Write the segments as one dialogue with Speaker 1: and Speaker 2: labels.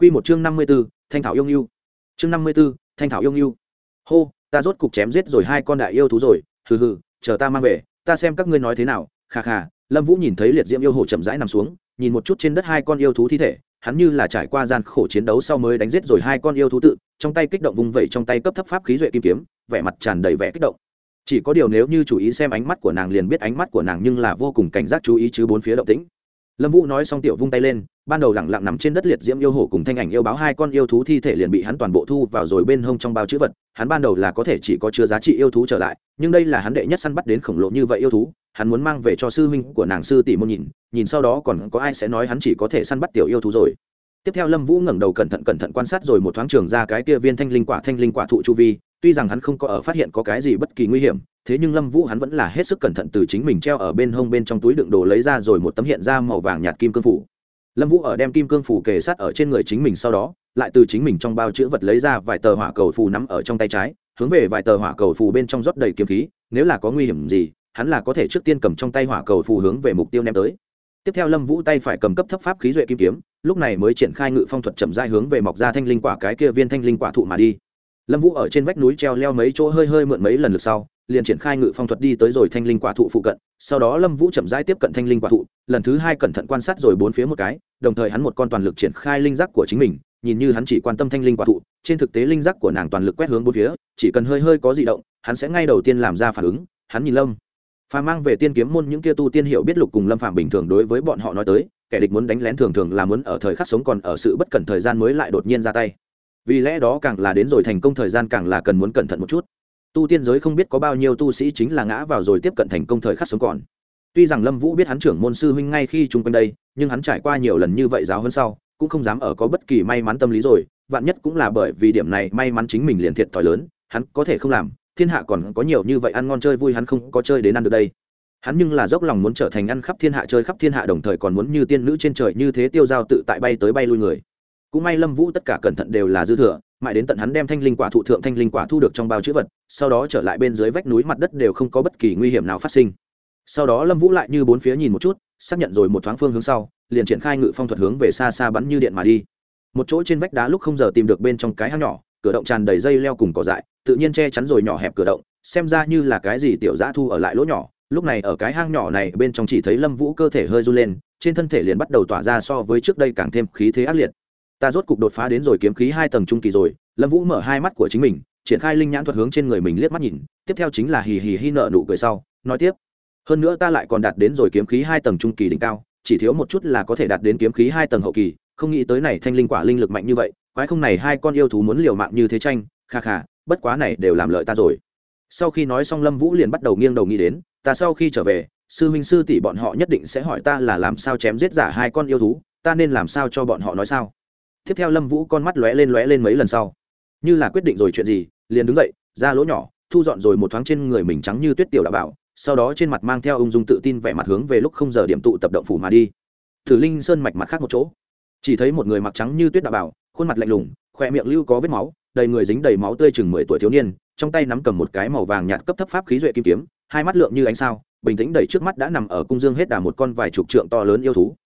Speaker 1: Quy một chương năm mươi 54, Thanh thảo yêu nhu. Chương năm mươi 54, Thanh thảo yêu nhu. Hô, ta rốt cục chém giết rồi hai con đại yêu thú rồi, hừ hừ, chờ ta mang về, ta xem các ngươi nói thế nào. Kha kha, Lâm Vũ nhìn thấy liệt diễm yêu hồ chậm rãi nằm xuống, nhìn một chút trên đất hai con yêu thú thi thể, hắn như là trải qua gian khổ chiến đấu sau mới đánh giết rồi hai con yêu thú tự, trong tay kích động vung vẩy trong tay cấp thấp pháp khí duệ kim kiếm, vẻ mặt tràn đầy vẻ kích động. Chỉ có điều nếu như chú ý xem ánh mắt của nàng liền biết ánh mắt của nàng nhưng là vô cùng cảnh giác chú ý chứ bốn phía động tĩnh lâm vũ nói xong tiểu vung tay lên, ban đầu lẳng lặng nằm trên đất liệt diễm yêu hổ cùng thanh ảnh yêu báo hai con yêu thú thi thể liền bị hắn toàn bộ thu vào rồi bên hông trong bao chữ vật. Hắn ban đầu là có thể chỉ có chứa giá trị yêu thú trở lại, nhưng đây là hắn đệ nhất săn bắt đến khổng lồ như vậy yêu thú. Hắn muốn mang về cho sư huynh của nàng sư tỷ môn nhìn nhìn sau đó còn có ai sẽ nói hắn chỉ có thể săn bắt tiểu yêu thú rồi. Tiếp theo lâm vũ ngẩng đầu cẩn thận cẩn thận quan sát rồi một thoáng trường ra cái kia viên thanh linh quả thanh linh quả thụ chu vi, tuy rằng hắn không có ở phát hiện có cái gì bất kỳ nguy hiểm thế nhưng lâm vũ hắn vẫn là hết sức cẩn thận từ chính mình treo ở bên hông bên trong túi đựng đồ lấy ra rồi một tấm hiện ra màu vàng nhạt kim cương phủ. Lâm vũ ở đem kim cương phủ kề sát ở trên người chính mình sau đó, lại từ chính mình trong bao chữ vật lấy ra vài tờ hỏa cầu phù nắm ở trong tay trái, hướng về vài tờ hỏa cầu phù bên trong rót đầy kiếm khí, nếu là có nguy hiểm gì, hắn là có thể trước tiên cầm trong tay hỏa cầu phù hướng về mục tiêu ném tới. Tiếp theo lâm vũ tay phải cầm cấp thấp pháp khí duệ kim kiếm, lúc này mới triển khai ngự phong thuật chậm dai hướng về mọc ra thanh linh quả cái kia viên thanh linh quả thụ mà đi. Lâm vũ ở trên vách núi treo leo mấy chỗ hơi hơi mượn mấy lần lượt sau liền triển khai ngự phong thuật đi tới rồi thanh linh quả thụ phụ cận, sau đó lâm vũ chậm rãi tiếp cận thanh linh quả thụ, lần thứ hai cẩn thận quan sát rồi bốn phía một cái, đồng thời hắn một con toàn lực triển khai linh giác của chính mình, nhìn như hắn chỉ quan tâm thanh linh quả thụ, trên thực tế linh giác của nàng toàn lực quét hướng bốn phía, chỉ cần hơi hơi có di động, hắn sẽ ngay đầu tiên làm ra phản ứng, hắn nhìn lâm. Phàm mang về tiên kiếm môn những kia tu tiên hiệu biết lục cùng lâm phạm bình thường đối với bọn họ nói tới, kẻ địch muốn đánh lén thường thường là muốn ở thời khắc sống còn ở sự bất cẩn thời gian mới lại đột nhiên ra tay. Vì lẽ đó càng là đến rồi thành công thời gian càng là cần muốn cẩn thận một chút tu tiên giới không biết có bao nhiêu tu sĩ chính là ngã vào rồi tiếp cận thành công thời khắc sống còn. Tuy rằng lâm vũ biết hắn trưởng môn sư huynh ngay khi chung quanh đây, nhưng hắn trải qua nhiều lần như vậy giáo hơn sau, cũng không dám ở có bất kỳ may mắn tâm lý rồi, vạn nhất cũng là bởi vì điểm này may mắn chính mình liền thiệt thòi lớn, hắn có thể không làm, thiên hạ còn có nhiều như vậy ăn ngon chơi vui hắn không có chơi đến ăn được đây. Hắn nhưng là dốc lòng muốn trở thành ăn khắp thiên hạ chơi khắp thiên hạ đồng thời còn muốn như tiên nữ trên trời như thế tiêu dao tự tại bay tới bay lui người cũng may lâm vũ tất cả cẩn thận đều là dư thừa, mãi đến tận hắn đem thanh linh quả thụ thượng thanh linh quả thu được trong bao chữ vật, sau đó trở lại bên dưới vách núi mặt đất đều không có bất kỳ nguy hiểm nào phát sinh. Sau đó lâm vũ lại như bốn phía nhìn một chút, xác nhận rồi một thoáng phương hướng sau, liền triển khai ngự phong thuật hướng về xa xa bắn như điện mà đi. Một chỗ trên vách đá lúc không giờ tìm được bên trong cái hang nhỏ, cửa động tràn đầy dây leo cùng cỏ dại, tự nhiên che chắn rồi nhỏ hẹp cửa động, xem ra như là cái gì tiểu dã thu ở lại lỗ nhỏ. Lúc này ở cái hang nhỏ này, bên trong chỉ thấy lâm vũ cơ thể hơi run lên, trên thân thể liền bắt đầu tỏa ra so với trước đây càng thêm khí thế ác liệt ta rốt cục đột phá đến rồi kiếm khí hai tầng trung kỳ rồi, lâm vũ mở hai mắt của chính mình, triển khai linh nhãn thuật hướng trên người mình liếc mắt nhìn, tiếp theo chính là hì hì hi nợ nụ cười sau, nói tiếp. Hơn nữa ta lại còn đạt đến rồi kiếm khí hai tầng trung kỳ đỉnh cao, chỉ thiếu một chút là có thể đạt đến kiếm khí hai tầng hậu kỳ, không nghĩ tới này thanh linh quả linh lực mạnh như vậy, quái không này hai con yêu thú muốn liều mạng như thế tranh, kha kha, bất quá này đều làm lợi ta rồi. Sau khi nói xong lâm vũ liền bắt đầu nghiêng đầu nghĩ đến, ta sau khi trở về, sư huynh sư tỷ bọn họ nhất định sẽ hỏi ta là làm sao chém giết giả hai con yêu thú, ta nên làm sao cho bọn họ nói sao? Tiếp theo lâm vũ con mắt lóe lên lóe lên mấy lần sau. Như là quyết định rồi chuyện gì, liền đứng dậy, ra lỗ nhỏ, thu dọn rồi một thoáng trên người mình trắng như tuyết tiểu đạo bảo, sau đó trên mặt mang theo ung dung tự tin vẻ mặt hướng về lúc không giờ điểm tụ tập động phủ mà đi. Thử linh sơn mạch mặt khác một chỗ. Chỉ thấy một người mặc trắng như tuyết đạo bảo, khuôn mặt lạnh lùng khoe miệng lưu có vết máu, đầy người dính đầy máu tươi chừng mười tuổi thiếu niên, trong tay nắm cầm một cái màu vàng nhạt cấp thấp pháp khí duệ kim kiếm, hai mắt lượng như ánh sao, bình tĩnh đẩy trước mắt đã nằm ở cung dương hết đà một con vài chục trượng to lớn yêu thú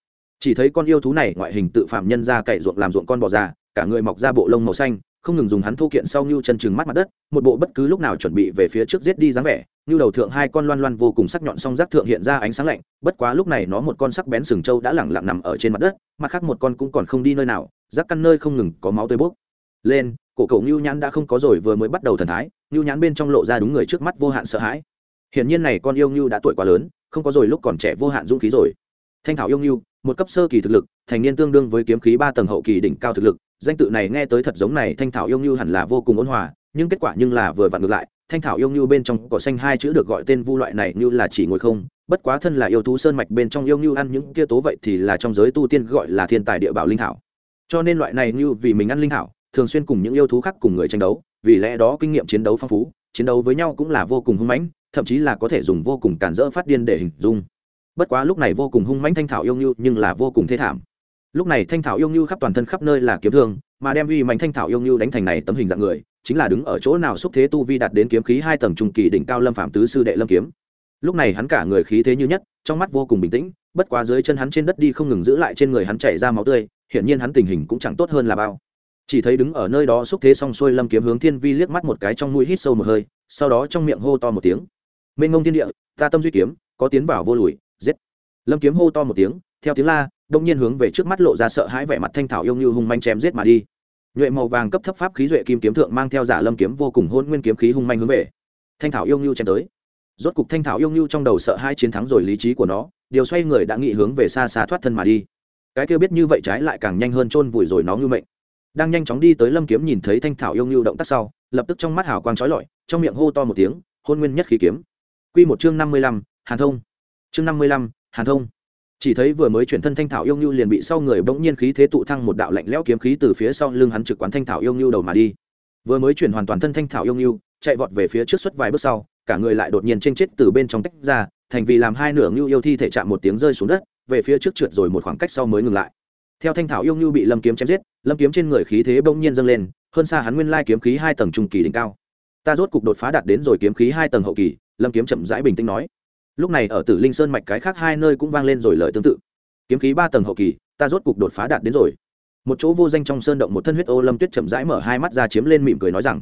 Speaker 1: chỉ thấy con yêu thú này ngoại hình tự phạm nhân ra cày ruộng làm ruộng con bò già, cả người mọc ra bộ lông màu xanh, không ngừng dùng hắn thô kiện sau như chân chừng mắt mặt đất, một bộ bất cứ lúc nào chuẩn bị về phía trước giết đi dáng vẻ, như đầu thượng hai con loan loan vô cùng sắc nhọn song giác thượng hiện ra ánh sáng lạnh, bất quá lúc này nó một con sắc bén sừng trâu đã lẳng lặng nằm ở trên mặt đất, mặt khác một con cũng còn không đi nơi nào rác căn nơi không ngừng có máu tươi bốc lên, cổ cậu như nhãn đã không có rồi vừa mới bắt đầu thần thái như nhãn bên trong lộ ra đúng người trước mắt vô hạn sợ hãi. Hiển nhiên này con yêu như đã tuổi quá lớn, không có rồi lúc còn trẻ vô hạn dũng khí rồi. Thanh thảo yêu như một cấp sơ kỳ thực lực, thành niên tương đương với kiếm khí ba tầng hậu kỳ đỉnh cao thực lực. Danh tự này nghe tới thật giống này, thanh thảo yêu nhu hẳn là vô cùng ôn hòa, nhưng kết quả nhưng là vừa vặn ngược lại. Thanh thảo yêu nhu bên trong cỏ xanh hai chữ được gọi tên vu loại này như là chỉ ngồi không, bất quá thân là yêu thú sơn mạch bên trong yêu nhu ăn những kia tố vậy thì là trong giới tu tiên gọi là thiên tài địa bảo linh thảo. Cho nên loại này như vì mình ăn linh thảo, thường xuyên cùng những yêu thú khác cùng người tranh đấu, vì lẽ đó kinh nghiệm chiến đấu phong phú, chiến đấu với nhau cũng là vô cùng hung mãnh, thậm chí là có thể dùng vô cùng cản rỡ phát điên để hình dung bất quá lúc này vô cùng hung mãnh thanh thảo yêu như nhưng là vô cùng thê thảm. Lúc này thanh thảo yêu như khắp toàn thân khắp nơi là kiếm thương, mà đem uy mạnh thanh thảo yêu như đánh thành này tấm hình dạng người, chính là đứng ở chỗ nào xúc thế tu vi đạt đến kiếm khí hai tầng trung kỳ đỉnh cao lâm phạm tứ sư đệ lâm kiếm. Lúc này hắn cả người khí thế như nhất, trong mắt vô cùng bình tĩnh, bất quá dưới chân hắn trên đất đi không ngừng giữ lại trên người hắn chảy ra máu tươi, hiển nhiên hắn tình hình cũng chẳng tốt hơn là bao. Chỉ thấy đứng ở nơi đó xúc thế xong xuôi lâm kiếm hướng thiên vi liếc mắt một cái trong mũi hít sâu một hơi, sau đó trong miệng hô to một tiếng. Mênh ngông thiên địa, ta tâm duy kiếm, có tiến vào vô lùi giết. Lâm kiếm hô to một tiếng, theo tiếng la, đông nhiên hướng về trước mắt lộ ra sợ hãi vẻ mặt thanh thảo yêu như hung manh chém giết mà đi. Nhuệ màu vàng cấp thấp pháp khí duệ kim kiếm thượng mang theo giả lâm kiếm vô cùng hôn nguyên kiếm khí hung manh hướng về. Thanh thảo yêu như chém tới. Rốt cục thanh thảo yêu như trong đầu sợ hai chiến thắng rồi lý trí của nó, điều xoay người đã nghĩ hướng về xa xa thoát thân mà đi. Cái kêu biết như vậy trái lại càng nhanh hơn chôn vùi rồi nó như mệnh. Đang nhanh chóng đi tới lâm kiếm nhìn thấy thanh thảo yêu như động tác sau, lập tức trong mắt hào quang trói lọi, trong miệng hô to một tiếng, hôn nguyên nhất khí kiếm. Q một chương năm mươi lăm, hàn thông chương năm mươi lăm, hàn thông. Chỉ thấy vừa mới chuyển thân thanh thảo yêu nhu liền bị sau người bỗng nhiên khí thế tụ thăng một đạo lạnh lẽo kiếm khí từ phía sau lưng hắn trực quán thanh thảo yêu nhu đầu mà đi. Vừa mới chuyển hoàn toàn thân thanh thảo yêu nhu chạy vọt về phía trước suốt vài bước sau, cả người lại đột nhiên trên chết từ bên trong tách ra, thành vì làm hai nửa ngưu yêu thi thể chạm một tiếng rơi xuống đất, về phía trước trượt rồi một khoảng cách sau mới ngừng lại. Theo thanh thảo yêu ngưu bị lâm kiếm chém giết, lâm kiếm trên người khí thế bỗng nhiên dâng lên, hơn xa hắn nguyên lai kiếm khí hai tầng trung kỳ đỉnh cao. Ta rốt cục đột phá đạt đến rồi kiếm khí hai tầng hậu kỳ, lâm kiếm chậm rãi bình tĩnh nói lúc này ở tử linh sơn mạch cái khác hai nơi cũng vang lên rồi lời tương tự. Kiếm khí ba tầng hậu kỳ, ta rốt cục đột phá đạt đến rồi. Một chỗ vô danh trong sơn động một thân huyết ô lâm tuyết chậm rãi mở hai mắt ra chiếm lên mỉm cười nói rằng,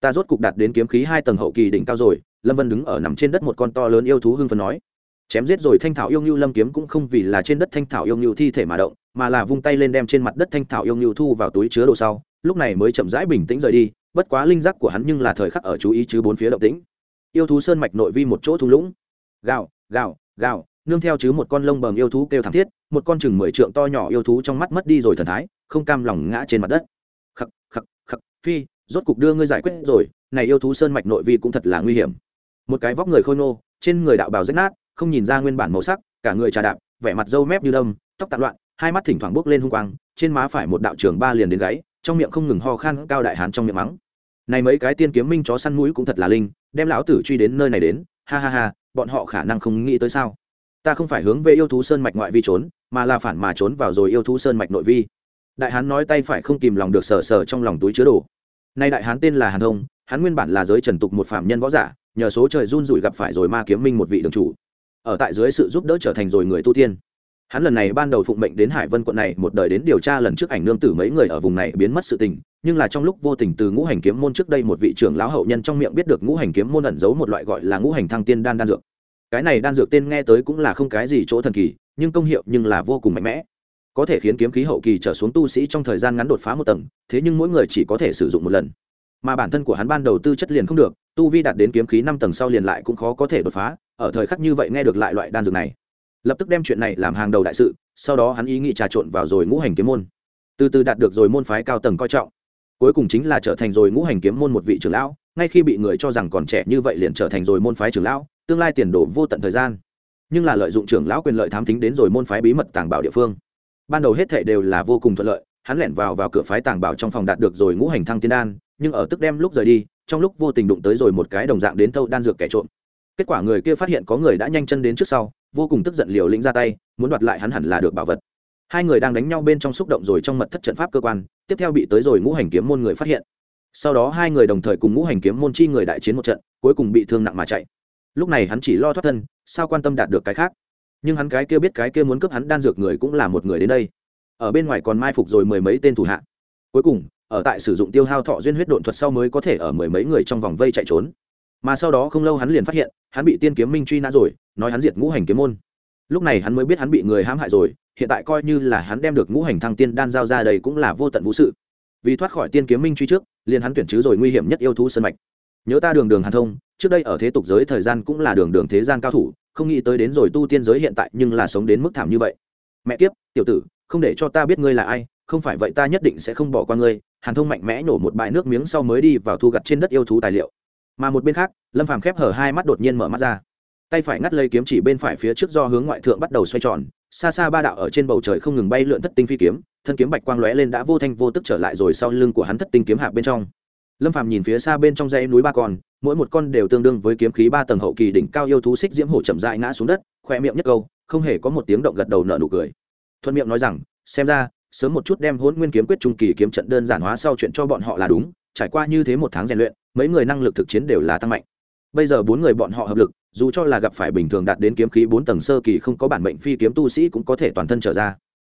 Speaker 1: ta rốt cục đạt đến kiếm khí hai tầng hậu kỳ đỉnh cao rồi, lâm vân đứng ở nằm trên đất một con to lớn yêu thú hưng phấn nói. Chém giết rồi thanh thảo yêu ngưu lâm kiếm cũng không vì là trên đất thanh thảo yêu ngưu thi thể mà động, mà là vung tay lên đem trên mặt đất thanh thảo yêu ngưu thu vào túi chứa đồ sau, lúc này mới chậm rãi bình tĩnh rời đi, bất quá linh giác của hắn nhưng là thời khắc ở chú ý chứ bốn phía động tĩnh. Yêu thú sơn mạch nội vi một chỗ thung lũng. Gào, gào, gào, nương theo chứ một con lông bầm yêu thú kêu thảm thiết một con chừng mười trượng to nhỏ yêu thú trong mắt mất đi rồi thần thái không cam lòng ngã trên mặt đất. Khắc khắc khắc phi rốt cục đưa ngươi giải quyết rồi này yêu thú sơn mạch nội vi cũng thật là nguy hiểm. Một cái vóc người khôi nô trên người đạo bào rách nát không nhìn ra nguyên bản màu sắc cả người trà đạp vẻ mặt râu mép như đâm tóc tạp loạn hai mắt thỉnh thoảng bốc lên hung quang trên má phải một đạo trường ba liền đến gáy trong miệng không ngừng ho khan cao đại hán trong miệng mắng. Này mấy cái tiên kiếm minh chó săn mũi cũng thật là linh đem lão tử truy đến nơi này đến ha ha ha bọn họ khả năng không nghĩ tới sao? Ta không phải hướng về yêu thú sơn mạch ngoại vi trốn, mà là phản mà trốn vào rồi yêu thú sơn mạch nội vi. Đại hán nói tay phải không kìm lòng được sờ sờ trong lòng túi chứa đồ. Nay đại hán tên là hàn thông, hắn nguyên bản là giới trần tục một phạm nhân võ giả, nhờ số trời run rủi gặp phải rồi ma kiếm minh một vị đường chủ. Ở tại dưới sự giúp đỡ trở thành rồi người tu tiên hắn lần này ban đầu phụng mệnh đến hải vân quận này một đời đến điều tra lần trước ảnh nương tử mấy người ở vùng này biến mất sự tình, nhưng là trong lúc vô tình từ ngũ hành kiếm môn trước đây một vị trưởng lão hậu nhân trong miệng biết được ngũ hành kiếm môn ẩn giấu một loại gọi là ngũ hành thăng tiên đan đan dược. Cái này đan dược tên nghe tới cũng là không cái gì chỗ thần kỳ, nhưng công hiệu nhưng là vô cùng mạnh mẽ. Có thể khiến kiếm khí hậu kỳ trở xuống tu sĩ trong thời gian ngắn đột phá một tầng, thế nhưng mỗi người chỉ có thể sử dụng một lần. Mà bản thân của hắn ban đầu tư chất liền không được, tu vi đạt đến kiếm khí năm tầng sau liền lại cũng khó có thể đột phá, ở thời khắc như vậy nghe được lại loại đan dược này lập tức đem chuyện này làm hàng đầu đại sự, sau đó hắn ý nghĩ trà trộn vào rồi ngũ hành kiếm môn. Từ từ đạt được rồi môn phái cao tầng coi trọng. Cuối cùng chính là trở thành rồi ngũ hành kiếm môn một vị trưởng lão, ngay khi bị người cho rằng còn trẻ như vậy liền trở thành rồi môn phái trưởng lão, tương lai tiền đồ vô tận thời gian. Nhưng là lợi dụng trưởng lão quyền lợi thám tính đến rồi môn phái bí mật tàng bảo địa phương. Ban đầu hết thệ đều là vô cùng thuận lợi, hắn lẻn vào vào cửa phái tàng bảo trong phòng đạt được rồi ngũ hành thăng tiên đan, nhưng ở tức đem lúc rời đi, trong lúc vô tình đụng tới rồi một cái đồng dạng đến thâu đan dược kẻ trộm. Kết quả người kia phát hiện có người đã nhanh chân đến trước sau vô cùng tức giận liều lĩnh ra tay, muốn đoạt lại hắn hẳn là được bảo vật. Hai người đang đánh nhau bên trong xúc động rồi trong mật thất trận pháp cơ quan, tiếp theo bị tới rồi ngũ hành kiếm môn người phát hiện. Sau đó hai người đồng thời cùng ngũ hành kiếm môn chi người đại chiến một trận, cuối cùng bị thương nặng mà chạy. Lúc này hắn chỉ lo thoát thân, sao quan tâm đạt được cái khác? Nhưng hắn cái kia biết cái kia muốn cướp hắn đan dược người cũng là một người đến đây. Ở bên ngoài còn mai phục rồi mười mấy tên thủ hạ. Cuối cùng, ở tại sử dụng tiêu hao thọ duyên huyết độn thuật sau mới có thể ở mười mấy người trong vòng vây chạy trốn mà sau đó không lâu hắn liền phát hiện, hắn bị tiên kiếm minh truy nã rồi, nói hắn diệt ngũ hành kiếm môn. Lúc này hắn mới biết hắn bị người hãm hại rồi, hiện tại coi như là hắn đem được ngũ hành thăng tiên đan giao ra đây cũng là vô tận vũ sự. Vì thoát khỏi tiên kiếm minh truy trước, liền hắn tuyển chứ rồi nguy hiểm nhất yêu thú sân mạch. Nhớ ta đường đường hàn thông, trước đây ở thế tục giới thời gian cũng là đường đường thế gian cao thủ, không nghĩ tới đến rồi tu tiên giới hiện tại nhưng là sống đến mức thảm như vậy. Mẹ kiếp, tiểu tử, không để cho ta biết ngươi là ai, không phải vậy ta nhất định sẽ không bỏ qua ngươi. Hàn thông mạnh mẽ nổ một bãi nước miếng sau mới đi vào thu gặt trên đất yêu thú tài liệu mà một bên khác, lâm phàm khép hở hai mắt đột nhiên mở mắt ra. Tay phải ngắt lấy kiếm chỉ bên phải phía trước do hướng ngoại thượng bắt đầu xoay tròn, xa xa ba đạo ở trên bầu trời không ngừng bay lượn thất tinh phi kiếm, thân kiếm bạch quang lóe lên đã vô thanh vô tức trở lại rồi sau lưng của hắn thất tinh kiếm hạp bên trong. Lâm phàm nhìn phía xa bên trong dãy núi ba con, mỗi một con đều tương đương với kiếm khí ba tầng hậu kỳ đỉnh cao yêu thú xích diễm hổ chậm dại ngã xuống đất khoe miệng nhất câu, không hề có một tiếng động gật đầu nở nụ cười. Thuận miệng nói rằng, xem ra, sớm một chút đem hôn nguyên kiếm quyết trung kỳ kiếm trận đơn giản hóa sau chuyện cho bọn họ là đúng, trải qua như thế một tháng rèn luyện mấy người năng lực thực chiến đều là tăng mạnh. Bây giờ bốn người bọn họ hợp lực, dù cho là gặp phải bình thường đạt đến kiếm khí bốn tầng sơ kỳ không có bản mệnh phi kiếm tu sĩ cũng có thể toàn thân trở ra.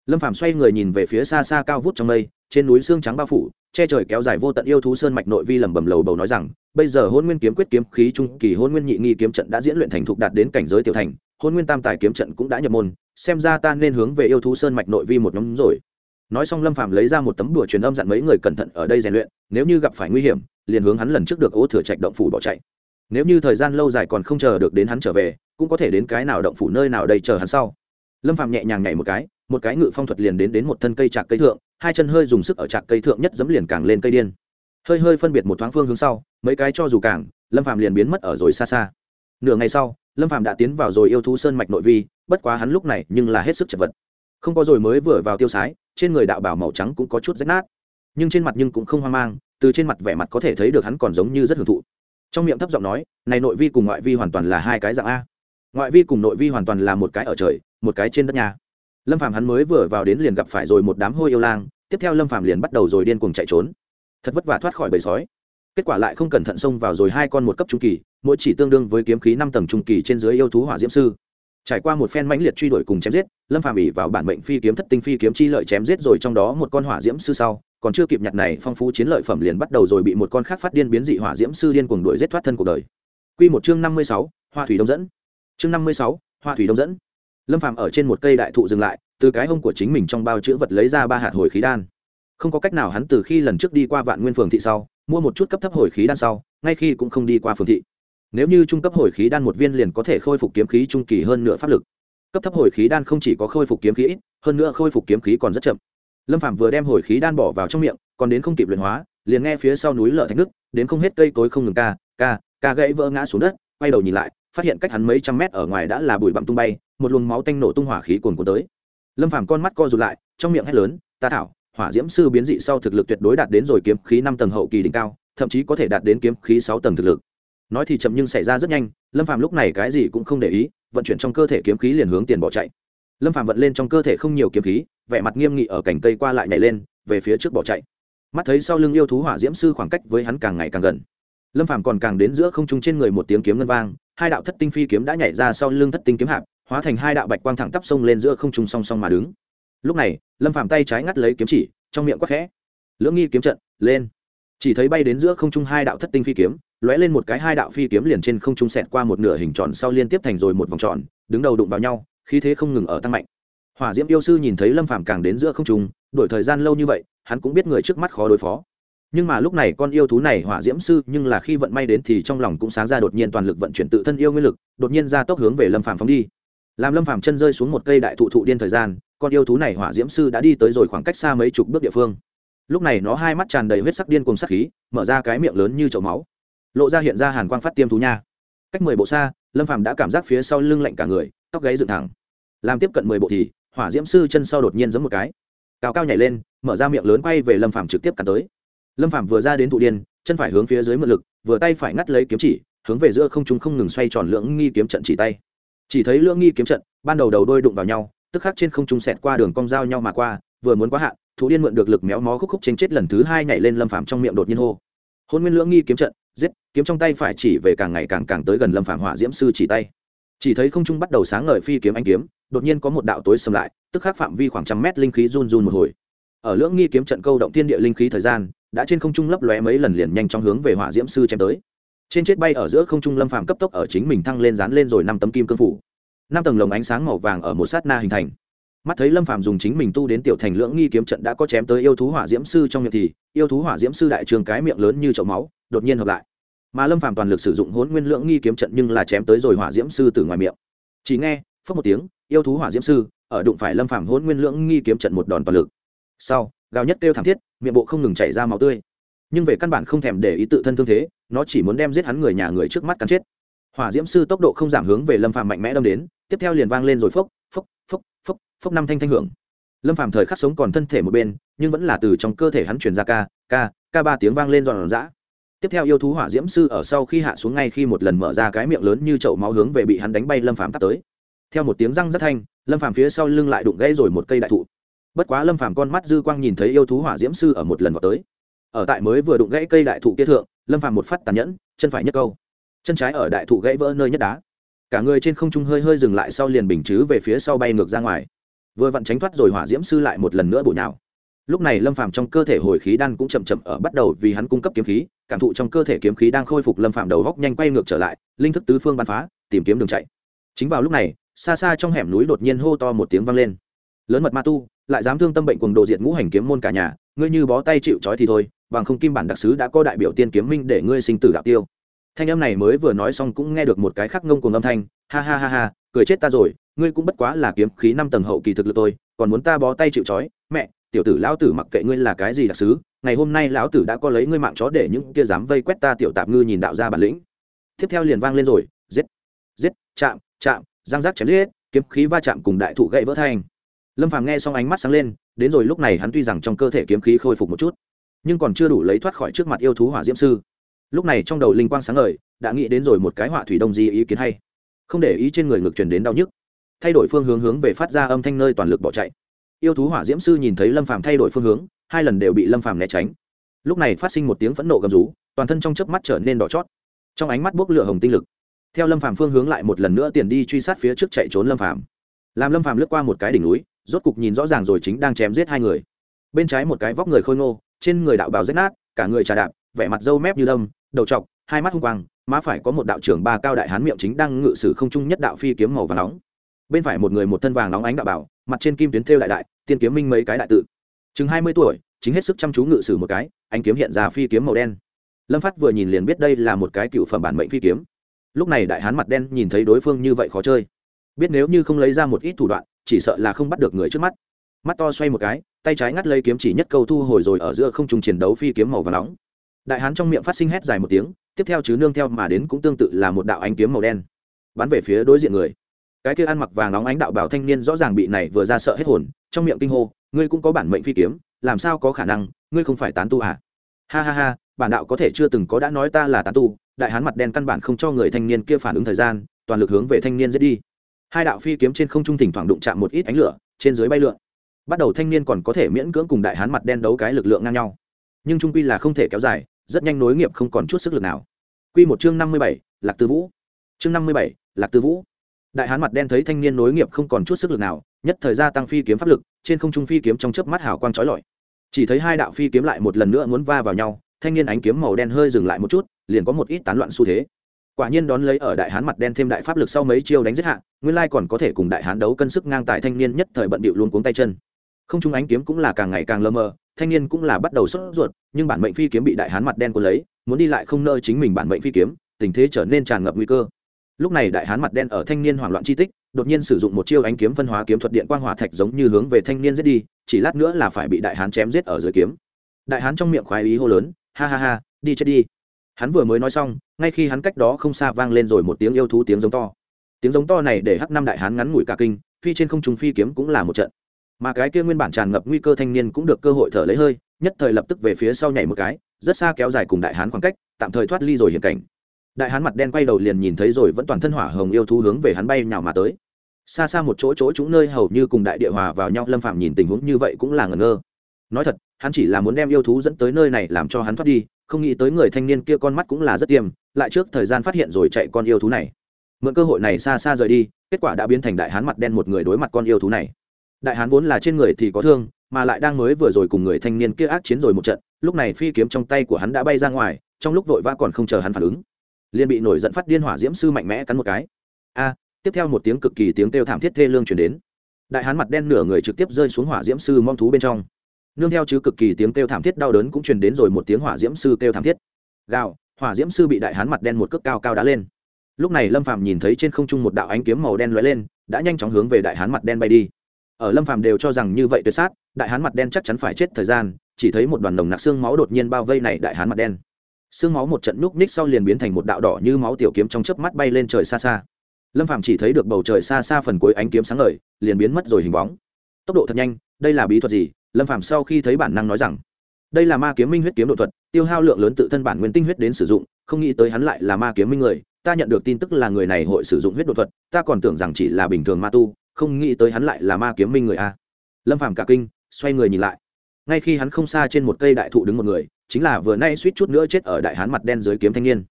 Speaker 1: Lâm phàm xoay người nhìn về phía xa xa cao vút trong mây, trên núi xương trắng bao phủ, che trời kéo dài vô tận yêu thú sơn mạch nội vi lẩm bẩm lầu bầu nói rằng, bây giờ hôn nguyên kiếm quyết kiếm khí trung kỳ hôn nguyên nhị nghi kiếm trận đã diễn luyện thành thục đạt đến cảnh giới tiểu thành hôn nguyên tam tài kiếm trận cũng đã nhập môn, xem ra ta nên hướng về yêu thú sơn mạch nội vi một nhóm rồi nói xong lâm phàm lấy ra một tấm đùa truyền âm dặn mấy người cẩn thận ở đây rèn luyện, nếu như gặp phải nguy hiểm, liền hướng hắn lần trước được ố thừa trạch động phủ bỏ chạy. Nếu như thời gian lâu dài còn không chờ được đến hắn trở về, cũng có thể đến cái nào động phủ nơi nào đây chờ hắn sau. Lâm phàm nhẹ nhàng nhảy một cái một cái ngự phong thuật liền đến đến một thân cây trạc cây thượng, hai chân hơi dùng sức ở trạc cây thượng nhất dẫm liền càng lên cây điên. Hơi hơi phân biệt một thoáng phương hướng sau, mấy cái cho dù càng, lâm phàm liền biến mất ở rồi xa xa. Nửa ngày sau, lâm phàm đã tiến vào rồi yêu thú sơn mạch nội vi, bất quá hắn lúc này nhưng là hết sức chật vật. Không có rồi mới vừa vào tiêu sái trên người đạo bảo màu trắng cũng có chút rách nát. Nhưng trên mặt nhưng cũng không hoang mang, từ trên mặt vẻ mặt có thể thấy được hắn còn giống như rất hưởng thụ. Trong miệng thấp giọng nói, này nội vi cùng ngoại vi hoàn toàn là hai cái dạng a. Ngoại vi cùng nội vi hoàn toàn là một cái ở trời, một cái trên đất nhà. Lâm phàm hắn mới vừa vào đến liền gặp phải rồi một đám hôi yêu lang, tiếp theo lâm phàm liền bắt đầu rồi điên cuồng chạy trốn. Thật vất vả thoát khỏi bầy sói. Kết quả lại không cẩn thận xông vào rồi hai con một cấp trung kỳ, mỗi chỉ tương đương với kiếm khí năm tầng trung kỳ trên dưới yêu thú hỏa diễm sư trải qua một phen mãnh liệt truy đuổi cùng chém giết lâm phàm ỉ vào bản mệnh phi kiếm thất tinh phi kiếm chi lợi chém giết rồi trong đó một con hỏa diễm sư sau còn chưa kịp nhặt này phong phú chiến lợi phẩm liền bắt đầu rồi bị một con khác phát điên biến dị hỏa diễm sư điên cuồng đuổi giết thoát thân cuộc đời. Quy một chương năm mươi sáu, hoa thủy đông dẫn. Chương năm mươi sáu, hoa thủy đông dẫn. Lâm phàm ở trên một cây đại thụ dừng lại từ cái hông của chính mình trong bao chữ vật lấy ra ba hạt hồi khí đan. Không có cách nào hắn từ khi lần trước đi qua vạn nguyên phường thị sau mua một chút cấp thấp hồi khí đan sau ngay khi cũng không đi qua phường thị nếu như trung cấp hồi khí đan một viên liền có thể khôi phục kiếm khí trung kỳ hơn nửa pháp lực. Cấp thấp hồi khí đan không chỉ có khôi phục kiếm khí ít, hơn nữa khôi phục kiếm khí còn rất chậm. Lâm phạm vừa đem hồi khí đan bỏ vào trong miệng, còn đến không kịp luyện hóa, liền nghe phía sau núi lở thạch nước đến không hết cây cối không ngừng ca ca ca gãy vỡ ngã xuống đất, quay đầu nhìn lại, phát hiện cách hắn mấy trăm mét ở ngoài đã là bụi bặm tung bay, một luồng máu tanh nổ tung hỏa khí cuồn cuộn tới. Lâm phàm con mắt co rụt lại, trong miệng hét lớn, ta thảo, hỏa diễm sư biến dị sau thực lực tuyệt đối đạt đến rồi kiếm khí năm tầng hậu kỳ đỉnh cao, thậm chí có thể đạt đến kiếm khí sáu tầng thực lực nói thì chậm nhưng xảy ra rất nhanh, lâm phàm lúc này cái gì cũng không để ý, vận chuyển trong cơ thể kiếm khí liền hướng tiền bỏ chạy. Lâm phàm vận lên trong cơ thể không nhiều kiếm khí, vẻ mặt nghiêm nghị ở cành cây qua lại nhảy lên, về phía trước bỏ chạy. Mắt thấy sau lưng yêu thú hỏa diễm sư khoảng cách với hắn càng ngày càng gần. Lâm phàm còn càng đến giữa không trung trên người một tiếng kiếm ngân vang, hai đạo thất tinh phi kiếm đã nhảy ra sau lưng thất tinh kiếm hạp, hóa thành hai đạo bạch quang thẳng tắp sông lên giữa không trung song song mà đứng. Lúc này, lâm phàm tay trái ngắt lấy kiếm chỉ, trong miệng quắc khẽ. Lưỡng nghi kiếm trận, lên. Chỉ thấy bay đến giữa không trung hai đạo thất tinh phi kiếm lóe lên một cái hai đạo phi kiếm liền trên không trung xẹt qua một nửa hình tròn sau liên tiếp thành rồi một vòng tròn, đứng đầu đụng vào nhau, khí thế không ngừng ở tăng mạnh. Hỏa diễm yêu sư nhìn thấy lâm phàm càng đến giữa không trung, đổi thời gian lâu như vậy, hắn cũng biết người trước mắt khó đối phó. Nhưng mà lúc này con yêu thú này hỏa diễm sư, nhưng là khi vận may đến thì trong lòng cũng sáng ra đột nhiên toàn lực vận chuyển tự thân yêu nguyên lực, đột nhiên ra tốc hướng về lâm phàm phóng đi. Làm lâm phàm chân rơi xuống một cây đại thụ thụ điên thời gian, con yêu thú này hỏa diễm sư đã đi tới rồi khoảng cách xa mấy chục bước địa phương. Lúc này nó hai mắt tràn đầy huyết sắc điên cùng sắc khí, mở ra cái miệng lớn như chậu máu lộ ra hiện ra hàn quang phát tiêm thú nha. Cách mười bộ xa, lâm phàm đã cảm giác phía sau lưng lạnh cả người, tóc gáy dựng thẳng. Làm tiếp cận mười bộ thì, hỏa diễm sư chân sau đột nhiên giấm một cái. Cao cao nhảy lên, mở ra miệng lớn quay về lâm phàm trực tiếp cắn tới. Lâm phàm vừa ra đến thụ điên, chân phải hướng phía dưới mượn lực, vừa tay phải ngắt lấy kiếm chỉ, hướng về giữa không trung không ngừng xoay tròn lưỡng nghi kiếm trận chỉ tay. Chỉ thấy lưỡng nghi kiếm trận, ban đầu đầu đôi đụng vào nhau, tức khắc trên không trung xẹt qua đường cong dao nhau mà qua, vừa muốn quá hạn, thụ điên mượn được lực méo mó khúc khúc chênh chết lần thứ hai nhảy lên lâm phàm trong miệng đột nhiên hô. Hôn nguyên lưỡng nghi kiếm trận giết, kiếm trong tay phải chỉ về càng ngày càng càng tới gần lâm phàm hỏa diễm sư chỉ tay. Chỉ thấy không trung bắt đầu sáng ngời phi kiếm anh kiếm, đột nhiên có một đạo tối sầm lại, tức khắc phạm vi khoảng trăm mét linh khí run run một hồi. Ở lưỡng nghi kiếm trận câu động tiên địa linh khí thời gian, đã trên không trung lấp lóe mấy lần liền nhanh trong hướng về hỏa diễm sư chém tới. Trên chết bay ở giữa không trung lâm phàm cấp tốc ở chính mình thăng lên dán lên rồi năm tấm kim cương phủ. Năm tầng lồng ánh sáng màu vàng ở một sát na hình thành. Mắt thấy lâm phàm dùng chính mình tu đến tiểu thành lưỡng nghi kiếm trận đã có chém tới yêu thú hỏa diễm sư trong miệng thì, yêu thú hỏa diễm sư đại trường cái miệng lớn như chậu máu đột nhiên hợp lại. Mà lâm phàm toàn lực sử dụng hỗn nguyên lượng nghi kiếm trận nhưng là chém tới rồi hỏa diễm sư từ ngoài miệng. Chỉ nghe phất một tiếng, yêu thú hỏa diễm sư, ở đụng phải lâm phàm hỗn nguyên lượng nghi kiếm trận một đòn toàn lực. Sau, gào nhất kêu thảm thiết, miệng bộ không ngừng chảy ra máu tươi. Nhưng về căn bản không thèm để ý tự thân thương thế, nó chỉ muốn đem giết hắn người nhà người trước mắt cắn chết. Hỏa diễm sư tốc độ không giảm hướng về lâm phàm mạnh mẽ đâm đến, tiếp theo liền vang lên rồi phốc phốc phốc phốc phốc năm thanh thanh hưởng. Lâm phàm thời khắc sống còn thân thể một bên, nhưng vẫn là từ trong cơ thể hắn truyền ra ca ca ca ba tiếng vang lên giòn giã tiếp theo yêu thú hỏa diễm sư ở sau khi hạ xuống ngay khi một lần mở ra cái miệng lớn như chậu máu hướng về bị hắn đánh bay lâm phàm tắt tới. Theo một tiếng răng rất thanh, lâm phàm phía sau lưng lại đụng gãy rồi một cây đại thụ. Bất quá lâm phàm con mắt dư quang nhìn thấy yêu thú hỏa diễm sư ở một lần vào tới. Ở tại mới vừa đụng gãy cây đại thụ kia thượng, lâm phàm một phát tàn nhẫn, chân phải nhất câu. Chân trái ở đại thụ gãy vỡ nơi nhất đá. Cả người trên không trung hơi hơi dừng lại sau liền bình chứ về phía sau bay ngược ra ngoài. Vừa vặn tránh thoát rồi hỏa diễm sư lại một lần nữa bổ nhào lúc này lâm phàm trong cơ thể hồi khí đan cũng chậm chậm ở bắt đầu vì hắn cung cấp kiếm khí, cảm thụ trong cơ thể kiếm khí đang khôi phục, lâm phàm đầu góc nhanh quay ngược trở lại, linh thức tứ phương bắn phá, tìm kiếm đường chạy. Chính vào lúc này, xa xa trong hẻm núi đột nhiên hô to một tiếng vang lên. Lớn mật ma tu, lại dám thương tâm bệnh cùng đồ diệt ngũ hành kiếm môn cả nhà, ngươi như bó tay chịu trói thì thôi, bằng không kim bản đặc sứ đã có đại biểu tiên kiếm minh để ngươi sinh tử đạo tiêu. Thanh âm này mới vừa nói xong cũng nghe được một cái khắc ngông cuồng âm thanh, ha ha ha ha, cười chết ta rồi, ngươi cũng bất quá là kiếm khí năm tầng hậu kỳ thực lực tôi, còn muốn ta bó tay chịu trói, mẹ tiểu tử lão tử mặc kệ ngươi là cái gì đặc sứ, ngày hôm nay lão tử đã có lấy ngươi mạng chó để những kia dám vây quét ta tiểu tạp ngư nhìn đạo ra bản lĩnh. Tiếp theo liền vang lên rồi, giết giết, chạm chạm giang giác chém giết, kiếm khí va chạm cùng đại thụ gậy vỡ thành. Lâm phàm nghe xong ánh mắt sáng lên, đến rồi lúc này hắn tuy rằng trong cơ thể kiếm khí khôi phục một chút, nhưng còn chưa đủ lấy thoát khỏi trước mặt yêu thú hỏa diễm sư. Lúc này trong đầu linh quang sáng ngời, đã nghĩ đến rồi một cái họa thủy đông di ý kiến hay. Không để ý trên người ngực truyền đến đau nhức. Thay đổi phương hướng hướng về phát ra âm thanh nơi toàn lực bỏ chạy yêu thú hỏa diễm sư nhìn thấy lâm phàm thay đổi phương hướng, hai lần đều bị lâm phàm né tránh. Lúc này phát sinh một tiếng phẫn nộ gầm rú, toàn thân trong chớp mắt trở nên đỏ chót. Trong ánh mắt bốc lửa hồng tinh lực, theo lâm phàm phương hướng lại một lần nữa tiền đi truy sát phía trước chạy trốn lâm phàm. Làm lâm phàm lướt qua một cái đỉnh núi, rốt cục nhìn rõ ràng rồi chính đang chém giết hai người. Bên trái một cái vóc người khôi ngô, trên người đạo bào rách nát, cả người trà đạp, vẻ mặt râu mép như lâm đầu trọc, hai mắt hung quang, má phải có một đạo trưởng ba cao đại hán miệng chính đang ngự sử không trung nhất đạo phi kiếm màu vàng nóng bên phải một người một thân vàng nóng ánh đạo bảo, mặt trên kim tuyến thêu đại đại, tiên kiếm minh mấy cái đại tự. Chừng hai mươi tuổi, chính hết sức chăm chú ngự sử một cái, ánh kiếm hiện ra phi kiếm màu đen. Lâm phát vừa nhìn liền biết đây là một cái cựu phẩm bản mệnh phi kiếm. Lúc này đại hán mặt đen nhìn thấy đối phương như vậy khó chơi. Biết nếu như không lấy ra một ít thủ đoạn, chỉ sợ là không bắt được người trước mắt. Mắt to xoay một cái, tay trái ngắt lấy kiếm chỉ nhất câu thu hồi rồi ở giữa không trùng chiến đấu phi kiếm màu và nóng. Đại hán trong miệng phát sinh hét dài một tiếng, tiếp theo chứ nương theo mà đến cũng tương tự là một đạo ánh kiếm màu đen. Bắn về phía đối diện người cái kia ăn mặc vàng nóng ánh đạo bảo thanh niên rõ ràng bị này vừa ra sợ hết hồn, trong miệng kinh hô, ngươi cũng có bản mệnh phi kiếm, làm sao có khả năng, ngươi không phải tán tu à? Ha ha ha, bản đạo có thể chưa từng có đã nói ta là tán tu, đại hán mặt đen căn bản không cho người thanh niên kia phản ứng thời gian, toàn lực hướng về thanh niên giết đi. Hai đạo phi kiếm trên không trung thỉnh thoảng đụng chạm một ít ánh lửa, trên dưới bay lượn. Bắt đầu thanh niên còn có thể miễn cưỡng cùng đại hán mặt đen đấu cái lực lượng ngang nhau. Nhưng trung quy là không thể kéo dài, rất nhanh nối nghiệp không còn chút sức lực nào. Quy một chương năm mươi bảy, lạc tư vũ. Chương năm mươi bảy, lạc tư vũ đại hán mặt đen thấy thanh niên nối nghiệp không còn chút sức lực nào, nhất thời gia tăng phi kiếm pháp lực, trên không trung phi kiếm trong chớp mắt hào quang chói lọi. Chỉ thấy hai đạo phi kiếm lại một lần nữa muốn va vào nhau, thanh niên ánh kiếm màu đen hơi dừng lại một chút, liền có một ít tán loạn xu thế. Quả nhiên đón lấy ở đại hán mặt đen thêm đại pháp lực sau mấy chiêu đánh giết hạ, nguyên lai còn có thể cùng đại hán đấu cân sức ngang tài thanh niên nhất thời bận bịu luôn cuống tay chân. Không trung ánh kiếm cũng là càng ngày càng lơ mơ thanh niên cũng là bắt đầu sốt ruột, nhưng bản mệnh phi kiếm bị đại hán mặt đen cuốn lấy, muốn đi lại không nơi chính mình bản mệnh phi kiếm, tình thế trở nên tràn ngập nguy cơ lúc này đại hán mặt đen ở thanh niên hoảng loạn chi tích, đột nhiên sử dụng một chiêu ánh kiếm phân hóa kiếm thuật điện quang hỏa thạch giống như hướng về thanh niên giết đi, chỉ lát nữa là phải bị đại hán chém giết ở dưới kiếm. Đại hán trong miệng khoái ý hô lớn, ha ha ha, đi chết đi. Hắn vừa mới nói xong, ngay khi hắn cách đó không xa vang lên rồi một tiếng yêu thú tiếng giống to. Tiếng giống to này để hắc năm đại hán ngắn ngủi cả kinh, phi trên không trung phi kiếm cũng là một trận. Mà cái kia nguyên bản tràn ngập nguy cơ thanh niên cũng được cơ hội thở lấy hơi, nhất thời lập tức về phía sau nhảy một cái, rất xa kéo dài cùng đại hán khoảng cách, tạm thời thoát ly rồi hiểm cảnh đại hán mặt đen quay đầu liền nhìn thấy rồi vẫn toàn thân hỏa hồng yêu thú hướng về hắn bay nhào mà tới. Xa xa một chỗ chỗ chúng nơi hầu như cùng đại địa hòa vào nhau, lâm phạm nhìn tình huống như vậy cũng là ngẩn ngơ. Nói thật, hắn chỉ là muốn đem yêu thú dẫn tới nơi này làm cho hắn thoát đi, không nghĩ tới người thanh niên kia con mắt cũng là rất tiềm lại trước thời gian phát hiện rồi chạy con yêu thú này. Mượn cơ hội này xa xa rời đi, kết quả đã biến thành đại hán mặt đen một người đối mặt con yêu thú này. Đại hán vốn là trên người thì có thương, mà lại đang mới vừa rồi cùng người thanh niên kia ác chiến rồi một trận, lúc này phi kiếm trong tay của hắn đã bay ra ngoài, trong lúc vội vã còn không chờ hắn phản ứng liền bị nổi giận phát điên hỏa diễm sư mạnh mẽ cắn một cái. A, tiếp theo một tiếng cực kỳ tiếng kêu thảm thiết thê lương chuyển đến. Đại hán mặt đen nửa người trực tiếp rơi xuống hỏa diễm sư mong thú bên trong. Nương theo chứ cực kỳ tiếng kêu thảm thiết đau đớn cũng truyền đến rồi một tiếng hỏa diễm sư kêu thảm thiết. Gào, hỏa diễm sư bị đại hán mặt đen một cước cao cao đá lên. Lúc này lâm phàm nhìn thấy trên không trung một đạo ánh kiếm màu đen lóe lên, đã nhanh chóng hướng về đại hán mặt đen bay đi. Ở lâm phàm đều cho rằng như vậy tuyệt sát, đại hán mặt đen chắc chắn phải chết thời gian, chỉ thấy một đoàn đồng nặc xương máu đột nhiên bao vây này đại hán mặt đen xương máu một trận núp ních sau liền biến thành một đạo đỏ như máu tiểu kiếm trong chớp mắt bay lên trời xa xa. Lâm Phạm chỉ thấy được bầu trời xa xa phần cuối ánh kiếm sáng ngời, liền biến mất rồi hình bóng. Tốc độ thật nhanh, đây là bí thuật gì? Lâm Phạm sau khi thấy bản năng nói rằng, đây là ma kiếm minh huyết kiếm độ thuật, tiêu hao lượng lớn tự thân bản nguyên tinh huyết đến sử dụng, không nghĩ tới hắn lại là ma kiếm minh người, ta nhận được tin tức là người này hội sử dụng huyết độ thuật, ta còn tưởng rằng chỉ là bình thường ma tu, không nghĩ tới hắn lại là ma kiếm minh người a. Lâm phàm cả kinh, xoay người nhìn lại. Ngay khi hắn không xa trên một cây đại thụ đứng một người chính là vừa nay suýt chút nữa chết ở đại hán mặt đen dưới kiếm thanh niên.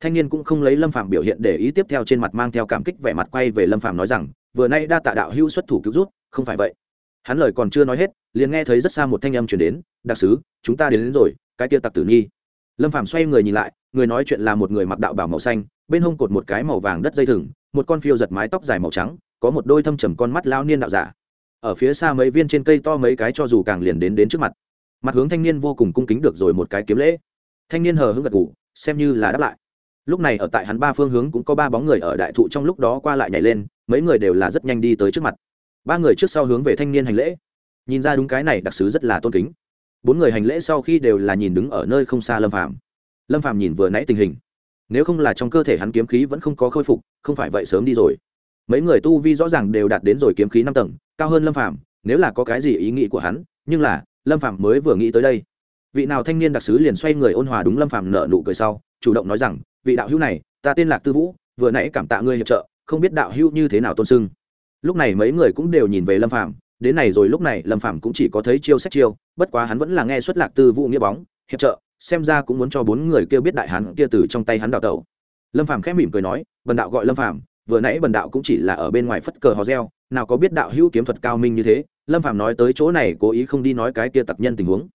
Speaker 1: Thanh niên cũng không lấy lâm phàm biểu hiện để ý tiếp theo trên mặt mang theo cảm kích vẻ mặt quay về lâm phàm nói rằng vừa nay đa tạ đạo hưu xuất thủ cứu rút không phải vậy. Hắn lời còn chưa nói hết liền nghe thấy rất xa một thanh âm chuyển đến đặc sứ chúng ta đến, đến rồi cái kia tặc tử nghi. Lâm phàm xoay người nhìn lại người nói chuyện là một người mặc đạo bảo màu xanh bên hông cột một cái màu vàng đất dây thừng một con phiêu giật mái tóc dài màu trắng có một đôi thâm trầm con mắt lao niên đạo giả. Ở phía xa mấy viên trên cây to mấy cái cho dù càng liền đến đến trước mặt mặt hướng thanh niên vô cùng cung kính được rồi một cái kiếm lễ. Thanh niên hờ hững gật ngủ xem như là đáp lại. Lúc này ở tại hắn ba phương hướng cũng có ba bóng người ở đại thụ trong lúc đó qua lại nhảy lên, mấy người đều là rất nhanh đi tới trước mặt. Ba người trước sau hướng về thanh niên hành lễ. Nhìn ra đúng cái này, đặc sứ rất là tôn kính. Bốn người hành lễ sau khi đều là nhìn đứng ở nơi không xa lâm phàm. Lâm phàm nhìn vừa nãy tình hình. Nếu không là trong cơ thể hắn kiếm khí vẫn không có khôi phục, không phải vậy sớm đi rồi. Mấy người tu vi rõ ràng đều đạt đến rồi kiếm khí năm tầng, cao hơn lâm phàm, nếu là có cái gì ý nghĩ của hắn, nhưng là lâm Phạm mới vừa nghĩ tới đây. Vị nào thanh niên đặc sứ liền xoay người ôn hòa đúng lâm Phạm nợ nụ cười sau chủ động nói rằng vị đạo hữu này ta tên lạc tư vũ vừa nãy cảm tạ ngươi hiệp trợ không biết đạo hữu như thế nào tôn sưng. Lúc này mấy người cũng đều nhìn về lâm Phạm, đến này rồi lúc này lâm Phạm cũng chỉ có thấy chiêu sách chiêu bất quá hắn vẫn là nghe xuất lạc tư vũ nghĩa bóng hiệp trợ xem ra cũng muốn cho bốn người kia biết đại hắn kia từ trong tay hắn đào tẩu. Lâm Phạm khẽ mỉm cười nói bần đạo gọi lâm Phạm, vừa nãy bần đạo cũng chỉ là ở bên ngoài phất cờ hò reo nào có biết đạo hữu kiếm thuật cao minh như thế lâm Phạm nói tới chỗ này cố ý không đi nói cái kia tặc nhân tình huống.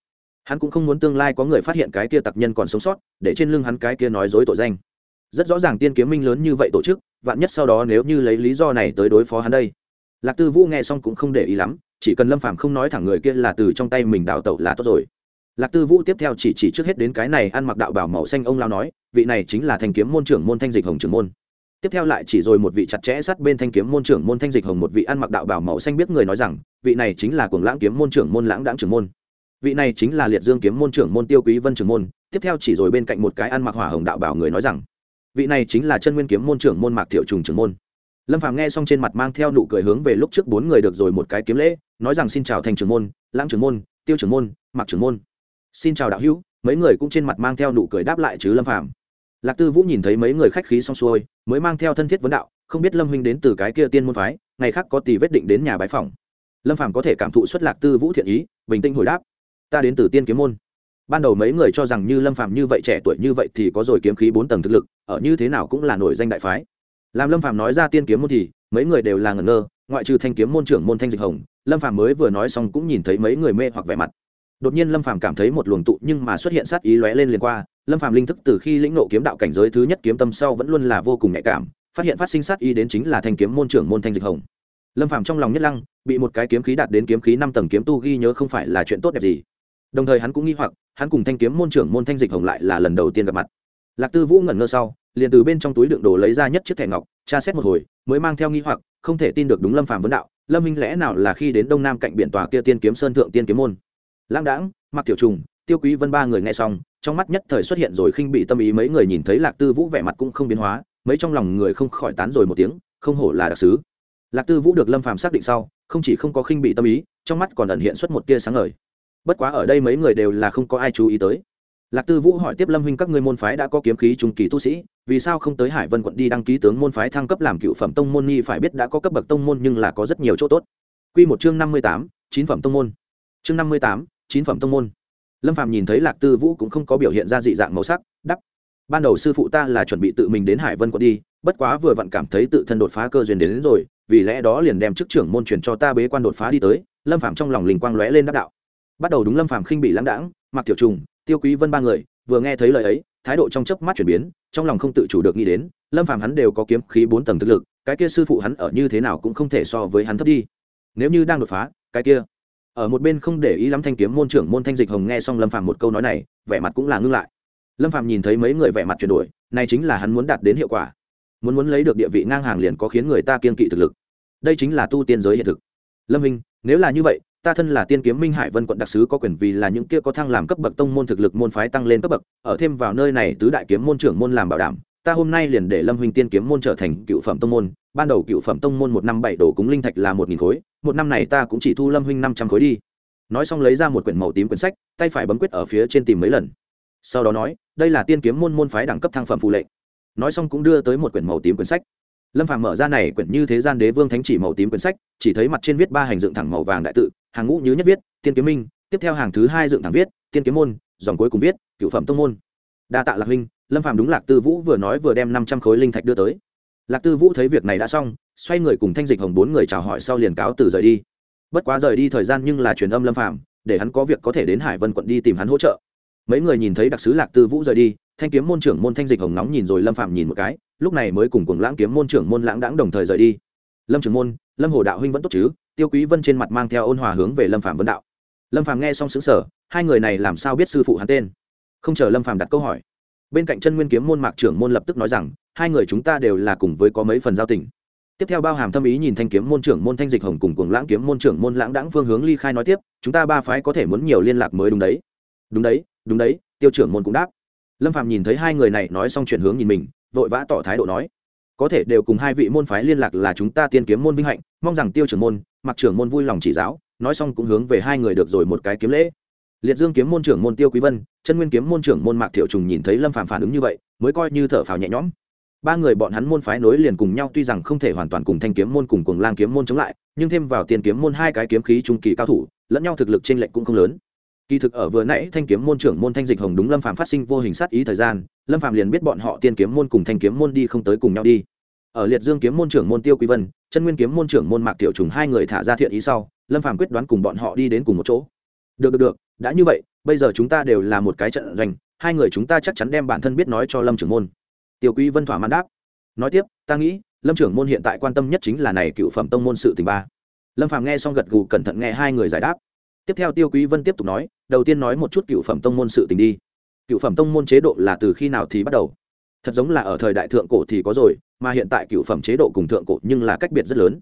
Speaker 1: Hắn cũng không muốn tương lai có người phát hiện cái kia tặc nhân còn sống sót, để trên lưng hắn cái kia nói dối tội danh. Rất rõ ràng tiên kiếm minh lớn như vậy tổ chức, vạn nhất sau đó nếu như lấy lý do này tới đối phó hắn đây. Lạc tư vũ nghe xong cũng không để ý lắm, chỉ cần lâm phàm không nói thẳng người kia là từ trong tay mình đào tẩu là tốt rồi. Lạc tư vũ tiếp theo chỉ chỉ trước hết đến cái này ăn mặc đạo bảo màu xanh ông lao nói, vị này chính là thanh kiếm môn trưởng môn thanh dịch hồng trưởng môn tiếp theo lại chỉ rồi một vị chặt chẽ sát bên thanh kiếm môn trưởng môn thanh dịch hồng một vị ăn mặc đạo bảo màu xanh biết người nói rằng, vị này chính là cuồng lãng kiếm môn trưởng môn lãng đãng trưởng môn. Vị này chính là liệt dương kiếm môn trưởng môn tiêu quý vân trưởng môn, tiếp theo chỉ rồi bên cạnh một cái ăn mặc hỏa hồng đạo bảo người nói rằng, vị này chính là chân nguyên kiếm môn trưởng môn mạc thiệu trùng trưởng môn. Lâm phàm nghe xong trên mặt mang theo nụ cười hướng về lúc trước bốn người được rồi một cái kiếm lễ, nói rằng xin chào thành trưởng môn, lãng trưởng môn, tiêu trưởng môn, mạc trưởng môn. Xin chào đạo hữu, mấy người cũng trên mặt mang theo nụ cười đáp lại chứ lâm phàm lạc tư vũ nhìn thấy mấy người khách khí xong xuôi, mới mang theo thân thiết vấn đạo, không biết lâm huynh đến từ cái kia tiên môn phái, ngày khác có tỷ vết định đến nhà bái phòng lâm phàm có thể cảm thụ xuất lạc tư vũ thiện ý, bình tĩnh hồi đáp. Ta đến từ tiên kiếm môn. Ban đầu mấy người cho rằng như lâm phàm như vậy trẻ tuổi như vậy thì có rồi kiếm khí bốn tầng thực lực, ở như thế nào cũng là nổi danh đại phái. Làm lâm phàm nói ra tiên kiếm môn thì, mấy người đều là ngẩn ngơ, ngoại trừ thanh kiếm môn trưởng môn thanh dịch hồng, lâm phàm mới vừa nói xong cũng nhìn thấy mấy người mê hoặc vẻ mặt. Đột nhiên lâm phàm cảm thấy một luồng tụ nhưng mà xuất hiện sát ý lóe lên liền qua lâm phàm linh thức từ khi lĩnh nộ kiếm đạo cảnh giới thứ nhất kiếm tâm sau vẫn luôn là vô cùng nhạy cảm, phát hiện phát sinh sát ý đến chính là thanh kiếm môn trưởng môn thanh dịch hồng. Lâm phàm trong lòng nhất lăng, bị một cái kiếm khí đạt đến kiếm khí năm tầng kiếm tu ghi nhớ không phải là chuyện tốt đẹp gì. Đồng thời hắn cũng nghi hoặc, hắn cùng thanh kiếm môn trưởng môn thanh dịch hồng lại là lần đầu tiên gặp mặt. Lạc tư vũ ngẩn ngơ sau, liền từ bên trong túi đựng đồ lấy ra nhất chiếc thẻ ngọc, tra xét một hồi, mới mang theo nghi hoặc, không thể tin được đúng lâm phàm vấn đạo, lâm minh, lẽ nào là khi đến đông nam cạnh biển tòa kia tiên kiếm sơn thượng tiên kiếm môn? Lãng đãng mặc tiểu trùng, tiêu quý vân ba người nghe xong trong mắt nhất thời xuất hiện rồi khinh bị tâm ý, mấy người nhìn thấy lạc tư vũ vẻ mặt cũng không biến hóa, mấy trong lòng người không khỏi tán rồi một tiếng, không hổ là đặc sứ. Lạc tư vũ được lâm phàm xác định sau, không chỉ không có khinh bị tâm ý, trong mắt còn ẩn hiện xuất một tia sáng ngời. Bất quá ở đây mấy người đều là không có ai chú ý tới. Lạc tư vũ hỏi tiếp lâm huynh các ngươi môn phái đã có kiếm khí trung kỳ tu sĩ, vì sao không tới hải vân quận đi đăng ký tướng môn phái thăng cấp làm cựu phẩm tông môn nhi phải biết đã có cấp bậc tông môn nhưng là có rất nhiều chỗ tốt. Q một chương năm mươi tám, chín phẩm tông môn. Chương năm mươi tám, chín phẩm tông môn lâm phạm nhìn thấy lạc tư vũ cũng không có biểu hiện ra dị dạng màu sắc đắp ban đầu sư phụ ta là chuẩn bị tự mình đến hải vân quận đi bất quá vừa vặn cảm thấy tự thân đột phá cơ duyên đến, đến rồi vì lẽ đó liền đem chức trưởng môn truyền cho ta bế quan đột phá đi tới. Lâm phạm trong lòng linh quang lóe lên đắc đạo. Bắt đầu đúng lâm phạm khinh bị lãng đãng mặc tiểu trùng tiêu quý vân ba người vừa nghe thấy lời ấy thái độ trong chớp mắt chuyển biến trong lòng không tự chủ được nghĩ đến lâm phàm hắn đều có kiếm khí bốn tầng thực lực cái kia sư phụ hắn ở như thế nào cũng không thể so với hắn thấp đi. Nếu như đang đột phá cái kia ở một bên không để ý lắm thanh kiếm môn trưởng môn thanh dịch hồng nghe xong lâm phàm một câu nói này, vẻ mặt cũng là ngưng lại. Lâm phàm nhìn thấy mấy người vẻ mặt chuyển đổi, này chính là hắn muốn đạt đến hiệu quả. Muốn muốn lấy được địa vị ngang hàng liền có khiến người ta kiên kỵ thực lực. Đây chính là tu tiên giới hiện thực. Lâm minh, nếu là như vậy, ta thân là tiên kiếm minh hải vân quận đặc sứ có quyền vì là những kia có thăng làm cấp bậc tông môn thực lực môn phái tăng lên cấp bậc, ở thêm vào nơi này tứ đại kiếm môn trưởng môn làm bảo đảm, ta hôm nay liền để lâm huynh tiên kiếm môn trở thành cựu phẩm tông môn. Ban đầu cựu phẩm tông môn một năm bảy đồ cúng linh thạch là một nghìn khối một năm này ta cũng chỉ thu lâm huynh năm trăm khối đi. Nói xong lấy ra một quyển màu tím quyển sách, tay phải bấm quyết ở phía trên tìm mấy lần. Sau đó nói, đây là tiên kiếm môn môn phái đẳng cấp thăng phẩm phù lệnh. Nói xong cũng đưa tới một quyển màu tím quyển sách. Lâm phàm mở ra này quyển như thế gian đế vương thánh chỉ màu tím quyển sách, chỉ thấy mặt trên viết ba hành dựng thẳng màu vàng đại tự, hàng ngũ nhứ nhất viết, tiên kiếm minh, tiếp theo hàng thứ hai dựng thẳng viết, tiên kiếm môn, dòng cuối cùng viết, cựu phẩm tông môn. Đa tạ lạc huynh, lâm phàm đúng lạc tư vũ vừa nói vừa đem năm trăm khối linh thạch đưa tới. Lạc tư vũ thấy việc này đã xong xoay người cùng thanh dịch hồng bốn người chào hỏi sau liền cáo từ rời đi. Bất quá rời đi thời gian nhưng là truyền âm lâm phạm để hắn có việc có thể đến hải vân quận đi tìm hắn hỗ trợ. Mấy người nhìn thấy đặc sứ lạc tư vũ rời đi, thanh kiếm môn trưởng môn thanh dịch hồng nóng nhìn rồi lâm phạm nhìn một cái, lúc này mới cùng cùng lãng kiếm môn trưởng môn lãng đãng đồng thời rời đi. Lâm trưởng môn, lâm hồ đạo huynh vẫn tốt chứ? Tiêu quý vân trên mặt mang theo ôn hòa hướng về lâm phạm vân đạo. Lâm phạm nghe xong xứng sở hai người này làm sao biết sư phụ hắn tên? Không chờ lâm phạm đặt câu hỏi, bên cạnh chân nguyên kiếm môn mạc trưởng môn lập tức nói rằng, hai người chúng ta đều là cùng với có mấy phần giao tình tiếp theo bao hàm thâm ý nhìn thanh kiếm môn trưởng môn thanh dịch hồng cùng cuồng lãng kiếm môn trưởng môn lãng đãng phương hướng ly khai nói tiếp, chúng ta ba phái có thể muốn nhiều liên lạc mới đúng đấy. Đúng đấy đúng đấy, tiêu trưởng môn cũng đáp. Lâm phạm nhìn thấy hai người này nói xong chuyển hướng nhìn mình, vội vã tỏ thái độ nói, có thể đều cùng hai vị môn phái liên lạc là chúng ta tiên kiếm môn vinh hạnh, mong rằng tiêu trưởng môn, mặc trưởng môn vui lòng chỉ giáo, nói xong cũng hướng về hai người được rồi một cái kiếm lễ. Liệt dương kiếm môn trưởng môn tiêu quý vân, chân nguyên kiếm môn trưởng môn mạc thiệu trùng nhìn thấy lâm phạm phản ứng như vậy, mới coi như thở phào nhẹ nhõm ba người bọn hắn môn phái nối liền cùng nhau, tuy rằng không thể hoàn toàn cùng thanh kiếm môn cùng cùng lang kiếm môn chống lại, nhưng thêm vào tiền kiếm môn hai cái kiếm khí trung kỳ cao thủ, lẫn nhau thực lực trên lệnh cũng không lớn. Kỳ thực ở vừa nãy, thanh kiếm môn trưởng môn thanh dịch hồng đúng lâm phạm phát sinh vô hình sát ý thời gian, lâm phạm liền biết bọn họ tiên kiếm môn cùng thanh kiếm môn đi không tới cùng nhau đi. Ở liệt dương kiếm môn trưởng môn tiêu quý vân, chân nguyên kiếm môn trưởng môn mạc tiểu trùng hai người thả ra thiện ý sau, lâm phạm quyết đoán cùng bọn họ đi đến cùng một chỗ. Được được được, đã như vậy, bây giờ chúng ta đều là một cái trận doanh, hai người chúng ta chắc chắn đem bản thân biết nói cho lâm trưởng môn tiêu quý vân thỏa mãn đáp. Nói tiếp, ta nghĩ, lâm trưởng môn hiện tại quan tâm nhất chính là này cựu phẩm tông môn sự tình ba. Lâm phàm nghe xong gật gù cẩn thận nghe hai người giải đáp. Tiếp theo tiêu quý vân tiếp tục nói, đầu tiên nói một chút cựu phẩm tông môn sự tình đi. Cựu phẩm tông môn chế độ là từ khi nào thì bắt đầu? Thật giống là ở thời đại thượng cổ thì có rồi, mà hiện tại cựu phẩm chế độ cùng thượng cổ nhưng là cách biệt rất lớn.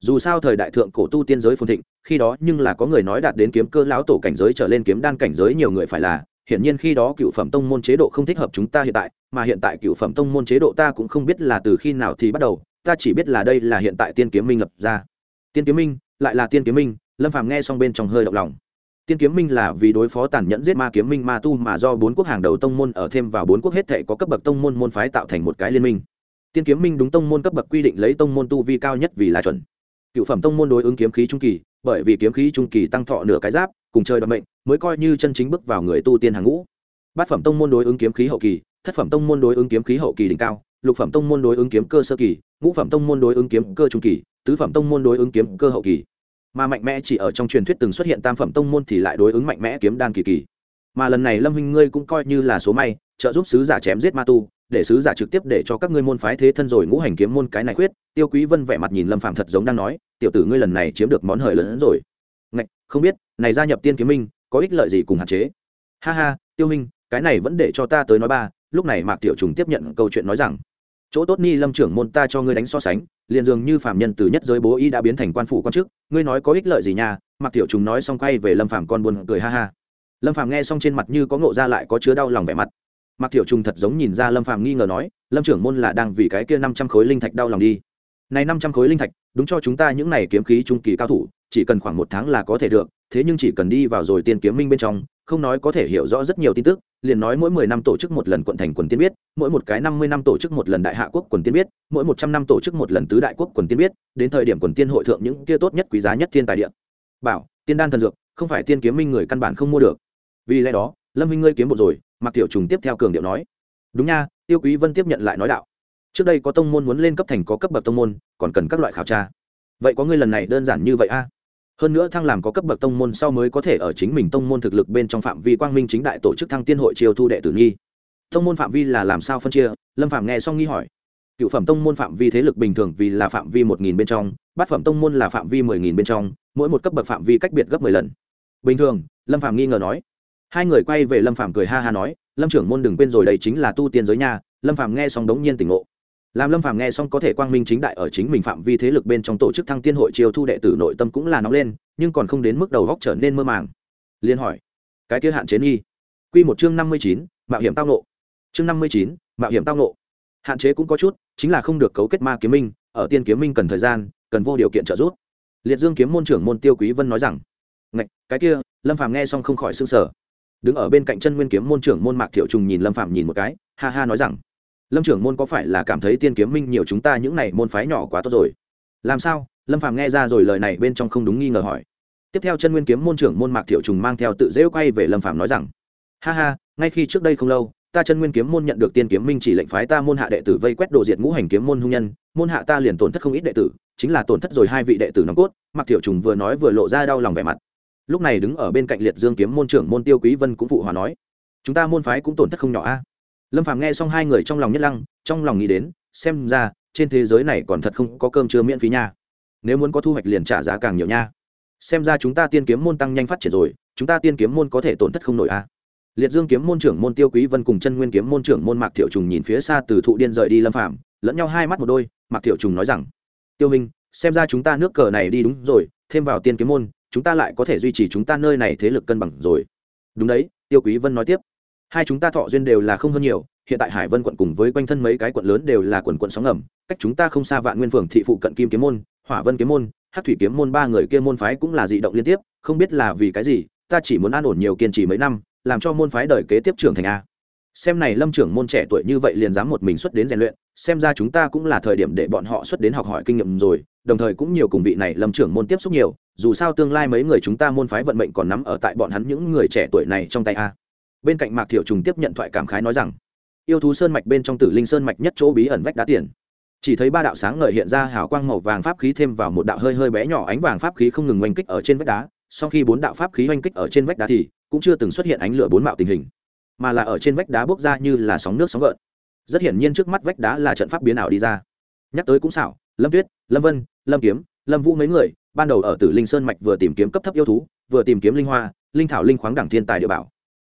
Speaker 1: Dù sao thời đại thượng cổ tu tiên giới phồn thịnh, khi đó nhưng là có người nói đạt đến kiếm cơ lão tổ cảnh giới trở lên kiếm đan cảnh giới nhiều người phải là hiển nhiên khi đó cựu phẩm tông môn chế độ không thích hợp chúng ta hiện tại, mà hiện tại cựu phẩm tông môn chế độ ta cũng không biết là từ khi nào thì bắt đầu, ta chỉ biết là đây là hiện tại tiên kiếm minh lập ra. Tiên kiếm minh, lại là tiên kiếm minh, lâm phàm nghe xong bên trong hơi động lòng. Tiên kiếm minh là vì đối phó tàn nhẫn giết ma kiếm minh ma tu mà do bốn quốc hàng đầu tông môn ở thêm vào bốn quốc hết thể có cấp bậc tông môn môn phái tạo thành một cái liên minh. Tiên kiếm minh đúng tông môn cấp bậc quy định lấy tông môn tu vi cao nhất vì là chuẩn. Cựu phẩm tông môn đối ứng kiếm khí trung kỳ, bởi vì kiếm khí trung kỳ tăng thọ nửa cái giáp, cùng chơi đoạn mệnh mới coi như chân chính bước vào người tu tiên hàng ngũ. Bát phẩm tông môn đối ứng kiếm khí hậu kỳ, thất phẩm tông môn đối ứng kiếm khí hậu kỳ đỉnh cao, lục phẩm tông môn đối ứng kiếm cơ sơ kỳ, ngũ phẩm tông môn đối ứng kiếm cơ trung kỳ, tứ phẩm tông môn đối ứng kiếm cơ hậu kỳ. Mà mạnh mẽ chỉ ở trong truyền thuyết từng xuất hiện tam phẩm tông môn thì lại đối ứng mạnh mẽ kiếm đan kỳ kỳ. Mà lần này lâm huynh ngươi cũng coi như là số may, trợ giúp sứ giả chém giết ma tu, để sứ giả trực tiếp để cho các ngươi môn phái thế thân rồi ngũ hành kiếm môn cái này khuyết, tiêu quý vân vẻ mặt nhìn lâm phạm thật giống đang nói, tiểu tử ngươi lần này chiếm được món hời lớn hơn rồi. Ngạch, không biết, này gia nhập tiên kiếm minh có ích lợi gì cùng hạn chế? Ha ha, tiêu minh, cái này vẫn để cho ta tới nói ba, lúc này mạc tiểu trùng tiếp nhận câu chuyện nói rằng, chỗ tốt ni lâm trưởng môn ta cho ngươi đánh so sánh, liền dường như phạm nhân từ nhất giới bố y đã biến thành quan phủ quan chức, ngươi nói có ích lợi gì nha? Mạc tiểu trùng nói xong quay về lâm phạm con buồn cười ha ha. Lâm phạm nghe xong trên mặt như có ngộ ra lại có chứa đau lòng vẻ mặt. Mạc tiểu trùng thật giống nhìn ra lâm phạm nghi ngờ nói, lâm trưởng môn là đang vì cái kia năm trăm khối linh thạch đau lòng đi. Này năm trăm khối linh thạch, đúng cho chúng ta những này kiếm khí trung kỳ cao thủ chỉ cần khoảng một tháng là có thể được, thế nhưng chỉ cần đi vào rồi tiên kiếm minh bên trong, không nói có thể hiểu rõ rất nhiều tin tức, liền nói mỗi mười năm tổ chức một lần quận thành quần tiên biết, mỗi một cái năm mươi năm tổ chức một lần đại hạ quốc quần tiên biết, mỗi một trăm năm tổ chức một lần tứ đại quốc quần tiên biết, đến thời điểm quần tiên hội thượng những kia tốt nhất quý giá nhất thiên tài địa. Bảo, tiên đan thần dược, không phải tiên kiếm minh người căn bản không mua được. Vì lẽ đó, lâm minh ngươi kiếm một rồi mặc tiểu trùng tiếp theo cường điệu nói. Đúng nha, tiêu quý vân tiếp nhận lại nói đạo. Trước đây có tông môn muốn lên cấp thành có cấp bậc tông môn, còn cần các loại khảo tra. Vậy có ngươi lần này đơn giản như vậy a? Hơn nữa thăng làm có cấp bậc tông môn sau mới có thể ở chính mình tông môn thực lực bên trong phạm vi quang minh chính đại tổ chức thăng tiên hội chiêu thu đệ tử nghi. Tông môn phạm vi là làm sao phân chia? Lâm phạm nghe xong nghi hỏi. Cựu phẩm tông môn phạm vi thế lực bình thường vì là phạm vi một nghìn bên trong, bát phẩm tông môn là phạm vi mười nghìn bên trong, mỗi một cấp bậc phạm vi cách biệt gấp mười lần. Bình thường, lâm phạm nghi ngờ nói. Hai người quay về lâm phạm cười ha ha nói, lâm trưởng môn đừng quên rồi, đây chính là tu tiên giới nha. Lâm phạm nghe xong đống nhiên tỉnh ngộ làm lâm phàm nghe xong có thể quang minh chính đại ở chính mình phạm vi thế lực bên trong tổ chức thăng tiên hội chiêu thu đệ tử nội tâm cũng là nóng lên, nhưng còn không đến mức đầu góc trở nên mơ màng. Liên hỏi, cái kia hạn chế nghi? Quy một chương năm mươi chín, mạo hiểm tao nộ chương năm mươi chín, mạo hiểm tao nộ hạn chế cũng có chút, chính là không được cấu kết ma kiếm minh, ở tiên kiếm minh cần thời gian, cần vô điều kiện trợ giúp. Liệt dương kiếm môn trưởng môn tiêu quý vân nói rằng, ngạch, cái kia, lâm phàm nghe xong không khỏi sưng sở. Đứng ở bên cạnh chân nguyên kiếm môn trưởng môn mạc thiệu trùng nhìn lâm phàm nhìn một cái, ha ha nói rằng lâm trưởng môn có phải là cảm thấy tiên kiếm minh nhiều chúng ta những này môn phái nhỏ quá tốt rồi? Làm sao? Lâm phàm nghe ra rồi lời này bên trong không đúng nghi ngờ hỏi. Tiếp theo chân nguyên kiếm môn trưởng môn mạc thiệu trùng mang theo tự dễu quay về lâm phàm nói rằng, ha ha, ngay khi trước đây không lâu, ta chân nguyên kiếm môn nhận được tiên kiếm minh chỉ lệnh phái ta môn hạ đệ tử vây quét đồ diệt ngũ hành kiếm môn hung nhân, môn hạ ta liền tổn thất không ít đệ tử, chính là tổn thất rồi hai vị đệ tử nòng cốt. Mặc tiểu trùng vừa nói vừa lộ ra đau lòng vẻ mặt. Lúc này đứng ở bên cạnh liệt dương kiếm môn trưởng môn tiêu quý vân cũng phụ hòa nói, chúng ta môn phái cũng tổn thất không nhỏ a lâm phàm nghe xong hai người trong lòng nhất lăng, trong lòng nghĩ đến, xem ra, trên thế giới này còn thật không có cơm chưa miễn phí nha. Nếu muốn có thu hoạch liền trả giá càng nhiều nha. Xem ra chúng ta tiên kiếm môn tăng nhanh phát triển rồi, chúng ta tiên kiếm môn có thể tổn thất không nổi a liệt dương kiếm môn trưởng môn tiêu quý vân cùng chân nguyên kiếm môn trưởng môn mạc thiệu trùng nhìn phía xa từ thụ điên rời đi lâm phàm, lẫn nhau hai mắt một đôi, mạc thiệu trùng nói rằng, tiêu minh xem ra chúng ta nước cờ này đi đúng rồi, thêm vào tiên kiếm môn, chúng ta lại có thể duy trì chúng ta nơi này thế lực cân bằng rồi. Đúng đấy, tiêu quý vân nói tiếp hai chúng ta thọ duyên đều là không hơn nhiều, hiện tại hải vân quận cùng với quanh thân mấy cái quận lớn đều là quần quận sóng ngầm, cách chúng ta không xa vạn nguyên phường, thị phụ cận kim kiếm môn, hỏa vân kiếm môn hát thủy kiếm môn ba người kia môn phái cũng là dị động liên tiếp, không biết là vì cái gì, ta chỉ muốn an ổn nhiều kiên trì mấy năm, làm cho môn phái đời kế tiếp trưởng thành a. Xem này lâm trưởng môn trẻ tuổi như vậy liền dám một mình xuất đến rèn luyện, xem ra chúng ta cũng là thời điểm để bọn họ xuất đến học hỏi kinh nghiệm rồi, đồng thời cũng nhiều cùng vị này lâm trưởng môn tiếp xúc nhiều, dù sao tương lai mấy người chúng ta môn phái vận mệnh còn nắm ở tại bọn hắn những người trẻ tuổi này trong tay a bên cạnh mạc thiệu trùng tiếp nhận thoại cảm khái nói rằng, yêu thú sơn mạch bên trong tử linh sơn mạch nhất chỗ bí ẩn vách đá tiền. Chỉ thấy ba đạo sáng ngời hiện ra hào quang màu vàng pháp khí thêm vào một đạo hơi hơi bé nhỏ ánh vàng pháp khí không ngừng oanh kích ở trên vách đá, sau khi bốn đạo pháp khí oanh kích ở trên vách đá thì cũng chưa từng xuất hiện ánh lửa bốn mạo tình hình, mà là ở trên vách đá bốc ra như là sóng nước sóng gợn. Rất hiển nhiên trước mắt vách đá là trận pháp biến ảo đi ra. Nhắc tới cũng xảo, lâm tuyết, lâm vân, lâm kiếm, lâm vũ mấy người, ban đầu ở tử linh sơn mạch vừa tìm kiếm cấp thấp yêu thú, vừa tìm kiếm linh hoa, linh thảo linh khoáng đẳng thiên tài địa bảo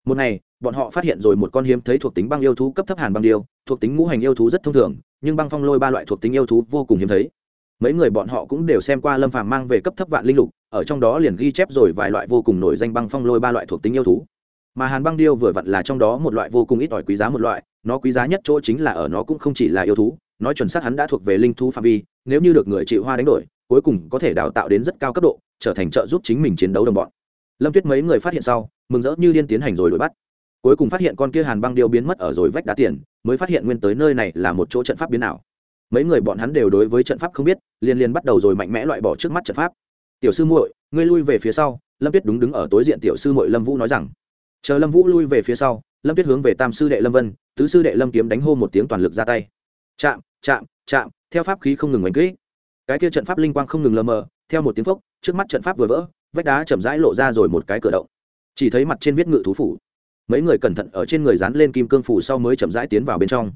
Speaker 1: một ngày, bọn họ phát hiện rồi một con hiếm thấy thuộc tính băng yêu thú cấp thấp hàn băng điêu, thuộc tính ngũ hành yêu thú rất thông thường, nhưng băng phong lôi ba loại thuộc tính yêu thú vô cùng hiếm thấy. Mấy người bọn họ cũng đều xem qua lâm phàm mang về cấp thấp vạn linh lục, ở trong đó liền ghi chép rồi vài loại vô cùng nổi danh băng phong lôi ba loại thuộc tính yêu thú. Mà hàn băng điêu vừa vặn là trong đó một loại vô cùng ít ỏi quý giá một loại, nó quý giá nhất chỗ chính là ở nó cũng không chỉ là yêu thú, nói chuẩn xác hắn đã thuộc về linh thú phạm vi, nếu như được người chịu hoa đánh đổi, cuối cùng có thể đào tạo đến rất cao cấp độ, trở thành trợ giúp chính mình chiến đấu đồng bọn lâm tuyết mấy người phát hiện sau, mừng rỡ như điên tiến hành rồi đuổi bắt. Cuối cùng phát hiện con kia hàn băng điêu biến mất ở rồi vách đá tiền, mới phát hiện nguyên tới nơi này là một chỗ trận pháp biến ảo. Mấy người bọn hắn đều đối với trận pháp không biết liên liên bắt đầu rồi mạnh mẽ loại bỏ trước mắt trận pháp. Tiểu sư muội, ngươi lui về phía sau. Lâm tuyết đúng đứng ở tối diện tiểu sư muội lâm vũ nói rằng. Chờ lâm vũ lui về phía sau, lâm tuyết hướng về tam sư đệ lâm vân, tứ sư đệ lâm kiếm đánh hô một tiếng toàn lực ra tay. Chạm chạm chạm, theo pháp khí không ngừng đánh kỹ cái kia trận pháp linh quang không ngừng lờ mờ, theo một tiếng phốc, trước mắt trận pháp vừa vỡ vách đá chậm rãi lộ ra rồi một cái cửa động. Chỉ thấy mặt trên viết ngự thú phủ. Mấy người cẩn thận ở trên người dán lên kim cương phủ sau mới chậm rãi tiến vào bên trong.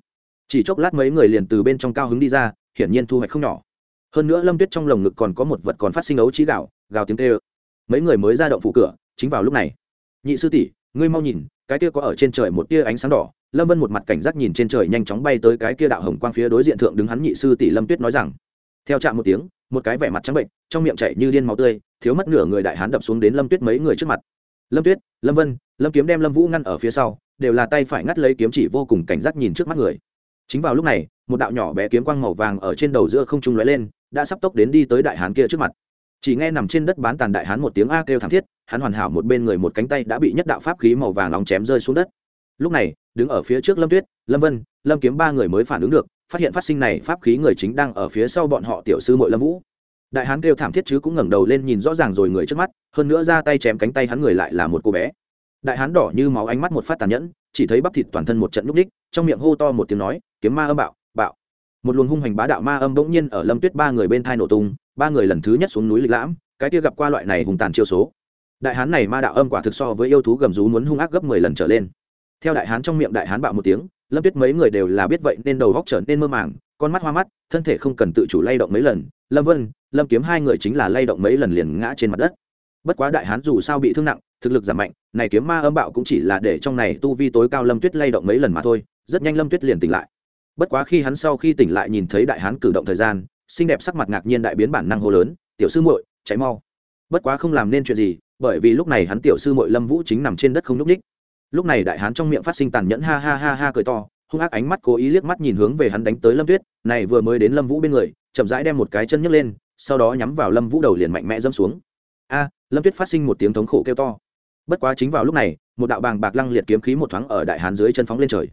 Speaker 1: Chỉ chốc lát mấy người liền từ bên trong cao hứng đi ra, hiển nhiên thu hoạch không nhỏ. Hơn nữa lâm tuyết trong lồng ngực còn có một vật còn phát sinh ấu trí gạo, gào tiếng tê ơ mấy người mới ra động phủ cửa, chính vào lúc này. Nhị sư tỷ, ngươi mau nhìn, cái kia có ở trên trời một tia ánh sáng đỏ. Lâm vân một mặt cảnh giác nhìn trên trời nhanh chóng bay tới cái kia đạo hồng quang phía đối diện thượng đứng hắn nhị sư tỷ lâm tuyết nói rằng. Theo chạm một tiếng, một cái vẻ mặt trắng bệnh trong miệng chảy như điên máu tươi, thiếu mất nửa người đại hán đập xuống đến lâm tuyết mấy người trước mặt. Lâm tuyết, lâm vân, lâm kiếm đem lâm vũ ngăn ở phía sau, đều là tay phải ngắt lấy kiếm chỉ vô cùng cảnh giác nhìn trước mắt người. Chính vào lúc này, một đạo nhỏ bé kiếm quang màu vàng ở trên đầu giữa không trung lóe lên, đã sắp tốc đến đi tới đại hán kia trước mặt. Chỉ nghe nằm trên đất bán tàn đại hán một tiếng a kêu thảm thiết, hắn hoàn hảo một bên người một cánh tay đã bị nhất đạo pháp khí màu vàng nóng chém rơi xuống đất. Lúc này, đứng ở phía trước lâm tuyết, lâm vân, lâm kiếm ba người mới phản ứng được, phát hiện phát sinh này pháp khí người chính đang ở phía sau bọn họ tiểu sư mội lâm vũ đại hán kêu thảm thiết chứ cũng ngẩng đầu lên nhìn rõ ràng rồi người trước mắt, hơn nữa ra tay chém cánh tay hắn người lại là một cô bé. Đại hán đỏ như máu ánh mắt một phát tàn nhẫn, chỉ thấy bắp thịt toàn thân một trận núp ních, trong miệng hô to một tiếng nói, kiếm ma âm bạo bạo. Một luồng hung hành bá đạo ma âm bỗng nhiên ở lâm tuyết ba người bên thai nổ tung, ba người lần thứ nhất xuống núi lịch lãm, cái kia gặp qua loại này hùng tàn chiêu số. Đại hán này ma đạo âm quả thực so với yêu thú gầm rú muốn hung ác gấp mười lần trở lên. Theo đại hán trong miệng đại hán bạo một tiếng, lâm tuyết mấy người đều là biết vậy nên đầu góc trở nên mơ màng, con mắt hoa mắt, thân thể không cần tự chủ lay động mấy lần lâm vân, lâm kiếm hai người chính là lay động mấy lần liền ngã trên mặt đất. Bất quá đại hán dù sao bị thương nặng, thực lực giảm mạnh, này kiếm ma âm bạo cũng chỉ là để trong này tu vi tối cao lâm tuyết lay động mấy lần mà thôi, rất nhanh lâm tuyết liền tỉnh lại. Bất quá khi hắn sau khi tỉnh lại nhìn thấy đại hán cử động thời gian, xinh đẹp sắc mặt ngạc nhiên đại biến bản năng hô lớn, tiểu sư muội cháy mau. Bất quá không làm nên chuyện gì, bởi vì lúc này hắn tiểu sư muội lâm vũ chính nằm trên đất không nhúc ních lúc này đại hán trong miệng phát sinh tàn nhẫn ha ha ha ha cười to hung ác ánh mắt cố ý liếc mắt nhìn hướng về hắn đánh tới lâm tuyết, này vừa mới đến lâm vũ bên người, chậm rãi đem một cái chân nhấc lên, sau đó nhắm vào lâm vũ đầu liền mạnh mẽ dâm xuống. A, lâm tuyết phát sinh một tiếng thống khổ kêu to. Bất quá chính vào lúc này, một đạo bàng bạc lăng liệt kiếm khí một thoáng ở đại hán dưới chân phóng lên trời.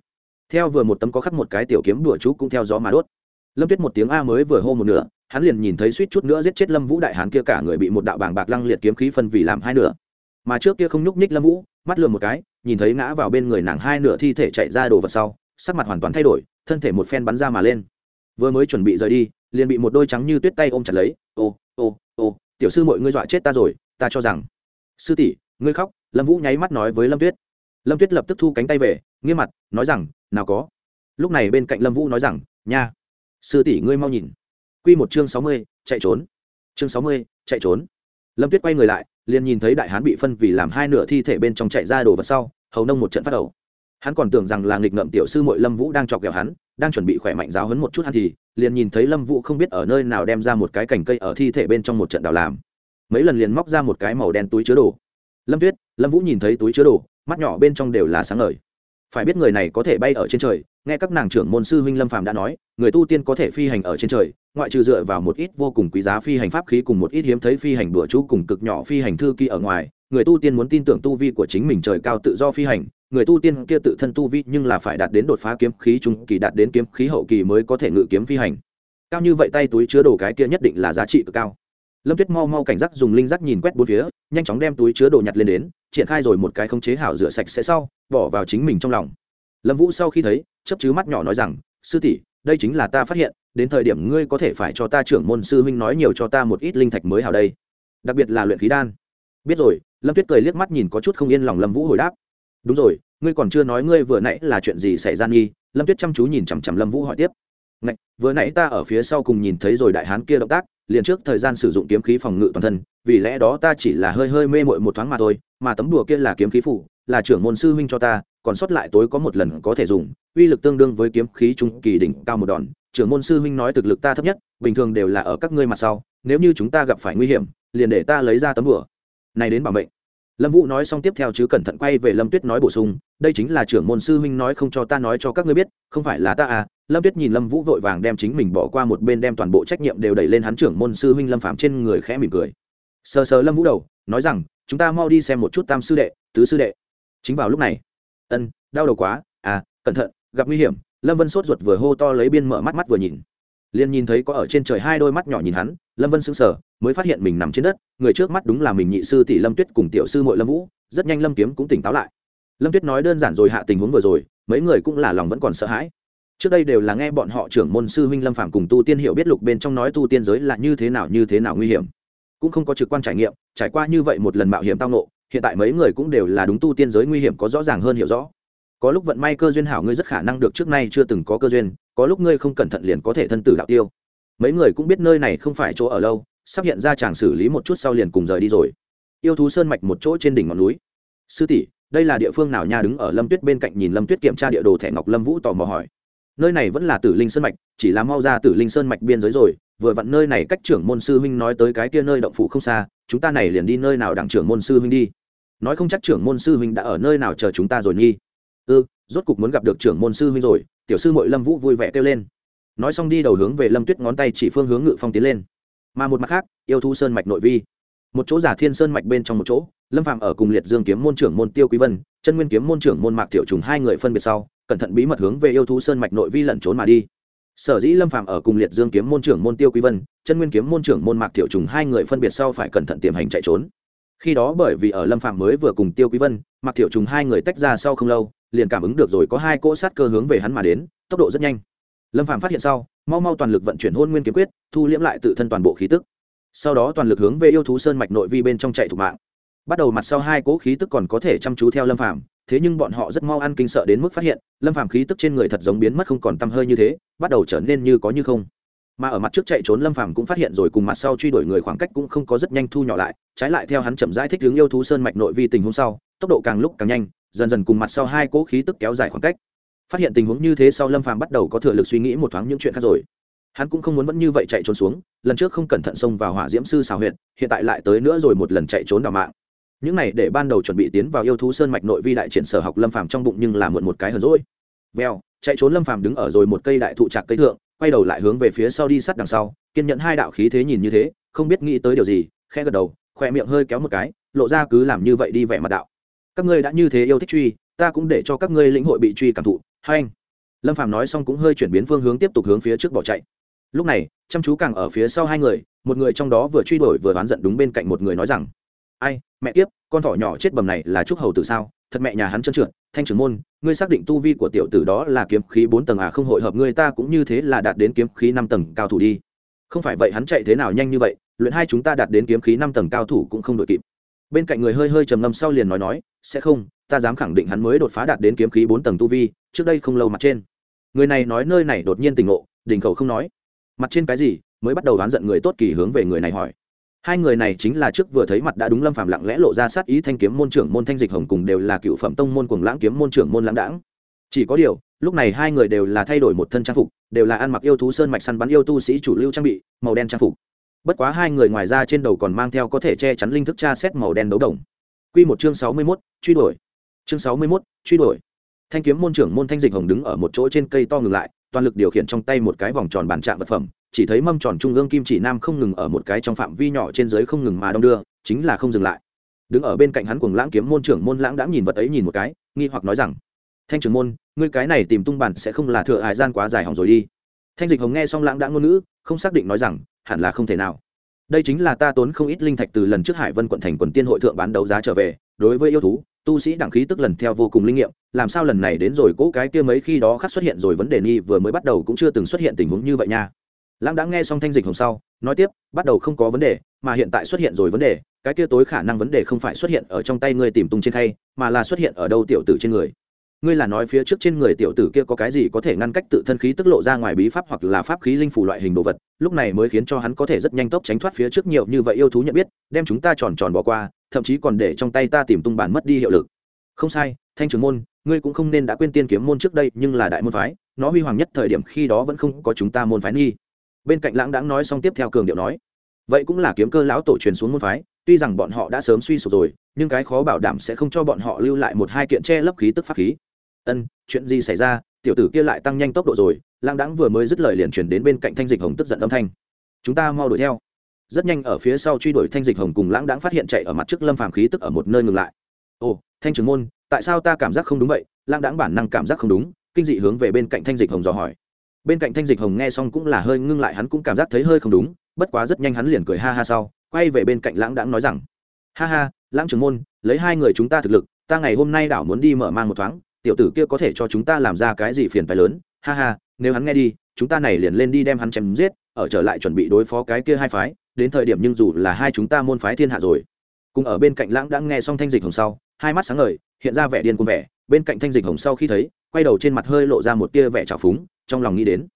Speaker 1: Theo vừa một tấm có khắc một cái tiểu kiếm đùa chú cũng theo gió mà đốt. Lâm tuyết một tiếng a mới vừa hô một nửa, hắn liền nhìn thấy suýt chút nữa giết chết lâm vũ đại hán kia cả người bị một đạo bàng bạc lăng liệt kiếm khí phân vì làm hai nửa. Mà trước kia không nhúc nhích lâm vũ, mắt lườm một cái, nhìn thấy ngã vào bên người nàng hai nửa thi thể chạy ra đồ vật sau sắc mặt hoàn toàn thay đổi, thân thể một phen bắn ra mà lên. Vừa mới chuẩn bị rời đi, liền bị một đôi trắng như tuyết tay ôm chặt lấy. Ô ô ô, tiểu sư mọi ngươi dọa chết ta rồi, ta cho rằng. Sư tỷ, ngươi khóc, lâm vũ nháy mắt nói với lâm tuyết. Lâm tuyết lập tức thu cánh tay về, nghiêm mặt, nói rằng, nào có. Lúc này bên cạnh lâm vũ nói rằng, nha, sư tỷ ngươi mau nhìn. Q một chương sáu mươi, chạy trốn. Chương sáu mươi, chạy trốn. Lâm tuyết quay người lại, liền nhìn thấy đại hán bị phân vì làm hai nửa thi thể bên trong chạy ra đồ vật sau, hầu nông một trận phát đầu hắn còn tưởng rằng là nghịch ngợm tiểu sư mội lâm vũ đang chọc ghẹo hắn, đang chuẩn bị khỏe mạnh giáo hấn một chút hắn thì, liền nhìn thấy lâm vũ không biết ở nơi nào đem ra một cái cành cây ở thi thể bên trong một trận đào làm. Mấy lần liền móc ra một cái màu đen túi chứa đồ. Lâm tuyết, lâm vũ nhìn thấy túi chứa đồ, mắt nhỏ bên trong đều là sáng ngời. Phải biết người này có thể bay ở trên trời, nghe các nàng trưởng môn sư huynh lâm phàm đã nói, người tu tiên có thể phi hành ở trên trời ngoại trừ dựa vào một ít vô cùng quý giá phi hành pháp khí cùng một ít hiếm thấy phi hành bữa chú cùng cực nhỏ phi hành thư kỳ ở ngoài, người tu tiên muốn tin tưởng tu vi của chính mình trời cao tự do phi hành, người tu tiên kia tự thân tu vi nhưng là phải đạt đến đột phá kiếm khí trung kỳ, đạt đến kiếm khí hậu kỳ mới có thể ngự kiếm phi hành. Cao như vậy tay túi chứa đồ cái kia nhất định là giá trị cực cao. Lâm tuyết mau mau cảnh giác dùng linh giác nhìn quét bốn phía, nhanh chóng đem túi chứa đồ nhặt lên đến, triển khai rồi một cái không chế hảo rửa sạch sẽ sau, bỏ vào chính mình trong lòng. Lâm vũ sau khi thấy chấp chứ mắt nhỏ nói rằng, sư tỷ, đây chính là ta phát hiện đến thời điểm ngươi có thể phải cho ta trưởng môn sư huynh nói nhiều cho ta một ít linh thạch mới hảo đây. Đặc biệt là luyện khí đan. Biết rồi lâm tuyết cười liếc mắt nhìn có chút không yên lòng lâm vũ hồi đáp. Đúng rồi ngươi còn chưa nói ngươi vừa nãy là chuyện gì xảy ra nghi? Lâm tuyết chăm chú nhìn chằm chằm lâm vũ hỏi tiếp. Ngạch, vừa nãy ta ở phía sau cùng nhìn thấy rồi đại hán kia động tác liền trước thời gian sử dụng kiếm khí phòng ngự toàn thân vì lẽ đó ta chỉ là hơi hơi mê mội một thoáng mà thôi mà tấm đùa kia là kiếm khí phủ là trưởng môn sư huynh cho ta còn sót lại tối có một lần có thể dùng, uy lực tương đương với kiếm khí trung kỳ đỉnh cao một đòn. Trưởng môn sư huynh nói thực lực ta thấp nhất, bình thường đều là ở các ngươi mặt sau, nếu như chúng ta gặp phải nguy hiểm, liền để ta lấy ra tấm đùa này đến bảo mệnh. Lâm vũ nói xong tiếp theo chứ cẩn thận quay về lâm tuyết nói bổ sung, đây chính là trưởng môn sư huynh nói không cho ta nói cho các ngươi biết, không phải là ta à. Lâm tuyết nhìn lâm vũ vội vàng đem chính mình bỏ qua một bên đem toàn bộ trách nhiệm đều đẩy lên hắn trưởng môn sư huynh lâm phạm trên người khẽ mỉm cười. Sờ sờ lâm vũ đầu, nói rằng, chúng ta mau đi xem một chút tam sư đệ, tứ sư đệ. Chính vào lúc này ân, đau đầu quá à cẩn thận, gặp nguy hiểm. Lâm vân sốt ruột vừa hô to lấy biên mở mắt mắt vừa nhìn. Liền nhìn thấy có ở trên trời hai đôi mắt nhỏ nhìn hắn, lâm vân sững sờ, mới phát hiện mình nằm trên đất, người trước mắt đúng là mình nhị sư tỷ lâm tuyết cùng tiểu sư mội lâm vũ, rất nhanh lâm kiếm cũng tỉnh táo lại. Lâm tuyết nói đơn giản rồi hạ tình huống vừa rồi, mấy người cũng là lòng vẫn còn sợ hãi. Trước đây đều là nghe bọn họ trưởng môn sư huynh lâm phạm cùng tu tiên hiệu biết lục bên trong nói tu tiên giới là như thế nào, như thế nào nguy hiểm. Cũng không có trực quan trải nghiệm, trải qua như vậy một lần mạo hiểm tao nộ hiện tại mấy người cũng đều là đúng tu tiên giới nguy hiểm có rõ ràng hơn hiểu rõ. Có lúc vận may cơ duyên hảo ngươi rất khả năng được trước nay chưa từng có cơ duyên, có lúc ngươi không cẩn thận liền có thể thân tử đạo tiêu. Mấy người cũng biết nơi này không phải chỗ ở lâu, sắp hiện ra chàng xử lý một chút sau liền cùng rời đi rồi. Yêu thú sơn mạch một chỗ trên đỉnh ngọn núi. Sư tỷ, đây là địa phương nào nha đứng ở lâm tuyết bên cạnh nhìn lâm tuyết kiểm tra địa đồ thẻ ngọc lâm vũ tò mò hỏi. Nơi này vẫn là tử linh sơn mạch, chỉ là mau ra tử linh sơn mạch biên giới rồi vừa vặn nơi này cách trưởng môn sư huynh nói tới cái kia nơi động phủ không xa chúng ta này liền đi nơi nào đặng trưởng môn sư huynh đi. Nói không chắc trưởng môn sư huynh đã ở nơi nào chờ chúng ta rồi nghi ư ừ, rốt cục muốn gặp được trưởng môn sư huynh rồi tiểu sư mội lâm vũ vui vẻ kêu lên. Nói xong đi đầu hướng về lâm tuyết ngón tay chỉ phương hướng ngự phong tiến lên. Mà một mặt khác yêu thu sơn mạch nội vi. Một chỗ giả thiên sơn mạch bên trong một chỗ lâm phạm ở cùng liệt dương kiếm môn trưởng môn tiêu quý vân chân nguyên kiếm môn trưởng môn mạc tiểu trùng hai người phân biệt sau cẩn thận bí mật hướng về yêu thú sơn mạch nội vi lẩn trốn mà đi sở dĩ lâm phàm ở cùng liệt dương kiếm môn trưởng môn tiêu quý vân, chân nguyên kiếm môn trưởng môn mạc tiểu trùng hai người phân biệt sau phải cẩn thận tiềm hành chạy trốn. Khi đó bởi vì ở lâm phàm mới vừa cùng tiêu quý vân, mạc tiểu trùng hai người tách ra sau không lâu, liền cảm ứng được rồi có hai cỗ sát cơ hướng về hắn mà đến, tốc độ rất nhanh. Lâm phàm phát hiện sau, mau mau toàn lực vận chuyển hôn nguyên kiếm quyết, thu liễm lại tự thân toàn bộ khí tức. Sau đó toàn lực hướng về yêu thú sơn mạch nội vi bên trong chạy thủ mạng. Bắt đầu mặt sau hai cỗ khí tức còn có thể chăm chú theo lâm phàm thế nhưng bọn họ rất mau ăn kinh sợ đến mức phát hiện, lâm phàm khí tức trên người thật giống biến mất không còn tăm hơi như thế, bắt đầu trở nên như có như không. Mà ở mặt trước chạy trốn lâm phàm cũng phát hiện rồi cùng mặt sau truy đuổi người khoảng cách cũng không có rất nhanh thu nhỏ lại, trái lại theo hắn chậm rãi thích hướng yêu thú sơn mạch nội vi tình huống sau, tốc độ càng lúc càng nhanh, dần dần cùng mặt sau hai cỗ khí tức kéo dài khoảng cách. Phát hiện tình huống như thế sau lâm phàm bắt đầu có thừa lực suy nghĩ một thoáng những chuyện khác rồi. Hắn cũng không muốn vẫn như vậy chạy trốn xuống, lần trước không cẩn thận xông vào hỏa diễm sư xào huyệt, hiện tại lại tới nữa rồi một lần chạy trốn đào mạng những này để ban đầu chuẩn bị tiến vào yêu thú sơn mạch nội vi đại triển sở học lâm phàm trong bụng nhưng là muộn một cái hờn rỗi veo chạy trốn lâm phàm đứng ở rồi một cây đại thụ trạc cây thượng, quay đầu lại hướng về phía sau đi sát đằng sau, kiên nhẫn hai đạo khí thế nhìn như thế, không biết nghĩ tới điều gì khe gật đầu khoe miệng hơi kéo một cái, lộ ra cứ làm như vậy đi vẻ mặt đạo. Các ngươi đã như thế yêu thích truy, ta cũng để cho các ngươi lĩnh hội bị truy cảm thụ, hai anh. Lâm phàm nói xong cũng hơi chuyển biến phương hướng tiếp tục hướng phía trước bỏ chạy. Lúc này, chăm chú càng ở phía sau hai người, một người trong đó vừa truy đuổi vừa oán giận đúng bên cạnh một người nói rằng, ai mẹ tiếp con thỏ nhỏ chết bầm này là trúc hầu tử sao? Thật mẹ nhà hắn trơn trượt, thanh trưởng môn, ngươi xác định tu vi của tiểu tử đó là kiếm khí bốn tầng à? Không hội hợp ngươi ta cũng như thế là đạt đến kiếm khí năm tầng cao thủ đi. Không phải vậy hắn chạy thế nào nhanh như vậy? Luyện hai chúng ta đạt đến kiếm khí năm tầng cao thủ cũng không đội kịp. Bên cạnh người hơi hơi trầm ngâm sau liền nói nói, sẽ không, ta dám khẳng định hắn mới đột phá đạt đến kiếm khí bốn tầng tu vi, trước đây không lâu mặt trên. Người này nói nơi này đột nhiên tỉnh ngộ đình khẩu không nói. Mặt trên cái gì? Mới bắt đầu đoán giận người tốt kỳ hướng về người này hỏi hai người này chính là trước vừa thấy mặt đã đúng lâm phàm lặng lẽ lộ ra sát ý thanh kiếm môn trưởng môn thanh dịch hồng cùng đều là cựu phẩm tông môn cuồng lãng kiếm môn trưởng môn lãng đãng. Chỉ có điều lúc này hai người đều là thay đổi một thân trang phục đều là ăn mặc yêu thú sơn mạch săn bắn yêu tu sĩ chủ lưu trang bị màu đen trang phục. Bất quá hai người ngoài ra trên đầu còn mang theo có thể che chắn linh thức tra xét màu đen đấu đồng. Quy một chương sáu mươi 61, truy đuổi. Chương sáu mươi 61, truy đuổi. Thanh kiếm môn trưởng môn thanh dịch hồng đứng ở một chỗ trên cây to ngừng lại toàn lực điều khiển trong tay một cái vòng tròn bàn trạng vật phẩm chỉ thấy mâm tròn trung ương kim chỉ nam không ngừng ở một cái trong phạm vi nhỏ trên dưới không ngừng mà đong đưa, chính là không dừng lại. Đứng ở bên cạnh hắn cùng lãng kiếm môn trưởng môn lãng đã nhìn vật ấy nhìn một cái, nghi hoặc nói rằng, thanh trưởng môn, ngươi cái này tìm tung bản sẽ không là thừa hải gian quá dài hỏng rồi đi. Thanh dịch hồng nghe xong lãng đã ngôn ngữ, không xác định nói rằng, hẳn là không thể nào. Đây chính là ta tốn không ít linh thạch từ lần trước hải vân quận thành quần tiên hội thượng bán đấu giá trở về, đối với yêu thú, tu sĩ đẳng khí tức lần theo vô cùng linh nghiệm, làm sao lần này đến rồi cỗ cái kia mấy khi đó khắc xuất hiện rồi vấn đề nghi vừa mới bắt đầu cũng chưa từng xuất hiện tình huống như vậy nha lãng đã nghe xong thanh dịch hồng sau, nói tiếp, bắt đầu không có vấn đề, mà hiện tại xuất hiện rồi vấn đề, cái kia tối khả năng vấn đề không phải xuất hiện ở trong tay ngươi tìm tung trên khay, mà là xuất hiện ở đâu tiểu tử trên người. Ngươi là nói phía trước trên người tiểu tử kia có cái gì có thể ngăn cách tự thân khí tức lộ ra ngoài bí pháp hoặc là pháp khí linh phủ loại hình đồ vật, lúc này mới khiến cho hắn có thể rất nhanh tốc tránh thoát phía trước nhiều như vậy yêu thú nhận biết, đem chúng ta tròn tròn bỏ qua, thậm chí còn để trong tay ta tìm tung bản mất đi hiệu lực. Không sai, thanh trưởng môn, ngươi cũng không nên đã quên tiên kiếm môn trước đây, nhưng là đại môn phái, nó huy hoàng nhất thời điểm khi đó vẫn không có chúng ta môn phái nghi bên cạnh lãng đãng nói xong tiếp theo cường điệu nói, vậy cũng là kiếm cơ lão tổ truyền xuống môn phái, tuy rằng bọn họ đã sớm suy sụp rồi, nhưng cái khó bảo đảm sẽ không cho bọn họ lưu lại một hai kiện che lấp khí tức pháp khí. Ân, chuyện gì xảy ra? Tiểu tử kia lại tăng nhanh tốc độ rồi. Lãng đãng vừa mới dứt lời liền chuyển đến bên cạnh thanh dịch hồng tức giận âm thanh. Chúng ta mau đuổi theo. Rất nhanh ở phía sau truy đuổi thanh dịch hồng cùng lãng đãng phát hiện chạy ở mặt trước lâm phàm khí tức ở một nơi ngừng lại. Ồ, thanh trưởng môn, tại sao ta cảm giác không đúng vậy? Lãng đãng bản năng cảm giác không đúng, kinh dị hướng về bên cạnh thanh dịch hồng dò hỏi bên cạnh thanh dịch hồng nghe xong cũng là hơi ngưng lại, hắn cũng cảm giác thấy hơi không đúng, bất quá rất nhanh hắn liền cười ha ha sau, quay về bên cạnh lãng đãng nói rằng, ha ha, lãng trưởng môn, lấy hai người chúng ta thực lực, ta ngày hôm nay đảo muốn đi mở mang một thoáng, tiểu tử kia có thể cho chúng ta làm ra cái gì phiền phái lớn, ha ha, nếu hắn nghe đi, chúng ta này liền lên đi đem hắn chém giết, ở trở lại chuẩn bị đối phó cái kia hai phái, đến thời điểm nhưng dù là hai chúng ta môn phái thiên hạ rồi. Cùng ở bên cạnh lãng đã nghe xong thanh dịch hồng sau, hai mắt sáng ngời, hiện ra vẻ điên cuồng vẻ, bên cạnh thanh dịch hồng sau khi thấy, quay đầu trên mặt hơi lộ ra một tia vẻ trào phúng trong lòng nghĩ đến.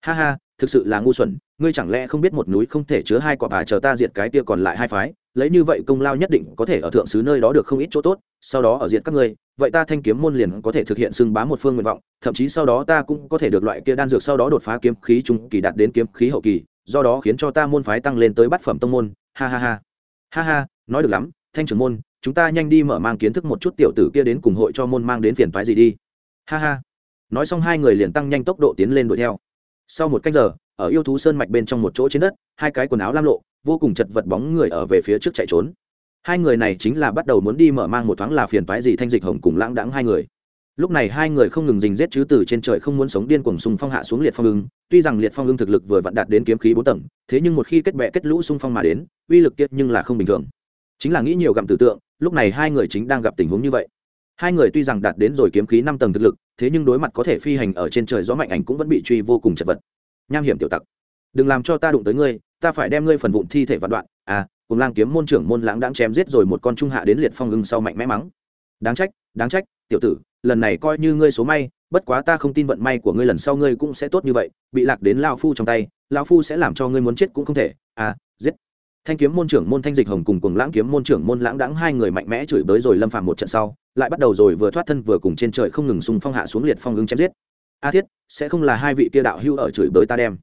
Speaker 1: Ha ha, thực sự là ngu xuẩn, ngươi chẳng lẽ không biết một núi không thể chứa hai quả bà chờ ta diệt cái kia còn lại hai phái, lấy như vậy công lao nhất định có thể ở thượng sứ nơi đó được không ít chỗ tốt, sau đó ở diệt các ngươi, vậy ta thanh kiếm môn liền có thể thực hiện xưng bá một phương nguyện vọng, thậm chí sau đó ta cũng có thể được loại kia đan dược sau đó đột phá kiếm khí trung kỳ đạt đến kiếm khí hậu kỳ, do đó khiến cho ta môn phái tăng lên tới bát phẩm tông môn. Ha ha ha. Ha ha, nói được lắm, thanh trưởng môn, chúng ta nhanh đi mở mang kiến thức một chút tiểu tử kia đến cùng hội cho môn mang đến phiền phái gì đi. Ha ha nói xong hai người liền tăng nhanh tốc độ tiến lên đuổi theo. Sau một cách giờ, ở yêu thú sơn mạch bên trong một chỗ trên đất, hai cái quần áo lam lộ, vô cùng chật vật bóng người ở về phía trước chạy trốn. Hai người này chính là bắt đầu muốn đi mở mang một thoáng là phiền toái gì thanh dịch hồng cùng lãng đãng hai người. Lúc này hai người không ngừng dình rết chứ từ trên trời không muốn sống điên cuồng xung phong hạ xuống liệt phong ưng, tuy rằng liệt phong ưng thực lực vừa vặn đạt đến kiếm khí bốn tầng, thế nhưng một khi kết bệ kết lũ xung phong mà đến, uy lực kiệt nhưng là không bình thường. Chính là nghĩ nhiều gặm tử tượng, lúc này hai người chính đang gặp tình huống như vậy hai người tuy rằng đạt đến rồi kiếm khí năm tầng thực lực, thế nhưng đối mặt có thể phi hành ở trên trời gió mạnh ảnh cũng vẫn bị truy vô cùng chật vật. Nham hiểm tiểu tặc, đừng làm cho ta đụng tới ngươi, ta phải đem ngươi phần vụn thi thể vạn đoạn. À cùng lang kiếm môn trưởng môn lãng đang chém giết rồi một con trung hạ đến liệt phong ưng sau mạnh mẽ mắng. Đáng trách đáng trách, tiểu tử, lần này coi như ngươi số may, bất quá ta không tin vận may của ngươi lần sau ngươi cũng sẽ tốt như vậy, bị lạc đến lao phu trong tay lao phu sẽ làm cho ngươi muốn chết cũng không thể. À giết thanh kiếm môn trưởng môn thanh dịch hồng cùng cùng lãng kiếm môn trưởng môn lãng đãng hai người mạnh mẽ chửi bới rồi lâm phàm một trận sau, lại bắt đầu rồi vừa thoát thân vừa cùng trên trời không ngừng xung phong hạ xuống liệt phong ứng chém giết. A thiết, sẽ không là hai vị kia đạo hưu ở chửi bới ta đem.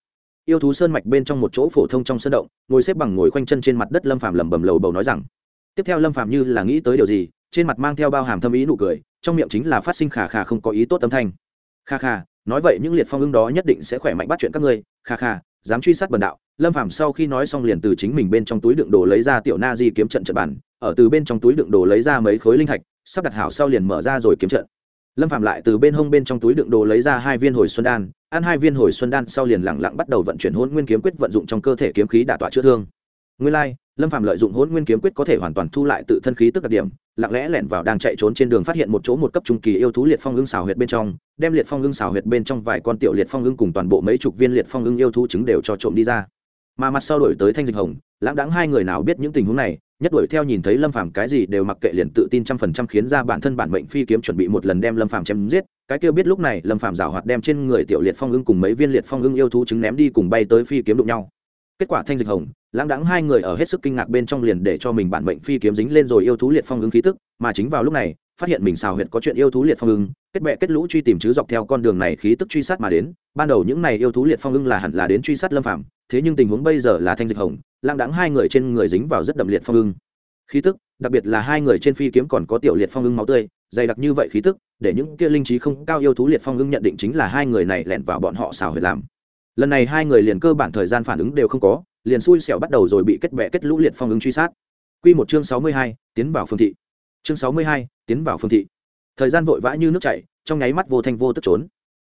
Speaker 1: Yêu thú sơn mạch bên trong một chỗ phổ thông trong sân động, ngồi xếp bằng ngồi khoanh chân trên mặt đất lâm phàm lẩm bẩm lầu bầu nói rằng, tiếp theo lâm phàm như là nghĩ tới điều gì, trên mặt mang theo bao hàm thâm ý nụ cười, trong miệng chính là phát sinh khà khà không có ý tốt âm thanh. Kha kha nói vậy những liệt phong ưng đó nhất định sẽ khỏe mạnh bắt chuyện các ngươi kha kha dám truy sát bần đạo lâm phàm sau khi nói xong liền từ chính mình bên trong túi đựng đồ lấy ra tiểu na di kiếm trận trận bản ở từ bên trong túi đựng đồ lấy ra mấy khối linh thạch sắp đặt hảo sau liền mở ra rồi kiếm trận. Lâm phạm lại từ bên hông bên trong túi đựng đồ lấy ra hai viên hồi xuân đan ăn hai viên hồi xuân đan sau liền lẳng lặng bắt đầu vận chuyển hôn nguyên kiếm quyết vận dụng trong cơ thể kiếm khí đả tọa chữa thương. Nguyên lai、like, lâm phạm lợi dụng hôn nguyên kiếm quyết có thể hoàn toàn thu lại tự thân khí tức đặc điểm lặng lẽ lẻn vào đang chạy trốn trên đường phát hiện một chỗ một cấp trung kỳ yêu thú liệt phong ưng xào huyệt bên trong, đem liệt phong ưng xào huyệt bên trong vài con tiểu liệt phong ưng cùng toàn bộ mấy chục viên liệt phong ưng yêu thú trứng đều cho trộm đi ra. Mà mặt sau đổi tới thanh dịch hồng, lãng đáng hai người nào biết những tình huống này, nhất đuổi theo nhìn thấy lâm phàm cái gì đều mặc kệ liền tự tin trăm phần trăm khiến ra bản thân bản mệnh phi kiếm chuẩn bị một lần đem lâm phàm chém giết. Cái kia biết lúc này lâm phàm rào hoạt đem trên người tiểu liệt phong ưng cùng mấy viên liệt phong ưng yêu thú trứng ném đi cùng bay tới phi kiếm đụng nhau. Kết quả thanh dịch hồng lãng đáng hai người ở hết sức kinh ngạc bên trong liền để cho mình bản mệnh phi kiếm dính lên rồi yêu thú liệt phong ứng khí tức, mà chính vào lúc này, phát hiện mình xào huyệt có chuyện yêu thú liệt phong ưng kết bệ kết lũ truy tìm chứ dọc theo con đường này khí tức truy sát mà đến. Ban đầu những này yêu thú liệt phong ưng là hẳn là đến truy sát lâm phạm thế nhưng tình huống bây giờ là thanh dịch hồng, lãng đáng hai người trên người dính vào rất đậm liệt phong ưng khí tức, đặc biệt là hai người trên phi kiếm còn có tiểu liệt phong ưng máu tươi, dày đặc như vậy khí tức, để những kia linh trí không cao yêu thú liệt phong ưng nhận định chính là hai người này lẻn vào bọn họ xào huyệt làm. Lần này hai người liền cơ bản thời gian phản ứng đều không có liền xui xẻo bắt đầu rồi bị kết bè kết lũ liệt phong ứng truy sát Quy một chương sáu mươi hai, tiến vào phương thị. Chương sáu mươi hai, tiến vào phương thị. Thời gian vội vã như nước chảy, trong nháy mắt vô thanh vô tức trốn.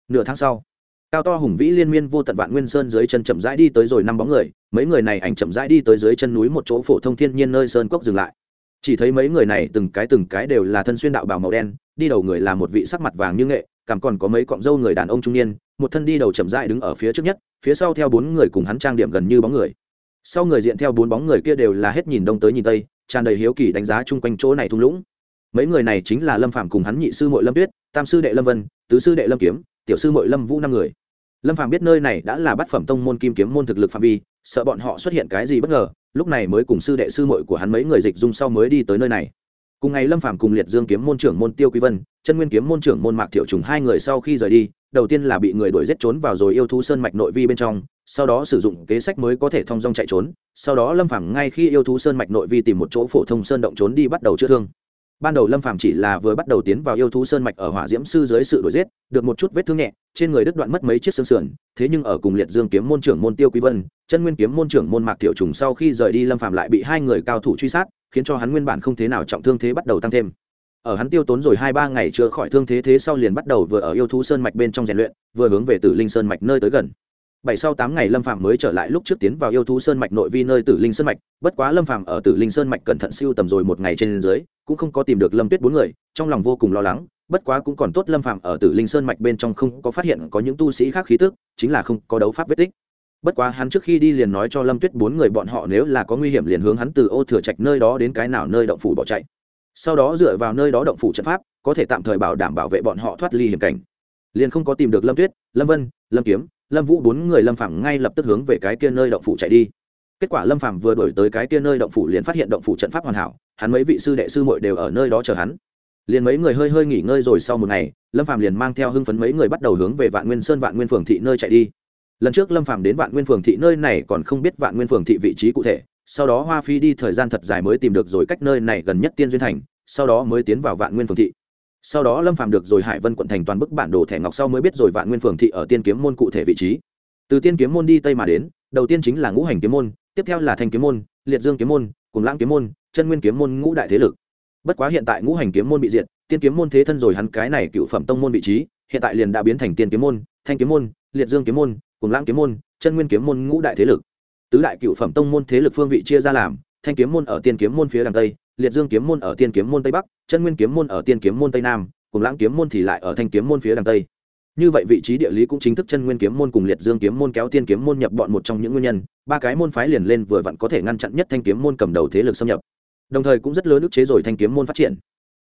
Speaker 1: Nửa tháng sau, cao to hùng vĩ liên miên vô tận vạn nguyên sơn dưới chân chậm rãi đi tới rồi năm bóng người, mấy người này ảnh chậm rãi đi tới dưới chân núi một chỗ phổ thông thiên nhiên nơi sơn cốc dừng lại. Chỉ thấy mấy người này từng cái từng cái đều là thân xuyên đạo bào màu đen, đi đầu người là một vị sắc mặt vàng như nghệ, cảm còn có mấy cọng râu người đàn ông trung niên, một thân đi đầu chậm rãi đứng ở phía trước nhất, phía sau theo bốn người cùng hắn trang điểm gần như bóng người sau người diện theo bốn bóng người kia đều là hết nhìn đông tới nhìn tây, tràn đầy hiếu kỳ đánh giá chung quanh chỗ này thung lũng. Mấy người này chính là lâm phạm cùng hắn nhị sư mội lâm tuyết, tam sư đệ lâm vân, tứ sư đệ lâm kiếm, tiểu sư mội lâm vũ năm người. Lâm phạm biết nơi này đã là bát phẩm tông môn kim kiếm môn thực lực phạm vi, sợ bọn họ xuất hiện cái gì bất ngờ, lúc này mới cùng sư đệ sư mội của hắn mấy người dịch dung sau mới đi tới nơi này. Cùng ngày lâm phạm cùng liệt dương kiếm môn trưởng môn tiêu quý vân, chân nguyên kiếm môn trưởng môn mạc thiệu trùng hai người sau khi rời đi, đầu tiên là bị người đuổi giết trốn vào rồi yêu thú sơn mạch nội vi bên trong sau đó sử dụng kế sách mới có thể thông dong chạy trốn, sau đó lâm phàm ngay khi yêu thú sơn mạch nội vi tìm một chỗ phổ thông sơn động trốn đi bắt đầu chữa thương. Ban đầu lâm phàm chỉ là vừa bắt đầu tiến vào yêu thú sơn mạch ở hỏa diễm sư dưới sự đuổi giết, được một chút vết thương nhẹ, trên người đứt đoạn mất mấy chiếc xương sườn, thế nhưng ở cùng liệt dương kiếm môn trưởng môn tiêu quý vân, chân nguyên kiếm môn trưởng môn mạc tiểu trùng sau khi rời đi lâm phàm lại bị hai người cao thủ truy sát, khiến cho hắn nguyên bản không thế nào trọng thương thế bắt đầu tăng thêm. Ở hắn tiêu tốn rồi hai ba ngày chữa khỏi thương thế thế sau liền bắt đầu vừa ở yêu thú sơn mạch bên trong rèn luyện, vừa hướng về tử linh sơn mạch nơi tới gần bảy sau tám ngày lâm phạm mới trở lại, lúc trước tiến vào yêu thú sơn mạch nội vi nơi tử linh sơn mạch. Bất quá lâm phạm ở tử linh sơn mạch cẩn thận siêu tầm rồi một ngày trên dưới, cũng không có tìm được lâm tuyết bốn người, trong lòng vô cùng lo lắng. Bất quá cũng còn tốt lâm phạm ở tử linh sơn mạch bên trong không có phát hiện có những tu sĩ khác khí tức, chính là không có đấu pháp vết tích. Bất quá hắn trước khi đi liền nói cho lâm tuyết bốn người bọn họ nếu là có nguy hiểm liền hướng hắn từ ô thừa trạch nơi đó đến cái nào nơi động phủ bỏ chạy. Sau đó dựa vào nơi đó động phủ trận pháp, có thể tạm thời bảo đảm bảo vệ bọn họ thoát ly hiểm cảnh. Liền không có tìm được lâm tuyết, lâm vân, lâm kiếm lâm vũ bốn người lâm phạm ngay lập tức hướng về cái kia nơi động phủ chạy đi. Kết quả lâm phạm vừa đổi tới cái kia nơi động phủ liền phát hiện động phủ trận pháp hoàn hảo, hắn mấy vị sư đệ sư muội đều ở nơi đó chờ hắn. Liền mấy người hơi hơi nghỉ ngơi rồi sau một ngày, lâm phạm liền mang theo hưng phấn mấy người bắt đầu hướng về vạn nguyên sơn, vạn nguyên phường thị nơi chạy đi. Lần trước lâm phạm đến vạn nguyên phường thị nơi này còn không biết vạn nguyên phường thị vị trí cụ thể, sau đó hoa phi đi thời gian thật dài mới tìm được rồi cách nơi này gần nhất tiên duyên thành, sau đó mới tiến vào vạn nguyên phường thị sau đó lâm phạm được rồi hải vân quận thành toàn bức bản đồ thẻ ngọc sau mới biết rồi vạn nguyên phường thị ở tiên kiếm môn cụ thể vị trí từ tiên kiếm môn đi tây mà đến đầu tiên chính là ngũ hành kiếm môn tiếp theo là thanh kiếm môn liệt dương kiếm môn cùng lãng kiếm môn chân nguyên kiếm môn ngũ đại thế lực bất quá hiện tại ngũ hành kiếm môn bị diệt tiên kiếm môn thế thân rồi hắn cái này cựu phẩm tông môn vị trí hiện tại liền đã biến thành tiên kiếm môn thanh kiếm môn liệt dương kiếm môn cùng lãng kiếm môn chân nguyên kiếm môn ngũ đại thế lực tứ đại cựu phẩm tông môn thế lực phương vị chia ra làm thanh kiếm môn ở tiên kiếm môn phía đằng tây liệt dương kiếm môn ở tiên kiếm môn tây bắc chân nguyên kiếm môn ở tiên kiếm môn tây nam cùng lãng kiếm môn thì lại ở thanh kiếm môn phía đằng tây như vậy vị trí địa lý cũng chính thức chân nguyên kiếm môn cùng liệt dương kiếm môn kéo tiên kiếm môn nhập bọn một trong những nguyên nhân ba cái môn phái liền lên vừa vặn có thể ngăn chặn nhất thanh kiếm môn cầm đầu thế lực xâm nhập đồng thời cũng rất lớn ức chế rồi thanh kiếm môn phát triển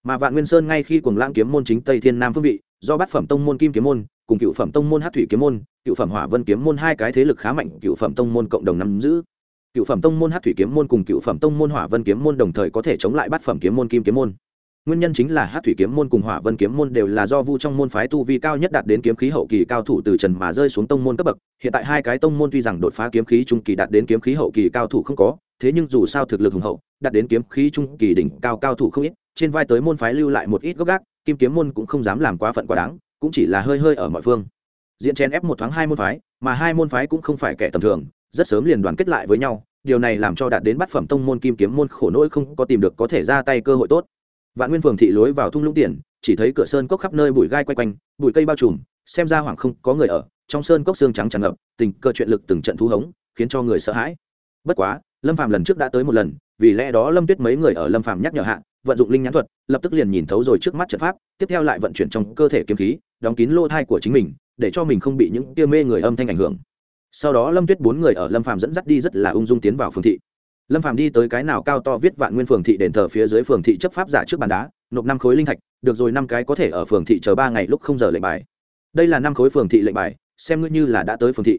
Speaker 1: mà vạn nguyên sơn ngay khi cùng lãng kiếm môn chính tây thiên nam phương vị do bát phẩm tông môn kim kiếm môn cùng cựu phẩm tông môn hát thủy kiếm môn cựu phẩm hỏa vân kiếm môn hai cái thế lực khá mạnh cựu phẩm tông môn cộng đồng nắm giữ cựu phẩm tông môn hát thủy kiếm môn cùng cựu phẩm tông môn hỏa vân kiếm môn đồng thời có thể chống lại bát phẩm kiếm môn kim kiếm môn. Nguyên nhân chính là hát thủy kiếm môn cùng hỏa vân kiếm môn đều là do vu trong môn phái tu vi cao nhất đạt đến kiếm khí hậu kỳ cao thủ từ trần mà rơi xuống tông môn cấp bậc. Hiện tại hai cái tông môn tuy rằng đột phá kiếm khí trung kỳ đạt đến kiếm khí hậu kỳ cao thủ không có, thế nhưng dù sao thực lực hùng hậu, đạt đến kiếm khí trung kỳ đỉnh cao cao thủ không ít, trên vai tới môn phái lưu lại một ít gốc gác, kim kiếm môn cũng không dám làm quá phận quá đáng, cũng chỉ là hơi hơi ở mọi phương. Diện chen ép một thoáng hai môn phái, mà hai môn phái cũng không phải kẻ tầm thường rất sớm liền đoàn kết lại với nhau, điều này làm cho đạt đến bát phẩm tông môn kim kiếm môn khổ nỗi không có tìm được có thể ra tay cơ hội tốt. Vạn nguyên phường thị lối vào thung lũng tiền, chỉ thấy cửa sơn cốc khắp nơi bụi gai quay quanh, bụi cây bao trùm, xem ra hoảng không có người ở, trong sơn cốc xương trắng tràn ngập, tình cơ chuyện lực từng trận thu hống, khiến cho người sợ hãi. Bất quá, lâm phàm lần trước đã tới một lần, vì lẽ đó lâm tuyết mấy người ở lâm phàm nhắc nhở hạ, vận dụng linh nhãn thuật, lập tức liền nhìn thấu rồi trước mắt trận pháp, tiếp theo lại vận chuyển trong cơ thể kiếm khí, đóng kín lô thai của chính mình, để cho mình không bị những kia mê người âm thanh ảnh hưởng sau đó lâm tuyết bốn người ở lâm phàm dẫn dắt đi rất là ung dung tiến vào phường thị lâm phàm đi tới cái nào cao to viết vạn nguyên phường thị đền thờ phía dưới phường thị chấp pháp giả trước bàn đá nộp năm khối linh thạch được rồi năm cái có thể ở phường thị chờ ba ngày lúc không giờ lệnh bài đây là năm khối phường thị lệnh bài xem ngươi như là đã tới phường thị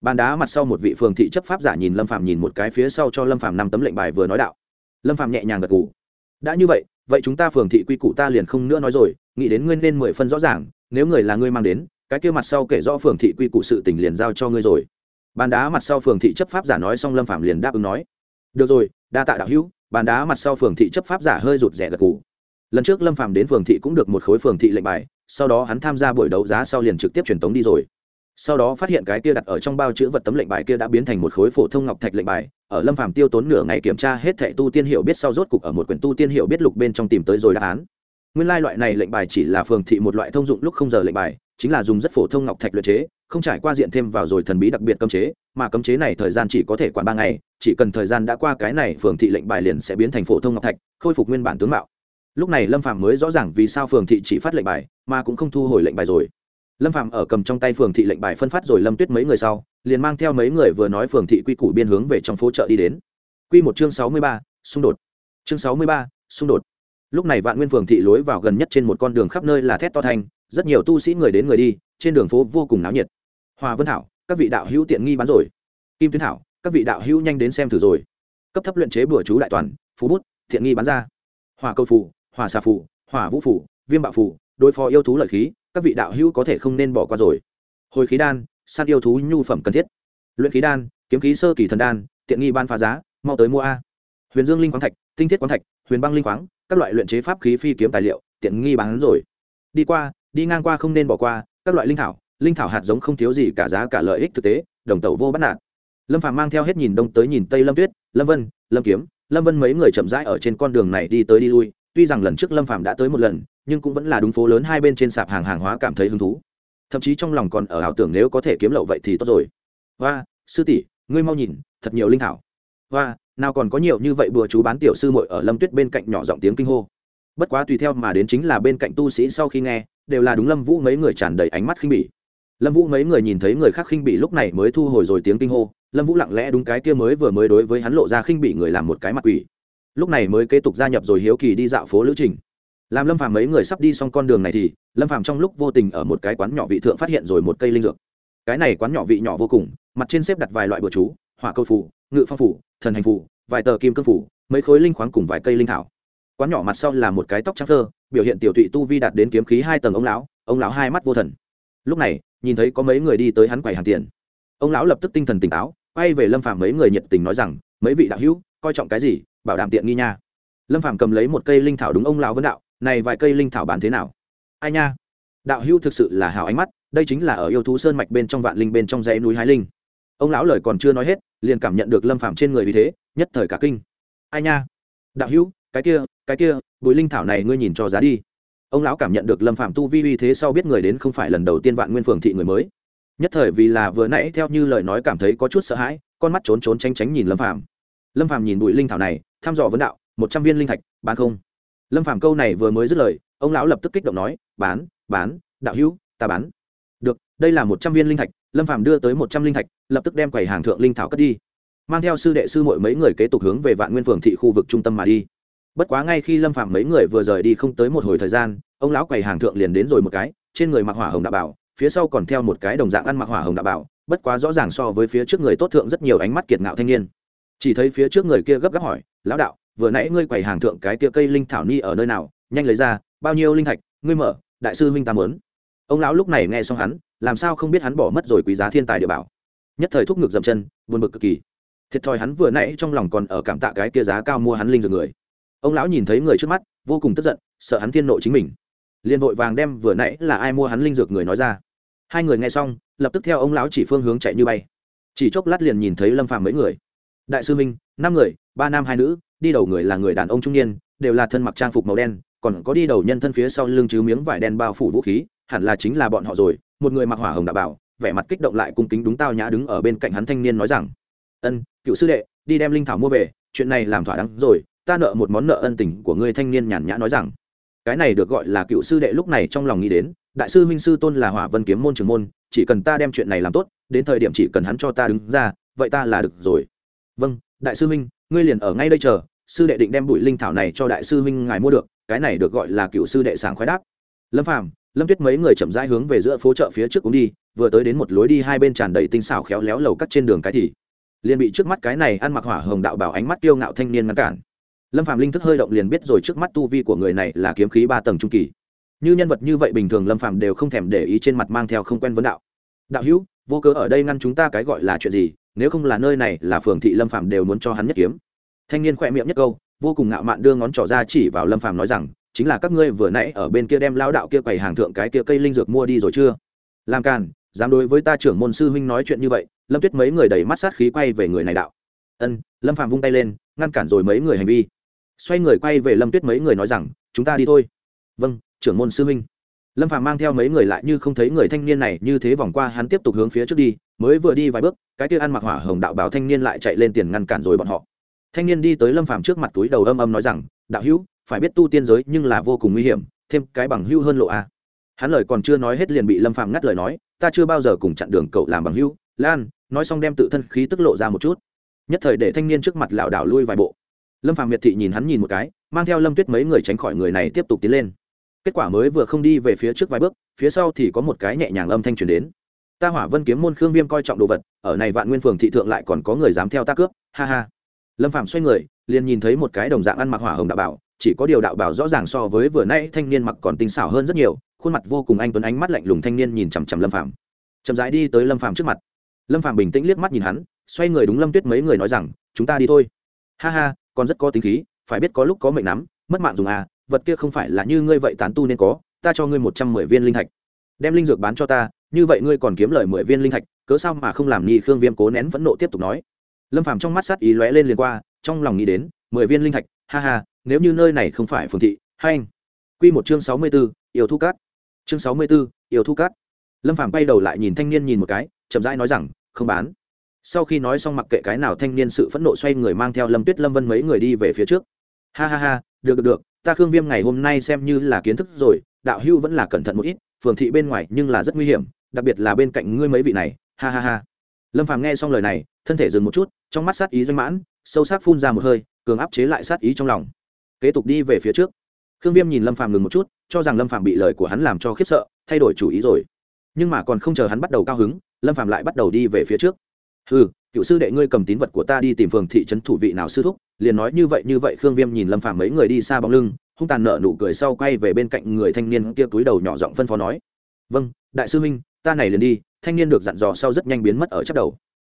Speaker 1: bàn đá mặt sau một vị phường thị chấp pháp giả nhìn lâm phàm nhìn một cái phía sau cho lâm phàm năm tấm lệnh bài vừa nói đạo lâm phàm nhẹ nhàng gật gù đã như vậy vậy chúng ta phường thị quy củ ta liền không nữa nói rồi nghĩ đến ngươi nên mười phân rõ ràng nếu người là ngươi mang đến cái kia mặt sau kể rõ phường thị quy củ sự tình liền giao cho ngươi rồi bàn đá mặt sau phường thị chấp pháp giả nói xong lâm phạm liền đáp ứng nói được rồi đa tạ đạo hữu bàn đá mặt sau phường thị chấp pháp giả hơi rụt rẻ gật cù lần trước lâm phạm đến phường thị cũng được một khối phường thị lệnh bài sau đó hắn tham gia buổi đấu giá sau liền trực tiếp truyền tống đi rồi sau đó phát hiện cái kia đặt ở trong bao chữ vật tấm lệnh bài kia đã biến thành một khối phổ thông ngọc thạch lệnh bài ở lâm phàm tiêu tốn nửa ngày kiểm tra hết thệ tu tiên hiệu biết sau rốt cục ở một quyển tu tiên hiệu biết lục bên trong tìm tới rồi đáp án nguyên lai loại này lệnh bài chỉ là phường thị một loại thông dụng lúc không giờ lệnh bài chính là dùng rất phổ thông ngọc thạch luyện chế không trải qua diện thêm vào rồi thần bí đặc biệt cấm chế mà cấm chế này thời gian chỉ có thể quản ba ngày chỉ cần thời gian đã qua cái này phường thị lệnh bài liền sẽ biến thành phổ thông ngọc thạch khôi phục nguyên bản tướng mạo. Lúc này lâm phàm mới rõ ràng vì sao phường thị chỉ phát lệnh bài mà cũng không thu hồi lệnh bài rồi. Lâm phàm ở cầm trong tay phường thị lệnh bài phân phát rồi lâm tuyết mấy người sau liền mang theo mấy người vừa nói phường thị quy củ biên hướng về trong phố chợ đi đến. Quy một chương sáu mươi ba, xung đột. Chương sáu mươi ba, xung đột lúc này vạn nguyên phường thị lối vào gần nhất trên một con đường khắp nơi là thét to thanh, rất nhiều tu sĩ người đến người đi, trên đường phố vô cùng náo nhiệt. Hòa vân thảo, các vị đạo hữu tiện nghi bán rồi. Kim tuyến thảo, các vị đạo hữu nhanh đến xem thử rồi. Cấp thấp luyện chế bừa chú đại toàn phú bút thiện nghi bán ra. Hòa câu phủ hòa xà phủ hỏa vũ phủ viêm bạo phủ đối phó yêu thú lợi khí, các vị đạo hữu có thể không nên bỏ qua rồi. Hồi khí đan, săn yêu thú nhu phẩm cần thiết. Luyện khí đan, kiếm khí sơ kỳ thần đan, tiện nghi ban phá giá, mau tới mua a. Huyền dương linh khoáng thạch, tinh thiết khoáng thạch huyền băng linh khoáng, các loại luyện chế pháp khí phi kiếm tài liệu, tiện nghi bán rồi. Đi qua, đi ngang qua không nên bỏ qua, các loại linh thảo linh thảo hạt giống không thiếu gì cả giá cả lợi ích thực tế, đồng tàu vô bắt nạt lâm phàm mang theo hết nhìn đông tới nhìn tây lâm tuyết, lâm vân, lâm kiếm, lâm vân mấy người chậm rãi ở trên con đường này đi tới đi lui, tuy rằng lần trước lâm phàm đã tới một lần, nhưng cũng vẫn là đúng phố lớn hai bên trên sạp hàng hàng hóa cảm thấy hứng thú. Thậm chí trong lòng còn ở ảo tưởng nếu có thể kiếm lậu vậy thì tốt rồi. Và sư tỷ, ngươi mau nhìn, thật nhiều linh thảo. Và nào còn có nhiều như vậy bùa chú bán tiểu sư muội ở lâm tuyết bên cạnh nhỏ giọng tiếng kinh hô. Bất quá tùy theo mà đến chính là bên cạnh tu sĩ sau khi nghe, đều là đúng lâm vũ mấy người tràn đầy ánh mắt khinh bỉ. Lâm vũ mấy người nhìn thấy người khác khinh bỉ lúc này mới thu hồi rồi tiếng kinh hô. Lâm vũ lặng lẽ đúng cái kia mới vừa mới đối với hắn lộ ra khinh bỉ người làm một cái mặt quỷ. Lúc này mới kế tục gia nhập rồi hiếu kỳ đi dạo phố lữ trình. Làm lâm phàm mấy người sắp đi xong con đường này thì, lâm phàm trong lúc vô tình ở một cái quán nhỏ vị thượng phát hiện rồi một cây linh dược. Cái này quán nhỏ vị nhỏ vô cùng, mặt trên xếp đặt vài loại bừa chú, hỏa câu phủ ngự phong phủ thần hành phủ, vài tờ kim cương phủ, mấy khối linh khoáng cùng vài cây linh thảo. Quán nhỏ mặt sau là một cái tóc trắng thơ, biểu hiện tiểu tụy tu vi đạt đến kiếm khí hai tầng ông lão ông lão hai mắt vô thần. Lúc này, nhìn thấy có mấy người đi tới hắn quầy hàng tiền. Ông lão lập tức tinh thần tỉnh táo, quay về lâm phàm mấy người nhiệt tình nói rằng, mấy vị đạo hữu, coi trọng cái gì, bảo đảm tiện nghi nha. Lâm phàm cầm lấy một cây linh thảo đúng ông lão vấn đạo, này vài cây linh thảo bán thế nào? Ai nha, đạo hữu thực sự là hào ánh mắt, đây chính là ở yêu thú sơn mạch bên trong vạn linh bên trong dãy núi hái linh ông lão lời còn chưa nói hết, liền cảm nhận được lâm phàm trên người vì thế, nhất thời cả kinh. Ai nha? Đạo hữu, cái kia cái kia, bùi linh thảo này ngươi nhìn cho giá đi. Ông lão cảm nhận được lâm phạm tu vi uy thế sau biết người đến không phải lần đầu tiên vạn nguyên phường thị người mới. Nhất thời vì là vừa nãy theo như lời nói cảm thấy có chút sợ hãi, con mắt trốn trốn tránh tránh nhìn lâm phạm lâm phạm nhìn bụi linh thảo này, thăm dò vấn đạo, một trăm viên linh thạch, bán không? Lâm phạm câu này vừa mới dứt lời, ông lão lập tức kích động nói, bán bán, đạo hữu, ta bán đây là một trăm viên linh thạch, lâm phạm đưa tới một trăm linh thạch, lập tức đem quầy hàng thượng linh thảo cất đi. Mang theo sư đệ sư mọi mấy người kế tục hướng về vạn nguyên phường thị khu vực trung tâm mà đi. Bất quá ngay khi lâm phạm mấy người vừa rời đi không tới một hồi thời gian, ông lão quầy hàng thượng liền đến rồi một cái, trên người mặc hỏa hồng đạo bảo, phía sau còn theo một cái đồng dạng ăn mặc hỏa hồng đạo bảo, bất quá rõ ràng so với phía trước người tốt thượng rất nhiều ánh mắt kiệt ngạo thanh niên. Chỉ thấy phía trước người kia gấp gáp hỏi, lão đạo, vừa nãy ngươi quầy hàng thượng cái kia cây linh thảo ni ở nơi nào? Nhanh lấy ra, bao nhiêu linh thạch? Ngươi mở, đại sư huynh ta mớn ông lão lúc này nghe xong hắn, làm sao không biết hắn bỏ mất rồi quý giá thiên tài địa bảo. Nhất thời thúc ngực dậm chân, buồn bực cực kỳ. Thiệt thòi hắn vừa nãy trong lòng còn ở cảm tạ cái kia giá cao mua hắn linh dược người. Ông lão nhìn thấy người trước mắt, vô cùng tức giận, sợ hắn thiên nộ chính mình. Liền vội vàng đem vừa nãy là ai mua hắn linh dược người nói ra. Hai người nghe xong, lập tức theo ông lão chỉ phương hướng chạy như bay. Chỉ chốc lát liền nhìn thấy lâm phàm mấy người. Đại sư minh, năm người, ba nam hai nữ, đi đầu người là người đàn ông trung niên, đều là thân mặc trang phục màu đen, còn có đi đầu nhân thân phía sau lưng chứ miếng vải đen bao phủ vũ khí hẳn là chính là bọn họ rồi, một người mặc hỏa hồng đạo bảo, vẻ mặt kích động lại cung kính đúng tao nhã đứng ở bên cạnh hắn thanh niên nói rằng, ân, cựu sư đệ, đi đem linh thảo mua về, chuyện này làm thỏa đáng rồi, ta nợ một món nợ ân tình của ngươi thanh niên nhàn nhã nói rằng. Cái này được gọi là cựu sư đệ lúc này trong lòng nghĩ đến, đại sư huynh sư tôn là hỏa vân kiếm môn trường môn, chỉ cần ta đem chuyện này làm tốt, đến thời điểm chỉ cần hắn cho ta đứng ra, vậy ta là được rồi. Vâng đại sư huynh, ngươi liền ở ngay đây chờ, sư đệ định đem bụi linh thảo này cho đại sư huynh ngài mua được, cái này được gọi là cựu sư đệ sảng khoái đáp. Lâm phàm lâm tuyết mấy người chậm rãi hướng về giữa phố chợ phía trước cũng đi, vừa tới đến một lối đi hai bên tràn đầy tinh xảo khéo léo lầu cắt trên đường cái thì, liền bị trước mắt cái này ăn mặc hỏa hồng đạo bảo ánh mắt kiêu ngạo thanh niên ngăn cản. Lâm phạm linh thức hơi động liền biết rồi trước mắt tu vi của người này là kiếm khí ba tầng trung kỳ. Như nhân vật như vậy bình thường lâm phạm đều không thèm để ý trên mặt mang theo không quen vấn đạo. Đạo hữu, vô cớ ở đây ngăn chúng ta cái gọi là chuyện gì, nếu không là nơi này là phường thị lâm phạm đều muốn cho hắn nhất kiếm. Thanh niên khỏe miệng nhất câu, vô cùng ngạo mạn đưa ngón trỏ ra chỉ vào lâm phạm nói rằng chính là các ngươi vừa nãy ở bên kia đem lao đạo kia quầy hàng thượng cái kia cây linh dược mua đi rồi chưa? Làm càn, dám đối với ta trưởng môn sư huynh nói chuyện như vậy, lâm tuyết mấy người đẩy mắt sát khí quay về người này đạo. Ân, lâm phàm vung tay lên, ngăn cản rồi mấy người hành vi. Xoay người quay về lâm tuyết mấy người nói rằng, chúng ta đi thôi. Vâng trưởng môn sư huynh. Lâm phàm mang theo mấy người lại như không thấy người thanh niên này như thế vòng qua hắn tiếp tục hướng phía trước đi, mới vừa đi vài bước, cái kia ăn mặc hỏa hồng đạo bảo thanh niên lại chạy lên tiền ngăn cản rồi bọn họ. Thanh niên đi tới lâm phàm trước mặt túi đầu âm âm nói rằng, đạo hữu phải biết tu tiên giới nhưng là vô cùng nguy hiểm, thêm cái bằng hữu hơn lộ a hắn lời còn chưa nói hết liền bị lâm Phàm ngắt lời nói, ta chưa bao giờ cùng chặn đường cậu làm bằng hữu. Lan, nói xong đem tự thân khí tức lộ ra một chút. Nhất thời để thanh niên trước mặt lảo đảo lui vài bộ. Lâm Phàm miệt thị nhìn hắn nhìn một cái, mang theo lâm tuyết mấy người tránh khỏi người này tiếp tục tiến lên. Kết quả mới vừa không đi về phía trước vài bước, phía sau thì có một cái nhẹ nhàng âm thanh truyền đến. Ta hỏa vân kiếm môn khương viêm coi trọng đồ vật, ở này vạn nguyên phường thị thượng lại còn có người dám theo ta cướp, ha ha. Lâm phạm xoay người, liền nhìn thấy một cái đồng dạng ăn mặc hỏa hồng đạo bảo chỉ có điều đạo bảo rõ ràng so với vừa nãy thanh niên mặc còn tinh xảo hơn rất nhiều, khuôn mặt vô cùng anh tuấn ánh mắt lạnh lùng thanh niên nhìn chằm chằm lâm phạm chậm rãi đi tới lâm phạm trước mặt. Lâm phạm bình tĩnh liếc mắt nhìn hắn, xoay người đúng lâm tuyết mấy người nói rằng, chúng ta đi thôi. Ha ha, còn rất có tính khí, phải biết có lúc có mệnh nắm mất mạng dùng à vật kia không phải là như ngươi vậy tán tu nên có, ta cho ngươi một trăm mười viên linh thạch. Đem linh dược bán cho ta, như vậy ngươi còn kiếm lời mười viên linh thạch, cớ sao mà không làm nghi khương viêm cố nén phẫn nộ tiếp tục nói? Lâm phàm trong mắt sát ý lóe lên liền qua, trong lòng nghĩ đến, mười viên linh thạch, ha ha nếu như nơi này không phải phường thị, hay anh. Q một chương sáu mươi b ố yêu thu cát. Chương sáu mươi b ố yêu thu cát. Lâm phàm bay đầu lại nhìn thanh niên nhìn một cái, chậm rãi nói rằng, không bán. Sau khi nói xong mặc kệ cái nào thanh niên sự phẫn nộ xoay người mang theo lâm tuyết lâm vân mấy người đi về phía trước. Ha ha ha, được được được, ta khương viêm ngày hôm nay xem như là kiến thức rồi, đạo hưu vẫn là cẩn thận một ít, phường thị bên ngoài nhưng là rất nguy hiểm, đặc biệt là bên cạnh ngươi mấy vị này. Ha ha ha. Lâm phàm nghe xong lời này, thân thể dừng một chút, trong mắt sát ý doanh mãn, sâu sắc phun ra một hơi, cường áp chế lại sát ý trong lòng kế tục đi về phía trước. Khương viêm nhìn lâm phàm ngừng một chút, cho rằng lâm phàm bị lời của hắn làm cho khiếp sợ, thay đổi chủ ý rồi. Nhưng mà còn không chờ hắn bắt đầu cao hứng, lâm phàm lại bắt đầu đi về phía trước. Ừ cựu sư đệ ngươi cầm tín vật của ta đi tìm phường thị trấn thủ vị nào sư thúc. Liền nói như vậy như vậy khương viêm nhìn lâm phàm mấy người đi xa bóng lưng, hung tàn nợ nụ cười sau quay về bên cạnh người thanh niên kia túi đầu nhỏ giọng phân phó nói vâng đại sư huynh, ta này liền đi. Thanh niên được dặn dò sau rất nhanh biến mất ở chắc đầu.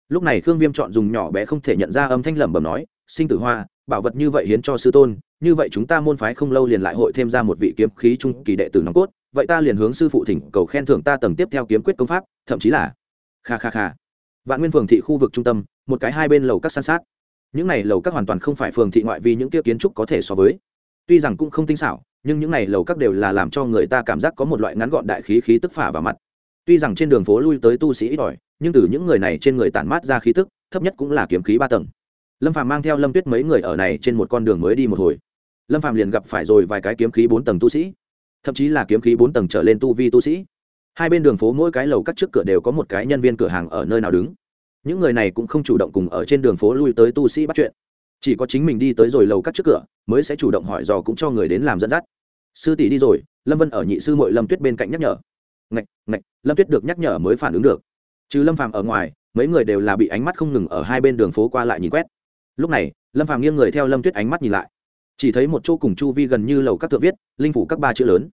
Speaker 1: Lúc này khương viêm chọn dùng nhỏ bé không thể nhận ra âm thanh lẩm bẩm nói, sinh tử hoa, bảo vật như vậy hiến cho sư tôn như vậy chúng ta môn phái không lâu liền lại hội thêm ra một vị kiếm khí trung kỳ đệ tử nòng cốt, vậy ta liền hướng sư phụ thỉnh cầu khen thưởng ta tầng tiếp theo kiếm quyết công pháp, thậm chí là kha kha kha. Vạn nguyên phường thị khu vực trung tâm, một cái hai bên lầu các san sát. Những này lầu các hoàn toàn không phải phường thị ngoại vì những kia kiến trúc có thể so với. Tuy rằng cũng không tinh xảo, nhưng những này lầu các đều là làm cho người ta cảm giác có một loại ngắn gọn đại khí khí tức phả vào mặt. Tuy rằng trên đường phố lui tới tu sĩ ít ỏi, nhưng từ những người này trên người tản mát ra khí tức, thấp nhất cũng là kiếm khí ba tầng. Lâm phàm mang theo lâm tuyết mấy người ở này trên một con đường mới đi một hồi lâm Phạm liền gặp phải rồi vài cái kiếm khí bốn tầng tu sĩ, thậm chí là kiếm khí bốn tầng trở lên tu vi tu sĩ. Hai bên đường phố mỗi cái lầu cắt trước cửa đều có một cái nhân viên cửa hàng ở nơi nào đứng. Những người này cũng không chủ động cùng ở trên đường phố lui tới tu sĩ bắt chuyện. Chỉ có chính mình đi tới rồi lầu cắt trước cửa, mới sẽ chủ động hỏi dò cũng cho người đến làm dẫn dắt. Sư tỷ đi rồi, lâm vân ở nhị sư mội lâm tuyết bên cạnh nhắc nhở. Ngạch ngạch, lâm tuyết được nhắc nhở mới phản ứng được. Chứ lâm phàm ở ngoài, mấy người đều là bị ánh mắt không ngừng ở hai bên đường phố qua lại nhìn quét. Lúc này, lâm phàm nghiêng người theo lâm tuyết ánh mắt nhìn lại chỉ thấy một chỗ cùng chu vi gần như lầu các thượng viết, linh phủ các ba chữ lớn.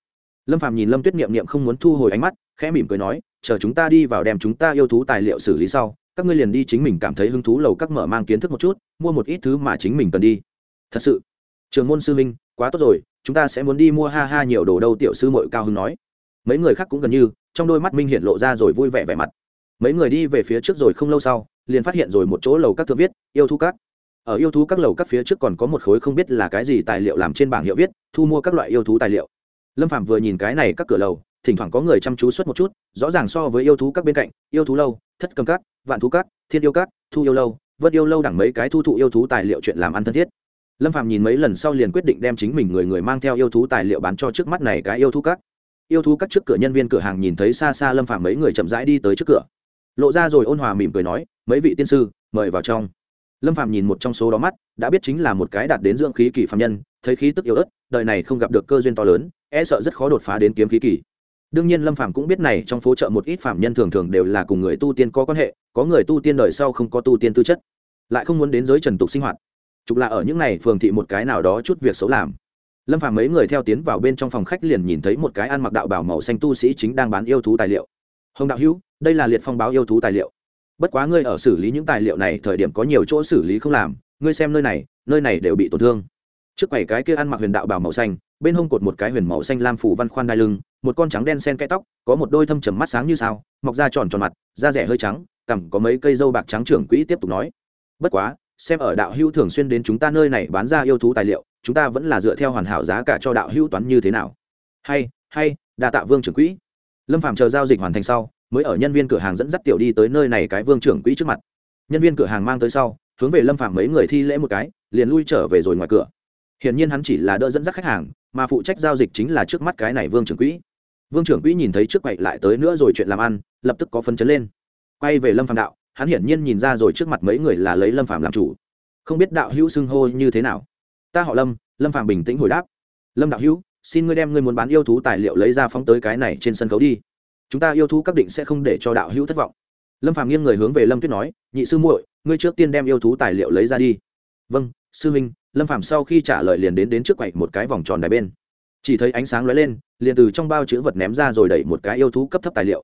Speaker 1: Lâm phàm nhìn lâm tuyết niệm niệm không muốn thu hồi ánh mắt, khẽ mỉm cười nói, chờ chúng ta đi vào đem chúng ta yêu thú tài liệu xử lý sau, các ngươi liền đi chính mình cảm thấy hứng thú lầu các mở mang kiến thức một chút, mua một ít thứ mà chính mình cần đi. Thật sự? Trường môn sư minh quá tốt rồi, chúng ta sẽ muốn đi mua ha ha nhiều đồ đâu, tiểu sư mội cao hưng nói. Mấy người khác cũng gần như, trong đôi mắt minh hiện lộ ra rồi vui vẻ vẻ mặt. Mấy người đi về phía trước rồi không lâu sau, liền phát hiện rồi một chỗ lầu các thượng viết, yêu thú các ở yêu thú các lầu các phía trước còn có một khối không biết là cái gì tài liệu làm trên bảng hiệu viết, thu mua các loại yêu thú tài liệu. Lâm phạm vừa nhìn cái này các cửa lầu, thỉnh thoảng có người chăm chú suốt một chút, rõ ràng so với yêu thú các bên cạnh, yêu thú lâu, thất cầm các vạn thú các thiên yêu các thu yêu lâu, vân yêu lâu đẳng mấy cái thu thụ yêu thú tài liệu chuyện làm ăn thân thiết. Lâm phạm nhìn mấy lần sau liền quyết định đem chính mình người người mang theo yêu thú tài liệu bán cho trước mắt này cái yêu thú các yêu thú các trước cửa nhân viên cửa hàng nhìn thấy xa xa lâm phạm mấy người chậm rãi đi tới trước cửa. Lộ ra rồi ôn hòa mỉm cười nói, mấy vị tiên sư, mời vào trong lâm phàm nhìn một trong số đó mắt, đã biết chính là một cái đạt đến dưỡng khí kỳ phạm nhân, thấy khí tức yếu ớt, đời này không gặp được cơ duyên to lớn e sợ rất khó đột phá đến kiếm khí kỳ. Đương nhiên lâm phàm cũng biết này trong phố chợ một ít phạm nhân thường thường đều là cùng người tu tiên có quan hệ, có người tu tiên đời sau không có tu tiên tư chất, lại không muốn đến giới trần tục sinh hoạt. Chục là ở những này phường thị một cái nào đó chút việc xấu làm. Lâm phàm mấy người theo tiến vào bên trong phòng khách liền nhìn thấy một cái ăn mặc đạo bảo màu xanh tu sĩ chính đang bán yêu thú tài liệu. Hồng đạo hữu, đây là liệt phong báo yêu thú tài liệu bất quá ngươi ở xử lý những tài liệu này thời điểm có nhiều chỗ xử lý không làm, ngươi xem nơi này nơi này đều bị tổn thương. Trước quầy cái kia ăn mặc huyền đạo bào màu xanh, bên hông cột một cái huyền màu xanh lam phủ văn khoan đai lưng, một con trắng đen sen kẽ tóc, có một đôi thâm trầm mắt sáng như sao, mọc da tròn tròn mặt, da rẻ hơi trắng, cằm có mấy cây dâu bạc trắng trưởng quỹ tiếp tục nói. Bất quá, xem ở đạo hữu thường xuyên đến chúng ta nơi này bán ra yêu thú tài liệu, chúng ta vẫn là dựa theo hoàn hảo giá cả cho đạo hữu toán như thế nào. Hay hay, đa tạ vương trưởng quỹ. Lâm phạm chờ giao dịch hoàn thành sau mới ở nhân viên cửa hàng dẫn dắt tiểu đi tới nơi này cái vương trưởng quỹ trước mặt. Nhân viên cửa hàng mang tới sau, hướng về lâm phạm mấy người thi lễ một cái, liền lui trở về rồi ngoài cửa. Hiển nhiên hắn chỉ là đỡ dẫn dắt khách hàng, mà phụ trách giao dịch chính là trước mắt cái này vương trưởng quỹ. Vương trưởng quỹ nhìn thấy trước quậy lại tới nữa rồi chuyện làm ăn, lập tức có phấn chấn lên. Quay về lâm phạm đạo, hắn hiển nhiên nhìn ra rồi trước mặt mấy người là lấy lâm phạm làm chủ. Không biết đạo hữu xưng hô như thế nào? Ta họ lâm lâm phạm bình tĩnh hồi đáp. Lâm đạo hữu, xin ngươi đem ngươi muốn bán yêu thú tài liệu lấy ra phóng tới cái này trên sân khấu đi chúng ta yêu thú các định sẽ không để cho đạo hữu thất vọng. Lâm phạm nghiêng người hướng về lâm tuyết nói, nhị sư muội, ngươi trước tiên đem yêu thú tài liệu lấy ra đi. Vâng sư huynh. Lâm phạm sau khi trả lời liền đến đến trước quậy một cái vòng tròn đài bên. Chỉ thấy ánh sáng lóe lên, liền từ trong bao chữ vật ném ra rồi đẩy một cái yêu thú cấp thấp tài liệu.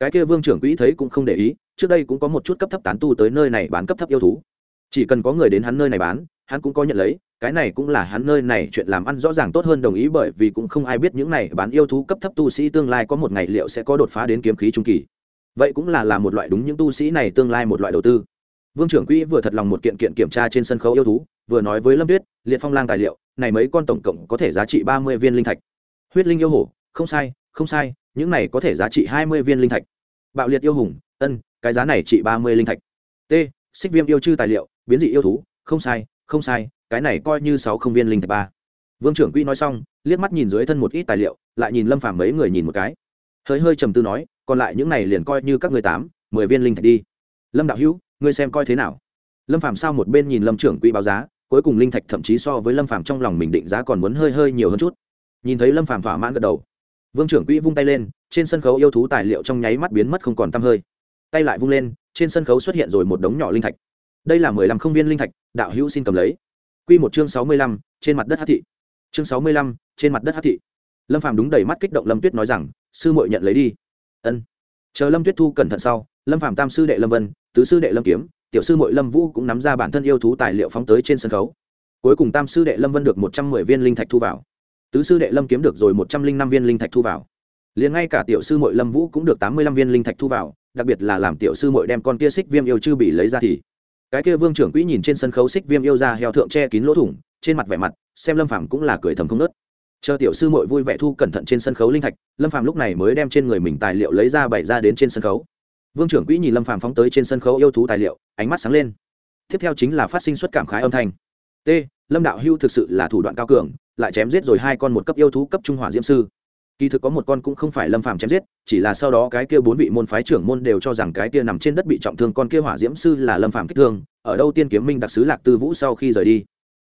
Speaker 1: Cái kia vương trưởng quỹ thấy cũng không để ý, trước đây cũng có một chút cấp thấp tán tu tới nơi này bán cấp thấp yêu thú. Chỉ cần có người đến hắn nơi này bán, hắn cũng có nhận lấy cái này cũng là hắn nơi này chuyện làm ăn rõ ràng tốt hơn đồng ý bởi vì cũng không ai biết những này bán yêu thú cấp thấp tu sĩ tương lai có một ngày liệu sẽ có đột phá đến kiếm khí trung kỳ. Vậy cũng là là một loại đúng những tu sĩ này tương lai một loại đầu tư. Vương trưởng quỹ vừa thật lòng một kiện kiện kiểm tra trên sân khấu yêu thú, vừa nói với lâm tuyết, liệt phong lang tài liệu, này mấy con tổng cộng có thể giá trị ba mươi viên linh thạch. Huyết linh yêu hổ, không sai không sai, những này có thể giá trị hai mươi viên linh thạch. Bạo liệt yêu hùng, ân, cái giá này trị ba mươi linh thạch. T, xích viêm yêu chư tài liệu, biến dị yêu thú, không sai không sai cái này coi như sáu không viên linh thạch ba. Vương trưởng quỹ nói xong, liếc mắt nhìn dưới thân một ít tài liệu, lại nhìn lâm phàm mấy người nhìn một cái. Hơi hơi trầm tư nói, còn lại những này liền coi như các người tám, mười viên linh thạch đi. Lâm đạo hữu, ngươi xem coi thế nào? Lâm phàm sao một bên nhìn lâm trưởng quỹ báo giá, cuối cùng linh thạch thậm chí so với lâm phàm trong lòng mình định giá còn muốn hơi hơi nhiều hơn chút. Nhìn thấy lâm phàm thỏa mãn gật đầu, vương trưởng quỹ vung tay lên, trên sân khấu yêu thú tài liệu trong nháy mắt biến mất không còn t hơi. Tay lại vung lên, trên sân khấu xuất hiện rồi một đống nhỏ linh thạch. Đây là mười lăm không viên linh thạch, đạo hữu xin cầm lấy quy một chương sáu mươi lăm, trên mặt đất hắc thị. Chương sáu mươi lăm, trên mặt đất hắc thị. Lâm phàm đúng đầy mắt kích động lâm tuyết nói rằng, sư muội nhận lấy đi. Ân. Chờ lâm tuyết thu cẩn thận sau, lâm phàm tam sư đệ lâm vân, tứ sư đệ lâm kiếm, tiểu sư muội lâm vũ cũng nắm ra bản thân yêu thú tài liệu phóng tới trên sân khấu. Cuối cùng tam sư đệ lâm vân được một trăm mười viên linh thạch thu vào. Tứ sư đệ lâm kiếm được rồi một trăm linh năm viên linh thạch thu vào. Liền ngay cả tiểu sư muội lâm vũ cũng được tám mươi lăm viên linh thạch thu vào, đặc biệt là làm tiểu sư muội đem con kia xích viêm yêu chư bị lấy ra thì cái kia vương trưởng quỹ nhìn trên sân khấu xích viêm yêu ra heo thượng che kín lỗ thủng, trên mặt vẻ mặt, xem lâm phàm cũng là cười thầm không nớt chờ tiểu sư muội vui vẻ thu cẩn thận trên sân khấu linh thạch, lâm phàm lúc này mới đem trên người mình tài liệu lấy ra bày ra đến trên sân khấu. Vương trưởng quỹ nhìn lâm phàm phóng tới trên sân khấu yêu thú tài liệu, ánh mắt sáng lên. Tiếp theo chính là phát sinh xuất cảm khái âm thanh. T, lâm đạo hưu thực sự là thủ đoạn cao cường, lại chém giết rồi hai con một cấp yêu thú cấp trung hỏa diễm sư kỳ thực có một con cũng không phải lâm phàm chém giết, chỉ là sau đó cái kia bốn vị môn phái trưởng môn đều cho rằng cái kia nằm trên đất bị trọng thương con kia hỏa diễm sư là lâm phàm kích thương, ở đâu tiên kiếm minh đặc sứ lạc tư vũ sau khi rời đi.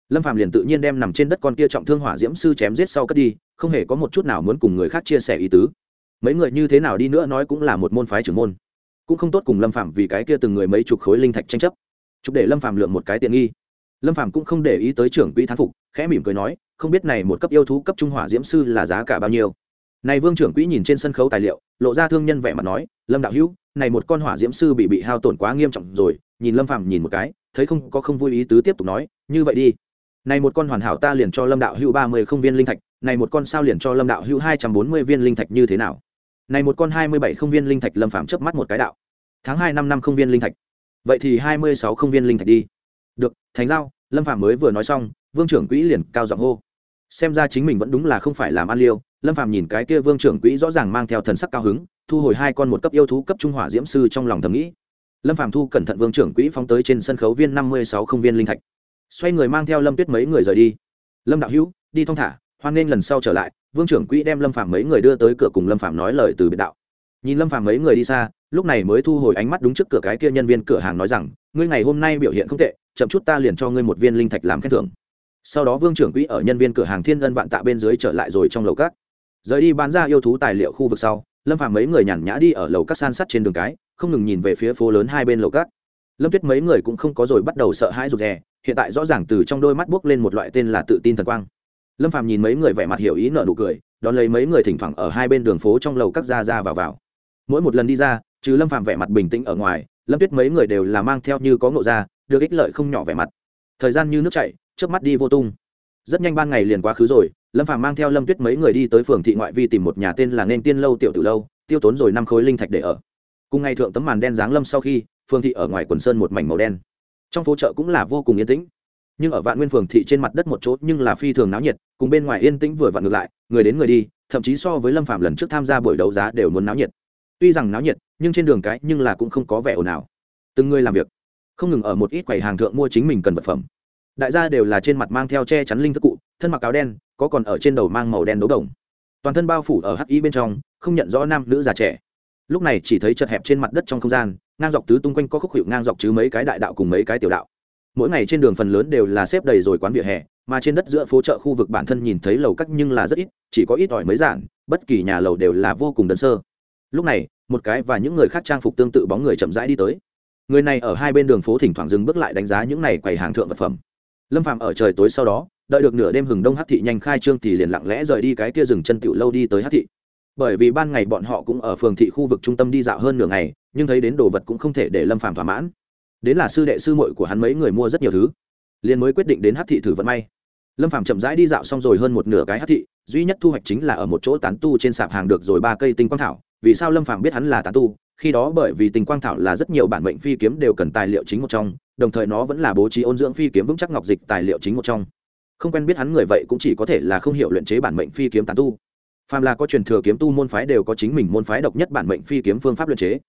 Speaker 1: Lâm phàm liền tự nhiên đem nằm trên đất con kia trọng thương hỏa diễm sư chém giết sau cất đi, không hề có một chút nào muốn cùng người khác chia sẻ ý tứ. Mấy người như thế nào đi nữa nói cũng là một môn phái trưởng môn. Cũng không tốt cùng lâm phàm vì cái kia từng người mấy chục khối linh thạch tranh chấp. Chúc để lâm phàm lượng một cái tiện nghi. Lâm phàm cũng không để ý tới trưởng quỹ thán phục, khẽ mỉm cười nói, không biết này một cấp yêu thú cấp trung hỏa diễm sư là giá cả bao nhiêu này vương trưởng quỹ nhìn trên sân khấu tài liệu, lộ ra thương nhân vẻ mặt nói, lâm đạo hữu, này một con hỏa diễm sư bị bị hao tổn quá nghiêm trọng rồi, nhìn lâm phàm nhìn một cái, thấy không có không vui ý tứ tiếp tục nói, như vậy đi. Này một con hoàn hảo ta liền cho lâm đạo hữu ba mươi không viên linh thạch, này một con sao liền cho lâm đạo hữu hai trăm bốn mươi viên linh thạch như thế nào? Này một con hai mươi bảy không viên linh thạch lâm phàm chớp mắt một cái đạo, tháng hai năm năm không viên linh thạch. Vậy thì hai mươi sáu không viên linh thạch đi. Được, thành giao. Lâm phàm mới vừa nói xong, vương trưởng quỹ liền cao giọng hô, xem ra chính mình vẫn đúng là không phải làm ăn liêu lâm phàm nhìn cái kia vương trưởng quỹ rõ ràng mang theo thần sắc cao hứng, thu hồi hai con một cấp yêu thú cấp trung hỏa diễm sư trong lòng thầm nghĩ. Lâm phạm thu cẩn thận vương trưởng quỹ phóng tới trên sân khấu viên năm mươi sáu không viên linh thạch. Xoay người mang theo lâm tuyết mấy người rời đi. Lâm đạo hữu, đi thong thả, hoan nghênh lần sau trở lại, vương trưởng quỹ đem lâm phạm mấy người đưa tới cửa cùng lâm phạm nói lời từ biệt đạo. Nhìn lâm phạm mấy người đi xa, lúc này mới thu hồi ánh mắt đúng trước cửa cái kia nhân viên cửa hàng nói rằng, ngươi ngày hôm nay biểu hiện không tệ, chậm chút ta liền cho ngươi một viên linh thạch làm khen thưởng. Sau đó vương trưởng quỹ ở nhân viên cửa hàng thiên ân vạn tạ bên dưới trở lại rồi trong lầu cát rời đi bán ra yêu thú tài liệu khu vực sau, lâm phàm mấy người nhàn nhã đi ở lầu các san sắt trên đường cái, không ngừng nhìn về phía phố lớn hai bên lầu các. Lâm tuyết mấy người cũng không có rồi bắt đầu sợ hãi rụt rè, hiện tại rõ ràng từ trong đôi mắt buốc lên một loại tên là tự tin thần quang. Lâm phàm nhìn mấy người vẻ mặt hiểu ý nợ nụ cười, đón lấy mấy người thỉnh thoảng ở hai bên đường phố trong lầu các ra ra vào vào. Mỗi một lần đi ra chứ lâm phàm vẻ mặt bình tĩnh ở ngoài, lâm tuyết mấy người đều là mang theo như có ngộ ra, được ích lợi không nhỏ vẻ mặt. Thời gian như nước chảy trước mắt đi vô tung. Rất nhanh ban ngày liền quá khứ rồi lâm phàm mang theo lâm tuyết mấy người đi tới phường thị ngoại vi tìm một nhà tên là nên tiên lâu tiểu tử lâu, tiêu tốn rồi năm khối linh thạch để ở. Cùng ngày thượng tấm màn đen giáng lâm sau khi, phường thị ở ngoài quần sơn một mảnh màu đen. Trong phố chợ cũng là vô cùng yên tĩnh. Nhưng ở vạn nguyên phường thị trên mặt đất một chỗ nhưng là phi thường náo nhiệt, cùng bên ngoài yên tĩnh vừa vặn ngược lại, người đến người đi, thậm chí so với lâm phạm lần trước tham gia buổi đấu giá đều muốn náo nhiệt. Tuy rằng náo nhiệt, nhưng trên đường cái nhưng là cũng không có vẻ ồn ào. Từng người làm việc, không ngừng ở một ít quầy hàng thượng mua chính mình cần vật phẩm. Đại gia đều là trên mặt mang theo che chắn linh thức cụ, thân mặc áo đen có còn ở trên đầu mang màu đen đấu đồng. Toàn thân bao phủ ở hắc y bên trong, không nhận rõ nam nữ già trẻ. Lúc này chỉ thấy chật hẹp trên mặt đất trong không gian, ngang dọc tứ tung quanh có khúc hiệu ngang dọc chứ mấy cái đại đạo cùng mấy cái tiểu đạo. Mỗi ngày trên đường phần lớn đều là xếp đầy rồi quán vỉa hè, mà trên đất giữa phố chợ khu vực bản thân nhìn thấy lầu cắt nhưng là rất ít, chỉ có ít ỏi mới giản, bất kỳ nhà lầu đều là vô cùng đơn sơ. Lúc này, một cái và những người khác trang phục tương tự bóng người chậm rãi đi tới. Người này ở hai bên đường phố thỉnh thoảng dừng bước lại đánh giá những này quầy hàng thượng vật phẩm lâm phạm ở trời tối sau đó, đợi được nửa đêm hừng đông hát thị nhanh khai trương thì liền lặng lẽ rời đi cái kia rừng chân tiểu lâu đi tới hát thị. Bởi vì ban ngày bọn họ cũng ở phường thị khu vực trung tâm đi dạo hơn nửa ngày, nhưng thấy đến đồ vật cũng không thể để lâm phàm thỏa mãn. Đến là sư đệ sư muội của hắn mấy người mua rất nhiều thứ, liền mới quyết định đến hát thị thử vận may. Lâm phàm chậm rãi đi dạo xong rồi hơn một nửa cái hát thị, duy nhất thu hoạch chính là ở một chỗ tán tu trên sạp hàng được rồi ba cây tinh quang thảo. Vì sao lâm phàm biết hắn là tán tu? Khi đó bởi vì tinh quang thảo là rất nhiều bản mệnh phi kiếm đều cần tài liệu chính một trong đồng thời nó vẫn là bố trí ôn dưỡng phi kiếm vững chắc ngọc dịch tài liệu chính một trong. Không quen biết hắn người vậy cũng chỉ có thể là không hiểu luyện chế bản mệnh phi kiếm tán tu. Phàm là có truyền thừa kiếm tu môn phái đều có chính mình môn phái độc nhất bản mệnh phi kiếm phương pháp luyện chế.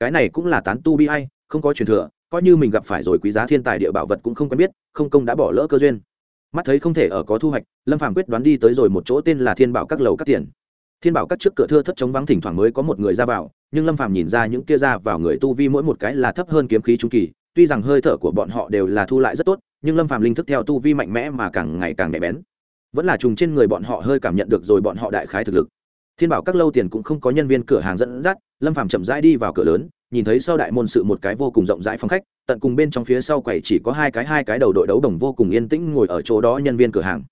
Speaker 1: Cái này cũng là tán tu bi hay không có truyền thừa, coi như mình gặp phải rồi quý giá thiên tài địa bảo vật cũng không quen biết, không công đã bỏ lỡ cơ duyên. Mắt thấy không thể ở có thu hoạch, lâm phàm quyết đoán đi tới rồi một chỗ tên là thiên bảo các lầu các tiền. Thiên bảo các trước cửa thưa thất chống vắng thỉnh thoảng mới có một người ra vào, nhưng lâm phàm nhìn ra những kia ra vào người tu vi mỗi một cái là thấp hơn kiếm khí trung kỳ tuy rằng hơi thở của bọn họ đều là thu lại rất tốt, nhưng lâm phàm linh thức theo tu vi mạnh mẽ mà càng ngày càng nhạy bén. Vẫn là trùng trên người bọn họ hơi cảm nhận được rồi bọn họ đại khái thực lực. Thiên bảo các lâu tiền cũng không có nhân viên cửa hàng dẫn dắt, lâm phàm chậm rãi đi vào cửa lớn, nhìn thấy sau đại môn sự một cái vô cùng rộng rãi phòng khách, tận cùng bên trong phía sau quầy chỉ có hai cái hai cái đầu đội đấu đồng vô cùng yên tĩnh ngồi ở chỗ đó nhân viên cửa hàng.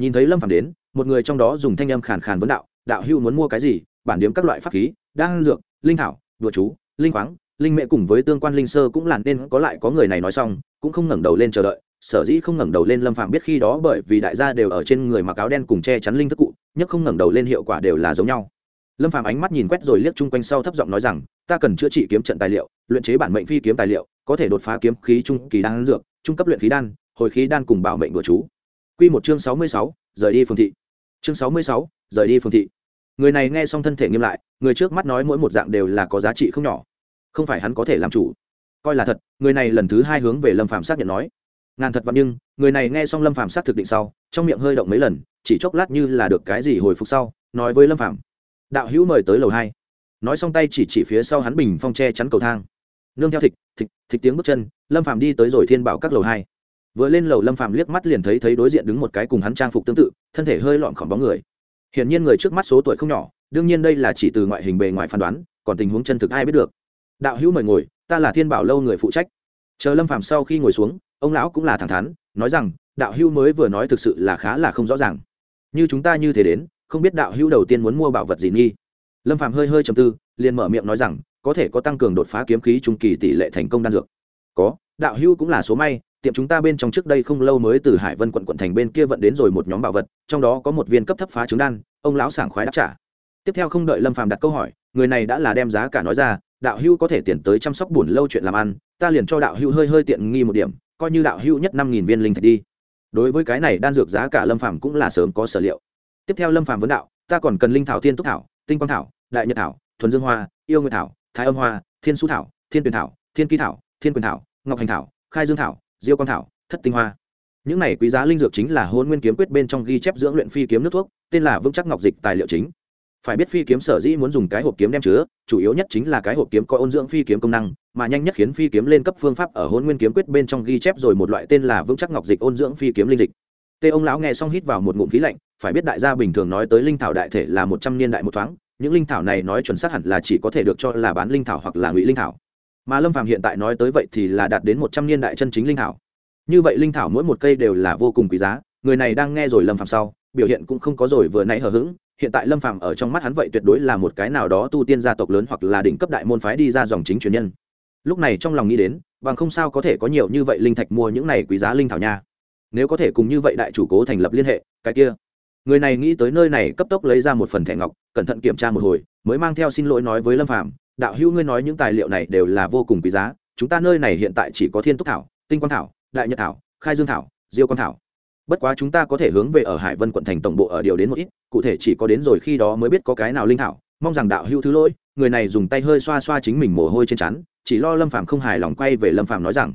Speaker 1: Nhìn thấy lâm phàm đến, một người trong đó dùng thanh âm khàn khàn vấn đạo đạo hưu muốn mua cái gì? Bản điếm các loại pháp khí, đan dược, linh thảo, đùa chú, linh khoáng linh mẹ cùng với tương quan linh sơ cũng làn nên có lại có người này nói xong cũng không ngẩng đầu lên chờ đợi sở dĩ không ngẩng đầu lên lâm phạm biết khi đó bởi vì đại gia đều ở trên người mặc áo đen cùng che chắn linh thức cụ nhất không ngẩng đầu lên hiệu quả đều là giống nhau. Lâm phạm ánh mắt nhìn quét rồi liếc chung quanh sau thấp giọng nói rằng ta cần chữa trị kiếm trận tài liệu luyện chế bản mệnh phi kiếm tài liệu có thể đột phá kiếm khí trung kỳ đan dược trung cấp luyện khí đan hồi khí đan cùng bảo mệnh của chú. Quy một chương sáu mươi sáu, rời đi phương thị. Chương sáu mươi sáu, rời đi phương thị. Người này nghe xong thân thể nghiêm lại người trước mắt nói mỗi một dạng đều là có giá trị không nhỏ không phải hắn có thể làm chủ. Coi là thật, người này lần thứ hai hướng về lâm phạm xác nhận nói. Ngàn thật vặn nhưng, người này nghe xong lâm phạm xác thực định sau, trong miệng hơi động mấy lần, chỉ chốc lát như là được cái gì hồi phục sau, nói với lâm phạm đạo hữu mời tới lầu hai. Nói xong tay chỉ chỉ phía sau hắn bình phong che chắn cầu thang. Nương theo thịt thịt thịt tiếng bước chân, lâm phạm đi tới rồi thiên bảo các lầu hai. Vừa lên lầu lâm phạm liếc mắt liền thấy thấy đối diện đứng một cái cùng hắn trang phục tương tự, thân thể hơi lọn khỏi bóng người. Hiển nhiên người trước mắt số tuổi không nhỏ, đương nhiên đây là chỉ từ ngoại hình bề ngoài phán đoán, còn tình huống chân thực ai biết được đạo hữu mời ngồi, ta là thiên bảo lâu người phụ trách. Chờ lâm phạm sau khi ngồi xuống, ông lão cũng là thẳng thắn, nói rằng, đạo hữu mới vừa nói thực sự là khá là không rõ ràng. Như chúng ta như thế đến, không biết đạo hữu đầu tiên muốn mua bảo vật gì nghi. Lâm phạm hơi hơi trầm tư, liền mở miệng nói rằng, có thể có tăng cường đột phá kiếm khí trung kỳ tỷ lệ thành công đan dược. Có, đạo hữu cũng là số may, tiệm chúng ta bên trong trước đây không lâu mới từ hải vân quận quận thành bên kia vận đến rồi một nhóm bảo vật, trong đó có một viên cấp thấp phá trứng đan, ông lão sảng khoái đáp trả. Tiếp theo không đợi lâm phàm đặt câu hỏi, người này đã là đem giá cả nói ra đạo hữu có thể tiền tới chăm sóc buồn lâu chuyện làm ăn, ta liền cho đạo hữu hơi hơi tiện nghi một điểm, coi như đạo hữu nhất năm nghìn viên linh thạch đi. Đối với cái này đan dược giá cả lâm phàm cũng là sớm có sở liệu. Tiếp theo lâm phàm vấn đạo, ta còn cần linh thảo tiên túc thảo, tinh quang thảo, đại nhật thảo, thuần dương hoa, yêu nguyệt thảo, thái âm hoa, thiên su thảo, thiên Tuyền thảo, thiên kỳ thảo, thiên quyền thảo, ngọc hành thảo, khai dương thảo, diêu quang thảo, thất tinh hoa. Những này quý giá linh dược chính là hôn nguyên kiếm quyết bên trong ghi chép dưỡng luyện phi kiếm nước thuốc, tên là vững chắc ngọc dịch tài liệu chính phải biết phi kiếm sở dĩ muốn dùng cái hộp kiếm đem chứa, chủ yếu nhất chính là cái hộp kiếm có ôn dưỡng phi kiếm công năng, mà nhanh nhất khiến phi kiếm lên cấp phương pháp ở hôn nguyên kiếm quyết bên trong ghi chép rồi một loại tên là vững chắc ngọc dịch ôn dưỡng phi kiếm linh dịch. Tê ông lão nghe xong hít vào một ngụm khí lạnh, phải biết đại gia bình thường nói tới linh thảo đại thể là một trăm niên đại một thoáng, những linh thảo này nói chuẩn xác hẳn là chỉ có thể được cho là bán linh thảo hoặc là ngụy linh thảo. Mà lâm phàm hiện tại nói tới vậy thì là đạt đến một trăm niên đại chân chính linh thảo. Như vậy linh thảo mỗi một cây đều là vô cùng quý giá, người này đang nghe rồi lâm phàm sau, biểu hiện cũng không có rồi vừa nãy hờ hững hiện tại lâm phàm ở trong mắt hắn vậy tuyệt đối là một cái nào đó tu tiên gia tộc lớn hoặc là đỉnh cấp đại môn phái đi ra dòng chính truyền nhân. Lúc này trong lòng nghĩ đến, bằng không sao có thể có nhiều như vậy linh thạch mua những này quý giá linh thảo nha. Nếu có thể cùng như vậy đại chủ cố thành lập liên hệ, cái kia. Người này nghĩ tới nơi này cấp tốc lấy ra một phần thẻ ngọc, cẩn thận kiểm tra một hồi, mới mang theo xin lỗi nói với lâm phàm, đạo hữu ngươi nói những tài liệu này đều là vô cùng quý giá, chúng ta nơi này hiện tại chỉ có thiên túc thảo, tinh quang thảo, đại nhật thảo, khai dương thảo, diêu quang thảo. Bất quá chúng ta có thể hướng về ở hải vân quận thành tổng bộ ở điều đến một ít cụ thể chỉ có đến rồi khi đó mới biết có cái nào linh thảo, mong rằng đạo hữu thứ lỗi, người này dùng tay hơi xoa xoa chính mình mồ hôi trên chắn chỉ lo lâm phàm không hài lòng quay về lâm phàm nói rằng.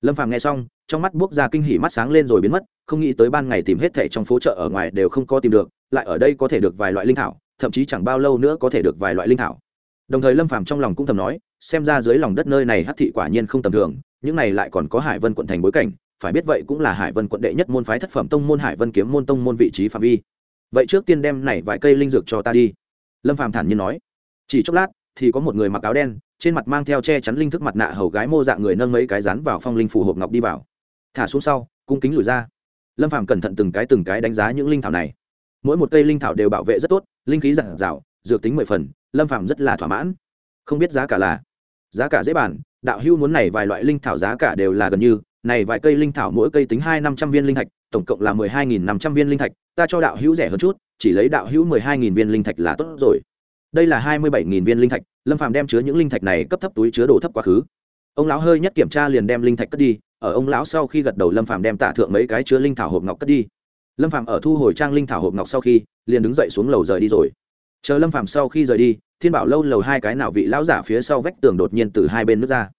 Speaker 1: Lâm phàm nghe xong, trong mắt buốc ra kinh hỉ mắt sáng lên rồi biến mất, không nghĩ tới ban ngày tìm hết thẻ trong phố chợ ở ngoài đều không có tìm được, lại ở đây có thể được vài loại linh thảo, thậm chí chẳng bao lâu nữa có thể được vài loại linh thảo. Đồng thời lâm phàm trong lòng cũng thầm nói, xem ra dưới lòng đất nơi này hắc thị quả nhiên không tầm thường, những này lại còn có hải vân quận thành bối cảnh, phải biết vậy cũng là hải vân quận đệ nhất môn phái thất phẩm tông môn hải vân kiếm môn tông môn vị trí phạm vi vậy trước tiên đem này vài cây linh dược cho ta đi. Lâm phàm thản nhiên nói. Chỉ chốc lát, thì có một người mặc áo đen, trên mặt mang theo che chắn linh thức mặt nạ hầu gái mô dạng người nâng mấy cái rán vào phong linh phù hộp ngọc đi vào. Thả xuống sau, cung kính lùi ra. Lâm phàm cẩn thận từng cái từng cái đánh giá những linh thảo này. Mỗi một cây linh thảo đều bảo vệ rất tốt, linh khí giản dạo dược tính mười phần, lâm phàm rất là thỏa mãn. Không biết giá cả là, giá cả dễ bàn, đạo hưu muốn này vài loại linh thảo giá cả đều là gần như này vài cây linh thảo mỗi cây tính hai năm trăm viên linh thạch, tổng cộng là mười hai nghìn năm trăm viên linh thạch, ta cho đạo hữu rẻ hơn chút, chỉ lấy đạo hữu mười hai nghìn viên linh thạch là tốt rồi. Đây là hai mươi bảy nghìn viên linh thạch, lâm phàm đem chứa những linh thạch này cấp thấp túi chứa đồ thấp quá khứ. Ông lão hơi nhất kiểm tra liền đem linh thạch cất đi, ở ông lão sau khi gật đầu lâm phàm đem tạ thượng mấy cái chứa linh thảo hộp ngọc cất đi. Lâm phàm ở thu hồi trang linh thảo hộp ngọc sau khi, liền đứng dậy xuống lầu rời đi rồi. Chờ lâm phàm sau khi rời đi, thiên bảo lâu lầu hai cái nào vị lão giả phía sau vách tường đột nhiên từ hai bên nước ra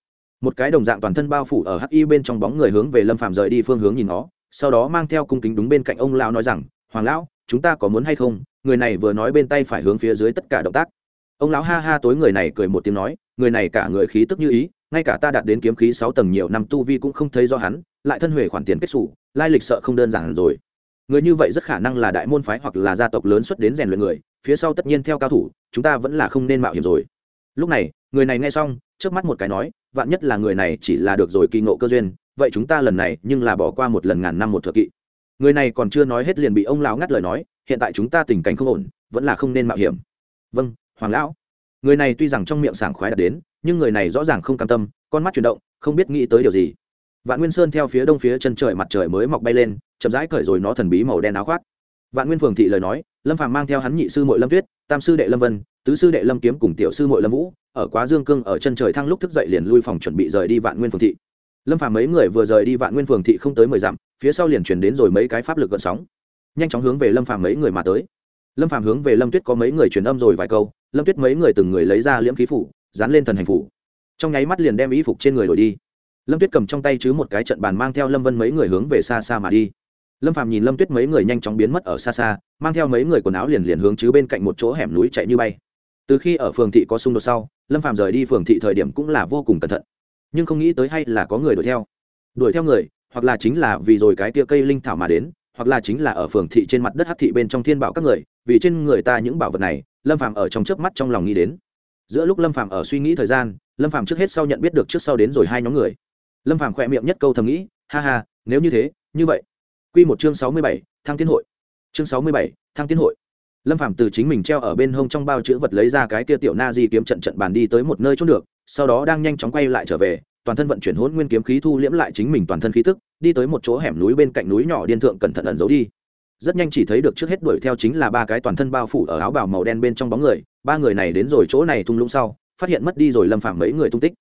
Speaker 1: một cái đồng dạng toàn thân bao phủ ở hắc y bên trong bóng người hướng về lâm phàm rời đi phương hướng nhìn nó, sau đó mang theo cung kính đúng bên cạnh ông lão nói rằng, hoàng lão, chúng ta có muốn hay không? Người này vừa nói bên tay phải hướng phía dưới tất cả động tác. Ông lão ha ha tối người này cười một tiếng nói, người này cả người khí tức như ý, ngay cả ta đạt đến kiếm khí sáu tầng nhiều năm tu vi cũng không thấy do hắn, lại thân huệ khoản tiền kết xù, lai lịch sợ không đơn giản rồi. Người như vậy rất khả năng là đại môn phái hoặc là gia tộc lớn xuất đến rèn luyện người, phía sau tất nhiên theo cao thủ, chúng ta vẫn là không nên mạo hiểm rồi. Lúc này, người này nghe xong trước mắt một cái nói, vạn nhất là người này chỉ là được rồi kỳ ngộ cơ duyên, vậy chúng ta lần này nhưng là bỏ qua một lần ngàn năm một thừa kỵ. Người này còn chưa nói hết liền bị ông lão ngắt lời nói, hiện tại chúng ta tình cảnh không ổn, vẫn là không nên mạo hiểm. Vâng hoàng lão. Người này tuy rằng trong miệng sảng khoái đã đến, nhưng người này rõ ràng không cam tâm, con mắt chuyển động, không biết nghĩ tới điều gì. Vạn nguyên sơn theo phía đông phía chân trời mặt trời mới mọc bay lên, chậm rãi cởi rồi nó thần bí màu đen áo khoác. Vạn nguyên phường thị lời nói, lâm phàm mang theo hắn nhị sư mội lâm tuyết, tam sư đệ lâm vân, tứ sư đệ lâm kiếm cùng tiểu sư mội lâm vũ ở quá dương cương ở chân trời thăng lúc thức dậy liền lui phòng chuẩn bị rời đi vạn nguyên phường thị. Lâm phàm mấy người vừa rời đi vạn nguyên phường thị không tới mười dặm, phía sau liền chuyển đến rồi mấy cái pháp lực gợn sóng. Nhanh chóng hướng về lâm phàm mấy người mà tới. Lâm phàm hướng về lâm tuyết có mấy người truyền âm rồi vài câu, lâm tuyết mấy người từng người lấy ra liễm khí phủ, dán lên thần hành phủ. Trong nháy mắt liền đem y phục trên người đổi đi. Lâm tuyết cầm trong tay chứ một cái trận bàn mang theo lâm vân mấy người hướng về xa xa mà đi. Lâm phàm nhìn lâm tuyết mấy người nhanh chóng biến mất ở xa xa, mang theo mấy người quần áo liền liền hướng chứ bên cạnh một chỗ hẻm núi chạy như bay. Từ khi ở phường thị có xung đột sau lâm phàm rời đi phường thị thời điểm cũng là vô cùng cẩn thận nhưng không nghĩ tới hay là có người đuổi theo đuổi theo người hoặc là chính là vì rồi cái tia cây linh thảo mà đến hoặc là chính là ở phường thị trên mặt đất hắc thị bên trong thiên bảo các người vì trên người ta những bảo vật này lâm phàm ở trong chớp mắt trong lòng nghĩ đến giữa lúc lâm phàm ở suy nghĩ thời gian lâm phàm trước hết sau nhận biết được trước sau đến rồi hai nhóm người lâm phàm khỏe miệng nhất câu thầm nghĩ ha ha nếu như thế như vậy quy một chương sáu mươi bảy, thăng tiến hội chương sáu mươi bảy, thăng tiến hội lâm Phạm từ chính mình treo ở bên hông trong bao chữ vật lấy ra cái kia tiểu na di kiếm trận trận bàn đi tới một nơi chốt được, sau đó đang nhanh chóng quay lại trở về, toàn thân vận chuyển hôn nguyên kiếm khí thu liễm lại chính mình toàn thân khí tức, đi tới một chỗ hẻm núi bên cạnh núi nhỏ điên thượng cẩn thận ẩn giấu đi. Rất nhanh chỉ thấy được trước hết đuổi theo chính là ba cái toàn thân bao phủ ở áo bào màu đen bên trong bóng người, ba người này đến rồi chỗ này thung lũng sau, phát hiện mất đi rồi lâm Phạm mấy người tung tích.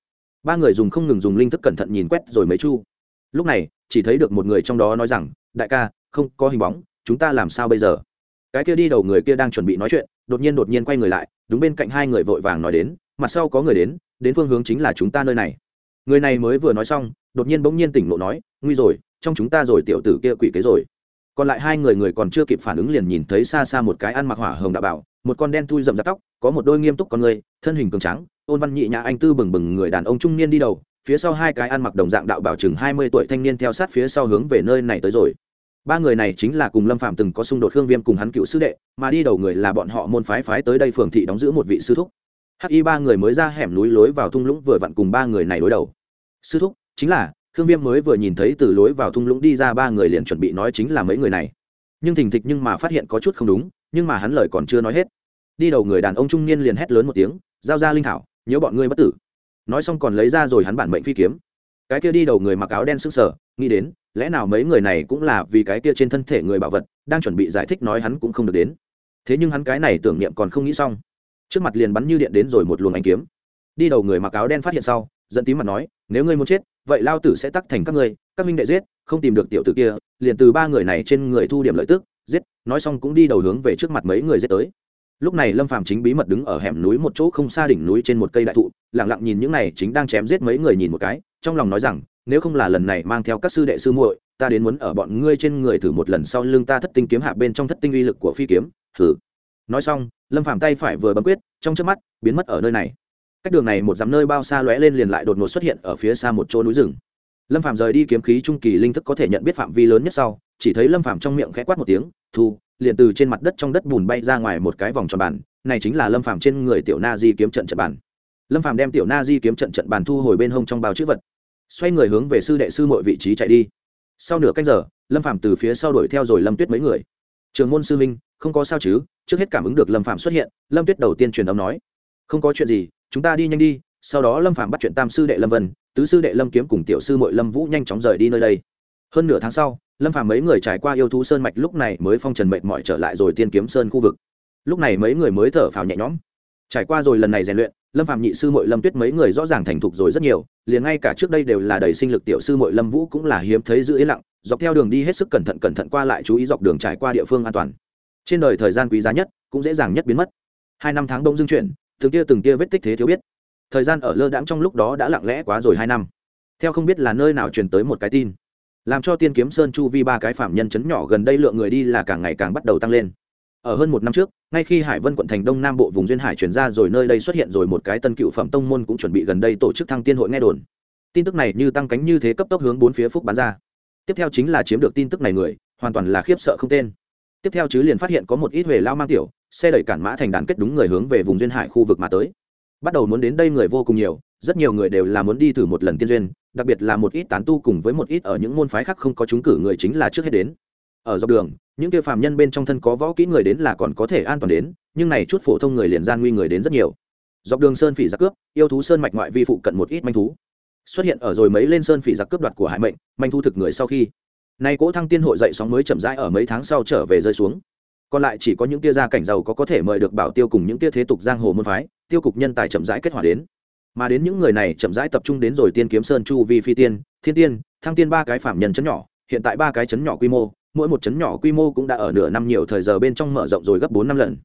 Speaker 1: Ba người dùng không ngừng dùng linh thức cẩn thận nhìn quét rồi mấy chu. Lúc này, chỉ thấy được một người trong đó nói rằng, đại ca, không có hình bóng, chúng ta làm sao bây giờ? Cái kia đi đầu người kia đang chuẩn bị nói chuyện, đột nhiên đột nhiên quay người lại đúng bên cạnh hai người vội vàng nói đến, mặt sau có người đến đến phương hướng chính là chúng ta nơi này. Người này mới vừa nói xong, đột nhiên bỗng nhiên tỉnh lộ nói, nguy rồi, trong chúng ta rồi tiểu tử kia quỷ kế rồi. Còn lại hai người người còn chưa kịp phản ứng liền nhìn thấy xa xa một cái ăn mặc hỏa hồng đạo bảo, một con đen thui rậm rạp tóc, có một đôi nghiêm túc con người, thân hình cường trắng ôn văn nhị nhã anh tư bừng bừng người đàn ông trung niên đi đầu, phía sau hai cái ăn mặc đồng dạng đạo bảo chừng hai mươi tuổi thanh niên theo sát phía sau hướng về nơi này tới rồi ba người này chính là cùng lâm phạm từng có xung đột hương viêm cùng hắn cựu sư đệ, mà đi đầu người là bọn họ môn phái phái tới đây phường thị đóng giữ một vị sư thúc. Hắc y ba người mới ra hẻm núi lối vào thung lũng vừa vặn cùng ba người này đối đầu. Sư thúc, chính là hương viêm mới vừa nhìn thấy từ lối vào thung lũng đi ra ba người liền chuẩn bị nói chính là mấy người này. Nhưng thình thịch nhưng mà phát hiện có chút không đúng, nhưng mà hắn lời còn chưa nói hết. Đi đầu người đàn ông trung niên liền hét lớn một tiếng, giao ra linh thảo, nhớ bọn ngươi bất tử. Nói xong còn lấy ra rồi hắn bản mệnh phi kiếm cái kia đi đầu người mặc áo đen sững sờ, nghĩ đến, lẽ nào mấy người này cũng là vì cái kia trên thân thể người bảo vật, đang chuẩn bị giải thích nói hắn cũng không được đến. Thế nhưng hắn cái này tưởng niệm còn không nghĩ xong. Trước mặt liền bắn như điện đến rồi một luồng ánh kiếm. Đi đầu người mặc áo đen phát hiện sau dẫn tím mặt nói, nếu ngươi muốn chết, vậy lao tử sẽ tắc thành các ngươi, các minh đệ giết, không tìm được tiểu tử kia, liền từ ba người này trên người thu điểm lợi tức, giết. Nói xong cũng đi đầu hướng về trước mặt mấy người giết tới. Lúc này lâm phàm chính bí mật đứng ở hẻm núi một chỗ không xa đỉnh núi trên một cây đại thụ, lặng lặng nhìn những này chính đang chém giết mấy người nhìn một cái trong lòng nói rằng, nếu không là lần này mang theo các sư đệ sư muội, ta đến muốn ở bọn ngươi trên người thử một lần sau lưng ta thất tinh kiếm hạ bên trong thất tinh uy lực của phi kiếm, thử. Nói xong, lâm phàm tay phải vừa bấm quyết, trong trước mắt, biến mất ở nơi này. Cách đường này một dặm nơi bao xa lóe lên liền lại đột ngột xuất hiện ở phía xa một chỗ núi rừng. Lâm phàm rời đi kiếm khí trung kỳ linh thức có thể nhận biết phạm vi lớn nhất sau, chỉ thấy lâm phàm trong miệng khẽ quát một tiếng, thu! liền từ trên mặt đất trong đất bùn bay ra ngoài một cái vòng tròn bàn, này chính là lâm phàm trên người tiểu na di kiếm trận trận bàn. Lâm phàm đem tiểu na di kiếm trận trận bàn thu hồi bên hông trong bao chữ vật xoay người hướng về sư đệ sư mọi vị trí chạy đi. Sau nửa canh giờ, lâm Phạm từ phía sau đuổi theo rồi lâm tuyết mấy người. Trường môn sư minh không có sao chứ? Trước hết cảm ứng được lâm Phạm xuất hiện, lâm tuyết đầu tiên truyền âm nói, không có chuyện gì, chúng ta đi nhanh đi. Sau đó lâm Phạm bắt chuyện tam sư đệ lâm vân, tứ sư đệ lâm kiếm cùng tiểu sư mội lâm vũ nhanh chóng rời đi nơi đây. Hơn nửa tháng sau, lâm Phạm mấy người trải qua yêu thú sơn mạch lúc này mới phong trần mệt mỏi trở lại rồi tiên kiếm sơn khu vực. Lúc này mấy người mới thở phào nhẹ nhõm trải qua rồi lần này rèn luyện, lâm phạm nhị sư mội lâm tuyết mấy người rõ ràng thành thục rồi rất nhiều, liền ngay cả trước đây đều là đầy sinh lực tiểu sư mội lâm vũ cũng là hiếm thấy giữ yên lặng, dọc theo đường đi hết sức cẩn thận cẩn thận qua lại chú ý dọc đường trải qua địa phương an toàn. Trên đời thời gian quý giá nhất, cũng dễ dàng nhất biến mất. Hai năm tháng đông dương chuyển, từng tia từng tia vết tích thế thiếu biết. Thời gian ở lơ đãng trong lúc đó đã lặng lẽ quá rồi hai năm. Theo không biết là nơi nào truyền tới một cái tin, làm cho tiên kiếm sơn chu vi ba cái phạm nhân chấn nhỏ gần đây lượng người đi là càng ngày càng bắt đầu tăng lên ở hơn một năm trước, ngay khi hải vân quận thành đông nam bộ vùng duyên hải chuyển ra rồi nơi đây xuất hiện rồi một cái tân cựu phẩm tông môn cũng chuẩn bị gần đây tổ chức thăng tiên hội nghe đồn. Tin tức này như tăng cánh như thế cấp tốc hướng bốn phía phúc bán ra. Tiếp theo chính là chiếm được tin tức này người, hoàn toàn là khiếp sợ không tên. Tiếp theo chứ liền phát hiện có một ít huệ lao mang tiểu, xe đẩy cản mã thành đàn kết đúng người hướng về vùng duyên hải khu vực mà tới. Bắt đầu muốn đến đây người vô cùng nhiều, rất nhiều người đều là muốn đi thử một lần tiên duyên, đặc biệt là một ít tán tu cùng với một ít ở những môn phái khác không có chúng cử người chính là trước hết đến. Ở dọc đường những kia phàm nhân bên trong thân có võ kỹ người đến là còn có thể an toàn đến, nhưng này chút phổ thông người liền gian nguy người đến rất nhiều. Dọc đường sơn phỉ giặc cướp, yêu thú sơn mạch ngoại vi phụ cận một ít manh thú. Xuất hiện ở rồi mấy lên sơn phỉ giặc cướp đoạt của hải mệnh, manh thu thực người sau khi. Nay cỗ thăng tiên hội dậy sóng mới chậm rãi ở mấy tháng sau trở về rơi xuống. Còn lại chỉ có những tia gia cảnh giàu có có thể mời được bảo tiêu cùng những tia thế tục giang hồ môn phái, tiêu cục nhân tài chậm rãi kết hòa đến. Mà đến những người này chậm rãi tập trung đến rồi tiên kiếm sơn chu vi phi tiên, thiên tiên, thăng tiên ba cái phạm nhân chấn nhỏ, hiện tại ba cái chấn nhỏ quy mô mỗi một chấn nhỏ quy mô cũng đã ở nửa năm nhiều thời giờ bên trong mở rộng rồi gấp bốn năm lần.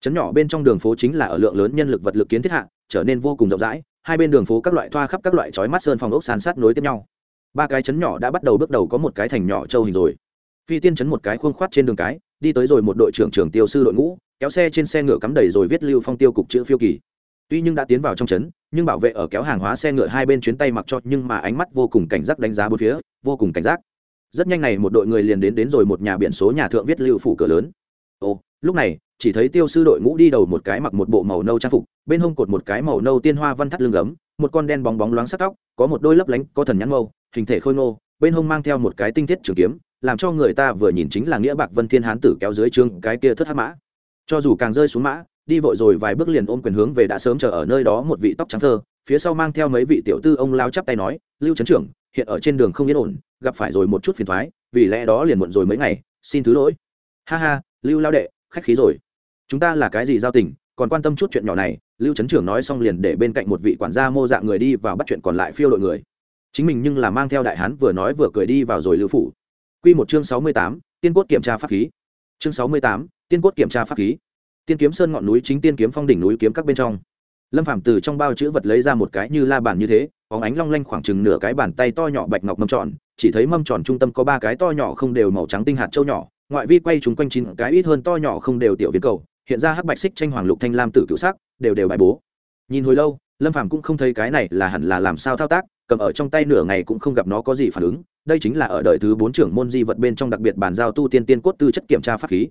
Speaker 1: Chấn nhỏ bên trong đường phố chính là ở lượng lớn nhân lực vật lực kiến thiết hạ, trở nên vô cùng rộng rãi, hai bên đường phố các loại thoa khắp các loại chói mắt sơn phòng ốc sàn sát nối tiếp nhau. Ba cái chấn nhỏ đã bắt đầu bước đầu có một cái thành nhỏ châu hình rồi. Phi tiên chấn một cái khuôn khoát trên đường cái, đi tới rồi một đội trưởng trưởng tiêu sư đội ngũ, kéo xe trên xe ngựa cắm đầy rồi viết lưu phong tiêu cục chữ phiêu kỳ. Tuy nhưng đã tiến vào trong trấn nhưng bảo vệ ở kéo hàng hóa xe ngựa hai bên chuyến tay mặc cho, nhưng mà ánh mắt vô cùng cảnh giác đánh giá bốn phía, vô cùng cảnh giác rất nhanh này một đội người liền đến đến rồi một nhà biển số nhà thượng viết lưu phủ cửa lớn. Ồ, lúc này, chỉ thấy tiêu sư đội ngũ đi đầu một cái mặc một bộ màu nâu trang phục, bên hông cột một cái màu nâu tiên hoa văn thắt lưng gấm, một con đen bóng bóng loáng sắc tóc, có một đôi lấp lánh, có thần nhãn mâu, hình thể khôi ngô, bên hông mang theo một cái tinh thiết trường kiếm, làm cho người ta vừa nhìn chính là nghĩa bạc vân thiên hán tử kéo dưới trương cái kia thất hát mã. Cho dù càng rơi xuống mã, đi vội rồi vài bước liền ôm quyền hướng về đã sớm chờ ở nơi đó một vị tóc trắng thơ, phía sau mang theo mấy vị tiểu tư ông lao chắp tay nói, lưu trấn trưởng hiện ở trên đường không yên ổn, gặp phải rồi một chút phiền thoái, vì lẽ đó liền muộn rồi mấy ngày, xin thứ lỗi. Ha ha, lưu lao đệ, khách khí rồi. Chúng ta là cái gì giao tình, còn quan tâm chút chuyện nhỏ này, lưu trấn trưởng nói xong liền để bên cạnh một vị quản gia mô dạng người đi vào bắt chuyện còn lại phiêu đội người. Chính mình nhưng là mang theo đại hán vừa nói vừa cười đi vào rồi lưu phủ. Q một chương sáu mươi tám, tiên cốt kiểm tra pháp khí. Chương sáu mươi tám, tiên cốt kiểm tra pháp khí. Tiên kiếm sơn ngọn núi chính tiên kiếm phong đỉnh núi kiếm các bên trong. Lâm phạm từ trong bao chữ vật lấy ra một cái như la bàn như thế óng ánh long lanh khoảng chừng nửa cái bàn tay to nhỏ bạch ngọc mâm tròn, chỉ thấy mâm tròn trung tâm có ba cái to nhỏ không đều màu trắng tinh hạt châu nhỏ, ngoại vi quay chúng quanh chín cái ít hơn to nhỏ không đều tiểu viên cầu, hiện ra hắc bạch xích tranh hoàng lục thanh lam tử cựu sắc, đều đều bài bố. Nhìn hồi lâu, lâm phàm cũng không thấy cái này là hẳn là làm sao thao tác, cầm ở trong tay nửa ngày cũng không gặp nó có gì phản ứng, đây chính là ở đời thứ bốn trưởng môn di vật bên trong đặc biệt bàn giao tu tiên tiên cốt tư chất kiểm tra pháp khí.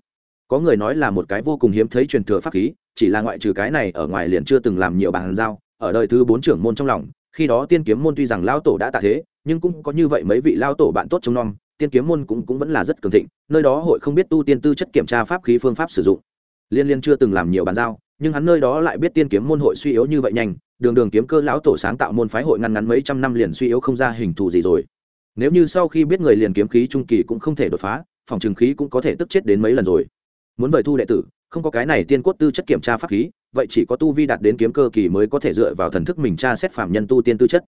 Speaker 1: Có người nói là một cái vô cùng hiếm thấy truyền thừa pháp khí, chỉ là ngoại trừ cái này ở ngoài liền chưa từng làm nhiều bàn giao, ở đời thứ bốn trưởng môn trong lòng khi đó tiên kiếm môn tuy rằng lao tổ đã tạ thế, nhưng cũng có như vậy mấy vị lao tổ bạn tốt trong nom, tiên kiếm môn cũng cũng vẫn là rất cường thịnh, nơi đó hội không biết tu tiên tư chất kiểm tra pháp khí phương pháp sử dụng. Liên liên chưa từng làm nhiều bàn giao, nhưng hắn nơi đó lại biết tiên kiếm môn hội suy yếu như vậy nhanh, đường đường kiếm cơ lão tổ sáng tạo môn phái hội ngăn ngắn mấy trăm năm liền suy yếu không ra hình thù gì rồi. Nếu như sau khi biết người liền kiếm khí trung kỳ cũng không thể đột phá, phòng trường khí cũng có thể tức chết đến mấy lần rồi. Muốn vời thu đệ tử, không có cái này tiên cốt tư chất kiểm tra pháp khí vậy chỉ có tu vi đạt đến kiếm cơ kỳ mới có thể dựa vào thần thức mình tra xét phạm nhân tu tiên tư chất.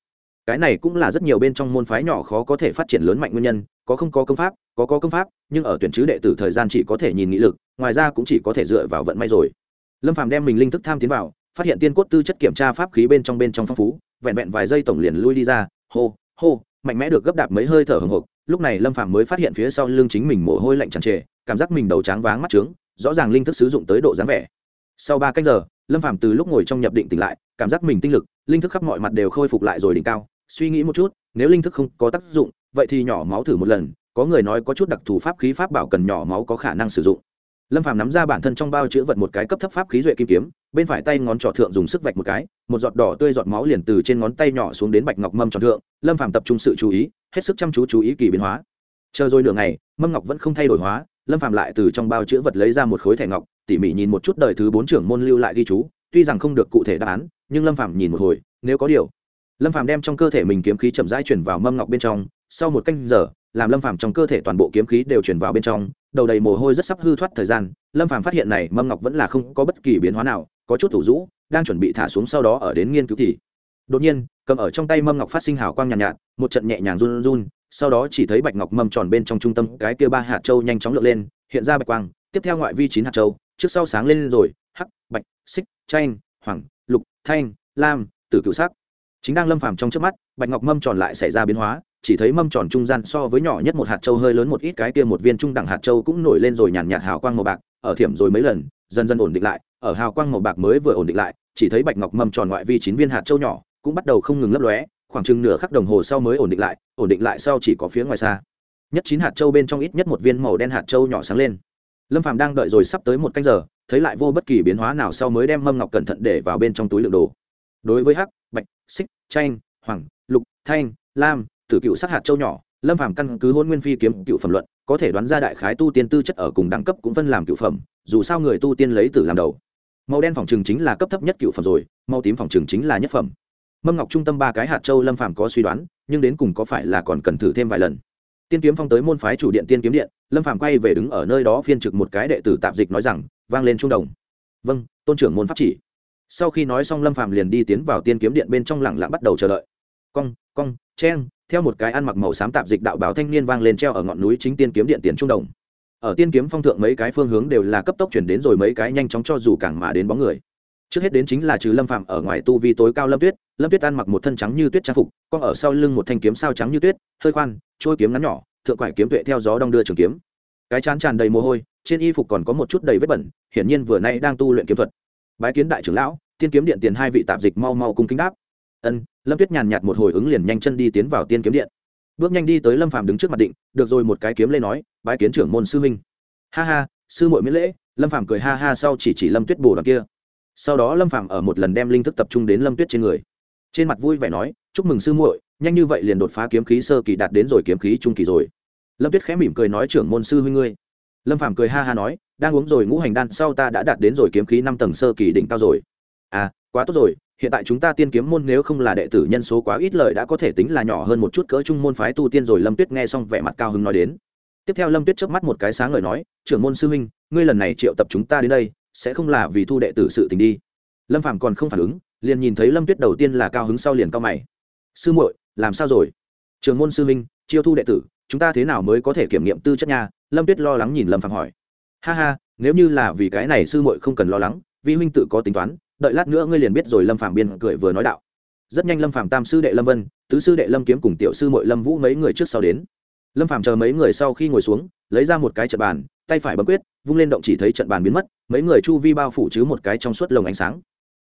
Speaker 1: Cái này cũng là rất nhiều bên trong môn phái nhỏ khó có thể phát triển lớn mạnh nguyên nhân, có không có công pháp, có có công pháp, nhưng ở tuyển chứ đệ tử thời gian chỉ có thể nhìn nghị lực, ngoài ra cũng chỉ có thể dựa vào vận may rồi. Lâm phàm đem mình linh thức tham tiến vào, phát hiện tiên cốt tư chất kiểm tra pháp khí bên trong bên trong phong phú, vẹn vẹn vài giây tổng liền lui đi ra, hô hô, mạnh mẽ được gấp đạp mấy hơi thở hồng hộc lúc này lâm phàm mới phát hiện phía sau lưng chính mình mồ hôi lạnh tràn trề, cảm giác mình đầu tráng váng mắt trướng, rõ ràng linh thức sử dụng tới độ dáng vẻ. Sau ba cách giờ lâm phàm từ lúc ngồi trong nhập định tỉnh lại, cảm giác mình tinh lực, linh thức khắp mọi mặt đều khôi phục lại rồi đỉnh cao. Suy nghĩ một chút, nếu linh thức không có tác dụng, vậy thì nhỏ máu thử một lần, có người nói có chút đặc thù pháp khí pháp bảo cần nhỏ máu có khả năng sử dụng. Lâm phàm nắm ra bản thân trong bao chữ vật một cái cấp thấp pháp khí duệ kim kiếm, bên phải tay ngón trỏ thượng dùng sức vạch một cái, một giọt đỏ tươi giọt máu liền từ trên ngón tay nhỏ xuống đến bạch ngọc mâm tròn thượng. Lâm phàm tập trung sự chú ý, hết sức chăm chú chú ý kỳ biến hóa. Chờ rồi nửa ngày, mâm ngọc vẫn không thay đổi hóa, lâm phàm lại từ trong bao chữ vật lấy ra một khối thẻ ngọc tỉ mỉ nhìn một chút đời thứ bốn trưởng môn lưu lại ghi chú tuy rằng không được cụ thể đáp án nhưng lâm phàm nhìn một hồi nếu có điều. Lâm phàm đem trong cơ thể mình kiếm khí chậm rãi chuyển vào mâm ngọc bên trong sau một canh giờ làm lâm phàm trong cơ thể toàn bộ kiếm khí đều chuyển vào bên trong đầu đầy mồ hôi rất sắp hư thoát thời gian lâm phàm phát hiện này mâm ngọc vẫn là không có bất kỳ biến hóa nào có chút thủ rũ đang chuẩn bị thả xuống sau đó ở đến nghiên cứu thì. Đột nhiên cầm ở trong tay mâm ngọc phát sinh hào quang nhàn nhạt, nhạt một trận nhẹ nhàng run run sau đó chỉ thấy bạch ngọc mâm tròn bên trong trung tâm cái kia ba hạt châu nhanh chóng lượn lên hiện ra bạch quang tiếp theo ngoại vi chín hạt châu trước sau sáng lên rồi, hắc, bạch, xích, chanh, hoàng, lục, thanh, lam, tử cựu sắc. Chính đang lâm phàm trong trước mắt, bạch ngọc mâm tròn lại xảy ra biến hóa, chỉ thấy mâm tròn trung gian so với nhỏ nhất một hạt châu hơi lớn một ít, cái kia một viên trung đẳng hạt châu cũng nổi lên rồi nhàn nhạt hào quang màu bạc, ở thiểm rồi mấy lần, dần dần ổn định lại, ở hào quang màu bạc mới vừa ổn định lại, chỉ thấy bạch ngọc mâm tròn ngoại vi chín viên hạt châu nhỏ, cũng bắt đầu không ngừng lấp lóe, khoảng chừng nửa khắc đồng hồ sau mới ổn định lại, ổn định lại sau chỉ có phía ngoài xa. Nhất chín hạt châu bên trong ít nhất một viên màu đen hạt châu nhỏ sáng lên lâm phàm đang đợi rồi sắp tới một canh giờ, thấy lại vô bất kỳ biến hóa nào sau mới đem mâm ngọc cẩn thận để vào bên trong túi lượng đồ. Đối với hắc, bạch, xích, chanh, hoàng, lục, thanh, lam, tử cựu sát hạt châu nhỏ, lâm phàm căn cứ hôn nguyên phi kiếm cựu phẩm luận, có thể đoán ra đại khái tu tiên tư chất ở cùng đẳng cấp cũng phân làm cựu phẩm, dù sao người tu tiên lấy tử làm đầu. Màu đen phòng trường chính là cấp thấp nhất cựu phẩm rồi, màu tím phòng trường chính là nhất phẩm. Mâm ngọc trung tâm ba cái hạt châu lâm phàm có suy đoán, nhưng đến cùng có phải là còn cần thử thêm vài lần tiên kiếm phong tới môn phái chủ điện tiên kiếm điện, lâm phàm quay về đứng ở nơi đó phiên trực một cái đệ tử tạp dịch nói rằng, vang lên trung đồng. Vâng tôn trưởng môn pháp chỉ. Sau khi nói xong lâm phàm liền đi tiến vào tiên kiếm điện bên trong lặng lặng bắt đầu chờ đợi. Cong cong chen theo một cái ăn mặc màu xám tạp dịch đạo báo thanh niên vang lên treo ở ngọn núi chính tiên kiếm điện tiền trung đồng. Ở tiên kiếm phong thượng mấy cái phương hướng đều là cấp tốc chuyển đến rồi mấy cái nhanh chóng cho dù càng mà đến bóng người trước hết đến chính là trừ lâm phạm ở ngoài tu vi tối cao lâm tuyết lâm tuyết ăn mặc một thân trắng như tuyết trang phục con ở sau lưng một thanh kiếm sao trắng như tuyết, hơi khoan trôi kiếm ngắn nhỏ, thượng quải kiếm tuệ theo gió đong đưa trường kiếm. Cái chán tràn đầy mồ hôi, trên y phục còn có một chút đầy vết bẩn, hiển nhiên vừa nay đang tu luyện kiếm thuật. Bái kiến đại trưởng lão, tiên kiếm điện tiền hai vị tạp dịch mau mau cung kính đáp. Ân, lâm tuyết nhàn nhạt một hồi ứng liền nhanh chân đi tiến vào tiên kiếm điện. Bước nhanh đi tới lâm phàm đứng trước mặt định, được rồi một cái kiếm lê nói, bái kiến trưởng môn sư minh ha ha, sư muội miễn lễ, lâm phàm cười ha ha sau chỉ chỉ lâm tuyết bồ đoàn kia sau đó lâm phàm ở một lần đem linh thức tập trung đến lâm tuyết trên người trên mặt vui vẻ nói chúc mừng sư muội nhanh như vậy liền đột phá kiếm khí sơ kỳ đạt đến rồi kiếm khí trung kỳ rồi lâm tuyết khẽ mỉm cười nói trưởng môn sư huynh ngươi lâm phàm cười ha ha nói đang uống rồi ngũ hành đan sau ta đã đạt đến rồi kiếm khí năm tầng sơ kỳ đỉnh cao rồi à quá tốt rồi hiện tại chúng ta tiên kiếm môn nếu không là đệ tử nhân số quá ít lời đã có thể tính là nhỏ hơn một chút cỡ trung môn phái tu tiên rồi lâm tuyết nghe xong vẻ mặt cao hứng nói đến tiếp theo lâm tuyết chớp mắt một cái sáng lời nói trưởng môn sư huynh ngươi lần này triệu tập chúng ta đến đây sẽ không là vì thu đệ tử sự tình đi. Lâm phàm còn không phản ứng liền nhìn thấy lâm tuyết đầu tiên là cao hứng sau liền cao mày. Sư muội làm sao rồi? Trường môn sư Minh, chiêu thu đệ tử chúng ta thế nào mới có thể kiểm nghiệm tư chất nha? Lâm tuyết lo lắng nhìn lâm phàm hỏi. Ha ha nếu như là vì cái này sư muội không cần lo lắng vi huynh tự có tính toán đợi lát nữa ngươi liền biết rồi. Lâm phàm biên cười vừa nói đạo. Rất nhanh lâm phàm tam sư đệ lâm vân tứ sư đệ lâm kiếm cùng tiểu sư mội lâm vũ mấy người trước sau đến lâm phàm chờ mấy người sau khi ngồi xuống lấy ra một cái trận bàn tay phải bấm quyết vung lên động chỉ thấy trận bàn biến mất mấy người chu vi bao phủ chứ một cái trong suốt lồng ánh sáng.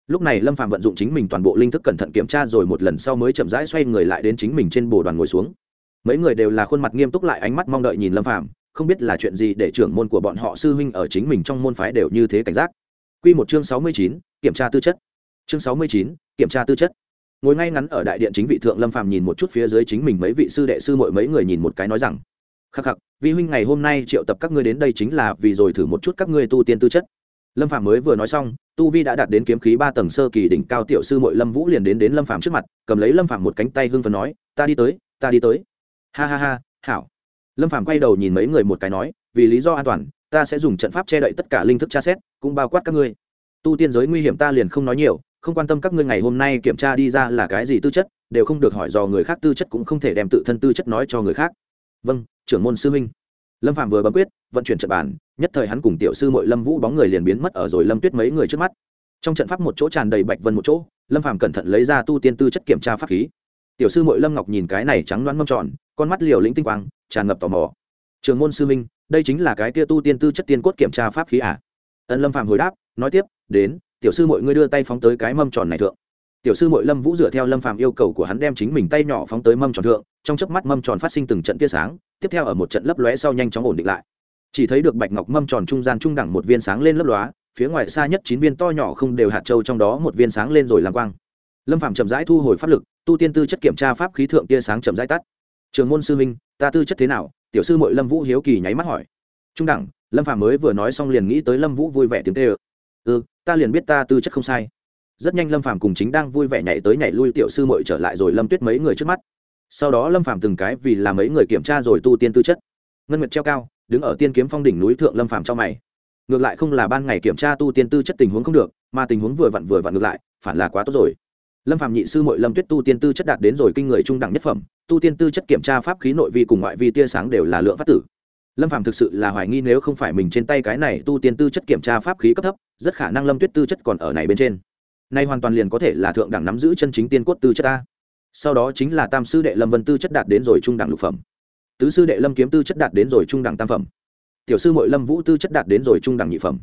Speaker 1: Lúc này lâm phàm vận dụng chính mình toàn bộ linh thức cẩn thận kiểm tra rồi một lần sau mới chậm rãi xoay người lại đến chính mình trên bồ đoàn ngồi xuống. Mấy người đều là khuôn mặt nghiêm túc lại ánh mắt mong đợi nhìn lâm phàm không biết là chuyện gì để trưởng môn của bọn họ sư huynh ở chính mình trong môn phái đều như thế cảnh giác. Quy một chương sáu mươi chín, kiểm tra tư chất. Chương sáu mươi chín, kiểm tra tư chất ngồi ngay ngắn ở đại điện chính vị thượng lâm phàm nhìn một chút phía dưới chính mình mấy vị sư đệ sư muội mấy người nhìn một cái nói rằng, khắc khắc, vi huynh ngày hôm nay triệu tập các ngươi đến đây chính là vì rồi thử một chút các ngươi tu tiên tư chất. Lâm phàm mới vừa nói xong, tu vi đã đạt đến kiếm khí ba tầng sơ kỳ đỉnh cao tiểu sư muội lâm vũ liền đến đến lâm phàm trước mặt, cầm lấy lâm phàm một cánh tay hưng phấn nói, ta đi tới, ta đi tới. Ha ha ha, hảo. Lâm phàm quay đầu nhìn mấy người một cái nói, vì lý do an toàn, ta sẽ dùng trận pháp che đậy tất cả linh thức tra xét, cũng bao quát các ngươi. Tu tiên giới nguy hiểm ta liền không nói nhiều không quan tâm các ngươi ngày hôm nay kiểm tra đi ra là cái gì tư chất, đều không được hỏi dò người khác tư chất cũng không thể đem tự thân tư chất nói cho người khác. Vâng trưởng môn sư huynh. Lâm phạm vừa bấm quyết, vận chuyển trận bàn, nhất thời hắn cùng tiểu sư mội lâm vũ bóng người liền biến mất ở rồi lâm tuyết mấy người trước mắt. Trong trận pháp một chỗ tràn đầy bạch vân một chỗ, lâm phạm cẩn thận lấy ra tu tiên tư chất kiểm tra pháp khí. Tiểu sư mội lâm ngọc nhìn cái này trắng đoán mâm tròn, con mắt liều lĩnh tinh quang, tràn ngập tò mò. Trường môn sư minh đây chính là cái kia tu tiên tư chất tiên cốt kiểm tra pháp khí à? Ân lâm phạm hồi đáp, nói tiếp, đến tiểu sư mọi ngươi đưa tay phóng tới cái mâm tròn này thượng. Tiểu sư mội lâm vũ dựa theo lâm phàm yêu cầu của hắn đem chính mình tay nhỏ phóng tới mâm tròn thượng, trong chớp mắt mâm tròn phát sinh từng trận tia sáng, tiếp theo ở một trận lấp lóe sau nhanh chóng ổn định lại. Chỉ thấy được bạch ngọc mâm tròn trung gian trung đẳng một viên sáng lên lấp lóa, phía ngoài xa nhất chín viên to nhỏ không đều hạt trâu trong đó một viên sáng lên rồi làm quang. Lâm phàm chậm rãi thu hồi pháp lực, tu tiên tư chất kiểm tra pháp khí thượng tia sáng chậm rãi tắt. Trường môn sư minh ta tư chất thế nào? Tiểu sư mội lâm vũ hiếu kỳ nháy mắt hỏi. Trung đẳng, lâm phàm mới vừa nói xong liền nghĩ tới lâm vũ vui vẻ tiếng tê ừ ta liền biết ta tư chất không sai. Rất nhanh lâm phàm cùng chính đang vui vẻ nhảy tới nhảy lui tiểu sư mội trở lại rồi lâm tuyết mấy người trước mắt. Sau đó lâm phàm từng cái vì làm mấy người kiểm tra rồi tu tiên tư chất. Ngân nguyệt treo cao, đứng ở tiên kiếm phong đỉnh núi thượng lâm phàm cho mày. Ngược lại không là ban ngày kiểm tra tu tiên tư chất tình huống không được, mà tình huống vừa vặn vừa vặn ngược lại, phản là quá tốt rồi. Lâm phàm nhị sư mội lâm tuyết tu tiên tư chất đạt đến rồi kinh người trung đẳng nhất phẩm, tu tiên tư chất kiểm tra pháp khí nội vi cùng ngoại vi tia sáng đều là lượng phát tử lâm phạm thực sự là hoài nghi nếu không phải mình trên tay cái này tu tiên tư chất kiểm tra pháp khí cấp thấp, rất khả năng lâm tuyết tư chất còn ở này bên trên. Nay hoàn toàn liền có thể là thượng đẳng nắm giữ chân chính tiên cốt tư chất ta. Sau đó chính là tam sư đệ lâm vân tư chất đạt đến rồi trung đẳng lục phẩm. Tứ sư đệ lâm kiếm tư chất đạt đến rồi trung đẳng tam phẩm. Tiểu sư mội lâm vũ tư chất đạt đến rồi trung đẳng nhị phẩm.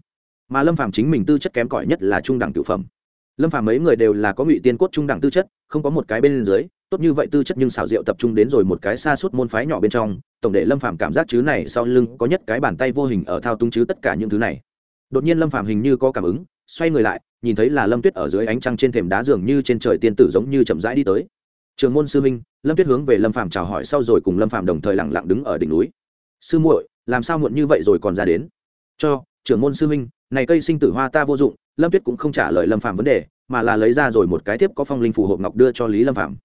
Speaker 1: Mà lâm phạm chính mình tư chất kém cỏi nhất là trung đẳng cửu phẩm. Lâm phàm mấy người đều là có ngụy tiên cốt trung đẳng tư chất, không có một cái bên dưới tốt như vậy tư chất nhưng xảo diệu tập trung đến rồi một cái xa suốt môn phái nhỏ bên trong, tổng để lâm phàm cảm giác chứ này sau lưng có nhất cái bàn tay vô hình ở thao túng chứ tất cả những thứ này. Đột nhiên lâm phàm hình như có cảm ứng, xoay người lại, nhìn thấy là lâm tuyết ở dưới ánh trăng trên thềm đá dường như trên trời tiên tử giống như chậm rãi đi tới. Trường môn sư minh lâm tuyết hướng về lâm phàm chào hỏi sau rồi cùng lâm phàm đồng thời lặng lặng đứng ở đỉnh núi. Sư muội, làm sao muộn như vậy rồi còn ra đến? Cho trưởng môn sư minh này cây sinh tử hoa ta vô dụng. Lâm tuyết cũng không trả lời lâm phạm vấn đề, mà là lấy ra rồi một cái tiếp có phong linh phù hộp ngọc đưa cho lý lâm phạm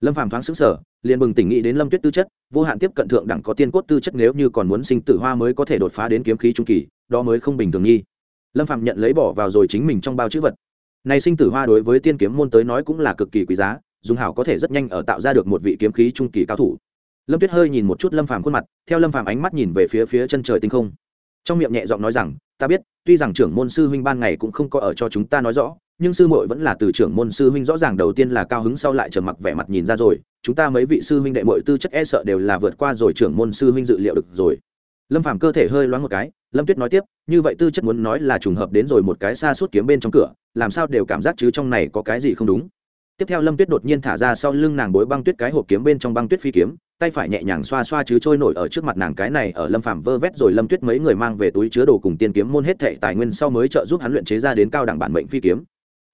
Speaker 1: lâm Phàm thoáng xứng sở liền bừng tỉnh nghĩ đến lâm tuyết tư chất, vô hạn tiếp cận thượng đẳng có tiên cốt tư chất nếu như còn muốn sinh tử hoa mới có thể đột phá đến kiếm khí trung kỳ, đó mới không bình thường nghi. Lâm Phàm nhận lấy bỏ vào rồi chính mình trong bao chữ vật. Này sinh tử hoa đối với tiên kiếm môn tới nói cũng là cực kỳ quý giá, dùng hảo có thể rất nhanh ở tạo ra được một vị kiếm khí trung kỳ cao thủ. Lâm tuyết hơi nhìn một chút lâm phàm khuôn mặt, theo lâm phàm ánh mắt nhìn về phía phía chân trời tinh không. Trong miệng nhẹ giọng nói rằng, ta biết, tuy rằng trưởng môn sư huynh ban ngày cũng không có ở cho chúng ta nói rõ nhưng sư muội vẫn là từ trưởng môn sư huynh rõ ràng đầu tiên là cao hứng sau lại trầm mặc vẻ mặt nhìn ra rồi, chúng ta mấy vị sư huynh đệ muội tư chất e sợ đều là vượt qua rồi trưởng môn sư huynh dự liệu được rồi. Lâm phàm cơ thể hơi loáng một cái, lâm tuyết nói tiếp, như vậy tư chất muốn nói là trùng hợp đến rồi một cái xa suốt kiếm bên trong cửa, làm sao đều cảm giác chứ trong này có cái gì không đúng. Tiếp theo lâm tuyết đột nhiên thả ra sau lưng nàng bối băng tuyết cái hộp kiếm bên trong băng tuyết phi kiếm, tay phải nhẹ nhàng xoa xoa chứ trôi nổi ở trước mặt nàng cái này, ở lâm phàm vơ vét rồi lâm tuyết mấy người mang về túi chứa đồ cùng tiên kiếm môn hết thệ tài nguyên sau mới trợ giúp hắn luyện chế ra đến cao đẳng bản mệnh phi kiếm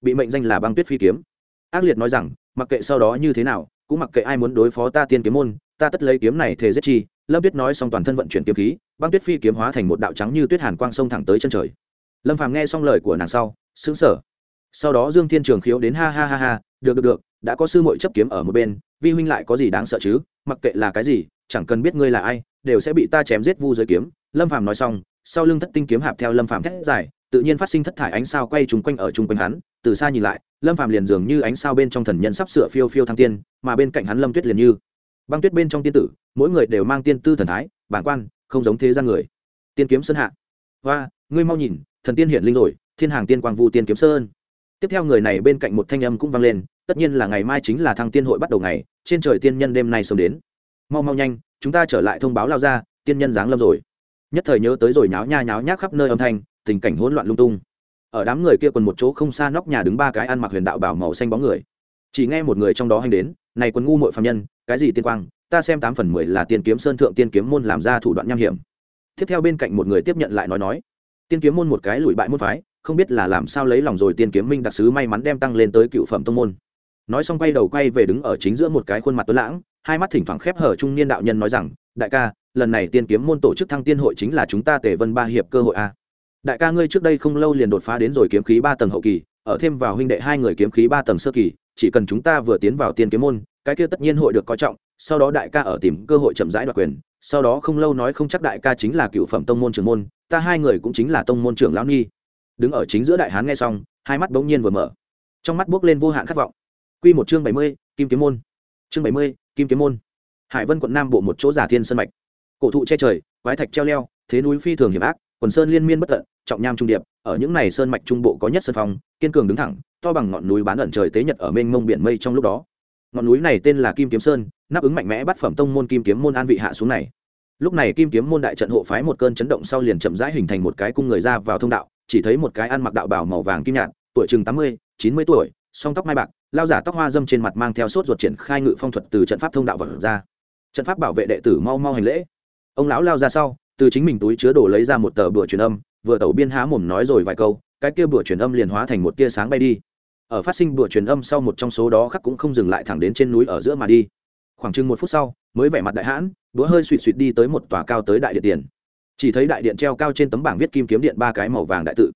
Speaker 1: bị mệnh danh là băng tuyết phi kiếm. Ác liệt nói rằng, mặc kệ sau đó như thế nào, cũng mặc kệ ai muốn đối phó ta tiên kiếm môn, ta tất lấy kiếm này thề giết chi. Lâm tuyết nói xong toàn thân vận chuyển kiếm khí, băng tuyết phi kiếm hóa thành một đạo trắng như tuyết hàn quang sông thẳng tới chân trời. Lâm phàm nghe xong lời của nàng sau xứng sở sau đó dương thiên trường khiếu đến ha ha ha ha, được được được, đã có sư muội chấp kiếm ở một bên, vi huynh lại có gì đáng sợ chứ? Mặc kệ là cái gì, chẳng cần biết ngươi là ai, đều sẽ bị ta chém giết vu giới kiếm. Lâm phàm nói xong, sau lưng thất tinh kiếm hạp theo lâm phàm thét dài tự nhiên phát sinh thất thải ánh sao quay trùng quanh ở chung quanh hắn, từ xa nhìn lại, lâm phàm liền dường như ánh sao bên trong thần nhân sắp sửa phiêu phiêu thăng tiên, mà bên cạnh hắn lâm tuyết liền như băng tuyết bên trong tiên tử, mỗi người đều mang tiên tư thần thái, bản quan, không giống thế gian người. Tiên kiếm sơn hạ. Hoa, ngươi mau nhìn, thần tiên hiển linh rồi, thiên hàng tiên quang vu tiên kiếm sơn. Tiếp theo người này bên cạnh một thanh âm cũng vang lên, tất nhiên là ngày mai chính là thăng tiên hội bắt đầu ngày, trên trời tiên nhân đêm nay sớm đến. Mau mau nhanh, chúng ta trở lại thông báo lao ra, tiên nhân giáng lâm rồi. Nhất thời nhớ tới rồi nháo nha nháo nhác khắp nơi âm thanh tình cảnh hỗn loạn lung tung. Ở đám người kia còn một chỗ không xa nóc nhà đứng ba cái ăn mặc huyền đạo bảo màu xanh bóng người. Chỉ nghe một người trong đó hành đến, này quân ngu muội phạm nhân, cái gì tiên quang? Ta xem tám phần mười là tiên kiếm sơn thượng tiên kiếm môn làm ra thủ đoạn nham hiểm. Tiếp theo bên cạnh một người tiếp nhận lại nói nói, tiên kiếm môn một cái lùi bại môn phái, không biết là làm sao lấy lòng rồi tiên kiếm minh đặc sứ may mắn đem tăng lên tới cựu phẩm tông môn. Nói xong quay đầu quay về đứng ở chính giữa một cái khuôn mặt tuấn lãng, hai mắt thỉnh thoảng khép hở trung niên đạo nhân nói rằng, đại ca, lần này tiên kiếm môn tổ chức thăng tiên hội chính là chúng ta tề vân ba hiệp cơ hội a đại ca ngươi trước đây không lâu liền đột phá đến rồi kiếm khí ba tầng hậu kỳ, ở thêm vào huynh đệ hai người kiếm khí ba tầng sơ kỳ, chỉ cần chúng ta vừa tiến vào tiên kiếm môn, cái kia tất nhiên hội được coi trọng, sau đó đại ca ở tìm cơ hội chậm rãi đoạt quyền, sau đó không lâu nói không chắc đại ca chính là cựu phẩm tông môn trưởng môn, ta hai người cũng chính là tông môn trưởng lão nghi đứng ở chính giữa đại hán nghe xong, hai mắt bỗng nhiên vừa mở. Trong mắt bước lên vô hạn khát vọng. Quy một chương bảy mươi, kim kiếm môn. Chương bảy mươi, kim kiếm môn. Hải vân quận nam bộ một chỗ giả thiên sơn mạch. Cổ thụ che trời, quái thạch treo leo, thế núi phi thường hiểm ác quần sơn liên miên bất tận, trọng nham trung điệp, ở những này sơn mạch trung bộ có nhất sơn phong, kiên cường đứng thẳng, to bằng ngọn núi bán ẩn trời tế nhật ở mênh mông biển mây trong lúc đó. Ngọn núi này tên là kim kiếm sơn, nắp ứng mạnh mẽ bắt phẩm tông môn kim kiếm môn an vị hạ xuống này. Lúc này kim kiếm môn đại trận hộ phái một cơn chấn động sau liền chậm rãi hình thành một cái cung người ra vào thông đạo, chỉ thấy một cái ăn mặc đạo bảo màu vàng kim nhạt, tuổi chừng tám mươi, chín mươi tuổi, song tóc mai bạc, lao giả tóc hoa dâm trên mặt mang theo sốt ruột triển khai ngự phong thuật từ trận pháp thông đạo vật ra. Trận pháp bảo vệ đệ tử mau mau hành lễ. Ông lão lao ra sau từ chính mình túi chứa đồ lấy ra một tờ bừa truyền âm, vừa tẩu biên há mồm nói rồi vài câu, cái kia bừa truyền âm liền hóa thành một tia sáng bay đi. Ở phát sinh bừa truyền âm sau một trong số đó khắc cũng không dừng lại thẳng đến trên núi ở giữa mà đi. Khoảng chừng một phút sau, mới vẻ mặt đại hãn, búa hơi suỵt suỵt đi tới một tòa cao tới đại điện tiền. Chỉ thấy đại điện treo cao trên tấm bảng viết kim kiếm điện ba cái màu vàng đại tự.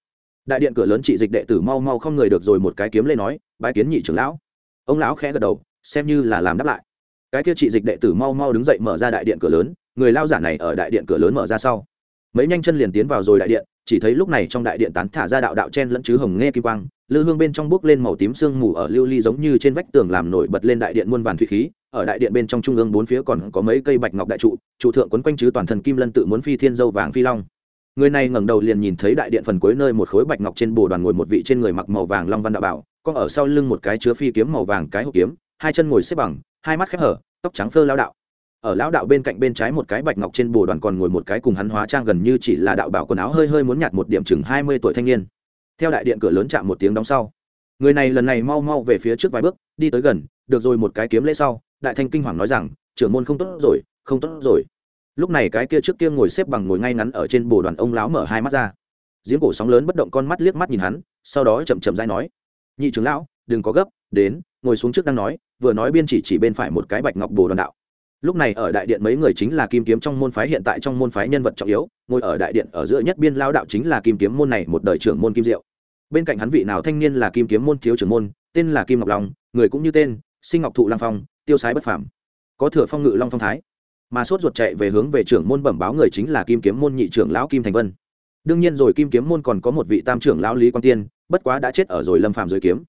Speaker 1: Đại điện cửa lớn trị dịch đệ tử mau mau không người được rồi một cái kiếm lên nói, bái kiến nhị trưởng lão. Ông lão khẽ gật đầu, xem như là làm đáp lại. Cái kia trị dịch đệ tử mau mau đứng dậy mở ra đại điện cửa lớn người lao giả này ở đại điện cửa lớn mở ra sau. Mấy nhanh chân liền tiến vào rồi đại điện, chỉ thấy lúc này trong đại điện tán thả ra đạo đạo chen lẫn chứ hồng nghe kim quang, lư hương bên trong bước lên màu tím sương mù ở lưu ly giống như trên vách tường làm nổi bật lên đại điện muôn vàn thủy khí, ở đại điện bên trong trung ương bốn phía còn có mấy cây bạch ngọc đại trụ trụ thượng quấn quanh chứ toàn thần kim lân tự muốn phi thiên dâu vàng phi long. Người này ngẩng đầu liền nhìn thấy đại điện phần cuối nơi một khối bạch ngọc trên bồ đoàn ngồi một vị trên người mặc màu vàng long văn đạo bảo, có ở sau lưng một cái chứa phi kiếm màu vàng cái hộp kiếm, hai chân ngồi xếp bằng, hai mắt khép hở, tóc trắng phơ lao đạo ở lão đạo bên cạnh bên trái một cái bạch ngọc trên bồ đoàn còn ngồi một cái cùng hắn hóa trang gần như chỉ là đạo bảo quần áo hơi hơi muốn nhạt một điểm chừng hai mươi tuổi thanh niên. Theo đại điện cửa lớn chạm một tiếng đóng sau. Người này lần này mau mau về phía trước vài bước, đi tới gần, được rồi một cái kiếm lễ sau, đại thanh kinh hoàng nói rằng, trưởng môn không tốt rồi, không tốt rồi. Lúc này cái kia trước kia ngồi xếp bằng ngồi ngay ngắn ở trên bồ đoàn ông lão mở hai mắt ra. Giếng cổ sóng lớn bất động con mắt liếc mắt nhìn hắn, sau đó chậm chậm dai nói, nhị trưởng lão, đừng có gấp, đến, ngồi xuống trước đang nói, vừa nói biên chỉ chỉ bên phải một cái bạch ngọc bồ đoàn đạo lúc này ở đại điện mấy người chính là kim kiếm trong môn phái, hiện tại trong môn phái nhân vật trọng yếu, ngồi ở đại điện ở giữa nhất biên lao đạo chính là kim kiếm môn này, một đời trưởng môn kim diệu. Bên cạnh hắn vị nào thanh niên là kim kiếm môn thiếu trưởng môn, tên là kim ngọc long, người cũng như tên, sinh ngọc thụ lang phong, tiêu sái bất phảm có thừa phong ngự long phong thái. Mà sốt ruột chạy về hướng về trưởng môn bẩm báo người chính là kim kiếm môn nhị trưởng lão kim thành vân. Đương nhiên rồi, kim kiếm môn còn có một vị tam trưởng lão lý quang tiên, bất quá đã chết ở rồi lâm phàm dưới kiếm.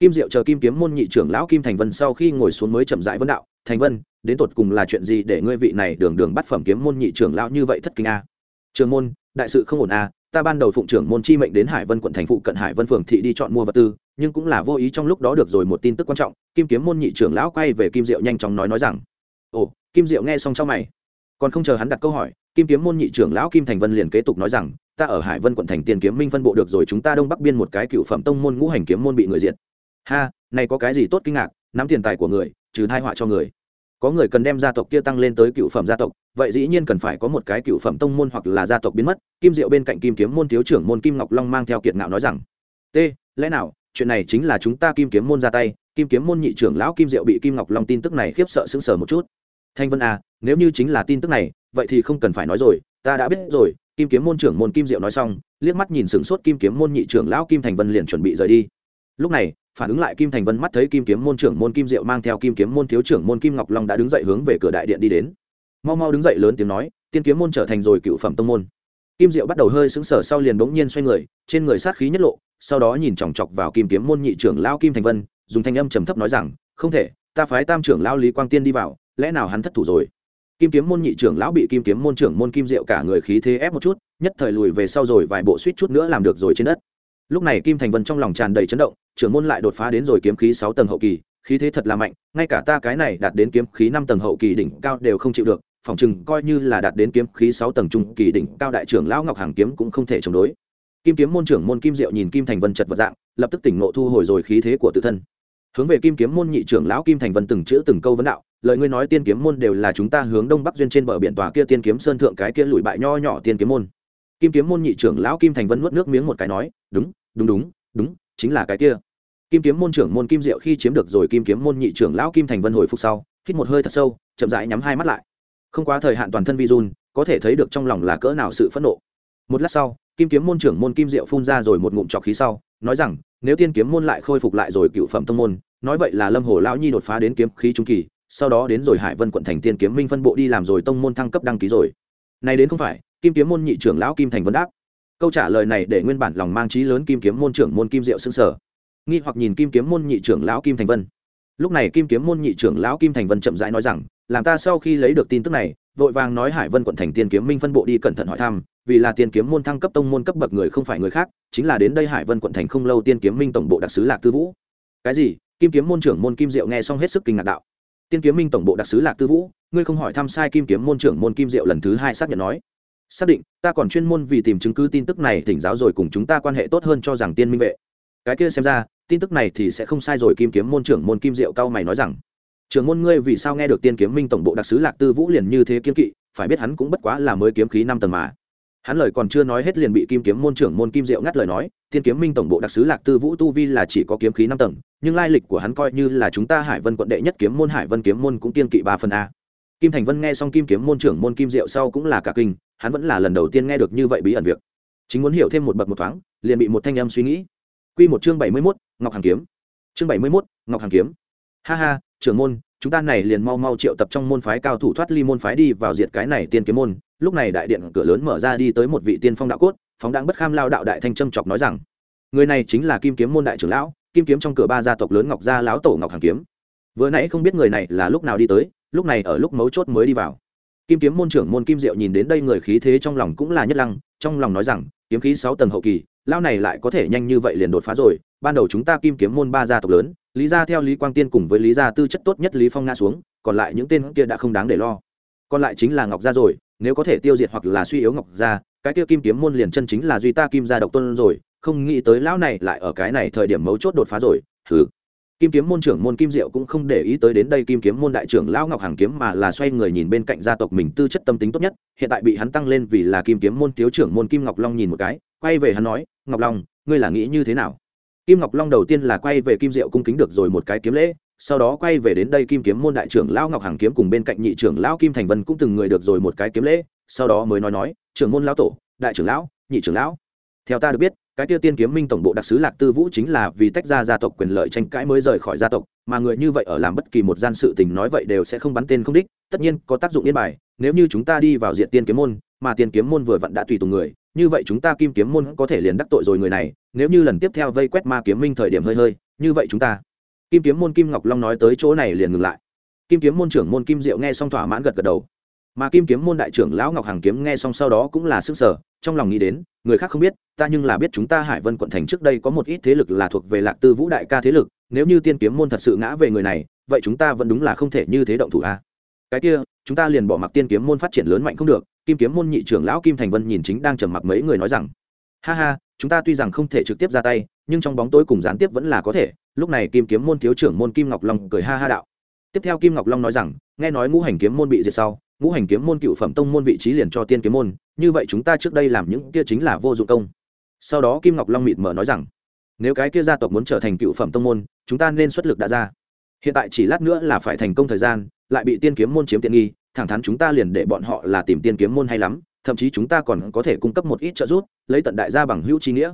Speaker 1: Kim diệu chờ kim kiếm môn nhị trưởng lão kim thành vân sau khi ngồi xuống mới chậm rãi vấn đạo thành vân, đến tột cùng là chuyện gì để ngươi vị này đường đường bắt phẩm kiếm môn nhị trưởng lão như vậy thất kinh a? Trường môn, đại sự không ổn a ta ban đầu phụng trưởng môn chi mệnh đến hải vân quận thành phụ cận hải vân phường thị đi chọn mua vật tư, nhưng cũng là vô ý trong lúc đó được rồi một tin tức quan trọng, kim kiếm môn nhị trưởng lão quay về kim diệu nhanh chóng nói nói rằng, ồ, kim diệu nghe xong cho mày. Còn không chờ hắn đặt câu hỏi, kim kiếm môn nhị trưởng lão kim thành vân liền kế tục nói rằng, ta ở hải vân quận thành tiền kiếm minh phân bộ được rồi chúng ta đông bắc biên một cái cựu phẩm tông môn ngũ hành kiếm môn bị người diệt. Ha, này có cái gì tốt kinh ngạc, nắm tiền tài của người trừ thai họa cho người. Có người cần đem gia tộc kia tăng lên tới cựu phẩm gia tộc, vậy dĩ nhiên cần phải có một cái cựu phẩm tông môn hoặc là gia tộc biến mất. Kim diệu bên cạnh kim kiếm môn thiếu trưởng môn kim ngọc long mang theo kiệt ngạo nói rằng t lẽ nào, chuyện này chính là chúng ta kim kiếm môn ra tay? Kim kiếm môn nhị trưởng lão kim diệu bị kim ngọc long tin tức này khiếp sợ sững sờ một chút. Thanh vân à nếu như chính là tin tức này, vậy thì không cần phải nói rồi, ta đã biết rồi. Kim kiếm môn trưởng môn kim diệu nói xong, liếc mắt nhìn sửng sốt kim kiếm môn nhị trưởng lão kim thành vân liền chuẩn bị rời đi. Lúc này phản ứng lại kim thành vân mắt thấy kim kiếm môn trưởng môn kim diệu mang theo kim kiếm môn thiếu trưởng môn kim ngọc long đã đứng dậy hướng về cửa đại điện đi đến. Mau mau đứng dậy lớn tiếng nói, tiên kiếm môn trở thành rồi cựu phẩm tông môn. Kim diệu bắt đầu hơi sững sờ sau liền bỗng nhiên xoay người, trên người sát khí nhất lộ, sau đó nhìn chòng chọc vào kim kiếm môn nhị trưởng lao kim thành vân, dùng thanh âm trầm thấp nói rằng, không thể, ta phái tam trưởng lao lý quang tiên đi vào, lẽ nào hắn thất thủ rồi? Kim kiếm môn nhị trưởng lão bị kim kiếm môn trưởng môn kim diệu cả người khí thế ép một chút, nhất thời lùi về sau rồi vài bộ suýt chút nữa làm được rồi trên đất lúc này kim thành vân trong lòng tràn đầy chấn động, trưởng môn lại đột phá đến rồi kiếm khí sáu tầng hậu kỳ, khí thế thật là mạnh, ngay cả ta cái này đạt đến kiếm khí năm tầng hậu kỳ đỉnh cao đều không chịu được, phòng chừng coi như là đạt đến kiếm khí sáu tầng trung kỳ đỉnh cao đại trưởng lão ngọc hàng kiếm cũng không thể chống đối. Kim kiếm môn trưởng môn kim diệu nhìn kim thành vân chật vật dạng, lập tức tỉnh ngộ thu hồi rồi khí thế của tự thân. Hướng về kim kiếm môn nhị trưởng lão kim thành vân từng chữ từng câu vấn đạo, lời ngươi nói tiên kiếm môn đều là chúng ta hướng đông bắc duyên trên bờ biển tòa kia tiên kiếm sơn thượng cái kia lùi bại nho nhỏ tiên kiếm môn kim kiếm môn nhị trưởng lão kim thành vân nuốt nước miếng một cái nói, đúng đúng đúng đúng, chính là cái kia. Kim kiếm môn trưởng môn kim diệu khi chiếm được rồi kim kiếm môn nhị trưởng lão kim thành vân hồi phục sau, hít một hơi thật sâu, chậm rãi nhắm hai mắt lại. Không quá thời hạn toàn thân vi run, có thể thấy được trong lòng là cỡ nào sự phẫn nộ. Một lát sau, kim kiếm môn trưởng môn kim diệu phun ra rồi một ngụm trọc khí sau, nói rằng, nếu tiên kiếm môn lại khôi phục lại rồi cựu phẩm tông môn, nói vậy là lâm hồ lão nhi đột phá đến kiếm khí trung kỳ, sau đó đến rồi hải vân quận thành tiên kiếm minh phân bộ đi làm rồi tông môn thăng cấp đăng ký rồi. Này đến không phải kim kiếm môn nhị trưởng lão kim thành vân đáp. Câu trả lời này để nguyên bản lòng mang trí lớn kim kiếm môn trưởng môn kim diệu xưng sở nghi hoặc nhìn kim kiếm môn nhị trưởng lão kim thành vân. Lúc này kim kiếm môn nhị trưởng lão kim thành vân chậm rãi nói rằng, làm ta sau khi lấy được tin tức này, vội vàng nói hải vân quận thành tiên kiếm minh phân bộ đi cẩn thận hỏi thăm, vì là tiên kiếm môn thăng cấp tông môn cấp bậc người không phải người khác, chính là đến đây hải vân quận thành không lâu tiên kiếm minh tổng bộ đặc sứ lạc tư vũ. Cái gì? Kim kiếm môn trưởng môn kim diệu nghe xong hết sức kinh ngạc đạo. Tiên kiếm minh tổng bộ đặc sứ lạc tư vũ, ngươi không hỏi thăm sai kim kiếm môn trưởng môn kim diệu lần thứ hai xác nhận nói xác định, ta còn chuyên môn vì tìm chứng cứ tin tức này thỉnh giáo rồi cùng chúng ta quan hệ tốt hơn cho rằng tiên minh vệ. Cái kia xem ra, tin tức này thì sẽ không sai rồi, kim kiếm môn trưởng môn kim diệu cao mày nói rằng. Trưởng môn ngươi vì sao nghe được tiên kiếm minh tổng bộ đặc sứ lạc tư vũ liền như thế kiên kỵ, phải biết hắn cũng bất quá là mới kiếm khí năm tầng mà. Hắn lời còn chưa nói hết liền bị kim kiếm môn trưởng môn kim diệu ngắt lời nói, tiên kiếm minh tổng bộ đặc sứ lạc tư vũ tu vi là chỉ có kiếm khí năm tầng, nhưng lai lịch của hắn coi như là chúng ta hải vân quận đệ nhất kiếm môn, hải vân kiếm môn cũng kiên kỵ ba phần a. Kim thành vân nghe xong kim kiếm môn trưởng môn kim diệu sau cũng là cả kinh hắn vẫn là lần đầu tiên nghe được như vậy bí ẩn việc chính muốn hiểu thêm một bậc một thoáng liền bị một thanh âm suy nghĩ Quy một chương bảy mươi 71, Ngọc Hàng kiếm. Chương bảy mươi 71, Ngọc Hàng kiếm. Ha ha, trưởng môn, chúng ta này liền mau mau triệu tập trong môn phái cao thủ thoát ly môn phái đi vào diệt cái này tiên kiếm môn. Lúc này đại điện cửa lớn mở ra đi tới một vị tiên phong đạo cốt, phóng đang bất kham lao đạo đại thanh trâm chọc nói rằng, người này chính là Kim Kiếm môn đại trưởng lão, Kim Kiếm trong cửa ba gia tộc lớn Ngọc gia lão tổ Ngọc Hàng kiếm. Vừa nãy không biết người này là lúc nào đi tới, lúc này ở lúc mấu chốt mới đi vào. Kim Kiếm môn trưởng môn Kim Diệu nhìn đến đây người khí thế trong lòng cũng là nhất lăng, trong lòng nói rằng, kiếm khí sáu tầng hậu kỳ, lao này lại có thể nhanh như vậy liền đột phá rồi ban đầu chúng ta kim kiếm môn ba gia tộc lớn lý gia theo lý quang tiên cùng với lý gia tư chất tốt nhất lý phong nga xuống còn lại những tên kia đã không đáng để lo. Còn lại chính là ngọc gia rồi nếu có thể tiêu diệt hoặc là suy yếu ngọc gia cái kia kim kiếm môn liền chân chính là duy ta kim gia độc tôn rồi không nghĩ tới lão này lại ở cái này thời điểm mấu chốt đột phá rồi thử kim kiếm môn trưởng môn kim diệu cũng không để ý tới đến đây kim kiếm môn đại trưởng lão ngọc hàng kiếm mà là xoay người nhìn bên cạnh gia tộc mình tư chất tâm tính tốt nhất, hiện tại bị hắn tăng lên vì là kim kiếm môn thiếu trưởng môn kim ngọc long nhìn một cái, quay về hắn nói, ngọc long, ngươi là nghĩ như thế nào? Kim ngọc long đầu tiên là quay về kim diệu cung kính được rồi một cái kiếm lễ, sau đó quay về đến đây kim kiếm môn đại trưởng lão ngọc hàng kiếm cùng bên cạnh nhị trưởng lão kim thành vân cũng từng người được rồi một cái kiếm lễ, sau đó mới nói nói, trưởng môn lão tổ, đại trưởng lão, nhị trưởng lão, theo ta được biết cái tiêu tiên kiếm minh tổng bộ đặc sứ lạc tư vũ chính là vì tách ra gia tộc quyền lợi tranh cãi mới rời khỏi gia tộc, mà người như vậy ở làm bất kỳ một gian sự tình nói vậy đều sẽ không bắn tên không đích, tất nhiên có tác dụng yên bài, nếu như chúng ta đi vào diện tiên kiếm môn, mà tiên kiếm môn vừa vặn đã tùy tùng người, như vậy chúng ta kim kiếm môn có thể liền đắc tội rồi người này, nếu như lần tiếp theo vây quét ma kiếm minh thời điểm hơi hơi, như vậy chúng ta. Kim kiếm môn kim ngọc long nói tới chỗ này liền ngừng lại. Kim kiếm môn trưởng môn kim diệu nghe xong thỏa mãn gật gật đầu mà kim kiếm môn đại trưởng lão ngọc hàng kiếm nghe xong sau đó cũng là sức sở, trong lòng nghĩ đến, người khác không biết, ta nhưng là biết chúng ta hải vân quận thành trước đây có một ít thế lực là thuộc về lạc tư vũ đại ca thế lực, nếu như tiên kiếm môn thật sự ngã về người này, vậy chúng ta vẫn đúng là không thể như thế động thủ a cái kia, chúng ta liền bỏ mặc tiên kiếm môn phát triển lớn mạnh không được, kim kiếm môn nhị trưởng lão kim thành vân nhìn chính đang trầm mặc mấy người nói rằng, ha ha, chúng ta tuy rằng không thể trực tiếp ra tay, nhưng trong bóng tối cùng gián tiếp vẫn là có thể. Lúc này kim kiếm môn thiếu trưởng môn kim ngọc long cười ha ha đạo. Tiếp theo kim ngọc long nói rằng, nghe nói ngũ hành kiếm môn bị diệt sau ngũ hành kiếm môn cựu phẩm tông môn vị trí liền cho tiên kiếm môn, như vậy chúng ta trước đây làm những kia chính là vô dụng công. Sau đó kim ngọc long mịt mở nói rằng, nếu cái kia gia tộc muốn trở thành cựu phẩm tông môn, chúng ta nên xuất lực đã ra. Hiện tại chỉ lát nữa là phải thành công thời gian, lại bị tiên kiếm môn chiếm tiện nghi, thẳng thắn chúng ta liền để bọn họ là tìm tiên kiếm môn hay lắm, thậm chí chúng ta còn có thể cung cấp một ít trợ giúp, lấy tận đại gia bằng hữu trí nghĩa.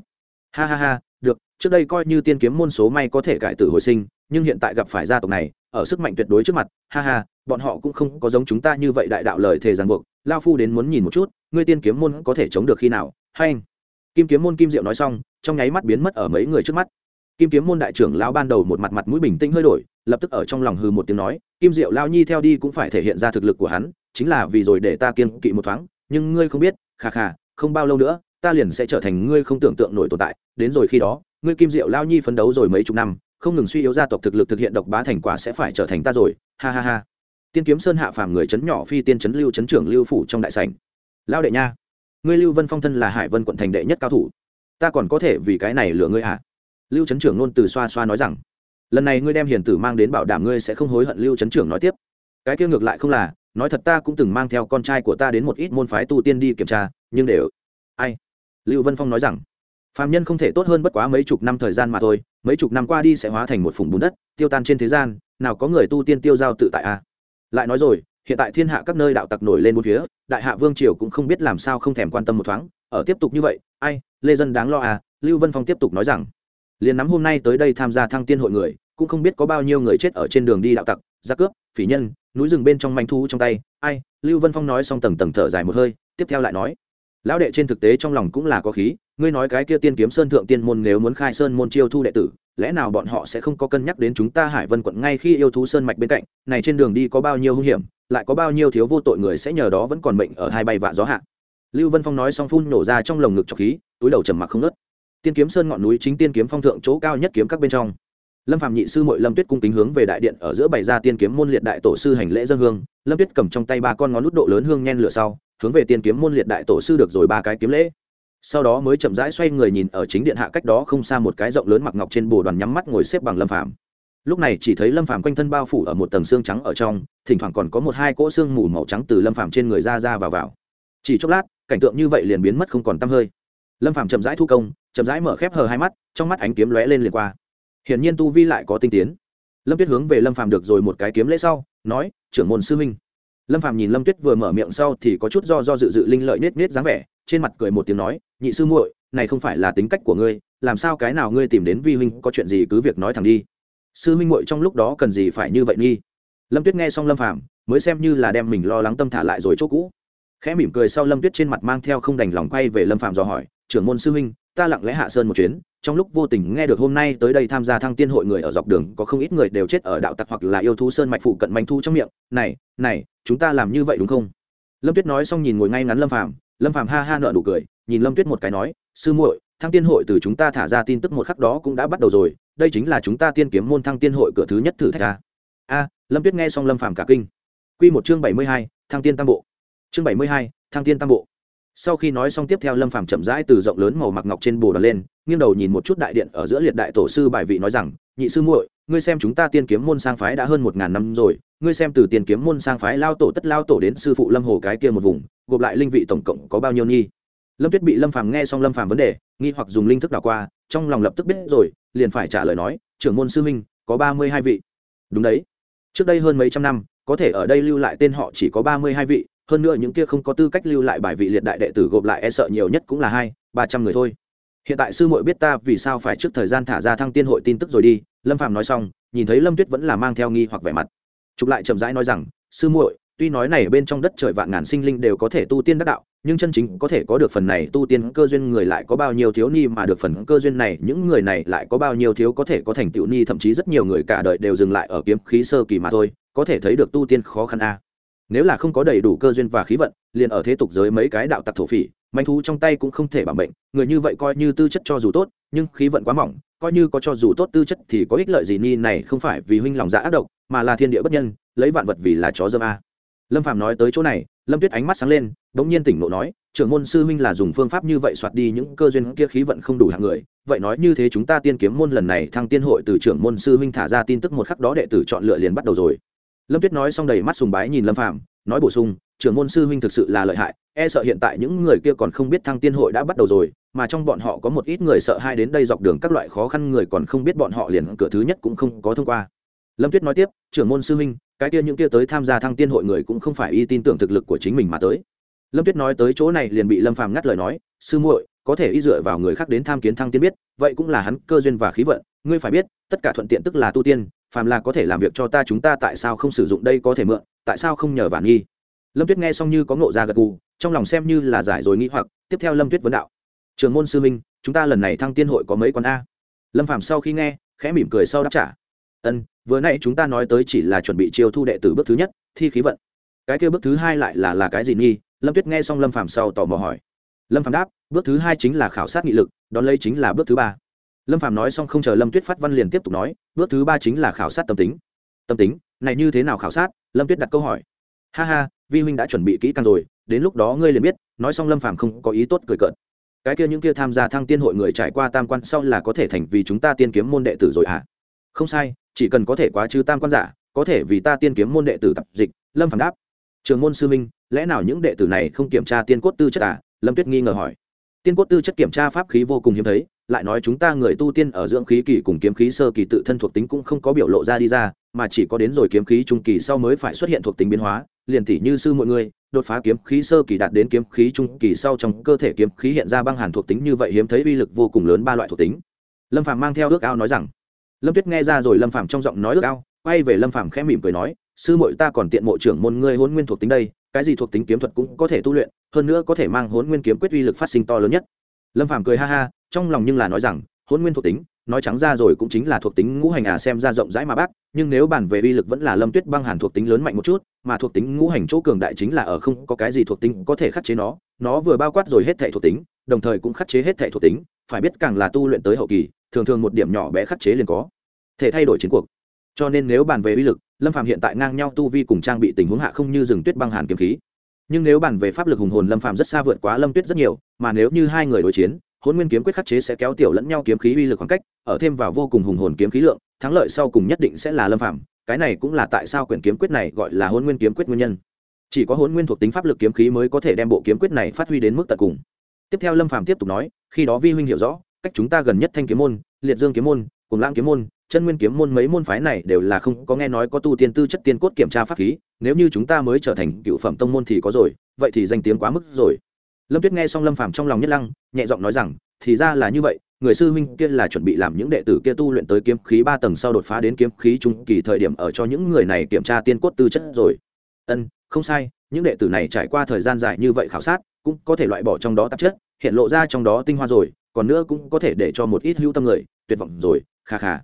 Speaker 1: Ha ha ha, được, trước đây coi như tiên kiếm môn số may có thể cải tử hồi sinh, nhưng hiện tại gặp phải gia tộc này, ở sức mạnh tuyệt đối trước mặt, ha ha bọn họ cũng không có giống chúng ta như vậy đại đạo lời thề ràng buộc, lao phu đến muốn nhìn một chút, ngươi tiên kiếm môn có thể chống được khi nào, hay anh? Kim kiếm môn kim diệu nói xong, trong nháy mắt biến mất ở mấy người trước mắt. Kim kiếm môn đại trưởng lão ban đầu một mặt mặt mũi bình tĩnh hơi đổi, lập tức ở trong lòng hư một tiếng nói, kim diệu lao nhi theo đi cũng phải thể hiện ra thực lực của hắn, chính là vì rồi để ta kiên kỵ một thoáng, nhưng ngươi không biết khà khà không bao lâu nữa, ta liền sẽ trở thành ngươi không tưởng tượng nổi tồn tại, đến rồi khi đó, ngươi kim diệu lao nhi phấn đấu rồi mấy chục năm, không ngừng suy yếu gia tộc thực lực thực hiện độc bá thành quả sẽ phải trở thành ta rồi, ha ha ha tiên kiếm sơn hạ phàm người chấn nhỏ phi tiên chấn lưu chấn trưởng lưu phủ trong đại sảnh. Lao đệ nha, ngươi lưu vân phong thân là hải vân quận thành đệ nhất cao thủ. Ta còn có thể vì cái này lừa ngươi hả lưu chấn trưởng nôn từ xoa xoa nói rằng, lần này ngươi đem hiền tử mang đến bảo đảm ngươi sẽ không hối hận, lưu chấn trưởng nói tiếp. Cái kia ngược lại không là, nói thật ta cũng từng mang theo con trai của ta đến một ít môn phái tu tiên đi kiểm tra, nhưng để ai? Lưu vân phong nói rằng phạm nhân không thể tốt hơn bất quá mấy chục năm thời gian mà thôi, mấy chục năm qua đi sẽ hóa thành một phùng bùn đất, tiêu tan trên thế gian, nào có người tu tiên tiêu giao tự tại a à? Lại nói rồi, hiện tại thiên hạ các nơi đạo tặc nổi lên bốn phía, đại hạ vương triều cũng không biết làm sao không thèm quan tâm một thoáng. Ở tiếp tục như vậy, ai, lê dân đáng lo à? Lưu vân phong tiếp tục nói rằng liền nắm hôm nay tới đây tham gia thăng tiên hội người, cũng không biết có bao nhiêu người chết ở trên đường đi đạo tặc gia cướp, phỉ nhân, núi rừng bên trong manh thu trong tay. Ai, lưu vân phong nói xong tầng tầng thở dài một hơi, tiếp theo lại nói, lão đệ trên thực tế trong lòng cũng là có khí, ngươi nói cái kia tiên kiếm sơn thượng tiên môn nếu muốn khai sơn môn chiêu thu đệ tử lẽ nào bọn họ sẽ không có cân nhắc đến chúng ta hải vân quận ngay khi yêu thú sơn mạch bên cạnh? Này trên đường đi có bao nhiêu hung hiểm, lại có bao nhiêu thiếu vô tội người sẽ nhờ đó vẫn còn bệnh ở hai bay vạ gió hạ. Lưu vân phong nói xong phun nổ ra trong lồng ngực trọc khí, túi đầu trầm mặc không nớt tiên kiếm sơn ngọn núi chính tiên kiếm phong thượng chỗ cao nhất kiếm các bên trong. Lâm phạm nhị sư mội lâm tuyết cung kính hướng về đại điện ở giữa bày ra tiên kiếm môn liệt đại tổ sư hành lễ dân hương. Lâm tuyết cầm trong tay ba con ngón nút độ lớn hương nhen lửa sau, hướng về tiên kiếm môn liệt đại tổ sư được rồi ba cái kiếm lễ sau đó mới chậm rãi xoay người nhìn ở chính điện hạ cách đó không xa một cái rộng lớn mặc ngọc trên bồ đoàn nhắm mắt ngồi xếp bằng lâm phạm lúc này chỉ thấy lâm phạm quanh thân bao phủ ở một tầng xương trắng ở trong, thỉnh thoảng còn có một hai cỗ xương mù màu trắng từ lâm phạm trên người ra ra vào vào. Chỉ chốc lát, cảnh tượng như vậy liền biến mất không còn tăm hơi. Lâm phạm chậm rãi thu công, chậm rãi mở khép hờ hai mắt, trong mắt ánh kiếm lóe lên liền qua. Hiển nhiên tu vi lại có tinh tiến. Lâm tuyết hướng về lâm phạm được rồi một cái kiếm lễ sau, nói, trưởng môn sư huynh. Lâm phạm nhìn lâm tuyết vừa mở miệng sau thì có chút do do dự dự linh lợi nết nết dáng vẻ, trên mặt cười một tiếng nói nhị sư muội, này không phải là tính cách của ngươi, làm sao cái nào ngươi tìm đến vi huynh có chuyện gì cứ việc nói thẳng đi. Sư huynh muội trong lúc đó cần gì phải như vậy nghi? Lâm tuyết nghe xong lâm phạm mới xem như là đem mình lo lắng tâm thả lại rồi chỗ cũ. Khẽ mỉm cười sau lâm tuyết trên mặt mang theo không đành lòng quay về lâm phạm dò hỏi, trưởng môn sư huynh, ta lặng lẽ hạ sơn một chuyến, trong lúc vô tình nghe được hôm nay tới đây tham gia thăng tiên hội người ở dọc đường, có không ít người đều chết ở đạo tặc hoặc là yêu thú sơn mạch phụ cận manh thu trong miệng. Này này, chúng ta làm như vậy đúng không? Lâm tuyết nói xong nhìn ngồi ngay ngắn lâm phàm lâm phàm ha ha nợ nụ cười nhìn lâm tuyết một cái nói sư muội thăng tiên hội từ chúng ta thả ra tin tức một khắc đó cũng đã bắt đầu rồi đây chính là chúng ta tiên kiếm môn thăng tiên hội cửa thứ nhất thử thách a. A lâm tuyết nghe xong lâm phàm cả kinh. Quy một chương bảy mươi hai, thăng tiên tam bộ. Chương bảy mươi hai, thăng tiên tam bộ. Sau khi nói xong tiếp theo lâm phàm chậm rãi từ rộng lớn màu mặc ngọc trên bồ đoàn lên nghiêng đầu nhìn một chút đại điện ở giữa liệt đại tổ sư bài vị nói rằng nhị sư muội ngươi xem chúng ta tiên kiếm môn sang phái đã hơn một ngàn năm rồi ngươi xem từ tiên kiếm môn sang phái lao tổ tất lao tổ đến sư phụ lâm hồ cái kia một vùng gộp lại linh vị tổng cộng có bao nhiêu nhi? Lâm tuyết bị lâm phàm nghe xong lâm phàm vấn đề, nghi hoặc dùng linh thức đảo qua, trong lòng lập tức biết rồi, liền phải trả lời nói, trưởng môn sư minh có ba mươi hai vị. Đúng đấy. Trước đây hơn mấy trăm năm, có thể ở đây lưu lại tên họ chỉ có ba mươi hai vị, hơn nữa những kia không có tư cách lưu lại bài vị liệt đại đệ tử gộp lại e sợ nhiều nhất cũng là hai, ba trăm người thôi. Hiện tại sư muội biết ta vì sao phải trước thời gian thả ra thăng tiên hội tin tức rồi đi, lâm Phàm nói xong, nhìn thấy lâm tuyết vẫn là mang theo nghi hoặc vẻ mặt. Trục lại chậm rãi nói rằng, sư muội tuy nói này bên trong đất trời vạn ngàn sinh linh đều có thể tu tiên đắc đạo, nhưng chân chính có thể có được phần này tu tiên cơ duyên người lại có bao nhiêu thiếu ni mà được phần cơ duyên này, những người này lại có bao nhiêu thiếu có thể có thành tựu ni, thậm chí rất nhiều người cả đời đều dừng lại ở kiếm khí sơ kỳ mà thôi, có thể thấy được tu tiên khó khăn a. Nếu là không có đầy đủ cơ duyên và khí vận, liền ở thế tục giới mấy cái đạo tặc thổ phỉ, manh thú trong tay cũng không thể bảo mệnh, người như vậy coi như tư chất cho dù tốt, nhưng khí vận quá mỏng, coi như có cho dù tốt tư chất thì có ích lợi gì ni này không phải vì huynh lòng dạ ác độc, mà là thiên địa bất nhân, lấy vạn vật vì là chó dâm a lâm phạm nói tới chỗ này, lâm tuyết ánh mắt sáng lên đ ỗ n g nhiên tỉnh nộ nói, trưởng môn sư huynh là dùng phương pháp như vậy soạt đi những cơ duyên kia khí vận không đủ hạng người, vậy nói như thế chúng ta tiên kiếm môn lần này thăng tiên hội từ trưởng môn sư huynh thả ra tin tức một khắc đó đệ tử chọn lựa liền bắt đầu rồi. Lâm tuyết nói xong đầy mắt sùng bái nhìn lâm phạm nói bổ sung, trưởng môn sư huynh thực sự là lợi hại e sợ hiện tại những người kia còn không biết thăng tiên hội đã bắt đầu rồi, mà trong bọn họ có một ít người sợ hai đến đây dọc đường các loại khó khăn người còn không biết bọn họ liền cửa thứ nhất cũng không có thông qua lâm tuyết nói tiếp trưởng môn sư Minh, cái kia những kia tới tham gia thăng tiên hội người cũng không phải y tin tưởng thực lực của chính mình mà tới. Lâm tuyết nói tới chỗ này liền bị lâm phàm ngắt lời nói sư muội có thể y dựa vào người khác đến tham kiến thăng tiên biết vậy cũng là hắn cơ duyên và khí vận ngươi phải biết tất cả thuận tiện tức là tu tiên phàm là có thể làm việc cho ta chúng ta tại sao không sử dụng đây có thể mượn tại sao không nhờ vản nghi? Lâm tuyết nghe xong như có ngộ ra gật gù trong lòng xem như là giải rồi nghĩ hoặc tiếp theo lâm tuyết vấn đạo trường môn sư minh chúng ta lần này thăng tiên hội có mấy quán a? Lâm phạm sau khi nghe khẽ mỉm cười sau đáp trả ân, vừa nãy chúng ta nói tới chỉ là chuẩn bị chiêu thu đệ tử bước thứ nhất, thi khí vận. Cái kia bước thứ hai lại là là cái gì nghi? Lâm tuyết nghe xong lâm phạm sau tò mò hỏi. Lâm phạm đáp, bước thứ hai chính là khảo sát nghị lực, đón lấy chính là bước thứ ba. Lâm phạm nói xong không chờ lâm tuyết phát văn liền tiếp tục nói, bước thứ ba chính là khảo sát tâm tính. Tâm tính, này như thế nào khảo sát? Lâm tuyết đặt câu hỏi. Ha ha, vi huynh đã chuẩn bị kỹ càng rồi, đến lúc đó ngươi liền biết, nói xong lâm phạm không có ý tốt cười cợt. Cái kia những kia tham gia thăng tiên hội người trải qua tam quan sau là có thể thành vì chúng ta tiên kiếm môn đệ tử rồi à không sai chỉ cần có thể quá chứ tam quan giả, có thể vì ta tiên kiếm môn đệ tử tập dịch, lâm phản đáp. Trường môn sư minh, lẽ nào những đệ tử này không kiểm tra tiên cốt tư chất à? Lâm tuyết nghi ngờ hỏi. Tiên cốt tư chất kiểm tra pháp khí vô cùng hiếm thấy, lại nói chúng ta người tu tiên ở dưỡng khí kỳ cùng kiếm khí sơ kỳ tự thân thuộc tính cũng không có biểu lộ ra đi ra, mà chỉ có đến rồi kiếm khí trung kỳ sau mới phải xuất hiện thuộc tính biến hóa, liền tỷ như sư mọi người, đột phá kiếm khí sơ kỳ đạt đến kiếm khí trung kỳ sau trong cơ thể kiếm khí hiện ra băng hàn thuộc tính như vậy hiếm thấy uy lực vô cùng lớn ba loại thuộc tính. Lâm phàm mang theo ước ao nói rằng lâm tuyết nghe ra rồi lâm phàm trong giọng nói ước ao, quay về lâm phàm khẽ mỉm cười nói, sư muội ta còn tiện mộ trưởng môn ngươi hôn nguyên thuộc tính đây, cái gì thuộc tính kiếm thuật cũng có thể tu luyện, hơn nữa có thể mang hôn nguyên kiếm quyết uy lực phát sinh to lớn nhất. Lâm phàm cười ha ha, trong lòng nhưng là nói rằng hôn nguyên thuộc tính, nói trắng ra rồi cũng chính là thuộc tính ngũ hành à xem ra rộng rãi mà bác, nhưng nếu bàn về uy lực vẫn là lâm tuyết băng hàn thuộc tính lớn mạnh một chút, mà thuộc tính ngũ hành chỗ cường đại chính là ở không có cái gì thuộc tính có thể khắc chế nó nó vừa bao quát rồi hết thể thuộc tính, đồng thời cũng khắc chế hết thể thuộc tính phải biết càng là tu luyện tới hậu kỳ, thường thường một điểm nhỏ bé khắc chế liền có. Thể thay đổi chiến cuộc. Cho nên nếu bàn về uy lực, lâm phạm hiện tại ngang nhau tu vi cùng trang bị tình huống hạ không như rừng tuyết băng hàn kiếm khí. Nhưng nếu bàn về pháp lực hùng hồn, lâm phạm rất xa vượt quá lâm tuyết rất nhiều, mà nếu như hai người đối chiến hôn nguyên kiếm quyết khắc chế sẽ kéo tiểu lẫn nhau kiếm khí uy lực khoảng cách, ở thêm vào vô cùng hùng hồn kiếm khí lượng, thắng lợi sau cùng nhất định sẽ là lâm phạm cái này cũng là tại sao quyển kiếm quyết này gọi là hôn nguyên kiếm quyết nguyên nhân. Chỉ có hôn nguyên thuộc tính pháp lực kiếm khí mới có thể đem bộ kiếm quyết này phát huy đến mức tận cùng. Tiếp theo lâm phạm tiếp tục nói khi đó vi huynh hiểu rõ, cách chúng ta gần nhất thanh kiếm môn, liệt dương kiếm môn cùng lãng kiếm môn, chân nguyên kiếm môn mấy môn phái này đều là không có nghe nói có tu tiên tư chất tiên cốt kiểm tra pháp khí, nếu như chúng ta mới trở thành cựu phẩm tông môn thì có rồi, vậy thì danh tiếng quá mức rồi. Lâm tuyết nghe xong lâm phàm trong lòng nhất lăng, nhẹ giọng nói rằng, thì ra là như vậy, người sư huynh kia là chuẩn bị làm những đệ tử kia tu luyện tới kiếm khí ba tầng sau đột phá đến kiếm khí trung kỳ thời điểm ở cho những người này kiểm tra tiên cốt tư chất rồi. Ân, không sai, những đệ tử này trải qua thời gian dài như vậy khảo sát cũng có thể loại bỏ trong đó tạp chất, hiện lộ ra trong đó tinh hoa rồi, còn nữa cũng có thể để cho một ít hữu tâm người, tuyệt vọng rồi, kha kha.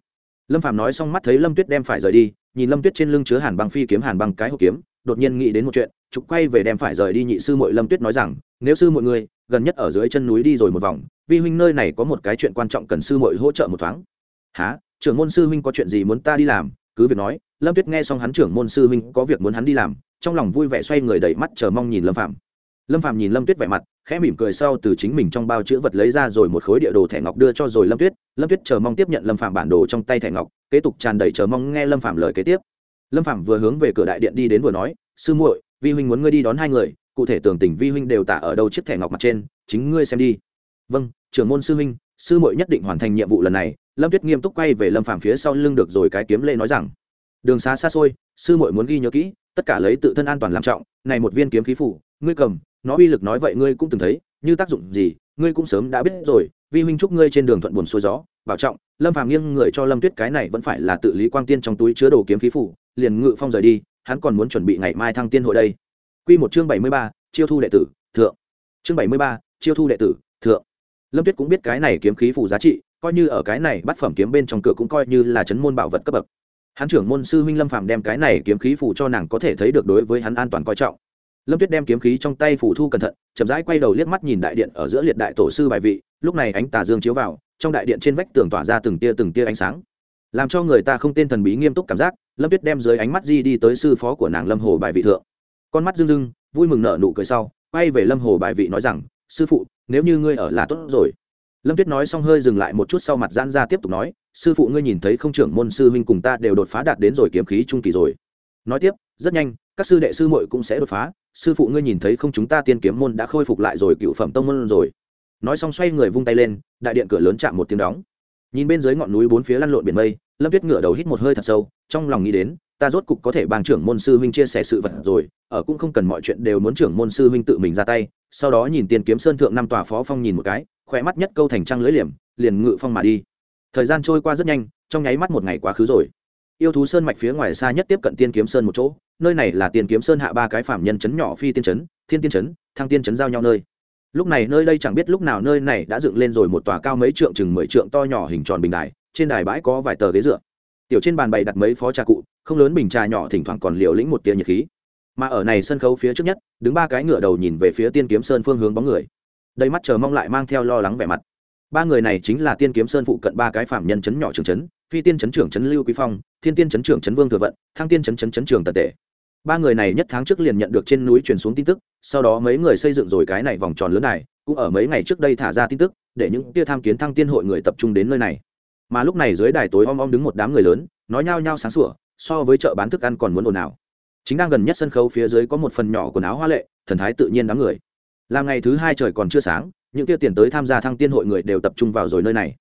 Speaker 1: Lâm phạm nói xong mắt thấy lâm tuyết đem phải rời đi, nhìn lâm tuyết trên lưng chứa hàn băng phi kiếm, hàn băng cái hộp kiếm, đột nhiên nghĩ đến một chuyện trục quay về đem phải rời đi nhị sư mội lâm tuyết nói rằng, nếu sư mọi người gần nhất ở dưới chân núi đi rồi một vòng, vi huynh nơi này có một cái chuyện quan trọng cần sư mội hỗ trợ một thoáng. Há trưởng môn sư huynh có chuyện gì muốn ta đi làm? Cứ việc nói, lâm tuyết nghe xong hắn trưởng môn sư huynh có việc muốn hắn đi làm, trong lòng vui vẻ xoay người đẩy mắt chờ mong nhìn lâm phạm lâm phạm nhìn lâm tuyết vẻ mặt, khẽ mỉm cười sau từ chính mình trong bao chữ vật lấy ra rồi một khối địa đồ thẻ ngọc đưa cho rồi lâm tuyết. Lâm tuyết chờ mong tiếp nhận lâm phạm bản đồ trong tay thẻ ngọc, kế tục tràn đầy chờ mong nghe lâm phạm lời kế tiếp. Lâm phạm vừa hướng về cửa đại điện đi đến vừa nói, sư muội, vi huynh muốn ngươi đi đón hai người, cụ thể tưởng tình vi huynh đều tả ở đâu chiếc thẻ ngọc mặt trên, chính ngươi xem đi. Vâng trưởng môn sư huynh, sư muội nhất định hoàn thành nhiệm vụ lần này. Lâm tuyết nghiêm túc quay về lâm phạm phía sau lưng được rồi cái kiếm lê nói rằng, đường xá xa xôi, sư muội muốn ghi nhớ kỹ, tất cả lấy tự thân an toàn làm trọng, này một viên kiếm khí phủ, ngươi cầm nó uy lực nói vậy ngươi cũng từng thấy như tác dụng gì ngươi cũng sớm đã biết rồi vi huynh chúc ngươi trên đường thuận buồn xuôi gió bảo trọng lâm phàm nghiêng người cho lâm tuyết cái này vẫn phải là tự lý quang tiên trong túi chứa đồ kiếm khí phủ liền ngự phong rời đi hắn còn muốn chuẩn bị ngày mai thăng tiên hội đây. Quy một chương bảy mươi ba, chiêu thu đệ tử thượng. Chương bảy mươi ba, chiêu thu đệ tử thượng. Lâm tuyết cũng biết cái này kiếm khí phủ giá trị coi như ở cái này bắt phẩm kiếm bên trong cửa cũng coi như là chấn môn bảo vật cấp bậc. Hắn trưởng môn sư huynh lâm phàm đem cái này kiếm khí phủ cho nàng có thể thấy được đối với hắn an toàn coi trọng lâm tuyết đem kiếm khí trong tay phủ thu cẩn thận, chậm rãi quay đầu liếc mắt nhìn đại điện ở giữa liệt đại tổ sư bài vị, lúc này ánh tà dương chiếu vào, trong đại điện trên vách tường tỏa ra từng tia từng tia ánh sáng. Làm cho người ta không tên thần bí nghiêm túc cảm giác, lâm tuyết đem dưới ánh mắt di đi tới sư phó của nàng lâm hồ bài vị thượng. Con mắt rưng rưng, vui mừng nở nụ cười sau, quay về lâm hồ bài vị nói rằng, sư phụ, nếu như ngươi ở là tốt rồi. Lâm tuyết nói xong hơi dừng lại một chút sau mặt giãn ra tiếp tục nói, sư phụ ngươi nhìn thấy không trưởng môn sư huynh cùng ta đều đột phá đạt đến rồi kiếm khí trung kỳ rồi. Nói tiếp, rất nhanh các sư đệ sư muội cũng sẽ đột phá. Sư phụ ngươi nhìn thấy không chúng ta tiên kiếm môn đã khôi phục lại rồi, cựu phẩm tông môn rồi. Nói xong xoay người vung tay lên, đại điện cửa lớn chạm một tiếng đóng. Nhìn bên dưới ngọn núi bốn phía lăn lộn biển mây, lâm tuyết ngửa đầu hít một hơi thật sâu, trong lòng nghĩ đến, ta rốt cục có thể bang trưởng môn sư huynh chia sẻ sự vật rồi, ở cũng không cần mọi chuyện đều muốn trưởng môn sư huynh tự mình ra tay. Sau đó nhìn tiên kiếm sơn thượng năm tòa phó phong nhìn một cái khỏe mắt nhất câu thành trăng lưỡi liềm, liền ngự phong mà đi. Thời gian trôi qua rất nhanh, trong nháy mắt một ngày quá khứ rồi yêu thú sơn mạch phía ngoài xa nhất tiếp cận tiên kiếm sơn một chỗ, nơi này là tiên kiếm sơn hạ ba cái phạm nhân chấn nhỏ phi tiên chấn, thiên tiên chấn, thăng tiên chấn giao nhau nơi. Lúc này nơi đây chẳng biết lúc nào nơi này đã dựng lên rồi một tòa cao mấy trượng chừng mười trượng to nhỏ hình tròn bình đài, trên đài bãi có vài tờ ghế dựa. Tiểu trên bàn bày đặt mấy phó trà cụ, không lớn bình trà nhỏ thỉnh thoảng còn liều lĩnh một tia nhiệt khí. Mà ở này sân khấu phía trước nhất, đứng ba cái ngựa đầu nhìn về phía tiên kiếm sơn phương hướng bóng người. Đầy mắt chờ mong lại mang theo lo lắng vẻ mặt. Ba người này chính là tiên kiếm sơn phụ cận ba cái phạm nhân chấn nhỏ trường chấn phi tiên chấn trưởng chấn lưu quý phong, thiên tiên chấn trưởng chấn vương thừa vận, thăng tiên chấn chấn chấn trưởng tần tể. Ba người này nhất tháng trước liền nhận được trên núi truyền xuống tin tức, sau đó mấy người xây dựng rồi cái này vòng tròn lớn này, cũng ở mấy ngày trước đây thả ra tin tức, để những tia tham kiến thăng tiên hội người tập trung đến nơi này. Mà lúc này dưới đài tối om om đứng một đám người lớn, nói nhao nhao sáng sủa, so với chợ bán thức ăn còn muốn ồn ào. Chính đang gần nhất sân khấu phía dưới có một phần nhỏ quần áo hoa lệ, thần thái tự nhiên đám người. Làm ngày thứ hai trời còn chưa sáng, những tia tiền tới tham gia thăng tiên hội người đều tập trung vào rồi nơi này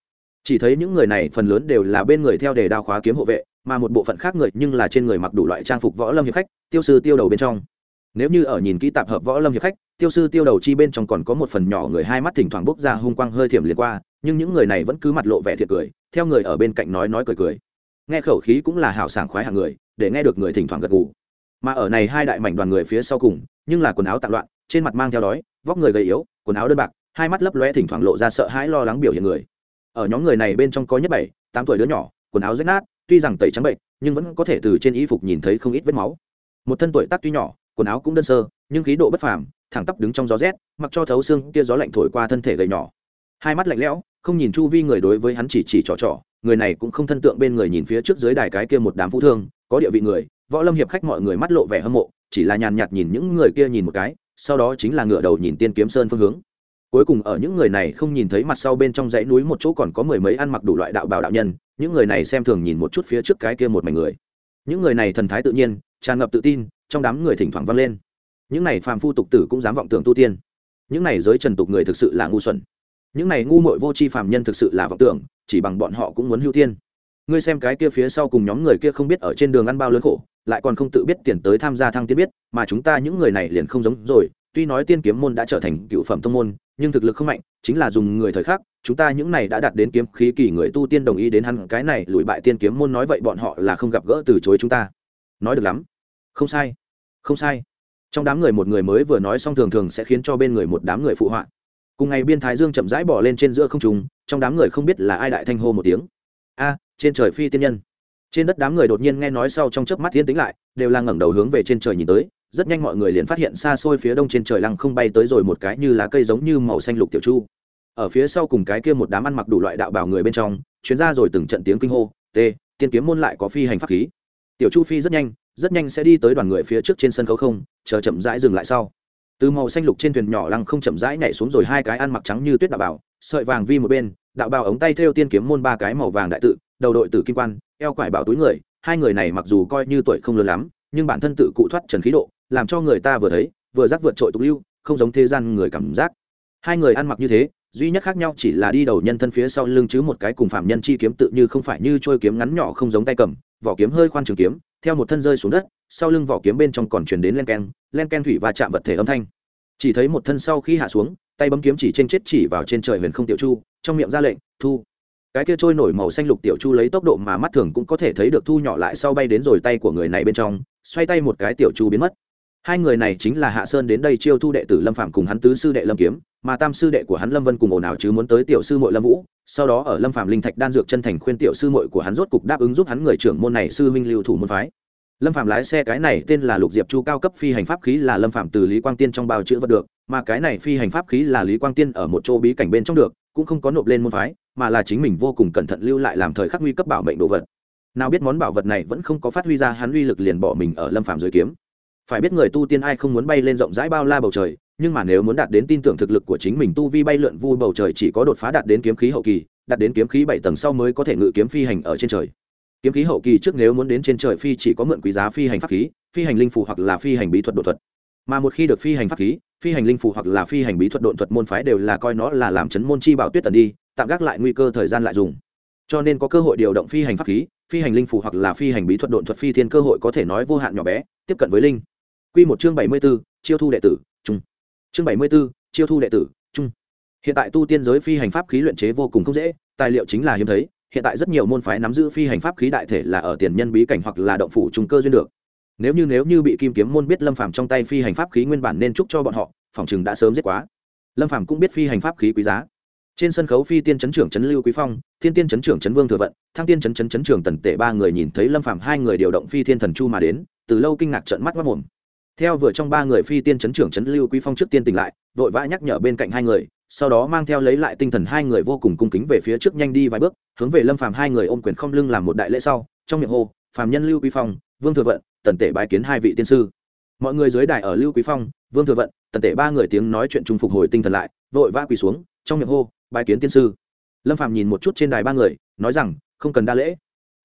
Speaker 1: chỉ thấy những người này phần lớn đều là bên người theo đề đao khóa kiếm hộ vệ, mà một bộ phận khác người nhưng là trên người mặc đủ loại trang phục võ lâm hiệp khách, tiêu sư tiêu đầu bên trong. Nếu như ở nhìn kỹ tạp hợp võ lâm hiệp khách, tiêu sư tiêu đầu chi bên trong còn có một phần nhỏ người hai mắt thỉnh thoảng bốc ra hung quang hơi thiểm liền qua, nhưng những người này vẫn cứ mặt lộ vẻ thiệt cười, theo người ở bên cạnh nói nói cười cười. Nghe khẩu khí cũng là hảo sảng khoái hạng người, để nghe được người thỉnh thoảng gật gù. Mà ở này hai đại mảnh đoàn người phía sau cùng, nhưng là quần áo tạm loạn, trên mặt mang theo đói, vóc người gầy yếu, quần áo đơn bạc, hai mắt lấp lóe thỉnh thoảng lộ ra sợ hãi lo lắng biểu hiện người ở nhóm người này bên trong có nhất bảy, tám tuổi đứa nhỏ, quần áo rách nát, tuy rằng tẩy trắng bệnh, nhưng vẫn có thể từ trên y phục nhìn thấy không ít vết máu. Một thân tuổi tác tuy nhỏ, quần áo cũng đơn sơ, nhưng khí độ bất phàm, thẳng tắp đứng trong gió rét, mặc cho thấu xương kia gió lạnh thổi qua thân thể gầy nhỏ. Hai mắt lạnh lẽo, không nhìn chu vi người đối với hắn chỉ chỉ trò trò, người này cũng không thân tượng bên người nhìn phía trước dưới đài cái kia một đám phú thương, có địa vị người, võ lâm hiệp khách mọi người mắt lộ vẻ hâm mộ, chỉ là nhàn nhạt nhìn những người kia nhìn một cái, sau đó chính là ngựa đầu nhìn tiên kiếm sơn phương hướng cuối cùng ở những người này không nhìn thấy mặt sau bên trong dãy núi một chỗ còn có mười mấy ăn mặc đủ loại đạo bào đạo nhân, những người này xem thường nhìn một chút phía trước cái kia một mảnh người. Những người này thần thái tự nhiên, tràn ngập tự tin, trong đám người thỉnh thoảng vang lên. Những này phàm phu tục tử cũng dám vọng tưởng tu tiên. Những này giới trần tục người thực sự là ngu xuẩn. Những này ngu muội vô tri phàm nhân thực sự là vọng tưởng, chỉ bằng bọn họ cũng muốn hưu tiên. Ngươi xem cái kia phía sau cùng nhóm người kia không biết ở trên đường ăn bao lớn khổ, lại còn không tự biết tiền tới tham gia thăng tiên biết, mà chúng ta những người này liền không giống rồi, tuy nói tiên kiếm môn đã trở thành cựu phẩm thông môn nhưng thực lực không mạnh, chính là dùng người thời khắc, chúng ta những này đã đạt đến kiếm khí kỳ người tu tiên đồng ý đến hắn, cái này lùi bại tiên kiếm môn nói vậy bọn họ là không gặp gỡ từ chối chúng ta. Nói được lắm. Không sai. Không sai. Trong đám người một người mới vừa nói xong thường thường sẽ khiến cho bên người một đám người phụ họa. Cùng ngày biên thái dương chậm rãi bỏ lên trên giữa không trùng trong đám người không biết là ai đại thanh hô một tiếng. A, trên trời phi tiên nhân. Trên đất đám người đột nhiên nghe nói sau trong chớp mắt thiên tính lại, đều là ngẩng đầu hướng về trên trời nhìn tới rất nhanh mọi người liền phát hiện xa xôi phía đông trên trời lăng không bay tới rồi một cái như lá cây giống như màu xanh lục tiểu chu. Ở phía sau cùng cái kia một đám ăn mặc đủ loại đạo bào người bên trong, chuyến ra rồi từng trận tiếng kinh hô t tiên kiếm môn lại có phi hành pháp khí. Tiểu chu phi rất nhanh rất nhanh sẽ đi tới đoàn người phía trước trên sân khấu không, chờ chậm rãi dừng lại sau. Từ màu xanh lục trên thuyền nhỏ lăng không chậm rãi nhảy xuống rồi hai cái ăn mặc trắng như tuyết đạo bảo, sợi vàng vi một bên, đạo bào ống tay theo tiên kiếm môn ba cái màu vàng đại tự, đầu đội tử kim quan, eo quải bảo túi người, hai người này mặc dù coi như tuổi không lớn lắm, nhưng bản thân tự cụ thoát trần khí độ làm cho người ta vừa thấy, vừa giác vượt trội tục lưu, không giống thế gian người cảm giác. Hai người ăn mặc như thế, duy nhất khác nhau chỉ là đi đầu nhân thân phía sau lưng chứ một cái cùng phạm nhân chi kiếm tự như không phải như trôi kiếm ngắn nhỏ không giống tay cầm, vỏ kiếm hơi khoan trường kiếm, theo một thân rơi xuống đất, sau lưng vỏ kiếm bên trong còn chuyển đến len ken len ken thủy và chạm vật thể âm thanh. Chỉ thấy một thân sau khi hạ xuống, tay bấm kiếm chỉ trên chết chỉ vào trên trời huyền không tiểu chu, trong miệng ra lệnh, thu. Cái kia trôi nổi màu xanh lục tiểu chu lấy tốc độ mà mắt thường cũng có thể thấy được thu nhỏ lại sau bay đến rồi tay của người này bên trong, xoay tay một cái tiểu chu biến mất hai người này chính là hạ sơn đến đây chiêu thu đệ tử lâm phạm cùng hắn tứ sư đệ lâm kiếm, mà tam sư đệ của hắn lâm vân cùng ồn ào chứ muốn tới tiểu sư mội lâm vũ. Sau đó ở lâm phạm linh thạch đan dược chân thành khuyên tiểu sư mội của hắn rốt cục đáp ứng giúp hắn người trưởng môn này sư huynh lưu thủ môn phái. Lâm phạm lái xe cái này tên là lục diệp chu cao cấp phi hành pháp khí là lâm phạm từ lý quang tiên trong bao chữ vật được, mà cái này phi hành pháp khí là lý quang tiên ở một chỗ bí cảnh bên trong được, cũng không có nộp lên môn phái, mà là chính mình vô cùng cẩn thận lưu lại làm thời khắc nguy cấp bảo mệnh đồ vật. Nào biết món bảo vật này vẫn không có phát huy ra hắn uy lực liền bỏ mình ở lâm phạm dưới kiếm phải biết người tu tiên ai không muốn bay lên rộng rãi bao la bầu trời nhưng mà nếu muốn đạt đến tin tưởng thực lực của chính mình tu vi bay lượn vui bầu trời chỉ có đột phá đạt đến kiếm khí hậu kỳ đạt đến kiếm khí bảy tầng sau mới có thể ngự kiếm phi hành ở trên trời kiếm khí hậu kỳ trước nếu muốn đến trên trời phi chỉ có mượn quý giá phi hành pháp khí phi hành linh phù hoặc là phi hành bí thuật đột thuật mà một khi được phi hành pháp khí phi hành linh phù hoặc là phi hành bí thuật đột thuật môn phái đều là coi nó là làm chấn môn chi bảo tuyết tần đi tạm gác lại nguy cơ thời gian lại dùng cho nên có cơ hội điều động phi hành pháp khí phi hành linh phù hoặc là phi hành bí thuật đột thuật phi thiên cơ hội có thể nói vô hạn nhỏ bé tiếp cận với linh Quy một chương 74, chiêu thu đệ tử, trung. Chương 74, chiêu thu đệ tử, trung. Hiện tại tu tiên giới phi hành pháp khí luyện chế vô cùng không dễ, tài liệu chính là hiếm thấy, hiện tại rất nhiều môn phái nắm giữ phi hành pháp khí đại thể là ở tiền nhân bí cảnh hoặc là động phủ trùng cơ duyên được. Nếu như nếu như bị Kim Kiếm môn biết Lâm Phàm trong tay phi hành pháp khí nguyên bản nên chúc cho bọn họ, phòng trường đã sớm giết quá. Lâm Phàm cũng biết phi hành pháp khí quý giá. Trên sân khấu phi tiên chấn trưởng chấn Lưu Quý Phong, thiên tiên chấn trưởng chấn Vương Thừa Vận, thăng tiên chấn chấn chấn trưởng Tần Tệ ba người nhìn thấy Lâm Phàm hai người điều động phi thiên thần chu mà đến, từ lâu kinh ngạc trợn mắt quát mồm theo vừa trong ba người phi tiên chấn trưởng chấn lưu quý phong trước tiên tỉnh lại, vội vã nhắc nhở bên cạnh hai người, sau đó mang theo lấy lại tinh thần hai người vô cùng cung kính về phía trước nhanh đi vài bước, hướng về lâm phàm hai người ôm quyền không lưng làm một đại lễ sau, trong miệng hô, phàm nhân lưu quý phong, vương thừa vận, tần tể bái kiến hai vị tiên sư. Mọi người dưới đài ở lưu quý phong, vương thừa vận, tần tể ba người tiếng nói chuyện trung phục hồi tinh thần lại, vội vã quỳ xuống, trong miệng hô, bái kiến tiên sư. Lâm phàm nhìn một chút trên đài ba người, nói rằng, không cần đa lễ.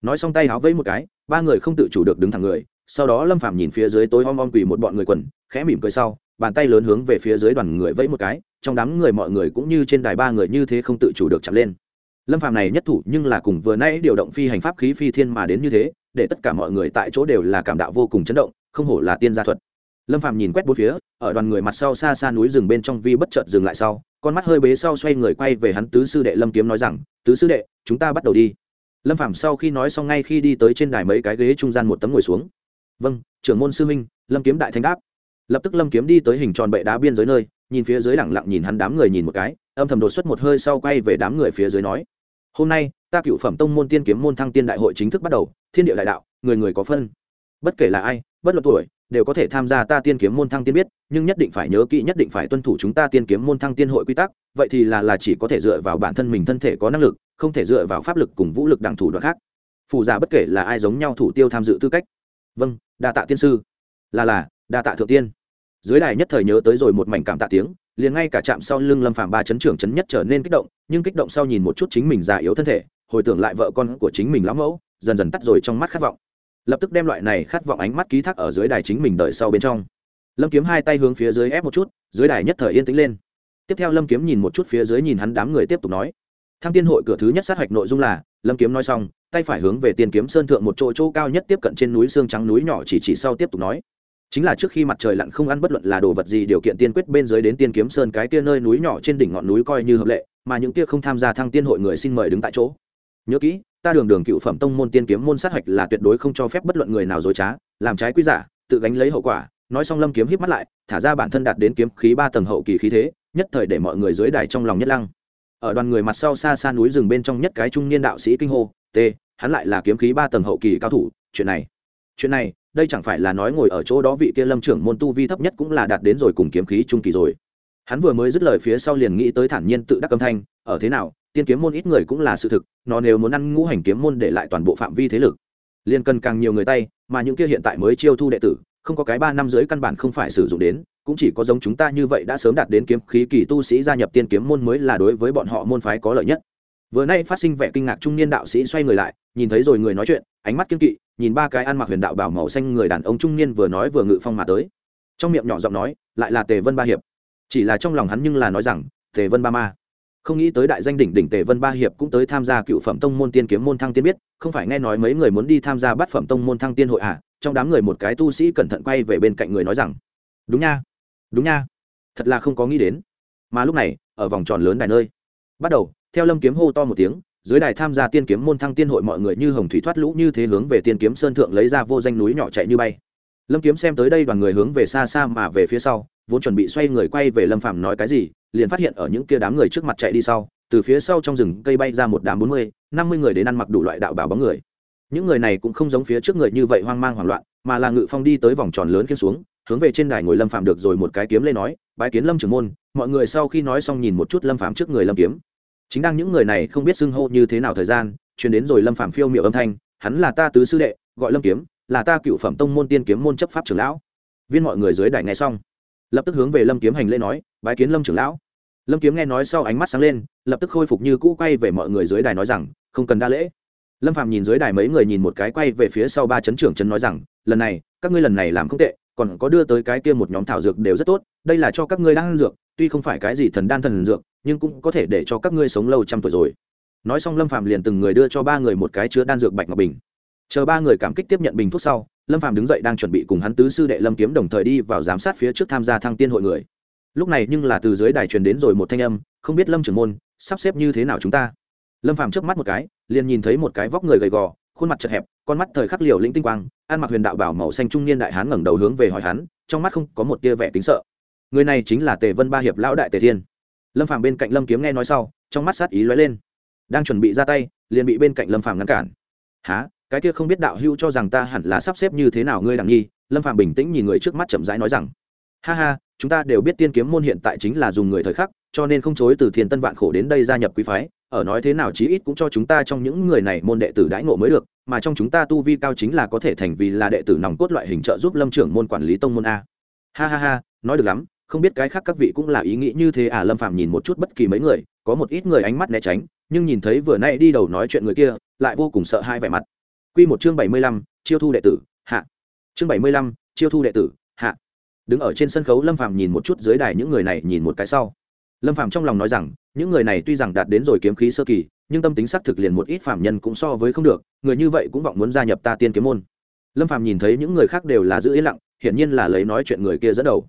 Speaker 1: Nói xong tay háo vẫy một cái, ba người không tự chủ được đứng thẳng người sau đó lâm phạm nhìn phía dưới tối om om quỳ một bọn người quần, khẽ mỉm cười sau, bàn tay lớn hướng về phía dưới đoàn người vẫy một cái, trong đám người mọi người cũng như trên đài ba người như thế không tự chủ được chạm lên. Lâm phạm này nhất thủ nhưng là cùng vừa nãy điều động phi hành pháp khí phi thiên mà đến như thế, để tất cả mọi người tại chỗ đều là cảm đạo vô cùng chấn động, không hổ là tiên gia thuật. Lâm phạm nhìn quét bốn phía, ở đoàn người mặt sau xa xa núi rừng bên trong vi bất chợt dừng lại sau, con mắt hơi bế sau xoay người quay về hắn tứ sư đệ lâm kiếm nói rằng, tứ sư đệ, chúng ta bắt đầu đi. Lâm phạm sau khi nói xong ngay khi đi tới trên đài mấy cái ghế trung gian một tấm ngồi xuống vâng trưởng môn sư minh, lâm kiếm đại thanh đáp. Lập tức lâm kiếm đi tới hình tròn bệ đá biên giới nơi, nhìn phía dưới lẳng lặng nhìn hắn đám người nhìn một cái, âm thầm đột xuất một hơi sau quay về đám người phía dưới nói, hôm nay, ta cựu phẩm tông môn tiên kiếm môn thăng tiên đại hội chính thức bắt đầu, thiên địa đại đạo, người người có phân. Bất kể là ai, bất luận tuổi, đều có thể tham gia ta tiên kiếm môn thăng tiên biết, nhưng nhất định phải nhớ kỹ, nhất định phải tuân thủ chúng ta tiên kiếm môn thăng tiên hội quy tắc, vậy thì là là chỉ có thể dựa vào bản thân mình thân thể có năng lực, không thể dựa vào pháp lực cùng vũ lực đảng thủ đoạn khác. Phù giả bất kể là ai giống nhau thủ tiêu tham dự tư cách vâng đa tạ tiên sư. Là là, đa tạ thượng tiên. Dưới đài nhất thời nhớ tới rồi một mảnh cảm tạ tiếng, liền ngay cả chạm sau lưng lâm phàm ba chấn trưởng chấn nhất trở nên kích động, nhưng kích động sau nhìn một chút chính mình già yếu thân thể, hồi tưởng lại vợ con của chính mình lão mẫu, dần dần tắt rồi trong mắt khát vọng. Lập tức đem loại này khát vọng ánh mắt ký thác ở dưới đài chính mình đợi sau bên trong. Lâm kiếm hai tay hướng phía dưới ép một chút, dưới đài nhất thời yên tĩnh lên. Tiếp theo lâm kiếm nhìn một chút phía dưới nhìn hắn đám người tiếp tục nói. Thăng tiên hội cửa thứ nhất sát hạch nội dung là, lâm kiếm nói xong tay phải hướng về tiền kiếm sơn thượng một chỗ chỗ cao nhất tiếp cận trên núi xương trắng núi nhỏ chỉ chỉ sau tiếp tục nói. Chính là trước khi mặt trời lặn không ăn bất luận là đồ vật gì điều kiện tiên quyết bên dưới đến tiên kiếm sơn cái tia nơi núi nhỏ trên đỉnh ngọn núi coi như hợp lệ, mà những tia không tham gia thăng tiên hội người xin mời đứng tại chỗ. Nhớ kỹ, ta đường đường cựu phẩm tông môn tiên kiếm môn sát hạch là tuyệt đối không cho phép bất luận người nào dối trá, làm trái quy giả, tự gánh lấy hậu quả, nói xong lâm kiếm híp mắt lại, thả ra bản thân đạt đến kiếm khí ba tầng hậu kỳ khí thế, nhất thời để mọi người dưới đài trong lòng nhất lăng. Ở đoàn người mặt sau xa xa núi rừng bên trong nhất cái trung niên đạo sĩ kinh hô t hắn lại là kiếm khí ba tầng hậu kỳ cao thủ, chuyện này chuyện này, đây chẳng phải là nói ngồi ở chỗ đó vị kia lâm trưởng môn tu vi thấp nhất cũng là đạt đến rồi cùng kiếm khí trung kỳ rồi. Hắn vừa mới dứt lời phía sau liền nghĩ tới thản nhiên tự đắc âm thanh, ở thế nào, tiên kiếm môn ít người cũng là sự thực, nó nếu muốn ăn ngũ hành kiếm môn để lại toàn bộ phạm vi thế lực, liền cần càng nhiều người tay, mà những kia hiện tại mới chiêu thu đệ tử, không có cái ba năm dưới căn bản không phải sử dụng đến, cũng chỉ có giống chúng ta như vậy đã sớm đạt đến kiếm khí kỳ tu sĩ gia nhập tiên kiếm môn mới là đối với bọn họ môn phái có lợi nhất. Vừa nay phát sinh vẻ kinh ngạc trung niên đạo sĩ xoay người lại nhìn thấy rồi người nói chuyện, ánh mắt kiên kỵ, nhìn ba cái ăn mặc huyền đạo bảo màu xanh người đàn ông trung niên vừa nói vừa ngự phong mà tới. Trong miệng nhỏ giọng nói, lại là tề vân ba hiệp. Chỉ là trong lòng hắn nhưng là nói rằng, tề vân ba ma. Không nghĩ tới đại danh đỉnh đỉnh tề vân ba hiệp cũng tới tham gia cựu phẩm tông môn tiên kiếm môn thăng tiên biết, không phải nghe nói mấy người muốn đi tham gia Bát phẩm tông môn thăng tiên hội à? Trong đám người một cái tu sĩ cẩn thận quay về bên cạnh người nói rằng, đúng nha đúng nha, thật là không có nghĩ đến. Mà lúc này, ở vòng tròn lớn đài nơi, bắt đầu, theo lâm kiếm hô to một tiếng dưới đài tham gia tiên kiếm môn thăng tiên hội mọi người như hồng thủy thoát lũ như thế hướng về tiên kiếm sơn thượng lấy ra vô danh núi nhỏ chạy như bay. Lâm kiếm xem tới đây đoàn người hướng về xa xa mà về phía sau, vốn chuẩn bị xoay người quay về lâm phạm nói cái gì, liền phát hiện ở những kia đám người trước mặt chạy đi sau, từ phía sau trong rừng cây bay ra một đám bốn mươi, năm mươi người đến ăn mặc đủ loại đạo bảo bóng người. Những người này cũng không giống phía trước người như vậy hoang mang hoảng loạn, mà là ngự phong đi tới vòng tròn lớn kia xuống, hướng về trên đài ngồi lâm phạm được rồi một cái kiếm lên nói, bái kiến lâm trưởng môn, mọi người sau khi nói xong nhìn một chút lâm phạm trước người lâm kiếm chính đang những người này không biết xưng hô như thế nào thời gian chuyển đến rồi lâm phạm phiêu miệu âm thanh, hắn là ta tứ sư đệ, gọi lâm kiếm, là ta cựu phẩm tông môn tiên kiếm môn chấp pháp trưởng lão. Viên mọi người dưới đài nghe xong, lập tức hướng về lâm kiếm hành lễ nói, bái kiến lâm trưởng lão. Lâm kiếm nghe nói sau ánh mắt sáng lên, lập tức khôi phục như cũ quay về mọi người dưới đài nói rằng, không cần đa lễ. Lâm phạm nhìn dưới đài mấy người nhìn một cái quay về phía sau ba chấn trưởng chân nói rằng, lần này, các ngươi lần này làm không tệ, còn có đưa tới cái kia một nhóm thảo dược đều rất tốt, đây là cho các ngươi đang ăn dược, tuy không phải cái gì thần đan thần dược nhưng cũng có thể để cho các ngươi sống lâu trăm tuổi rồi. Nói xong lâm phạm liền từng người đưa cho ba người một cái chứa đan dược bạch ngọc bình. Chờ ba người cảm kích tiếp nhận bình thuốc sau, lâm phạm đứng dậy đang chuẩn bị cùng hắn tứ sư đệ lâm kiếm đồng thời đi vào giám sát phía trước tham gia thăng tiên hội người. Lúc này nhưng là từ dưới đài truyền đến rồi một thanh âm, không biết lâm trưởng môn, sắp xếp như thế nào chúng ta? Lâm phạm trước mắt một cái, liền nhìn thấy một cái vóc người gầy gò, khuôn mặt chật hẹp, con mắt thời khắc liều lĩnh tinh quang, ăn mặc huyền đạo bảo màu xanh trung niên đại hán ngẩng đầu hướng về hỏi hắn, trong mắt không có một tia vẻ kính sợ. Người này chính là tề vân ba hiệp lão đại tề thiên lâm phàm bên cạnh lâm kiếm nghe nói sau, trong mắt sát ý lóe lên. Đang chuẩn bị ra tay, liền bị bên cạnh lâm phàm ngăn cản. Há cái kia không biết đạo hưu cho rằng ta hẳn là sắp xếp như thế nào ngươi đằng nhi lâm phàm bình tĩnh nhìn người trước mắt chậm rãi nói rằng. Ha ha, chúng ta đều biết tiên kiếm môn hiện tại chính là dùng người thời khắc, cho nên không chối từ thiên tân vạn khổ đến đây gia nhập quý phái, ở nói thế nào chí ít cũng cho chúng ta trong những người này môn đệ tử đãi ngộ mới được, mà trong chúng ta tu vi cao chính là có thể thành vì là đệ tử nòng cốt loại hình trợ giúp lâm trưởng môn quản lý tông môn a. Ha ha ha, nói được lắm không biết cái khác các vị cũng là ý nghĩ như thế à lâm Phàm nhìn một chút bất kỳ mấy người có một ít người ánh mắt né tránh nhưng nhìn thấy vừa nay đi đầu nói chuyện người kia lại vô cùng sợ hai vẻ mặt Quy một chương bảy mươi lăm, chiêu thu đệ tử, hạ. Chương bảy mươi lăm, chiêu thu đệ tử, hạ. Đứng ở trên sân khấu Lâm Phàm nhìn một chút dưới đài những người này nhìn một cái sau. Lâm Phàm trong lòng nói rằng, những người này tuy rằng đạt đến rồi kiếm khí sơ kỳ, nhưng tâm tính xác thực liền một ít phạm nhân cũng so với không được, người như vậy cũng vọng muốn gia nhập ta tiên kiếm môn. Lâm Phàm nhìn thấy những người khác đều là giữ yên lặng, hiển nhiên là lấy nói chuyện người kia dẫn đầu.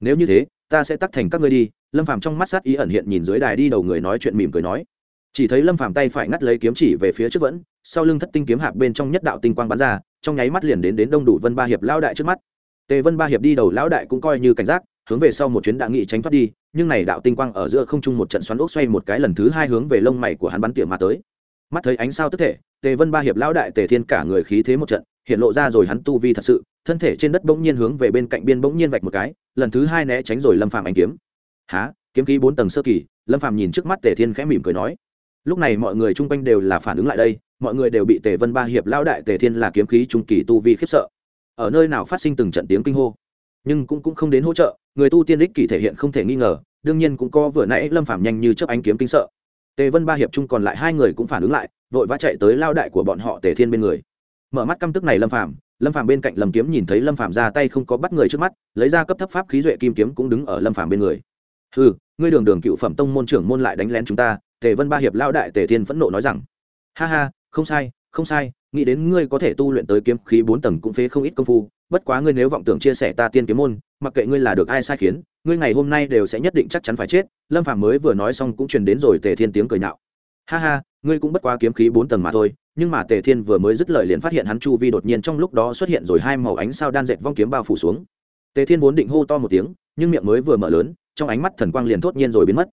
Speaker 1: Nếu như thế, ta sẽ tắt thành các ngươi đi. Lâm Phàm trong mắt sát ý ẩn hiện nhìn dưới đài đi đầu người nói chuyện mỉm cười nói. Chỉ thấy Lâm Phàm tay phải ngắt lấy kiếm chỉ về phía trước vẫn, sau lưng thất tinh kiếm hạp bên trong nhất đạo tinh quang bắn ra trong nháy mắt liền đến đến đông đủ vân ba hiệp lão đại trước mắt tề vân ba hiệp đi đầu lão đại cũng coi như cảnh giác hướng về sau một chuyến đã nghị tránh thoát đi nhưng này đạo tinh quang ở giữa không trung một trận xoắn ốc xoay một cái lần thứ hai hướng về lông mày của hắn bắn tiệm mà tới mắt thấy ánh sao tức thể tề vân ba hiệp lão đại tề thiên cả người khí thế một trận hiện lộ ra rồi hắn tu vi thật sự thân thể trên đất bỗng nhiên hướng về bên cạnh biên bỗng nhiên vạch một cái, lần thứ hai né tránh rồi lâm phàm anh kiếm. Há kiếm khí bốn tầng sơ kỳ? Lâm phàm nhìn trước mắt tề thiên khẽ mỉm cười nói. Lúc này mọi người chung quanh đều là phản ứng lại đây, mọi người đều bị tề vân ba hiệp lão đại tề thiên là kiếm khí trung kỳ tu vi khiếp sợ. Ở nơi nào phát sinh từng trận tiếng kinh hô? Nhưng cũng cũng không đến hỗ trợ, người tu tiên đích kỳ thể hiện không thể nghi ngờ, đương nhiên cũng có vừa nãy lâm phạm nhanh như chớp ánh kiếm kinh sợ. Tề vân ba hiệp chung còn lại hai người cũng phản ứng lại, vội vã chạy tới lao đại của bọn họ tề thiên bên người. Mở mắt căm tức này lâm phạm lâm phạm bên cạnh lâm kiếm nhìn thấy lâm phạm ra tay không có bắt người trước mắt, lấy ra cấp thấp pháp khí duệ kim kiếm cũng đứng ở lâm phạm bên người. Ừ ngươi đường đường cựu phẩm tông môn trưởng môn lại đánh lén chúng ta, tề vân ba hiệp lao đại tề thiên phẫn nộ nói rằng. Ha ha, không sai không sai, nghĩ đến ngươi có thể tu luyện tới kiếm khí bốn tầng cũng phế không ít công phu, bất quá ngươi nếu vọng tưởng chia sẻ ta tiên kiếm môn, mặc kệ ngươi là được ai sai khiến, ngươi ngày hôm nay đều sẽ nhất định chắc chắn phải chết. Lâm phàm mới vừa nói xong cũng truyền đến rồi tề thiên tiếng cười nhạo. Ha ha, ngươi cũng bất quá kiếm khí bốn tầng mà thôi nhưng mà tề thiên vừa mới dứt lời liền phát hiện hắn chu vi đột nhiên trong lúc đó xuất hiện rồi hai màu ánh sao đan dệt vong kiếm bao phủ xuống. Tề thiên vốn định hô to một tiếng, nhưng miệng mới vừa mở lớn, trong ánh mắt thần quang liền thốt nhiên rồi biến mất.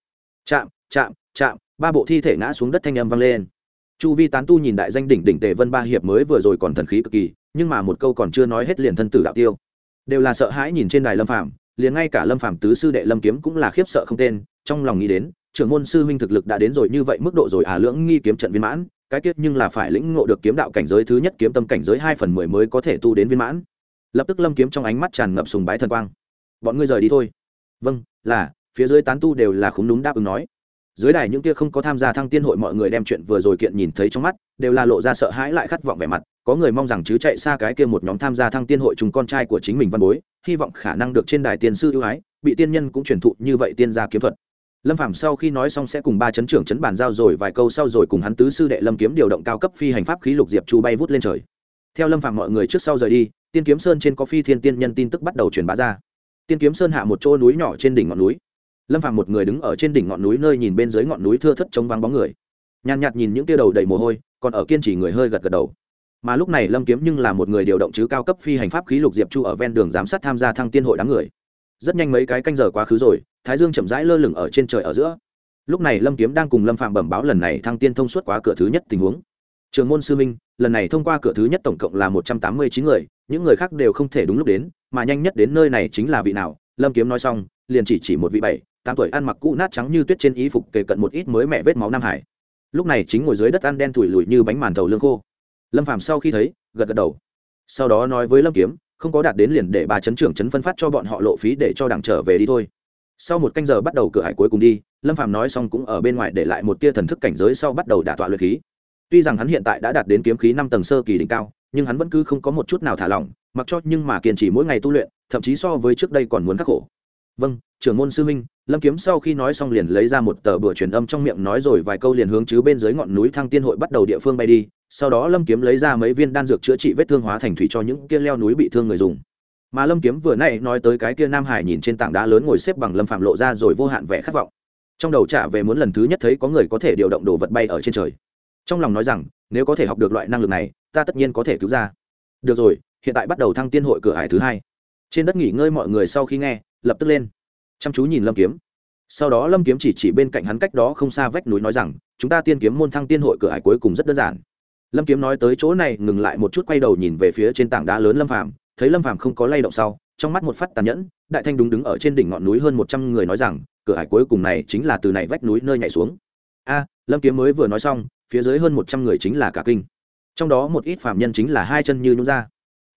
Speaker 1: Chạm chạm chạm, ba bộ thi thể ngã xuống đất thanh âm vang lên. Chu vi tán tu nhìn đại danh đỉnh đỉnh tề vân ba hiệp mới vừa rồi còn thần khí cực kỳ, nhưng mà một câu còn chưa nói hết liền thân tử đạo tiêu. Đều là sợ hãi nhìn trên đài lâm phạm liền ngay cả lâm phạm tứ sư đệ lâm kiếm cũng là khiếp sợ không tên, trong lòng nghĩ đến, trưởng môn sư huynh thực lực đã đến rồi như vậy mức độ rồi à lưỡng nghi kiếm trận viên mãn cái kết nhưng là phải lĩnh ngộ được kiếm đạo cảnh giới thứ nhất kiếm tâm cảnh giới hai phần mười mới có thể tu đến viên mãn. Lập tức lâm kiếm trong ánh mắt tràn ngập sùng bái thần quang. Bọn ngươi rời đi thôi. Vâng là, phía dưới tán tu đều là khúng đúng đáp ứng nói. Dưới đài những kia không có tham gia thăng tiên hội mọi người đem chuyện vừa rồi kiện nhìn thấy trong mắt, đều là lộ ra sợ hãi lại khát vọng vẻ mặt. Có người mong rằng chứ chạy xa cái kia một nhóm tham gia thăng tiên hội chúng con trai của chính mình văn bối, hy vọng khả năng được trên đài tiên sư ưu ái, bị tiên nhân cũng truyền thụ như vậy tiên gia kiếm thuật lâm phạm sau khi nói xong sẽ cùng ba chấn trưởng chấn bàn giao rồi vài câu sau rồi cùng hắn tứ sư đệ lâm kiếm điều động cao cấp phi hành pháp khí lục diệp chu bay vút lên trời. Theo lâm phạm mọi người trước sau rời đi, tiên kiếm sơn trên có phi thiên tiên nhân tin tức bắt đầu truyền bá ra. Tiên kiếm sơn hạ một chỗ núi nhỏ trên đỉnh ngọn núi. Lâm Phạm một người đứng ở trên đỉnh ngọn núi nơi nhìn bên dưới ngọn núi thưa thất trống vắng bóng người. Nhàn nhạt nhìn những tia đầu đầy mồ hôi, còn ở kiên trì người hơi gật gật đầu. Mà lúc này lâm kiếm nhưng là một người điều động chứ cao cấp phi hành pháp khí lục diệp chu ở ven đường giám sát tham gia thăng tiên hội đám người. Rất nhanh mấy cái canh giờ quá khứ rồi thái dương chậm rãi lơ lửng ở trên trời ở giữa. Lúc này lâm kiếm đang cùng lâm phạm bẩm báo lần này thăng tiên thông suốt quá cửa thứ nhất tình huống. Trường môn sư minh, lần này thông qua cửa thứ nhất tổng cộng là một trăm tám mươi chín người, những người khác đều không thể đúng lúc đến, mà nhanh nhất đến nơi này chính là vị nào? Lâm kiếm nói xong, liền chỉ chỉ một vị bảy, tám tuổi ăn mặc cũ nát trắng như tuyết trên y phục kề cận một ít mới mẹ vết máu nam hải. Lúc này chính ngồi dưới đất ăn đen thủi lùi như bánh màn thầu lương khô. Lâm phàm sau khi thấy, gật gật đầu. Sau đó nói với lâm kiếm, không có đạt đến liền để bà chấn trưởng chấn phân phát cho bọn họ lộ phí để cho đảng trở về đi thôi sau một canh giờ bắt đầu cửa hải cuối cùng đi, lâm Phạm nói xong cũng ở bên ngoài để lại một tia thần thức cảnh giới sau bắt đầu đả tọa luyện khí. Tuy rằng hắn hiện tại đã đạt đến kiếm khí năm tầng sơ kỳ đỉnh cao, nhưng hắn vẫn cứ không có một chút nào thả lỏng, mặc cho nhưng mà kiên trì mỗi ngày tu luyện, thậm chí so với trước đây còn muốn khắc khổ. Vâng trưởng môn sư minh lâm kiếm sau khi nói xong liền lấy ra một tờ bửa truyền âm trong miệng nói rồi vài câu liền hướng chứ bên dưới ngọn núi thăng tiên hội bắt đầu địa phương bay đi. Sau đó lâm kiếm lấy ra mấy viên đan dược chữa trị vết thương hóa thành thủy cho những kia leo núi bị thương người dùng mà lâm kiếm vừa nãy nói tới cái kia nam hải nhìn trên tảng đá lớn ngồi xếp bằng lâm phạm lộ ra rồi vô hạn vẻ khát vọng. Trong đầu trả về muốn lần thứ nhất thấy có người có thể điều động đồ vật bay ở trên trời. Trong lòng nói rằng, nếu có thể học được loại năng lực này, ta tất nhiên có thể cứu ra. Được rồi, hiện tại bắt đầu thăng tiên hội cửa hải thứ hai. Trên đất nghỉ ngơi mọi người sau khi nghe, lập tức lên. Chăm chú nhìn lâm kiếm. Sau đó lâm kiếm chỉ chỉ bên cạnh hắn cách đó không xa vách núi nói rằng, chúng ta tiên kiếm môn thăng tiên hội cửa hải cuối cùng rất đơn giản. Lâm kiếm nói tới chỗ này, ngừng lại một chút quay đầu nhìn về phía trên tảng đá lớn lâm phàm thấy lâm phàm không có lay động sau, trong mắt một phát tàn nhẫn, đại thanh đúng đứng ở trên đỉnh ngọn núi hơn một trăm người nói rằng, cửa hải cuối cùng này chính là từ này vách núi nơi nhảy xuống. A, lâm kiếm mới vừa nói xong, phía dưới hơn một trăm người chính là cả kinh. Trong đó một ít phạm nhân chính là hai chân như nhún ra.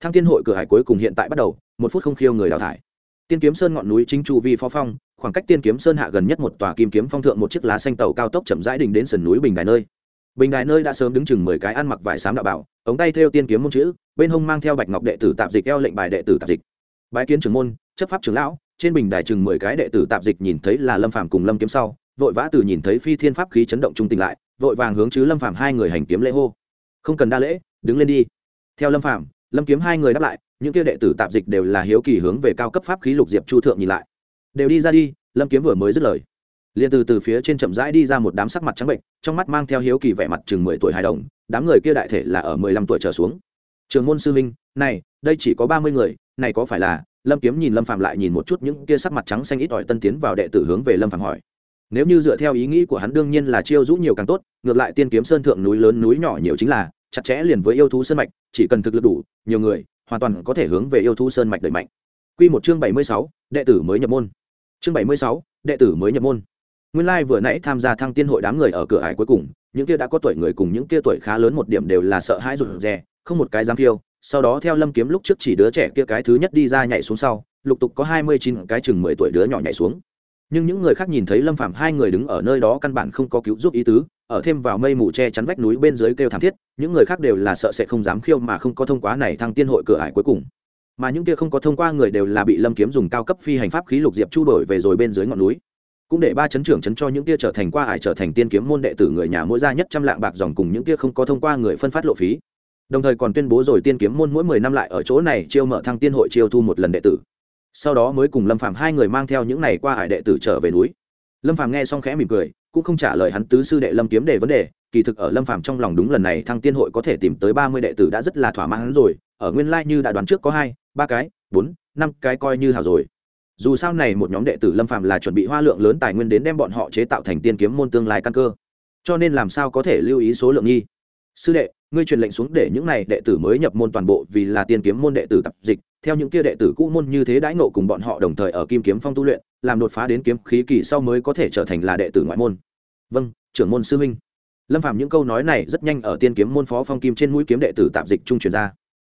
Speaker 1: Thăng tiên hội cửa hải cuối cùng hiện tại bắt đầu, một phút không khiêu người đào thải. Tiên kiếm sơn ngọn núi chính chu vi phó phong, khoảng cách tiên kiếm sơn hạ gần nhất một tòa kim kiếm phong thượng một chiếc lá xanh tàu cao tốc chậm rãi đình đến sườn núi bình đài nơi bình đài nơi đã sớm đứng chừng mười cái ăn mặc vải xám đạo bảo, ống tay theo tiên kiếm môn chữ, bên hông mang theo bạch ngọc đệ tử tạp dịch eo lệnh bài đệ tử tạp dịch. Bái kiến trưởng môn, chấp pháp trưởng lão, trên bình đài chừng mười cái đệ tử tạp dịch nhìn thấy là lâm phàm cùng lâm kiếm sau, vội vã từ nhìn thấy phi thiên pháp khí chấn động trung tình lại, vội vàng hướng chứ lâm phàm hai người hành kiếm lễ hô. Không cần đa lễ, đứng lên đi. Theo lâm phàm, lâm kiếm hai người đáp lại, những kia đệ tử tạp dịch đều là hiếu kỳ hướng về cao cấp pháp khí lục diệp chu thượng nhìn lại. Đều đi ra đi, lâm kiếm vừa mới dứt lời liền từ từ phía trên chậm rãi đi ra một đám sắc mặt trắng bệnh trong mắt mang theo hiếu kỳ vẻ mặt chừng mười tuổi hài đồng đám người kia đại thể là ở mười lăm tuổi trở xuống trường môn sư minh này đây chỉ có ba mươi người này có phải là lâm kiếm nhìn lâm phạm lại nhìn một chút những kia sắc mặt trắng xanh ít ỏi tân tiến vào đệ tử hướng về lâm phạm hỏi nếu như dựa theo ý nghĩ của hắn đương nhiên là chiêu rũ nhiều càng tốt ngược lại tiên kiếm sơn thượng núi lớn núi nhỏ nhiều chính là chặt chẽ liền với yêu thú sơn mạch chỉ cần thực lực đủ nhiều người hoàn toàn có thể hướng về yêu thú sơn mạch đẩy mạnh Quy một chương bảy mươi sáu, đệ tử mới nhập môn. Chương bảy mươi sáu, đệ tử mới nhập môn. Nguyên Lai vừa nãy tham gia thăng tiên hội đám người ở cửa ải cuối cùng, những kia đã có tuổi người cùng những kia tuổi khá lớn một điểm đều là sợ hãi rụt rè, không một cái dám kêu. sau đó theo Lâm Kiếm lúc trước chỉ đứa trẻ kia cái thứ nhất đi ra nhảy xuống sau, lục tục có hai mươi chín cái chừng mười tuổi đứa nhỏ nhảy xuống. Nhưng những người khác nhìn thấy Lâm Phàm hai người đứng ở nơi đó căn bản không có cứu giúp ý tứ, ở thêm vào mây mù che chắn vách núi bên dưới kêu thảm thiết, những người khác đều là sợ sẽ không dám khiêu mà không có thông qua này thăng tiên hội cửa ải cuối cùng mà những kia không có thông qua người đều là bị lâm kiếm dùng cao cấp phi hành pháp khí lục diệp chu đổi về rồi bên dưới ngọn núi cũng để ba chấn trưởng chấn cho những kia trở thành qua ải trở thành tiên kiếm môn đệ tử người nhà mỗi gia nhất trăm lạng bạc dòng cùng những kia không có thông qua người phân phát lộ phí. Đồng thời còn tuyên bố rồi tiên kiếm môn mỗi mười năm lại ở chỗ này chiêu mở thăng tiên hội chiêu thu một lần đệ tử. Sau đó mới cùng lâm phạm hai người mang theo những này qua ải đệ tử trở về núi. Lâm phạm nghe xong khẽ mỉm cười, cũng không trả lời hắn tứ sư đệ lâm kiếm đề vấn đề, kỳ thực ở lâm phạm trong lòng đúng lần này thăng tiên hội có thể tìm tới ba mươi đệ tử đã rất là thỏa mãn rồi, ở nguyên lai như đã đoán trước có hai, ba cái, bốn, năm cái coi như hào rồi dù sao này một nhóm đệ tử lâm phạm là chuẩn bị hoa lượng lớn tài nguyên đến đem bọn họ chế tạo thành tiên kiếm môn tương lai căn cơ. Cho nên làm sao có thể lưu ý số lượng nghi? Sư đệ, ngươi truyền lệnh xuống để những này đệ tử mới nhập môn toàn bộ vì là tiên kiếm môn đệ tử tập dịch, theo những kia đệ tử cũ môn như thế đãi ngộ cùng bọn họ đồng thời ở kim kiếm phong tu luyện, làm đột phá đến kiếm khí kỳ sau mới có thể trở thành là đệ tử ngoại môn. Vâng trưởng môn sư minh lâm phạm những câu nói này rất nhanh ở tiên kiếm môn phó phong kim trên mũi kiếm đệ tử tạp dịch trung truyền ra.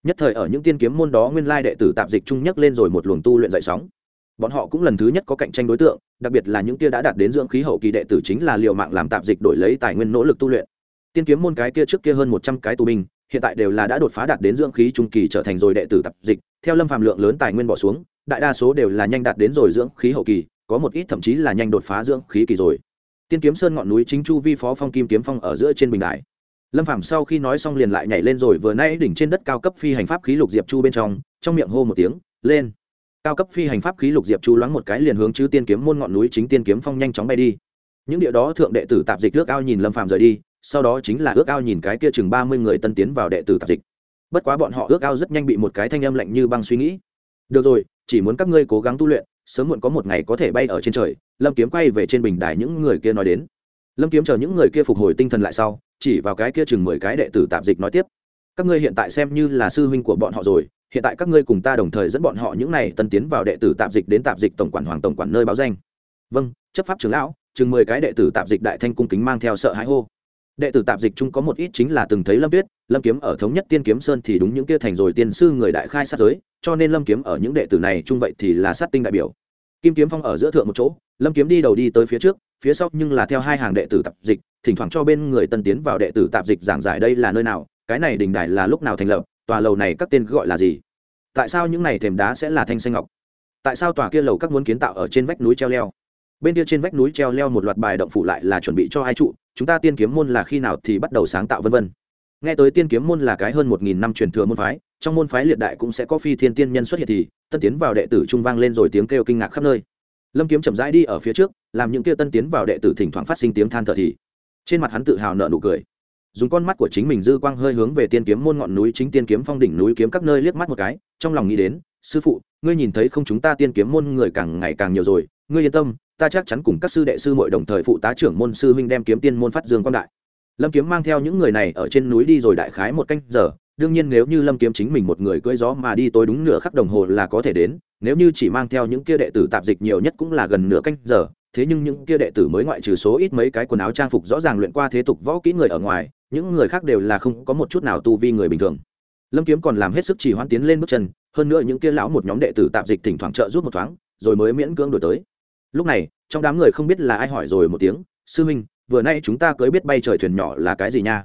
Speaker 1: Nhất thời ở những tiên kiếm môn đó nguyên lai đệ tử tạp dịch trung nhất lên rồi một luồng tu luyện dậy sóng bọn họ cũng lần thứ nhất có cạnh tranh đối tượng, đặc biệt là những kia đã đạt đến dưỡng khí hậu kỳ đệ tử chính là liệu mạng làm tạp dịch đổi lấy tài nguyên nỗ lực tu luyện. Tiên kiếm môn cái kia trước kia hơn một trăm cái tù binh, hiện tại đều là đã đột phá đạt đến dưỡng khí trung kỳ trở thành rồi đệ tử tạp dịch, theo lâm phàm lượng lớn tài nguyên bỏ xuống, đại đa số đều là nhanh đạt đến rồi dưỡng khí hậu kỳ, có một ít thậm chí là nhanh đột phá dưỡng khí kỳ rồi. Tiên kiếm sơn ngọn núi chính chu vi phó phong kim kiếm phong ở giữa trên bình đại lâm phạm sau khi nói xong liền lại nhảy lên rồi vừa nay đỉnh trên đất cao cấp phi hành pháp khí lục diệp chu bên trong trong miệng hô một tiếng, lên! Cao cấp phi hành pháp khí lục diệp chu loáng một cái liền hướng chứ tiên kiếm môn ngọn núi chính tiên kiếm phong nhanh chóng bay đi. Những địa đó thượng đệ tử tạp dịch ước ao nhìn lâm phạm rời đi, sau đó chính là ước ao nhìn cái kia chừng ba mươi người tân tiến vào đệ tử tạp dịch. Bất quá bọn họ ước ao rất nhanh bị một cái thanh âm lạnh như băng suy nghĩ. Được rồi, chỉ muốn các ngươi cố gắng tu luyện, sớm muộn có một ngày có thể bay ở trên trời. Lâm kiếm quay về trên bình đài những người kia nói đến. Lâm kiếm chờ những người kia phục hồi tinh thần lại sau, chỉ vào cái kia chừng mười cái đệ tử tạp dịch nói tiếp. Các ngươi hiện tại xem như là sư huynh của bọn họ rồi hiện tại các ngươi cùng ta đồng thời dẫn bọn họ những này tân tiến vào đệ tử tạp dịch đến tạp dịch tổng quản hoàng tổng quản nơi báo danh. Vâng chấp pháp trưởng lão, chừng mười cái đệ tử tạp dịch đại thanh cung kính mang theo sợ hãi hô. Đệ tử tạp dịch chung có một ít chính là từng thấy lâm tuyết, lâm kiếm ở thống nhất tiên kiếm sơn thì đúng những kia thành rồi tiên sư người đại khai sát giới, cho nên lâm kiếm ở những đệ tử này chung vậy thì là sát tinh đại biểu. Kim kiếm phong ở giữa thượng một chỗ, lâm kiếm đi đầu đi tới phía trước, phía sau nhưng là theo hai hàng đệ tử tạp dịch, thỉnh thoảng cho bên người tân tiến vào đệ tử tạp dịch giảng giải đây là nơi nào, cái này đình đài là lúc nào thành lập tòa lầu này các tên gọi là gì? Tại sao những này thềm đá sẽ là thanh xanh ngọc? Tại sao tòa kia lầu các muốn kiến tạo ở trên vách núi treo leo? Bên kia trên vách núi treo leo một loạt bài động phụ lại là chuẩn bị cho hai trụ, chúng ta tiên kiếm môn là khi nào thì bắt đầu sáng tạo vân vân. Nghe tới tiên kiếm môn là cái hơn một nghìn năm truyền thừa môn phái, trong môn phái liệt đại cũng sẽ có phi thiên tiên nhân xuất hiện thì, tân tiến vào đệ tử trung vang lên rồi tiếng kêu kinh ngạc khắp nơi. Lâm kiếm chậm rãi đi ở phía trước, làm những kia tân tiến vào đệ tử thỉnh thoảng phát sinh tiếng than thở thì. Trên mặt hắn tự hào nợ nụ cười dùng con mắt của chính mình dư quang hơi hướng về tiên kiếm môn ngọn núi chính tiên kiếm phong đỉnh núi kiếm các nơi liếc mắt một cái, trong lòng nghĩ đến, sư phụ, ngươi nhìn thấy không chúng ta tiên kiếm môn người càng ngày càng nhiều rồi, ngươi yên tâm, ta chắc chắn cùng các sư đệ sư muội đồng thời phụ tá trưởng môn sư huynh đem kiếm tiên môn phát dương quang đại. Lâm kiếm mang theo những người này ở trên núi đi rồi đại khái một canh giờ, đương nhiên nếu như lâm kiếm chính mình một người cưỡi gió mà đi tối đúng nửa khắc đồng hồ là có thể đến, nếu như chỉ mang theo những kia đệ tử tạp dịch nhiều nhất cũng là gần nửa canh giờ thế nhưng những kia đệ tử mới ngoại trừ số ít mấy cái quần áo trang phục rõ ràng luyện qua thế tục võ kỹ người ở ngoài, những người khác đều là không có một chút nào tu vi người bình thường. Lâm kiếm còn làm hết sức chỉ hoãn tiến lên bước chân, hơn nữa những kia lão một nhóm đệ tử tạp dịch thỉnh thoảng trợ giúp một thoáng, rồi mới miễn cưỡng đổi tới. Lúc này, trong đám người không biết là ai hỏi rồi một tiếng, sư huynh, vừa nay chúng ta cưới biết bay trời thuyền nhỏ là cái gì nha?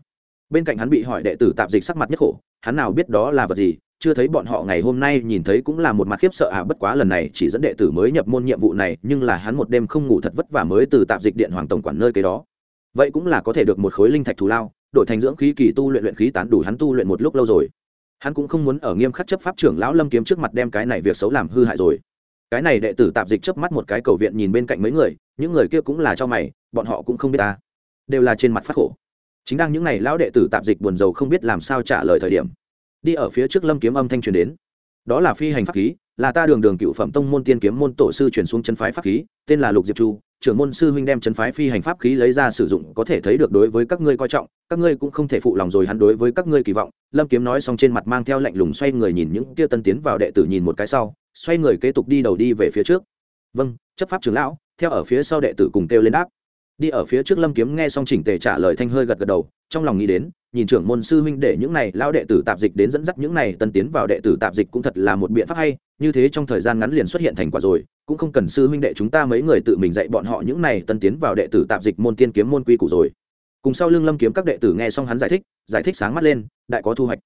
Speaker 1: Bên cạnh hắn bị hỏi đệ tử tạp dịch sắc mặt nhất khổ, hắn nào biết đó là vật gì chưa thấy bọn họ ngày hôm nay nhìn thấy cũng là một mặt khiếp sợ à bất quá lần này chỉ dẫn đệ tử mới nhập môn nhiệm vụ này, nhưng là hắn một đêm không ngủ thật vất vả mới từ tạp dịch điện hoàng tổng quản nơi kế đó. Vậy cũng là có thể được một khối linh thạch thù lao, đổi thành dưỡng khí kỳ tu luyện luyện khí tán đủ hắn tu luyện một lúc lâu rồi. Hắn cũng không muốn ở nghiêm khắc chấp pháp trưởng lão lâm kiếm trước mặt đem cái này việc xấu làm hư hại rồi. Cái này đệ tử tạp dịch chớp mắt một cái cầu viện nhìn bên cạnh mấy người, những người kia cũng là cho mày, bọn họ cũng không biết ta. Đều là trên mặt phát khổ. Chính đang những ngày lão đệ tử tạp dịch buồn rầu không biết làm sao trả lời thời điểm đi ở phía trước lâm kiếm âm thanh truyền đến. Đó là phi hành pháp khí, là ta đường đường cựu phẩm tông môn tiên kiếm môn tổ sư chuyển xuống chân phái pháp khí, tên là lục diệp chu, trưởng môn sư huynh đem chân phái phi hành pháp khí lấy ra sử dụng, có thể thấy được đối với các ngươi coi trọng, các ngươi cũng không thể phụ lòng rồi hắn đối với các ngươi kỳ vọng. Lâm kiếm nói xong trên mặt mang theo lạnh lùng xoay người nhìn những kia tân tiến vào đệ tử nhìn một cái sau, xoay người kế tục đi đầu đi về phía trước. Vâng chấp pháp trưởng lão, theo ở phía sau đệ tử cùng kêu lên đáp. Đi ở phía trước lâm kiếm nghe xong chỉnh tề trả lời thanh hơi gật gật đầu, trong lòng nghĩ đến nhìn trưởng môn sư huynh để những này lao đệ tử tạp dịch đến dẫn dắt những này tân tiến vào đệ tử tạp dịch cũng thật là một biện pháp hay, như thế trong thời gian ngắn liền xuất hiện thành quả rồi, cũng không cần sư huynh đệ chúng ta mấy người tự mình dạy bọn họ những này tân tiến vào đệ tử tạp dịch môn tiên kiếm môn quy củ rồi. Cùng sau lưng lâm kiếm các đệ tử nghe xong hắn giải thích giải thích sáng mắt lên, đại có thu hoạch.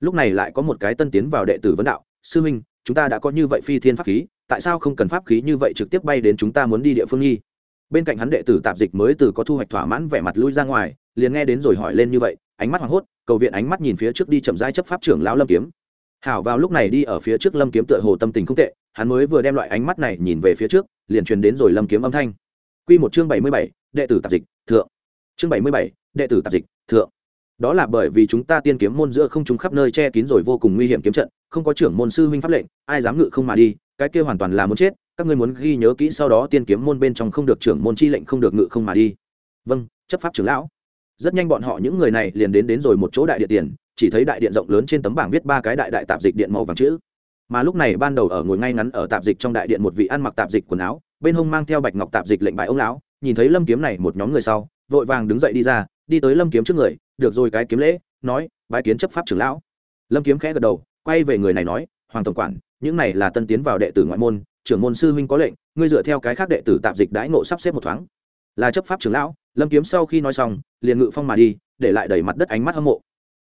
Speaker 1: Lúc này lại có một cái tân tiến vào đệ tử vấn đạo, sư huynh, chúng ta đã có như vậy phi thiên pháp khí, tại sao không cần pháp khí như vậy trực tiếp bay đến chúng ta muốn đi địa phương nghi? Bên cạnh hắn đệ tử tạp dịch mới từ có thu hoạch thỏa mãn vẻ mặt lui ra ngoài liền nghe đến rồi hỏi lên như vậy ánh mắt hoảng hốt cầu viện ánh mắt nhìn phía trước đi chậm rãi chấp pháp trưởng lão lâm kiếm. Hảo vào lúc này đi ở phía trước lâm kiếm tựa hồ tâm tình không tệ hắn mới vừa đem loại ánh mắt này nhìn về phía trước liền truyền đến rồi lâm kiếm âm thanh. Quy một chương bảy mươi bảy, đệ tử tạp dịch thượng. Chương bảy mươi bảy, đệ tử tạp dịch thượng. Đó là bởi vì chúng ta tiên kiếm môn giữa không chúng khắp nơi che kín rồi vô cùng nguy hiểm kiếm trận không có trưởng môn sư huynh pháp lệnh ai dám ngự không mà đi cái kia hoàn toàn là muốn chết các ngươi muốn ghi nhớ kỹ sau đó tiên kiếm môn bên trong không được trưởng môn chi lệnh không được ngự không mà đi. Vâng chấp pháp trưởng lão rất nhanh bọn họ những người này liền đến đến rồi một chỗ đại điện tiền, chỉ thấy đại điện rộng lớn trên tấm bảng viết ba cái đại đại tạp dịch điện màu vàng chữ. Mà lúc này ban đầu ở ngồi ngay ngắn ở tạp dịch trong đại điện một vị ăn mặc tạp dịch quần áo, bên hông mang theo bạch ngọc tạp dịch lệnh bài ông lão, nhìn thấy lâm kiếm này một nhóm người sau, vội vàng đứng dậy đi ra, đi tới lâm kiếm trước người, được rồi cái kiếm lễ, nói, bái kiến chấp pháp trưởng lão. Lâm kiếm khẽ gật đầu, quay về người này nói, hoàng tổng quản, những này là tân tiến vào đệ tử ngoại môn, trưởng môn sư huynh có lệnh, ngươi dựa theo cái khác đệ tử tạp dịch đãi ngộ sắp xếp một thoáng. Là chấp pháp trưởng lão lâm kiếm sau khi nói xong, liền ngự phong mà đi, để lại đầy mặt đất ánh mắt hâm mộ.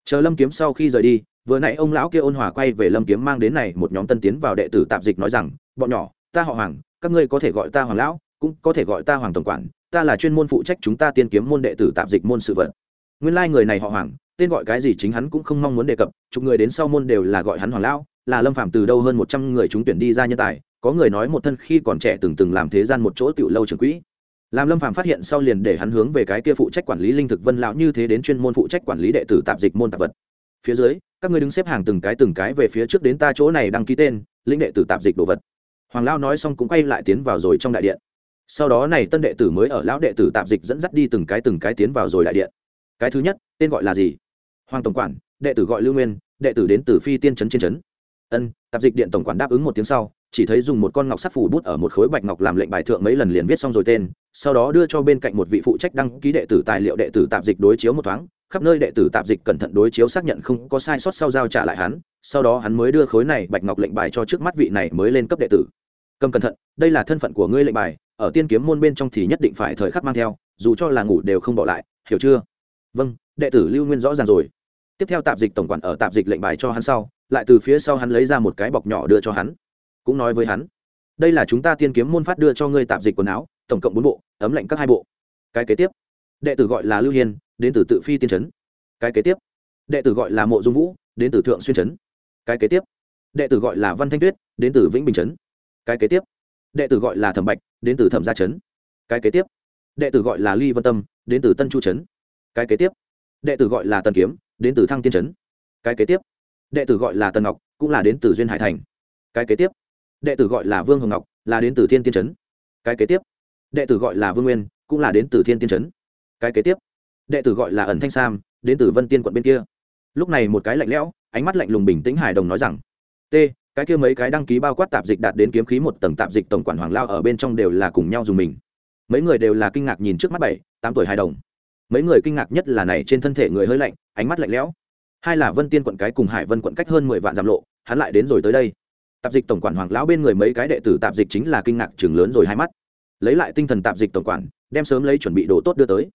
Speaker 1: Chờ lâm kiếm sau khi rời đi, vừa nãy ông lão kia ôn hòa quay về lâm kiếm mang đến này một nhóm tân tiến vào đệ tử tạp dịch nói rằng, bọn nhỏ, ta họ hoàng, các ngươi có thể gọi ta hoàng lão, cũng có thể gọi ta hoàng tổng quản, ta là chuyên môn phụ trách chúng ta tiên kiếm môn đệ tử tạp dịch môn sự vật. Nguyên lai、like、người này họ hoàng, tên gọi cái gì chính hắn cũng không mong muốn đề cập, chục người đến sau môn đều là gọi hắn hoàng lão, là lâm phạm từ đâu hơn một trăm người chúng tuyển đi ra nhân tài, có người nói một thân khi còn trẻ từng từng làm thế gian một chỗ tiểu lâu trường quỹ làm lâm phạm phát hiện sau liền để hắn hướng về cái kia phụ trách quản lý linh thực vân lão như thế đến chuyên môn phụ trách quản lý đệ tử tạp dịch môn tạp vật. Phía dưới, các ngươi đứng xếp hàng từng cái từng cái về phía trước đến ta chỗ này đăng ký tên linh đệ tử tạp dịch đồ vật. Hoàng Lão nói xong cũng quay lại tiến vào rồi trong đại điện. Sau đó này tân đệ tử mới ở lão đệ tử tạp dịch dẫn dắt đi từng cái từng cái tiến vào rồi đại điện. Cái thứ nhất, tên gọi là gì? Hoàng tổng quản, đệ tử gọi lưu nguyên, đệ tử đến từ phi tiên trấn trên trấn. Ân, tạp dịch điện tổng quản đáp ứng một tiếng sau, chỉ thấy dùng một con ngọc sắt phủ bút ở một khối bạch ngọc làm lệnh bài thượng mấy lần liền viết xong rồi tên sau đó đưa cho bên cạnh một vị phụ trách đăng ký đệ tử tài liệu đệ tử tạp dịch đối chiếu một thoáng, khắp nơi đệ tử tạp dịch cẩn thận đối chiếu xác nhận không có sai sót sau giao trả lại hắn, sau đó hắn mới đưa khối này bạch ngọc lệnh bài cho trước mắt vị này mới lên cấp đệ tử. Cầm cẩn thận, đây là thân phận của ngươi lệnh bài, ở tiên kiếm môn bên trong thì nhất định phải thời khắc mang theo, dù cho là ngủ đều không bỏ lại, hiểu chưa? Vâng đệ tử lưu nguyên rõ ràng rồi. Tiếp theo tạp dịch tổng quản ở tạp dịch lệnh bài cho hắn sau, lại từ phía sau hắn lấy ra một cái bọc nhỏ đưa cho hắn. Cũng nói với hắn, đây là chúng ta tiên kiếm môn phát đưa cho ngươi tạp dịch quần áo tổng cộng bốn bộ, ấm lạnh các hai bộ. Cái kế tiếp, đệ tử gọi là lưu hiên, đến từ tự phi tiên trấn cái kế tiếp, đệ tử gọi là mộ dung vũ, đến từ thượng xuyên trấn cái kế tiếp, đệ tử gọi là văn thanh tuyết, đến từ vĩnh bình trấn cái kế tiếp, đệ tử gọi là thẩm bạch, đến từ thẩm gia trấn cái kế tiếp, đệ tử gọi là ly vân tâm, đến từ tân chu trấn cái kế tiếp, đệ tử gọi là tần kiếm, đến từ thăng tiên trấn cái kế tiếp, đệ tử gọi là tần ngọc, cũng là đến từ duyên hải thành. Cái kế tiếp, đệ tử gọi là vương hồng ngọc, là đến từ thiên tiên trấn cái kế tiếp đệ tử gọi là vương nguyên, cũng là đến từ thiên tiên trấn cái kế tiếp, đệ tử gọi là ẩn thanh sam, đến từ vân tiên quận bên kia. Lúc này một cái lạnh lẽo, ánh mắt lạnh lùng bình tĩnh hài đồng nói rằng, t, cái kia mấy cái đăng ký bao quát tạp dịch đạt đến kiếm khí một tầng tạp dịch tổng quản hoàng lao ở bên trong đều là cùng nhau dùng mình. Mấy người đều là kinh ngạc nhìn trước mắt bảy, tám tuổi hài đồng. Mấy người kinh ngạc nhất là này trên thân thể người hơi lạnh, ánh mắt lạnh lẽo. Hai là vân tiên quận cái cùng hải vân quận cách hơn mười vạn dặm lộ, hắn lại đến rồi tới đây. Tạp dịch tổng quản hoàng lão bên người mấy cái đệ tử tạp dịch chính là kinh ngạc chừng lớn rồi hai mắt lấy lại tinh thần tạp dịch tổng quản, đem sớm lấy chuẩn bị đồ tốt đưa tới.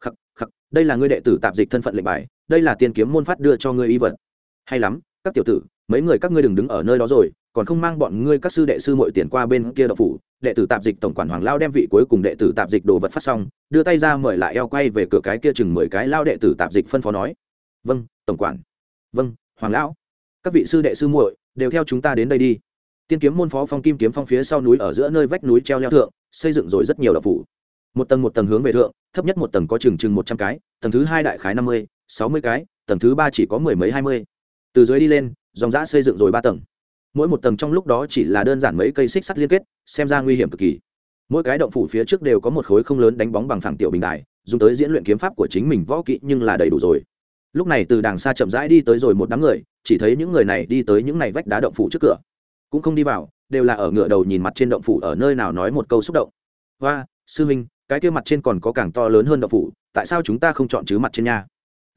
Speaker 1: Khắc khắc, đây là ngươi đệ tử tạp dịch thân phận lệnh bài, đây là tiên kiếm môn phát đưa cho ngươi y vật. Hay lắm, các tiểu tử, mấy người các ngươi đừng đứng ở nơi đó rồi, còn không mang bọn ngươi các sư đệ sư muội tiền qua bên kia đậu phủ. Đệ tử tạp dịch tổng quản hoàng lao đem vị cuối cùng đệ tử tạp dịch đồ vật phát xong, đưa tay ra mời lại eo quay về cửa cái kia chừng mười cái lao đệ tử tạp dịch phân phó nói. Vâng tổng quản. Vâng hoàng lão. Các vị sư đệ sư muội đều theo chúng ta đến đây đi tiên kiếm môn phó phong kim kiếm phong phía sau núi ở giữa nơi vách núi treo leo thượng, xây dựng rồi rất nhiều đậu phủ. Một tầng một tầng hướng về thượng, thấp nhất một tầng có chừng chừng một trăm cái, tầng thứ hai đại khái năm mươi, sáu mươi cái, tầng thứ ba chỉ có mười mấy hai mươi. Từ dưới đi lên, dòng giã xây dựng rồi ba tầng. Mỗi một tầng trong lúc đó chỉ là đơn giản mấy cây xích sắt liên kết, xem ra nguy hiểm cực kỳ. Mỗi cái động phủ phía trước đều có một khối không lớn đánh bóng bằng phẳng tiểu bình đài, dùng tới diễn luyện kiếm pháp của chính mình võ kỹ nhưng là đầy đủ rồi. Lúc này từ đàng xa chậm rãi đi tới rồi một đám người, chỉ thấy những người này đi tới những này vách đá động phủ trước cửa cũng không đi vào, đều là ở ngựa đầu nhìn mặt trên động phủ ở nơi nào nói một câu xúc động. Và sư minh cái kia mặt trên còn có càng to lớn hơn động phủ, tại sao chúng ta không chọn chứ mặt trên nha?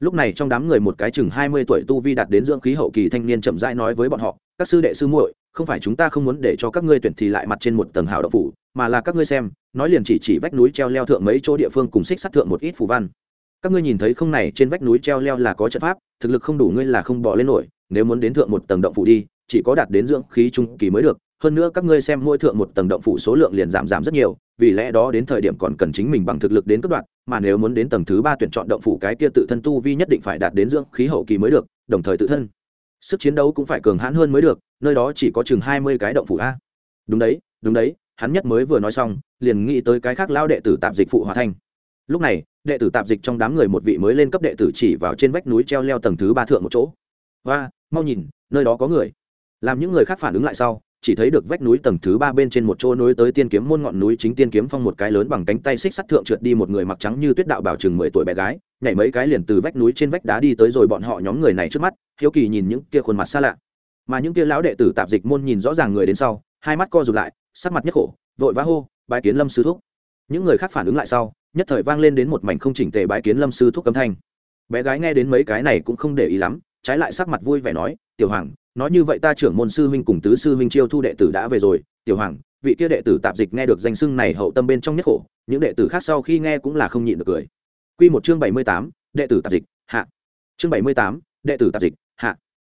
Speaker 1: Lúc này trong đám người một cái chừng hai mươi tuổi tu vi đạt đến dưỡng khí hậu kỳ thanh niên chậm rãi nói với bọn họ, các sư đệ sư muội, không phải chúng ta không muốn để cho các ngươi tuyển thì lại mặt trên một tầng hào động phủ, mà là các ngươi xem, nói liền chỉ chỉ vách núi treo leo thượng mấy chỗ địa phương cùng xích sát thượng một ít phù văn. Các ngươi nhìn thấy không này, trên vách núi treo leo là có trận pháp, thực lực không đủ ngươi là không bỏ lên nổi, nếu muốn đến thượng một tầng động phủ đi chỉ có đạt đến dưỡng khí trung kỳ mới được. Hơn nữa các ngươi xem mỗi thượng một tầng động phủ số lượng liền giảm giảm rất nhiều, vì lẽ đó đến thời điểm còn cần chính mình bằng thực lực đến cấp đoạn, mà nếu muốn đến tầng thứ ba tuyển chọn động phủ cái kia tự thân tu vi nhất định phải đạt đến dưỡng khí hậu kỳ mới được, đồng thời tự thân. Sức chiến đấu cũng phải cường hãn hơn mới được, nơi đó chỉ có chừng hai mươi cái động phủ a. Đúng đấy đúng đấy, hắn nhất mới vừa nói xong, liền nghĩ tới cái khác lao đệ tử tạp dịch phụ hòa thanh. Lúc này, đệ tử tạp dịch trong đám người một vị mới lên cấp đệ tử chỉ vào trên vách núi treo leo tầng thứ ba thượng một chỗ. Và mau nhìn, nơi đó có người làm những người khác phản ứng lại sau, chỉ thấy được vách núi tầng thứ ba bên trên một chỗ nối tới tiên kiếm môn ngọn núi chính tiên kiếm phong một cái lớn bằng cánh tay xích sắt thượng trượt đi một người mặc trắng như tuyết đạo bảo chừng mười tuổi bé gái, nhảy mấy cái liền từ vách núi trên vách đá đi tới rồi bọn họ nhóm người này trước mắt, hiếu kỳ nhìn những kia khuôn mặt xa lạ. Mà những kia lão đệ tử tạp dịch môn nhìn rõ ràng người đến sau, hai mắt co rụt lại, sắc mặt nhất khổ, vội vã hô, bái kiến lâm sư thúc. Những người khác phản ứng lại sau, nhất thời vang lên đến một mảnh không chỉnh tề bái kiến lâm sư thúc cấm thanh. Bé gái nghe đến mấy cái này cũng không để ý lắm, trái lại sắc mặt vui vẻ nói, tiểu hoàng nói như vậy ta trưởng môn sư huynh cùng tứ sư huynh chiêu thu đệ tử đã về rồi tiểu hoàng vị kia đệ tử tạp dịch nghe được danh xưng này hậu tâm bên trong nhất khổ những đệ tử khác sau khi nghe cũng là không nhịn được cười Quy một chương bảy mươi tám, đệ tử tạp dịch, hạ. Chương bảy mươi tám, đệ tử tạp dịch, hạ.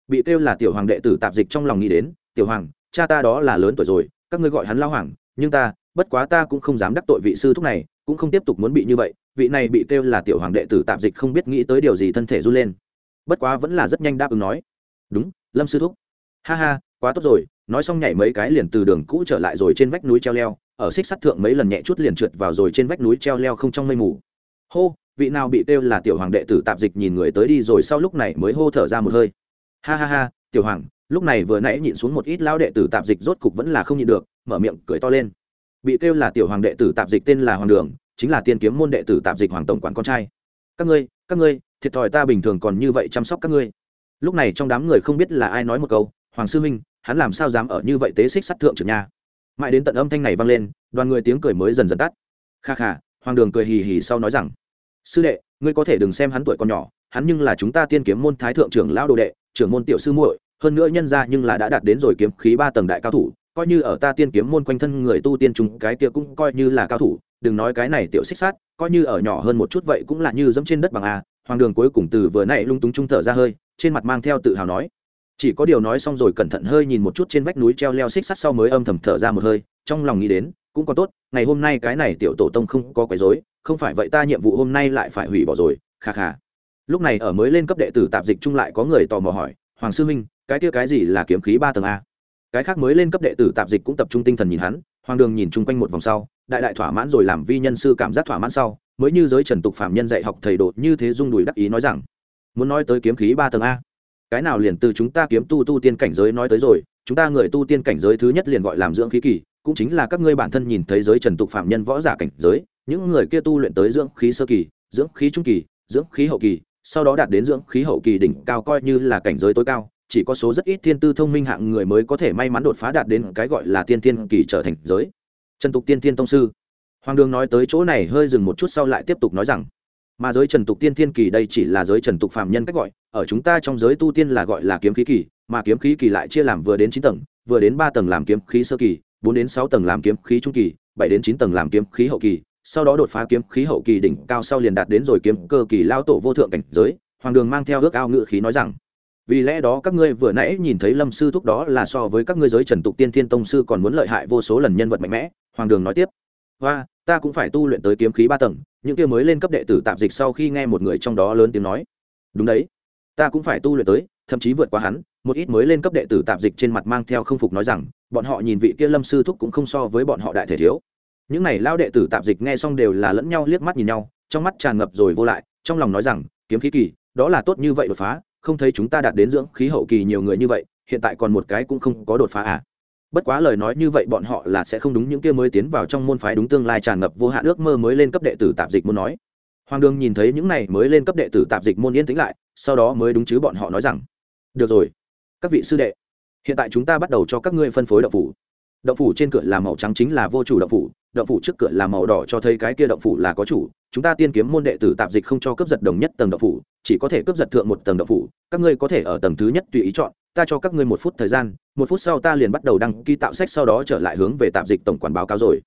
Speaker 1: Bị kêu là tiểu hoàng đệ tử tạp dịch trong lòng nghĩ đến, tiểu hoàng, cha ta đó là lớn tuổi rồi, các ngươi gọi hắn lao hoàng, nhưng ta, bất quá ta cũng không dám đắc tội vị sư thúc này, cũng không tiếp tục muốn bị như vậy, vị này bị kêu là tiểu hoàng đệ tử tạp dịch không biết nghĩ tới điều gì thân thể run lên. Bất quá vẫn là rất nhanh đáp ứng nói. Đúng, Lâm sư thúc. Ha ha, quá tốt rồi, nói xong nhảy mấy cái liền từ đường cũ trở lại rồi trên vách núi treo leo, ở xích sắt thượng mấy lần nhẹ chút liền trượt vào rồi trên vách núi treo leo không trong mây mù. Hô, vị nào bị kêu là tiểu hoàng đệ tử tạp dịch nhìn người tới đi rồi sau lúc này mới hô thở ra một hơi ha ha ha tiểu hoàng lúc này vừa nãy nhịn xuống một ít lão đệ tử tạp dịch rốt cục vẫn là không nhịn được mở miệng cười to lên bị kêu là tiểu hoàng đệ tử tạp dịch tên là hoàng đường chính là tiên kiếm môn đệ tử tạp dịch hoàng tổng quản con trai các ngươi các ngươi thiệt thòi ta bình thường còn như vậy chăm sóc các ngươi lúc này trong đám người không biết là ai nói một câu, hoàng sư minh hắn làm sao dám ở như vậy tế xích sắt thượng trưởng nha? Mãi đến tận âm thanh này vang lên, đoàn người tiếng cười mới dần dần tắt. Kha kha, hoàng đường cười hì hì sau nói rằng, sư đệ, ngươi có thể đừng xem hắn tuổi còn nhỏ, hắn nhưng là chúng ta tiên kiếm môn thái thượng trưởng lão đồ đệ, trưởng môn tiểu sư muội, hơn nữa nhân ra nhưng là đã đạt đến rồi kiếm khí ba tầng đại cao thủ, coi như ở ta tiên kiếm môn quanh thân người tu tiên chúng cái kia cũng coi như là cao thủ, đừng nói cái này tiểu xích sát coi như ở nhỏ hơn một chút vậy cũng là như dẫm trên đất bằng a. Hoàng đường cuối cùng từ vừa nãy lung túng trung thở ra hơi trên mặt mang theo tự hào nói. Chỉ có điều nói xong rồi cẩn thận hơi nhìn một chút trên vách núi treo leo xích sắt sau mới âm thầm thở ra một hơi, trong lòng nghĩ đến, cũng có tốt, ngày hôm nay cái này tiểu tổ tông không có quấy rối, không phải vậy ta nhiệm vụ hôm nay lại phải hủy bỏ rồi, kha kha. Lúc này ở mới lên cấp đệ tử tạp dịch chung lại có người tò mò hỏi, hoàng sư minh cái kia cái gì là kiếm khí ba tầng a? Cái khác mới lên cấp đệ tử tạp dịch cũng tập trung tinh thần nhìn hắn, hoàng đường nhìn chung quanh một vòng sau, đại đại thỏa mãn rồi làm vi nhân sư cảm giác thỏa mãn sau, mới như giới trần tục phạm nhân dạy học thầy đột như thế dung đùi đắc ý nói rằng muốn nói tới kiếm khí ba tầng a. Cái nào liền từ chúng ta kiếm tu tu tiên cảnh giới nói tới rồi, chúng ta người tu tiên cảnh giới thứ nhất liền gọi làm dưỡng khí kỳ, cũng chính là các ngươi bản thân nhìn thấy giới trần tục phạm nhân võ giả cảnh giới, những người kia tu luyện tới dưỡng khí sơ kỳ, dưỡng khí trung kỳ, dưỡng khí hậu kỳ, sau đó đạt đến dưỡng khí hậu kỳ đỉnh cao coi như là cảnh giới tối cao, chỉ có số rất ít thiên tư thông minh hạng người mới có thể may mắn đột phá đạt đến cái gọi là tiên tiên kỳ trở thành giới. Trần tục tiên tiên tông sư. Hoàng đường nói tới chỗ này hơi dừng một chút sau lại tiếp tục nói rằng mà giới trần tục tiên thiên kỳ đây chỉ là giới trần tục phạm nhân cách gọi, ở chúng ta trong giới tu tiên là gọi là kiếm khí kỳ, mà kiếm khí kỳ lại chia làm vừa đến chín tầng, vừa đến ba tầng làm kiếm khí sơ kỳ, bốn đến sáu tầng làm kiếm khí trung kỳ, bảy đến chín tầng làm kiếm khí hậu kỳ, sau đó đột phá kiếm khí hậu kỳ đỉnh cao sau liền đạt đến rồi kiếm cơ kỳ lao tổ vô thượng cảnh giới, hoàng đường mang theo ước ao ngự khí nói rằng, vì lẽ đó các ngươi vừa nãy nhìn thấy lâm sư thúc đó là so với các ngươi giới trần tục tiên thiên tông sư còn muốn lợi hại vô số lần nhân vật mạnh mẽ. Hoàng đường nói tiếp và ta cũng phải tu luyện tới kiếm khí ba tầng những kia mới lên cấp đệ tử tạp dịch sau khi nghe một người trong đó lớn tiếng nói, đúng đấy, ta cũng phải tu luyện tới, thậm chí vượt qua hắn. Một ít mới lên cấp đệ tử tạp dịch trên mặt mang theo không phục nói rằng, bọn họ nhìn vị kia lâm sư thúc cũng không so với bọn họ đại thể thiếu. Những này lao đệ tử tạp dịch nghe xong đều là lẫn nhau liếc mắt nhìn nhau, trong mắt tràn ngập rồi vô lại, trong lòng nói rằng, kiếm khí kỳ, đó là tốt như vậy đột phá, không thấy chúng ta đạt đến dưỡng khí hậu kỳ nhiều người như vậy, hiện tại còn một cái cũng không có đột phá à bất quá lời nói như vậy bọn họ là sẽ không đúng, những kia mới tiến vào trong môn phái đúng tương lai tràn ngập vô hạn ước mơ mới lên cấp đệ tử tạp dịch muốn nói. Hoàng đường nhìn thấy những này mới lên cấp đệ tử tạp dịch môn yên tĩnh lại, sau đó mới đúng chứ bọn họ nói rằng, được rồi, các vị sư đệ, hiện tại chúng ta bắt đầu cho các ngươi phân phối đậu phủ. Đậu phủ trên cửa là màu trắng chính là vô chủ đậu phủ đậu phủ trước cửa là màu đỏ cho thấy cái kia đậu phủ là có chủ. Chúng ta tiên kiếm môn đệ tử tạp dịch không cho cướp giật đồng nhất tầng đậu phủ, chỉ có thể cướp giật thượng một tầng đậu phủ. Các ngươi có thể ở tầng thứ nhất tùy ý chọn ta cho các ngươi một phút thời gian, một phút sau ta liền bắt đầu đăng ký tạo sách, sau đó trở lại hướng về tạp dịch tổng quản báo cáo rồi.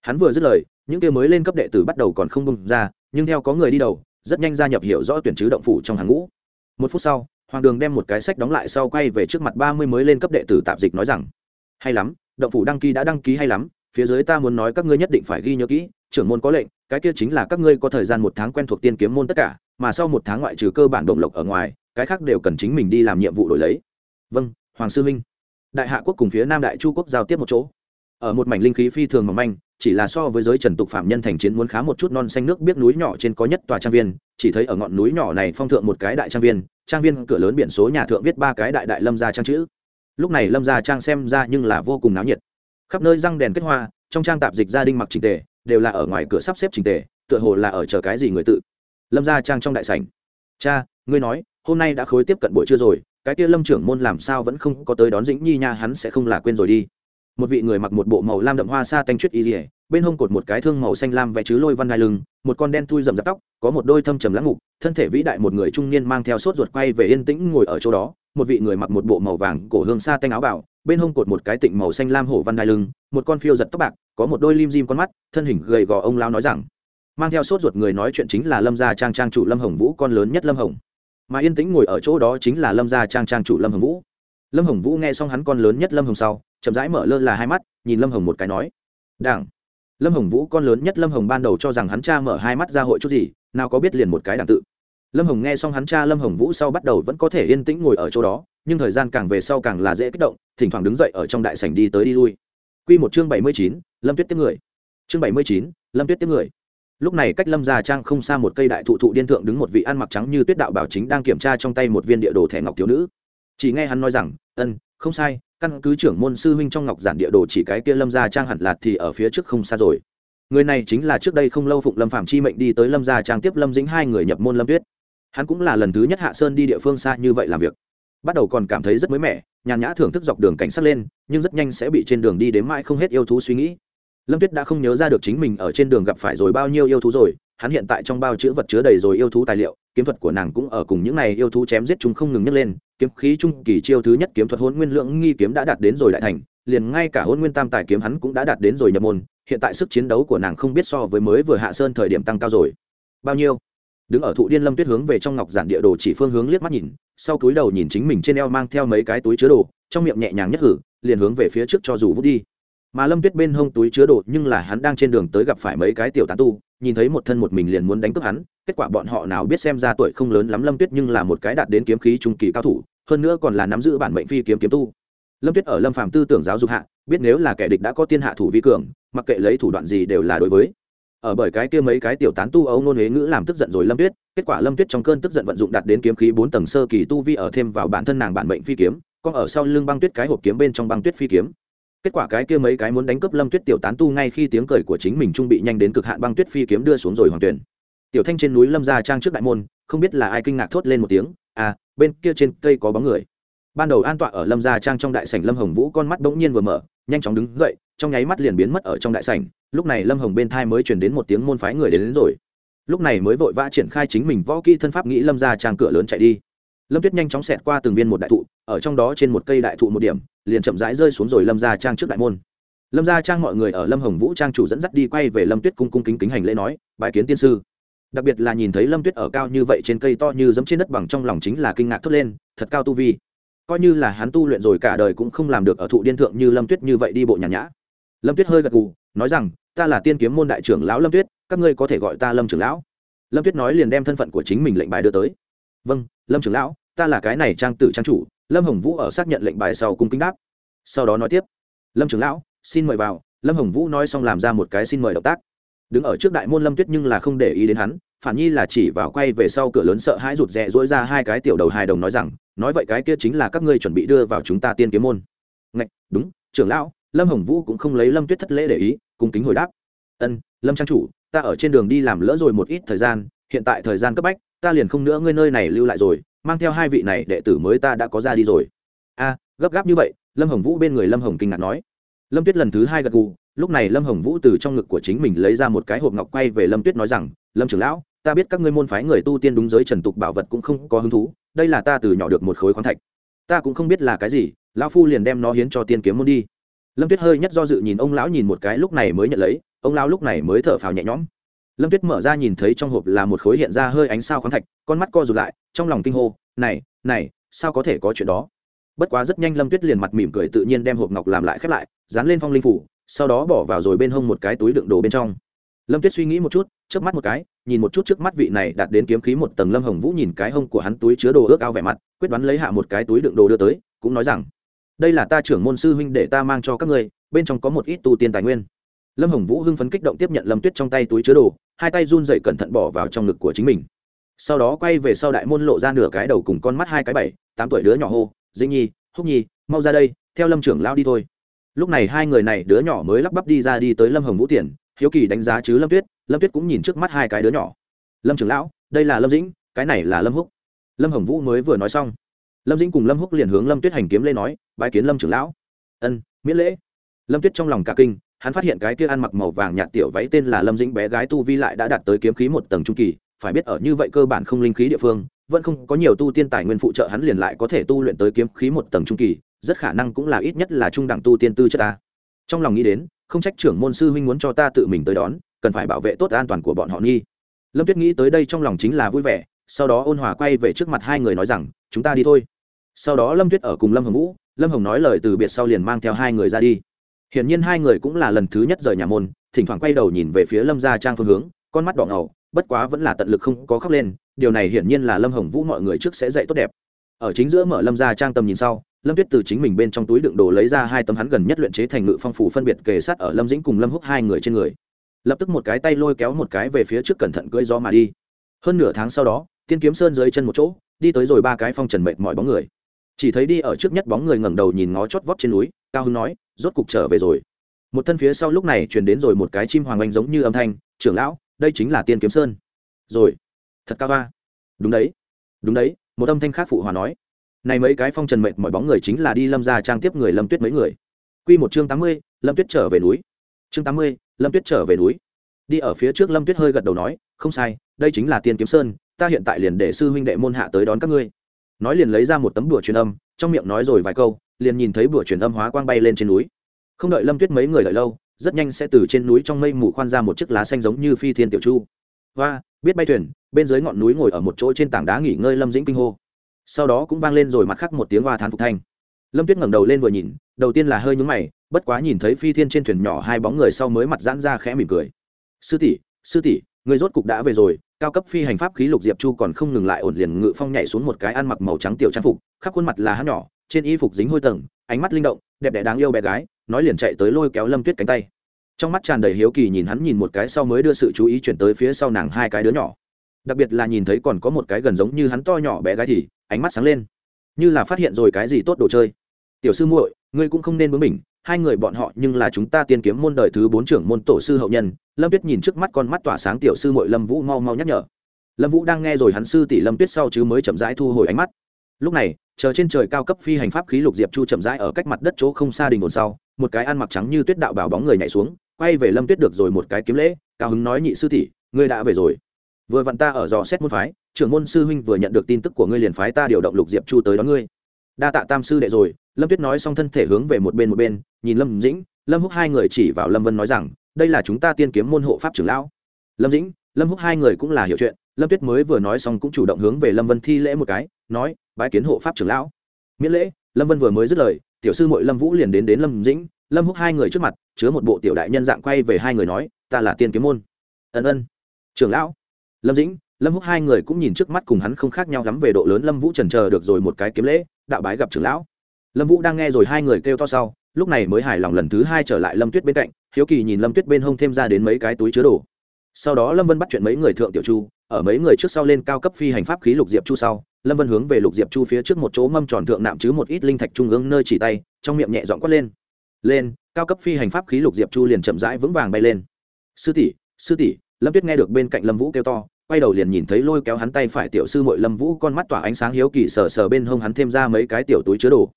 Speaker 1: Hắn vừa dứt lời, những kia mới lên cấp đệ tử bắt đầu còn không bung ra, nhưng theo có người đi đầu, rất nhanh gia nhập hiểu rõ tuyển chứ động phủ trong hàng ngũ. Một phút sau, hoàng đường đem một cái sách đóng lại sau quay về trước mặt ba mươi mới lên cấp đệ tử tạp dịch nói rằng, hay lắm, động phủ đăng ký đã đăng ký hay lắm, phía dưới ta muốn nói các ngươi nhất định phải ghi nhớ kỹ, trưởng môn có lệnh, cái kia chính là các ngươi có thời gian một tháng quen thuộc tiên kiếm môn tất cả, mà sau một tháng ngoại trừ cơ bản động lộc ở ngoài, cái khác đều cần chính mình đi làm nhiệm vụ đổi lấy vâng hoàng sư minh. Đại hạ quốc cùng phía nam đại chu quốc giao tiếp một chỗ. Ở một mảnh linh khí phi thường mỏng manh, chỉ là so với giới trần tục phạm nhân thành chiến muốn khá một chút non xanh nước biết núi nhỏ trên có nhất tòa trang viên, chỉ thấy ở ngọn núi nhỏ này phong thượng một cái đại trang viên trang viên cửa lớn biển số nhà thượng viết ba cái đại đại lâm gia trang chữ. Lúc này lâm gia trang xem ra nhưng là vô cùng náo nhiệt. Khắp nơi răng đèn kết hoa, trong trang tạp dịch gia đình mặc trình tề, đều là ở ngoài cửa sắp xếp trình tề, tựa hồ là ở chờ cái gì người tự. Lâm gia trang trong đại sảnh. Cha, ngươi nói, hôm nay đã khối tiếp cận buổi trưa rồi cái kia lâm trưởng môn làm sao vẫn không có tới đón dĩnh nhi nha, hắn sẽ không là quên rồi đi. Một vị người mặc một bộ màu lam đậm hoa sa tanh chuyết y dỉa bên hông cột một cái thương màu xanh lam vẽ chứ lôi văn đai lưng, một con đen thui rậm rạp tóc, có một đôi thâm trầm lãng ngục, thân thể vĩ đại một người trung niên mang theo sốt ruột quay về yên tĩnh ngồi ở chỗ đó. Một vị người mặc một bộ màu vàng cổ hương sa tanh áo bảo, bên hông cột một cái tịnh màu xanh lam hổ văn đai lưng, một con phiêu giật tóc bạc, có một đôi lim dim con mắt, thân hình gầy gò ông lao nói rằng, mang theo sốt ruột người nói chuyện chính là lâm gia trang trang chủ lâm hồng vũ, con lớn nhất lâm hồng mà yên tĩnh ngồi ở chỗ đó chính là lâm gia trang trang chủ lâm hồng vũ. Lâm hồng vũ nghe xong hắn con lớn nhất lâm hồng sau, chậm rãi mở lơ là hai mắt, nhìn lâm hồng một cái nói, đảng. Lâm hồng vũ con lớn nhất lâm hồng ban đầu cho rằng hắn cha mở hai mắt ra hội chút gì, nào có biết liền một cái đảng tự. Lâm hồng nghe xong hắn cha lâm hồng vũ sau bắt đầu vẫn có thể yên tĩnh ngồi ở chỗ đó, nhưng thời gian càng về sau càng là dễ kích động, thỉnh thoảng đứng dậy ở trong đại sảnh đi tới đi lui. Q một chương bảy mươi chín, lâm tuyết tiếp người. Chương bảy mươi chín, lâm tuyết tiếp người lúc này cách lâm già trang không xa một cây đại thụ thụ điên thượng đứng một vị ăn mặc trắng như tuyết đạo bảo chính đang kiểm tra trong tay một viên địa đồ thẻ ngọc thiếu nữ. Chỉ nghe hắn nói rằng, ân, không sai, căn cứ trưởng môn sư huynh trong ngọc giản địa đồ chỉ cái kia lâm gia trang hẳn lạt thì ở phía trước không xa rồi. Người này chính là trước đây không lâu phụng lâm phạm chi mệnh đi tới lâm gia trang tiếp lâm dính hai người nhập môn lâm tuyết. Hắn cũng là lần thứ nhất hạ sơn đi địa phương xa như vậy làm việc. Bắt đầu còn cảm thấy rất mới mẻ, nhàn nhã thưởng thức dọc đường cảnh sát lên, nhưng rất nhanh sẽ bị trên đường đi đến mãi không hết yêu thú suy nghĩ lâm tuyết đã không nhớ ra được chính mình ở trên đường gặp phải rồi bao nhiêu yêu thú rồi, hắn hiện tại trong bao chữ vật chứa đầy rồi yêu thú tài liệu, kiếm thuật của nàng cũng ở cùng những này yêu thú chém giết chúng không ngừng nhấc lên, kiếm khí trung kỳ chiêu thứ nhất kiếm thuật hôn nguyên lượng nghi kiếm đã đạt đến rồi đại thành, liền ngay cả hôn nguyên tam tài kiếm hắn cũng đã đạt đến rồi nhập môn, hiện tại sức chiến đấu của nàng không biết so với mới vừa hạ sơn thời điểm tăng cao rồi. Bao nhiêu? Đứng ở thụ điên lâm tuyết hướng về trong ngọc giản địa đồ chỉ phương hướng liếc mắt nhìn, sau cúi đầu nhìn chính mình trên eo mang theo mấy cái túi chứa đồ, trong miệng nhẹ nhàng nhất hử, liền hướng về phía trước cho dù vút đi mà lâm tuyết bên hông túi chứa đồ nhưng là hắn đang trên đường tới gặp phải mấy cái tiểu tán tu, nhìn thấy một thân một mình liền muốn đánh cướp hắn, kết quả bọn họ nào biết xem ra tuổi không lớn lắm lâm tuyết nhưng là một cái đạt đến kiếm khí trung kỳ cao thủ, hơn nữa còn là nắm giữ bản mệnh phi kiếm kiếm tu. Lâm tuyết ở lâm phàm tư tưởng giáo dục hạ, biết nếu là kẻ địch đã có tiên hạ thủ vi cường, mặc kệ lấy thủ đoạn gì đều là đối với. Ở bởi cái kia mấy cái tiểu tán tu ấu ngôn huế ngữ làm tức giận rồi lâm tuyết, kết quả lâm tuyết trong cơn tức giận vận dụng đạt đến kiếm khí bốn tầng sơ kỳ tu vi ở thêm vào bản thân nàng bản mệnh phi kiếm còn ở sau lưng băng tuyết cái hộp kiếm bên trong băng tuyết phi kiếm kết quả cái kia mấy cái muốn đánh cướp lâm tuyết tiểu tán tu ngay khi tiếng cười của chính mình trung bị nhanh đến cực hạn băng tuyết phi kiếm đưa xuống rồi hoàng tuyển. Tiểu thanh trên núi lâm ra trang trước đại môn không biết là ai kinh ngạc thốt lên một tiếng à bên kia trên cây có bóng người. Ban đầu an tọa ở lâm gia trang trong đại sảnh lâm hồng vũ con mắt bỗng nhiên vừa mở nhanh chóng đứng dậy trong nháy mắt liền biến mất ở trong đại sảnh lúc này lâm hồng bên thai mới chuyển đến một tiếng môn phái người đến, đến rồi. Lúc này mới vội vã triển khai chính mình võ kỹ thân pháp nghĩ lâm gia trang cửa lớn chạy đi lâm tuyết nhanh chóng xẹt qua từng viên một đại thụ, ở trong đó trên một cây đại thụ một điểm, liền chậm rãi rơi xuống rồi lâm ra trang trước đại môn. Lâm ra trang mọi người ở lâm hồng vũ trang chủ dẫn dắt đi quay về lâm tuyết cung cung kính kính hành lễ nói bài kiến tiên sư. Đặc biệt là nhìn thấy lâm tuyết ở cao như vậy trên cây to như giấm trên đất bằng trong lòng chính là kinh ngạc thốt lên, thật cao tu vi. Coi như là hắn tu luyện rồi cả đời cũng không làm được ở thụ điên thượng như lâm tuyết như vậy đi bộ nhàn nhã. Lâm tuyết hơi gật gù, nói rằng, ta là tiên kiếm môn đại trưởng lão lâm tuyết, các ngươi có thể gọi ta lâm trưởng lão. Lâm tuyết nói liền đem thân phận của chính mình lệnh bài đưa tới vâng lâm trưởng lão, ta là cái này trang tử trang chủ, lâm hồng vũ ở xác nhận lệnh bài sau cung kính đáp. Sau đó nói tiếp. Lâm trưởng lão, xin mời vào. Lâm hồng vũ nói xong làm ra một cái xin mời động tác. Đứng ở trước đại môn lâm tuyết nhưng là không để ý đến hắn, phản nhi là chỉ vào quay về sau cửa lớn sợ hãi rụt rè dỗi ra hai cái tiểu đầu hài đồng nói rằng, nói vậy cái kia chính là các ngươi chuẩn bị đưa vào chúng ta tiên kiếm môn. Ngạch, đúng, trưởng lão, lâm hồng vũ cũng không lấy lâm tuyết thất lễ để ý, cung kính hồi đáp. Ân, lâm trang chủ, ta ở trên đường đi làm lỡ rồi một ít thời gian, hiện tại thời gian cấp bách ta liền không nữa ngươi nơi này lưu lại rồi, mang theo hai vị này đệ tử mới ta đã có ra đi rồi. A, gấp gáp như vậy, lâm hồng vũ bên người lâm hồng kinh ngạc nói. Lâm tuyết lần thứ hai gật gù, lúc này lâm hồng vũ từ trong ngực của chính mình lấy ra một cái hộp ngọc quay về lâm tuyết nói rằng, lâm trưởng lão, ta biết các ngươi môn phái người tu tiên đúng giới trần tục bảo vật cũng không có hứng thú, đây là ta từ nhỏ được một khối khoáng thạch. Ta cũng không biết là cái gì, lão phu liền đem nó hiến cho tiên kiếm môn đi. Lâm tuyết hơi nhất do dự nhìn ông lão nhìn một cái lúc này mới nhận lấy, ông lão lúc này mới thở phào nhẹ nhõm lâm tuyết mở ra nhìn thấy trong hộp là một khối hiện ra hơi ánh sao khoáng thạch, con mắt co rụt lại, trong lòng kinh hô, này này, sao có thể có chuyện đó? Bất quá rất nhanh lâm tuyết liền mặt mỉm cười tự nhiên đem hộp ngọc làm lại khép lại, dán lên phong linh phủ, sau đó bỏ vào rồi bên hông một cái túi đựng đồ bên trong. Lâm tuyết suy nghĩ một chút trước mắt một cái, nhìn một chút trước mắt vị này đạt đến kiếm khí một tầng lâm hồng vũ nhìn cái hông của hắn túi chứa đồ ước ao vẻ mặt, quyết đoán lấy hạ một cái túi đựng đồ đưa tới, cũng nói rằng, đây là ta trưởng môn sư huynh để ta mang cho các ngươi, bên trong có một ít tu tiên tài nguyên. Lâm hồng vũ hưng phấn kích động tiếp nhận lâm tuyết trong tay túi chứa đồ hai tay run dậy cẩn thận bỏ vào trong ngực của chính mình. Sau đó quay về sau đại môn lộ ra nửa cái đầu cùng con mắt hai cái bảy, tám tuổi đứa nhỏ hô, dĩnh nhi húc nhi, mau ra đây, theo lâm trưởng lao đi thôi. Lúc này hai người này đứa nhỏ mới lắp bắp đi ra đi tới lâm hồng vũ tiền hiếu kỳ đánh giá chứ lâm tuyết lâm tuyết cũng nhìn trước mắt hai cái đứa nhỏ. Lâm trưởng lão, đây là lâm dĩnh, cái này là lâm húc. Lâm hồng vũ mới vừa nói xong, lâm dĩnh cùng lâm húc liền hướng lâm tuyết hành kiếm lên nói, bái kiến lâm trưởng lão. Ân, miễn lễ. Lâm tuyết trong lòng cả kinh hắn phát hiện cái kia ăn mặc màu vàng nhạt tiểu váy tên là lâm dĩnh bé gái tu vi lại đã đạt tới kiếm khí một tầng trung kỳ, phải biết ở như vậy cơ bản không linh khí địa phương, vẫn không có nhiều tu tiên tài nguyên phụ trợ hắn liền lại có thể tu luyện tới kiếm khí một tầng trung kỳ, rất khả năng cũng là ít nhất là trung đẳng tu tiên tư chất ta. Trong lòng nghĩ đến, không trách trưởng môn sư huynh muốn cho ta tự mình tới đón, cần phải bảo vệ tốt an toàn của bọn họ nghi. Lâm tuyết nghĩ tới đây trong lòng chính là vui vẻ, sau đó ôn hòa quay về trước mặt hai người nói rằng, chúng ta đi thôi. Sau đó lâm tuyết ở cùng lâm hồng vũ, lâm hồng nói lời từ biệt sau liền mang theo hai người ra đi hiển nhiên hai người cũng là lần thứ nhất rời nhà môn, thỉnh thoảng quay đầu nhìn về phía lâm gia trang phương hướng, con mắt đỏ ngầu, bất quá vẫn là tận lực không có khóc lên, điều này hiển nhiên là lâm hồng vũ mọi người trước sẽ dạy tốt đẹp. Ở chính giữa mở lâm gia trang tầm nhìn sau, lâm tuyết từ chính mình bên trong túi đựng đồ lấy ra hai tấm hắn gần nhất luyện chế thành ngự phong phủ phân biệt kề sát ở lâm dĩnh cùng lâm húc hai người trên người. Lập tức một cái tay lôi kéo một cái về phía trước cẩn thận cưỡi gió mà đi. Hơn nửa tháng sau đó, tiên kiếm sơn dưới chân một chỗ, đi tới rồi ba cái phong trần mệt mọi bóng người. Chỉ thấy đi ở trước nhất bóng người ngẩng đầu nhìn ngó chót vót trên núi, cao hưng nói rốt cục trở về rồi. Một thân phía sau lúc này truyền đến rồi một cái chim hoàng oanh giống như âm thanh, trưởng lão, đây chính là tiên kiếm sơn. Rồi, thật cao va đúng đấy đúng đấy, một âm thanh khác phụ hòa nói. Này mấy cái phong trần mệt mọi bóng người chính là đi lâm ra trang tiếp người lâm tuyết mấy người. Q một chương tám mươi, lâm tuyết trở về núi. Chương tám mươi, lâm tuyết trở về núi. Đi ở phía trước lâm tuyết hơi gật đầu nói, không sai, đây chính là tiên kiếm sơn, ta hiện tại liền để sư huynh đệ môn hạ tới đón các ngươi. Nói liền lấy ra một tấm bùa truyền âm, trong miệng nói rồi vài câu liền nhìn thấy bùa truyền âm hóa quang bay lên trên núi. Không đợi lâm tuyết mấy người đợi lâu, rất nhanh sẽ từ trên núi trong mây mù khoan ra một chiếc lá xanh giống như phi thiên tiểu chu. Và biết bay thuyền, bên dưới ngọn núi ngồi ở một chỗ trên tảng đá nghỉ ngơi lâm dĩnh kinh hô. Sau đó cũng vang lên rồi mặt khắc một tiếng hoa thán phục thanh. Lâm tuyết ngẩng đầu lên vừa nhìn, đầu tiên là hơi nhúng mày, bất quá nhìn thấy phi thiên trên thuyền nhỏ hai bóng người sau mới mặt giãn ra khẽ mỉm cười. Sư tỷ sư tỷ, người rốt cục đã về rồi, cao cấp phi hành pháp khí lục diệp chu còn không ngừng lại ổn liền ngự phong nhảy xuống một cái ăn mặc màu trắng tiểu trang phục, khắp khuôn mặt là hát nhỏ trên y phục dính hôi tầng, ánh mắt linh động, đẹp đẽ đáng yêu bé gái, nói liền chạy tới lôi kéo lâm tuyết cánh tay. Trong mắt tràn đầy hiếu kỳ nhìn hắn nhìn một cái sau mới đưa sự chú ý chuyển tới phía sau nàng hai cái đứa nhỏ. Đặc biệt là nhìn thấy còn có một cái gần giống như hắn to nhỏ bé gái thì, ánh mắt sáng lên. Như là phát hiện rồi cái gì tốt đồ chơi. Tiểu sư muội, ngươi cũng không nên bướng mình hai người bọn họ nhưng là chúng ta tiên kiếm môn đời thứ bốn trưởng môn tổ sư hậu nhân. Lâm tuyết nhìn trước mắt con mắt tỏa sáng tiểu sư muội lâm vũ mau mau nhắc nhở. Lâm vũ đang nghe rồi hắn sư tỷ lâm tuyết sau chứ mới chậm rãi thu hồi ánh mắt. Lúc này chờ trên trời cao cấp phi hành pháp khí lục diệp chu chậm rãi ở cách mặt đất chỗ không xa đình đồn sau, một cái ăn mặc trắng như tuyết đạo bảo bóng người nhảy xuống, quay về lâm tuyết được rồi một cái kiếm lễ, cao hứng nói nhị sư tỷ, ngươi đã về rồi. Vừa vặn ta ở dò xét môn phái, trưởng môn sư huynh vừa nhận được tin tức của ngươi liền phái ta điều động lục diệp chu tới đón ngươi. Đa tạ tam sư đệ rồi, lâm tuyết nói xong thân thể hướng về một bên một bên, nhìn lâm dĩnh, lâm húc hai người chỉ vào lâm vân nói rằng, đây là chúng ta tiên kiếm môn hộ pháp trưởng lão. Lâm dĩnh, lâm húc hai người cũng là hiểu chuyện, lâm tuyết mới vừa nói xong cũng chủ động hướng về lâm vân thi lễ một cái, nói bái kiến hộ pháp trưởng lão. Miễn lễ, lâm vân vừa mới dứt lời, tiểu sư mội lâm vũ liền đến đến lâm dĩnh, lâm húc hai người trước mặt, chứa một bộ tiểu đại nhân dạng quay về hai người nói, ta là tiên kiếm môn. Ân ân. Trưởng lão. Lâm dĩnh, lâm húc hai người cũng nhìn trước mắt cùng hắn không khác nhau lắm về độ lớn, lâm vũ trần chờ được rồi một cái kiếm lễ, đạo bái gặp trưởng lão. Lâm vũ đang nghe rồi hai người kêu to sau, lúc này mới hài lòng lần thứ hai trở lại lâm tuyết bên cạnh, hiếu kỳ nhìn lâm tuyết bên hông thêm ra đến mấy cái túi chứa đồ. Sau đó lâm vân bắt chuyện mấy người thượng tiểu chu ở mấy người trước sau lên cao cấp phi hành pháp khí lục diệp chu sau, lâm vân hướng về lục diệp chu phía trước một chỗ mâm tròn thượng nạm chứ một ít linh thạch trung ương nơi chỉ tay, trong miệng nhẹ dọn quất lên. Lên, cao cấp phi hành pháp khí lục diệp chu liền chậm rãi vững vàng bay lên. Sư tỷ sư tỷ, lâm tuyết nghe được bên cạnh lâm vũ kêu to, quay đầu liền nhìn thấy lôi kéo hắn tay phải tiểu sư mội lâm vũ con mắt tỏa ánh sáng hiếu kỳ sờ sờ bên hông hắn thêm ra mấy cái tiểu túi chứa đồ.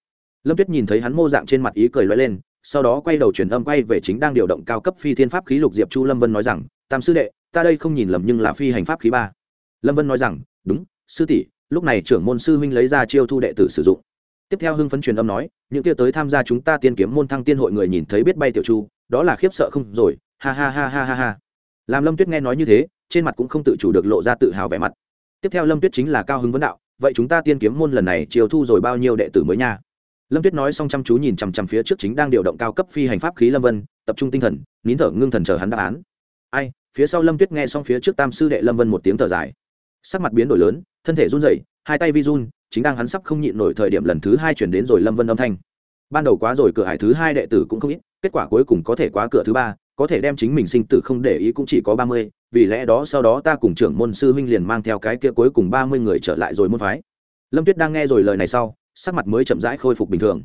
Speaker 1: Lâm tuyết nhìn thấy hắn mô dạng trên mặt ý cười loay lên, sau đó quay đầu truyền âm quay về chính đang điều động cao cấp phi thiên pháp khí lục diệp chu lâm vân nói rằng, tam sư đệ ta đây không nhìn lầm nhưng là phi hành pháp khí ba. Lâm vân nói rằng, đúng, sư tỷ, lúc này trưởng môn sư huynh lấy ra chiêu thu đệ tử sử dụng. Tiếp theo hưng phấn truyền âm nói, những kia tới tham gia chúng ta tiên kiếm môn thăng tiên hội người nhìn thấy biết bay tiểu chu, đó là khiếp sợ không rồi, ha ha ha ha ha ha. Làm lâm tuyết nghe nói như thế, trên mặt cũng không tự chủ được lộ ra tự hào vẻ mặt. Tiếp theo lâm tuyết chính là cao hứng vấn đạo, vậy chúng ta tiên kiếm môn lần này chiêu thu rồi bao nhiêu đệ tử mới nha? Lâm tuyết nói xong chăm chú nhìn chằm chằm phía trước chính đang điều động cao cấp phi hành pháp khí lâm vân, tập trung tinh thần, nín thở ngưng thần chờ hắn đáp án. Ai phía sau lâm tuyết nghe xong phía trước tam sư đệ lâm vân một tiếng thở dài. Sắc mặt biến đổi lớn, thân thể run rẩy, hai tay vi run, chính đang hắn sắp không nhịn nổi thời điểm lần thứ hai chuyển đến rồi lâm vân âm thanh. Ban đầu quá rồi, cửa hải thứ hai đệ tử cũng không ít, kết quả cuối cùng có thể quá cửa thứ ba, có thể đem chính mình sinh tử không để ý cũng chỉ có ba mươi, vì lẽ đó sau đó ta cùng trưởng môn sư huynh liền mang theo cái kia cuối cùng ba mươi người trở lại rồi môn phái. Lâm tuyết đang nghe rồi lời này sau, sắc mặt mới chậm rãi khôi phục bình thường.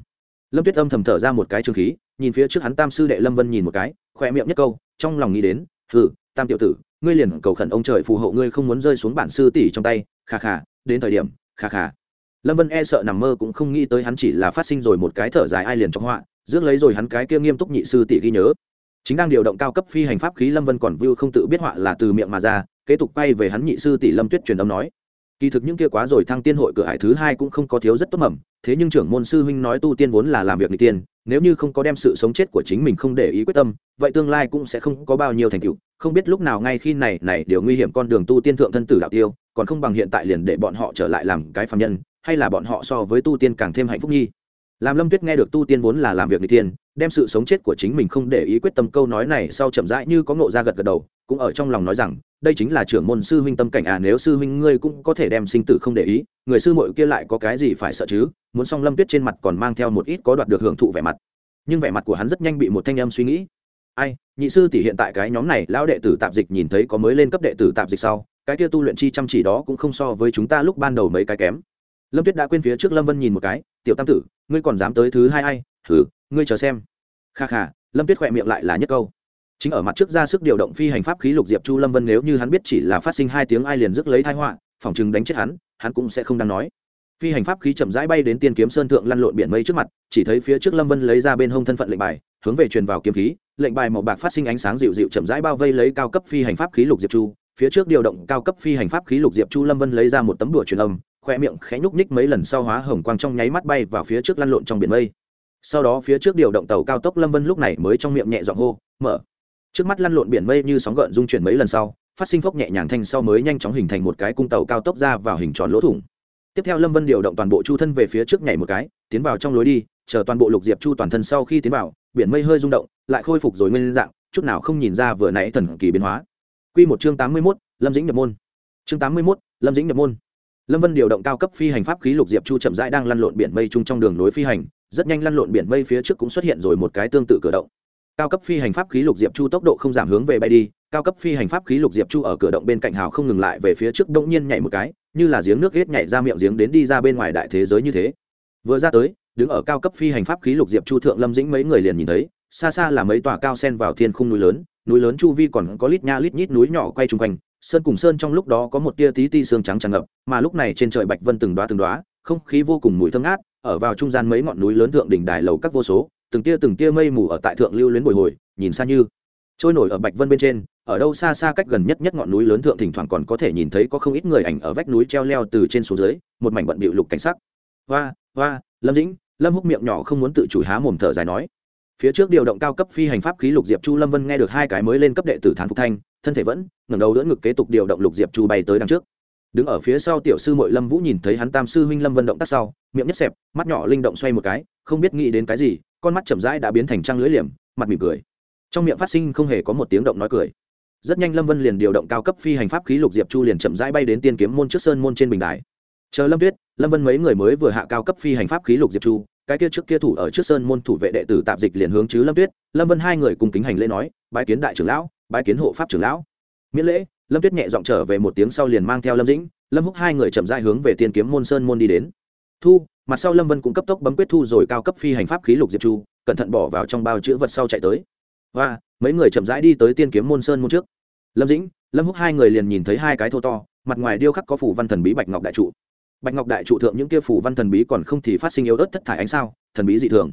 Speaker 1: Lâm tuyết âm thầm thở ra một cái trương khí, nhìn phía trước hắn tam sư đệ lâm vân nhìn một cái, khỏe miệng nhất câu, trong lòng nghĩ đến, hừ tam tiểu tử, ngươi liền cầu khẩn ông trời phù hộ ngươi không muốn rơi xuống bản sư tỷ trong tay, kha kha, đến thời điểm, kha kha. Lâm vân e sợ nằm mơ cũng không nghĩ tới hắn chỉ là phát sinh rồi một cái thở dài ai liền trong họa, rước lấy rồi hắn cái kia nghiêm túc nhị sư tỷ ghi nhớ. Chính đang điều động cao cấp phi hành pháp khí, lâm vân còn view không tự biết họa là từ miệng mà ra, kế tục quay về hắn nhị sư tỷ lâm tuyết truyền âm nói. Kỳ thực những kia quá rồi thăng tiên hội cửa hải thứ hai cũng không có thiếu rất tốt mầm, thế nhưng trưởng môn sư huynh nói tu tiên vốn là làm việc n tiên, nếu như không có đem sự sống chết của chính mình không để ý quyết tâm, vậy tương lai cũng sẽ không có bao nhiêu thành tựu không biết lúc nào ngay khi này này điều nguy hiểm con đường tu tiên thượng thân tử đạo tiêu, còn không bằng hiện tại liền để bọn họ trở lại làm cái phạm nhân, hay là bọn họ so với tu tiên càng thêm hạnh phúc nghi. Làm lâm tuyết nghe được tu tiên vốn là làm việc n tiên, đem sự sống chết của chính mình không để ý quyết tâm câu nói này sau chậm rãi như có ngộ ra gật gật đầu, cũng ở trong lòng nói rằng, đây chính là trưởng môn sư huynh tâm cảnh à nếu sư huynh ngươi cũng có thể đem sinh tử không để ý, người sư muội kia lại có cái gì phải sợ chứ? Muốn xong lâm tuyết trên mặt còn mang theo một ít có đoạt được hưởng thụ vẻ mặt. Nhưng vẻ mặt của hắn rất nhanh bị một thanh âm suy nghĩ ai, nhị sư tỷ hiện tại cái nhóm này, lão đệ tử tạp dịch nhìn thấy có mới lên cấp đệ tử tạp dịch sau, cái kia tu luyện chi chăm chỉ đó cũng không so với chúng ta lúc ban đầu mấy cái kém. Lâm tuyết đã quên phía trước lâm vân nhìn một cái, tiểu tam tử, ngươi còn dám tới thứ hai ai? Thử ngươi chờ xem. Kha kha, lâm tuyết khỏe miệng lại là nhất câu. Chính ở mặt trước ra sức điều động phi hành pháp khí lục diệp chu lâm vân nếu như hắn biết chỉ là phát sinh hai tiếng ai liền rước lấy thai họa, phòng chừng đánh chết hắn hắn cũng sẽ không đang nói. Phi hành pháp khí chậm rãi bay đến tiên kiếm sơn thượng lăn lộn biển mây trước mặt, chỉ thấy phía trước lâm vân lấy ra bên hông thân phận lệnh bài, hướng về truyền vào kiếm khí lệnh bài màu bạc phát sinh ánh sáng dịu dịu chậm rãi bao vây lấy cao cấp phi hành pháp khí lục diệp chu. Phía trước điều động cao cấp phi hành pháp khí lục diệp chu, lâm vân lấy ra một tấm đùa truyền âm khoe miệng khẽ nhúc nhích mấy lần sau hóa hồng quang trong nháy mắt bay vào phía trước lăn lộn trong biển mây. Sau đó phía trước điều động tàu cao tốc, lâm vân lúc này mới trong miệng nhẹ giọng hô, mở. Trước mắt lăn lộn biển mây như sóng gợn dung chuyển mấy lần sau, phát sinh phốc nhẹ nhàng thanh sau mới nhanh chóng hình thành một cái cung tàu cao tốc ra vào hình tròn lỗ thủng. Tiếp theo lâm vân điều động toàn bộ chu thân về phía trước nhảy một cái, tiến vào trong lối đi, chờ toàn bộ lục diệp chu toàn thân sau khi tiến vào, biển mây hơi rung động lại khôi phục rồi nguyên dạng, chút nào không nhìn ra vừa nãy thần kỳ biến hóa. Q một chương tám mươi mốt, lâm dĩnh nhập môn. Chương tám mươi mốt, lâm dĩnh nhập môn. Lâm vân điều động cao cấp phi hành pháp khí lục diệp chu chậm rãi đang lăn lộn biển mây chung trong đường nối phi hành, rất nhanh lăn lộn biển mây phía trước cũng xuất hiện rồi một cái tương tự cửa động. Cao cấp phi hành pháp khí lục diệp chu tốc độ không giảm hướng về bay đi, cao cấp phi hành pháp khí lục diệp chu ở cửa động bên cạnh hào không ngừng lại về phía trước đông nhiên nhảy một cái, như là giếng nước hết nhảy ra miệng giếng đến đi ra bên ngoài đại thế giới như thế. Vừa ra tới, đứng ở cao cấp phi hành pháp khí lục diệp chu thượng lâm dĩnh mấy người liền nhìn thấy xa xa là mấy tòa cao sen vào thiên khung núi lớn núi lớn chu vi còn có lít nha lít nhít núi nhỏ quay chung quanh, sơn cùng sơn trong lúc đó có một tia tí ti xương trắng tràn ngập, mà lúc này trên trời bạch vân từng đoá từng đoá không khí vô cùng mùi thơm ngát, ở vào trung gian mấy ngọn núi lớn thượng đỉnh đài lầu các vô số, từng tia từng tia mây mù ở tại thượng lưu luyến bồi hồi, nhìn xa như trôi nổi ở bạch vân bên trên, ở đâu xa xa cách gần nhất nhất ngọn núi lớn thượng thỉnh thoảng còn có thể nhìn thấy có không ít người ảnh ở vách núi treo leo từ trên xuống dưới, một mảnh bận bịu lục cảnh sắc. Hoa hoa, lâm dĩnh, lâm húc miệng nhỏ không muốn tự chủ há mồm thở dài nói phía trước điều động cao cấp phi hành pháp khí lục diệp chu lâm vân nghe được hai cái mới lên cấp đệ tử thán phục thanh, thân thể vẫn ngẩng đầu đỡ ngực kế tục điều động lục diệp chu bay tới đằng trước. Đứng ở phía sau tiểu sư mội lâm vũ nhìn thấy hắn tam sư huynh lâm vân động tác sau, miệng nhất xẹp, mắt nhỏ linh động xoay một cái, không biết nghĩ đến cái gì, con mắt chậm rãi đã biến thành trăng lưỡi liềm, mặt mỉm cười. Trong miệng phát sinh không hề có một tiếng động nói cười. Rất nhanh lâm vân liền điều động cao cấp phi hành pháp khí lục diệp chu liền chậm rãi bay đến tiên kiếm môn trước sơn môn trên bình đài. Chờ lâm tuyết, lâm vân mấy người mới vừa hạ cao cấp phi hành pháp khí lục diệp chu cái kia trước kia thủ ở trước sơn môn thủ vệ đệ tử tạp dịch liền hướng chứ lâm tuyết lâm vân hai người cùng kính hành lễ nói bái kiến đại trưởng lão bái kiến hộ pháp trưởng lão miễn lễ lâm tuyết nhẹ giọng trở về một tiếng sau liền mang theo lâm dĩnh lâm húc hai người chậm rãi hướng về tiên kiếm môn sơn môn đi đến thu mặt sau lâm vân cũng cấp tốc bấm quyết thu rồi cao cấp phi hành pháp khí lục diệp chu cẩn thận bỏ vào trong bao chữ vật sau chạy tới và mấy người chậm rãi đi tới tiên kiếm môn sơn môn trước lâm dĩnh lâm húc hai người liền nhìn thấy hai cái thô to mặt ngoài điêu khắc có phủ văn thần bí bạch ngọc đại trụ bạch ngọc đại trụ thượng những kia phủ văn thần bí còn không thì phát sinh yếu ớt thất thải ánh sao, thần bí dị thường.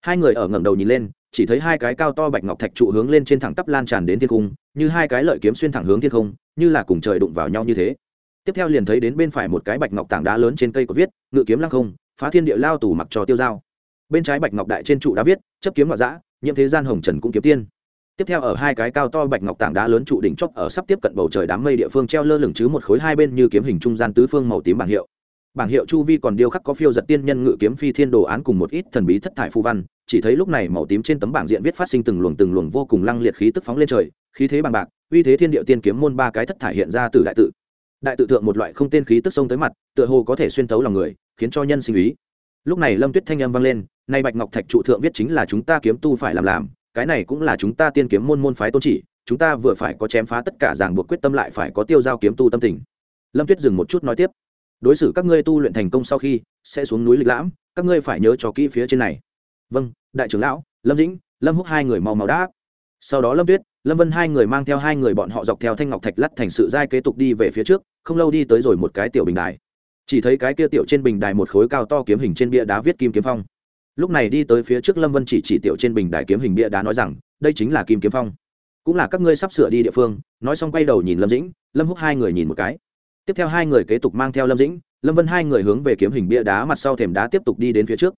Speaker 1: Hai người ở ngẩng đầu nhìn lên, chỉ thấy hai cái cao to bạch ngọc thạch trụ hướng lên trên thẳng tắp lan tràn đến thiên cung như hai cái lợi kiếm xuyên thẳng hướng thiên không, như là cùng trời đụng vào nhau như thế. Tiếp theo liền thấy đến bên phải một cái bạch ngọc tảng đá lớn trên cây có viết, ngự kiếm lăng không, phá thiên địa lao tù mặc cho tiêu dao. Bên trái bạch ngọc đại trên trụ đã viết, chấp kiếm ngoại giã nhiễm thế gian hồng trần cũng kiếm tiên. Tiếp theo ở hai cái cao to bạch ngọc tảng đá lớn trụ đỉnh chóp ở sắp tiếp cận bầu trời đám mây địa phương treo lơ lửng chứ một khối hai bên như kiếm hình trung gian tứ phương màu tím bảng hiệu bảng hiệu chu vi còn điêu khắc có phiêu giật tiên nhân ngự kiếm phi thiên đồ án cùng một ít thần bí thất thải phù văn. Chỉ thấy lúc này màu tím trên tấm bảng diện viết phát sinh từng luồng từng luồng vô cùng lăng liệt khí tức phóng lên trời, khí thế bằng bạc, uy thế thiên điệu tiên kiếm môn ba cái thất thải hiện ra từ đại tự. Đại tự thượng một loại không tên khí tức sông tới mặt, tựa hồ có thể xuyên tấu lòng người, khiến cho nhân sinh ý. Lúc này lâm tuyết thanh âm vang lên nay bạch ngọc thạch trụ thượng viết chính là chúng ta kiếm tu phải làm làm, cái này cũng là chúng ta tiên kiếm môn môn phái tôn chỉ, chúng ta vừa phải có chém phá tất cả ràng buộc quyết tâm lại phải có tiêu giao kiếm tu tâm tình. Lâm tuyết dừng một chút nói tiếp đối xử các ngươi tu luyện thành công sau khi, sẽ xuống núi lịch lãm, các ngươi phải nhớ cho kỹ phía trên này. Vâng đại trưởng lão, lâm dĩnh, lâm húc hai người mau màu đã sau đó lâm tuyết, lâm vân hai người mang theo hai người bọn họ dọc theo thanh ngọc thạch lắt thành sự giai kế tục đi về phía trước, không lâu đi tới rồi một cái tiểu bình đài. Chỉ thấy cái kia tiểu trên bình đài một khối cao to kiếm hình trên bia đá viết kim kiếm phong. Lúc này đi tới phía trước lâm vân chỉ chỉ tiểu trên bình đài kiếm hình bia đá nói rằng, đây chính là kim kiếm phong. Cũng là các ngươi sắp sửa đi địa phương. Nói xong quay đầu nhìn lâm dĩnh, lâm húc hai người nhìn một cái tiếp theo hai người kế tục mang theo lâm dĩnh, lâm vân hai người hướng về kiếm hình bia đá mặt sau thềm đá tiếp tục đi đến phía trước.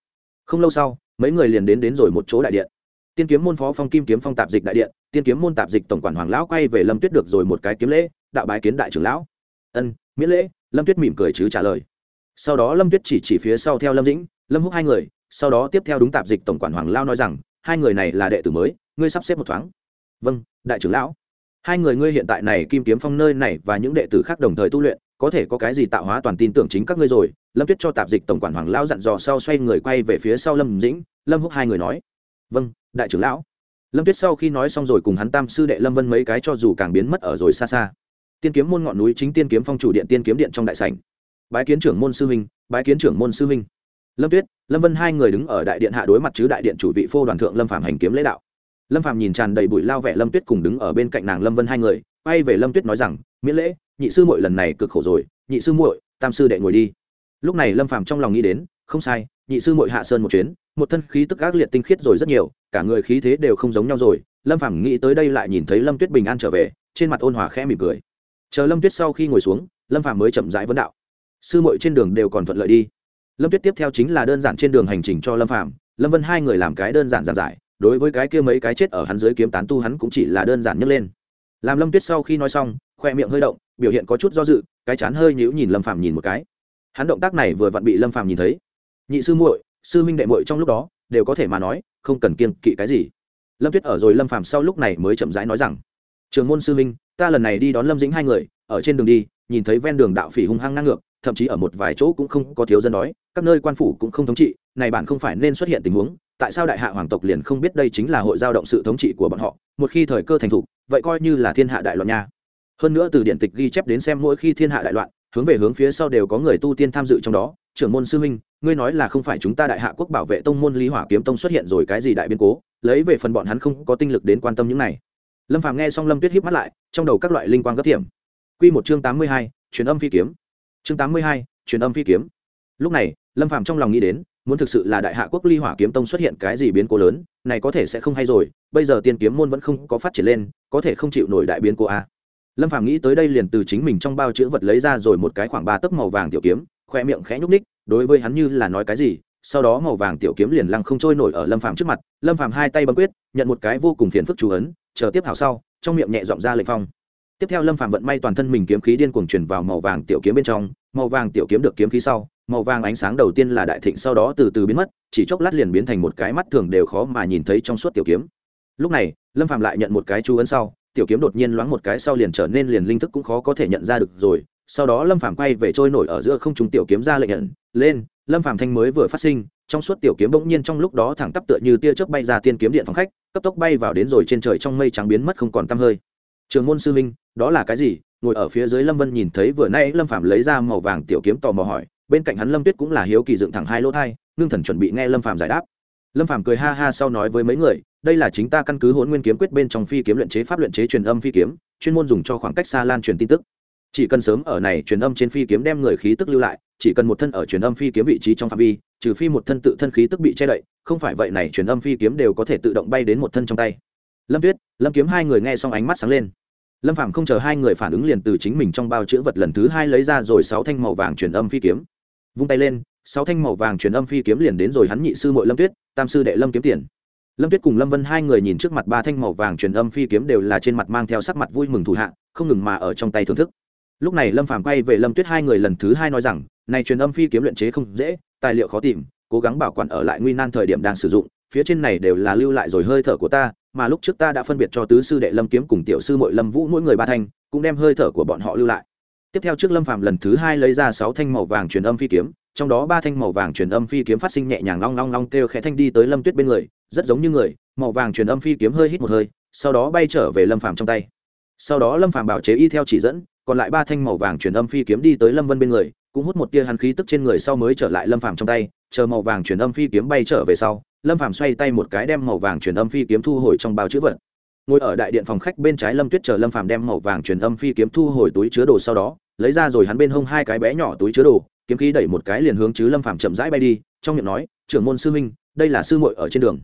Speaker 1: Không lâu sau, mấy người liền đến đến rồi một chỗ đại điện. Tiên kiếm môn phó phong kim kiếm phong tạp dịch đại điện, tiên kiếm môn tạp dịch tổng quản hoàng lão quay về lâm tuyết được rồi một cái kiếm lễ, đạo bái kiến đại trưởng lão. Ân, miễn lễ, lâm tuyết mỉm cười chứ trả lời. Sau đó lâm tuyết chỉ chỉ phía sau theo lâm dĩnh, lâm húc hai người, sau đó tiếp theo đúng tạp dịch tổng quản hoàng lao nói rằng, hai người này là đệ tử mới, ngươi sắp xếp một thoáng. Vâng đại trưởng lão hai người ngươi hiện tại này kim kiếm phong nơi này và những đệ tử khác đồng thời tu luyện, có thể có cái gì tạo hóa toàn tin tưởng chính các ngươi rồi? Lâm tuyết cho tạp dịch tổng quản hoàng lão dặn dò sau xoay người quay về phía sau lâm dĩnh, lâm húc hai người nói vâng đại trưởng lão. Lâm tuyết sau khi nói xong rồi cùng hắn tam sư đệ lâm vân mấy cái cho dù càng biến mất ở rồi xa xa. Tiên kiếm môn ngọn núi chính tiên kiếm phong chủ điện tiên kiếm điện trong đại sảnh. Bái kiến trưởng môn sư huynh, bái kiến trưởng môn sư huynh. Lâm tuyết, lâm vân hai người đứng ở đại điện hạ đối mặt chứ đại điện chủ vị phô đoàn thượng lâm phạm hành kiếm lễ đạo lâm phạm nhìn tràn đầy bụi lao vẻ lâm tuyết cùng đứng ở bên cạnh nàng lâm vân hai người, quay về lâm tuyết nói rằng, miễn lễ, nhị sư muội lần này cực khổ rồi, nhị sư muội, tam sư đệ ngồi đi. Lúc này lâm phạm trong lòng nghĩ đến, không sai, nhị sư muội hạ sơn một chuyến, một thân khí tức ác liệt tinh khiết rồi rất nhiều, cả người khí thế đều không giống nhau rồi. Lâm phạm nghĩ tới đây lại nhìn thấy lâm tuyết bình an trở về, trên mặt ôn hòa khẽ mỉm cười. Chờ lâm tuyết sau khi ngồi xuống, lâm phạm mới chậm rãi vấn đạo, sư muội trên đường đều còn thuận lợi đi. Lâm tuyết tiếp theo chính là đơn giản trên đường hành trình cho lâm phạm lâm vân hai người làm cái đơn giản giản giải đối với cái kia mấy cái chết ở hắn dưới kiếm tán tu hắn cũng chỉ là đơn giản nhấc lên. Làm lâm tuyết sau khi nói xong, khoe miệng hơi động, biểu hiện có chút do dự, cái chán hơi nhíu nhìn lâm phạm nhìn một cái. Hắn động tác này vừa vặn bị lâm phạm nhìn thấy. Nhị sư muội, sư huynh đệ muội trong lúc đó, đều có thể mà nói, không cần kiên kỵ cái gì. Lâm tuyết ở rồi lâm phạm sau lúc này mới chậm rãi nói rằng, trường môn sư huynh, ta lần này đi đón lâm dĩnh hai người, ở trên đường đi, nhìn thấy ven đường đạo phỉ hung hăng ngang ngược thậm chí ở một vài chỗ cũng không có thiếu dân đói, các nơi quan phủ cũng không thống trị, này bạn không phải nên xuất hiện tình huống, tại sao đại hạ hoàng tộc liền không biết đây chính là hội giao động sự thống trị của bọn họ, một khi thời cơ thành thục, vậy coi như là thiên hạ đại loạn nha. Hơn nữa từ điện tịch ghi chép đến xem mỗi khi thiên hạ đại loạn, hướng về hướng phía sau đều có người tu tiên tham dự trong đó, trưởng môn sư huynh, ngươi nói là không phải chúng ta đại hạ quốc bảo vệ tông môn lý hỏa kiếm tông xuất hiện rồi cái gì đại biến cố, lấy về phần bọn hắn không có tinh lực đến quan tâm những này. Lâm phàm nghe xong lâm tuyết híp mắt lại, trong đầu các loại linh quang gấp thiểm. Quy một chương tám mươi hai, truyền âm phi kiếm chương tám mươi hai, truyền âm phi kiếm. Lúc này, lâm phàm trong lòng nghĩ đến, muốn thực sự là đại hạ quốc ly hỏa kiếm tông xuất hiện cái gì biến cố lớn, này có thể sẽ không hay rồi, bây giờ tiên kiếm môn vẫn không có phát triển lên, có thể không chịu nổi đại biến cố a. Lâm phàm nghĩ tới đây liền từ chính mình trong bao chữ vật lấy ra rồi một cái khoảng ba tấc màu vàng tiểu kiếm, khoe miệng khẽ nhúc ních đối với hắn như là nói cái gì, sau đó màu vàng tiểu kiếm liền lăng không trôi nổi ở lâm phàm trước mặt, lâm phàm hai tay bấm quyết, nhận một cái vô cùng phiền phức chú ấn, chờ tiếp hảo sau, trong miệng nhẹ giọng ra lệnh phong tiếp theo lâm phàm vận may toàn thân mình kiếm khí điên cuồng truyền vào màu vàng tiểu kiếm bên trong. Màu vàng tiểu kiếm được kiếm khí sau, màu vàng ánh sáng đầu tiên là đại thịnh sau đó từ từ biến mất, chỉ chốc lát liền biến thành một cái mắt thường đều khó mà nhìn thấy trong suốt tiểu kiếm. Lúc này, lâm phàm lại nhận một cái chú ấn sau, tiểu kiếm đột nhiên loáng một cái sau liền trở nên liền linh thức cũng khó có thể nhận ra được rồi. Sau đó lâm phàm quay về trôi nổi ở giữa không trung tiểu kiếm ra lệnh nhận lên, lâm phàm thanh mới vừa phát sinh, trong suốt tiểu kiếm bỗng nhiên trong lúc đó thẳng tắp tựa như tia chớp bay ra tiên kiếm điện phòng khách, cấp tốc bay vào đến rồi trên trời trong mây trắng biến mất không còn tăm hơi trường môn sư minh đó là cái gì? Ngồi ở phía dưới lâm vân nhìn thấy vừa nay lâm Phạm lấy ra màu vàng tiểu kiếm tò mò hỏi, bên cạnh hắn lâm tuyết cũng là hiếu kỳ dựng thẳng hai lỗ thai, ngưng thần chuẩn bị nghe lâm Phạm giải đáp. Lâm Phạm cười ha ha sau nói với mấy người, đây là chính ta căn cứ hôn nguyên kiếm quyết bên trong phi kiếm luyện chế pháp luyện chế truyền âm phi kiếm, chuyên môn dùng cho khoảng cách xa lan truyền tin tức. Chỉ cần sớm ở này truyền âm trên phi kiếm đem người khí tức lưu lại, chỉ cần một thân ở truyền âm phi kiếm vị trí trong phạm vi, trừ phi một thân tự thân khí tức bị che đậy, không phải vậy này truyền âm phi kiếm đều có thể tự động bay đến một thân trong tay. Lâm tuyết, lâm kiếm hai người nghe xong ánh mắt sáng lên lâm phạm không chờ hai người phản ứng liền từ chính mình trong bao chữ vật lần thứ hai lấy ra rồi sáu thanh màu vàng truyền âm phi kiếm. Vung tay lên, sáu thanh màu vàng truyền âm phi kiếm liền đến rồi hắn nhị sư mội lâm tuyết, tam sư đệ lâm kiếm tiền. Lâm tuyết cùng lâm vân hai người nhìn trước mặt ba thanh màu vàng truyền âm phi kiếm đều là trên mặt mang theo sắc mặt vui mừng thủ hạ, không ngừng mà ở trong tay thưởng thức. Lúc này lâm phàm quay về lâm tuyết hai người lần thứ hai nói rằng, này truyền âm phi kiếm luyện chế không dễ, tài liệu khó tìm, cố gắng bảo quản ở lại nguy nan thời điểm đang sử dụng phía trên này đều là lưu lại rồi hơi thở của ta, mà lúc trước ta đã phân biệt cho tứ sư đệ lâm kiếm cùng tiểu sư mội lâm vũ mỗi người ba thanh, cũng đem hơi thở của bọn họ lưu lại. Tiếp theo trước lâm phàm lần thứ hai lấy ra sáu thanh màu vàng truyền âm phi kiếm, trong đó ba thanh màu vàng truyền âm phi kiếm phát sinh nhẹ nhàng long long long kêu khẽ thanh đi tới lâm tuyết bên người, rất giống như người, màu vàng truyền âm phi kiếm hơi hít một hơi, sau đó bay trở về lâm phàm trong tay. Sau đó lâm phàm bảo chế y theo chỉ dẫn, còn lại ba thanh màu vàng truyền âm phi kiếm đi tới lâm vân bên người, cũng hút một tia hàn khí tức trên người sau mới trở lại lâm phàm trong tay, chờ màu vàng truyền âm phi kiếm bay trở về sau lâm phàm xoay tay một cái đem màu vàng truyền âm phi kiếm thu hồi trong bao chữ vật. Ngồi ở đại điện phòng khách bên trái lâm tuyết chờ lâm phàm đem màu vàng truyền âm phi kiếm thu hồi túi chứa đồ sau đó lấy ra rồi hắn bên hông hai cái bé nhỏ túi chứa đồ kiếm khí đẩy một cái liền hướng chứ lâm phàm chậm rãi bay đi trong miệng nói trưởng môn sư Minh, đây là sư muội ở trên đường.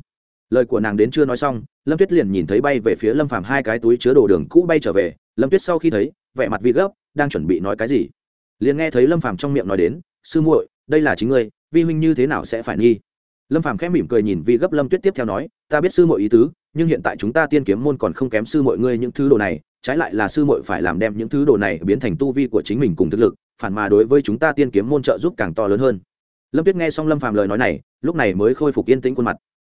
Speaker 1: Lời của nàng đến chưa nói xong lâm tuyết liền nhìn thấy bay về phía lâm phàm hai cái túi chứa đồ đường cũ bay trở về. Lâm tuyết sau khi thấy vẻ mặt vi gấp đang chuẩn bị nói cái gì? Liền nghe thấy lâm phàm trong miệng nói đến sư muội đây là chính ngươi vi huynh như thế nào sẽ phải nghi? Lâm phàm khẽ mỉm cười nhìn vi gấp lâm tuyết tiếp theo nói, ta biết sư muội ý tứ, nhưng hiện tại chúng ta tiên kiếm môn còn không kém sư muội ngươi những thứ đồ này, trái lại là sư muội phải làm đem những thứ đồ này biến thành tu vi của chính mình cùng thực lực, phản mà đối với chúng ta tiên kiếm môn trợ giúp càng to lớn hơn. Lâm tuyết nghe xong lâm phàm lời nói này, lúc này mới khôi phục yên tĩnh khuôn mặt.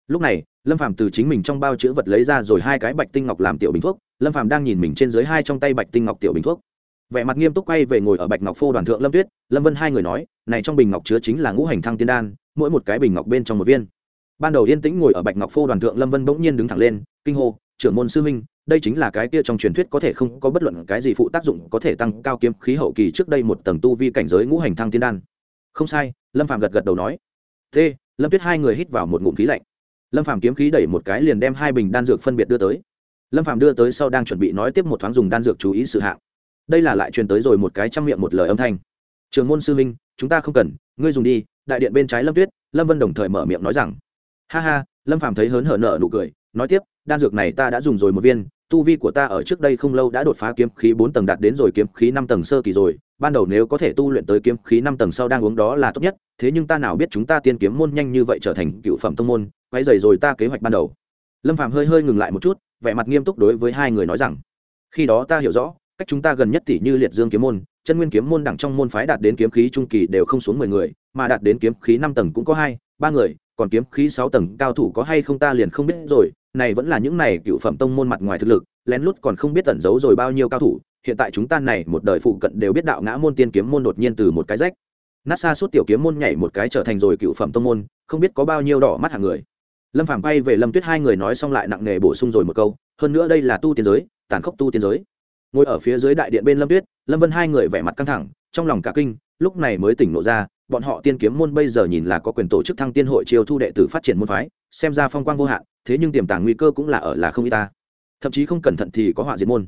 Speaker 1: Lúc này, lâm phàm từ chính mình trong bao chữ vật lấy ra rồi hai cái bạch tinh ngọc làm tiểu bình thuốc. Lâm phàm đang nhìn mình trên dưới hai trong tay bạch tinh ngọc tiểu bình thuốc vẻ mặt nghiêm túc quay về ngồi ở bạch ngọc phô đoàn thượng lâm tuyết, lâm vân hai người nói, này trong bình ngọc chứa chính là ngũ hành thăng tiên đan, mỗi một cái bình ngọc bên trong một viên. Ban đầu yên tĩnh ngồi ở bạch ngọc phô đoàn thượng lâm vân bỗng nhiên đứng thẳng lên, kinh hô, trưởng môn sư minh đây chính là cái kia trong truyền thuyết có thể không có bất luận cái gì phụ tác dụng có thể tăng cao kiếm khí hậu kỳ trước đây một tầng tu vi cảnh giới ngũ hành thăng tiên đan. Không sai, lâm phạm gật gật đầu nói. T lâm tuyết hai người hít vào một ngụm khí lạnh. Lâm phạm kiếm khí đẩy một cái liền đem hai bình đan dược phân biệt đưa tới. Lâm phạm đưa tới sau đang chuẩn bị nói tiếp một thoáng dùng đan dược chú ý sự hạng đây là lại truyền tới rồi một cái trăm miệng một lời âm thanh. Trường môn sư minh chúng ta không cần, ngươi dùng đi, đại điện bên trái lâm tuyết, lâm vân đồng thời mở miệng nói rằng. Ha ha, lâm phàm thấy hớn hở nở nụ cười, nói tiếp, đan dược này ta đã dùng rồi một viên, tu vi của ta ở trước đây không lâu đã đột phá kiếm khí bốn tầng đạt đến rồi kiếm khí năm tầng sơ kỳ rồi, ban đầu nếu có thể tu luyện tới kiếm khí năm tầng sau đang uống đó là tốt nhất, thế nhưng ta nào biết chúng ta tiên kiếm môn nhanh như vậy trở thành cựu phẩm tông môn quay dày rồi ta kế hoạch ban đầu. Lâm phàm hơi hơi ngừng lại một chút, vẻ mặt nghiêm túc đối với hai người nói rằng. Khi đó ta hiểu rõ cách chúng ta gần nhất tỷ như liệt dương kiếm môn, chân nguyên kiếm môn đẳng trong môn phái đạt đến kiếm khí trung kỳ đều không xuống mười người, mà đạt đến kiếm khí năm tầng cũng có hai, ba người, còn kiếm khí sáu tầng cao thủ có hay không ta liền không biết rồi, này vẫn là những này cựu phẩm tông môn mặt ngoài thực lực, lén lút còn không biết tẩn giấu rồi bao nhiêu cao thủ, hiện tại chúng ta này một đời phụ cận đều biết đạo ngã môn tiên kiếm môn đột nhiên từ một cái rách. Nát xa suốt tiểu kiếm môn nhảy một cái trở thành rồi cựu phẩm tông môn, không biết có bao nhiêu đỏ mắt hàng người. Lâm phàm bay về lâm tuyết hai người nói xong lại nặng nề bổ sung rồi một câu, hơn nữa đây là tu tiên giới, tàn khốc tu tiên giới ngồi ở phía dưới đại điện bên lâm tuyết, lâm vân hai người vẻ mặt căng thẳng, trong lòng cả kinh, lúc này mới tỉnh lộ ra, bọn họ tiên kiếm môn bây giờ nhìn là có quyền tổ chức thăng tiên hội chiêu thu đệ tử phát triển môn phái, xem ra phong quang vô hạn, thế nhưng tiềm tàng nguy cơ cũng là ở là không y ta. Thậm chí không cẩn thận thì có họa diệt môn.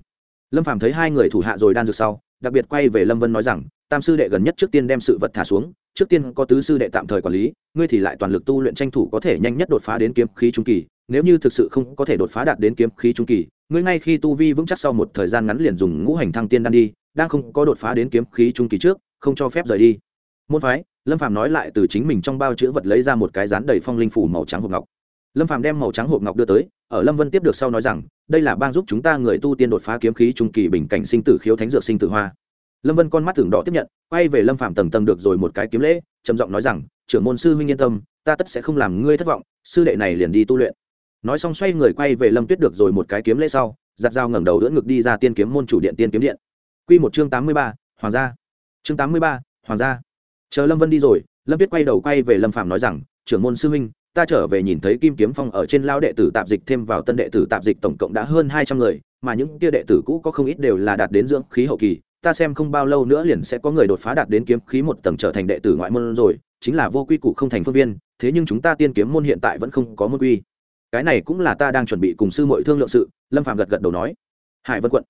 Speaker 1: Lâm phàm thấy hai người thủ hạ rồi đan dược sau, đặc biệt quay về lâm vân nói rằng, tam sư đệ gần nhất trước tiên đem sự vật thả xuống, trước tiên có tứ sư đệ tạm thời quản lý, ngươi thì lại toàn lực tu luyện tranh thủ có thể nhanh nhất đột phá đến kiếm khí trung kỳ nếu như thực sự không có thể đột phá đạt đến kiếm khí trung kỳ, ngươi ngay khi tu vi vững chắc sau một thời gian ngắn liền dùng ngũ hành thăng tiên đan đi, đang không có đột phá đến kiếm khí trung kỳ trước, không cho phép rời đi. Môn phái, lâm phàm nói lại từ chính mình trong bao chữ vật lấy ra một cái rán đầy phong linh phủ màu trắng hộp ngọc. Lâm phàm đem màu trắng hộp ngọc đưa tới, ở lâm vân tiếp được sau nói rằng, đây là bang giúp chúng ta người tu tiên đột phá kiếm khí trung kỳ bình cảnh sinh tử khiếu thánh dược sinh tử hoa. Lâm vân con mắt thường đỏ tiếp nhận, quay về lâm phàm tầng tầng được rồi một cái kiếm lễ, trầm giọng nói rằng, trưởng môn sư huynh yên tâm, ta tất sẽ không làm ngươi thất vọng, sư đệ này liền đi tu luyện nói xong xoay người quay về lâm tuyết được rồi một cái kiếm lễ sau, giặt dao ngẩng đầu đỡ ngực đi ra tiên kiếm môn chủ điện tiên kiếm điện. Quy một chương tám mươi ba, hoàng gia. Chương tám mươi ba, hoàng gia. Chờ lâm vân đi rồi, lâm tuyết quay đầu quay về lâm Phạm nói rằng, trưởng môn sư huynh, ta trở về nhìn thấy kim kiếm phong ở trên lao đệ tử tạp dịch thêm vào tân đệ tử tạp dịch tổng cộng đã hơn hai trăm người, mà những kia đệ tử cũ có không ít đều là đạt đến dưỡng khí hậu kỳ. Ta xem không bao lâu nữa liền sẽ có người đột phá đạt đến kiếm khí một tầng trở thành đệ tử ngoại môn rồi, chính là vô quy củ không thành phương viên, thế nhưng chúng ta tiên kiếm môn hiện tại vẫn không có môn quy cái này cũng là ta đang chuẩn bị cùng sư muội thương lượng sự, lâm phạm gật gật đầu nói. Hải vân quận,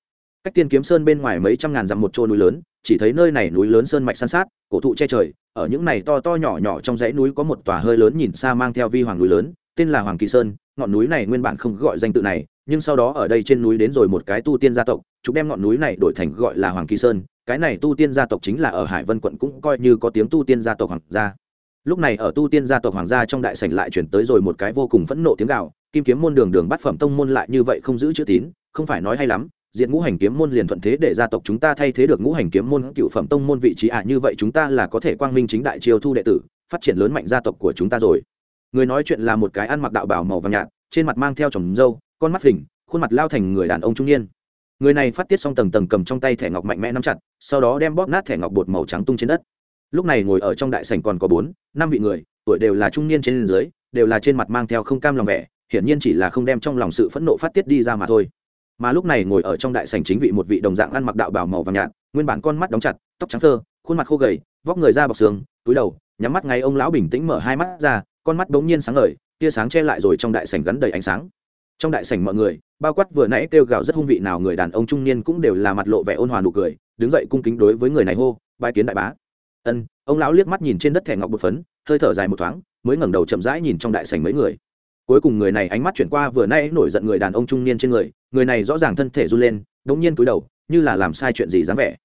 Speaker 1: cách tiên kiếm sơn bên ngoài mấy trăm ngàn dặm một chỗ núi lớn, chỉ thấy nơi này núi lớn sơn mạch san sát, cổ thụ che trời, ở những này to to nhỏ nhỏ trong dãy núi có một tòa hơi lớn nhìn xa mang theo vi hoàng núi lớn, tên là hoàng kỳ sơn, ngọn núi này nguyên bản không gọi danh tự này, nhưng sau đó ở đây trên núi đến rồi một cái tu tiên gia tộc, chúng đem ngọn núi này đổi thành gọi là hoàng kỳ sơn, cái này tu tiên gia tộc chính là ở hải vân quận cũng coi như có tiếng tu tiên gia tộc hoàng gia lúc này ở tu tiên gia tộc hoàng gia trong đại sảnh lại chuyển tới rồi một cái vô cùng phẫn nộ tiếng gạo kim kiếm môn đường đường bắt phẩm tông môn lại như vậy không giữ chữ tín không phải nói hay lắm diện ngũ hành kiếm môn liền thuận thế để gia tộc chúng ta thay thế được ngũ hành kiếm môn cựu phẩm tông môn vị trí ạ à, như vậy chúng ta là có thể quang minh chính đại chiêu thu đệ tử phát triển lớn mạnh gia tộc của chúng ta rồi. Người nói chuyện là một cái ăn mặc đạo bảo màu vàng nhạt trên mặt mang theo trồng râu con mắt hình khuôn mặt lao thành người đàn ông trung niên. Người này phát tiết xong tầng tầng cầm trong tay thẻ ngọc mạnh mẽ nắm chặt sau đó đem bóp nát thẻ ngọc bột màu trắng tung trên đất lúc này ngồi ở trong đại sảnh còn có bốn, năm vị người, tuổi đều là trung niên trên dưới, đều là trên mặt mang theo không cam lòng vẻ, hiển nhiên chỉ là không đem trong lòng sự phẫn nộ phát tiết đi ra mà thôi. Mà lúc này ngồi ở trong đại sảnh chính vị một vị đồng dạng ăn mặc đạo bảo màu vàng nhạt, nguyên bản con mắt đóng chặt, tóc trắng thơ, khuôn mặt khô gầy, vóc người da bọc xương túi đầu, nhắm mắt ngay ông lão bình tĩnh mở hai mắt ra, con mắt bỗng nhiên sáng ngời, tia sáng che lại rồi trong đại sảnh gắn đầy ánh sáng. Trong đại sảnh mọi người, bao quát vừa nãy kêu gào rất hung vị nào người đàn ông trung niên cũng đều là mặt lộ vẻ ôn hòa nụ cười, đứng dậy cung kính đối với người này hô, bái kiến đại bá ân, ông lão liếc mắt nhìn trên đất thẻ ngọc bột phấn, hơi thở dài một thoáng, mới ngẩng đầu chậm rãi nhìn trong đại sảnh mấy người. Cuối cùng người này ánh mắt chuyển qua vừa nay nổi giận người đàn ông trung niên trên người người này rõ ràng thân thể run lên đống nhiên cúi đầu, như là làm sai chuyện gì dám vẻ.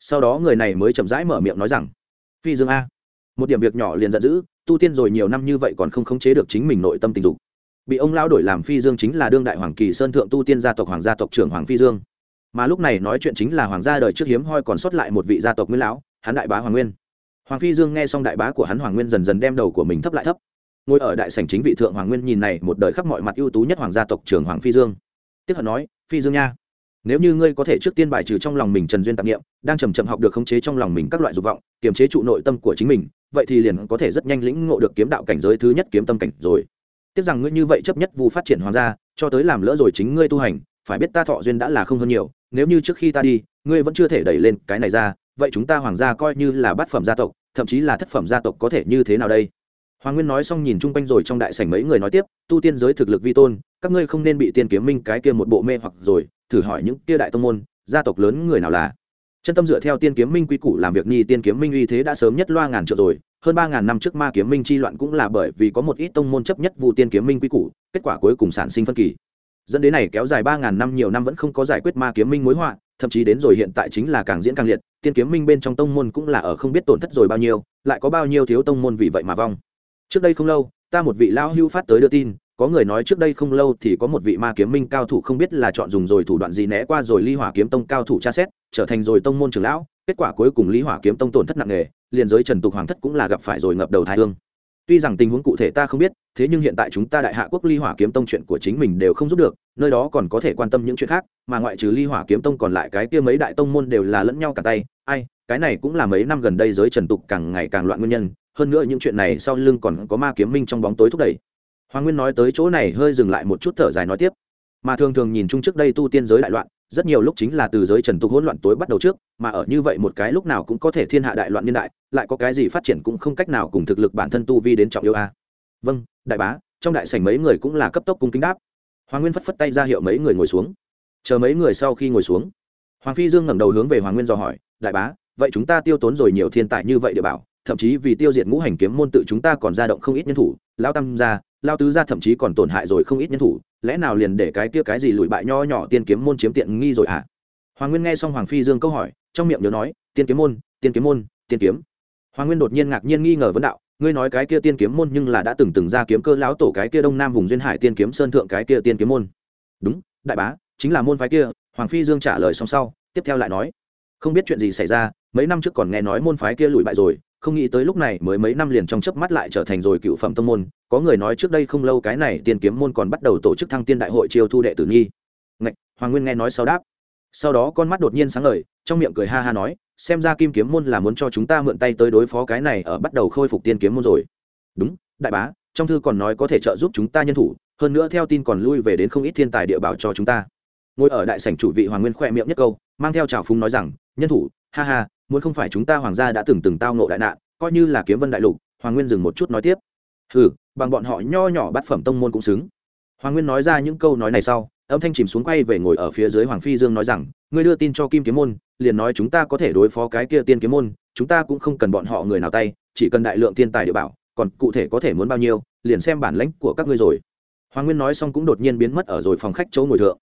Speaker 1: Sau đó người này mới chậm rãi mở miệng nói rằng, phi dương a, một điểm việc nhỏ liền giận dữ, tu tiên rồi nhiều năm như vậy còn không khống chế được chính mình nội tâm tình dục. Bị ông lão đổi làm phi dương chính là đương đại hoàng kỳ sơn thượng tu tiên gia tộc hoàng gia tộc trưởng hoàng phi dương. Mà lúc này nói chuyện chính là hoàng gia đời trước hiếm hoi còn sót lại một vị gia tộc nguyên lão hán đại bá hoàng nguyên hoàng phi dương nghe xong đại bá của hắn hoàng nguyên dần dần đem đầu của mình thấp lại thấp. Ngồi ở đại sảnh chính vị thượng hoàng nguyên nhìn này, một đời khắp mọi mặt ưu tú nhất hoàng gia tộc trưởng hoàng phi dương. Tiếp hận nói, phi dương nha, nếu như ngươi có thể trước tiên bài trừ trong lòng mình trần duyên tạp nghiệm đang chầm chậm học được khống chế trong lòng mình các loại dục vọng, kiềm chế trụ nội tâm của chính mình, vậy thì liền có thể rất nhanh lĩnh ngộ được kiếm đạo cảnh giới thứ nhất kiếm tâm cảnh rồi. Tiếc rằng ngươi như vậy chấp nhất vu phát triển hoàng gia, cho tới làm lỡ rồi chính ngươi tu hành, phải biết ta thọ duyên đã là không hơn nhiều, nếu như trước khi ta đi, ngươi vẫn chưa thể đẩy lên cái này ra, vậy chúng ta hoàng gia coi như là bát phẩm gia tộc thậm chí là thất phẩm gia tộc có thể như thế nào đây? Hoàng nguyên nói xong nhìn chung quanh rồi trong đại sảnh mấy người nói tiếp, tu tiên giới thực lực vi tôn, các ngươi không nên bị tiên kiếm minh cái kia một bộ mê hoặc rồi, thử hỏi những kia đại tông môn, gia tộc lớn người nào là? Chân tâm dựa theo tiên kiếm minh quy củ làm việc nhi tiên kiếm minh uy thế đã sớm nhất loa ngàn triệu rồi, hơn ba ngàn năm trước ma kiếm minh chi loạn cũng là bởi vì có một ít tông môn chấp nhất vụ tiên kiếm minh quy củ, kết quả cuối cùng sản sinh phân kỳ. Dẫn đến này kéo dài ba ngàn năm nhiều năm vẫn không có giải quyết ma kiếm minh mối họa, thậm chí đến rồi hiện tại chính là càng diễn càng liệt tiên kiếm minh bên trong tông môn cũng là ở không biết tổn thất rồi bao nhiêu, lại có bao nhiêu thiếu tông môn vì vậy mà vong. Trước đây không lâu, ta một vị lão hưu phát tới đưa tin, có người nói trước đây không lâu thì có một vị ma kiếm minh cao thủ không biết là chọn dùng rồi thủ đoạn gì né qua rồi ly hỏa kiếm tông cao thủ tra xét, trở thành rồi tông môn trưởng lão, kết quả cuối cùng ly hỏa kiếm tông tổn thất nặng nề, liền giới trần tục hoàng thất cũng là gặp phải rồi ngập đầu thái hương tuy rằng tình huống cụ thể ta không biết, thế nhưng hiện tại chúng ta đại hạ quốc ly hỏa kiếm tông chuyện của chính mình đều không giúp được, nơi đó còn có thể quan tâm những chuyện khác, mà ngoại trừ ly hỏa kiếm tông còn lại cái kia mấy đại tông môn đều là lẫn nhau cả tay. Ai, cái này cũng là mấy năm gần đây giới trần tục càng ngày càng loạn nguyên nhân, hơn nữa những chuyện này sau lưng còn có ma kiếm minh trong bóng tối thúc đẩy. Hoàng nguyên nói tới chỗ này hơi dừng lại một chút thở dài nói tiếp mà thường thường nhìn chung trước đây tu tiên giới đại loạn, rất nhiều lúc chính là từ giới trần tục hỗn loạn tối bắt đầu trước, mà ở như vậy một cái lúc nào cũng có thể thiên hạ đại loạn niên đại, lại có cái gì phát triển cũng không cách nào cùng thực lực bản thân tu vi đến trọng yêu a. Vâng đại bá, trong đại sảnh mấy người cũng là cấp tốc cung kính đáp. Hoàng nguyên phất phất tay ra hiệu mấy người ngồi xuống. Chờ mấy người sau khi ngồi xuống, hoàng phi dương ngẩng đầu hướng về hoàng nguyên dò hỏi, đại bá, vậy chúng ta tiêu tốn rồi nhiều thiên tài như vậy để bảo, thậm chí vì tiêu diệt ngũ hành kiếm môn tự chúng ta còn ra động không ít nhân thủ lao tam gia lao tứ gia thậm chí còn tổn hại rồi không ít nhân thủ, lẽ nào liền để cái kia cái gì lùi bại nho nhỏ tiên kiếm môn chiếm tiện nghi rồi à hoàng nguyên nghe xong hoàng phi dương câu hỏi, trong miệng nhớ nói, tiên kiếm môn, tiên kiếm môn, tiên kiếm. Hoàng nguyên đột nhiên ngạc nhiên nghi ngờ vấn đạo, ngươi nói cái kia tiên kiếm môn nhưng là đã từng từng ra kiếm cơ lão tổ cái kia đông nam vùng duyên hải tiên kiếm sơn thượng cái kia tiên kiếm môn. Đúng, đại bá, chính là môn phái kia. Hoàng phi dương trả lời xong sau, tiếp theo lại nói, không biết chuyện gì xảy ra, mấy năm trước còn nghe nói môn phái kia lùi bại rồi không nghĩ tới lúc này mới mấy năm liền trong chớp mắt lại trở thành rồi cựu phẩm tông môn, có người nói trước đây không lâu cái này tiên kiếm môn còn bắt đầu tổ chức thăng tiên đại hội chiêu thu đệ tử nghi. Ngạch, hoàng nguyên nghe nói sau đáp. Sau đó con mắt đột nhiên sáng ngời, trong miệng cười ha ha nói, xem ra kim kiếm môn là muốn cho chúng ta mượn tay tới đối phó cái này ở bắt đầu khôi phục tiên kiếm môn rồi. Đúng, đại bá, trong thư còn nói có thể trợ giúp chúng ta nhân thủ, hơn nữa theo tin còn lui về đến không ít thiên tài địa bảo cho chúng ta. Ngồi ở đại sảnh chủ vị hoàng nguyên khoe miệng nhất câu, mang theo trào phúng nói rằng, nhân thủ, ha ha muốn không phải chúng ta hoàng gia đã từng từng tao nộ đại nạn, coi như là kiếm vân đại lục, hoàng nguyên dừng một chút nói tiếp. Hừ, bằng bọn họ nho nhỏ bát phẩm tông môn cũng xứng. Hoàng nguyên nói ra những câu nói này sau, âm thanh chìm xuống quay về ngồi ở phía dưới hoàng phi dương nói rằng, ngươi đưa tin cho kim kiếm môn, liền nói chúng ta có thể đối phó cái kia tiên kiếm môn, chúng ta cũng không cần bọn họ người nào tay, chỉ cần đại lượng tiên tài địa bảo, còn cụ thể có thể muốn bao nhiêu, liền xem bản lãnh của các ngươi rồi. Hoàng nguyên nói xong cũng đột nhiên biến mất ở rồi phòng khách chỗ ngồi thượng.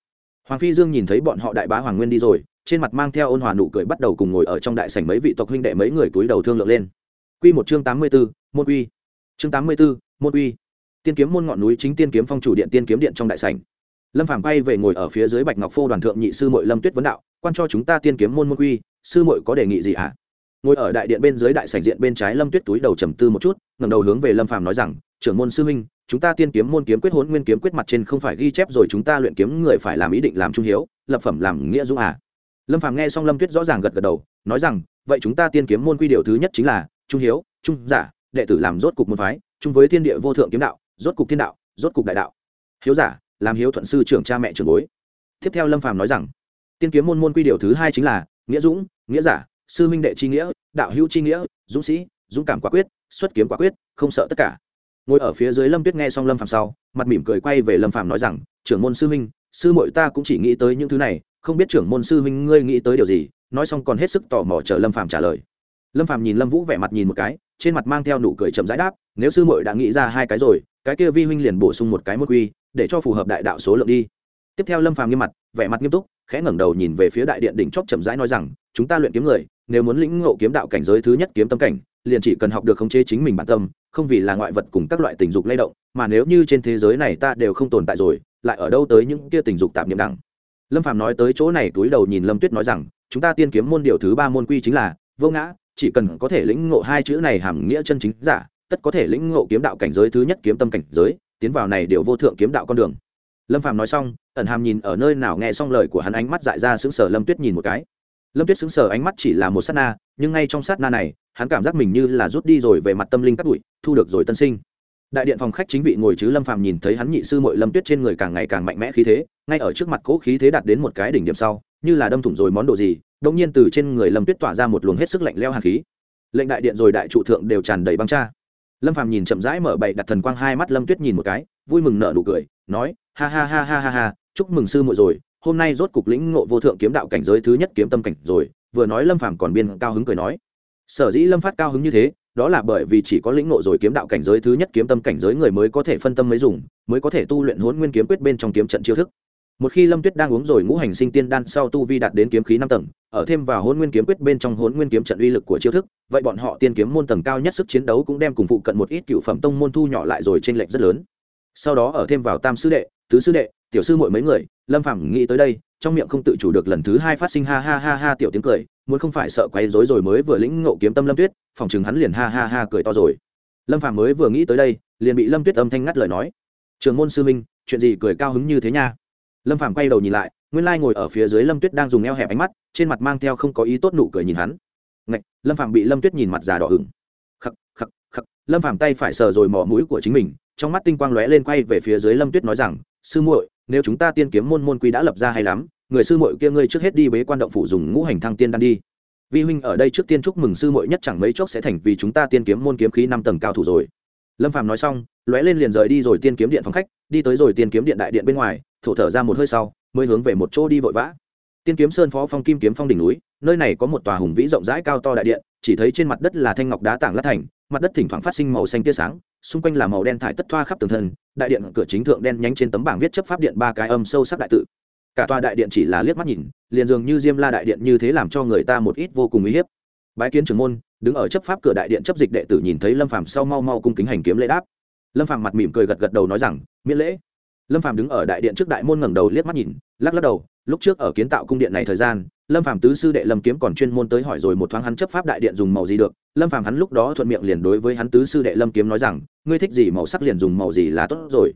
Speaker 1: Hoàng phi dương nhìn thấy bọn họ đại bá hoàng nguyên đi rồi trên mặt mang theo ôn hòa nụ cười bắt đầu cùng ngồi ở trong đại sảnh mấy vị tộc huynh đệ mấy người túi đầu thương lượng lên. Quy một chương tám mươi 84, môn quy chương tám mươi 84, môn quy tiên kiếm môn ngọn núi chính tiên kiếm phong chủ điện tiên kiếm điện trong đại sảnh. Lâm phàm bay về ngồi ở phía dưới bạch ngọc phô đoàn thượng nhị sư muội lâm tuyết vấn đạo quan cho chúng ta tiên kiếm môn môn quy sư muội có đề nghị gì ạ? À? ngồi ở đại điện bên dưới đại sảnh diện bên trái lâm tuyết túi đầu trầm tư một chút ngẩng đầu hướng về lâm phàm nói rằng trưởng môn sư huynh chúng ta tiên kiếm môn kiếm quyết hỗn nguyên kiếm quyết mặt trên không phải ghi chép rồi chúng ta luyện kiếm người phải làm ý định làm trung hiếu lập phẩm làm nghĩa dũng à lâm phàm nghe xong lâm tuyết rõ ràng gật gật đầu, nói rằng, vậy chúng ta tiên kiếm môn quy điều thứ nhất chính là trung hiếu, trung giả, đệ tử làm rốt cục môn phái, chung với thiên địa vô thượng kiếm đạo, rốt cục thiên đạo, rốt cục đại đạo. Hiếu giả, làm hiếu thuận sư trưởng cha mẹ trưởng bối. Tiếp theo lâm phàm nói rằng, tiên kiếm môn môn quy điều thứ hai chính là nghĩa dũng, nghĩa giả, sư minh đệ chi nghĩa, đạo hữu chi nghĩa, dũng sĩ, dũng cảm quả quyết, xuất kiếm quả quyết, không sợ tất cả. Ngồi ở phía dưới lâm tuyết nghe xong lâm phàm sau, mặt mỉm cười quay về lâm phàm nói rằng, trưởng môn sư minh, sư muội ta cũng chỉ nghĩ tới những thứ này không biết trưởng môn sư huynh ngươi nghĩ tới điều gì, nói xong còn hết sức tò mò chờ lâm phàm trả lời. Lâm phàm nhìn lâm vũ vẻ mặt nhìn một cái, trên mặt mang theo nụ cười chậm rãi đáp, nếu sư muội đã nghĩ ra hai cái rồi, cái kia vi huynh liền bổ sung một cái môn quy, để cho phù hợp đại đạo số lượng đi. Tiếp theo lâm phàm nghiêm mặt, vẻ mặt nghiêm túc, khẽ ngẩng đầu nhìn về phía đại điện đỉnh chóp chậm rãi nói rằng, chúng ta luyện kiếm người, nếu muốn lĩnh ngộ kiếm đạo cảnh giới thứ nhất kiếm tâm cảnh, liền chỉ cần học được khống chế chính mình bản tâm, không vì là ngoại vật cùng các loại tình dục lay động, mà nếu như trên thế giới này ta đều không tồn tại rồi, lại ở đâu tới những kia tình dục tạm niệm đẳng? Lâm Phạm nói tới chỗ này túi đầu nhìn lâm tuyết nói rằng, chúng ta tiên kiếm môn điều thứ ba môn quy chính là, vô ngã, chỉ cần có thể lĩnh ngộ hai chữ này hàm nghĩa chân chính giả, tất có thể lĩnh ngộ kiếm đạo cảnh giới thứ nhất kiếm tâm cảnh giới, tiến vào này đều vô thượng kiếm đạo con đường. Lâm Phạm nói xong, ẩn hàm nhìn ở nơi nào nghe xong lời của hắn ánh mắt dại ra xứng sở lâm tuyết nhìn một cái. Lâm tuyết xứng sở ánh mắt chỉ là một sát na, nhưng ngay trong sát na này, hắn cảm giác mình như là rút đi rồi về mặt tâm linh cắt bụi, thu được rồi tân sinh đại điện phòng khách chính vị ngồi chứ lâm phàm nhìn thấy hắn nhị sư mội lâm tuyết trên người càng ngày càng mạnh mẽ khí thế, ngay ở trước mặt cỗ khí thế đạt đến một cái đỉnh điểm sau, như là đâm thủng rồi món đồ gì đông nhiên từ trên người lâm tuyết tỏa ra một luồng hết sức lạnh leo hàn khí. Lệnh đại điện rồi đại trụ thượng đều tràn đầy băng cha. Lâm phàm nhìn chậm rãi mở bậy đặt thần quang hai mắt lâm tuyết nhìn một cái, vui mừng nở nụ cười, nói, ha ha ha ha ha ha, chúc mừng sư muội rồi, hôm nay rốt cục lĩnh ngộ vô thượng kiếm đạo cảnh giới thứ nhất kiếm tâm cảnh rồi. Vừa nói lâm phàm còn biên cao hứng cười nói, sở dĩ lâm phát cao hứng như thế đó là bởi vì chỉ có lĩnh ngộ rồi kiếm đạo cảnh giới thứ nhất kiếm tâm cảnh giới người mới có thể phân tâm mới dùng, mới có thể tu luyện hỗn nguyên kiếm quyết bên trong kiếm trận chiêu thức. Một khi lâm tuyết đang uống rồi ngũ hành sinh tiên đan sau tu vi đạt đến kiếm khí năm tầng, ở thêm vào hôn nguyên kiếm quyết bên trong hôn nguyên kiếm trận uy lực của chiêu thức, vậy bọn họ tiên kiếm môn tầng cao nhất sức chiến đấu cũng đem cùng phụ cận một ít cựu phẩm tông môn thu nhỏ lại rồi trên lệnh rất lớn. Sau đó ở thêm vào tam sư đệ, tứ sư đệ, tiểu sư mỗi mấy người, lâm phàm nghĩ tới đây trong miệng không tự chủ được lần thứ hai phát sinh ha ha ha ha tiểu tiếng cười muốn không phải sợ quấy rối rồi mới vừa lĩnh ngộ kiếm tâm lâm tuyết phòng chừng hắn liền ha ha ha cười to rồi. Lâm phàm mới vừa nghĩ tới đây liền bị lâm tuyết âm thanh ngắt lời nói. Trường môn sư minh chuyện gì cười cao hứng như thế nha? Lâm phàm quay đầu nhìn lại nguyên lai ngồi ở phía dưới lâm tuyết đang dùng eo hẹp ánh mắt trên mặt mang theo không có ý tốt nụ cười nhìn hắn. Ngạch, lâm phàm bị lâm tuyết nhìn mặt già đỏ hửng khắc khắc khắc lâm phàm tay phải sờ rồi mỏ mũi của chính mình trong mắt tinh quang lóe lên quay về phía dưới lâm tuyết nói rằng sư muội nếu chúng ta tiên kiếm môn môn quy đã lập ra hay lắm, người sư muội kia ngươi trước hết đi bế quan động phủ dùng ngũ hành thăng tiên đan đi. Vi huynh ở đây trước tiên chúc mừng sư muội nhất chẳng mấy chốc sẽ thành vì chúng ta tiên kiếm môn kiếm khí năm tầng cao thủ rồi. Lâm phàm nói xong, lóe lên liền rời đi rồi tiên kiếm điện phòng khách, đi tới rồi tiên kiếm điện đại điện bên ngoài, thổ thở ra một hơi sau, mới hướng về một chỗ đi vội vã. Tiên kiếm sơn phó phong kim kiếm phong đỉnh núi, nơi này có một tòa hùng vĩ rộng rãi cao to đại điện, chỉ thấy trên mặt đất là thanh ngọc đá tảng lát thành, mặt đất thỉnh thoảng phát sinh màu xanh tia sáng xung quanh là màu đen thải tất thoa khắp tường thân, đại điện cửa chính thượng đen nhánh trên tấm bảng viết chấp pháp điện ba cái âm sâu sắc đại tự. Cả tòa đại điện chỉ là liếc mắt nhìn, liền dường như diêm la đại điện như thế làm cho người ta một ít vô cùng uy hiếp. Bái kiến trưởng môn, đứng ở chấp pháp cửa đại điện chấp dịch đệ tử nhìn thấy lâm phàm sau mau mau cung kính hành kiếm lễ đáp. Lâm phàm mặt mỉm cười gật gật đầu nói rằng, miễn lễ. Lâm phàm đứng ở đại điện trước đại môn ngẩng đầu liếc mắt nhìn, lắc lắc đầu, lúc trước ở kiến tạo cung điện này thời gian lâm phàm tứ sư đệ lâm kiếm còn chuyên môn tới hỏi rồi một thoáng hắn chấp pháp đại điện dùng màu gì được. Lâm phàm hắn lúc đó thuận miệng liền đối với hắn tứ sư đệ lâm kiếm nói rằng, ngươi thích gì màu sắc liền dùng màu gì là tốt rồi.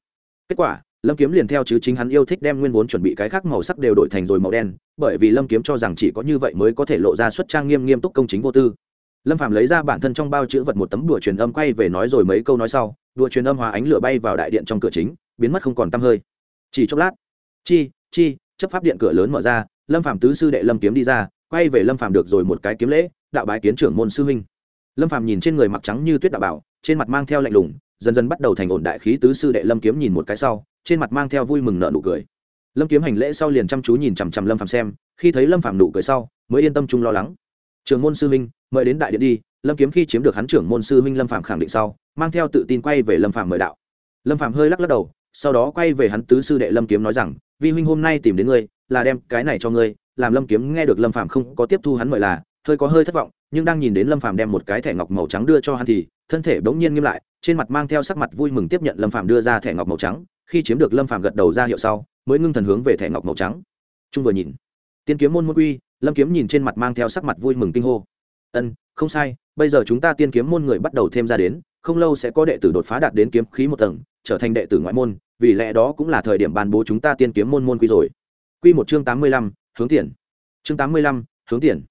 Speaker 1: Kết quả, lâm kiếm liền theo chứ chính hắn yêu thích đem nguyên vốn chuẩn bị cái khác màu sắc đều đổi thành rồi màu đen, bởi vì lâm kiếm cho rằng chỉ có như vậy mới có thể lộ ra xuất trang nghiêm nghiêm túc công chính vô tư. Lâm phàm lấy ra bản thân trong bao chữ vật một tấm đùa truyền âm quay về nói rồi mấy câu nói sau, đùa truyền âm hóa ánh lửa bay vào đại điện trong cửa chính, biến mất không còn tăm hơi. Chỉ chốc lát, chi chi chấp pháp điện cửa lớn mở ra, lâm phạm tứ sư đệ lâm kiếm đi ra, quay về lâm phạm được rồi một cái kiếm lễ, đạo bái kiến trưởng môn sư huynh. Lâm phạm nhìn trên người mặc trắng như tuyết đạo bảo, trên mặt mang theo lạnh lùng, dần dần bắt đầu thành ổn đại khí tứ sư đệ lâm kiếm nhìn một cái sau, trên mặt mang theo vui mừng nợ nụ cười. Lâm kiếm hành lễ sau liền chăm chú nhìn chằm chằm lâm phạm xem, khi thấy lâm phạm nụ cười sau, mới yên tâm chung lo lắng. Trưởng môn sư huynh, mời đến đại điện đi. Lâm kiếm khi chiếm được hắn trưởng môn sư huynh lâm phạm khẳng định sau, mang theo tự tin quay về lâm phạm mời đạo. Lâm phạm hơi lắc lắc đầu, sau đó quay về hắn tứ sư đệ lâm kiếm nói rằng vi huynh hôm nay tìm đến ngươi, là đem cái này cho ngươi, làm lâm kiếm nghe được lâm phạm không có tiếp thu hắn mời là, hơi có hơi thất vọng, nhưng đang nhìn đến lâm phạm đem một cái thẻ ngọc màu trắng đưa cho hắn thì, thân thể bỗng nhiên nghiêm lại, trên mặt mang theo sắc mặt vui mừng tiếp nhận lâm phạm đưa ra thẻ ngọc màu trắng, khi chiếm được lâm phạm gật đầu ra hiệu sau, mới ngưng thần hướng về thẻ ngọc màu trắng. Trung vừa nhìn, tiên kiếm môn môn quy, lâm kiếm nhìn trên mặt mang theo sắc mặt vui mừng kinh hô. Ân, không sai, bây giờ chúng ta tiên kiếm môn người bắt đầu thêm ra đến, không lâu sẽ có đệ tử đột phá đạt đến kiếm khí một tầng, trở thành đệ tử ngoại môn vì lẽ đó cũng là thời điểm ban bố chúng ta tiên kiếm môn môn quy rồi. Quy một chương tám mươi lăm, hướng tiền. Chương tám mươi lăm, hướng tiền.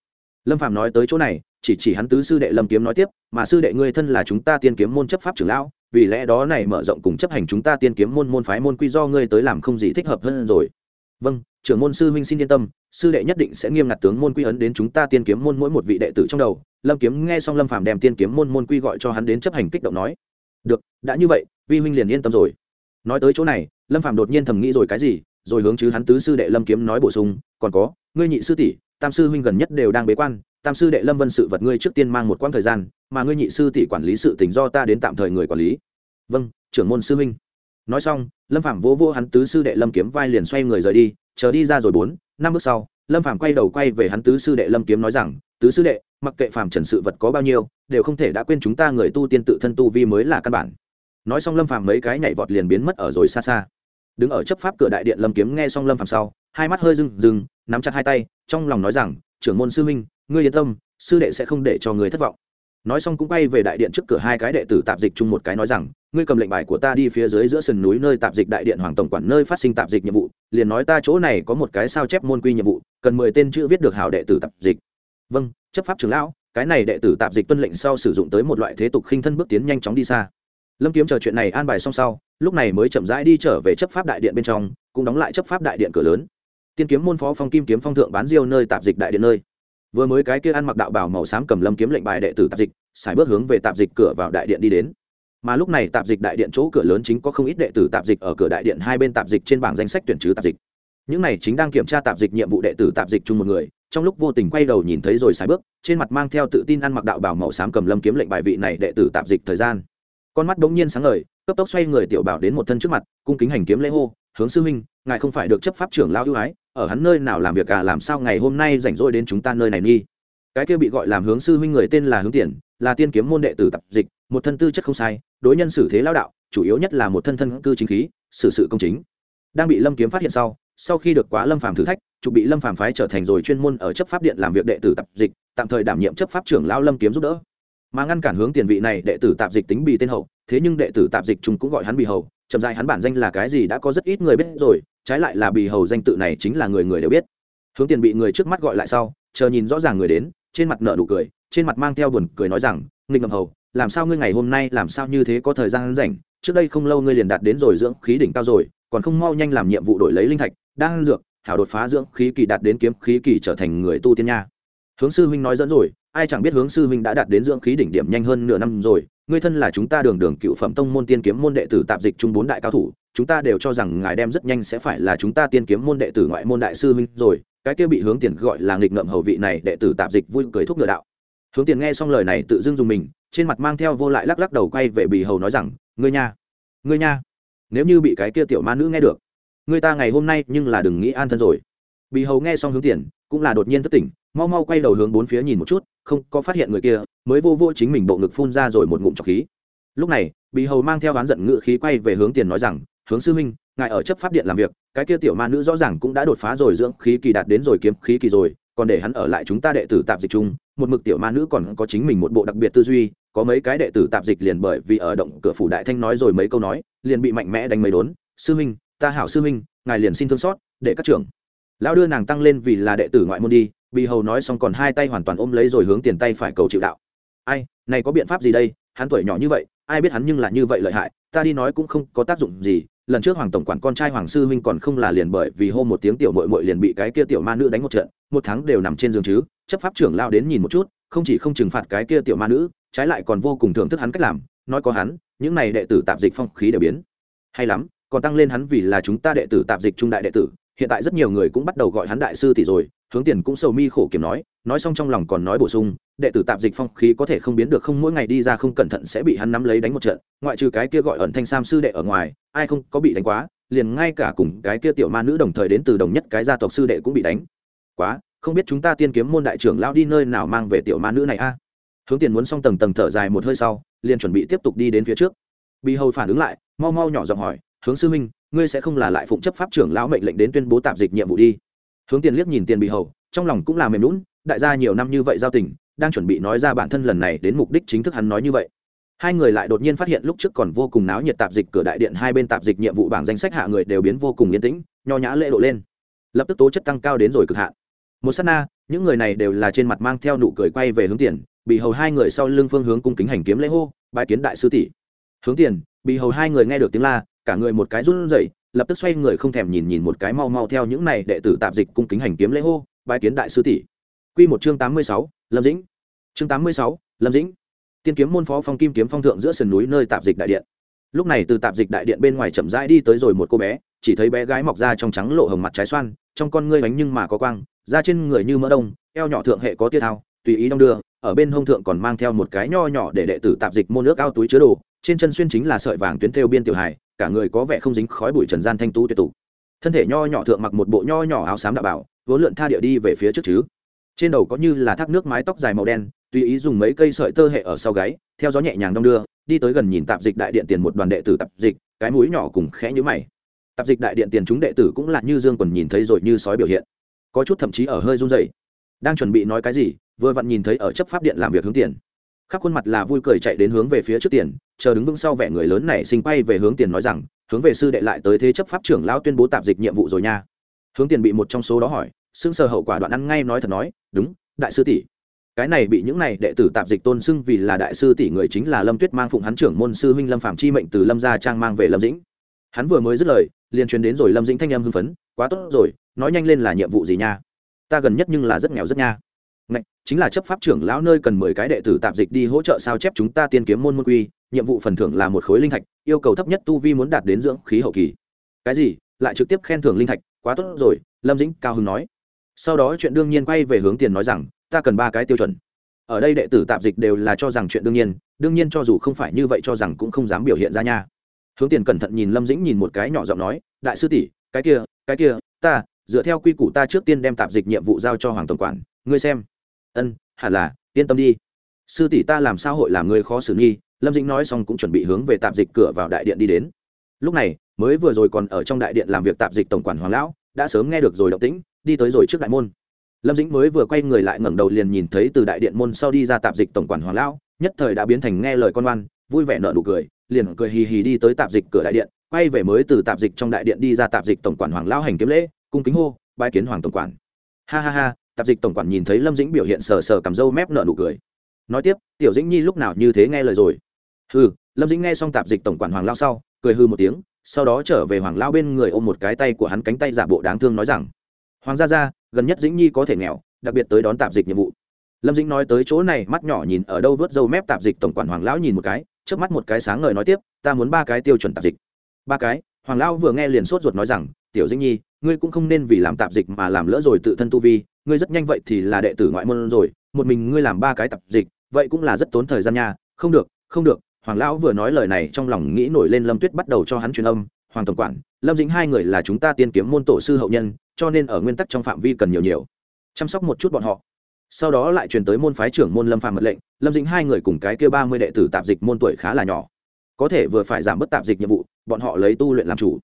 Speaker 1: Lâm phạm nói tới chỗ này, chỉ chỉ hắn tứ sư đệ lâm kiếm nói tiếp, mà sư đệ ngươi thân là chúng ta tiên kiếm môn chấp pháp trưởng lão, vì lẽ đó này mở rộng cùng chấp hành chúng ta tiên kiếm môn môn phái môn quy do ngươi tới làm không gì thích hợp hơn rồi. Vâng trưởng môn sư huynh xin yên tâm, sư đệ nhất định sẽ nghiêm ngặt tướng môn quy ấn đến chúng ta tiên kiếm môn mỗi một vị đệ tử trong đầu. Lâm kiếm nghe xong lâm phàm đem tiên kiếm môn môn quy gọi cho hắn đến chấp hành kích động nói. Được, đã như vậy, vi huynh liền yên tâm rồi nói tới chỗ này, lâm phạm đột nhiên thầm nghĩ rồi cái gì, rồi hướng chứ hắn tứ sư đệ lâm kiếm nói bổ sung, còn có, ngươi nhị sư tỷ, tam sư huynh gần nhất đều đang bế quan, tam sư đệ lâm vân sự vật ngươi trước tiên mang một quãng thời gian, mà ngươi nhị sư tỷ quản lý sự tình do ta đến tạm thời người quản lý. Vâng trưởng môn sư huynh. Nói xong, lâm phạm vỗ vỗ hắn tứ sư đệ lâm kiếm vai liền xoay người rời đi, chờ đi ra rồi bốn, năm bước sau, lâm phạm quay đầu quay về hắn tứ sư đệ lâm kiếm nói rằng, tứ sư đệ, mặc kệ phạm trần sự vật có bao nhiêu, đều không thể đã quên chúng ta người tu tiên tự thân tu vi mới là căn bản nói xong lâm phàm mấy cái nhảy vọt liền biến mất ở rồi xa xa. Đứng ở chấp pháp cửa đại điện lâm kiếm nghe xong lâm phàm sau, hai mắt hơi rừng rừng nắm chặt hai tay, trong lòng nói rằng, trưởng môn sư huynh, ngươi yên tâm, sư đệ sẽ không để cho người thất vọng. Nói xong cũng quay về đại điện trước cửa hai cái đệ tử tạp dịch chung một cái nói rằng, ngươi cầm lệnh bài của ta đi phía dưới giữa sườn núi nơi tạp dịch đại điện hoàng tổng quản nơi phát sinh tạp dịch nhiệm vụ, liền nói ta chỗ này có một cái sao chép môn quy nhiệm vụ, cần mười tên chữ viết được hảo đệ tử tạp dịch. Vâng chấp pháp trưởng lão, cái này đệ tử tạp dịch tuân lệnh sau sử dụng tới một loại thế tục khinh thân bước tiến nhanh chóng đi xa lâm kiếm chờ chuyện này an bài xong sau, lúc này mới chậm rãi đi trở về chấp pháp đại điện bên trong, cũng đóng lại chấp pháp đại điện cửa lớn. Tiên kiếm môn phó phong kim kiếm phong thượng bán diêu nơi tạp dịch đại điện nơi. Vừa mới cái kia ăn mặc đạo bảo màu xám cầm lâm kiếm lệnh bài đệ tử tạp dịch xài bước hướng về tạp dịch cửa vào đại điện đi đến. Mà lúc này tạp dịch đại điện chỗ cửa lớn chính có không ít đệ tử tạp dịch ở cửa đại điện hai bên tạp dịch trên bảng danh sách tuyển chứ tạp dịch. Những này chính đang kiểm tra tạp dịch nhiệm vụ đệ tử tạp dịch chung một người, trong lúc vô tình quay đầu nhìn thấy rồi xài bước, trên mặt mang theo tự tin ăn mặc đạo bảo màu xám cầm lâm kiếm lệnh bài vị này đệ tử tạp dịch thời gian con mắt bỗng nhiên sáng ngời, cấp tốc xoay người tiểu bảo đến một thân trước mặt, cung kính hành kiếm lễ hô, hướng sư huynh, ngài không phải được chấp pháp trưởng lao ưu ái, ở hắn nơi nào làm việc à làm sao ngày hôm nay rảnh rỗi đến chúng ta nơi này nghi? Cái kia bị gọi làm hướng sư huynh người tên là hướng tiền là tiên kiếm môn đệ tử tập dịch, một thân tư chất không sai, đối nhân xử thế lao đạo, chủ yếu nhất là một thân thân cư chính khí, xử sự công chính. Đang bị lâm kiếm phát hiện sau sau khi được quá lâm phàm thử thách, trục bị lâm phàm phái trở thành rồi chuyên môn ở chấp pháp điện làm việc đệ tử tập dịch, tạm thời đảm nhiệm chấp pháp trưởng lao lâm kiếm giúp đỡ mà ngăn cản hướng tiền vị này đệ tử tạp dịch tính bị tên hậu. Thế nhưng đệ tử tạp dịch chúng cũng gọi hắn bì hầu. Chậm dài hắn bản danh là cái gì đã có rất ít người biết rồi, trái lại là bì hầu danh tự này chính là người người đều biết. Hướng tiền bị người trước mắt gọi lại sau, chờ nhìn rõ ràng người đến, trên mặt nợ nụ cười, trên mặt mang theo buồn cười nói rằng, nghịch ngầm hầu, làm sao ngươi ngày hôm nay, làm sao như thế có thời gian rảnh? Trước đây không lâu ngươi liền đạt đến rồi dưỡng khí đỉnh cao rồi, còn không mau nhanh làm nhiệm vụ đổi lấy linh thạch đang dược, hảo đột phá dưỡng khí kỳ đạt đến kiếm khí kỳ trở thành người tu tiên nha. Hướng sư huynh nói dẫn rồi ai chẳng biết hướng sư huynh đã đạt đến dưỡng khí đỉnh điểm nhanh hơn nửa năm rồi. Ngươi thân là chúng ta đường đường cựu phẩm tông môn tiên kiếm môn đệ tử tạp dịch trung bốn đại cao thủ, chúng ta đều cho rằng ngài đem rất nhanh sẽ phải là chúng ta tiên kiếm môn đệ tử ngoại môn đại sư huynh rồi. Cái kia bị hướng tiền gọi là nghịch ngợm hầu vị này đệ tử tạp dịch vui cười thúc ngựa đạo. Hướng tiền nghe xong lời này tự dưng dùng mình, trên mặt mang theo vô lại lắc lắc đầu quay về bì hầu nói rằng, ngươi nha ngươi nha, nếu như bị cái kia tiểu ma nữ nghe được, ngươi ta ngày hôm nay nhưng là đừng nghĩ an thân rồi. Bì hầu nghe xong hướng tiền, cũng là đột nhiên thất tỉnh, mau mau quay đầu hướng bốn phía nhìn một chút không có phát hiện người kia, mới vô vô chính mình bộ ngực phun ra rồi một ngụm trọc khí. Lúc này bị hầu mang theo oán giận ngự khí quay về hướng tiền nói rằng, hướng sư minh ngài ở chấp pháp điện làm việc, cái kia tiểu ma nữ rõ ràng cũng đã đột phá rồi dưỡng khí kỳ đạt đến rồi kiếm khí kỳ rồi, còn để hắn ở lại chúng ta đệ tử tạp dịch chung, một mực tiểu ma nữ còn có chính mình một bộ đặc biệt tư duy, có mấy cái đệ tử tạp dịch liền bởi vì ở động cửa phủ đại thanh nói rồi mấy câu nói, liền bị mạnh mẽ đánh mấy đốn, sư huynh, ta hảo sư huynh, ngài liền xin thương xót, để các trưởng lão đưa nàng tăng lên vì là đệ tử ngoại môn đi, bị hầu nói xong còn hai tay hoàn toàn ôm lấy rồi hướng tiền tay phải cầu chịu đạo. Ai, này có biện pháp gì đây? Hắn tuổi nhỏ như vậy, ai biết hắn nhưng là như vậy lợi hại, ta đi nói cũng không có tác dụng gì. Lần trước hoàng tổng quản con trai hoàng sư huynh còn không là liền bởi vì hô một tiếng tiểu mội mội liền bị cái kia tiểu ma nữ đánh một trận, một tháng đều nằm trên giường chứ. Chấp pháp trưởng lao đến nhìn một chút, không chỉ không trừng phạt cái kia tiểu ma nữ, trái lại còn vô cùng thưởng thức hắn cách làm. Nói có hắn, những này đệ tử tạp dịch phong khí đều biến. Hay lắm, còn tăng lên hắn vì là chúng ta đệ tử tạp dịch trung đại đệ tử hiện tại rất nhiều người cũng bắt đầu gọi hắn đại sư tỷ rồi, hướng tiền cũng sầu mi khổ kiểm nói nói xong trong lòng còn nói bổ sung, đệ tử tạp dịch phong khí có thể không biến được không mỗi ngày đi ra không cẩn thận sẽ bị hắn nắm lấy đánh một trận, ngoại trừ cái kia gọi ẩn thanh sam sư đệ ở ngoài, ai không có bị đánh quá, liền ngay cả cùng cái kia tiểu ma nữ đồng thời đến từ đồng nhất cái gia tộc sư đệ cũng bị đánh. Quá, không biết chúng ta tiên kiếm môn đại trưởng lao đi nơi nào mang về tiểu ma nữ này a? Hướng tiền muốn xong tầng tầng thở dài một hơi sau, liền chuẩn bị tiếp tục đi đến phía trước. Bị hầu phản ứng lại, mau mau nhỏ giọng hỏi, hướng sư minh ngươi sẽ không là lại phụng chấp pháp trưởng lão mệnh lệnh đến tuyên bố tạm dịch nhiệm vụ đi. Hướng tiền liếc nhìn tiền bị hầu, trong lòng cũng là mềm lún đại gia nhiều năm như vậy giao tình, đang chuẩn bị nói ra bản thân lần này đến mục đích chính thức hắn nói như vậy. Hai người lại đột nhiên phát hiện lúc trước còn vô cùng náo nhiệt tạp dịch cửa đại điện hai bên tạp dịch nhiệm vụ bảng danh sách hạ người đều biến vô cùng yên tĩnh, nho nhã lễ độ lên. Lập tức tố chất tăng cao đến rồi cực hạn. Một s á t na, những người này đều là trên mặt mang theo nụ cười quay về hướng tiền bị hầu hai người sau lưng phương hướng cung kính hành kiếm lễ hô bãi kiến đại sư tỷ. Hướng tiền bị hầu hai người nghe được tiếng la cả người một cái run rẩy, lập tức xoay người không thèm nhìn nhìn một cái mau mau theo những này đệ tử tạp dịch cung kính hành kiếm lễ hô, bái kiến đại sư tỷ. Quy một chương tám mươi sáu, lâm dĩnh. Chương tám mươi sáu, lâm dĩnh. Tiên kiếm môn phó phong kim kiếm phong thượng giữa sườn núi nơi tạp dịch đại điện. Lúc này từ tạp dịch đại điện bên ngoài chậm rãi đi tới rồi một cô bé, chỉ thấy bé gái mọc ra trong trắng lộ hồng mặt trái xoan, trong con ngươi bánh nhưng mà có quang, da trên người như mỡ đông, eo nhỏ thượng hệ có tia thao, tùy ý đong đưa, ở bên hông thượng còn mang theo một cái nho nhỏ để đệ tử tạp dịch môn nước ao túi chứa đồ, trên chân xuyên chính là sợi vàng tuyến theo biên tiểu hài cả người có vẻ không dính khói bụi trần gian thanh tú tuyệt tụ thân thể nho nhỏ thượng mặc một bộ nho nhỏ áo xám đạo bảo, vốn lượn tha địa đi về phía trước chứ. Trên đầu có như là thác nước mái tóc dài màu đen, tùy ý dùng mấy cây sợi tơ hệ ở sau gáy, theo gió nhẹ nhàng đong đưa, đi tới gần nhìn tạp dịch đại điện tiền một đoàn đệ tử tạp dịch, cái mũi nhỏ cùng khẽ nhữ mày. Tạp dịch đại điện tiền chúng đệ tử cũng là như dương còn nhìn thấy rồi như sói biểu hiện. Có chút thậm chí ở hơi run dày đang chuẩn bị nói cái gì, vừa vặn nhìn thấy ở chấp pháp điện làm việc hướng tiền khắp khuôn mặt là vui cười chạy đến hướng về phía trước tiền, chờ đứng vững sau vẻ người lớn này sinh quay về hướng tiền nói rằng, hướng về sư đệ lại tới thế chấp pháp trưởng lão tuyên bố tạp dịch nhiệm vụ rồi nha. Hướng tiền bị một trong số đó hỏi xưng sờ hậu quả đoạn ăn ngay nói thật nói, đúng, đại sư tỷ. Cái này bị những này đệ tử tạp dịch tôn xưng vì là đại sư tỷ người chính là lâm tuyết mang phụng hắn trưởng môn sư huynh lâm phạm chi mệnh từ lâm gia trang mang về lâm dĩnh. Hắn vừa mới dứt lời, liền truyền đến rồi lâm dĩnh thanh âm hưng phấn, quá tốt rồi, nói nhanh lên là nhiệm vụ gì nha? Ta gần nhất nhưng là rất nghèo rất nha. Ngạch, chính là chấp pháp trưởng lão nơi cần mười cái đệ tử tạp dịch đi hỗ trợ sao chép chúng ta tiên kiếm môn môn quy nhiệm vụ phần thưởng là một khối linh thạch yêu cầu thấp nhất tu vi muốn đạt đến dưỡng khí hậu kỳ. Cái gì? Lại trực tiếp khen thưởng linh thạch quá tốt rồi lâm dĩnh cao hưng nói. Sau đó chuyện đương nhiên quay về hướng tiền nói rằng ta cần ba cái tiêu chuẩn. Ở đây đệ tử tạp dịch đều là cho rằng chuyện đương nhiên đương nhiên cho dù không phải như vậy cho rằng cũng không dám biểu hiện ra nha. Hướng tiền cẩn thận nhìn lâm dĩnh nhìn một cái nhỏ giọng nói đại sư tỷ cái kia cái kia ta dựa theo quy củ ta trước tiên đem tạp dịch nhiệm vụ giao cho hoàng tổng quản ngươi xem ân, hẳn là, yên tâm đi. Sư tỷ ta làm sao hội làm người khó xử nghi, lâm dĩnh nói xong cũng chuẩn bị hướng về tạp dịch cửa vào đại điện đi đến. Lúc này, mới vừa rồi còn ở trong đại điện làm việc tạp dịch tổng quản hoàng lão, đã sớm nghe được rồi động tĩnh, đi tới rồi trước đại môn. Lâm dĩnh mới vừa quay người lại ngẩng đầu liền nhìn thấy từ đại điện môn sau đi ra tạp dịch tổng quản hoàng lão, nhất thời đã biến thành nghe lời con oan, vui vẻ nở nụ cười, liền cười hì hì đi tới tạp dịch cửa đại điện, quay về mới từ tạp dịch trong đại điện đi ra tạp dịch tổng quản hoàng lão hành kiếm lễ, cung kính hô, bái kiến hoàng tổng quản. Ha ha ha tạp dịch tổng quản nhìn thấy lâm dĩnh biểu hiện sờ sờ cầm râu mép nở nụ cười. Nói tiếp, tiểu dĩnh nhi lúc nào như thế nghe lời rồi? Hừ. Lâm dĩnh nghe xong tạp dịch tổng quản hoàng lao sau, cười hư một tiếng, sau đó trở về hoàng lao bên người ôm một cái tay của hắn cánh tay giả bộ đáng thương nói rằng, hoàng gia gia, gần nhất dĩnh nhi có thể nghèo, đặc biệt tới đón tạp dịch nhiệm vụ. Lâm dĩnh nói tới chỗ này, mắt nhỏ nhìn ở đâu vớt râu mép tạp dịch tổng quản hoàng lão nhìn một cái trước mắt một cái sáng ngời nói tiếp, ta muốn ba cái tiêu chuẩn tạp dịch. Ba cái, hoàng lão vừa nghe liền sốt ruột nói rằng, tiểu dĩnh nhi ngươi cũng không nên vì làm tạp dịch mà làm lỡ rồi tự thân tu vi, ngươi rất nhanh vậy thì là đệ tử ngoại môn rồi, một mình ngươi làm ba cái tạp dịch, vậy cũng là rất tốn thời gian nha. Không được không được, hoàng lão vừa nói lời này trong lòng nghĩ nổi lên lâm tuyết bắt đầu cho hắn truyền âm. Hoàng tổng quản, lâm dĩnh hai người là chúng ta tiên kiếm môn tổ sư hậu nhân, cho nên ở nguyên tắc trong phạm vi cần nhiều nhiều. Chăm sóc một chút bọn họ. Sau đó lại truyền tới môn phái trưởng môn lâm phạm mật lệnh, lâm dĩnh hai người cùng cái kia ba mươi đệ tử tạp dịch môn tuổi khá là nhỏ. Có thể vừa phải giảm bớt tạp dịch nhiệm vụ, bọn họ lấy tu luyện làm chủ.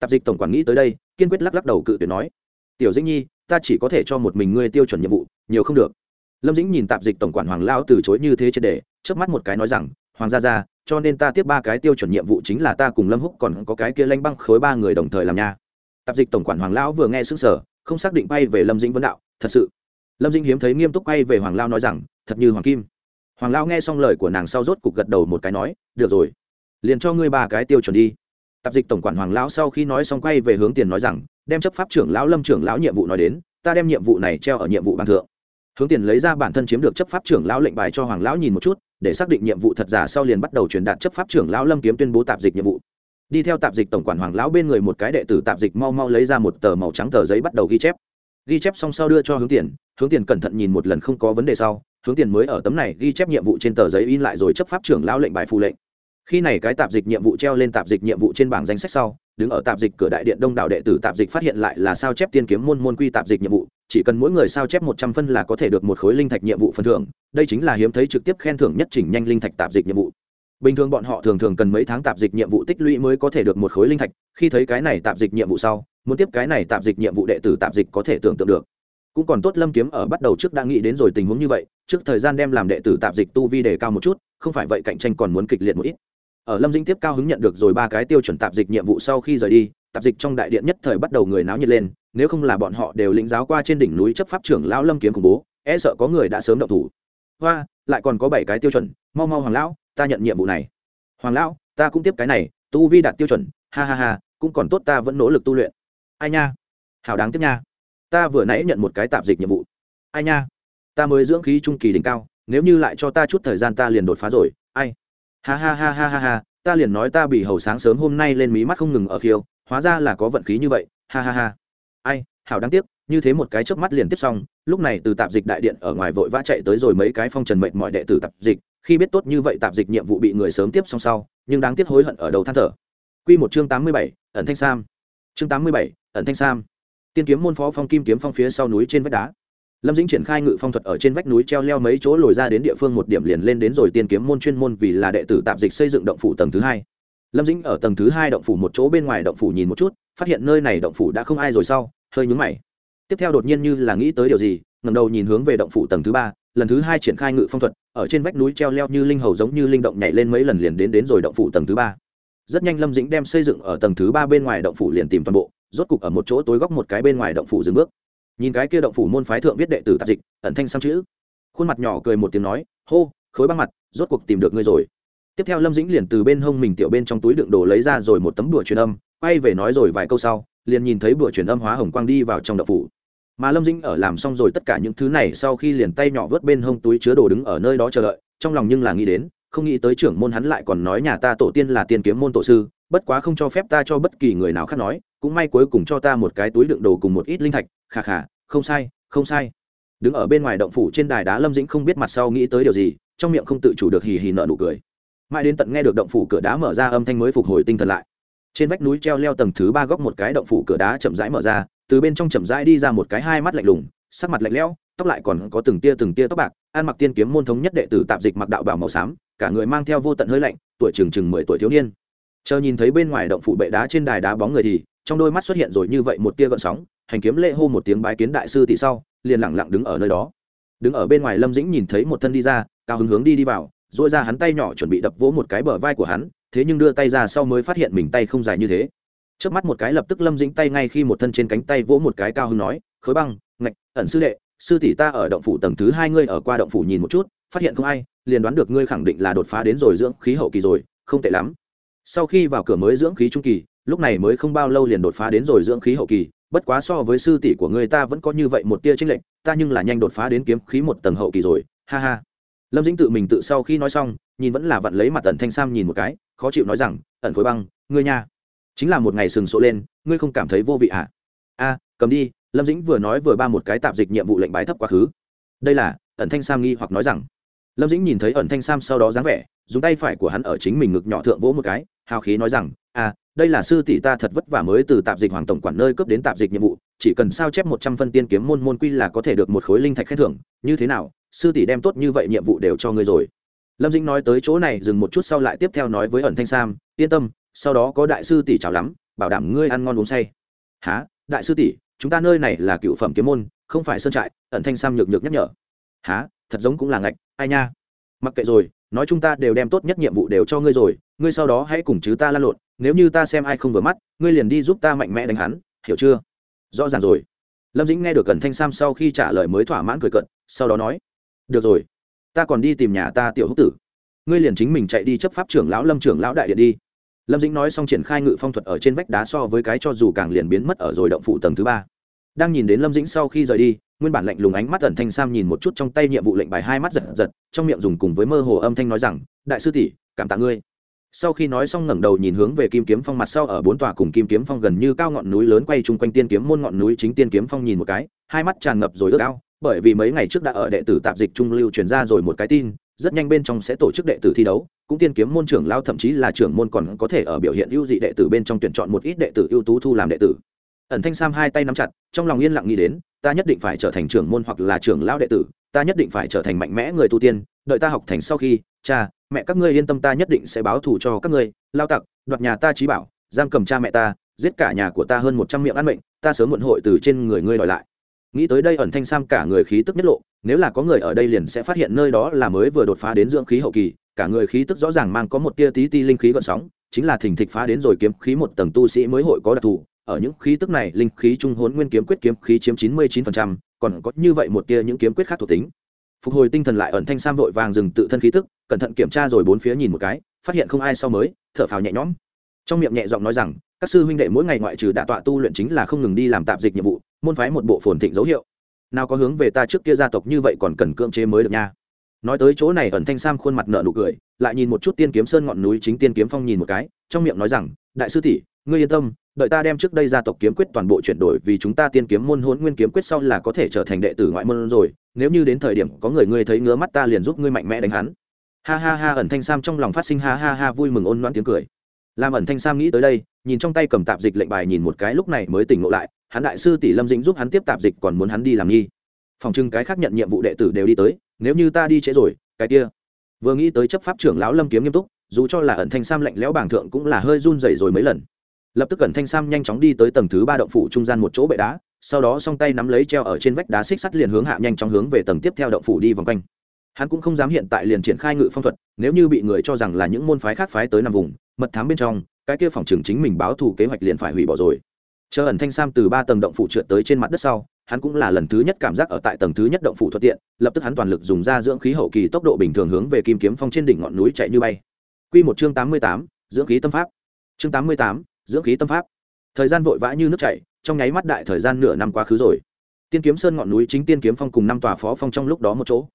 Speaker 1: Tạp dịch tổng quản nghĩ tới đây kiên quyết lắc lắc đầu cự tuyệt nói, tiểu dĩnh nhi, ta chỉ có thể cho một mình ngươi tiêu chuẩn nhiệm vụ, nhiều không được. Lâm dĩnh nhìn tạp dịch tổng quản hoàng lao từ chối như thế trên đề trước mắt một cái nói rằng, hoàng gia gia, cho nên ta tiếp ba cái tiêu chuẩn nhiệm vụ chính là ta cùng lâm húc còn có cái kia lanh băng khối ba người đồng thời làm nha. Tạp dịch tổng quản hoàng lão vừa nghe xứng sở không xác định bay về lâm dĩnh vấn đạo, thật sự? Lâm dĩnh hiếm thấy nghiêm túc quay về hoàng lao nói rằng, thật như hoàng kim. Hoàng lao nghe xong lời của nàng sau rốt cục gật đầu một cái nói, được rồi, liền cho ngươi ba cái tiêu chuẩn đi tạp dịch tổng quản hoàng lão sau khi nói xong quay về hướng tiền nói rằng, đem chấp pháp trưởng lão lâm trưởng lão nhiệm vụ nói đến, ta đem nhiệm vụ này treo ở nhiệm vụ bàn thượng. Hướng tiền lấy ra bản thân chiếm được chấp pháp trưởng lão lệnh bài cho hoàng lão nhìn một chút, để xác định nhiệm vụ thật giả sau liền bắt đầu truyền đạt chấp pháp trưởng lão lâm kiếm tuyên bố tạp dịch nhiệm vụ. Đi theo tạp dịch tổng quản hoàng lão bên người một cái đệ tử tạp dịch mau mau lấy ra một tờ màu trắng tờ giấy bắt đầu ghi chép. Ghi chép xong sau đưa cho hướng tiền hướng tiền cẩn thận nhìn một lần không có vấn đề sau, hướng tiền mới ở tấm này ghi chép nhiệm vụ trên tờ giấy in lại rồi chấp pháp trưởng lão lệnh bài phụ lệnh khi này cái tạp dịch nhiệm vụ treo lên tạp dịch nhiệm vụ trên bảng danh sách sau đứng ở tạp dịch cửa đại điện đông đảo đệ tử tạp dịch phát hiện lại là sao chép tiên kiếm môn môn quy tạp dịch nhiệm vụ chỉ cần mỗi người sao chép một trăm phân là có thể được một khối linh thạch nhiệm vụ phần thưởng đây chính là hiếm thấy trực tiếp khen thưởng nhất chỉnh nhanh linh thạch tạp dịch nhiệm vụ bình thường bọn họ thường thường cần mấy tháng tạp dịch nhiệm vụ tích lũy mới có thể được một khối linh thạch khi thấy cái này tạp dịch nhiệm vụ sau muốn tiếp cái này tạp dịch nhiệm vụ đệ tử tạp dịch có thể tưởng tượng được cũng còn tốt lâm kiếm ở bắt đầu trước đã nghĩ đến rồi tình huống như vậy trước thời gian đem làm đệ tử tạp dịch tu vi đề cao một chút không phải vậy cạnh tranh còn muốn kịch liệt một ít ở lâm dĩnh tiếp cao hứng nhận được rồi ba cái tiêu chuẩn tạp dịch nhiệm vụ sau khi rời đi, tạp dịch trong đại điện nhất thời bắt đầu người náo nhiệt lên, nếu không là bọn họ đều lĩnh giáo qua trên đỉnh núi chấp pháp trưởng lão lâm kiếm khủng bố e sợ có người đã sớm động thủ. Hoa, lại còn có bảy cái tiêu chuẩn, mau mau hoàng lão, ta nhận nhiệm vụ này. Hoàng lão, ta cũng tiếp cái này, tu vi đạt tiêu chuẩn, ha ha ha, cũng còn tốt ta vẫn nỗ lực tu luyện. Ai nha? Hảo đáng tiếc nha. Ta vừa nãy nhận một cái tạp dịch nhiệm vụ. Ai nha? Ta mới dưỡng khí trung kỳ đỉnh cao, nếu như lại cho ta chút thời gian ta liền đột phá rồi, ai? Ha ha ha ha ha ha ta liền nói ta bị hầu sáng sớm hôm nay lên mí mắt không ngừng ở khiêu hóa ra là có vận khí như vậy ha ha ha. Ai hảo đáng tiếc như thế một cái chớp mắt liền tiếp xong lúc này từ tạp dịch đại điện ở ngoài vội vã chạy tới rồi mấy cái phong trần mệnh mọi đệ tử tạp dịch khi biết tốt như vậy tạp dịch nhiệm vụ bị người sớm tiếp xong sau nhưng đáng tiếc hối hận ở đầu than thở. Quy một chương tám mươi bảy, ẩn thanh sam. Chương tám mươi bảy, ẩn thanh sam. Tiên kiếm môn phó phong kim kiếm phong phía sau núi trên vách đá lâm dĩnh triển khai ngự phong thuật ở trên vách núi treo leo mấy chỗ lồi ra đến địa phương một điểm liền lên đến rồi tiên kiếm môn chuyên môn vì là đệ tử tạp dịch xây dựng động phủ tầng thứ hai. Lâm dĩnh ở tầng thứ hai động phủ một chỗ bên ngoài động phủ nhìn một chút, phát hiện nơi này động phủ đã không ai rồi sau, hơi nhúng mày. Tiếp theo đột nhiên như là nghĩ tới điều gì ngầm đầu nhìn hướng về động phủ tầng thứ ba, lần thứ hai triển khai ngự phong thuật, ở trên vách núi treo leo như linh hầu giống như linh động nhảy lên mấy lần liền đến đến rồi động phủ tầng thứ ba. Rất nhanh lâm dĩnh đem xây dựng ở tầng thứ ba bên ngoài động phủ liền tìm toàn bộ, rốt cục ở một chỗ tối góc một cái bên ngoài động phủ dừng bước nhìn cái kia động phủ môn phái thượng viết đệ tử tạp dịch, ẩn thanh xăm chữ. Khuôn mặt nhỏ cười một tiếng nói, hô, khối băng mặt, rốt cuộc tìm được ngươi rồi. Tiếp theo lâm dĩnh liền từ bên hông mình tiểu bên trong túi đựng đồ lấy ra rồi một tấm đùa truyền âm, quay về nói rồi vài câu sau, liền nhìn thấy bữa truyền âm hóa hồng quang đi vào trong động phủ. Mà lâm dĩnh ở làm xong rồi tất cả những thứ này sau khi liền tay nhỏ vớt bên hông túi chứa đồ đứng ở nơi đó chờ đợi, trong lòng nhưng là nghĩ đến, không nghĩ tới trưởng môn hắn lại còn nói nhà ta tổ tiên là tiên kiếm môn tổ sư, bất quá không cho phép ta cho bất kỳ người nào khác nói cũng may cuối cùng cho ta một cái túi đựng đồ cùng một ít linh thạch khà khà không sai không sai. Đứng ở bên ngoài động phủ trên đài đá lâm dĩnh không biết mặt sau nghĩ tới điều gì, trong miệng không tự chủ được hì hì nợ nụ cười. Mãi đến tận nghe được động phủ cửa đá mở ra âm thanh mới phục hồi tinh thần lại. Trên vách núi treo leo tầng thứ ba góc một cái động phủ cửa đá chậm rãi mở ra, từ bên trong chậm rãi đi ra một cái hai mắt lạnh lùng, sắc mặt lạnh lẽo, tóc lại còn có từng tia từng tia tóc bạc, ăn mặc tiên kiếm môn thống nhất đệ tử tạp dịch mặc đạo bảo màu xám, cả người mang theo vô tận hơi lạnh, tuổi chừng chừng mười tuổi thiếu niên. Chờ nhìn thấy bên ngoài động phủ bệ đá trên đài đá bóng người thì trong đôi mắt xuất hiện rồi như vậy một tia gợn sóng, hành kiếm lễ hô một tiếng bái kiến đại sư thì sau, liền lẳng lặng đứng ở nơi đó. Đứng ở bên ngoài lâm dĩnh nhìn thấy một thân đi ra, cao hứng hướng đi đi vào dội ra hắn tay nhỏ chuẩn bị đập vỗ một cái bờ vai của hắn, thế nhưng đưa tay ra sau mới phát hiện mình tay không dài như thế. Trước mắt một cái lập tức lâm dĩnh tay ngay khi một thân trên cánh tay vỗ một cái cao hứng nói, khối băng, ngạch, ẩn sư đệ, sư tỷ ta ở động phủ tầng thứ hai ngươi ở qua động phủ nhìn một chút, phát hiện không ai, liền đoán được ngươi khẳng định là đột phá đến rồi dưỡng khí hậu kỳ rồi, không tệ lắm. Sau khi vào cửa mới dưỡng khí trung kỳ lúc này mới không bao lâu liền đột phá đến rồi dưỡng khí hậu kỳ, bất quá so với sư tỷ của ngươi ta vẫn có như vậy một tia tranh lệch, ta nhưng là nhanh đột phá đến kiếm khí một tầng hậu kỳ rồi, ha ha. Lâm dĩnh tự mình tự sau khi nói xong, nhìn vẫn là vặn lấy mặt tần thanh sam nhìn một cái, khó chịu nói rằng, ẩn khối băng, ngươi nha. Chính là một ngày sừng sộ lên, ngươi không cảm thấy vô vị à? A, cầm đi. Lâm dĩnh vừa nói vừa ba một cái tạp dịch nhiệm vụ lệnh bái thấp quá khứ. Đây là, ẩn thanh sam nghi hoặc nói rằng. Lâm dĩnh nhìn thấy ẩn thanh sam sau đó dáng vẻ, dùng tay phải của hắn ở chính mình ngực nhỏ thượng vỗ một cái, hào khí nói rằng à đây là sư tỷ ta thật vất vả mới từ tạp dịch hoàng tổng quản nơi cấp đến tạp dịch nhiệm vụ, chỉ cần sao chép một trăm phân tiên kiếm môn môn quy là có thể được một khối linh thạch khen thưởng, như thế nào, sư tỷ đem tốt như vậy nhiệm vụ đều cho ngươi rồi. Lâm dĩnh nói tới chỗ này, dừng một chút sau lại tiếp theo nói với ẩn thanh sam, yên tâm, sau đó có đại sư tỷ chào lắm, bảo đảm ngươi ăn ngon uống say. Há đại sư tỷ, chúng ta nơi này là cựu phẩm kiếm môn, không phải sơn trại, ẩn thanh sam nhược nhược nhắc nhở. Há thật giống cũng là ngạch, ai nha. Mặc kệ rồi, nói chúng ta đều đem tốt nhất nhiệm vụ đều cho ngươi rồi, ngươi sau đó hãy cùng chứ ta lan lộn nếu như ta xem ai không vừa mắt, ngươi liền đi giúp ta mạnh mẽ đánh hắn, hiểu chưa? Rõ ràng rồi. Lâm dĩnh nghe được cần thanh sam sau khi trả lời mới thỏa mãn cười cận sau đó nói, được rồi, ta còn đi tìm nhà ta tiểu húc tử. Ngươi liền chính mình chạy đi chấp pháp trưởng lão lâm trưởng lão đại điện đi. Lâm dĩnh nói xong triển khai ngự phong thuật ở trên vách đá so với cái cho dù càng liền biến mất ở rồi động phủ tầng thứ ba. Đang nhìn đến lâm dĩnh sau khi rời đi, nguyên bản lạnh lùng ánh mắt ẩn thanh sam nhìn một chút trong tay nhiệm vụ lệnh bài hai mắt giật giật, trong miệng dùng cùng với mơ hồ âm thanh nói rằng, đại sư tỷ, cảm tạ ngươi sau khi nói xong ngẩng đầu nhìn hướng về kim kiếm phong mặt sau, ở bốn tòa cùng kim kiếm phong gần như cao ngọn núi lớn quay chung quanh tiên kiếm môn ngọn núi chính tiên kiếm phong nhìn một cái, hai mắt tràn ngập rồi ước ao, bởi vì mấy ngày trước đã ở đệ tử tạp dịch trung lưu truyền ra rồi một cái tin, rất nhanh bên trong sẽ tổ chức đệ tử thi đấu, cũng tiên kiếm môn trưởng lao thậm chí là trưởng môn còn có thể ở biểu hiện ưu dị đệ tử bên trong tuyển chọn một ít đệ tử ưu tú thu làm đệ tử. Ẩn thanh sam hai tay nắm chặt, trong lòng yên lặng nghĩ đến, ta nhất định phải trở thành trưởng môn hoặc là trưởng lao đệ tử, ta nhất định phải trở thành mạnh mẽ người tu tiên, đợi ta học thành sau khi, cha mẹ các ngươi yên tâm ta nhất định sẽ báo thù cho các ngươi, lao tặc, đoạt nhà ta trí bảo, giam cầm cha mẹ ta, giết cả nhà của ta hơn một trăm miệng ăn mệnh, ta sớm muộn hội từ trên người ngươi đòi lại. Nghĩ tới đây ẩn thanh sam cả người khí tức nhất lộ, nếu là có người ở đây liền sẽ phát hiện nơi đó là mới vừa đột phá đến dưỡng khí hậu kỳ, cả người khí tức rõ ràng mang có một tia tí ti linh khí gợn sóng, chính là thình thịch phá đến rồi kiếm khí một tầng tu sĩ mới hội có đặc thù, ở những khí tức này, linh khí trung hốn nguyên kiếm quyết kiếm khí chiếm chín mươi chín phần trăm, còn có như vậy một tia những kiếm quyết khác thuộc tính phục hồi tinh thần lại ẩn thanh sam vội vàng dừng tự thân khí tức, cẩn thận kiểm tra rồi bốn phía nhìn một cái, phát hiện không ai sau mới, thở phào nhẹ nhõm. Trong miệng nhẹ giọng nói rằng, các sư huynh đệ mỗi ngày ngoại trừ đả tọa tu luyện chính là không ngừng đi làm tạp dịch nhiệm vụ, môn phái một bộ phồn thịnh dấu hiệu. Nào có hướng về ta trước kia gia tộc như vậy còn cần cưỡng chế mới được nha. Nói tới chỗ này ẩn thanh sam khuôn mặt nợ nụ cười, lại nhìn một chút tiên kiếm sơn ngọn núi chính tiên kiếm phong nhìn một cái, trong miệng nói rằng, đại sư tỷ, ngươi yên tâm đợi ta đem trước đây gia tộc kiếm quyết toàn bộ chuyển đổi vì chúng ta tiên kiếm môn hôn nguyên kiếm quyết sau là có thể trở thành đệ tử ngoại môn rồi, nếu như đến thời điểm có người ngươi thấy ngứa mắt ta liền giúp ngươi mạnh mẽ đánh hắn. Ha ha ha, ẩn thanh sam trong lòng phát sinh ha ha ha vui mừng ôn loãn tiếng cười. Làm ẩn thanh sam nghĩ tới đây, nhìn trong tay cầm tạp dịch lệnh bài nhìn một cái lúc này mới tỉnh ngộ lại, hắn đại sư tỷ lâm dĩnh giúp hắn tiếp tạp dịch còn muốn hắn đi làm nghi. Phòng trưng cái khác nhận nhiệm vụ đệ tử đều đi tới, nếu như ta đi trễ rồi, cái kia. Vừa nghĩ tới chấp pháp trưởng lão lâm kiếm nghiêm túc, dù cho là ẩn thanh sam lạnh lẽo bảng thượng cũng là hơi run rẩy rồi mấy lần lập tức cẩn thanh sam nhanh chóng đi tới tầng thứ ba động phủ trung gian một chỗ bệ đá sau đó song tay nắm lấy treo ở trên vách đá xích sắt liền hướng hạ nhanh chóng hướng về tầng tiếp theo động phủ đi vòng quanh. Hắn cũng không dám hiện tại liền triển khai ngự phong thuật nếu như bị người cho rằng là những môn phái khác phái tới nằm vùng mật thám bên trong cái kia phòng trường chính mình báo thù kế hoạch liền phải hủy bỏ rồi. Chờ ẩn thanh sam từ ba tầng động phủ trượt tới trên mặt đất sau hắn cũng là lần thứ nhất cảm giác ở tại tầng thứ nhất động phủ thuận tiện lập tức hắn toàn lực dùng ra dưỡng khí hậu kỳ tốc độ bình thường hướng về kim kiếm phong trên đỉnh ngọn núi chạy như bay. Quy một chương tám mươi tám, dưỡng khí tâm pháp. Chương tám mươi tám, dưỡng khí tâm pháp. Thời gian vội vã như nước chảy, trong nháy mắt đại thời gian nửa năm quá khứ rồi. Tiên kiếm sơn ngọn núi chính tiên kiếm phong cùng năm tòa phó phong trong lúc đó một chỗ.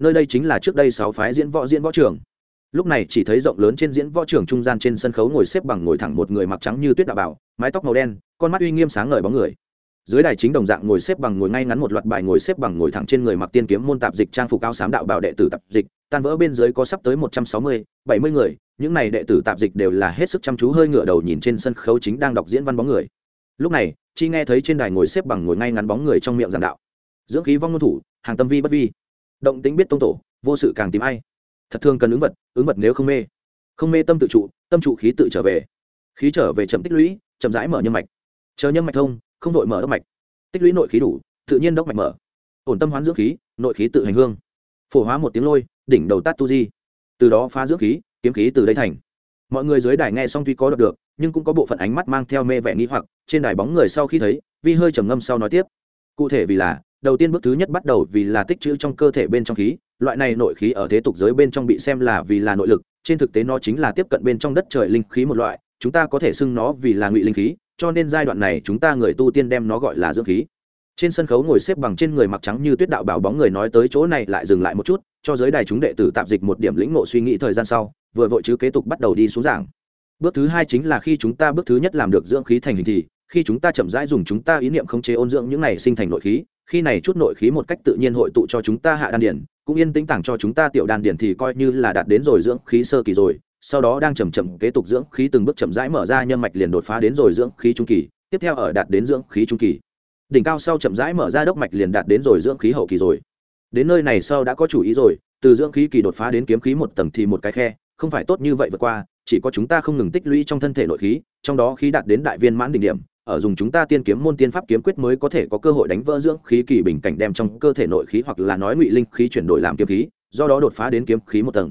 Speaker 1: Nơi đây chính là trước đây sáu phái diễn võ diễn võ trường. Lúc này chỉ thấy rộng lớn trên diễn võ trường trung gian trên sân khấu ngồi xếp bằng ngồi thẳng một người mặc trắng như tuyết đạo bảo, mái tóc màu đen, con mắt uy nghiêm sáng ngời bóng người dưới đài chính đồng dạng ngồi xếp bằng ngồi ngay ngắn một loạt bài ngồi xếp bằng ngồi thẳng trên người mặc tiên kiếm môn tạp dịch trang phục cao sám đạo bảo đệ tử tạp dịch, tan vỡ bên dưới có sắp tới một trăm sáu mươi, bảy mươi người, những này đệ tử tạp dịch đều là hết sức chăm chú hơi ngửa đầu nhìn trên sân khấu chính đang đọc diễn văn bóng người. Lúc này, chi nghe thấy trên đài ngồi xếp bằng ngồi ngay ngắn bóng người trong miệng giảng đạo. Dưỡng khí vong ngôn thủ, hàng tâm vi bất vi. Động tính biết tông tổ, vô sự càng tìm ai. Thật thương cần ứng vật ứng vật nếu không mê. Không mê tâm tự trụ, tâm trụ khí tự trở về. Khí trở về chậm tích lũy, chậm rãi mở nhân mạch. Chờ nhân mạch thông không vội mở đốc mạch. Tích lũy nội khí đủ, tự nhiên đốc mạch mở. Ổn tâm hoán dưỡng khí, nội khí tự hành hương. Phổ hóa một tiếng lôi, đỉnh đầu tát tu di. Từ đó phá dưỡng khí, kiếm khí từ đây thành. Mọi người dưới đài nghe xong tuy có đọc được, nhưng cũng có bộ phận ánh mắt mang theo mê vẻ nghĩ hoặc, trên đài bóng người sau khi thấy, vi hơi trầm ngâm sau nói tiếp. Cụ thể vì là, đầu tiên bước thứ nhất bắt đầu vì là tích trữ trong cơ thể bên trong khí, loại này nội khí ở thế tục giới bên trong bị xem là vì là nội lực, trên thực tế nó chính là tiếp cận bên trong đất trời linh khí một loại, chúng ta có thể xưng nó vì là ngụy linh khí cho nên giai đoạn này chúng ta người tu tiên đem nó gọi là dưỡng khí. Trên sân khấu ngồi xếp bằng trên người mặc trắng như tuyết đạo bảo bóng người nói tới chỗ này lại dừng lại một chút, cho giới đài chúng đệ tử tạm dịch một điểm lĩnh ngộ suy nghĩ thời gian sau, vừa vội chứ kế tục bắt đầu đi xuống giảng. Bước thứ hai chính là khi chúng ta bước thứ nhất làm được dưỡng khí thành hình thì, khi chúng ta chậm rãi dùng chúng ta ý niệm khống chế ôn dưỡng những này sinh thành nội khí, khi này chút nội khí một cách tự nhiên hội tụ cho chúng ta hạ đan điển, cũng yên tĩnh tảng cho chúng ta tiểu đan điển thì coi như là đạt đến rồi dưỡng khí sơ kỳ rồi sau đó đang chậm chậm kế tục dưỡng khí từng bước chậm rãi mở ra nhân mạch liền đột phá đến rồi dưỡng khí trung kỳ, tiếp theo ở đạt đến dưỡng khí trung kỳ. Đỉnh cao sau chậm rãi mở ra đốc mạch liền đạt đến rồi dưỡng khí hậu kỳ rồi. Đến nơi này sau đã có chủ ý rồi, từ dưỡng khí kỳ đột phá đến kiếm khí một tầng thì một cái khe, không phải tốt như vậy vượt qua, chỉ có chúng ta không ngừng tích lũy trong thân thể nội khí, trong đó khí đạt đến đại viên mãn đỉnh điểm, ở dùng chúng ta tiên kiếm môn tiên pháp kiếm quyết mới có thể có cơ hội đánh vỡ dưỡng khí kỳ bình cảnh đem trong cơ thể nội khí hoặc là nói ngụy linh khí chuyển đổi làm kiếm khí, do đó đột phá đến kiếm khí một tầng.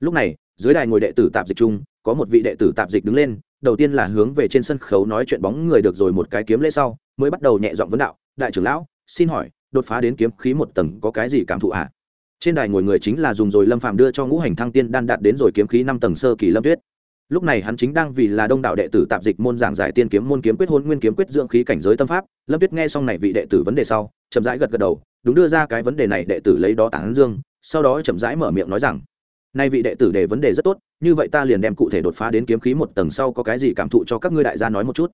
Speaker 1: Lúc này dưới đài ngồi đệ tử tạp dịch chung, có một vị đệ tử tạp dịch đứng lên, đầu tiên là hướng về trên sân khấu nói chuyện bóng người được rồi một cái kiếm lễ sau, mới bắt đầu nhẹ giọng vấn đạo, đại trưởng lão, xin hỏi, đột phá đến kiếm khí một tầng có cái gì cảm thụ ạ à? trên đài ngồi người chính là dùng rồi lâm phạm đưa cho ngũ hành thăng tiên đan đạt đến rồi kiếm khí năm tầng sơ kỳ lâm tuyết lúc này hắn chính đang vì là đông đạo đệ tử tạp dịch môn giảng giải tiên kiếm, môn kiếm quyết hôn, nguyên kiếm quyết dưỡng khí cảnh giới tâm pháp lâm tuyết nghe xong này vị đệ tử vấn đề sau, chậm rãi gật gật đầu, đúng đưa ra cái vấn đề này đệ tử lấy đó tán dương, sau đó chậm rãi mở miệng nói rằng nay vị đệ tử đề vấn đề rất tốt, như vậy ta liền đem cụ thể đột phá đến kiếm khí một tầng sau có cái gì cảm thụ cho các ngươi đại gia nói một chút.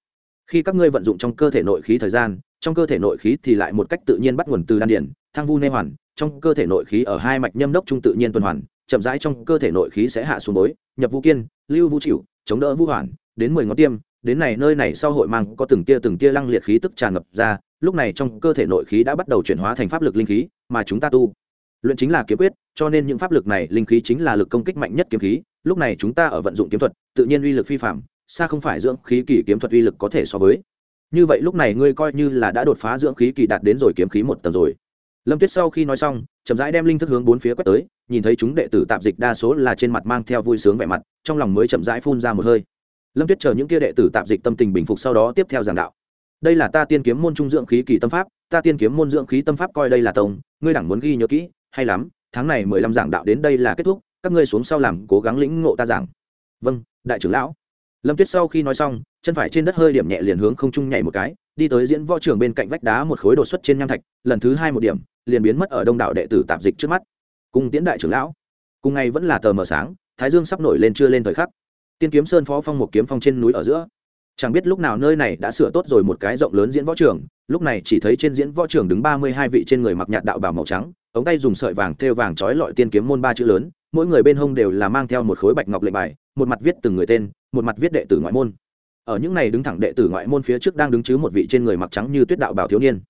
Speaker 1: Khi các ngươi vận dụng trong cơ thể nội khí thời gian, trong cơ thể nội khí thì lại một cách tự nhiên bắt nguồn từ đan điển, thang vu nê hoàn, trong cơ thể nội khí ở hai mạch nhâm đốc trung tự nhiên tuần hoàn, chậm rãi trong cơ thể nội khí sẽ hạ xuống bối, nhập vũ kiên, lưu vũ chịu, chống đỡ vũ hoàn, đến mười ngón tiêm, đến này nơi này sau hội mang có từng tia từng tia lăng liệt khí tức tràn ngập ra, lúc này trong cơ thể nội khí đã bắt đầu chuyển hóa thành pháp lực linh khí, mà chúng ta tu luyện chính là kiếm quyết, cho nên những pháp lực này, linh khí chính là lực công kích mạnh nhất kiếm khí. Lúc này chúng ta ở vận dụng kiếm thuật, tự nhiên uy lực phi phạm, xa không phải dưỡng khí kỳ kiếm thuật uy lực có thể so với. Như vậy lúc này ngươi coi như là đã đột phá dưỡng khí kỳ đạt đến rồi kiếm khí một tầng rồi. Lâm tuyết sau khi nói xong, chậm rãi đem linh thức hướng bốn phía quét tới, nhìn thấy chúng đệ tử tạp dịch đa số là trên mặt mang theo vui sướng vẻ mặt, trong lòng mới chậm rãi phun ra một hơi. Lâm tuyết chờ những kia đệ tử tạp dịch tâm tình bình phục sau đó tiếp theo giảng đạo. Đây là ta tiên kiếm môn trung dưỡng khí kỳ tâm pháp, ta tiên kiếm môn dưỡng khí tâm pháp coi đây là tông, ngươi đẳng muốn ghi nhớ kỹ hay lắm, tháng này mười lăm giảng đạo đến đây là kết thúc, các ngươi xuống sau làm cố gắng lĩnh ngộ ta giảng. Vâng đại trưởng lão. Lâm tuyết sau khi nói xong, chân phải trên đất hơi điểm nhẹ liền hướng không trung nhảy một cái, đi tới diễn võ trường bên cạnh vách đá một khối đột xuất trên nham thạch, lần thứ hai một điểm, liền biến mất ở đông đảo đệ tử tạp dịch trước mắt. Cùng tiễn đại trưởng lão. Cùng ngày vẫn là tờ mờ sáng, thái dương sắp nổi lên chưa lên thời khắc. Tiên kiếm sơn phó phong một kiếm phong trên núi ở giữa. Chẳng biết lúc nào nơi này đã sửa tốt rồi một cái rộng lớn diễn võ trường, lúc này chỉ thấy trên diễn võ trường đứng ba mươi hai vị trên người mặc nhạt đạo bào màu trắng ống tay dùng sợi vàng thêu vàng trói lọi tiên kiếm môn ba chữ lớn, mỗi người bên hông đều là mang theo một khối bạch ngọc lệnh bài, một mặt viết từng người tên, một mặt viết đệ tử ngoại môn. Ở những này đứng thẳng đệ tử ngoại môn phía trước đang đứng chứ một vị trên người mặc trắng như tuyết đạo bảo thiếu niên.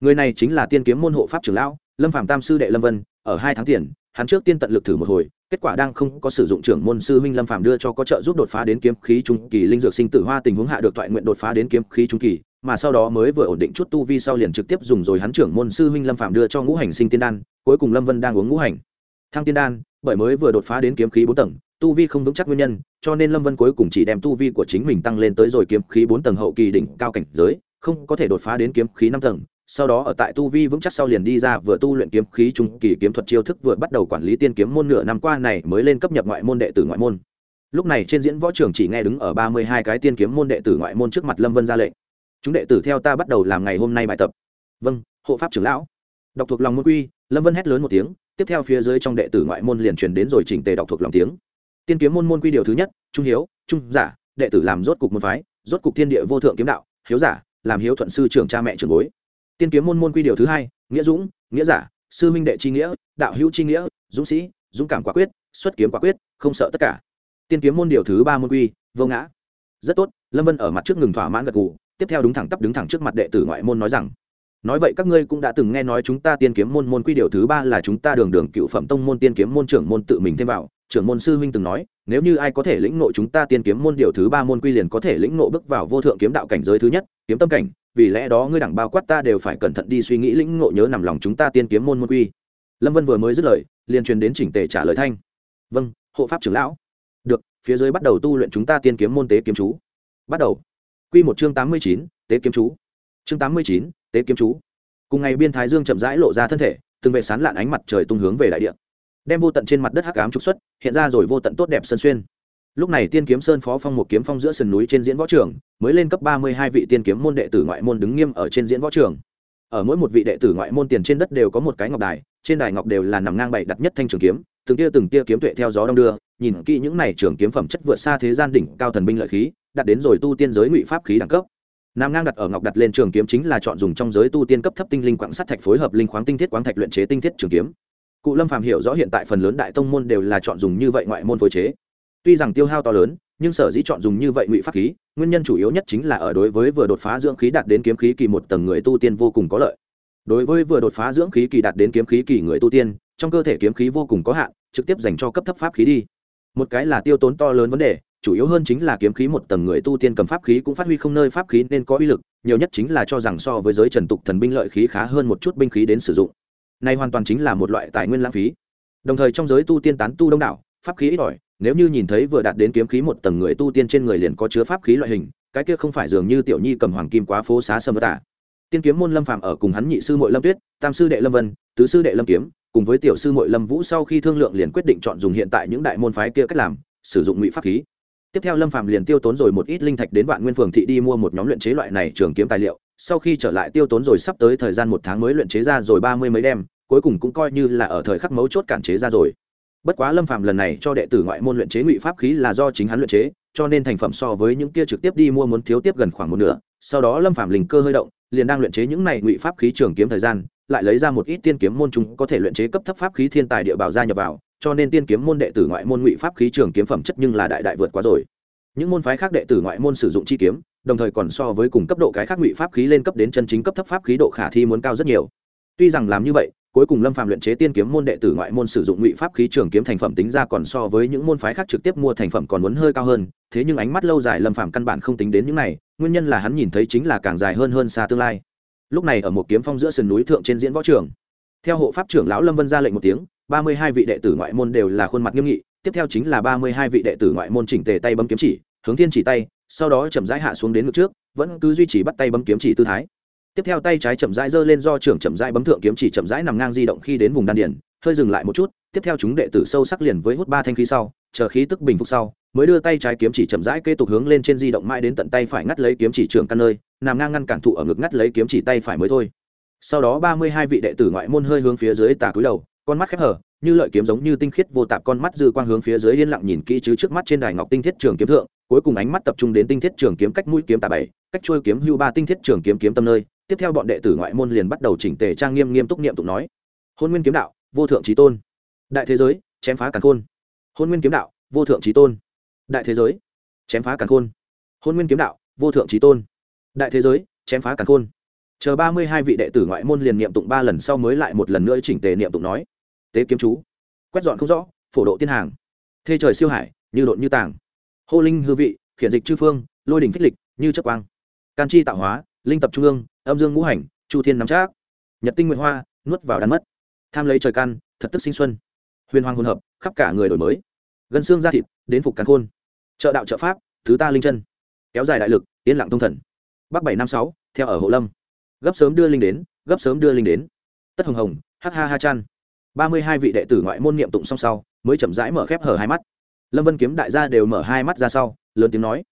Speaker 1: Người này chính là tiên kiếm môn hộ pháp trưởng lão, lâm phạm tam sư đệ lâm vân, ở hai tháng tiền, hắn trước tiên tận lực thử một hồi, kết quả đang không có sử dụng trưởng môn sư huynh lâm phạm đưa cho có trợ giúp đột phá đến kiếm khí trung kỳ linh dược sinh tử hoa tình huống hạ được thoại nguyện đột phá đến kiếm khí trung kỳ mà sau đó mới vừa ổn định chút tu vi sau liền trực tiếp dùng rồi hắn trưởng môn sư huynh lâm phạm đưa cho ngũ hành sinh tiên đan, cuối cùng lâm vân đang uống ngũ hành. Thăng tiên đan, bởi mới vừa đột phá đến kiếm khí bốn tầng, tu vi không vững chắc nguyên nhân, cho nên lâm vân cuối cùng chỉ đem tu vi của chính mình tăng lên tới rồi kiếm khí bốn tầng hậu kỳ đỉnh cao cảnh giới, không có thể đột phá đến kiếm khí năm tầng. Sau đó ở tại tu vi vững chắc sau liền đi ra vừa tu luyện kiếm khí trung kỳ kiếm thuật chiêu thức vừa bắt đầu quản lý tiên kiếm môn nửa năm qua này mới lên cấp nhập ngoại môn đệ tử ngoại môn. Lúc này trên diễn võ trường chỉ nghe đứng ở ba mươi hai cái tiên kiếm môn đệ tử ngoại môn trước mặt lâm vân ra lệnh chúng đệ tử theo ta bắt đầu làm ngày hôm nay bài tập. Vâng hộ pháp trưởng lão. Đọc thuộc lòng môn quy, lâm vân hét lớn một tiếng, tiếp theo phía dưới trong đệ tử ngoại môn liền truyền đến rồi chỉnh tề đọc thuộc lòng tiếng. Tiên kiếm môn môn quy điều thứ nhất, trung hiếu, trung giả, đệ tử làm rốt cục môn phái, rốt cục thiên địa vô thượng kiếm đạo, hiếu giả, làm hiếu thuận sư trưởng cha mẹ trưởng bối. Tiên kiếm môn môn quy điều thứ hai, nghĩa dũng, nghĩa giả, sư minh đệ c h i nghĩa, đạo hữu c h i nghĩa, dũng sĩ, dũng cảm quả quyết, xuất kiếm quả quyết, không sợ tất cả. Tiên kiếm môn điều thứ ba môn quy, vô ngã. Rất tốt, lâm vân ở mặt trước ngừng thỏa mãn gật gù tiếp theo đúng thẳng tắp đứng thẳng trước mặt đệ tử ngoại môn nói rằng, nói vậy các ngươi cũng đã từng nghe nói chúng ta tiên kiếm môn môn quy điều thứ ba là chúng ta đường đường cựu phẩm tông môn tiên kiếm môn trưởng môn tự mình thêm vào. Trưởng môn sư huynh từng nói, nếu như ai có thể lĩnh nộ chúng ta tiên kiếm môn điều thứ ba môn quy liền có thể lĩnh nộ bước vào vô thượng kiếm đạo cảnh giới thứ nhất, kiếm tâm cảnh, vì lẽ đó ngươi đẳng bao quát ta đều phải cẩn thận đi suy nghĩ lĩnh ngộ nhớ nằm lòng chúng ta tiên kiếm môn môn quy. Lâm vân vừa mới dứt lời, liền truyền đến chỉnh tề trả lời thanh. Vâng hộ pháp trưởng lão. Được, phía dưới bắt đầu tu luyện chúng ta tiên kiếm môn tế kiếm chú. Bắt đầu. Quy một chương tám mươi chín, tế kiếm chú. Chương tám mươi chín, tế kiếm chú. Cùng ngày biên thái dương chậm rãi lộ ra thân thể, từng vệ sán lạn ánh mặt trời tung hướng về đại địa. Đem vô tận trên mặt đất hắc ám trục xuất, hiện ra rồi vô tận tốt đẹp sân xuyên. Lúc này tiên kiếm sơn phó phong một kiếm phong giữa sườn núi trên diễn võ trường, mới lên cấp ba mươi hai vị tiên kiếm môn đệ tử ngoại môn đứng nghiêm ở trên diễn võ trường. Ở mỗi một vị đệ tử ngoại môn tiền trên đất đều có một cái ngọc đài, trên đài ngọc đều là nằm ngang bảy đặt nhất thanh trường kiếm, từng tia từng tia kiếm tuệ theo gió đông đưa, nhìn kỹ những này trường kiếm phẩm chất vượt xa thế gian đỉnh cao thần binh lợi khí đạt đến rồi tu tiên giới ngụy pháp khí đẳng cấp. Nam ngang đặt ở ngọc đặt lên trường kiếm chính là chọn dùng trong giới tu tiên cấp thấp tinh linh quặng sắt thạch phối hợp linh khoáng tinh thiết quáng thạch luyện chế tinh thiết trường kiếm. Cụ lâm phàm hiểu rõ hiện tại phần lớn đại tông môn đều là chọn dùng như vậy ngoại môn phối chế. Tuy rằng tiêu hao to lớn, nhưng sở dĩ chọn dùng như vậy ngụy pháp khí, nguyên nhân chủ yếu nhất chính là ở đối với vừa đột phá dưỡng khí đạt đến kiếm khí kỳ một tầng người tu tiên vô cùng có lợi. Đối với vừa đột phá dưỡng khí kỳ đạt đến kiếm khí kỳ người tu tiên, trong cơ thể kiếm khí vô cùng có hạn, trực tiếp dành cho cấp thấp pháp khí đi. Một cái là tiêu tốn to lớn vấn đề chủ yếu hơn chính là kiếm khí một tầng người tu tiên cầm pháp khí cũng phát huy không nơi pháp khí nên có uy lực, nhiều nhất chính là cho rằng so với giới trần tục thần binh lợi khí khá hơn một chút binh khí đến sử dụng. Này hoàn toàn chính là một loại tài nguyên lãng phí. Đồng thời trong giới tu tiên tán tu đông đảo, pháp khí ít ỏi, nếu như nhìn thấy vừa đạt đến kiếm khí một tầng người tu tiên trên người liền có chứa pháp khí loại hình, cái kia không phải dường như tiểu nhi cầm hoàng kim quá phố xá sâm tả à. tiên kiếm môn lâm phàm ở cùng hắn nhị sư mội lâm tuyết, tam sư đệ lâm vân, tứ sư đệ lâm kiếm, cùng với tiểu sư mội lâm vũ sau khi thương lượng liền quyết định chọn dùng hiện tại những đại môn phái kia cách làm, sử dụng ngụy pháp khí tiếp theo lâm phạm liền tiêu tốn rồi một ít linh thạch đến vạn nguyên phường thị đi mua một nhóm luyện chế loại này trường kiếm tài liệu. Sau khi trở lại tiêu tốn rồi sắp tới thời gian một tháng mới luyện chế ra rồi ba mươi mấy đêm cuối cùng cũng coi như là ở thời khắc mấu chốt cản chế ra rồi. Bất quá lâm phạm lần này cho đệ tử ngoại môn luyện chế ngụy pháp khí là do chính hắn luyện chế, cho nên thành phẩm so với những kia trực tiếp đi mua muốn thiếu tiếp gần khoảng một nửa. Sau đó lâm phạm linh cơ hơi động, liền đang luyện chế những này ngụy pháp khí trường kiếm thời gian, lại lấy ra một ít tiên kiếm môn chúng có thể luyện chế cấp thấp pháp khí thiên tài địa bảo gia nhập vào cho nên tiên kiếm môn đệ tử ngoại môn ngụy pháp khí trường kiếm phẩm chất nhưng là đại đại vượt quá rồi. Những môn phái khác đệ tử ngoại môn sử dụng chi kiếm, đồng thời còn so với cùng cấp độ cái khác ngụy pháp khí lên cấp đến chân chính cấp thấp pháp khí độ khả thi muốn cao rất nhiều. Tuy rằng làm như vậy, cuối cùng lâm phạm luyện chế tiên kiếm môn đệ tử ngoại môn sử dụng ngụy pháp khí trường kiếm thành phẩm tính ra còn so với những môn phái khác trực tiếp mua thành phẩm còn muốn hơi cao hơn, thế nhưng ánh mắt lâu dài lâm phạm căn bản không tính đến những này, nguyên nhân là hắn nhìn thấy chính là càng dài hơn hơn xa tương lai. Lúc này ở một kiếm phong giữa sườn núi thượng trên diễn võ trường, theo hộ pháp trưởng lão lâm vân ra lệnh một tiếng ba mươi hai vị đệ tử ngoại môn đều là khuôn mặt nghiêm nghị, tiếp theo chính là ba mươi hai vị đệ tử ngoại môn chỉnh tề tay bấm kiếm chỉ, hướng thiên chỉ tay, sau đó chậm rãi hạ xuống đến ngực trước, vẫn cứ duy trì bắt tay bấm kiếm chỉ tư thái. Tiếp theo tay trái chậm rãi giơ lên do trưởng chậm rãi bấm thượng kiếm chỉ chậm rãi nằm ngang di động khi đến vùng đan điền, hơi dừng lại một chút, tiếp theo chúng đệ tử sâu sắc liền với hút ba thanh khí sau, chờ khí tức bình phục sau, mới đưa tay trái kiếm chỉ chậm rãi kế tục hướng lên trên di động mãi đến tận tay phải ngắt lấy kiếm chỉ trưởng căn nơi, nằm ngang ngăn cản thụ ở ngực ngắt lấy kiếm chỉ tay phải mới thôi. Sau đó ba mươi hai vị đệ tử ngoại môn hơi hướng phía dưới tà cúi đầu con mắt khép hở, như lợi kiếm giống như tinh khiết vô tạp con mắt dư quang hướng phía dưới yên lặng nhìn kỹ chứ trước mắt trên đài ngọc tinh thiết trường kiếm thượng, cuối cùng ánh mắt tập trung đến tinh thiết trường kiếm cách mũi kiếm tà bảy, cách trôi kiếm hưu ba tinh thiết trường kiếm kiếm tâm nơi. Tiếp theo bọn đệ tử ngoại môn liền bắt đầu chỉnh tề trang nghiêm nghiêm túc niệm tụng nói. Hôn nguyên kiếm đạo, vô thượng trí tôn. Đại thế giới, chém phá càn khôn. Hôn nguyên kiếm đạo, vô thượng trí tôn. Đại thế giới, chém phá càn khôn. Hôn nguyên kiếm đạo, vô thượng trí tôn. Đại thế giới, chém phá càn khôn. Chờ ba mươi hai vị đệ tử ngoại môn liền niệm tụng ba lần sau mới lại một lần nữa chỉnh tề niệm tụng nói tế kiếm chú. Quét dọn không rõ, phổ độ tiên hàng. Thê trời siêu hải, như độn như tàng hô linh hư vị, khiển dịch chư phương, lôi đỉnh phích lịch, như chất quang. Can chi tạo hóa, linh tập trung ương, âm dương ngũ hành, chu thiên nắm trác nhật tinh nguyện hoa, nuốt vào đắn mất. Tham lấy trời căn, thật tức sinh xuân. Huyền hoàng hôn hợp, khắp cả người đổi mới. Gân xương da thịt, đến phục càn khôn. Trợ đạo trợ pháp, thứ ta linh chân. Kéo dài đại lực, yên lặng thông thần. Bắc bảy năm sáu, theo ở hộ lâm. Gấp sớm đưa linh đến, gấp sớm đưa linh đến. Tất hồng hồng hh ha chan ba mươi hai vị đệ tử ngoại môn niệm tụng song sau, mới chậm rãi mở khép hở hai mắt. Lâm vân kiếm đại gia đều mở hai mắt ra sau, lớn tiếng nói,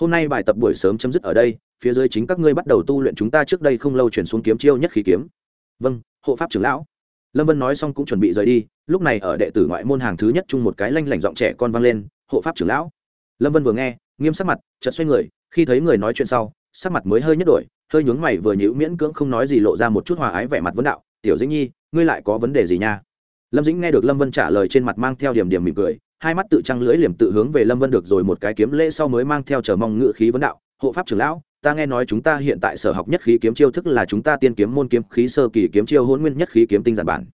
Speaker 1: hôm nay bài tập buổi sớm chấm dứt ở đây, phía dưới chính các ngươi bắt đầu tu luyện chúng ta trước đây không lâu chuyển xuống kiếm chiêu nhất khí kiếm. Vâng hộ pháp trưởng lão. Lâm vân nói xong cũng chuẩn bị rời đi, lúc này ở đệ tử ngoại môn hàng thứ nhất chung một cái lanh lảnh giọng trẻ con vang lên, hộ pháp trưởng lão. Lâm vân vừa nghe, nghiêm sắc mặt, chợt xoay người, khi thấy người nói chuyện sau, sắc mặt mới hơi nhất đổi, hơi nhướng mày vừa nhữ miễn cưỡng không nói gì lộ ra một chút hòa ái vẻ mặt vấn đạo, tiểu dĩnh nhi, ngươi lại có vấn đề gì nha? Lâm dĩnh nghe được lâm vân trả lời trên mặt mang theo điểm điểm mỉm cười, hai mắt tự trăng lưỡi liềm tự hướng về lâm vân được rồi một cái kiếm lễ sau mới mang theo chờ mong ngự khí vấn đạo, hộ pháp trưởng lão, ta nghe nói chúng ta hiện tại sở học nhất khí kiếm chiêu thức là chúng ta tiên kiếm môn kiếm khí sơ kỳ kiếm chiêu hôn nguyên nhất khí kiếm tinh giản bản.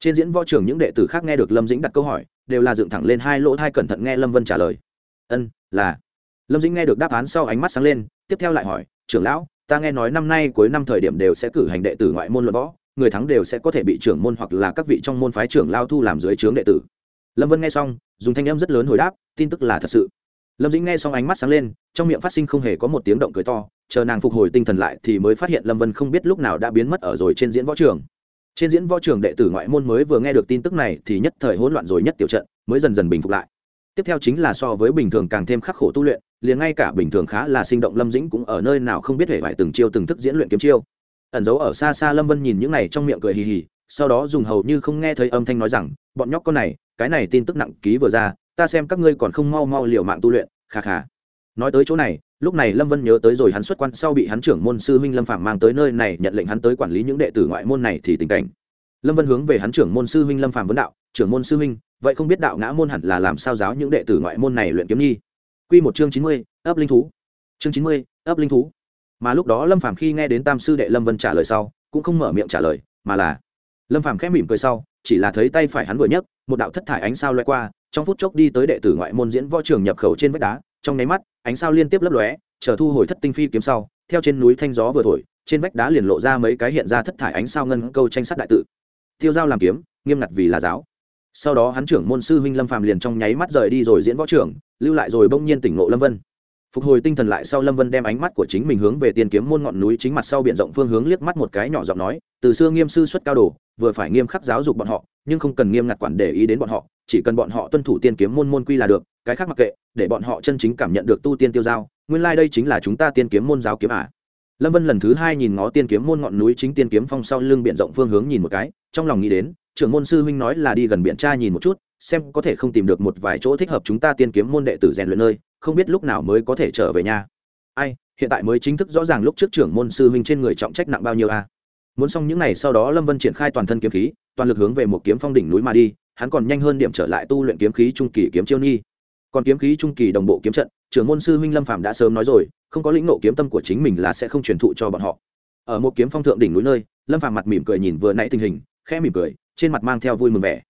Speaker 1: Trên diễn võ trường những đệ tử khác nghe được lâm dĩnh đặt câu hỏi, đều là dựng thẳng lên hai lỗ thai cẩn thận nghe lâm vân trả lời. Ân, là. Lâm dĩnh nghe được đáp án sau ánh mắt sáng lên, tiếp theo lại hỏi, trưởng lão, ta nghe nói năm nay cuối năm thời điểm đều sẽ cử hành đệ tử ngoại môn luận võ người thắng đều sẽ có thể bị trưởng môn hoặc là các vị trong môn phái trưởng lao thu làm dưới trướng đệ tử. Lâm vân nghe xong, dùng thanh âm rất lớn hồi đáp, tin tức là thật sự. Lâm dĩnh nghe xong ánh mắt sáng lên, trong miệng phát sinh không hề có một tiếng động cười to, chờ nàng phục hồi tinh thần lại thì mới phát hiện lâm vân không biết lúc nào đã biến mất ở rồi trên diễn võ trường. Trên diễn võ trường đệ tử ngoại môn mới vừa nghe được tin tức này thì nhất thời hỗn loạn rồi nhất tiểu trận, mới dần dần bình phục lại. Tiếp theo chính là so với bình thường càng thêm khắc khổ tu luyện, liền ngay cả bình thường khá là sinh động lâm dĩnh cũng ở nơi nào không biết hề phải từng chiêu từng thức diễn luyện kiếm chiêu ẩn giấu ở xa xa lâm vân nhìn những này trong miệng cười hì hì, sau đó dùng hầu như không nghe thấy âm thanh nói rằng, bọn nhóc con này, cái này tin tức nặng ký vừa ra, ta xem các ngươi còn không mau mau liều mạng tu luyện, kha kha. Nói tới chỗ này, lúc này lâm vân nhớ tới rồi hắn xuất quan sau bị hắn trưởng môn sư huynh lâm phạm mang tới nơi này, nhận lệnh hắn tới quản lý những đệ tử ngoại môn này thì tình cảnh. Lâm vân hướng về hắn trưởng môn sư huynh lâm phạm vấn đạo, trưởng môn sư huynh, vậy không biết đạo ngã môn hẳn là làm sao giáo những đệ tử ngoại môn này luyện kiếm nhi q một chương chín mươi, ấp linh thú. Chương chín mươi, ấp linh thú mà lúc đó lâm phàm khi nghe đến tam sư đệ lâm vân trả lời sau cũng không mở miệng trả lời mà là lâm phàm khẽ mỉm cười sau chỉ là thấy tay phải hắn vừa nhấc một đạo thất thải ánh sao loay qua trong phút chốc đi tới đệ tử ngoại môn diễn võ trường nhập khẩu trên vách đá trong nháy mắt ánh sao liên tiếp lấp lóe chờ thu hồi thất tinh phi kiếm sau theo trên núi thanh gió vừa thổi trên vách đá liền lộ ra mấy cái hiện ra thất thải ánh sao ngân câu tranh sát đại tự tiêu giao làm kiếm nghiêm ngặt vì là giáo sau đó hắn trưởng môn sư huynh lâm phàm liền trong nháy mắt rời đi rồi diễn võ trưởng lưu lại rồi bỗng nhiên tỉnh ngộ lâm vân phục hồi tinh thần lại sau lâm vân đem ánh mắt của chính mình hướng về tiên kiếm môn ngọn núi chính mặt sau biển rộng phương hướng liếc mắt một cái nhỏ giọng nói, từ xưa nghiêm sư xuất cao đồ, vừa phải nghiêm khắc giáo dục bọn họ, nhưng không cần nghiêm ngặt quản để ý đến bọn họ, chỉ cần bọn họ tuân thủ tiên kiếm môn môn quy là được, cái khác mặc kệ, để bọn họ chân chính cảm nhận được tu tiên tiêu giao, nguyên lai、like、đây chính là chúng ta tiên kiếm môn giáo kiếm ả à. lâm vân lần thứ hai nhìn ngó tiên kiếm môn ngọn núi chính tiên kiếm phong sau lưng b i ể n rộng phương hướng nhìn một cái, trong lòng nghĩ đến, trưởng môn sư huynh nói là đi gần biện tra nhìn một chút xem có thể không tìm được một vài chỗ thích hợp chúng ta tiên kiếm môn đệ tử rèn luyện nơi, không biết lúc nào mới có thể trở về nhà ai, hiện tại mới chính thức rõ ràng lúc trước trưởng môn sư huynh trên người trọng trách nặng bao nhiêu a. À? muốn xong những n à y sau đó lâm vân triển khai toàn thân kiếm khí, toàn lực hướng về một kiếm phong đỉnh núi mà đi, hắn còn nhanh hơn điểm trở lại tu luyện kiếm khí trung kỳ kiếm chiêu nhi còn kiếm khí trung kỳ đồng bộ kiếm trận, trưởng môn sư huynh lâm phạm đã sớm nói rồi, không có lĩnh nộ kiếm tâm của chính mình là sẽ không truyền thụ cho bọn họ. Ở một kiếm phong thượng đỉnh núi nơi, lâm phạm mặt mỉm cười nhìn vừa nãy tình hình, khẽ mỉm cười, trên mặt mang theo vui mừng vẻ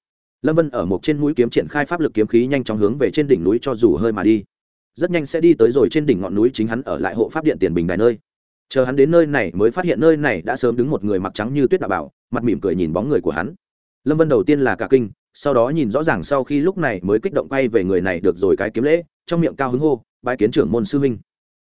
Speaker 1: lâm vân ở một trên mũi kiếm triển khai pháp lực kiếm khí nhanh chóng hướng về trên đỉnh núi cho dù hơi mà đi. Rất nhanh sẽ đi tới rồi trên đỉnh ngọn núi chính hắn ở lại hộ pháp điện tiền bình đài nơi. Chờ hắn đến nơi này mới phát hiện nơi này đã sớm đứng một người mặc trắng như tuyết đạo bảo, mặt mỉm cười nhìn bóng người của hắn. Lâm vân đầu tiên là cả kinh, sau đó nhìn rõ ràng sau khi lúc này mới kích động quay về người này được rồi cái kiếm lễ, trong miệng cao hứng hô bãi kiến trưởng môn sư huynh.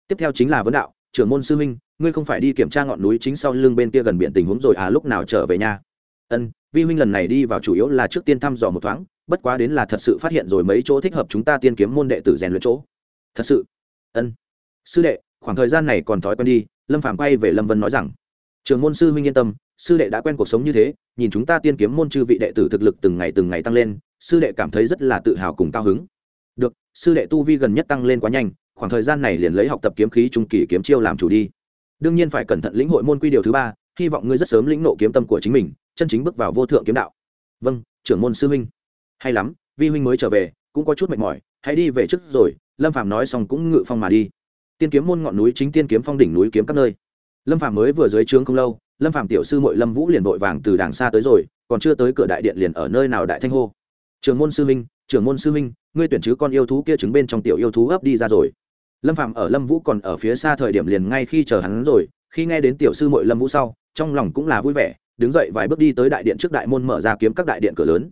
Speaker 1: Tiếp theo chính là vấn đạo, trưởng môn sư huynh, ngươi không phải đi kiểm tra ngọn núi chính sau lưng bên kia gần biển tình huống rồi à lúc nào trở về nhà? Ân, vi huynh lần này đi vào chủ yếu là trước tiên thăm dò một thoáng, bất quá đến là thật sự phát hiện rồi mấy chỗ thích hợp chúng ta tiên kiếm môn đệ tử rèn luyện chỗ. Thật sự? Ân. Sư đệ, khoảng thời gian này còn thói quen đi, lâm phàm quay về lâm vân nói rằng, trường môn sư huynh yên tâm, sư đệ đã quen cuộc sống như thế, nhìn chúng ta tiên kiếm môn chư vị đệ tử thực lực từng ngày từng ngày tăng lên, sư đệ cảm thấy rất là tự hào cùng cao hứng. Được, sư đệ tu vi gần nhất tăng lên quá nhanh, khoảng thời gian này liền lấy học tập kiếm khí trung kỳ kiếm chiêu làm chủ đi. Đương nhiên phải cẩn thận lĩnh hội môn quy điều thứ ba, hy vọng ngươi rất sớm lĩnh nộ kiếm tâm của chính mình chân chính bước vào vô thượng kiếm đạo. Vâng trưởng môn sư huynh. Hay lắm, vi huynh mới trở về, cũng có chút mệt mỏi, hãy đi về trước rồi, lâm phàm nói xong cũng ngự phong mà đi. Tiên kiếm môn ngọn núi chính tiên kiếm phong đỉnh núi kiếm các nơi. Lâm phàm mới vừa dưới trướng không lâu, lâm phàm tiểu sư mội lâm vũ liền vội vàng từ đàng xa tới rồi, còn chưa tới cửa đại điện liền ở nơi nào đại thanh hô. Trường môn sư minh trường môn sư minh ngươi tuyển chứ con yêu thú kia trứng bên trong tiểu yêu thú ấp đi ra rồi. Lâm phàm ở lâm vũ còn ở phía xa thời điểm liền ngay khi chờ hắn rồi, khi nghe đến tiểu sư mội lâm vũ sau, trong lòng cũng là vui vẻ đứng dậy vài bước đi tới đại điện trước đại môn mở ra kiếm các đại điện cửa lớn.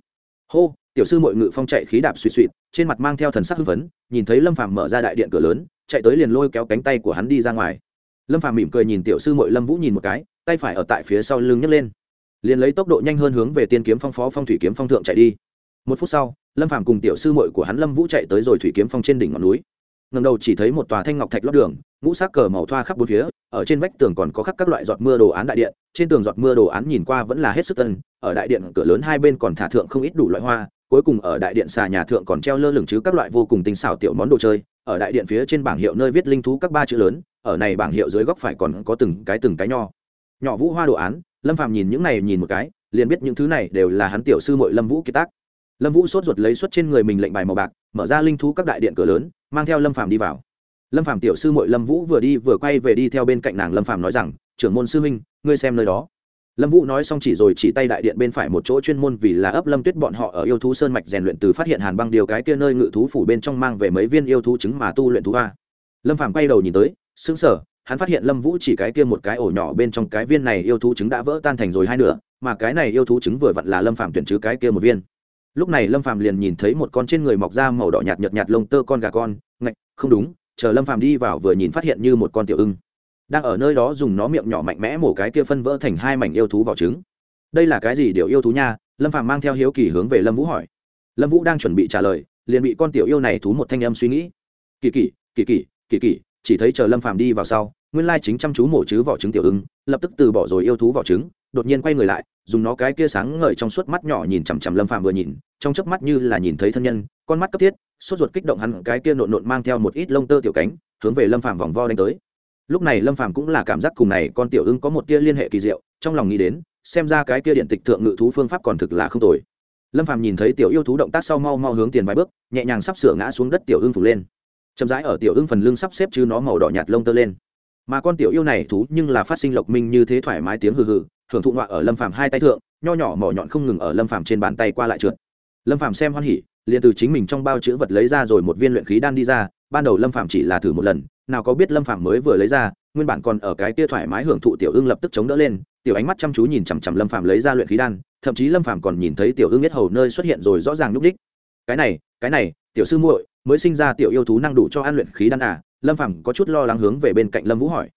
Speaker 1: Hô, tiểu sư mội ngự phong chạy khí đạp suỵ suỵ, trên mặt mang theo thần sắc hưng phấn, nhìn thấy lâm phàm mở ra đại điện cửa lớn, chạy tới liền lôi kéo cánh tay của hắn đi ra ngoài. Lâm phàm mỉm cười nhìn tiểu sư mội lâm vũ nhìn một cái, tay phải ở tại phía sau lưng nhấc lên. Liền lấy tốc độ nhanh hơn hướng về tiên kiếm phong phó phong thủy kiếm phong thượng chạy đi. Một phút sau, lâm phàm cùng tiểu sư mội của hắn lâm vũ chạy tới rồi thủy kiếm phong trên đỉnh ngọn núi. Ngầm đầu chỉ thấy một tòa thanh ngọc thạch lót đường, ngũ sắc cờ màu thoa khắp bốn phía ở trên vách tường còn có khắc các loại giọt mưa đồ án đại điện, trên tường giọt mưa đồ án nhìn qua vẫn là hết sức tân, ở đại điện cửa lớn hai bên còn thả thượng không ít đủ loại hoa, cuối cùng ở đại điện xà nhà thượng còn treo lơ lửng chứ các loại vô cùng tinh xảo tiểu món đồ chơi, ở đại điện phía trên bảng hiệu nơi viết linh thú các ba chữ lớn, ở này bảng hiệu dưới góc phải còn có từng cái từng cái nho. Nhỏ vũ hoa đồ án, lâm phàm nhìn những này nhìn một cái, liền biết những thứ này đều là hắn tiểu sư mội lâm vũ kiệt tác. Lâm vũ sốt ruột lấy xuất trên người mình lệnh bài màu bạc, mở ra linh thú các đại điện cửa lớn, mang theo lâm phàm đi vào lâm phàm tiểu sư mội lâm vũ vừa đi vừa quay về đi theo bên cạnh nàng lâm phàm nói rằng, trưởng môn sư huynh, ngươi xem nơi đó. Lâm vũ nói xong chỉ rồi chỉ tay đại điện bên phải một chỗ chuyên môn vì là ấp lâm tuyết bọn họ ở yêu thú sơn mạch rèn luyện từ phát hiện hàn băng điều cái kia nơi ngự thú phủ bên trong mang về mấy viên yêu thú trứng mà tu luyện thú a lâm phàm quay đầu nhìn tới, sững sờ, hắn phát hiện lâm vũ chỉ cái kia một cái ổ nhỏ bên trong cái viên này yêu thú trứng đã vỡ tan thành rồi hai nửa, mà cái này yêu thú trứng vừa vặn là lâm phàm tuyển chứ cái kia một viên. Lúc này lâm phàm liền nhìn thấy một con trên người mọc ra màu đỏ nhạt nhợt nhạt lông tơ con gà con, ngạch, không đúng chờ lâm phàm đi vào vừa nhìn phát hiện như một con tiểu ưng. Đang ở nơi đó dùng nó miệng nhỏ mạnh mẽ mổ cái kia phân vỡ thành hai mảnh yêu thú vỏ trứng. Đây là cái gì điều yêu thú nha? Lâm phàm mang theo hiếu kỳ hướng về lâm vũ hỏi. Lâm vũ đang chuẩn bị trả lời, liền bị con tiểu yêu này thú một thanh âm suy nghĩ. Kỳ kỳ kỳ kỳ kỳ kỳ, chỉ thấy chờ lâm phàm đi vào sau, nguyên lai chính chăm chú mổ chứ vỏ trứng tiểu ưng, lập tức từ bỏ rồi yêu thú vỏ trứng, đột nhiên quay người lại, dùng nó cái kia sáng ngời trong suốt mắt nhỏ nhìn chằm chằm lâm phàm vừa nhìn, trong chớp mắt như là nhìn thấy thân nhân, con mắt cấp thiết sốt ruột kích động hắn cái kia nộn nộn mang theo một ít lông tơ tiểu cánh, hướng về lâm phàm vòng vo đánh tới. Lúc này lâm phàm cũng là cảm giác cùng này con tiểu ưng có một tia liên hệ kỳ diệu, trong lòng nghĩ đến, xem ra cái kia điện tịch thượng ngự thú phương pháp còn thực là không tồi. Lâm phàm nhìn thấy tiểu yêu thú động tác sau mau mau hướng tiền vài bước, nhẹ nhàng sắp sửa ngã xuống đất tiểu ưng phủ lên. Chậm rãi ở tiểu ưng phần lưng sắp xếp chứ nó màu đỏ nhạt lông tơ lên. Mà con tiểu yêu này thú nhưng là phát sinh lộc minh như thế thoải mái tiếng hừ hừ hưởng thụ ngoạ ở lâm phàm hai tay thượng, nho nhỏ mỏ nhọn không ngừng ở lâm phàm trên bàn tay qua lại trượt. Lâm phàm xem hoan hỉ liền từ chính mình trong bao chữ vật lấy ra rồi một viên luyện khí đan đi ra, ban đầu lâm phạm chỉ là thử một lần, nào có biết lâm phạm mới vừa lấy ra, nguyên bản còn ở cái kia thoải mái hưởng thụ tiểu ưng lập tức chống đỡ lên, tiểu ánh mắt chăm chú nhìn chằm chằm lâm phạm lấy ra luyện khí đan, thậm chí lâm phạm còn nhìn thấy tiểu ưng biết hầu nơi xuất hiện rồi rõ ràng núp đích. Cái này cái này, tiểu sư muội, mới sinh ra tiểu yêu thú năng đủ cho ăn luyện khí đan à? Lâm phạm có chút lo lắng hướng về bên cạnh lâm vũ hỏi.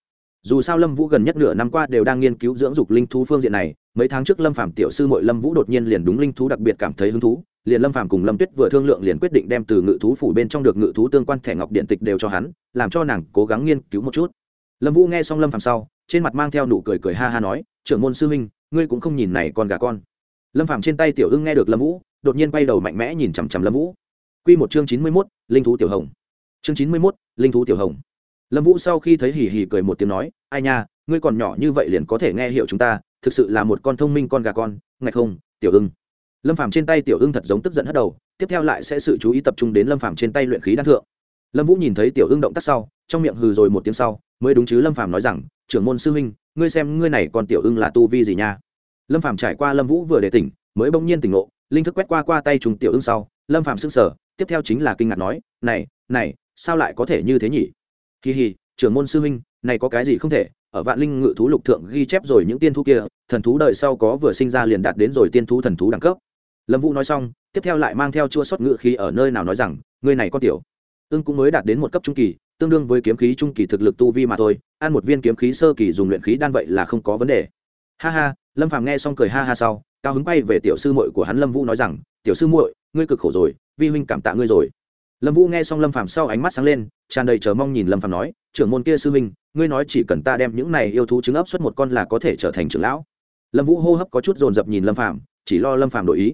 Speaker 1: Dù sao lâm vũ gần nhất nửa năm qua đều đang nghiên cứu dưỡng dục linh thú phương diện này, mấy tháng trước lâm phạm tiểu sư mội lâm vũ đột nhiên liền đúng linh thú đặc biệt cảm thấy hứng thú liền lâm phàm cùng lâm tuyết vừa thương lượng liền quyết định đem từ ngự thú phủ bên trong được ngự thú tương quan thẻ ngọc điện tịch đều cho hắn, làm cho nàng cố gắng nghiên cứu một chút. Lâm vũ nghe xong lâm phàm sau, trên mặt mang theo nụ cười cười ha ha nói, trưởng môn sư huynh, ngươi cũng không nhìn này con gà con. Lâm phàm trên tay tiểu ưng nghe được lâm vũ, đột nhiên bay đầu mạnh mẽ nhìn chằm chằm lâm vũ. Q một chương chín mươi mốt, linh thú tiểu hồng. Chương chín mươi mốt, linh thú tiểu hồng. Lâm vũ sau khi thấy hì hì cười một tiếng nói, ai nha, ngươi còn nhỏ như vậy liền có thể nghe hiểu chúng ta, thực sự là một con thông minh con gà con, ngạch không, tiểu ưng lâm phàm trên tay tiểu ưng thật giống tức giận hất đầu, tiếp theo lại sẽ sự chú ý tập trung đến lâm phàm trên tay luyện khí đan thượng. Lâm vũ nhìn thấy tiểu ưng động tác sau, trong miệng hừ rồi một tiếng sau, mới đúng chứ lâm phàm nói rằng, trưởng môn sư huynh, ngươi xem ngươi này còn tiểu ưng là tu vi gì nha? Lâm phàm trải qua lâm vũ vừa để tỉnh, mới bỗng nhiên tỉnh ngộ, linh thức quét qua qua tay trùng tiểu ưng sau, lâm phàm sững sờ, tiếp theo chính là kinh ngạc nói, này này, sao lại có thể như thế nhỉ? Kỳ hì trưởng môn sư huynh, này có cái gì không thể? Ở vạn linh ngự thú lục thượng ghi chép rồi những tiên thú kia, thần thú đời sau có vừa sinh ra liền đạt đến rồi tiên thú thần thú đẳng cấp lâm vũ nói xong, tiếp theo lại mang theo chua sót ngự khí ở nơi nào nói rằng, ngươi này có tiểu, ưng cũng mới đạt đến một cấp trung kỳ, tương đương với kiếm khí trung kỳ thực lực tu vi mà thôi, ăn một viên kiếm khí sơ kỳ dùng luyện khí đan vậy là không có vấn đề. Ha ha, lâm phàm nghe xong cười ha ha sau, cao hứng bay về tiểu sư muội của hắn lâm vũ nói rằng, tiểu sư muội, ngươi cực khổ rồi, vi huynh cảm tạ ngươi rồi. Lâm vũ nghe xong lâm phàm sau ánh mắt sáng lên, tràn đầy chờ mong nhìn lâm phàm nói, trưởng môn kia sư huynh, ngươi nói chỉ cần ta đem những này yêu thú trứng ấp xuất một con là có thể trở thành trưởng lão. Lâm vũ hô hấp có chút dồn dập nhìn lâm phàm, chỉ lo lâm phàm đổi ý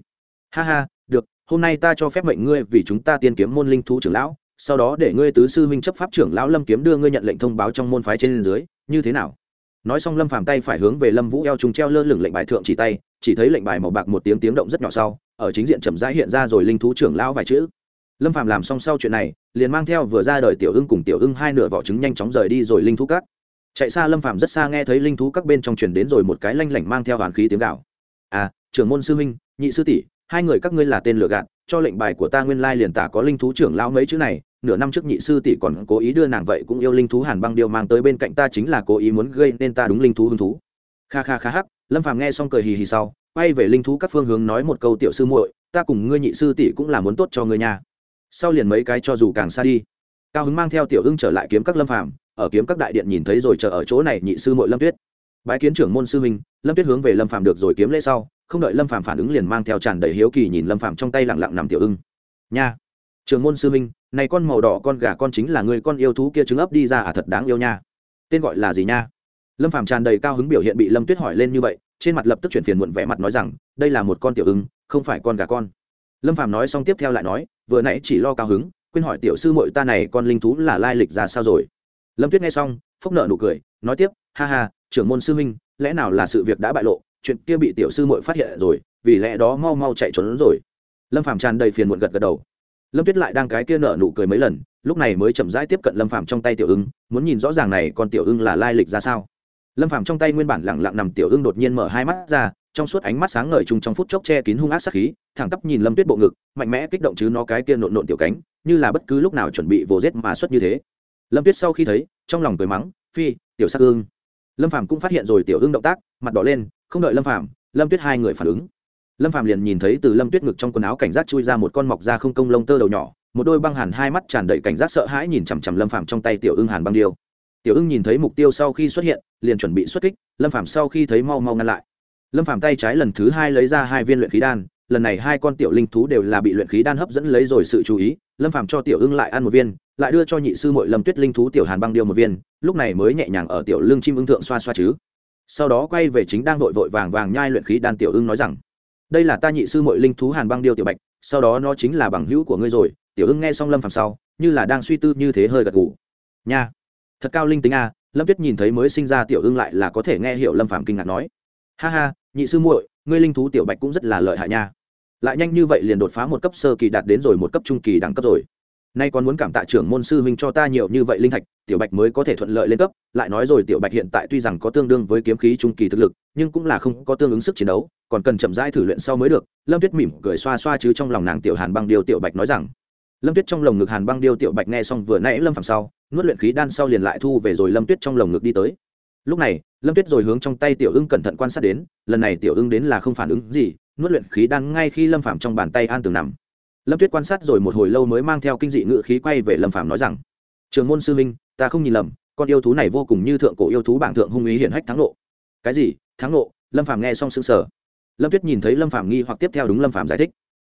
Speaker 1: ha ha, được, hôm nay ta cho phép mệnh ngươi vì chúng ta tiên kiếm môn linh thú trưởng lão, sau đó để ngươi tứ sư huynh chấp pháp trưởng lão lâm kiếm đưa ngươi nhận lệnh thông báo trong môn phái trên dưới, như thế nào? Nói xong lâm phàm tay phải hướng về lâm vũ eo trùng treo lơ lửng lệnh bài thượng chỉ tay, chỉ thấy lệnh bài màu bạc một tiếng tiếng động rất nhỏ sau, ở chính diện chậm rãi hiện ra rồi linh thú trưởng lão vài chữ. Lâm phàm làm xong sau chuyện này, liền mang theo vừa ra đời tiểu ưng cùng tiểu ưng hai nửa vỏ trứng nhanh chóng rời đi rồi linh thú các. Chạy xa lâm phàm rất xa nghe thấy linh thú các bên trong truyền đến rồi một cái lanh lảnh mang theo hoàn khí tiếng gạo à trưởng môn sư huynh, nhị sư tỷ hai người các ngươi là tên lừa gạt, cho lệnh bài của ta nguyên lai liền tả có linh thú trưởng lão mấy chữ này, nửa năm trước nhị sư tỷ còn cố ý đưa nàng vậy cũng yêu linh thú hàn băng điều mang tới bên cạnh ta chính là cố ý muốn gây nên ta đúng linh thú hứng thú. Kha kha kha hắc, lâm phàm nghe xong cười hì hì sau, quay về linh thú các phương hướng nói một câu, tiểu sư muội, ta cùng ngươi nhị sư tỷ cũng là muốn tốt cho ngươi nha. Sau liền mấy cái cho dù càng xa đi. Cao hứng mang theo tiểu ưng trở lại kiếm các lâm phàm, ở kiếm các đại điện nhìn thấy rồi chờ ở chỗ này nhị sư muội lâm tuyết. Bái kiến trưởng môn sư huynh. Lâm tuyết hướng về lâm phàm được rồi kiếm lễ sau không đợi lâm phàm phản ứng liền mang theo tràn đầy hiếu kỳ nhìn lâm phàm trong tay lặng lặng nằm tiểu ưng. Nha trưởng môn sư minh này con màu đỏ con gà con chính là người con yêu thú kia trứng ấp đi ra à thật đáng yêu nha. Tên gọi là gì nha? Lâm phàm tràn đầy cao hứng biểu hiện bị lâm tuyết hỏi lên như vậy, trên mặt lập tức chuyển phiền muộn vẻ mặt nói rằng, đây là một con tiểu ưng, không phải con gà con. Lâm phàm nói xong tiếp theo lại nói, vừa nãy chỉ lo cao hứng, quên hỏi tiểu sư mội ta này con linh thú là lai lịch ra sao rồi. Lâm tuyết nghe xong, phốc nợ nụ cười, nói tiếp, ha ha trưởng môn sư huynh, lẽ nào là sự việc đã bại lộ chuyện kia bị tiểu sư muội phát hiện rồi, vì lẽ đó mau mau chạy trốn rồi. Lâm phàm tràn đầy phiền muộn gật gật đầu. Lâm tuyết lại đang cái kia nở nụ cười mấy lần, lúc này mới chậm rãi tiếp cận lâm phàm trong tay tiểu ưng, muốn nhìn rõ ràng này con tiểu ưng là lai lịch ra sao. Lâm phàm trong tay nguyên bản lẳng lặng nằm tiểu ưng đột nhiên mở hai mắt ra, trong suốt ánh mắt sáng ngời chung trong phút chốc che kín hung ác sát khí, thẳng tắp nhìn lâm tuyết bộ ngực, mạnh mẽ kích động chứ nó cái kia nộn nộn tiểu cánh, như là bất cứ lúc nào chuẩn bị vồ rết mà xuất như thế. Lâm tuyết sau khi thấy, trong lòng cười mắng, phi, tiểu sắc ương lâm phàm cũng phát hiện rồi tiểu ưng động tác, mặt đỏ lên không đợi lâm Phạm, lâm tuyết hai người phản ứng. Lâm Phạm liền nhìn thấy từ lâm tuyết ngực trong quần áo cảnh giác chui ra một con mọc ra không công lông tơ đầu nhỏ một đôi băng hàn hai mắt tràn đầy cảnh giác sợ hãi nhìn chằm chằm lâm Phạm trong tay tiểu ưng hàn băng điêu. Tiểu ưng nhìn thấy mục tiêu sau khi xuất hiện liền chuẩn bị xuất kích lâm Phạm sau khi thấy mau mau ngăn lại. Lâm Phạm tay trái lần thứ hai lấy ra hai viên luyện khí đan lần này hai con tiểu linh thú đều là bị luyện khí đan hấp dẫn lấy rồi sự chú ý lâm Phạm cho tiểu ưng lại ăn một viên lại đưa cho nhị sư mội lâm tuyết linh thú tiểu hàn băng điêu một viên lúc này mới nhẹ nhàng ở tiểu lưng chim ưng thượng xoa xoa chứ sau đó quay về chính đang vội vội vàng vàng nhai luyện khí đan tiểu ưng nói rằng, đây là ta nhị sư mội linh thú hàn băng điêu tiểu bạch, sau đó nó chính là bằng hữu của ngươi rồi. Tiểu ưng nghe xong lâm phàm sau, như là đang suy tư như thế hơi gật gù. Nha, thật cao linh tính a. Lâm tuyết nhìn thấy mới sinh ra tiểu ưng lại là có thể nghe hiểu lâm phàm kinh ngạc nói, ha ha, nhị sư muội, ngươi linh thú tiểu bạch cũng rất là lợi hại nha. Lại nhanh như vậy liền đột phá một cấp sơ kỳ đạt đến rồi một cấp trung kỳ đẳng cấp rồi nay còn muốn cảm tạ trưởng môn sư huynh cho ta nhiều như vậy linh thạch, tiểu bạch mới có thể thuận lợi lên cấp. Lại nói rồi, tiểu bạch hiện tại tuy rằng có tương đương với kiếm khí trung kỳ thực lực, nhưng cũng là không có tương ứng sức chiến đấu, còn cần chậm rãi thử luyện sau mới được. Lâm tuyết mỉm cười xoa xoa chứ trong lòng nàng tiểu hàn băng điêu tiểu bạch nói rằng. Lâm tuyết trong lồng ngực hàn băng điêu tiểu bạch nghe xong vừa nãy lâm phạm sau, nuốt luyện khí đan sau liền lại thu về rồi lâm tuyết trong lồng ngực đi tới. Lúc này, lâm tuyết rồi hướng trong tay tiểu ưng cẩn thận quan sát đến, lần này tiểu ưng đến là không phản ứng gì, nuốt luyện khí đan ngay khi lâm phạm trong bàn tay an tường nằm lâm tuyết quan sát rồi một hồi lâu mới mang theo kinh dị ngự khí quay về lâm Phàm nói rằng trường môn sư minh ta không nhìn lầm con yêu thú này vô cùng như thượng cổ yêu thú bảng thượng hung ý hiển hách thắng lộ. cái gì thắng lộ? lâm Phàm nghe xong sững sờ lâm tuyết nhìn thấy lâm Phàm nghi hoặc tiếp theo đúng lâm Phàm giải thích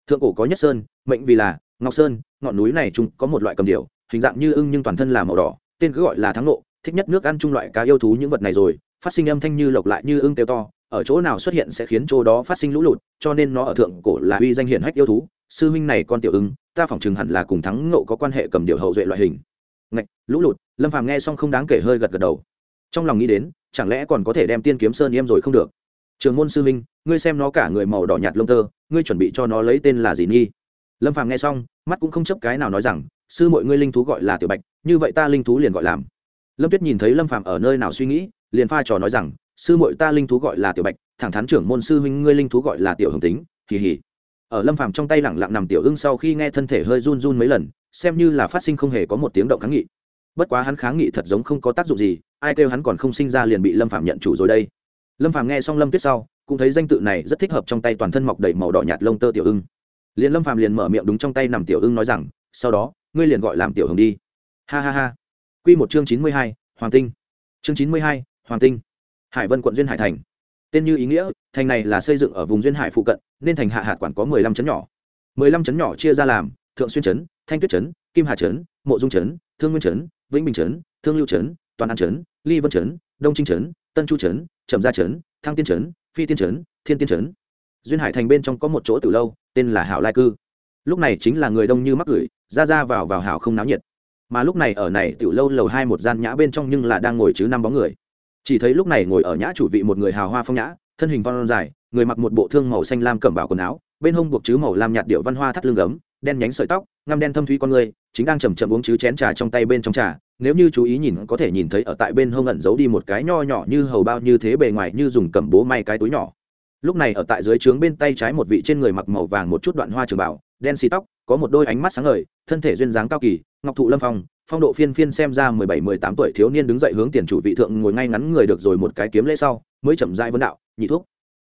Speaker 1: thượng cổ có nhất sơn mệnh vì là ngọc sơn ngọn núi này chung có một loại cầm điều, hình dạng như ưng nhưng toàn thân là màu đỏ tên cứ gọi là thắng lộ, thích nhất nước ăn chung loại cá yêu thú những vật này rồi phát sinh âm thanh như lộc lại như ưng kêu to ở chỗ nào xuất hiện sẽ khiến chỗ đó phát sinh lũ lụt cho nên nó ở thượng cổ là uy danh hiển hách yêu thú sư huynh này con tiểu ưng ta phỏng chừng hẳn là cùng thắng nộ có quan hệ cầm điều hậu duệ loại hình. Ngạch, lũ lụt, lâm phàm nghe xong không đáng kể hơi gật gật đầu. Trong lòng nghĩ đến, chẳng lẽ còn có thể đem tiên kiếm sơn yêm rồi không được? Trường môn sư huynh, ngươi xem nó cả người màu đỏ nhạt lông tơ, ngươi chuẩn bị cho nó lấy tên là gì nghi lâm phàm nghe xong, mắt cũng không chấp cái nào nói rằng, sư mọi ngươi linh thú gọi là tiểu bạch, như vậy ta linh thú liền gọi làm. Lâm tuyết nhìn thấy lâm phàm ở nơi nào suy nghĩ, liền pha trò nói rằng, sư muội ta linh thú gọi là tiểu bạch, thẳng thắn trưởng môn sư huynh ngươi linh thú gọi là tiểu hồng tính kỳ hỉ ở lâm phàm trong tay lẳng lặng nằm tiểu ưng sau khi nghe thân thể hơi run run mấy lần, xem như là phát sinh không hề có một tiếng động kháng nghị. Bất quá hắn kháng nghị thật giống không có tác dụng gì, ai kêu hắn còn không sinh ra liền bị lâm phàm nhận chủ rồi đây. Lâm phàm nghe xong lâm tuyết sau, cũng thấy danh tự này rất thích hợp trong tay toàn thân mọc đầy màu đỏ nhạt lông tơ tiểu ưng. Liền lâm phàm liền mở miệng đúng trong tay nằm tiểu ưng nói rằng, sau đó, ngươi liền gọi làm tiểu hồng đi. Ha ha ha. Quy một chương chín mươi hai, hoàng tinh. Chương chín mươi hai, hoàng tinh. Hải vân quận duyên hải thành tên như ý nghĩa, thành này là xây dựng ở vùng duyên hải phụ cận, nên thành hạ hạt quản có mười lăm chấn nhỏ. Mười lăm chấn nhỏ chia ra làm, thượng xuyên chấn, thanh tuyết chấn, kim hà chấn, mộ dung chấn, thương nguyên chấn, vĩnh bình chấn, thương lưu chấn, toàn an chấn, ly vân chấn, đông trinh chấn, tân chu chấn, trầm gia chấn, thăng tiên chấn, phi tiên chấn, thiên tiên chấn. Duyên hải thành bên trong có một chỗ từ lâu, tên là hảo lai cư. Lúc này chính là người đông như mắc gửi, ra ra vào vào hảo không náo nhiệt. Mà lúc này ở này tiểu lâu lầu hai một gian nhã bên trong nhưng là đang ngồi chứ năm bóng người chỉ thấy lúc này ngồi ở nhã chủ vị một người hào hoa phong nhã, thân hình phong dài, người mặc một bộ thương màu xanh lam cẩm bảo quần áo, bên hông buộc chứ màu lam nhạt điệu văn hoa thắt lưng gấm, đen nhánh sợi tóc, ngăm đen thâm thúy con người, chính đang chầm chậm uống chứ chén trà trong tay bên trong trà. Nếu như chú ý nhìn, có thể nhìn thấy ở tại bên hông ẩn giấu đi một cái nho nhỏ như hầu bao như thế bề ngoài như dùng cầm bố may cái túi nhỏ. Lúc này ở tại dưới trướng bên tay trái một vị trên người mặc màu vàng một chút đoạn hoa trường bảo đen xì tóc, có một đôi ánh mắt sáng ngời, thân thể duyên dáng cao kỳ, ngọc thụ lâm phong phong độ phiên phiên xem ra mười bảy, mười tám tuổi thiếu niên đứng dậy hướng tiền chủ vị thượng ngồi ngay ngắn người được rồi một cái kiếm lễ sau, mới chậm rãi vấn đạo, nhị thúc.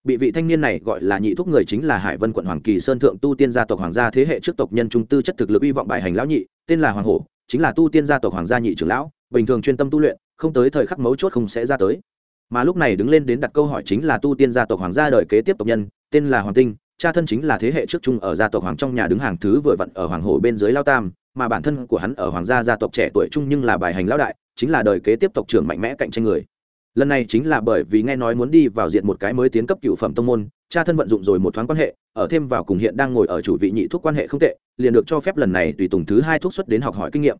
Speaker 1: Bị vị thanh niên này gọi là nhị thúc người chính là hải vân quận hoàng kỳ sơn thượng tu tiên gia tộc hoàng gia thế hệ trước tộc nhân trung tư chất thực lực uy vọng bài hành lão nhị, tên là hoàng hổ, chính là tu tiên gia tộc hoàng gia nhị trưởng lão, bình thường chuyên tâm tu luyện, không tới thời khắc mấu chốt không sẽ ra tới. Mà lúc này đứng lên đến đặt câu hỏi chính là tu tiên gia tộc hoàng gia đời kế tiếp tộc nhân, tên là hoàng tinh cha thân chính là thế hệ trước chung ở gia tộc hoàng trong nhà đứng hàng thứ vừa vặn ở hoàng hổ bên dưới lao tam, mà bản thân của hắn ở hoàng gia gia tộc trẻ tuổi chung nhưng là bài hành lão đại, chính là đời kế tiếp tộc trưởng mạnh mẽ cạnh tranh người. Lần này chính là bởi vì nghe nói muốn đi vào diện một cái mới tiến cấp cựu phẩm tông môn, cha thân vận dụng rồi một thoáng quan hệ, ở thêm vào cùng hiện đang ngồi ở chủ vị nhị thuốc quan hệ không tệ, liền được cho phép lần này tùy tùng thứ hai thuốc xuất đến học hỏi kinh nghiệm.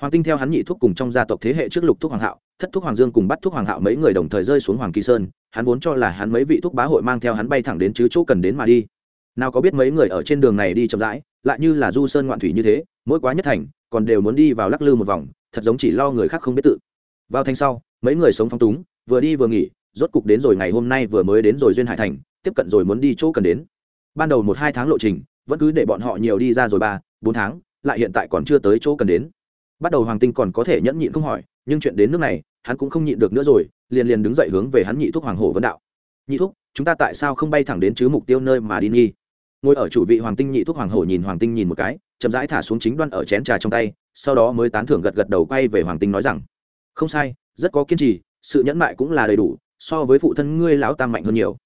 Speaker 1: Hoàng tinh theo hắn nhị thuốc cùng trong gia tộc thế hệ trước lục thuốc hoàng hạo, thất thuốc hoàng dương cùng bắt thuốc hoàng hạo mấy người đồng thời rơi xuống hoàng kỳ sơn, hắn vốn cho là hắn mấy vị thuốc bá hội mang theo hắn bay thẳng đến chứ chỗ cần đến mà đi nào có biết mấy người ở trên đường này đi chậm rãi, lại như là du sơn ngoạn thủy như thế, mỗi quá nhất thành, còn đều muốn đi vào lắc lư một vòng, thật giống chỉ lo người khác không biết tự. Vào thành sau, mấy người sống phong túng, vừa đi vừa nghỉ, rốt cục đến rồi ngày hôm nay vừa mới đến rồi duyên hải thành, tiếp cận rồi muốn đi chỗ cần đến. Ban đầu một hai tháng lộ trình, vẫn cứ để bọn họ nhiều đi ra rồi ba, bốn tháng, lại hiện tại còn chưa tới chỗ cần đến. Bắt đầu hoàng tinh còn có thể nhẫn nhịn không hỏi, nhưng chuyện đến nước này, hắn cũng không nhịn được nữa rồi, liền liền đứng dậy hướng về hắn nhị thúc hoàng hổ vấn đạo. Nhị thúc, chúng ta tại sao không bay thẳng đến chứ mục tiêu nơi mà đi nghi? Ngồi ở chủ vị hoàng tinh nhị thúc hoàng hổ nhìn hoàng tinh nhìn một cái, chậm rãi thả xuống chính đoan ở chén trà trong tay, sau đó mới tán thưởng gật gật đầu quay về hoàng tinh nói rằng, không sai, rất có kiên trì, sự nhẫn mại cũng là đầy đủ, so với phụ thân ngươi lão tam mạnh hơn nhiều.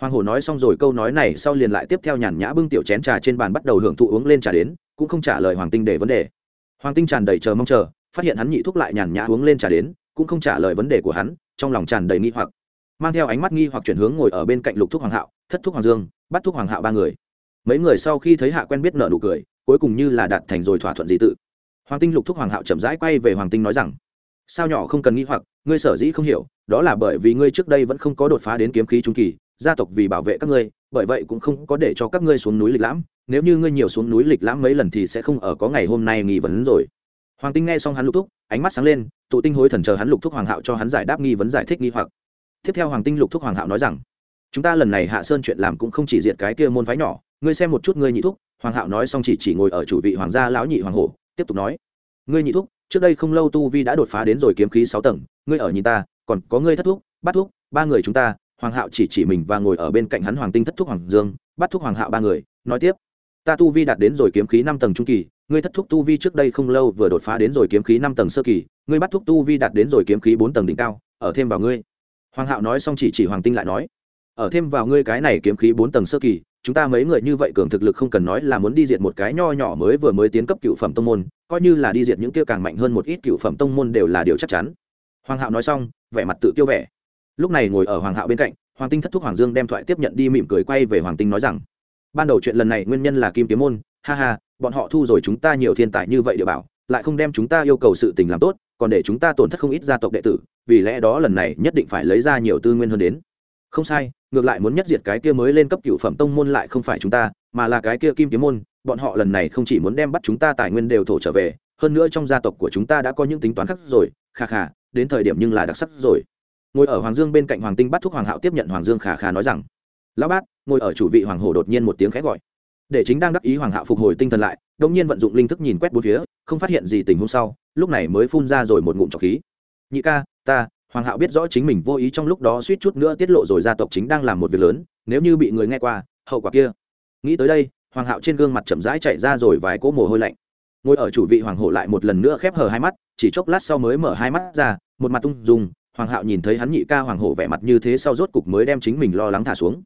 Speaker 1: Hoàng hổ nói xong rồi câu nói này sau liền lại tiếp theo nhàn nhã bưng tiểu chén trà trên bàn bắt đầu hưởng thụ uống lên trà đến, cũng không trả lời hoàng tinh để vấn đề. Hoàng tinh tràn đầy chờ mong chờ, phát hiện hắn nhị thúc lại nhàn nhã uống lên trà đến, cũng không trả lời vấn đề của hắn, trong lòng tràn đầy nghi hoặc. Mang theo ánh mắt nghi hoặc chuyển hướng ngồi ở bên cạnh lục thúc hoàng hạo, thất thúc hoàng dương bắt thúc hoàng hạo ba người mấy người sau khi thấy hạ quen biết nợ nụ cười, cuối cùng như là đạt thành rồi thỏa thuận gì tự. Hoàng tinh lục thúc hoàng hạo chậm rãi quay về hoàng tinh nói rằng, sao nhỏ không cần nghĩ hoặc, ngươi sở dĩ không hiểu, đó là bởi vì ngươi trước đây vẫn không có đột phá đến kiếm khí trung kỳ, gia tộc vì bảo vệ các ngươi, bởi vậy cũng không có để cho các ngươi xuống núi lịch lãm. Nếu như ngươi nhiều xuống núi lịch lãm mấy lần thì sẽ không ở có ngày hôm nay nghi vấn rồi. Hoàng tinh nghe xong hắn lục thúc, ánh mắt sáng lên, tụ tinh hối thần chờ hắn lục thúc hoàng hạo cho hắn giải đáp nghi vấn giải thích nghi hoặc. Tiếp theo hoàng tinh lục thúc hoàng hạo nói rằng, chúng ta lần này hạ sơn chuyện làm cũng không chỉ diệt cái kia môn phái nhỏ ngươi xem một chút ngươi nhị thúc, hoàng hạo nói xong chỉ chỉ ngồi ở chủ vị hoàng gia lão nhị hoàng hổ, tiếp tục nói, ngươi nhị thúc, trước đây không lâu tu vi đã đột phá đến rồi kiếm khí sáu tầng, ngươi ở nhìn ta, còn có ngươi thất thúc bắt thúc, ba người chúng ta, hoàng hạo chỉ chỉ mình và ngồi ở bên cạnh hắn hoàng tinh thất thúc hoàng dương bắt thúc hoàng hạo ba người, nói tiếp, ta tu vi đạt đến rồi kiếm khí năm tầng trung kỳ, ngươi thất thúc tu vi trước đây không lâu vừa đột phá đến rồi kiếm khí năm tầng sơ kỳ, ngươi bắt thúc tu vi đạt đến rồi kiếm khí bốn tầng đỉnh cao, ở thêm vào ngươi. Hoàng hạo nói xong chỉ chỉ hoàng tinh lại nói, ở thêm vào ngươi cái này kiếm khí bốn tầng sơ kỳ chúng ta mấy người như vậy cường thực lực không cần nói là muốn đi diệt một cái nho nhỏ mới vừa mới tiến cấp cựu phẩm tông môn, coi như là đi diệt những kia càng mạnh hơn một ít cựu phẩm tông môn đều là điều chắc chắn. Hoàng hạo nói xong, vẻ mặt tự kiêu vẻ. Lúc này ngồi ở hoàng hạo bên cạnh, hoàng tinh thất thúc hoàng dương đem thoại tiếp nhận đi mỉm cười quay về hoàng tinh nói rằng, ban đầu chuyện lần này nguyên nhân là kim kiếm môn, ha ha, bọn họ thu rồi chúng ta nhiều thiên tài như vậy địa bảo, lại không đem chúng ta yêu cầu sự tình làm tốt, còn để chúng ta tổn thất không ít gia tộc đệ tử, vì lẽ đó lần này nhất định phải lấy ra nhiều tư nguyên hơn đến. Không sai ngược lại muốn nhất diệt cái kia mới lên cấp cựu phẩm tông môn lại không phải chúng ta, mà là cái kia kim kiếm môn, bọn họ lần này không chỉ muốn đem bắt chúng ta tài nguyên đều thổ trở về, hơn nữa trong gia tộc của chúng ta đã có những tính toán khác rồi khà khà đến thời điểm nhưng là đặc sắc rồi. Ngồi ở hoàng dương bên cạnh hoàng tinh bắt thúc hoàng hạo tiếp nhận hoàng dương khà khà nói rằng, lão bát ngồi ở chủ vị hoàng hổ đột nhiên một tiếng khẽ gọi. Để chính đang đắc ý hoàng hạo phục hồi tinh thần lại đông nhiên vận dụng linh thức nhìn quét bốn phía, không phát hiện gì tình huống sau, lúc này mới phun ra rồi một ngụm trọc khí. Nhị ca, ta hoàng hạo biết rõ chính mình vô ý trong lúc đó suýt chút nữa tiết lộ rồi gia tộc chính đang làm một việc lớn, nếu như bị người nghe qua, hậu quả kia. Nghĩ tới đây, hoàng hạo trên gương mặt chậm rãi chạy ra rồi vài cỗ mồ hôi lạnh. Ngồi ở chủ vị hoàng hổ lại một lần nữa khép hờ hai mắt, chỉ chốc lát sau mới mở hai mắt ra, một mặt tung dùng hoàng hạo nhìn thấy hắn nhị ca hoàng hổ vẻ mặt như thế sau rốt cục mới đem chính mình lo lắng thả xuống.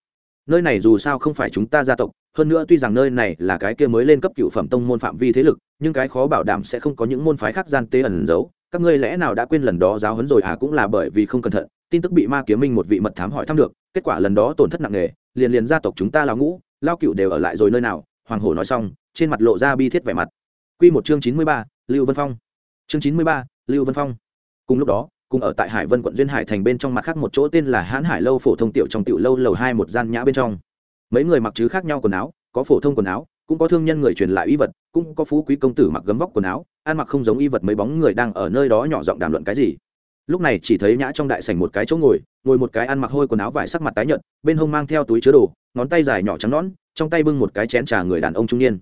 Speaker 1: Nơi này dù sao không phải chúng ta gia tộc, hơn nữa tuy rằng nơi này là cái kia mới lên cấp cựu phẩm tông môn phạm vi thế lực, nhưng cái khó bảo đảm sẽ không có những môn phái khác gian tế ẩn giấu các ngươi lẽ nào đã quên lần đó giáo huấn rồi à? Cũng là bởi vì không cẩn thận, tin tức bị ma kiếm minh một vị mật thám hỏi thăm được, kết quả lần đó tổn thất nặng nề, liền liền gia tộc chúng ta lao ngũ lao cựu đều ở lại rồi nơi nào? Hoàng hổ nói xong, trên mặt lộ ra bi thiết vẻ mặt. Q một chương chín mươi ba, lưu vân phong. Chương chín mươi ba, lưu vân phong. Cùng lúc đó, cùng ở tại hải vân quận duyên hải thành bên trong mặt khác một chỗ tên là hãn hải lâu phổ thông tiểu trong tiểu lâu lầu hai một gian nhã bên trong. Mấy người mặc chứ khác nhau quần áo, có phổ thông quần áo cũng có thương nhân người truyền lại y vật, cũng có phú quý công tử mặc gấm vóc quần áo, ăn mặc không giống y vật mấy bóng người đang ở nơi đó nhỏ giọng đàm luận cái gì. Lúc này chỉ thấy nhã trong đại sảnh một cái chỗ ngồi ngồi một cái ăn mặc hôi quần áo vải sắc mặt tái nhợt, bên hông mang theo túi chứa đồ, ngón tay dài nhỏ trắng nõn, trong tay bưng một cái chén trà người đàn ông trung niên.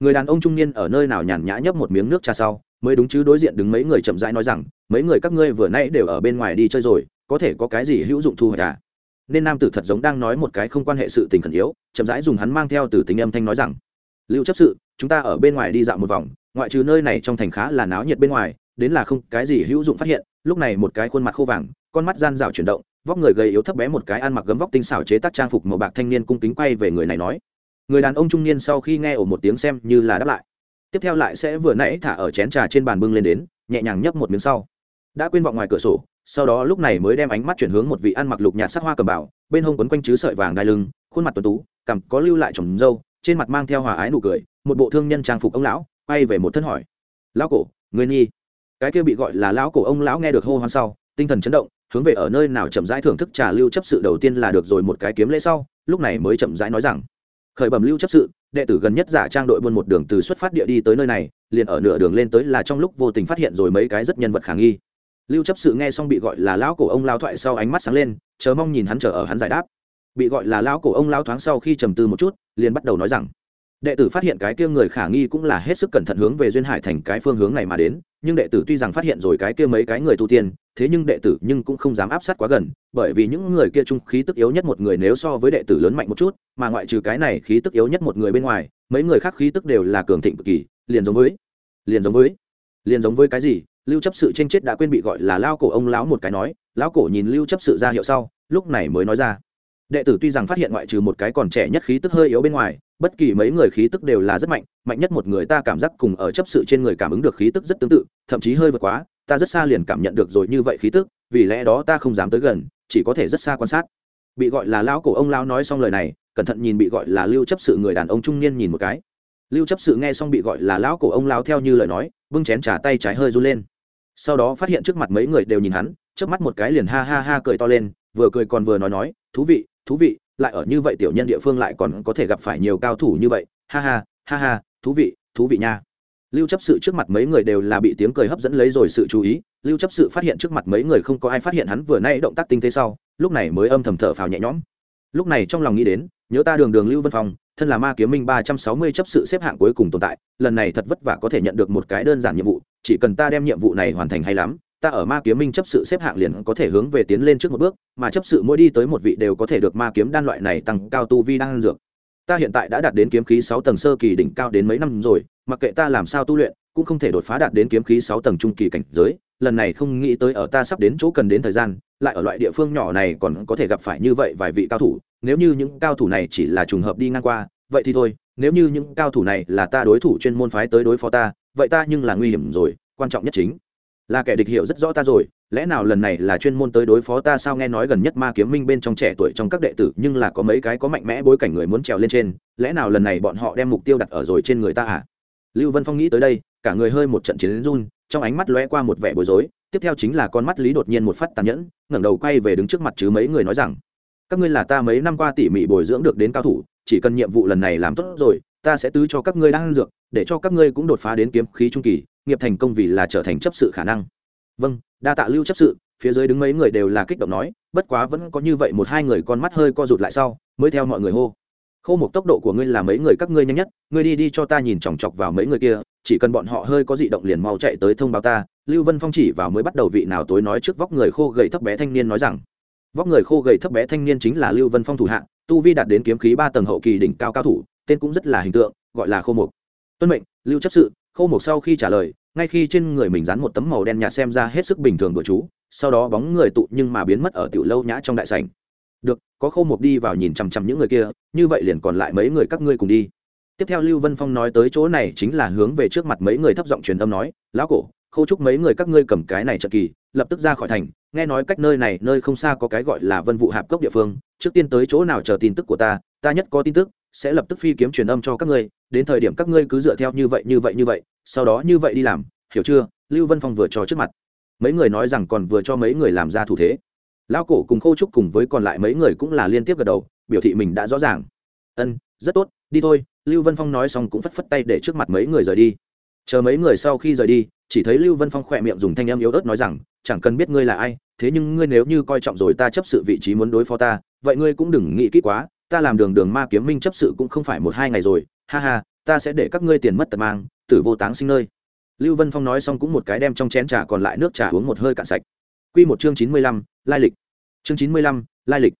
Speaker 1: Người đàn ông trung niên ở nơi nào nhàn nhã nhấp một miếng nước trà sau, mới đúng chứ đối diện đứng mấy người chậm rãi nói rằng, mấy người các ngươi vừa nãy đều ở bên ngoài đi chơi rồi, có thể có cái gì hữu dụng thu hoạch à? Nên nam tử thật giống đang nói một cái không quan hệ sự tình khẩn yếu, chậm rãi dùng hắn mang theo từ tính âm thanh nói rằng lưu chấp sự, chúng ta ở bên ngoài đi dạo một vòng, ngoại trừ nơi này trong thành khá là náo nhiệt bên ngoài, đến là không cái gì hữu dụng phát hiện, lúc này một cái khuôn mặt khô vàng, con mắt gian rào chuyển động, vóc người gầy yếu thấp bé một cái ăn mặc gấm vóc tinh xảo chế tác trang phục màu bạc thanh niên cung kính quay về người này nói. Người đàn ông trung niên sau khi nghe ổ một tiếng xem như là đáp lại. Tiếp theo lại sẽ vừa nãy thả ở chén trà trên bàn bưng lên đến, nhẹ nhàng nhấp một miếng sau. Đã quên vọng ngoài cửa sổ, sau đó lúc này mới đem ánh mắt chuyển hướng một vị ăn mặc lục nhạt sắc hoa cầm bảo bên hông quấn quanh chứ sợi vàng đai lưng, khuôn mặt tuấn tú, cằm có lưu lại trồng râu trên mặt mang theo hòa ái nụ cười, một bộ thương nhân trang phục ông lão, quay về một thân hỏi. Lão cổ người nhi. Cái kia bị gọi là lão cổ ông lão nghe được hô hoán sau, tinh thần chấn động, hướng về ở nơi nào chậm rãi thưởng thức trà lưu chấp sự đầu tiên là được rồi một cái kiếm lễ sau, lúc này mới chậm rãi nói rằng, khởi bẩm lưu chấp sự, đệ tử gần nhất giả trang đội buôn một đường từ xuất phát địa đi tới nơi này, liền ở nửa đường lên tới là trong lúc vô tình phát hiện rồi mấy cái rất nhân vật khả nghi. Lưu chấp sự nghe xong bị gọi là lão cổ ông lao thoại sau ánh mắt sáng lên, chờ mong nhìn hắn chờ ở hắn giải đáp. Bị gọi là lão cổ ông lao thoáng sau khi trầm tư một chút liền bắt đầu nói rằng, đệ tử phát hiện cái kia người khả nghi cũng là hết sức cẩn thận hướng về duyên hải thành cái phương hướng này mà đến, nhưng đệ tử tuy rằng phát hiện rồi cái kia mấy cái người tu tiên, thế nhưng đệ tử nhưng cũng không dám áp sát quá gần, bởi vì những người kia trung khí tức yếu nhất một người nếu so với đệ tử lớn mạnh một chút, mà ngoại trừ cái này khí tức yếu nhất một người bên ngoài, mấy người khác khí tức đều là cường thịnh cực kỳ, liền giống với, liền giống với, liền giống với cái gì, lưu chấp sự tranh chết đã quên bị gọi là lao cổ ông lão một cái nói lão cổ nhìn lưu chấp sự ra hiệu sau, lúc này mới nói ra đệ tử tuy rằng phát hiện ngoại trừ một cái còn trẻ nhất khí tức hơi yếu bên ngoài, bất kỳ mấy người khí tức đều là rất mạnh mạnh nhất một người ta cảm giác cùng ở chấp sự trên người cảm ứng được khí tức rất tương tự, thậm chí hơi vượt quá, ta rất xa liền cảm nhận được rồi như vậy khí tức, vì lẽ đó ta không dám tới gần, chỉ có thể rất xa quan sát. Bị gọi là lão cổ ông lão nói xong lời này, cẩn thận nhìn bị gọi là lưu chấp sự người đàn ông trung niên nhìn một cái. Lưu chấp sự nghe xong bị gọi là lão cổ ông lão theo như lời nói, bưng chén trà tay trái hơi run lên. Sau đó phát hiện trước mặt mấy người đều nhìn hắn, trước mắt một cái liền ha ha ha cười to lên, vừa cười còn vừa nói nói, thú vị thú vị, lại ở như vậy tiểu nhân địa phương lại còn có thể gặp phải nhiều cao thủ như vậy. Ha ha ha ha, thú vị thú vị nha. Lưu chấp sự trước mặt mấy người đều là bị tiếng cười hấp dẫn lấy rồi sự chú ý. Lưu chấp sự phát hiện trước mặt mấy người không có ai phát hiện hắn vừa nay động tác tinh tế sau, lúc này mới âm thầm thở phào nhẹ nhõm. Lúc này trong lòng nghĩ đến, nhớ ta đường đường lưu vân phong, thân là ma kiếm minh ba trăm sáu mươi chấp sự xếp hạng cuối cùng tồn tại, lần này thật vất vả có thể nhận được một cái đơn giản nhiệm vụ, chỉ cần ta đem nhiệm vụ này hoàn thành hay lắm ta ở ma kiếm minh chấp sự xếp hạng liền có thể hướng về tiến lên trước một bước, mà chấp sự mỗi đi tới một vị đều có thể được ma kiếm đan loại này tăng cao tu vi đan dược. Ta hiện tại đã đạt đến kiếm khí sáu tầng sơ kỳ đỉnh cao đến mấy năm rồi, mặc kệ ta làm sao tu luyện, cũng không thể đột phá đạt đến kiếm khí sáu tầng trung kỳ cảnh giới. Lần này không nghĩ tới ở ta sắp đến chỗ cần đến thời gian, lại ở loại địa phương nhỏ này còn có thể gặp phải như vậy vài vị cao thủ. Nếu như những cao thủ này chỉ là trùng hợp đi ngang qua, vậy thì thôi. Nếu như những cao thủ này là ta đối thủ chuyên môn phái tới đối phó ta, vậy ta nhưng là nguy hiểm rồi, quan trọng nhất chính là kẻ địch hiểu rất rõ ta rồi, lẽ nào lần này là chuyên môn tới đối phó ta sao? Nghe nói gần nhất ma kiếm minh bên trong trẻ tuổi trong các đệ tử nhưng là có mấy cái có mạnh mẽ bối cảnh người muốn trèo lên trên, lẽ nào lần này bọn họ đem mục tiêu đặt ở rồi trên người ta à? Lưu vân phong nghĩ tới đây, cả người hơi một trận chiến run, trong ánh mắt lóe qua một vẻ bối rối, tiếp theo chính là con mắt lý đột nhiên một phát tàn nhẫn, ngẩng đầu quay về đứng trước mặt chứ mấy người nói rằng, các ngươi là ta mấy năm qua tỉ mỉ bồi dưỡng được đến cao thủ, chỉ cần nhiệm vụ lần này làm tốt rồi, ta sẽ tứ cho các ngươi đang dược, để cho các ngươi cũng đột phá đến kiếm khí trung kỳ nghiệp thành công vì là trở thành chấp sự khả năng. Vâng đa tạ lưu chấp sự, phía dưới đứng mấy người đều là kích động nói, bất quá vẫn có như vậy một hai người con mắt hơi co rụt lại sau, mới theo mọi người hô. Khô một tốc độ của ngươi là mấy người các ngươi nhanh nhất, ngươi đi đi cho ta nhìn chòng chọc vào mấy người kia, chỉ cần bọn họ hơi có dị động liền mau chạy tới thông báo ta. Lưu vân phong chỉ vào mới bắt đầu vị nào tối nói trước vóc người khô gầy thấp bé thanh niên nói rằng, vóc người khô gầy thấp bé thanh niên chính là lưu vân phong thủ hạ, tu vi đạt đến kiếm khí ba tầng hậu kỳ đỉnh cao cao thủ, tên cũng rất là hình tượng, gọi là khô mục tuân mệnh, lưu chấp sự Khâu mục sau khi trả lời, ngay khi trên người mình dán một tấm màu đen nhạt xem ra hết sức bình thường của chú, sau đó bóng người tụ nhưng mà biến mất ở tiểu lâu nhã trong đại sảnh. Được, có khâu mục đi vào nhìn chằm chằm những người kia, như vậy liền còn lại mấy người các ngươi cùng đi. Tiếp theo lưu vân phong nói tới chỗ này chính là hướng về trước mặt mấy người thấp giọng truyền âm nói, lão cổ, khâu chúc mấy người các ngươi cầm cái này trợ kỳ, lập tức ra khỏi thành, nghe nói cách nơi này nơi không xa có cái gọi là vân vụ hạp cốc địa phương, trước tiên tới chỗ nào chờ tin tức của ta ta nhất có tin tức sẽ lập tức phi kiếm truyền âm cho các ngươi, đến thời điểm các ngươi cứ dựa theo như vậy như vậy như vậy, sau đó như vậy đi làm, hiểu chưa? Lưu vân phong vừa cho trước mặt. Mấy người nói rằng còn vừa cho mấy người làm ra thủ thế. Lão cổ cùng khâu trúc cùng với còn lại mấy người cũng là liên tiếp gật đầu, biểu thị mình đã rõ ràng. Ân, rất tốt, đi thôi. Lưu vân phong nói xong cũng phất phất tay để trước mặt mấy người rời đi. Chờ mấy người sau khi rời đi, chỉ thấy lưu vân phong khỏe miệng dùng thanh em yếu ớt nói rằng, chẳng cần biết ngươi là ai, thế nhưng ngươi nếu như coi trọng rồi ta chấp sự vị trí muốn đối phó ta, vậy ngươi cũng đừng nghĩ kỹ quá ta làm đường đường ma kiếm minh chấp sự cũng không phải một hai ngày rồi, ha ha, ta sẽ để các ngươi tiền mất tật mang, tử vô táng sinh nơi. Lưu vân phong nói xong cũng một cái đem trong chén trà còn lại nước trà uống một hơi cạn sạch. Q một chương chín mươi lăm, lai lịch. Chương chín mươi lăm, lai lịch.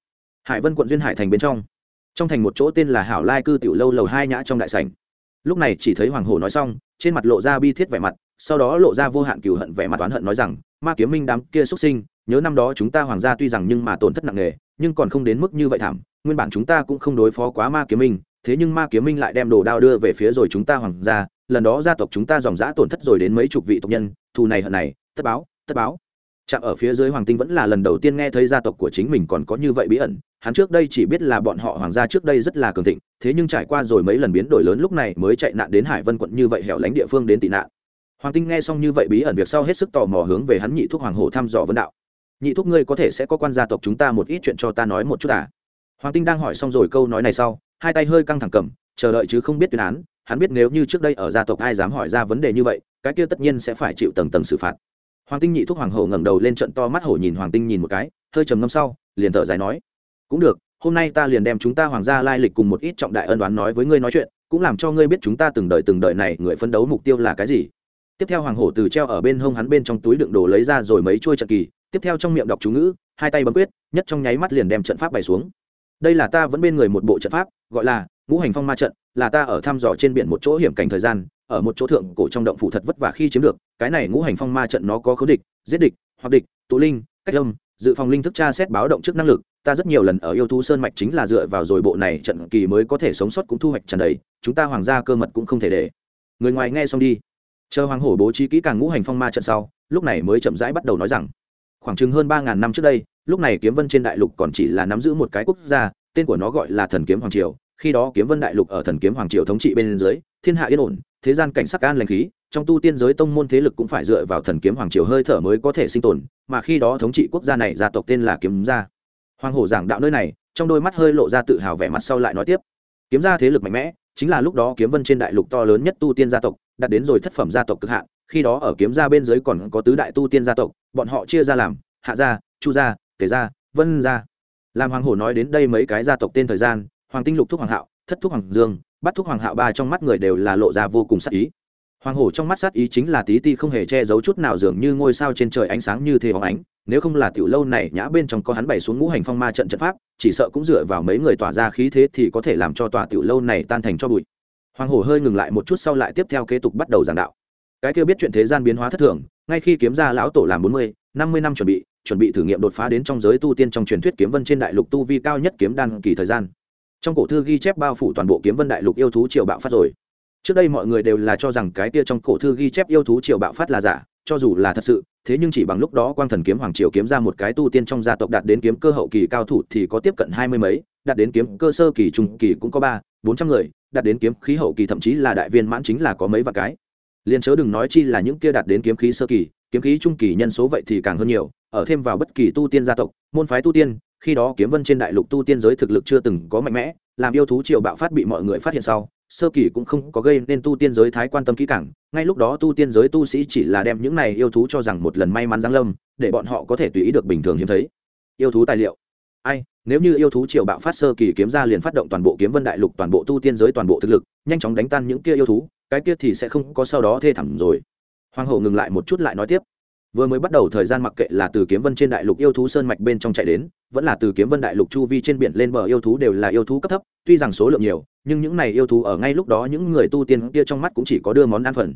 Speaker 1: Hải vân quận duyên hải thành bên trong. Trong thành một chỗ tên là hảo lai cư tiểu lâu lầu hai nhã trong đại sảnh. Lúc này chỉ thấy hoàng hổ nói xong, trên mặt lộ ra bi thiết vẻ mặt, sau đó lộ ra vô hạn cừu hận vẻ mặt oán hận nói rằng, ma kiếm minh đám kia xuất sinh, nhớ năm đó chúng ta hoàng gia tuy rằng nhưng mà tổn thất nặng nề nhưng còn không đến mức như vậy thảm, nguyên bản chúng ta cũng không đối phó quá ma kiếm minh, thế nhưng ma kiếm minh lại đem đồ đao đưa về phía rồi chúng ta hoàng gia, lần đó gia tộc chúng ta dòng dã tổn thất rồi đến mấy chục vị tộc nhân, thù này hận này, tất báo tất báo. Chạm ở phía dưới hoàng tinh vẫn là lần đầu tiên nghe thấy gia tộc của chính mình còn có như vậy bí ẩn, hắn trước đây chỉ biết là bọn họ hoàng gia trước đây rất là cường thịnh, thế nhưng trải qua rồi mấy lần biến đổi lớn lúc này mới chạy nạn đến hải vân quận như vậy hẻo lánh địa phương đến tị nạn. Hoàng tinh nghe xong như vậy bí ẩn việc sau hết sức tò mò hướng về hắn nhị thuốc hoàng hổ thăm dò vấn đạo nhị thúc ngươi có thể sẽ có quan gia tộc chúng ta một ít chuyện cho ta nói một chút à? Hoàng tinh đang hỏi xong rồi câu nói này sau, hai tay hơi căng thẳng cầm, chờ đợi chứ không biết tuyên án, hắn biết nếu như trước đây ở gia tộc ai dám hỏi ra vấn đề như vậy, cái kia tất nhiên sẽ phải chịu tầng tầng xử phạt. Hoàng tinh nhị thúc hoàng hổ ngẩng đầu lên trận to mắt hổ nhìn hoàng tinh nhìn một cái, hơi trầm ngâm sau, liền thở dài nói, cũng được, hôm nay ta liền đem chúng ta hoàng gia lai lịch cùng một ít trọng đại ân đoán nói với ngươi nói chuyện, cũng làm cho ngươi biết chúng ta từng đợi từng đợi này người phấn đấu mục tiêu là cái gì. Tiếp theo hoàng hổ từ treo ở bên hông hắn bên trong túi đựng đồ lấy ra rồi mấy chuôi trận kỳ tiếp theo trong miệng đọc chú ngữ, hai tay bấm quyết, nhất trong nháy mắt liền đem trận pháp bày xuống. Đây là ta vẫn bên người một bộ trận pháp, gọi là ngũ hành phong ma trận, là ta ở thăm dò trên biển một chỗ hiểm cảnh thời gian, ở một chỗ thượng cổ trong động phủ thật vất vả khi chiếm được, cái này ngũ hành phong ma trận nó có khấu địch, giết địch, hoặc địch, tụ linh, cách âm, dự phòng linh thức tra xét báo động trước năng lực, ta rất nhiều lần ở yêu thú sơn mạch chính là dựa vào rồi bộ này trận kỳ mới có thể sống sót cũng thu hoạch trần đầy, chúng ta hoàng gia cơ mật cũng không thể để. Người ngoài nghe xong đi. Chờ hoàng hổ bố trí kỹ càng ngũ hành phong ma trận sau, lúc này mới chậm rãi bắt đầu nói rằng khoảng chừng hơn ba ngàn năm trước đây, lúc này kiếm vân trên đại lục còn chỉ là nắm giữ một cái quốc gia, tên của nó gọi là thần kiếm hoàng triều. Khi đó kiếm vân đại lục ở thần kiếm hoàng triều thống trị bên dưới, thiên hạ yên ổn, thế gian cảnh sắc an lành khí, trong tu tiên giới tông môn thế lực cũng phải dựa vào thần kiếm hoàng triều hơi thở mới có thể sinh tồn, mà khi đó thống trị quốc gia này, gia tộc tên là kiếm gia. Hoàng hổ giảng đạo nơi này, trong đôi mắt hơi lộ ra tự hào vẻ mặt sau lại nói tiếp. Kiếm gia thế lực mạnh mẽ, chính là lúc đó kiếm vân trên đại lục to lớn nhất tu tiên gia tộc, đạt đến rồi thất phẩm gia tộc cực hạn khi đó ở kiếm gia bên dưới còn có tứ đại tu tiên gia tộc, bọn họ chia ra làm, hạ gia, chu gia, tề gia, vân gia. Làm hoàng hổ nói đến đây mấy cái gia tộc tên thời gian, hoàng tinh, lục thúc, hoàng hạo, thất thúc, hoàng dương bắt thúc, hoàng hạo ba trong mắt người đều là lộ ra vô cùng sắc ý. Hoàng hổ trong mắt sát ý chính là tí ti không hề che giấu chút nào dường như ngôi sao trên trời ánh sáng như thế hóng ánh, nếu không là tiểu lâu này nhã bên trong có hắn bày xuống ngũ hành phong ma trận trận pháp, chỉ sợ cũng dựa vào mấy người tỏa ra khí thế thì có thể làm cho tòa tiểu lâu này tan thành cho bụi. Hoàng hổ hơi ngừng lại một chút sau lại tiếp theo kế tục bắt đầu giảng đạo cái kia biết chuyện thế gian biến hóa thất thường, ngay khi kiếm ra lão tổ làm bốn mươi, năm mươi năm chuẩn bị chuẩn bị thử nghiệm đột phá đến trong giới tu tiên trong truyền thuyết kiếm vân trên đại lục tu vi cao nhất kiếm đan kỳ thời gian. Trong cổ thư ghi chép bao phủ toàn bộ kiếm vân đại lục yêu thú triều bạo phát rồi. Trước đây mọi người đều là cho rằng cái kia trong cổ thư ghi chép yêu thú triều bạo phát là giả, cho dù là thật sự, thế nhưng chỉ bằng lúc đó quang thần kiếm hoàng triều kiếm ra một cái tu tiên trong gia tộc đạt đến kiếm cơ hậu kỳ cao thủ thì có tiếp cận hai mươi mấy, đạt đến kiếm cơ sơ kỳ, trung kỳ cũng có ba, bốn trăm người, đạt đến kiếm khí hậu kỳ thậm chí là đại viên mãn chính là có mấy vạn cái liền chớ đừng nói chi là những kia đạt đến kiếm khí sơ kỳ, kiếm khí trung kỳ nhân số vậy thì càng hơn nhiều, ở thêm vào bất kỳ tu tiên gia tộc, môn phái tu tiên, khi đó kiếm vân trên đại lục tu tiên giới thực lực chưa từng có mạnh mẽ, làm yêu thú triều bạo phát bị mọi người phát hiện sau, sơ kỳ cũng không có gây nên tu tiên giới thái quan tâm kỹ càng, ngay lúc đó tu tiên giới tu sĩ chỉ là đem những này yêu thú cho rằng một lần may mắn giáng lâm, để bọn họ có thể tùy ý được bình thường hiếm thấy. Yêu thú tài liệu. Ai, nếu như yêu thú triều bạo phát sơ kỳ kiếm ra liền phát động toàn bộ kiếm vân đại lục, toàn bộ tu tiên giới toàn bộ thực lực, nhanh chóng đánh tan những kia yêu thú cái kia thì sẽ không có sau đó thê thảm rồi. Hoàng hậu ngừng lại một chút lại nói tiếp. Vừa mới bắt đầu thời gian mặc kệ là từ kiếm vân trên đại lục yêu thú sơn mạch bên trong chạy đến, vẫn là từ kiếm vân đại lục chu vi trên biển lên bờ yêu thú đều là yêu thú cấp thấp, tuy rằng số lượng nhiều, nhưng những này yêu thú ở ngay lúc đó những người tu tiên kia trong mắt cũng chỉ có đưa món ăn phần.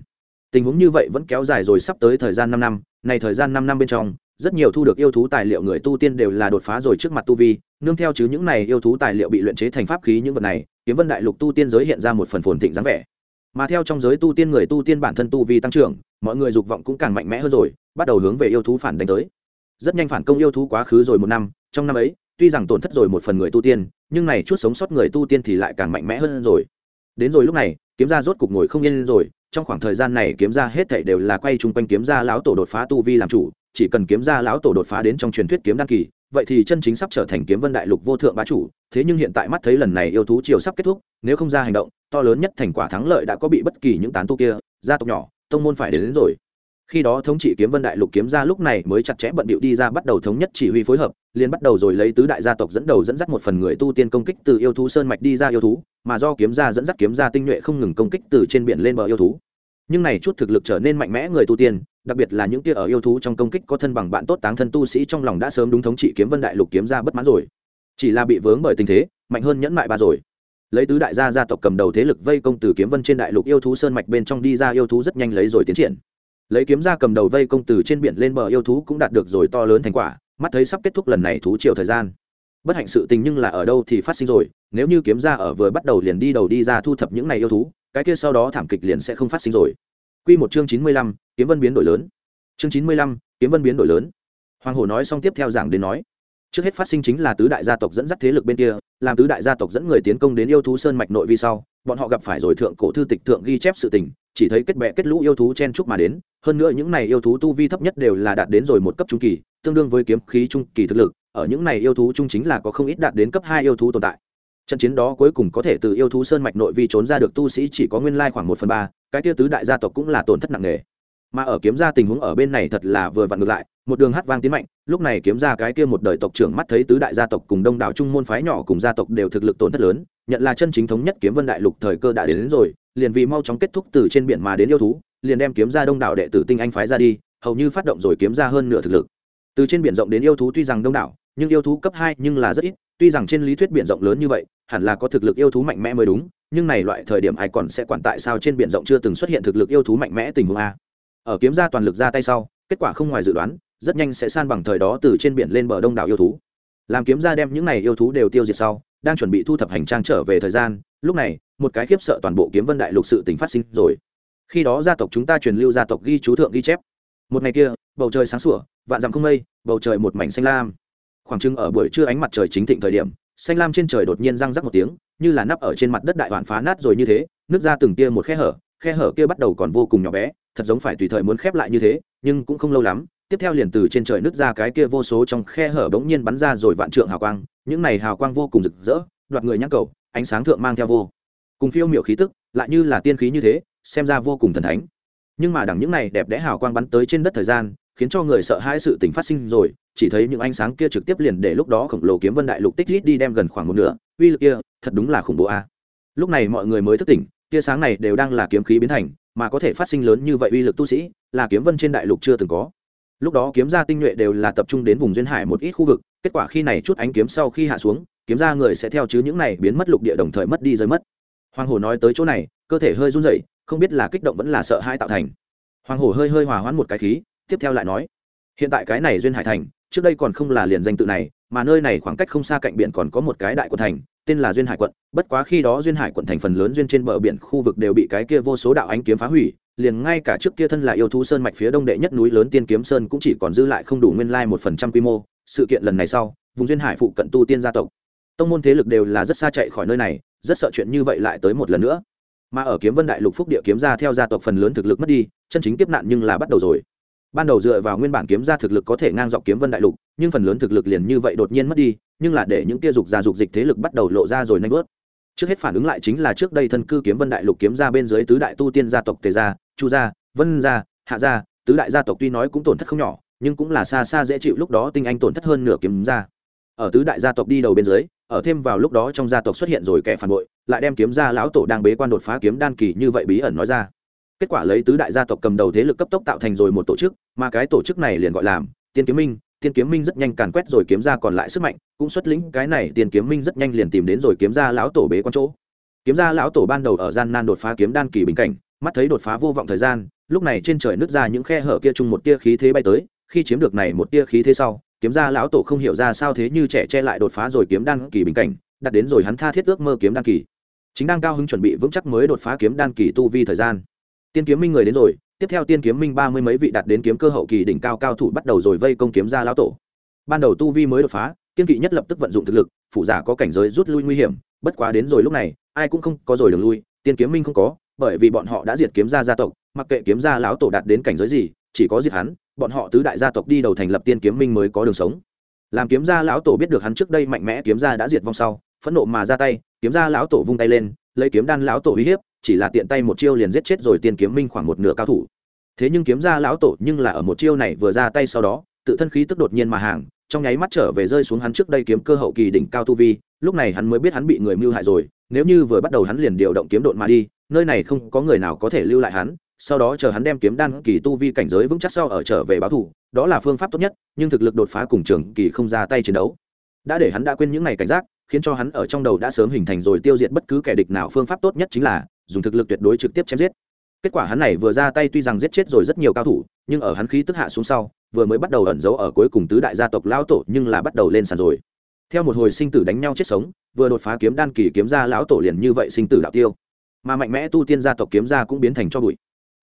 Speaker 1: Tình huống như vậy vẫn kéo dài rồi sắp tới thời gian năm năm này thời gian năm năm bên trong, rất nhiều thu được yêu thú tài liệu người tu tiên đều là đột phá rồi trước mặt tu vi, nương theo chứ những này yêu thú tài liệu bị luyện chế thành pháp khí những vật này, kiếm vân đại lục tu tiên giới hiện ra một phần phồn thịnh dáng vẻ mà theo trong giới tu tiên người tu tiên bản thân tu vi tăng trưởng, mọi người dục vọng cũng càng mạnh mẽ hơn rồi, bắt đầu hướng về yêu thú phản đánh tới. Rất nhanh phản công yêu thú quá khứ rồi một năm, trong năm ấy, tuy rằng tổn thất rồi một phần người tu tiên, nhưng này chút sống sót người tu tiên thì lại càng mạnh mẽ hơn rồi. Đến rồi lúc này, kiếm gia rốt cục ngồi không yên rồi, trong khoảng thời gian này kiếm gia hết thảy đều là quay chung quanh kiếm gia lão tổ đột phá tu vi làm chủ, chỉ cần kiếm gia lão tổ đột phá đến trong truyền thuyết kiếm đăng kỳ, vậy thì chân chính sắp trở thành kiếm vân đại lục vô thượng bá chủ, thế nhưng hiện tại mắt thấy lần này yêu thú triều sắp kết thúc, nếu không ra hành động to lớn nhất thành quả thắng lợi đã có bị bất kỳ những tán tu kia gia tộc nhỏ tông môn phải đến, đến rồi. Khi đó thống trị kiếm vân đại lục kiếm gia lúc này mới chặt chẽ bận bịu đi ra bắt đầu thống nhất chỉ huy phối hợp liền bắt đầu rồi lấy tứ đại gia tộc dẫn đầu dẫn dắt một phần người tu tiên công kích từ yêu thú sơn mạch đi ra yêu thú mà do kiếm gia dẫn dắt kiếm gia tinh nhuệ không ngừng công kích từ trên biển lên bờ yêu thú. Nhưng này chút thực lực trở nên mạnh mẽ người tu tiên đặc biệt là những kia ở yêu thú trong công kích có thân bằng bạn tốt táng thân tu sĩ trong lòng đã sớm đúng thống trị kiếm vân đại lục kiếm gia bất mãn rồi. Chỉ là bị vướng bởi tình thế mạnh hơn nhẫn mại ba rồi lấy tứ đại gia gia tộc cầm đầu thế lực vây công từ kiếm vân trên đại lục yêu thú sơn mạch bên trong đi ra yêu thú rất nhanh lấy rồi tiến triển lấy kiếm ra cầm đầu vây công từ trên biển lên bờ yêu thú cũng đạt được rồi to lớn thành quả mắt thấy sắp kết thúc lần này thú chiều thời gian bất hạnh sự tình nhưng là ở đâu thì phát sinh rồi nếu như kiếm ra ở vừa bắt đầu liền đi đầu đi ra thu thập những này yêu thú cái kia sau đó thảm kịch liền sẽ không phát sinh rồi Quy một chương chín mươi lăm, kiếm vân biến đổi lớn. Chương chín mươi lăm, kiếm vân biến đổi lớn. Hoàng Hổ nói xong tiếp theo giảng đến nói, trước hết phát sinh chính là tứ đại gia tộc dẫn dắt thế lực bên kia, làm tứ đại gia tộc dẫn người tiến công đến yêu thú sơn mạch nội vi sau, bọn họ gặp phải rồi thượng cổ thư tịch thượng ghi chép sự tình, chỉ thấy kết bệ kết lũ yêu thú chen chúc mà đến, hơn nữa những này yêu thú tu vi thấp nhất đều là đạt đến rồi một cấp trung kỳ tương đương với kiếm khí trung kỳ thực lực ở những này yêu thú trung chính là có không ít đạt đến cấp hai yêu thú tồn tại. Trận chiến đó cuối cùng có thể từ yêu thú sơn mạch nội vi trốn ra được tu sĩ chỉ có nguyên lai khoảng một phần ba cái tiêu tứ đại gia tộc cũng là tổn thất nặng nề. Mà ở kiếm ra tình huống ở bên này thật là vừa vặn ngược lại một đường hát vang tiến mạnh lúc này kiếm ra cái kia một đời tộc trưởng mắt thấy tứ đại gia tộc cùng đông đảo trung môn phái nhỏ cùng gia tộc đều thực lực tổn thất lớn nhận là chân chính thống nhất kiếm vân đại lục thời cơ đã đến, đến rồi liền vì mau chóng kết thúc từ trên biển mà đến yêu thú liền đem kiếm ra đông đảo đệ tử tinh anh phái ra đi hầu như phát động rồi kiếm ra hơn nửa thực lực. Từ trên biển rộng đến yêu thú tuy rằng đông đảo nhưng yêu thú cấp hai nhưng là rất ít tuy rằng trên lý thuyết biển rộng lớn như vậy hẳn là có thực lực yêu thú mạnh mẽ mới đúng nhưng này loại thời điểm ai còn sẽ quản tại sao trên biển rộng chưa từng xuất hiện thực lực yêu thú mạnh mẽ tình huống a. Ở kiếm ra toàn lực ra tay sau kết quả không ngoài dự đoán rất nhanh sẽ san bằng thời đó từ trên biển lên bờ đông đảo yêu thú. Làm kiếm ra đem những này yêu thú đều tiêu diệt sau, đang chuẩn bị thu thập hành trang trở về thời gian, lúc này, một cái khiếp sợ toàn bộ kiếm vân đại lục sự tình phát sinh rồi. Khi đó gia tộc chúng ta truyền lưu gia tộc ghi chú thượng ghi chép. Một ngày kia, bầu trời sáng sủa, vạn dặm không mây, bầu trời một mảnh xanh lam. Khoảng trưng ở buổi trưa ánh mặt trời chính thịnh thời điểm, xanh lam trên trời đột nhiên răng rắc một tiếng, như là nắp ở trên mặt đất đại hoàn phá nát rồi như thế, nước ra từng tia một khe hở khe hở kia bắt đầu còn vô cùng nhỏ bé, thật giống phải tùy thời muốn khép lại như thế, nhưng cũng không lâu lắm tiếp theo liền từ trên trời nứt ra cái kia vô số trong khe hở bỗng nhiên bắn ra rồi vạn trượng hào quang, những này hào quang vô cùng rực rỡ, đoạt người nhắc cầu, ánh sáng thượng mang theo vô cùng phiêu miểu khí tức, lại như là tiên khí như thế, xem ra vô cùng thần thánh. Nhưng mà đằng những này đẹp đẽ hào quang bắn tới trên đất thời gian, khiến cho người sợ hãi sự tình phát sinh rồi, chỉ thấy những ánh sáng kia trực tiếp liền để lúc đó khổng lồ kiếm vân đại lục tích rít đi đem gần khoảng một nửa. Uy lực kia, thật đúng là khủng bố a. Lúc này mọi người mới thức tỉnh, tia sáng này đều đang là kiếm khí biến thành, mà có thể phát sinh lớn như vậy uy lực tu sĩ, là kiếm vân trên đại lục chưa từng có lúc đó kiếm gia tinh nhuệ đều là tập trung đến vùng duyên hải một ít khu vực, kết quả khi này chút ánh kiếm sau khi hạ xuống, kiếm ra người sẽ theo chứ những này biến mất lục địa đồng thời mất đi rơi mất. Hoàng hồ nói tới chỗ này, cơ thể hơi run rẩy, không biết là kích động vẫn là sợ hãi tạo thành. Hoàng hồ hơi hơi hòa hoãn một cái khí, tiếp theo lại nói, hiện tại cái này duyên hải thành, trước đây còn không là liền danh tự này, mà nơi này khoảng cách không xa cạnh biển còn có một cái đại quận thành, tên là duyên hải quận, bất quá khi đó duyên hải quận thành phần lớn duyên trên bờ biển khu vực đều bị cái kia vô số đạo ánh kiếm phá hủy liền ngay cả trước kia thân là yêu thú sơn mạch phía đông đệ nhất núi lớn tiên kiếm sơn cũng chỉ còn dư lại không đủ nguyên lai một phần trăm quy mô. Sự kiện lần này sau, vùng duyên hải phụ cận tu tiên gia tộc, tông môn thế lực đều là rất xa chạy khỏi nơi này, rất sợ chuyện như vậy lại tới một lần nữa. Mà ở kiếm vân đại lục phúc địa kiếm ra theo gia tộc phần lớn thực lực mất đi, chân chính tiếp nạn nhưng là bắt đầu rồi. Ban đầu dựa vào nguyên bản kiếm ra thực lực có thể ngang dọc kiếm vân đại lục, nhưng phần lớn thực lực liền như vậy đột nhiên mất đi, nhưng là để những tia dục gia dục dịch thế lực bắt đầu lộ ra rồi nanh bớt trước hết phản ứng lại chính là trước đây thân cư kiếm vân đại lục kiếm ra bên dưới tứ đại tu tiên gia tộc tề gia, chu gia, vân gia, hạ gia, tứ đại gia tộc tuy nói cũng tổn thất không nhỏ, nhưng cũng là xa xa dễ chịu lúc đó tinh anh tổn thất hơn nửa kiếm gia ở tứ đại gia tộc đi đầu bên dưới, ở thêm vào lúc đó trong gia tộc xuất hiện rồi kẻ phản bội, lại đem kiếm gia lão tổ đang bế quan đột phá kiếm đan kỳ như vậy bí ẩn nói ra. Kết quả lấy tứ đại gia tộc cầm đầu thế lực cấp tốc tạo thành rồi một tổ chức, mà cái tổ chức này liền gọi làm tiên kiếm minh tiên kiếm minh rất nhanh càn quét rồi kiếm ra còn lại sức mạnh, cũng xuất lĩnh cái này tiên kiếm minh rất nhanh liền tìm đến rồi kiếm ra lão tổ bế quan chỗ. Kiếm ra lão tổ ban đầu ở gian nan đột phá kiếm đan kỳ bình cảnh, mắt thấy đột phá vô vọng thời gian, lúc này trên trời nứt ra những khe hở kia chung một tia khí thế bay tới, khi chiếm được này một tia khí thế sau, kiếm ra lão tổ không hiểu ra sao thế như trẻ che lại đột phá rồi kiếm đan kỳ bình cảnh, đặt đến rồi hắn tha thiết ước mơ kiếm đan kỳ. Chính đang cao hứng chuẩn bị vững chắc mới đột phá kiếm đan kỳ tu vi thời gian. Tiên kiếm minh người đến rồi tiếp theo tiên kiếm minh ba mươi mấy vị đạt đến kiếm cơ hậu kỳ đỉnh cao cao thủ bắt đầu rồi vây công kiếm ra lão tổ. Ban đầu tu vi mới đột phá tiên kỵ nhất lập tức vận dụng thực lực phụ giả có cảnh giới rút lui nguy hiểm, bất quá đến rồi lúc này, ai cũng không có rồi đường lui, tiên kiếm minh không có, bởi vì bọn họ đã diệt kiếm gia gia tộc, mặc kệ kiếm gia lão tổ đạt đến cảnh giới gì, chỉ có diệt hắn, bọn họ tứ đại gia tộc đi đầu thành lập tiên kiếm minh mới có đường sống. Làm kiếm gia lão tổ biết được hắn trước đây mạnh mẽ kiếm gia đã diệt vong sau, phẫn nộ mà ra tay, kiếm gia lão tổ vung tay lên, lấy kiếm đan lão tổ uy hiếp chỉ là tiện tay một chiêu liền giết chết rồi tiên kiếm minh khoảng một nửa cao thủ. Thế nhưng kiếm gia lão tổ nhưng là ở một chiêu này vừa ra tay sau đó, tự thân khí tức đột nhiên mà hàng, trong nháy mắt trở về rơi xuống hắn trước đây kiếm cơ hậu kỳ đỉnh cao tu vi, lúc này hắn mới biết hắn bị người mưu hại rồi, nếu như vừa bắt đầu hắn liền điều động kiếm độn mà đi, nơi này không có người nào có thể lưu lại hắn, sau đó chờ hắn đem kiếm đan kỳ tu vi cảnh giới vững chắc sau ở trở về báo thủ đó là phương pháp tốt nhất, nhưng thực lực đột phá cùng trường kỳ không ra tay chiến đấu. Đã để hắn đã quên những ngày cảnh giác, khiến cho hắn ở trong đầu đã sớm hình thành rồi tiêu diệt bất cứ kẻ địch nào phương pháp tốt nhất chính là dùng thực lực tuyệt đối trực tiếp chém giết. Kết quả hắn này vừa ra tay tuy rằng giết chết rồi rất nhiều cao thủ, nhưng ở hắn khí tức hạ xuống sau, vừa mới bắt đầu ẩn giấu ở cuối cùng tứ đại gia tộc lão tổ nhưng là bắt đầu lên sàn rồi. Theo một hồi sinh tử đánh nhau chết sống, vừa đột phá kiếm đan kỳ kiếm ra lão tổ liền như vậy sinh tử đạo tiêu. Mà mạnh mẽ tu tiên gia tộc kiếm gia cũng biến thành cho bụi.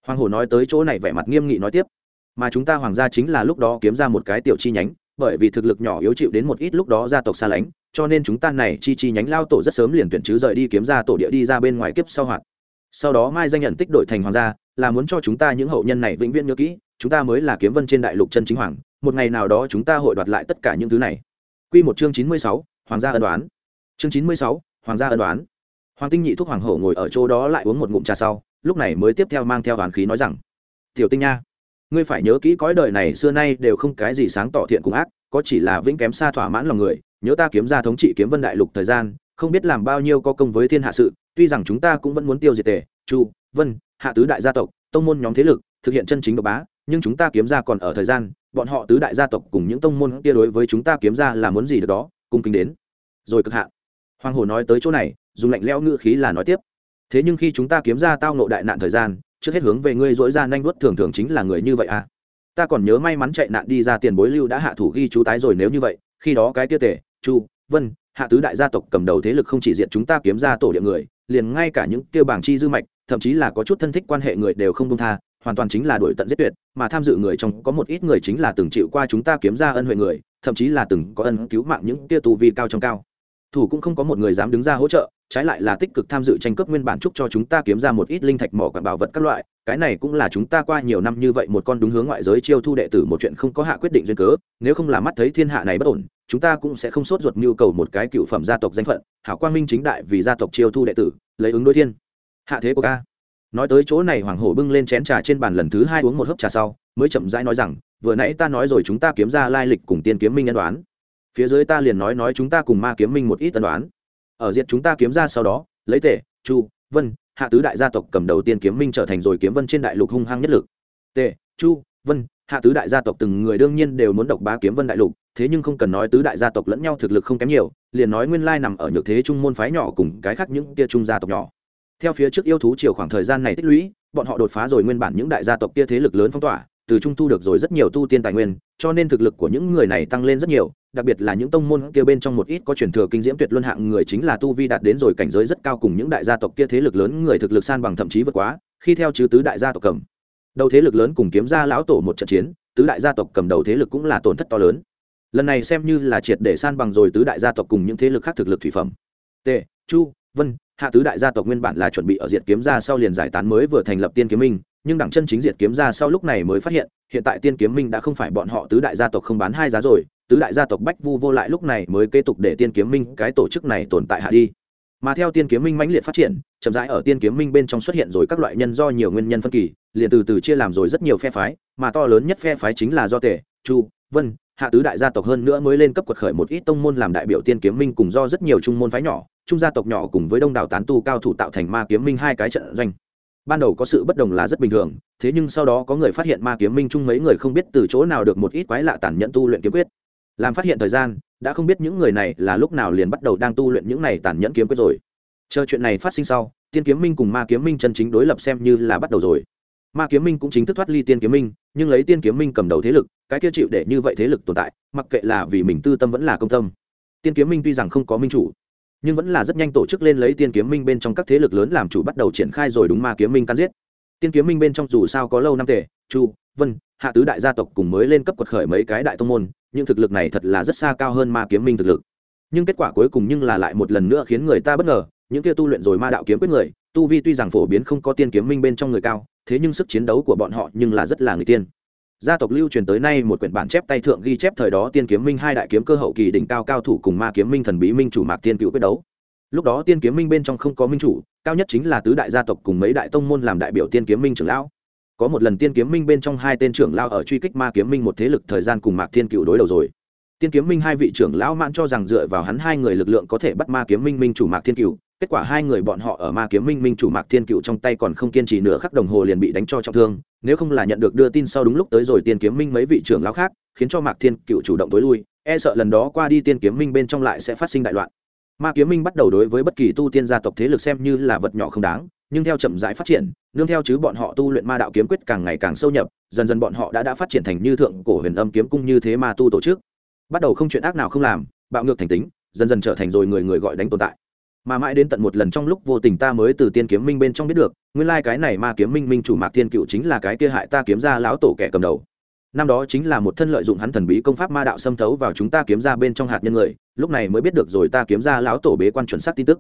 Speaker 1: Hoàng hổ nói tới chỗ này vẻ mặt nghiêm nghị nói tiếp. Mà chúng ta hoàng gia chính là lúc đó kiếm ra một cái tiểu chi nhánh, bởi vì thực lực nhỏ yếu chịu đến một ít lúc đó gia tộc xa lánh, cho nên chúng ta này chi chi nhánh lao tổ rất sớm liền tuyển chứ rời đi kiếm ra tổ địa đi ra bên ngoài kiếp sau hoạt sau đó mai danh nhận tích đổi thành hoàng gia, là muốn cho chúng ta những hậu nhân này vĩnh viễn nhớ kỹ, chúng ta mới là kiếm vân trên đại lục chân chính hoàng, một ngày nào đó chúng ta hội đoạt lại tất cả những thứ này. Quy một chương chín mươi sáu, hoàng gia ân đoán chương chín mươi sáu, hoàng gia ân đoán hoàng tinh nhị thúc hoàng hậu ngồi ở chỗ đó lại uống một ngụm trà sau, lúc này mới tiếp theo mang theo hoàn khí nói rằng, tiểu tinh nha, ngươi phải nhớ kỹ cõi đời này xưa nay đều không cái gì sáng tỏ thiện cùng ác, có chỉ là vĩnh kém xa thỏa mãn lòng người, nhớ ta kiếm ra thống trị kiếm vân đại lục thời gian không biết làm bao nhiêu có công với thiên hạ sự, tuy rằng chúng ta cũng vẫn muốn tiêu diệt tề, chu, vân, hạ tứ đại gia tộc, tông môn nhóm thế lực, thực hiện chân chính độc bá, nhưng chúng ta kiếm ra còn ở thời gian, bọn họ tứ đại gia tộc cùng những tông môn kia đối với chúng ta kiếm ra là muốn gì được đó, cung kính đến. Rồi cực hạn hoàng hồ nói tới chỗ này, dùng lạnh lẽo ngữ khí là nói tiếp. Thế nhưng khi chúng ta kiếm ra tao nộ đại nạn thời gian, trước hết hướng về ngươi dỗi ra nhanh vuốt thường thường chính là người như vậy à. Ta còn nhớ may mắn chạy nạn đi ra tiền bối lưu đã hạ thủ ghi chú tái rồi nếu như vậy, khi đó cái tiêu tể chu, vân hạ tứ đại gia tộc cầm đầu thế lực không chỉ diện chúng ta kiếm ra tổ địa người, liền ngay cả những tiêu bảng chi dư mạch, thậm chí là có chút thân thích quan hệ người đều không công tha, hoàn toàn chính là đổi tận giết tuyệt, mà tham dự người trong có một ít người chính là từng chịu qua chúng ta kiếm ra ân huệ người, thậm chí là từng có ân cứu mạng những kia tù vi cao trong cao. Thủ cũng không có một người dám đứng ra hỗ trợ, trái lại là tích cực tham dự tranh cướp nguyên bản chúc cho chúng ta kiếm ra một ít linh thạch mỏ quặng bảo vật các loại, cái này cũng là chúng ta qua nhiều năm như vậy một con đúng hướng ngoại giới chiêu thu đệ tử một chuyện không có hạ quyết định duyên cớ, nếu không là mắt thấy thiên hạ này bất ổn chúng ta cũng sẽ không sốt ruột nhu cầu một cái cựu phẩm gia tộc danh phận, hảo quang minh chính đại vì gia tộc chiêu thu đệ tử, lấy ứng đối thiên. Hạ thế của ca. Nói tới chỗ này hoàng hổ bưng lên chén trà trên bàn lần thứ hai uống một hớp trà sau, mới chậm rãi nói rằng, vừa nãy ta nói rồi chúng ta kiếm ra lai lịch cùng tiên kiếm minh nhân đoán. Phía dưới ta liền nói nói chúng ta cùng ma kiếm minh một ít tân đoán. Ở diện chúng ta kiếm ra sau đó, lấy tể, chu, vân, hạ tứ đại gia tộc cầm đầu tiên kiếm minh trở thành rồi kiếm vân trên đại lục hung hăng nhất lực. Tề chu, vân hạ tứ đại gia tộc từng người đương nhiên đều muốn độc bá kiếm vân đại lục, thế nhưng không cần nói tứ đại gia tộc lẫn nhau thực lực không kém nhiều, liền nói nguyên lai nằm ở nhược thế trung môn phái nhỏ cùng cái khác những kia trung gia tộc nhỏ. Theo phía trước yêu thú chiều khoảng thời gian này tích lũy, bọn họ đột phá rồi nguyên bản những đại gia tộc kia thế lực lớn phong tỏa, từ trung thu được rồi rất nhiều tu tiên tài nguyên, cho nên thực lực của những người này tăng lên rất nhiều, đặc biệt là những tông môn kia bên trong một ít có truyền thừa kinh diễm tuyệt luân hạng người chính là tu vi đạt đến rồi cảnh giới rất cao cùng những đại gia tộc kia thế lực lớn người thực lực san bằng thậm chí vượt quá, khi theo chứ tứ đại gia tộc cầm đầu thế lực lớn cùng kiếm ra lão tổ một trận chiến, tứ đại gia tộc cầm đầu thế lực cũng là tổn thất to lớn. Lần này xem như là triệt để san bằng rồi tứ đại gia tộc cùng những thế lực khác thực lực thủy phẩm. T, chu, vân, hạ tứ đại gia tộc nguyên bản là chuẩn bị ở diệt kiếm ra sau liền giải tán mới vừa thành lập tiên kiếm minh, nhưng đẳng chân chính diệt kiếm ra sau lúc này mới phát hiện hiện tại tiên kiếm minh đã không phải bọn họ tứ đại gia tộc không bán hai giá rồi, tứ đại gia tộc bách vu vô lại lúc này mới kế tục để tiên kiếm minh cái tổ chức này tồn tại hạ đi. Mà theo tiên kiếm minh mãnh liệt phát triển, chậm rãi ở tiên kiếm minh bên trong xuất hiện rồi các loại nhân do nhiều nguyên nhân phân kỳ liền từ từ chia làm rồi rất nhiều phe phái, mà to lớn nhất phe phái chính là do tể, chu, vân, hạ tứ đại gia tộc hơn nữa mới lên cấp quật khởi một ít tông môn làm đại biểu tiên kiếm minh cùng do rất nhiều trung môn phái nhỏ, trung gia tộc nhỏ cùng với đông đảo tán tu cao thủ tạo thành ma kiếm minh hai cái trận doanh. Ban đầu có sự bất đồng là rất bình thường, thế nhưng sau đó có người phát hiện ma kiếm minh chung mấy người không biết từ chỗ nào được một ít quái lạ tản nhẫn tu luyện kiếm quyết. Làm phát hiện thời gian, đã không biết những người này là lúc nào liền bắt đầu đang tu luyện những này tản nhẫn kiếm quyết rồi. Chờ chuyện này phát sinh sau, tiên kiếm minh cùng ma kiếm minh chân chính đối lập xem như là bắt đầu rồi ma kiếm minh cũng chính thức thoát ly tiên kiếm minh, nhưng lấy tiên kiếm minh cầm đầu thế lực, cái kia chịu để như vậy thế lực tồn tại, mặc kệ là vì mình tư tâm vẫn là công tâm. Tiên kiếm minh tuy rằng không có minh chủ, nhưng vẫn là rất nhanh tổ chức lên lấy tiên kiếm minh bên trong các thế lực lớn làm chủ bắt đầu triển khai rồi đúng ma kiếm minh can giết. Tiên kiếm minh bên trong dù sao có lâu năm tề, chu, vân, hạ tứ đại gia tộc cùng mới lên cấp quật khởi mấy cái đại tông môn nhưng thực lực này thật là rất xa cao hơn ma kiếm minh thực lực. Nhưng kết quả cuối cùng nhưng là lại một lần nữa khiến người ta bất ngờ, những kia tu luyện rồi ma đạo kiếm quyết người, tu vi tuy rằng phổ biến không có tiên kiếm minh bên trong người cao thế nhưng sức chiến đấu của bọn họ nhưng là rất là người tiên. Gia tộc lưu truyền tới nay một quyển bản chép tay thượng ghi chép thời đó tiên kiếm minh hai đại kiếm cơ hậu kỳ đỉnh cao cao thủ cùng ma kiếm minh thần bí minh chủ mạc tiên cựu quyết đấu. Lúc đó tiên kiếm minh bên trong không có minh chủ, cao nhất chính là tứ đại gia tộc cùng mấy đại tông môn làm đại biểu tiên kiếm minh trưởng lão. Có một lần tiên kiếm minh bên trong hai tên trưởng lao ở truy kích ma kiếm minh một thế lực thời gian cùng mạc thiên cựu đối đầu rồi. Tiên kiếm minh hai vị trưởng lão mãn cho rằng dựa vào hắn hai người lực lượng có thể bắt ma kiếm minh minh chủ mạc thiên cựu kết quả hai người bọn họ ở ma kiếm minh minh chủ mạc thiên cựu trong tay còn không kiên trì nửa khắc đồng hồ liền bị đánh cho trọng thương, nếu không là nhận được đưa tin sau đúng lúc tới rồi tiên kiếm minh mấy vị trưởng lão khác, khiến cho mạc thiên cựu chủ động tối lui e sợ lần đó qua đi tiên kiếm minh bên trong lại sẽ phát sinh đại loạn. Ma kiếm minh bắt đầu đối với bất kỳ tu tiên gia tộc thế lực xem như là vật nhỏ không đáng, nhưng theo chậm rãi phát triển, nương theo chứ bọn họ tu luyện ma đạo kiếm quyết càng ngày càng sâu nhập, dần dần bọn họ đã đã phát triển thành như thượng cổ huyền âm kiếm cung như thế ma tu tổ chức. Bắt đầu không chuyện ác nào không làm, bạo ngược thành tính, dần dần trở thành rồi người người gọi đánh tồn tại mà mãi đến tận một lần trong lúc vô tình ta mới từ tiên kiếm minh bên trong biết được, nguyên lai cái này ma kiếm minh minh chủ mạc thiên cựu chính là cái kia hại ta kiếm ra lão tổ kẻ cầm đầu. Năm đó chính là một thân lợi dụng hắn thần bí công pháp ma đạo xâm thấu vào chúng ta kiếm ra bên trong hạt nhân người, lúc này mới biết được rồi ta kiếm ra lão tổ bế quan chuẩn xác tin tức.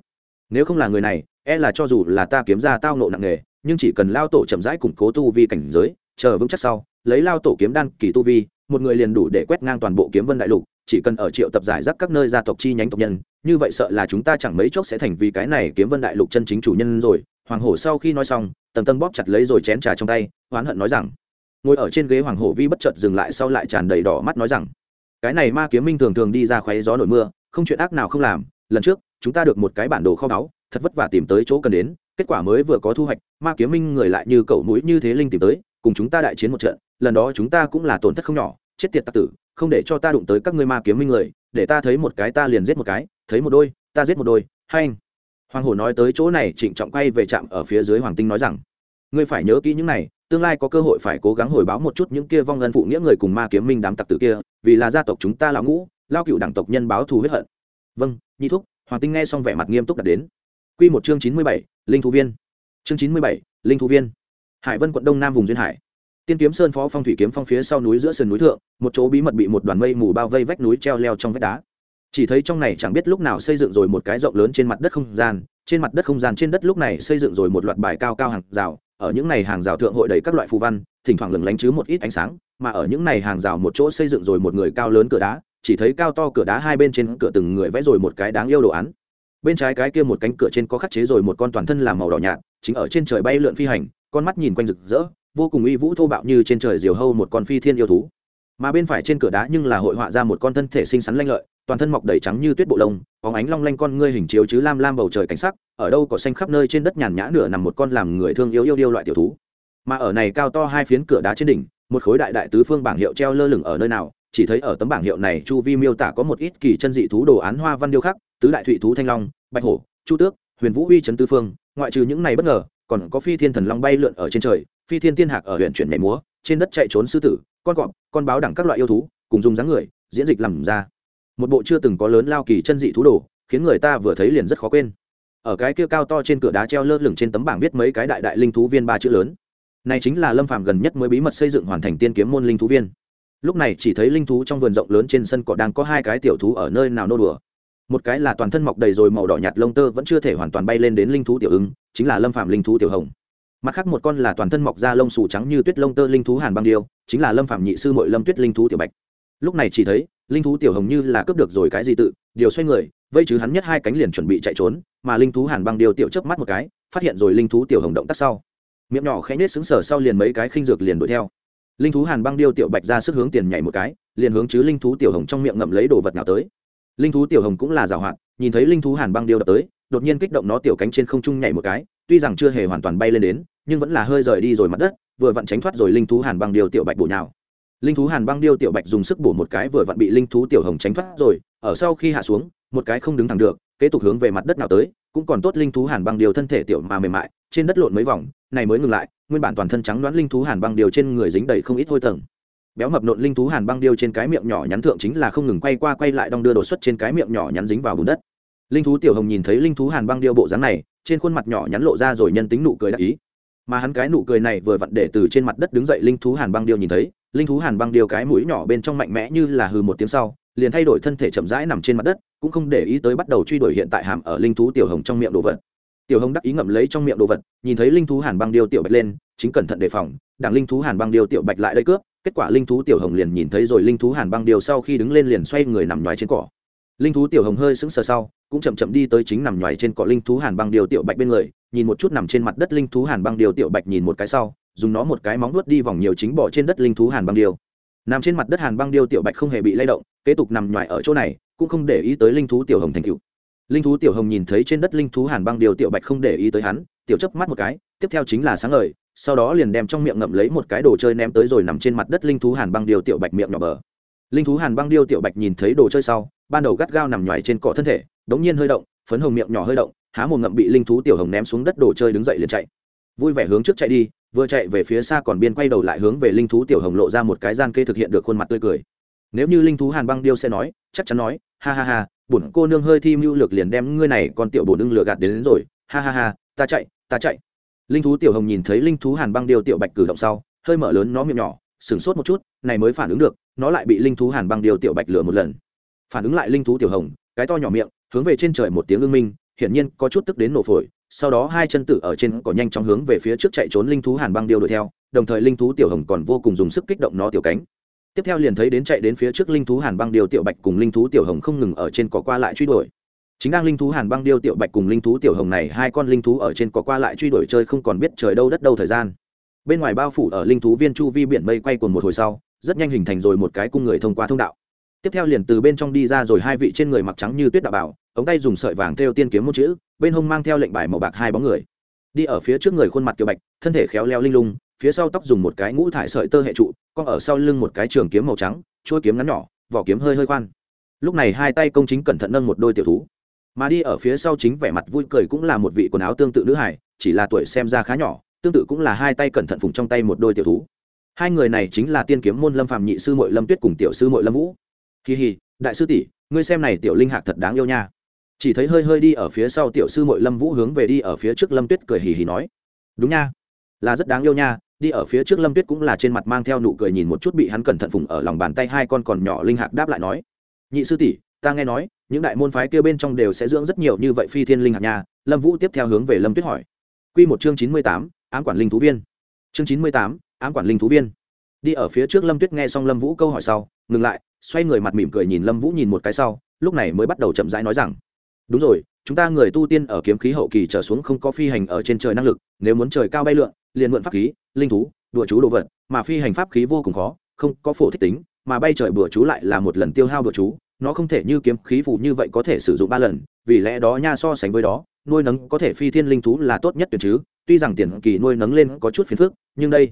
Speaker 1: Nếu không là người này e là cho dù là ta kiếm ra tao nộ nặng nề, nhưng chỉ cần lao tổ chậm rãi củng cố tu vi cảnh giới, chờ vững chắc sau, lấy lao tổ kiếm đan kỳ tu vi, một người liền đủ để quét ngang toàn bộ kiếm vân đại lục, chỉ cần ở triệu tập giải rác các nơi gia tộc chi nhánh tộc nhân như vậy sợ là chúng ta chẳng mấy chốc sẽ thành vì cái này kiếm vân đại lục chân chính chủ nhân rồi. Hoàng hổ sau khi nói xong, tầng tân bóp chặt lấy rồi chén trà trong tay, oán hận nói rằng, ngồi ở trên ghế hoàng hổ vi bất chợt dừng lại sau lại tràn đầy đỏ mắt nói rằng, cái này ma kiếm minh thường thường đi ra khoáy gió nổi mưa, không chuyện ác nào không làm, lần trước, chúng ta được một cái bản đồ kho báu, thật vất vả tìm tới chỗ cần đến, kết quả mới vừa có thu hoạch, ma kiếm minh người lại như cậu mũi như thế linh tìm tới, cùng chúng ta đại chiến một trận, lần đó chúng ta cũng là tổn thất không nhỏ, chết tiệt tặc tử, không để cho ta đụng tới các ngươi ma kiếm minh người để ta thấy một cái ta liền giết một cái, thấy một đôi, ta giết một đôi hai anh. Hoàng hổ nói tới chỗ này, trịnh trọng quay về trạm ở phía dưới hoàng tinh nói rằng, ngươi phải nhớ kỹ những này, tương lai có cơ hội phải cố gắng hồi báo một chút những kia vong ân phụ nghĩa người cùng ma kiếm minh đám tặc tử kia, vì là gia tộc chúng ta lão ngũ lao cựu đảng tộc nhân báo thù huyết hận. Vâng nhị thúc. Hoàng tinh nghe xong vẻ mặt nghiêm túc đặt đến. Q một chương chín mươi bảy, linh thú viên. Chương chín mươi bảy, linh thú viên. Hải vân quận đông nam vùng duyên hải tiên kiếm sơn phó phong thủy kiếm phong phía sau núi giữa sườn núi thượng, một chỗ bí mật bị một đoàn mây mù bao vây vách núi treo leo trong vách đá. Chỉ thấy trong này chẳng biết lúc nào xây dựng rồi một cái rộng lớn trên mặt đất không gian, trên mặt đất không gian trên đất lúc này xây dựng rồi một loạt bài cao cao hàng rào, ở những này hàng rào thượng hội đầy các loại phù văn, thỉnh thoảng lừng lánh chứ một ít ánh sáng, mà ở những này hàng rào một chỗ xây dựng rồi một người cao lớn cửa đá, chỉ thấy cao to cửa đá hai bên trên cửa từng người vẽ rồi một cái đáng yêu đồ án. Bên trái cái kia một cánh cửa trên có khắc chế rồi một con toàn thân làm màu đỏ nhạt, chính ở trên trời bay lượn phi hành, con mắt nhìn quanh rực rỡ vô cùng uy vũ thô bạo như trên trời diều hâu một con phi thiên yêu thú. Mà bên phải trên cửa đá nhưng là hội họa ra một con thân thể xinh xắn lanh lợi, toàn thân mọc đầy trắng như tuyết bộ lông phóng ánh long lanh con ngươi hình chiếu chứ lam lam bầu trời cảnh sắc, ở đâu có xanh khắp nơi trên đất nhàn nhã nửa nằm một con làm người thương yêu yêu điêu loại tiểu thú. Mà ở này cao to hai phiến cửa đá trên đỉnh, một khối đại đại tứ phương bảng hiệu treo lơ lửng ở nơi nào, chỉ thấy ở tấm bảng hiệu này chu vi miêu tả có một ít kỳ chân dị thú đồ án hoa văn điêu khắc, tứ đại thụy thú thanh long, bạch hổ, chu tước, huyền vũ uy trấn tư phương, ngoại trừ những này bất ngờ, còn có phi thiên thần long bay lượn ở trên trời phi thiên tiên hạc ở huyện chuyển nhảy múa, trên đất chạy trốn sư tử, con cọp, con báo đẳng các loại yêu thú, cùng dùng dáng người, diễn dịch làm ra. Một bộ chưa từng có lớn lao kỳ chân dị thú đồ, khiến người ta vừa thấy liền rất khó quên. Ở cái kia cao to trên cửa đá treo lơ lửng trên tấm bảng viết mấy cái đại đại linh thú viên ba chữ lớn. Này chính là lâm phàm gần nhất mới bí mật xây dựng hoàn thành tiên kiếm môn linh thú viên. Lúc này chỉ thấy linh thú trong vườn rộng lớn trên sân cỏ đang có hai cái tiểu thú ở nơi nào nô đùa. Một cái là toàn thân mọc đầy rồi màu đỏ nhạt lông tơ vẫn chưa thể hoàn toàn bay lên đến linh thú tiểu ứng, chính là lâm phàm linh thú tiểu hồng mặt khác một con là toàn thân mọc ra lông xù trắng như tuyết lông tơ linh thú hàn băng điêu, chính là lâm phạm nhị sư mội lâm tuyết linh thú tiểu bạch. Lúc này chỉ thấy, linh thú tiểu hồng như là cướp được rồi cái gì tự, điều xoay người, vây chứ hắn nhất hai cánh liền chuẩn bị chạy trốn, mà linh thú hàn băng điêu tiểu chớp mắt một cái, phát hiện rồi linh thú tiểu hồng động tác sau. Miệng nhỏ khẽ nết xứng sở sau liền mấy cái khinh dược liền đuổi theo. Linh thú hàn băng điêu tiểu bạch ra sức hướng tiền nhảy một cái, liền hướng chứ linh thú tiểu hồng trong miệng ngậm lấy đồ vật nào tới. Linh thú tiểu hồng cũng là giảo hoạt, nhìn thấy linh thú hàn băng điêu đập tới đột nhiên kích động nó tiểu cánh trên không trung nhảy một cái, tuy rằng chưa hề hoàn toàn bay lên đến, nhưng vẫn là hơi rời đi rồi mặt đất, vừa vặn tránh thoát rồi linh thú hàn băng điêu tiểu bạch bổ nhào. Linh thú hàn băng điêu tiểu bạch dùng sức bổ một cái vừa vặn bị linh thú tiểu hồng tránh thoát rồi, ở sau khi hạ xuống, một cái không đứng thẳng được, kế tục hướng về mặt đất nào tới, cũng còn tốt linh thú hàn băng điêu thân thể tiểu mà mềm mại, trên đất lộn mấy vòng, này mới ngừng lại, nguyên bản toàn thân trắng đoán linh thú hàn băng điêu trên người dính đầy không ít hôi tầng béo mập nộn linh thú hàn băng điêu trên cái miệng nhỏ nhắn thượng chính là không ngừng quay qua quay lại đong đưa đột xuất trên cái miệng nhỏ nhắn dính vào bùn đất linh thú tiểu hồng nhìn thấy linh thú hàn băng điêu bộ dáng này, trên khuôn mặt nhỏ nhắn lộ ra rồi nhân tính nụ cười đắc ý. Mà hắn cái nụ cười này vừa vặn để từ trên mặt đất đứng dậy linh thú hàn băng điêu nhìn thấy, linh thú hàn băng điêu cái mũi nhỏ bên trong mạnh mẽ như là hừ một tiếng sau, liền thay đổi thân thể chậm rãi nằm trên mặt đất, cũng không để ý tới bắt đầu truy đuổi hiện tại hàm ở linh thú tiểu hồng trong miệng đồ vật. Tiểu hồng đắc ý ngậm lấy trong miệng đồ vật, nhìn thấy linh thú hàn băng điêu tiểu bạch lên, chính cẩn thận đề phòng đảng linh thú hàn băng điêu tiểu bạch lại đây cướp, kết quả linh thú tiểu hồng liền nhìn thấy rồi linh thú hàn băng điêu sau khi đứng lên liền xoay người nằm nhoài trên cỏ linh thú tiểu hồng hơi sững sờ sau, cũng chậm chậm đi tới chính nằm nhoài trên cỏ linh thú hàn băng điều tiểu bạch bên người, nhìn một chút nằm trên mặt đất linh thú hàn băng điều tiểu bạch nhìn một cái sau, dùng nó một cái móng vuốt đi vòng nhiều chính bỏ trên đất linh thú hàn băng điều. Nằm trên mặt đất hàn băng điều tiểu bạch không hề bị lay động, kế tục nằm nhoài ở chỗ này, cũng không để ý tới linh thú tiểu hồng thành cựu linh thú tiểu hồng nhìn thấy trên đất linh thú hàn băng điều tiểu bạch không để ý tới hắn, tiểu chấp mắt một cái, tiếp theo chính là sáng ngời, sau đó liền đem trong miệng ngậm lấy một cái đồ chơi ném tới rồi nằm trên mặt đất linh thú hàn băng điều tiểu bạch miệng nhỏ bờ. Linh thú hàn băng điêu tiểu bạch nhìn thấy đồ chơi sau ban đầu gắt gao nằm nhoài trên cỏ thân thể đống nhiên hơi động phấn hồng miệng nhỏ hơi động há một ngậm bị linh thú tiểu hồng ném xuống đất đồ chơi đứng dậy liền chạy. Vui vẻ hướng trước chạy đi vừa chạy về phía xa còn biên quay đầu lại hướng về linh thú tiểu hồng lộ ra một cái gian kê thực hiện được khuôn mặt tươi cười. Nếu như linh thú hàn băng điêu sẽ nói chắc chắn nói ha ha ha bổn cô nương hơi thi mưu lược liền đem ngươi này còn tiểu bổn ưng lừa gạt đến, đến rồi. Ha ha ha ta chạy ta chạy. Linh thú tiểu hồng nhìn thấy linh thú hàn băng điêu tiểu bạch cử động sau hơi mở lớn nó miệng nhỏ sửng sốt một chút này mới phản ứng được nó lại bị linh thú hàn băng điêu tiểu bạch lừa một lần phản ứng lại linh thú tiểu hồng, cái to nhỏ miệng, hướng về trên trời một tiếng ưng minh, hiển nhiên có chút tức đến nổ phổi, sau đó hai chân tử ở trên cỏ nhanh chóng hướng về phía trước chạy trốn linh thú hàn băng điêu đuổi theo, đồng thời linh thú tiểu hồng còn vô cùng dùng sức kích động nó tiểu cánh. Tiếp theo liền thấy đến chạy đến phía trước linh thú hàn băng điêu tiểu bạch cùng linh thú tiểu hồng không ngừng ở trên cỏ qua lại truy đuổi. Chính đang linh thú hàn băng điêu tiểu bạch cùng linh thú tiểu hồng này, hai con linh thú ở trên cỏ qua lại truy đuổi chơi không còn biết trời đâu đất đâu thời gian. Bên ngoài bao phủ ở linh thú viên chu vi biển mây quay cùng một hồi sau, rất nhanh hình thành rồi một cái cung người thông qua thông đạo tiếp theo liền từ bên trong đi ra rồi hai vị trên người mặc trắng như tuyết đạo bảo, ống tay dùng sợi vàng theo tiên kiếm một chữ, bên hông mang theo lệnh bài màu bạc hai bóng người. Đi ở phía trước người khuôn mặt tiểu bạch, thân thể khéo leo linh lung, phía sau tóc dùng một cái ngũ thải sợi tơ hệ trụ còn ở sau lưng một cái trường kiếm màu trắng, chuôi kiếm ngắn nhỏ, vỏ kiếm hơi hơi khoan. Lúc này hai tay công chính cẩn thận nâng một đôi tiểu thú. Mà đi ở phía sau chính vẻ mặt vui cười cũng là một vị quần áo tương tự nữ hải chỉ là tuổi xem ra khá nhỏ, tương tự cũng là hai tay cẩn thận phùng trong tay một đôi tiểu thú. Hai người này chính là tiên kiếm môn lâm phạm nhị sư mội lâm tuyết cùng tiểu sư mội lâm vũ kỳ hì, đại sư tỷ, ngươi xem này tiểu linh hạc thật đáng yêu nha. Chỉ thấy hơi hơi đi ở phía sau tiểu sư mội lâm vũ hướng về đi ở phía trước lâm tuyết cười hì hì nói. Đúng nha. Là rất đáng yêu nha, đi ở phía trước lâm tuyết cũng là trên mặt mang theo nụ cười nhìn một chút bị hắn cẩn thận phùng ở lòng bàn tay hai con còn nhỏ linh hạc đáp lại nói. Nhị sư tỷ, ta nghe nói, những đại môn phái kia bên trong đều sẽ dưỡng rất nhiều như vậy phi thiên linh hạt nhà lâm vũ tiếp theo hướng về lâm tuyết hỏi. Q một chương chín mươi tám, ám quản linh thú viên. Chương chín mươi tám, ám quản linh thú viên. Đi ở phía trước lâm tuyết nghe xong lâm vũ câu hỏi sau, ngừng lại xoay người mặt mỉm cười nhìn lâm vũ nhìn một cái sau, lúc này mới bắt đầu chậm rãi nói rằng, đúng rồi, chúng ta người tu tiên ở kiếm khí hậu kỳ trở xuống không có phi hành ở trên trời năng lực, nếu muốn trời cao bay lượn, liền mượn pháp khí, linh thú, đùa chú đồ vật, mà phi hành pháp khí vô cùng khó, không có phổ thích tính, mà bay trời bừa chú lại là một lần tiêu hao bừa chú, nó không thể như kiếm khí phù như vậy có thể sử dụng ba lần, vì lẽ đó nha so sánh với đó, nuôi nấng có thể phi thiên linh thú là tốt nhất tuyệt chứ, tuy rằng tiền kỳ nuôi nấng lên có chút phiền phức, nhưng đây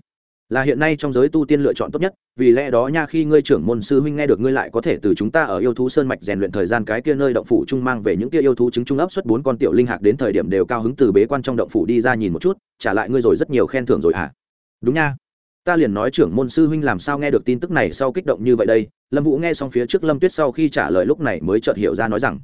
Speaker 1: là hiện nay trong giới tu tiên lựa chọn tốt nhất, vì lẽ đó nha khi ngươi trưởng môn sư huynh nghe được ngươi lại có thể từ chúng ta ở yêu thú sơn mạch rèn luyện thời gian cái kia nơi động phủ trung mang về những kia yêu thú chứng trung ấp xuất bốn con tiểu linh hạc đến thời điểm đều cao hứng từ bế quan trong động phủ đi ra nhìn một chút, trả lại ngươi rồi rất nhiều khen thưởng rồi hả à? đúng nha ta liền nói trưởng môn sư huynh làm sao nghe được tin tức này sau kích động như vậy đây, lâm vũ nghe xong phía trước lâm tuyết sau khi trả lời lúc này mới chợt hiểu ra nói rằng,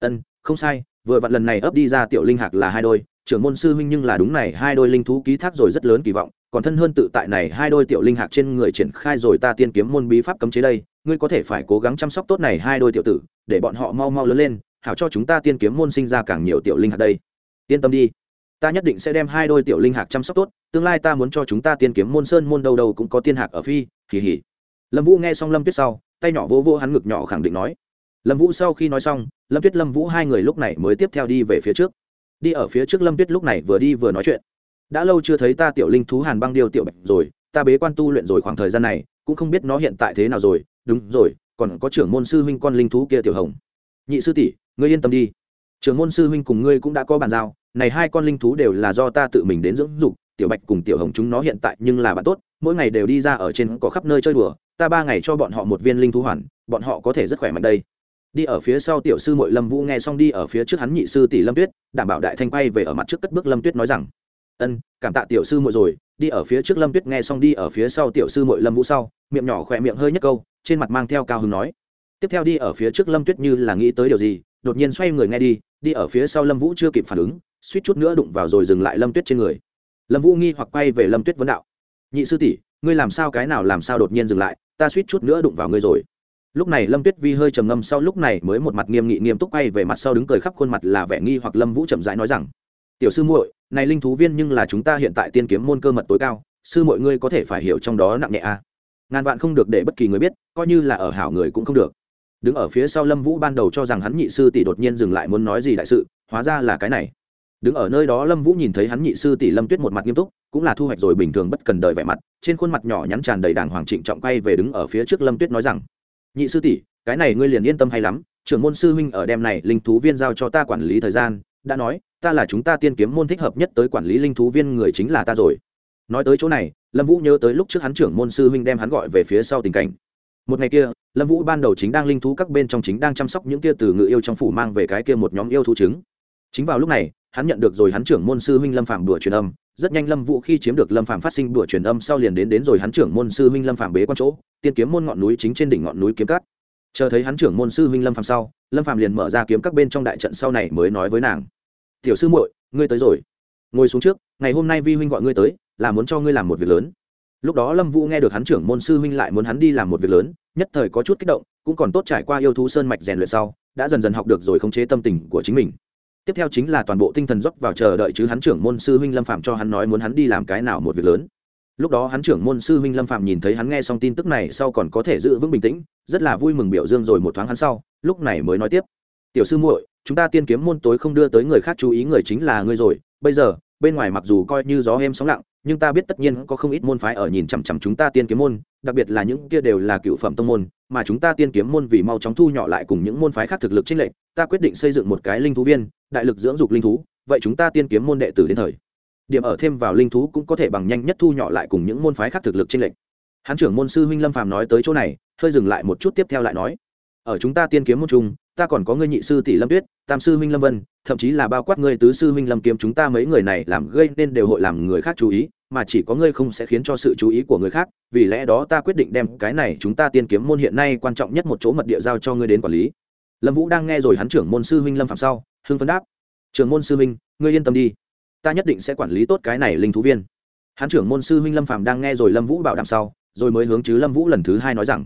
Speaker 1: ân, không sai, vừa vặn lần này ấp đi ra tiểu linh hạc là hai đôi, trưởng môn sư huynh nhưng là đúng này, hai đôi linh thú ký thác rồi rất lớn kỳ vọng còn thân hơn tự tại này, hai đôi tiểu linh hạc trên người triển khai rồi ta tiên kiếm môn bí pháp cấm chế đây, ngươi có thể phải cố gắng chăm sóc tốt này, hai đôi tiểu tử, để bọn họ mau mau lớn lên, hảo cho chúng ta tiên kiếm môn sinh ra càng nhiều tiểu linh hạc đây. Yên tâm đi, ta nhất định sẽ đem hai đôi tiểu linh hạc chăm sóc tốt, tương lai ta muốn cho chúng ta tiên kiếm môn sơn môn đâu đâu cũng có tiên hạc ở phi, hì hì. Lâm vũ nghe xong lâm tuyết sau, tay nhỏ vỗ vỗ hắn ngực nhỏ khẳng định nói. Lâm vũ sau khi nói xong, lâm tuyết, lâm vũ hai người lúc này mới tiếp theo đi về phía trước. Đi ở phía trước lâm tuyết lúc này vừa đi vừa nói chuyện đã lâu chưa thấy ta tiểu linh thú hàn băng điêu tiểu bạch rồi, ta bế quan tu luyện rồi khoảng thời gian này, cũng không biết nó hiện tại thế nào rồi. Đúng rồi, còn có trưởng môn sư huynh con linh thú kia tiểu hồng. Nhị sư tỷ, ngươi yên tâm đi. Trưởng môn sư huynh cùng ngươi cũng đã có bàn giao, này hai con linh thú đều là do ta tự mình đến dưỡng dục, tiểu bạch cùng tiểu hồng chúng nó hiện tại nhưng là bạn tốt, mỗi ngày đều đi ra ở trên có khắp nơi chơi đùa, ta ba ngày cho bọn họ một viên linh thú hoàn, bọn họ có thể rất khỏe mạnh đây. Đi ở phía sau tiểu sư mội lâm vũ nghe xong đi ở phía trước hắn nhị sư tỷ lâm tuyết, đảm bảo đại thanh quay về ở mặt trước cất bước lâm tuyết nói rằng ân, cảm tạ tiểu sư muội rồi, đi ở phía trước lâm tuyết nghe xong đi ở phía sau tiểu sư muội lâm vũ sau, miệng nhỏ khỏe miệng hơi nhất câu, trên mặt mang theo cao hứng nói. Tiếp theo đi ở phía trước lâm tuyết như là nghĩ tới điều gì, đột nhiên xoay người nghe đi đi ở phía sau lâm vũ chưa kịp phản ứng, suýt chút nữa đụng vào rồi dừng lại lâm tuyết trên người. Lâm vũ nghi hoặc quay về lâm tuyết vấn đạo. Nhị sư tỷ, ngươi làm sao cái nào làm sao đột nhiên dừng lại, ta suýt chút nữa đụng vào ngươi rồi. Lúc này lâm tuyết vi hơi trầm ngâm sau lúc này mới một mặt nghiêm nghị nghiêm túc quay về mặt sau đứng cười khắp khuôn mặt là vẻ nghi hoặc lâm vũ chậm rãi nói rằng, tiểu sư muội này linh thú viên nhưng là chúng ta hiện tại tiên kiếm môn cơ mật tối cao, sư mọi ngươi có thể phải hiểu trong đó nặng nhẹ a à. ngàn vạn không được để bất kỳ người biết, coi như là ở hảo người cũng không được đứng ở phía sau lâm vũ ban đầu cho rằng hắn nhị sư tỷ đột nhiên dừng lại muốn nói gì đại sự, hóa ra là cái này đứng ở nơi đó lâm vũ nhìn thấy hắn nhị sư tỷ lâm tuyết một mặt nghiêm túc, cũng là thu hoạch rồi bình thường bất cần đời vẻ mặt, trên khuôn mặt nhỏ nhắn tràn đầy đàng hoàng trịnh trọng quay về đứng ở phía trước lâm tuyết nói rằng, nhị sư tỷ, cái này ngươi liền yên tâm hay lắm, trưởng môn sư huynh ở đem này linh thú viên giao cho ta quản lý thời gian, đã nói ta là chúng ta tiên kiếm môn thích hợp nhất tới quản lý linh thú viên người chính là ta rồi. Nói tới chỗ này, lâm vũ nhớ tới lúc trước hắn trưởng môn sư huynh đem hắn gọi về phía sau tình cảnh. Một ngày kia, lâm vũ ban đầu chính đang linh thú các bên trong chính đang chăm sóc những kia từ ngự yêu trong phủ mang về cái kia một nhóm yêu thú trứng. Chính vào lúc này, hắn nhận được rồi hắn trưởng môn sư huynh lâm phạm đùa truyền âm. Rất nhanh lâm vũ khi chiếm được lâm phạm phát sinh đùa truyền âm sau liền đến đến rồi hắn trưởng môn sư huynh lâm phạm bế quan chỗ, tiên kiếm môn ngọn núi chính trên đỉnh ngọn núi kiếm cắt chờ thấy hắn trưởng môn sư huynh lâm phạm sau, lâm phạm liền mở ra kiếm các bên trong đại trận sau này mới nói với nàng tiểu sư muội, ngươi tới rồi. Ngồi xuống trước, ngày hôm nay vi huynh gọi ngươi tới, là muốn cho ngươi làm một việc lớn. Lúc đó lâm vũ nghe được hắn trưởng môn sư huynh lại muốn hắn đi làm một việc lớn, nhất thời có chút kích động, cũng còn tốt trải qua yêu thú sơn mạch rèn luyện sau, đã dần dần học được rồi khống chế tâm tình của chính mình. Tiếp theo chính là toàn bộ tinh thần dốc vào chờ đợi chứ hắn trưởng môn sư huynh lâm phạm cho hắn nói muốn hắn đi làm cái nào một việc lớn. Lúc đó hắn trưởng môn sư huynh lâm phạm nhìn thấy hắn nghe xong tin tức này sau còn có thể giữ vững bình tĩnh, rất là vui mừng biểu dương rồi một thoáng hắn sau, lúc này mới nói tiếp. Tiểu sư muội chúng ta tiên kiếm môn tối không đưa tới người khác chú ý người chính là ngươi rồi. Bây giờ, bên ngoài mặc dù coi như gió êm sóng lặng, nhưng ta biết tất nhiên có không ít môn phái ở nhìn chằm chằm chúng ta tiên kiếm môn, đặc biệt là những kia đều là cựu phẩm tông môn, mà chúng ta tiên kiếm môn vì mau chóng thu nhỏ lại cùng những môn phái khác thực lực chênh lệch, ta quyết định xây dựng một cái linh thú viên, đại lực dưỡng dục linh thú, vậy chúng ta tiên kiếm môn đệ tử đến thời. Điểm ở thêm vào linh thú cũng có thể bằng nhanh nhất thu nhỏ lại cùng những môn phái khác thực lực chênh lệch. Hán trưởng môn sư huynh lâm phàm nói tới chỗ này, hơi dừng lại một chút tiếp theo lại nói, ở chúng ta tiên kiếm môn chung ta còn có ngươi nhị sư tỷ lâm tuyết, tam sư huynh lâm vân, thậm chí là bao quát ngươi tứ sư huynh lâm kiếm chúng ta mấy người này làm gây nên đều hội làm người khác chú ý, mà chỉ có ngươi không sẽ khiến cho sự chú ý của người khác, vì lẽ đó ta quyết định đem cái này chúng ta tiên kiếm môn hiện nay quan trọng nhất một chỗ mật địa giao cho ngươi đến quản lý. Lâm vũ đang nghe rồi hắn trưởng môn sư huynh lâm phạm sau, hưng phấn đáp. Trưởng môn sư huynh, ngươi yên tâm đi. Ta nhất định sẽ quản lý tốt cái này linh thú viên. Hắn trưởng môn sư huynh lâm phạm đang nghe rồi lâm vũ bảo đảm sau, rồi mới hướng chứ lâm vũ lần thứ hai nói rằng.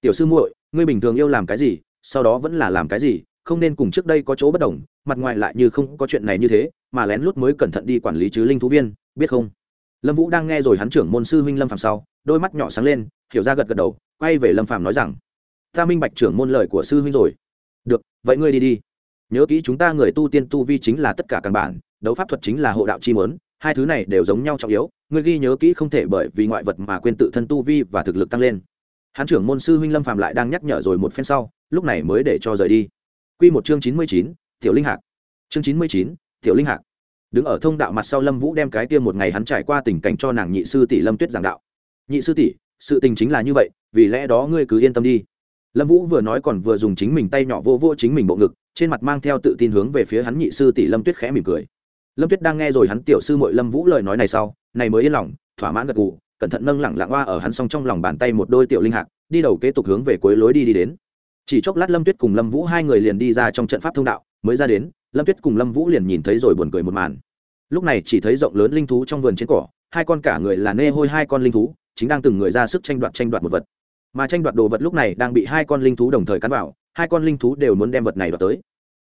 Speaker 1: Tiểu sư muội, ngươi bình thường yêu làm cái gì sau đó vẫn là làm cái gì, không nên cùng trước đây có chỗ bất đồng, mặt ngoài lại như không có chuyện này như thế, mà lén lút mới cẩn thận đi quản lý chứ linh thú viên, biết không? Lâm vũ đang nghe rồi hắn trưởng môn sư huynh lâm phàm sau, đôi mắt nhỏ sáng lên, hiểu ra gật gật đầu, quay về lâm phàm nói rằng, ta minh bạch trưởng môn lời của sư huynh rồi. Được, vậy ngươi đi đi. Nhớ kỹ chúng ta người tu tiên tu vi chính là tất cả căn bản, đấu pháp thuật chính là hộ đạo chi mớn, hai thứ này đều giống nhau trọng yếu, ngươi ghi nhớ kỹ không thể bởi vì ngoại vật mà quên tự thân tu vi và thực lực tăng lên. Hán trưởng môn sư huynh lâm phạm lại đang nhắc nhở rồi một phen sau lúc này mới để cho rời đi. Quy một chương chín mươi chín, tiểu linh hạc. Chương chín mươi chín, tiểu linh hạc. Đứng ở thông đạo mặt sau lâm vũ đem cái kia một ngày hắn trải qua tình cảnh cho nàng nhị sư tỷ lâm tuyết giảng đạo. Nhị sư tỷ, sự tình chính là như vậy, vì lẽ đó ngươi cứ yên tâm đi. Lâm vũ vừa nói còn vừa dùng chính mình tay nhỏ vô vô chính mình bộ ngực, trên mặt mang theo tự tin hướng về phía hắn nhị sư tỷ lâm tuyết khẽ mỉm cười. Lâm tuyết đang nghe rồi hắn tiểu sư mội lâm vũ lời nói này sau, này mới yên lòng, thỏa mãn gật gù, cẩn thận nâng lẳng lặng hoa ở hắn s trong lòng bàn tay một đôi tiểu linh hạc, đi đầu kế tục hướng về cuối lối đi đi đến chỉ chốc lát lâm tuyết cùng lâm vũ hai người liền đi ra trong trận pháp thông đạo, mới ra đến, lâm tuyết cùng lâm vũ liền nhìn thấy rồi buồn cười một màn. Lúc này chỉ thấy rộng lớn linh thú trong vườn trên cỏ, hai con cả người là nê hôi hai con linh thú, chính đang từng người ra sức tranh đoạt tranh đoạt một vật. Mà tranh đoạt đồ vật lúc này đang bị hai con linh thú đồng thời cắn vào, hai con linh thú đều muốn đem vật này đoạt tới.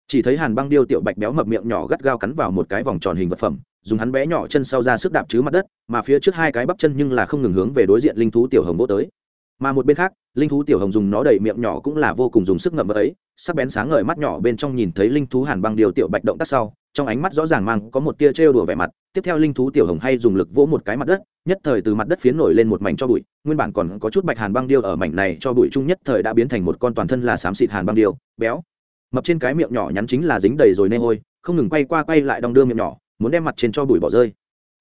Speaker 1: Chỉ thấy hàn băng điêu tiểu bạch béo mập miệng nhỏ gắt gao cắn vào một cái vòng tròn hình vật phẩm, dùng hắn bé nhỏ chân sau ra sức đạp chứ mặt đất, mà phía trước hai cái bắp chân nhưng là không ngừng hướng về đối diện linh thú tiểu hồng vô tới mà một bên khác, linh thú tiểu hồng dùng nó đầy miệng nhỏ cũng là vô cùng dùng sức ngậm vật ấy. Sắc bén sáng ngời mắt nhỏ bên trong nhìn thấy linh thú hàn băng điều tiểu bạch động tác sau, trong ánh mắt rõ ràng mang có một tia trêu đùa vẻ mặt. Tiếp theo linh thú tiểu hồng hay dùng lực vỗ một cái mặt đất, nhất thời từ mặt đất phiến nổi lên một mảnh cho bụi. Nguyên bản còn có chút bạch hàn băng điêu ở mảnh này cho bụi chung nhất thời đã biến thành một con toàn thân là xám xịt hàn băng điêu béo. Mập trên cái miệng nhỏ nhắn chính là dính đầy rồi nê hôi, không ngừng quay qua quay lại đong đưa miệng nhỏ, muốn đem mặt trên cho bụi bỏ rơi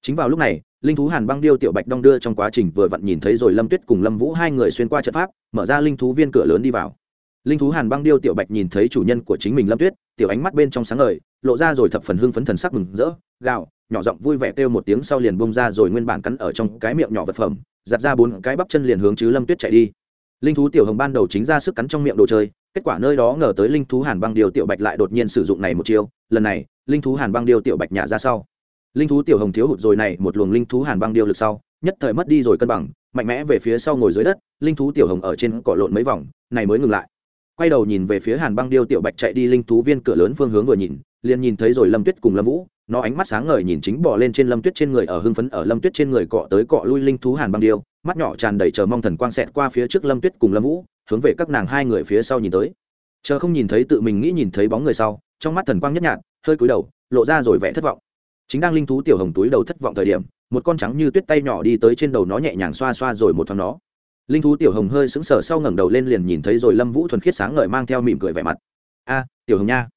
Speaker 1: chính vào lúc này, linh thú hàn băng điêu tiểu bạch đong đưa trong quá trình vừa vặn nhìn thấy rồi lâm tuyết cùng lâm vũ hai người xuyên qua trận pháp, mở ra linh thú viên cửa lớn đi vào. Linh thú hàn băng điêu tiểu bạch nhìn thấy chủ nhân của chính mình lâm tuyết, tiểu ánh mắt bên trong sáng ngời, lộ ra rồi thập phần hưng phấn thần sắc mừng rỡ gạo nhỏ giọng vui vẻ kêu một tiếng sau liền bông ra rồi nguyên bản cắn ở trong cái miệng nhỏ vật phẩm, giặt ra bốn cái bắp chân liền hướng chứ lâm tuyết chạy đi. Linh thú tiểu hồng ban đầu chính ra sức cắn trong miệng đồ chơi, kết quả nơi đó ngờ tới linh thú hàn băng điêu tiểu bạch lại đột nhiên sử dụng này một chiêu, lần này, linh thú hàn băng điêu tiểu bạch nhả ra sau linh thú tiểu hồng thiếu hụt rồi này, một luồng linh thú hàn băng điêu lực sau, nhất thời mất đi rồi cân bằng, mạnh mẽ về phía sau ngồi dưới đất, linh thú tiểu hồng ở trên cỏ lộn mấy vòng, này mới ngừng lại. Quay đầu nhìn về phía hàn băng điêu tiểu bạch chạy đi linh thú viên cửa lớn phương hướng vừa nhìn, liền nhìn thấy rồi lâm tuyết cùng lâm vũ, nó ánh mắt sáng ngời nhìn chính bỏ lên trên lâm tuyết trên người ở hưng phấn ở lâm tuyết trên người cọ tới cọ lui linh thú hàn băng điêu, mắt nhỏ tràn đầy chờ mong thần quang xẹt qua phía trước lâm tuyết cùng lâm vũ, hướng về các nàng hai người phía sau nhìn tới. Chờ không nhìn thấy tự mình nghĩ nhìn thấy bóng người sau, trong mắt thần quang nhất nhạt, hơi cúi đầu, lộ ra rồi vẻ thất vọng chính đang linh thú tiểu hồng túi đầu thất vọng thời điểm, một con trắng như tuyết tay nhỏ đi tới trên đầu nó nhẹ nhàng xoa xoa rồi một thoáng nó. Linh thú tiểu hồng hơi sững sờ sau ngẩng đầu lên liền nhìn thấy rồi lâm vũ thuần khiết sáng ngời mang theo mỉm cười vẻ mặt. A, tiểu hồng nha.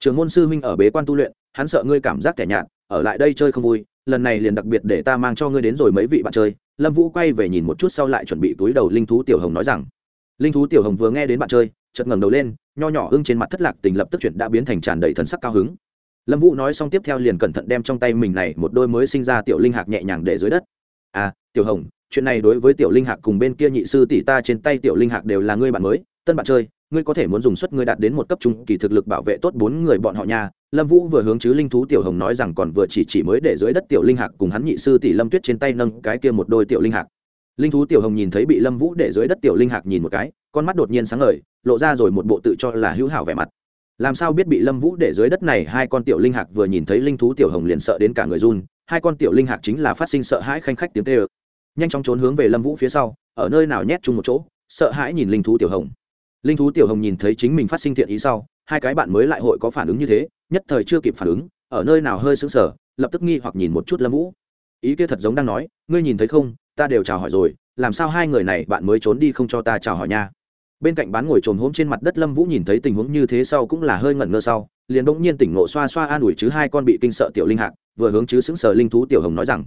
Speaker 1: Trường môn sư huynh ở bế quan tu luyện, hắn sợ ngươi cảm giác kẻ nhạt, ở lại đây chơi không vui, lần này liền đặc biệt để ta mang cho ngươi đến rồi mấy vị bạn chơi. Lâm vũ quay về nhìn một chút sau lại chuẩn bị túi đầu linh thú tiểu hồng nói rằng. Linh thú tiểu hồng vừa nghe đến bạn chơi, chợt ngẩng đầu lên, nho nhỏ hưng trên mặt thất lạc tình lập tức chuyện đã biến thành tràn đầy thần sắc cao hứng lâm vũ nói xong tiếp theo liền cẩn thận đem trong tay mình này một đôi mới sinh ra tiểu linh hạc nhẹ nhàng để dưới đất. À tiểu hồng, chuyện này đối với tiểu linh hạc cùng bên kia nhị sư tỷ ta trên tay tiểu linh hạc đều là ngươi bạn mới. Tân bạn chơi, ngươi có thể muốn dùng suất ngươi đạt đến một cấp trung kỳ thực lực bảo vệ tốt bốn người bọn họ nhà lâm vũ vừa hướng chứ linh thú tiểu hồng nói rằng còn vừa chỉ chỉ mới để dưới đất tiểu linh hạc cùng hắn nhị sư tỷ lâm tuyết trên tay nâng cái kia một đôi tiểu linh hạc. Linh thú tiểu hồng nhìn thấy bị lâm vũ để dưới đất tiểu linh hạc nhìn một cái, con mắt đột nhiên sáng ngời, lộ ra rồi một bộ tự cho là hữu hảo vẻ mặt làm sao biết bị lâm vũ để dưới đất này hai con tiểu linh hạc vừa nhìn thấy linh thú tiểu hồng liền sợ đến cả người run, hai con tiểu linh hạc chính là phát sinh sợ hãi khanh khách tiếng tê ơ nhanh chóng trốn hướng về lâm vũ phía sau, ở nơi nào nhét chung một chỗ, sợ hãi nhìn linh thú tiểu hồng. Linh thú tiểu hồng nhìn thấy chính mình phát sinh thiện ý sau, hai cái bạn mới lại hội có phản ứng như thế, nhất thời chưa kịp phản ứng, ở nơi nào hơi sững sờ, lập tức nghi hoặc nhìn một chút lâm vũ. Ý kia thật giống đang nói, ngươi nhìn thấy không? Ta đều chào hỏi rồi, làm sao hai người này bạn mới trốn đi không cho ta chào hỏi nha? Bên cạnh bán ngồi trồm hôm trên mặt đất lâm vũ nhìn thấy tình huống như thế sau cũng là hơi ngẩn ngơ sau, liền bỗng nhiên tỉnh ngộ xoa xoa an ủi chứ hai con bị kinh sợ tiểu linh hạc, vừa hướng chứ xứng sờ linh thú tiểu hồng nói rằng,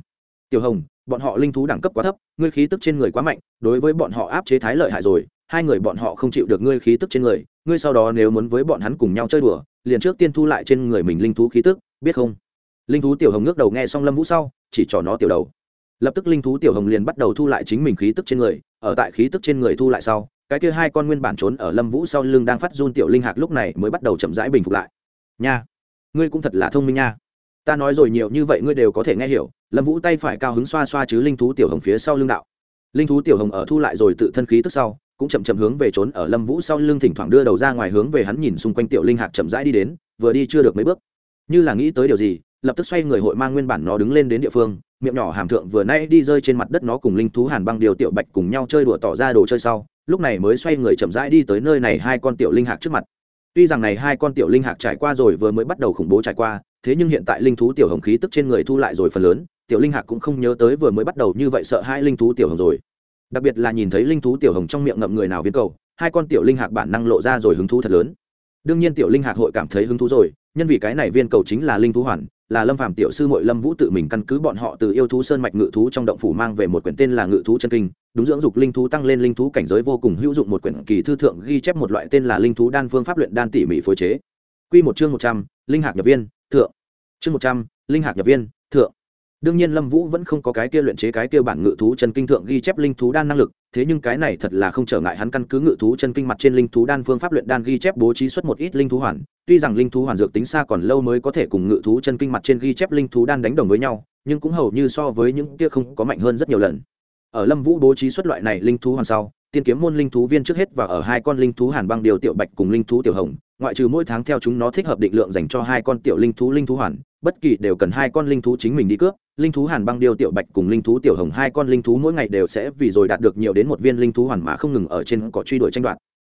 Speaker 1: tiểu hồng, bọn họ linh thú đẳng cấp quá thấp, ngươi khí tức trên người quá mạnh, đối với bọn họ áp chế thái lợi hại rồi, hai người bọn họ không chịu được ngươi khí tức trên người, ngươi sau đó nếu muốn với bọn hắn cùng nhau chơi đùa, liền trước tiên thu lại trên người mình linh thú khí tức, biết không? Linh thú tiểu hồng ngước đầu nghe xong lâm vũ sau, chỉ trò nó tiểu đầu. Lập tức linh thú tiểu hồng liền bắt đầu thu lại chính mình khí tức trên người, ở tại khí tức trên người thu lại sau cái kia hai con nguyên bản trốn ở lâm vũ sau lưng đang phát run tiểu linh hạc lúc này mới bắt đầu chậm rãi bình phục lại. Nha, ngươi cũng thật là thông minh nha. Ta nói rồi nhiều như vậy ngươi đều có thể nghe hiểu. Lâm vũ tay phải cao hứng xoa xoa chứ linh thú tiểu hồng phía sau lưng đạo. Linh thú tiểu hồng ở thu lại rồi tự thân khí tức sau, cũng chậm chậm hướng về trốn ở lâm vũ sau lưng thỉnh thoảng đưa đầu ra ngoài hướng về hắn nhìn xung quanh tiểu linh hạc chậm rãi đi đến, vừa đi chưa được mấy bước. Như là nghĩ tới điều gì, lập tức xoay người hội mang nguyên bản nó đứng lên đến địa phương, miệng nhỏ hàm thượng vừa nay đi rơi trên mặt đất nó cùng linh thú hàn băng điều tiểu bạch cùng nhau chơi đùa tỏ ra đồ chơi sau lúc này mới xoay người chậm rãi đi tới nơi này hai con tiểu linh hạc trước mặt. Tuy rằng này hai con tiểu linh hạc trải qua rồi vừa mới bắt đầu khủng bố trải qua, thế nhưng hiện tại linh thú tiểu hồng khí tức trên người thu lại rồi phần lớn, tiểu linh hạc cũng không nhớ tới vừa mới bắt đầu như vậy sợ hai linh thú tiểu hồng rồi. Đặc biệt là nhìn thấy linh thú tiểu hồng trong miệng ngậm người nào viên cầu, hai con tiểu linh hạc bản năng lộ ra rồi hứng thú thật lớn. Đương nhiên tiểu linh hạc hội cảm thấy hứng thú rồi, nhân vì cái này viên cầu chính là linh thú hoàn là lâm phàm tiểu sư mội lâm vũ tự mình căn cứ bọn họ từ yêu thú sơn mạch ngự thú trong động phủ mang về một quyển tên là ngự thú chân kinh. Đúng dưỡng dục linh thú tăng lên linh thú cảnh giới vô cùng hữu dụng, một quyển kỳ thư thượng ghi chép một loại tên là linh thú đan phương pháp luyện đan tỉ mỉ phối chế. Q một chương một trăm, linh hạc nhập viên, thượng. Chương một trăm, linh hạc nhập viên, thượng. Đương nhiên lâm vũ vẫn không có cái kia luyện chế cái kia bản ngự thú chân kinh thượng ghi chép linh thú đan năng lực, thế nhưng cái này thật là không trở ngại hắn căn cứ ngự thú chân kinh mặt trên linh thú đan phương pháp luyện đan ghi chép bố trí xuất một ít linh thú hoàn tuy rằng linh thú hoàn dược tính xa còn lâu mới có thể cùng ngự thú chân kinh mặt trên ghi chép linh thú đan đánh đồng với nhau nhưng cũng hầu như so với những kia không có mạnh hơn rất nhiều lần ở lâm vũ bố trí xuất loại này linh thú hoàn sau tiên kiếm môn linh thú viên trước hết và ở hai con linh thú hàn băng điều tiểu bạch cùng linh thú tiểu hồng ngoại trừ mỗi tháng theo chúng nó thích hợp định lượng dành cho hai con tiểu linh thú linh thú hoàn bất kỳ đều cần hai con linh thú chính mình đi cướp linh thú hàn băng điều tiểu bạch cùng linh thú tiểu hồng hai con linh thú mỗi ngày đều sẽ vì rồi đạt được nhiều đến một viên linh thú hoàn mà không ngừng ở trên cỏ truy đuổi tranh đoạt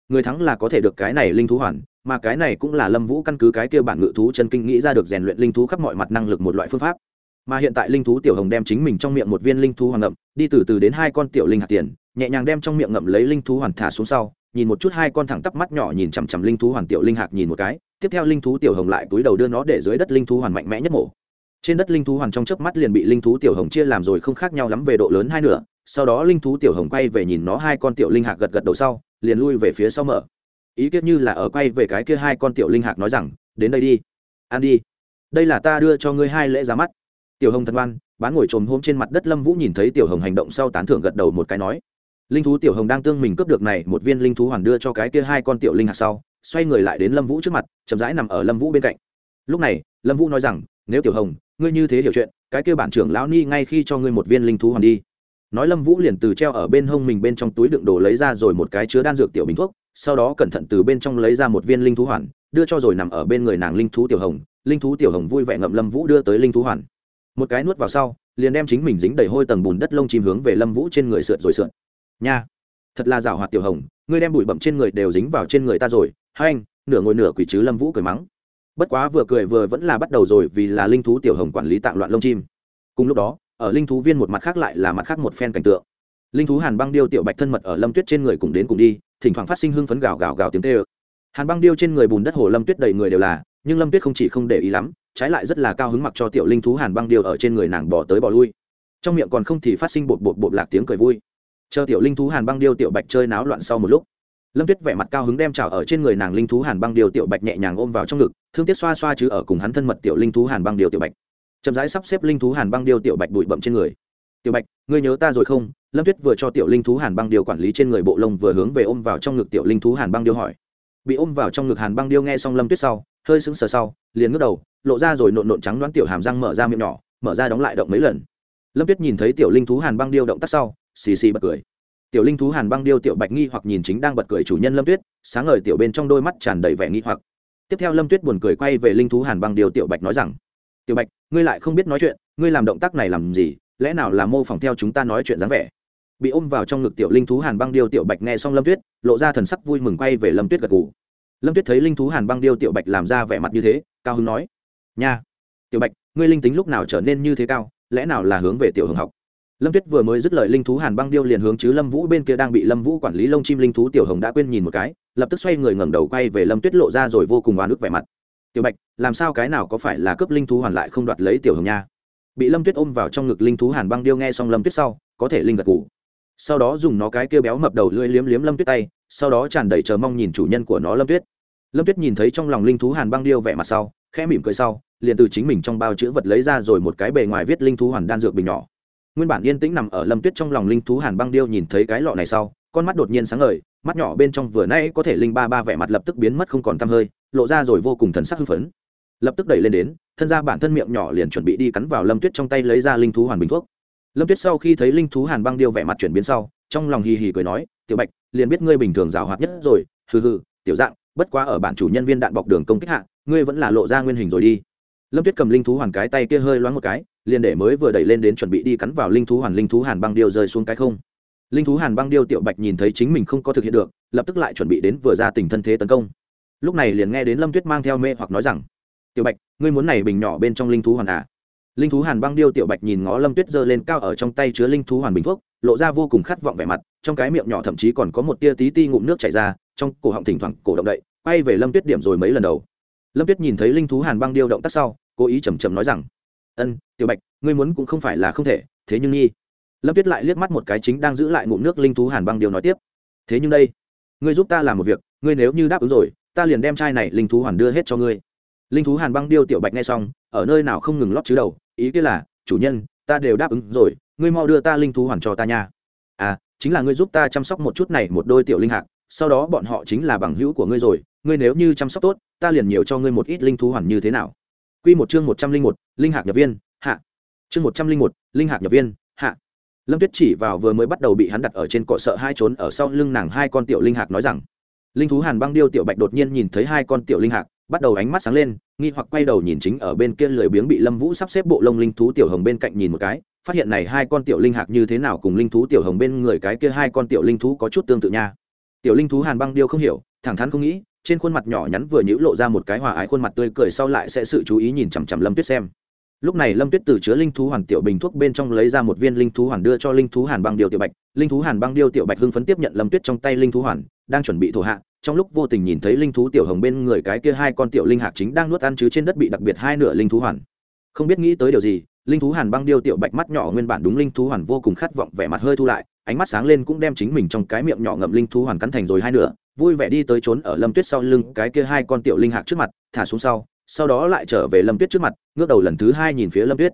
Speaker 1: người thắng là có thể được cái này linh thú hoàn mà cái này cũng là lâm vũ căn cứ cái kia bản ngự thú chân kinh nghĩ ra được rèn luyện linh thú khắp mọi mặt năng lực một loại phương pháp mà hiện tại linh thú tiểu hồng đem chính mình trong miệng một viên linh thú hoàng ngậm đi từ từ đến hai con tiểu linh hạt tiền nhẹ nhàng đem trong miệng ngậm lấy linh thú hoàn thả xuống sau nhìn một chút hai con thẳng tắp mắt nhỏ nhìn chằm chằm linh thú hoàn tiểu linh hạt nhìn một cái tiếp theo linh thú tiểu hồng lại túi đầu đưa nó để dưới đất linh thú hoàn mạnh mẽ nhất mổ trên đất linh thú hoàn trong chớp mắt liền bị linh thú tiểu hồng chia làm rồi không khác nhau lắm về độ lớn hai nửa sau đó linh thú tiểu hồng quay về nhìn nó hai con tiểu linh hạc gật gật đầu sau liền lui về phía sau mở ý kiến như là ở quay về cái kia hai con tiểu linh hạc nói rằng, đến đây đi, ăn đi. Đây là ta đưa cho ngươi hai lễ ra mắt. Tiểu hồng thần văn bán ngồi trồm hôm trên mặt đất lâm vũ nhìn thấy tiểu hồng hành động sau tán thưởng gật đầu một cái nói, linh thú tiểu hồng đang tương mình cướp được này, một viên linh thú hoàn đưa cho cái kia hai con tiểu linh hạt sau, xoay người lại đến lâm vũ trước mặt, chậm rãi nằm ở lâm vũ bên cạnh. Lúc này, lâm vũ nói rằng, nếu tiểu hồng, ngươi như thế hiểu chuyện, cái kia bản trưởng lão ni ngay khi cho ngươi một viên linh thú hoàn đi. Nói lâm vũ liền từ treo ở bên hông mình bên trong túi đựng đồ lấy ra rồi một cái chứa đan dược tiểu bình thuốc sau đó cẩn thận từ bên trong lấy ra một viên linh thú hoàn, đưa cho rồi nằm ở bên người nàng linh thú tiểu hồng. Linh thú tiểu hồng vui vẻ ngậm lâm vũ đưa tới linh thú hoàn. Một cái nuốt vào sau, liền đem chính mình dính đầy hôi tầng bùn đất lông chim hướng về lâm vũ trên người sượt rồi sượt. Nha, thật là rào hoạt tiểu hồng, ngươi đem bụi bậm trên người đều dính vào trên người ta rồi, hai anh, nửa ngồi nửa quỷ chứ lâm vũ cười mắng. Bất quá vừa cười vừa vẫn là bắt đầu rồi vì là linh thú tiểu hồng quản lý tạng loạn lông chim. Cùng lúc đó, ở linh thú viên một mặt khác lại là mặt khác một phen cảnh tượng. Linh thú hàn băng điêu tiểu bạch thân mật ở lâm tuyết trên người cùng đến cùng đi thỉnh thoảng phát sinh hưng phấn gào gào gào tiếng tê ơ. Hàn băng điêu trên người bùn đất hồ lâm tuyết đầy người đều là, nhưng lâm tuyết không chỉ không để ý lắm, trái lại rất là cao hứng mặc cho tiểu linh thú hàn băng điêu ở trên người nàng bỏ tới bỏ lui. Trong miệng còn không thì phát sinh bột bột bột lạc tiếng cười vui. Chờ tiểu linh thú hàn băng điêu tiểu bạch chơi náo loạn sau một lúc, lâm tuyết vẻ mặt cao hứng đem trào ở trên người nàng linh thú hàn băng điêu tiểu bạch nhẹ nhàng ôm vào trong ngực, thương tiếc xoa xoa chứ ở cùng hắn thân mật tiểu linh thú hàn băng điêu tiểu bạch. Chậm rãi sắp xếp linh thú hàn băng điêu tiểu bạch bụi bậm trên người. Tiểu bạch, ngươi nhớ ta rồi không? Lâm tuyết vừa cho tiểu linh thú hàn băng điêu quản lý trên người bộ lông vừa hướng về ôm vào trong ngực tiểu linh thú hàn băng điêu hỏi. Bị ôm vào trong ngực hàn băng điêu nghe xong lâm tuyết sau, hơi sững sờ sau, liền ngước đầu, lộ ra rồi nộn nộn trắng đoán tiểu hàm răng mở ra miệng nhỏ, mở ra đóng lại động mấy lần. Lâm tuyết nhìn thấy tiểu linh thú hàn băng điêu động tác sau, xì xì bật cười. Tiểu linh thú hàn băng điêu tiểu bạch nghi hoặc nhìn chính đang bật cười chủ nhân lâm tuyết, sáng ngời tiểu bên trong đôi mắt tràn đầy vẻ nghi hoặc. Tiếp theo lâm tuyết buồn cười quay về linh thú hàn băng điêu tiểu bạch nói rằng, tiểu bạch, ngươi lại không biết nói chuyện, ngươi làm động tác này làm gì, lẽ nào là mô phỏng theo chúng ta nói chuyện dáng vẻ? Bị ôm vào trong ngực tiểu linh thú hàn băng điêu tiểu bạch nghe xong lâm tuyết, lộ ra thần sắc vui mừng quay về lâm tuyết gật gù. Lâm tuyết thấy linh thú hàn băng điêu tiểu bạch làm ra vẻ mặt như thế, cao hứng nói, nha, tiểu bạch, ngươi linh tính lúc nào trở nên như thế cao, lẽ nào là hướng về tiểu hưng học? Lâm tuyết vừa mới dứt lời linh thú hàn băng điêu liền hướng chứ lâm vũ bên kia đang bị lâm vũ quản lý lông chim linh thú tiểu hồng đã quên nhìn một cái, lập tức xoay người ngẩng đầu quay về lâm tuyết lộ ra rồi vô cùng oan ức vẻ mặt. Tiểu bạch, làm sao cái nào có phải là cướp linh thú hoàn lại không đoạt lấy tiểu hồng nha? Bị lâm tuyết ôm vào trong ngực linh thú hàn băng điêu nghe xong lâm tuyết sau, có thể linh gật ngủ sau đó dùng nó cái kia béo mập đầu lưỡi liếm liếm lâm tuyết tay, sau đó tràn đầy chờ mong nhìn chủ nhân của nó lâm tuyết. Lâm tuyết nhìn thấy trong lòng linh thú hàn băng điêu vẻ mặt sau, khẽ mỉm cười sau, liền từ chính mình trong bao chữ vật lấy ra rồi một cái bề ngoài viết linh thú hoàn đan dược bình nhỏ. Nguyên bản yên tĩnh nằm ở lâm tuyết trong lòng linh thú hàn băng điêu nhìn thấy cái lọ này sau, con mắt đột nhiên sáng ngời, mắt nhỏ bên trong vừa nay có thể linh ba ba vẻ mặt lập tức biến mất không còn tăm hơi, lộ ra rồi vô cùng thần sắc hưng phấn. Lập tức đẩy lên đến, thân ra bản thân miệng nhỏ liền chuẩn bị đi cắn vào lâm tuyết trong tay lấy ra linh thú hoàn bình thuốc lâm tuyết sau khi thấy linh thú hàn băng điêu vẻ mặt chuyển biến sau, trong lòng hì hì cười nói, tiểu bạch, liền biết ngươi bình thường rào hoạt nhất rồi, hừ hừ, tiểu dạng, bất quá ở bản chủ nhân viên đạn bọc đường công kích hạ, ngươi vẫn là lộ ra nguyên hình rồi đi. Lâm tuyết cầm linh thú hoàn cái tay kia hơi loáng một cái, liền để mới vừa đẩy lên đến chuẩn bị đi cắn vào linh thú hoàn, linh thú hàn băng điêu rơi xuống cái không. Linh thú hàn băng điêu tiểu bạch nhìn thấy chính mình không có thực hiện được, lập tức lại chuẩn bị đến vừa ra tình thân thế tấn công. Lúc này liền nghe đến lâm tuyết mang theo mê hoặc nói rằng, tiểu bạch, ngươi muốn này bình nhỏ bên trong linh thú hoàn à? Linh thú hàn băng điêu tiểu bạch nhìn ngó lâm tuyết giơ lên cao ở trong tay chứa linh thú hoàn bình thuốc, lộ ra vô cùng khát vọng vẻ mặt, trong cái miệng nhỏ thậm chí còn có một tia tí ti ngụm nước chảy ra, trong cổ họng thỉnh thoảng cổ động đậy, quay về lâm tuyết điểm rồi mấy lần đầu. Lâm tuyết nhìn thấy linh thú hàn băng điêu động tác sau, cố ý chầm chầm nói rằng, ân, tiểu bạch, ngươi muốn cũng không phải là không thể, thế nhưng nghi. Lâm tuyết lại liếc mắt một cái chính đang giữ lại ngụm nước linh thú hàn băng điêu nói tiếp, thế nhưng đây, ngươi giúp ta làm một việc, ngươi nếu như đáp ứng rồi, ta liền đem chai này linh thú hoàn đưa hết cho ngươi linh thú hàn băng điêu tiểu bạch nghe xong, ở nơi nào không ngừng lót chứ đầu, ý kia là, chủ nhân, ta đều đáp ứng rồi, ngươi mau đưa ta linh thú hoàn cho ta nha. À chính là ngươi giúp ta chăm sóc một chút này một đôi tiểu linh hạc, sau đó bọn họ chính là bằng hữu của ngươi rồi, ngươi nếu như chăm sóc tốt, ta liền nhiều cho ngươi một ít linh thú hoàn như thế nào. Quy một chương một trăm linh một, linh hạc nhập viên, hạ. Chương một trăm linh một, linh hạc nhập viên, hạ. Lâm tuyết chỉ vào vừa mới bắt đầu bị hắn đặt ở trên cỏ sợ hai trốn ở sau lưng nàng hai con tiểu linh hạc nói rằng, linh thú hàn băng điêu tiểu bạch đột nhiên nhìn thấy hai con tiểu linh hạc bắt đầu ánh mắt sáng lên, nghi hoặc quay đầu nhìn chính ở bên kia lười biếng bị lâm vũ sắp xếp bộ lông linh thú tiểu hồng bên cạnh nhìn một cái, phát hiện này hai con tiểu linh hạc như thế nào cùng linh thú tiểu hồng bên người cái kia hai con tiểu linh thú có chút tương tự nha. Tiểu linh thú hàn băng điêu không hiểu, thẳng thắn không nghĩ, trên khuôn mặt nhỏ nhắn vừa nhữ lộ ra một cái hòa ái khuôn mặt tươi cười sau lại sẽ sự chú ý nhìn chằm chằm lâm tuyết xem. Lúc này lâm tuyết từ chứa linh thú hoàn tiểu bình thuốc bên trong lấy ra một viên linh thú hoàn đưa cho linh thú hàn băng điêu tiểu bạch, linh thú hàn băng điêu tiểu bạch hưng phấn tiếp nhận lâm tuyết trong tay linh thú hoàn, đang chuẩn bị thổ hạ trong lúc vô tình nhìn thấy linh thú tiểu hồng bên người cái kia hai con tiểu linh hạc chính đang nuốt ăn chứ trên đất bị đặc biệt hai nửa linh thú hoàn. Không biết nghĩ tới điều gì, linh thú hàn băng điêu tiểu bạch mắt nhỏ nguyên bản đúng linh thú hoàn vô cùng khát vọng, vẻ mặt hơi thu lại, ánh mắt sáng lên cũng đem chính mình trong cái miệng nhỏ ngậm linh thú hoàn cắn thành rồi hai nửa, vui vẻ đi tới trốn ở lâm tuyết sau lưng cái kia hai con tiểu linh hạc trước mặt, thả xuống sau sau đó lại trở về lâm tuyết trước mặt, ngước đầu lần thứ hai nhìn phía lâm tuyết.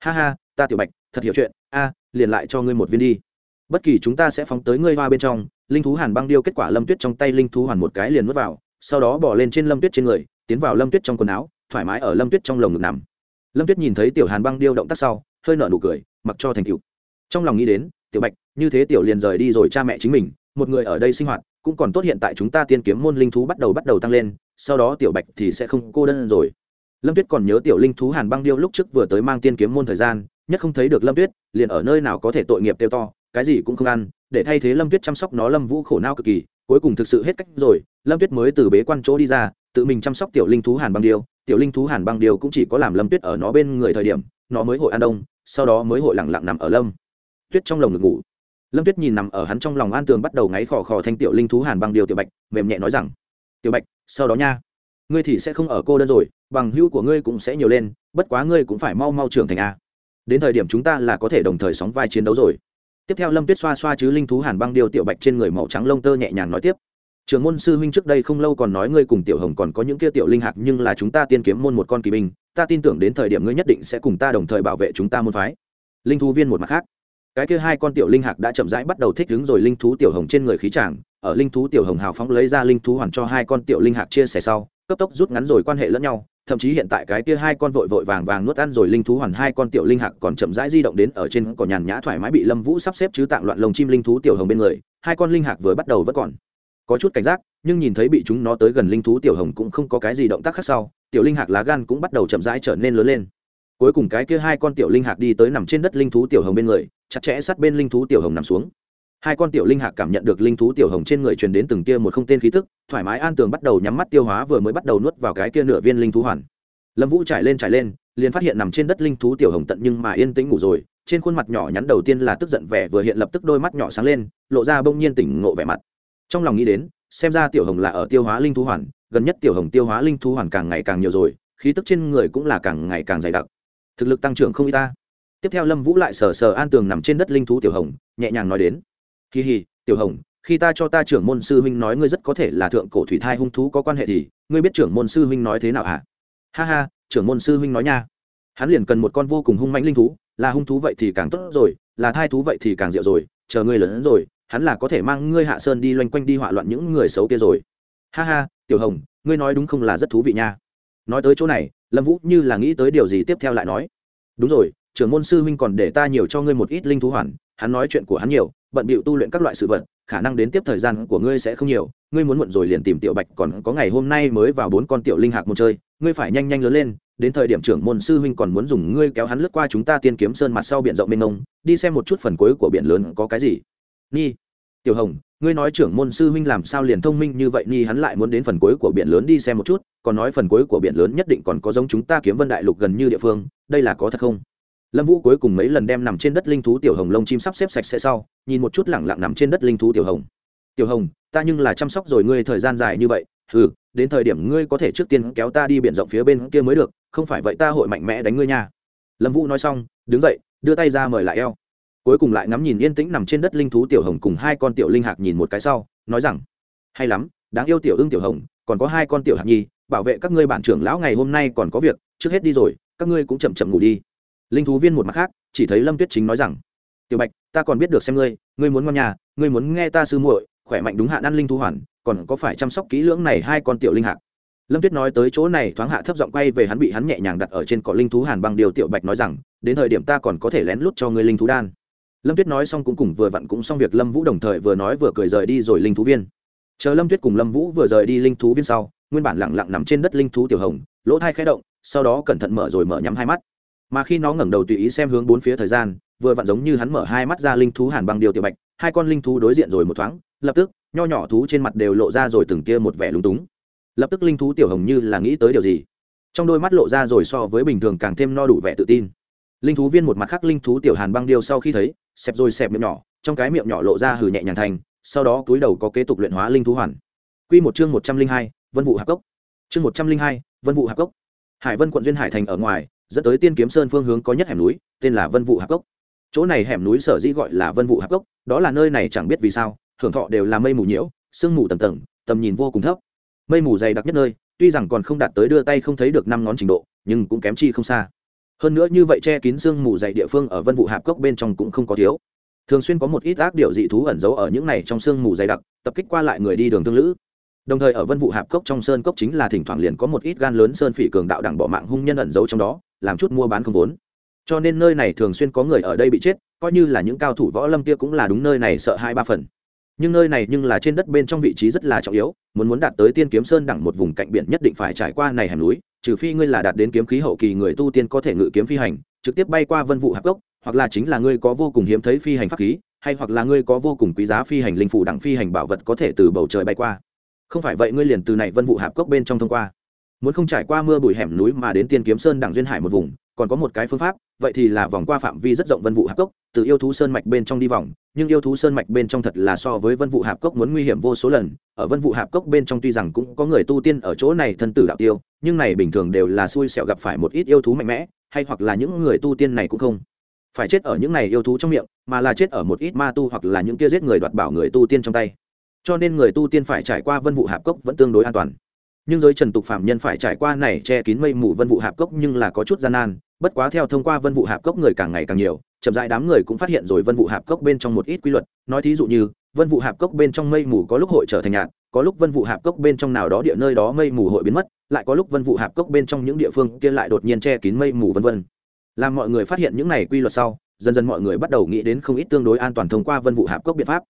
Speaker 1: Ha ha, ta tiểu bạch, thật hiểu chuyện, a, liền lại cho ngươi một viên đi bất kỳ chúng ta sẽ phóng tới ngươi hoa bên trong, linh thú hàn băng điêu kết quả lâm tuyết trong tay linh thú hoàn một cái liền nuốt vào, sau đó bỏ lên trên lâm tuyết trên người, tiến vào lâm tuyết trong quần áo, thoải mái ở lâm tuyết trong lồng ngực nằm. Lâm tuyết nhìn thấy tiểu hàn băng điêu động tác sau, hơi nở nụ cười, mặc cho thành cựu trong lòng nghĩ đến, tiểu bạch, như thế tiểu liền rời đi rồi cha mẹ chính mình, một người ở đây sinh hoạt, cũng còn tốt hiện tại chúng ta tiên kiếm môn linh thú bắt đầu bắt đầu tăng lên, sau đó tiểu bạch thì sẽ không cô đơn rồi. Lâm tuyết còn nhớ tiểu linh thú hàn băng điêu lúc trước vừa tới mang tiên kiếm môn thời gian, nhất không thấy được lâm tuyết, liền ở nơi nào có thể tội nghiệp tiêu to cái gì cũng không ăn, để thay thế lâm tuyết chăm sóc nó lâm vũ khổ nao cực kỳ, cuối cùng thực sự hết cách rồi, lâm tuyết mới từ bế quan chỗ đi ra, tự mình chăm sóc tiểu linh thú hàn băng điêu, tiểu linh thú hàn băng điêu cũng chỉ có làm lâm tuyết ở nó bên người thời điểm, nó mới hội ăn đông, sau đó mới hội lẳng lặng nằm ở lâm tuyết trong lồng ngực ngủ. Lâm tuyết nhìn nằm ở hắn trong lòng an tường bắt đầu ngáy khò khò thanh tiểu linh thú hàn băng điêu tiểu bạch, mềm nhẹ nói rằng, tiểu bạch, sau đó nha, ngươi thì sẽ không ở cô đơn rồi, bằng hữu của ngươi cũng sẽ nhiều lên, bất quá ngươi cũng phải mau mau trưởng thành a đến thời điểm chúng ta là có thể đồng thời sóng vai chiến đấu rồi tiếp theo lâm tuyết xoa xoa chứ linh thú hàn băng điều tiểu bạch trên người màu trắng lông tơ nhẹ nhàng nói tiếp. Trường môn sư huynh trước đây không lâu còn nói ngươi cùng tiểu hồng còn có những kia tiểu linh hạt nhưng là chúng ta tiên kiếm môn một con kỳ binh, ta tin tưởng đến thời điểm ngươi nhất định sẽ cùng ta đồng thời bảo vệ chúng ta môn phái. Linh thú viên một mặt khác. Cái kia hai con tiểu linh hạc đã chậm rãi bắt đầu thích ứng rồi, linh thú tiểu hồng trên người khí tràng, ở linh thú tiểu hồng hào phóng lấy ra linh thú hoàn cho hai con tiểu linh hạc chia sẻ sau cấp tốc rút ngắn rồi quan hệ lẫn nhau, thậm chí hiện tại cái kia hai con vội vội vàng vàng nuốt ăn rồi linh thú hoàn hai con tiểu linh hạc còn chậm rãi di động đến ở trên cỏ nhàn nhã thoải mái bị lâm vũ sắp xếp chứ tạng loạn lồng chim linh thú tiểu hồng bên người, hai con linh hạc vừa bắt đầu vẫn còn. Có chút cảnh giác, nhưng nhìn thấy bị chúng nó tới gần linh thú tiểu hồng cũng không có cái gì động tác khác sau, tiểu linh hạc lá gan cũng bắt đầu chậm rãi trở nên lớn lên. Cuối cùng cái kia hai con tiểu linh hạc đi tới nằm trên đất linh thú tiểu hồng bên người, chặt chẽ sát bên linh thú tiểu hồng nằm xuống hai con tiểu linh hạc cảm nhận được linh thú tiểu hồng trên người truyền đến từng kia một không tên khí tức, thoải mái an tường bắt đầu nhắm mắt tiêu hóa vừa mới bắt đầu nuốt vào cái kia nửa viên linh thú hoàn. Lâm vũ trải lên trải lên, liền phát hiện nằm trên đất linh thú tiểu hồng tận nhưng mà yên tĩnh ngủ rồi, trên khuôn mặt nhỏ nhắn đầu tiên là tức giận vẻ vừa hiện lập tức đôi mắt nhỏ sáng lên, lộ ra bỗng nhiên tỉnh ngộ vẻ mặt. Trong lòng nghĩ đến, xem ra tiểu hồng là ở tiêu hóa linh thú hoàn, gần nhất tiểu hồng tiêu hóa linh thú hoàn càng ngày càng nhiều rồi, khí tức trên người cũng là càng ngày càng dày đặc. Thực lực tăng trưởng không y ta. Tiếp theo lâm vũ lại sờ sờ an tường nằm trên đất linh thú tiểu hồng, nhẹ nhàng nói đến kỳ hì tiểu hồng, khi ta cho ta trưởng môn sư huynh nói ngươi rất có thể là thượng cổ thủy thai hung thú có quan hệ thì, ngươi biết trưởng môn sư huynh nói thế nào hả? Ha ha, trưởng môn sư huynh nói nha. Hắn liền cần một con vô cùng hung mãnh linh thú, là hung thú vậy thì càng tốt rồi, là thai thú vậy thì càng diệu rồi, chờ ngươi lớn rồi, hắn là có thể mang ngươi hạ sơn đi loanh quanh đi hỏa loạn những người xấu kia rồi. Ha ha, tiểu hồng, ngươi nói đúng không là rất thú vị nha. Nói tới chỗ này, lâm vũ như là nghĩ tới điều gì tiếp theo lại nói. Đúng rồi, trưởng môn sư huynh còn để ta nhiều cho ngươi một ít linh thú hoàn, hắn nói chuyện của hắn nhiều bận bịu tu luyện các loại sự vật, khả năng đến tiếp thời gian của ngươi sẽ không nhiều, ngươi muốn muộn rồi liền tìm tiểu bạch còn có ngày hôm nay mới vào bốn con tiểu linh hạc một chơi, ngươi phải nhanh nhanh lớn lên, đến thời điểm trưởng môn sư huynh còn muốn dùng ngươi kéo hắn lướt qua chúng ta tiên kiếm sơn mặt sau biển rộng mênh mông, đi xem một chút phần cuối của biển lớn có cái gì. Ni, tiểu hồng, ngươi nói trưởng môn sư huynh làm sao liền thông minh như vậy, ni hắn lại muốn đến phần cuối của biển lớn đi xem một chút, còn nói phần cuối của biển lớn nhất định còn có giống chúng ta kiếm vân đại lục gần như địa phương, đây là có thật không? Lâm vũ cuối cùng mấy lần đem nằm trên đất linh thú tiểu hồng lông chim sắp xếp sạch sẽ sau, nhìn một chút lẳng lặng nằm trên đất linh thú tiểu hồng. Tiểu hồng, ta nhưng là chăm sóc rồi ngươi thời gian dài như vậy. Ừ đến thời điểm ngươi có thể trước tiên kéo ta đi biển rộng phía bên kia mới được, không phải vậy ta hội mạnh mẽ đánh ngươi nha. Lâm vũ nói xong, đứng dậy, đưa tay ra mời lại eo. Cuối cùng lại ngắm nhìn yên tĩnh nằm trên đất linh thú tiểu hồng cùng hai con tiểu linh hạc nhìn một cái sau, nói rằng, hay lắm, đáng yêu tiểu ưng tiểu hồng, còn có hai con tiểu hạc nhi, bảo vệ các ngươi bản trưởng lão ngày hôm nay còn có việc, trước hết đi rồi, các ngươi cũng chậm chậm ngủ đi linh thú viên một mặt khác, chỉ thấy lâm tuyết chính nói rằng, tiểu bạch, ta còn biết được xem ngươi ngươi muốn ngon nhà, ngươi muốn nghe ta sư muội, khỏe mạnh đúng hạn ăn linh thú hoàn, còn có phải chăm sóc kỹ lưỡng này hai con tiểu linh hạc? Lâm tuyết nói tới chỗ này, thoáng hạ thấp giọng quay về hắn bị hắn nhẹ nhàng đặt ở trên cỏ linh thú hàn bằng điều tiểu bạch nói rằng, đến thời điểm ta còn có thể lén lút cho ngươi linh thú đan. Lâm tuyết nói xong cũng cùng vừa vặn cũng xong việc, lâm vũ đồng thời vừa nói vừa cười rời đi rồi linh thú viên. Chờ lâm tuyết cùng lâm vũ vừa rời đi linh thú viên sau, nguyên bản lẳng lặng nằm trên đất linh thú tiểu hồng, lỗ thai khẽ động, sau đó cẩn thận mở rồi mở nhắm hai mắt mà khi nó ngẩng đầu tùy ý xem hướng bốn phía thời gian, vừa vặn giống như hắn mở hai mắt ra linh thú hàn băng điều tiểu bạch, hai con linh thú đối diện rồi một thoáng, lập tức, nho nhỏ thú trên mặt đều lộ ra rồi từng kia một vẻ lúng túng. Lập tức linh thú tiểu hồng như là nghĩ tới điều gì, trong đôi mắt lộ ra rồi so với bình thường càng thêm no đủ vẻ tự tin. Linh thú viên một mặt khác linh thú tiểu hàn băng điêu sau khi thấy, xẹp rồi xẹp miệng nhỏ, trong cái miệng nhỏ lộ ra hừ nhẹ nhàng thành, sau đó túi đầu có kế tục luyện hóa linh thú hoàn. Quy một chương một trăm linh hai, vân vụ hạc cốc. Chương một trăm linh hai, vân vụ hạc cốc. Hải vân quận duyên hải thành ở ngoài dẫn tới tiên kiếm sơn phương hướng có nhất hẻm núi, tên là vân vụ hạc cốc. Chỗ này hẻm núi sở dĩ gọi là vân vụ hạc cốc, đó là nơi này chẳng biết vì sao hưởng thọ đều là mây mù nhiễu, sương mù tầng tầng, tầm nhìn vô cùng thấp. Mây mù dày đặc nhất nơi, tuy rằng còn không đạt tới đưa tay không thấy được năm ngón trình độ, nhưng cũng kém chi không xa. Hơn nữa như vậy che kín sương mù dày địa phương ở vân vụ hạp cốc bên trong cũng không có thiếu. Thường xuyên có một ít ác điệu dị thú ẩn giấu ở những này trong sương mù dày đặc, tập kích qua lại người đi đường thương lữ. Đồng thời ở vân vụ hạp cốc trong sơn cốc chính là thỉnh thoảng liền có một ít gan lớn sơn phỉ cường đạo đảng bỏ mạng hung nhân ẩn giấu trong đó làm chút mua bán không vốn. Cho nên nơi này thường xuyên có người ở đây bị chết, coi như là những cao thủ võ lâm kia cũng là đúng nơi này sợ hai ba phần. Nhưng nơi này nhưng là trên đất bên trong vị trí rất là trọng yếu, muốn muốn đạt tới tiên kiếm sơn đẳng một vùng cạnh biển nhất định phải trải qua này hẻm núi, trừ phi ngươi là đạt đến kiếm khí hậu kỳ người tu tiên có thể ngự kiếm phi hành, trực tiếp bay qua vân vụ hạc gốc hoặc là chính là ngươi có vô cùng hiếm thấy phi hành pháp khí, hay hoặc là ngươi có vô cùng quý giá phi hành linh phủ đẳng phi hành bảo vật có thể từ bầu trời bay qua. Không phải vậy ngươi liền từ này vân vụ hạp cốc bên trong thông qua muốn không trải qua mưa bụi hẻm núi mà đến tiên kiếm sơn đẳng duyên hải một vùng, còn có một cái phương pháp, vậy thì là vòng qua phạm vi rất rộng vân vụ hạp cốc, từ yêu thú sơn mạch bên trong đi vòng, nhưng yêu thú sơn mạch bên trong thật là so với vân vụ hạp cốc muốn nguy hiểm vô số lần, ở vân vụ hạp cốc bên trong tuy rằng cũng có người tu tiên ở chỗ này thân tử đạo tiêu, nhưng này bình thường đều là xui xẻo gặp phải một ít yêu thú mạnh mẽ, hay hoặc là những người tu tiên này cũng không phải chết ở những này yêu thú trong miệng, mà là chết ở một ít ma tu hoặc là những kia giết người đoạt bảo người tu tiên trong tay. Cho nên người tu tiên phải trải qua vân vụ hạp cốc vẫn tương đối an toàn nhưng giới trần tục phạm nhân phải trải qua này che kín mây mù vân vụ hạp cốc nhưng là có chút gian nan, bất quá theo thông qua vân vụ hạp cốc người càng ngày càng nhiều, chậm rãi đám người cũng phát hiện rồi vân vụ hạp cốc bên trong một ít quy luật, nói thí dụ như, vân vụ hạp cốc bên trong mây mù có lúc hội trở thành nhạt có lúc vân vụ hạp cốc bên trong nào đó địa nơi đó mây mù hội biến mất, lại có lúc vân vụ hạp cốc bên trong những địa phương kia lại đột nhiên che kín mây mù vân vân. Làm mọi người phát hiện những này quy luật sau, dần dần mọi người bắt đầu nghĩ đến không ít tương đối an toàn thông qua vân vụ hạp cốc biện pháp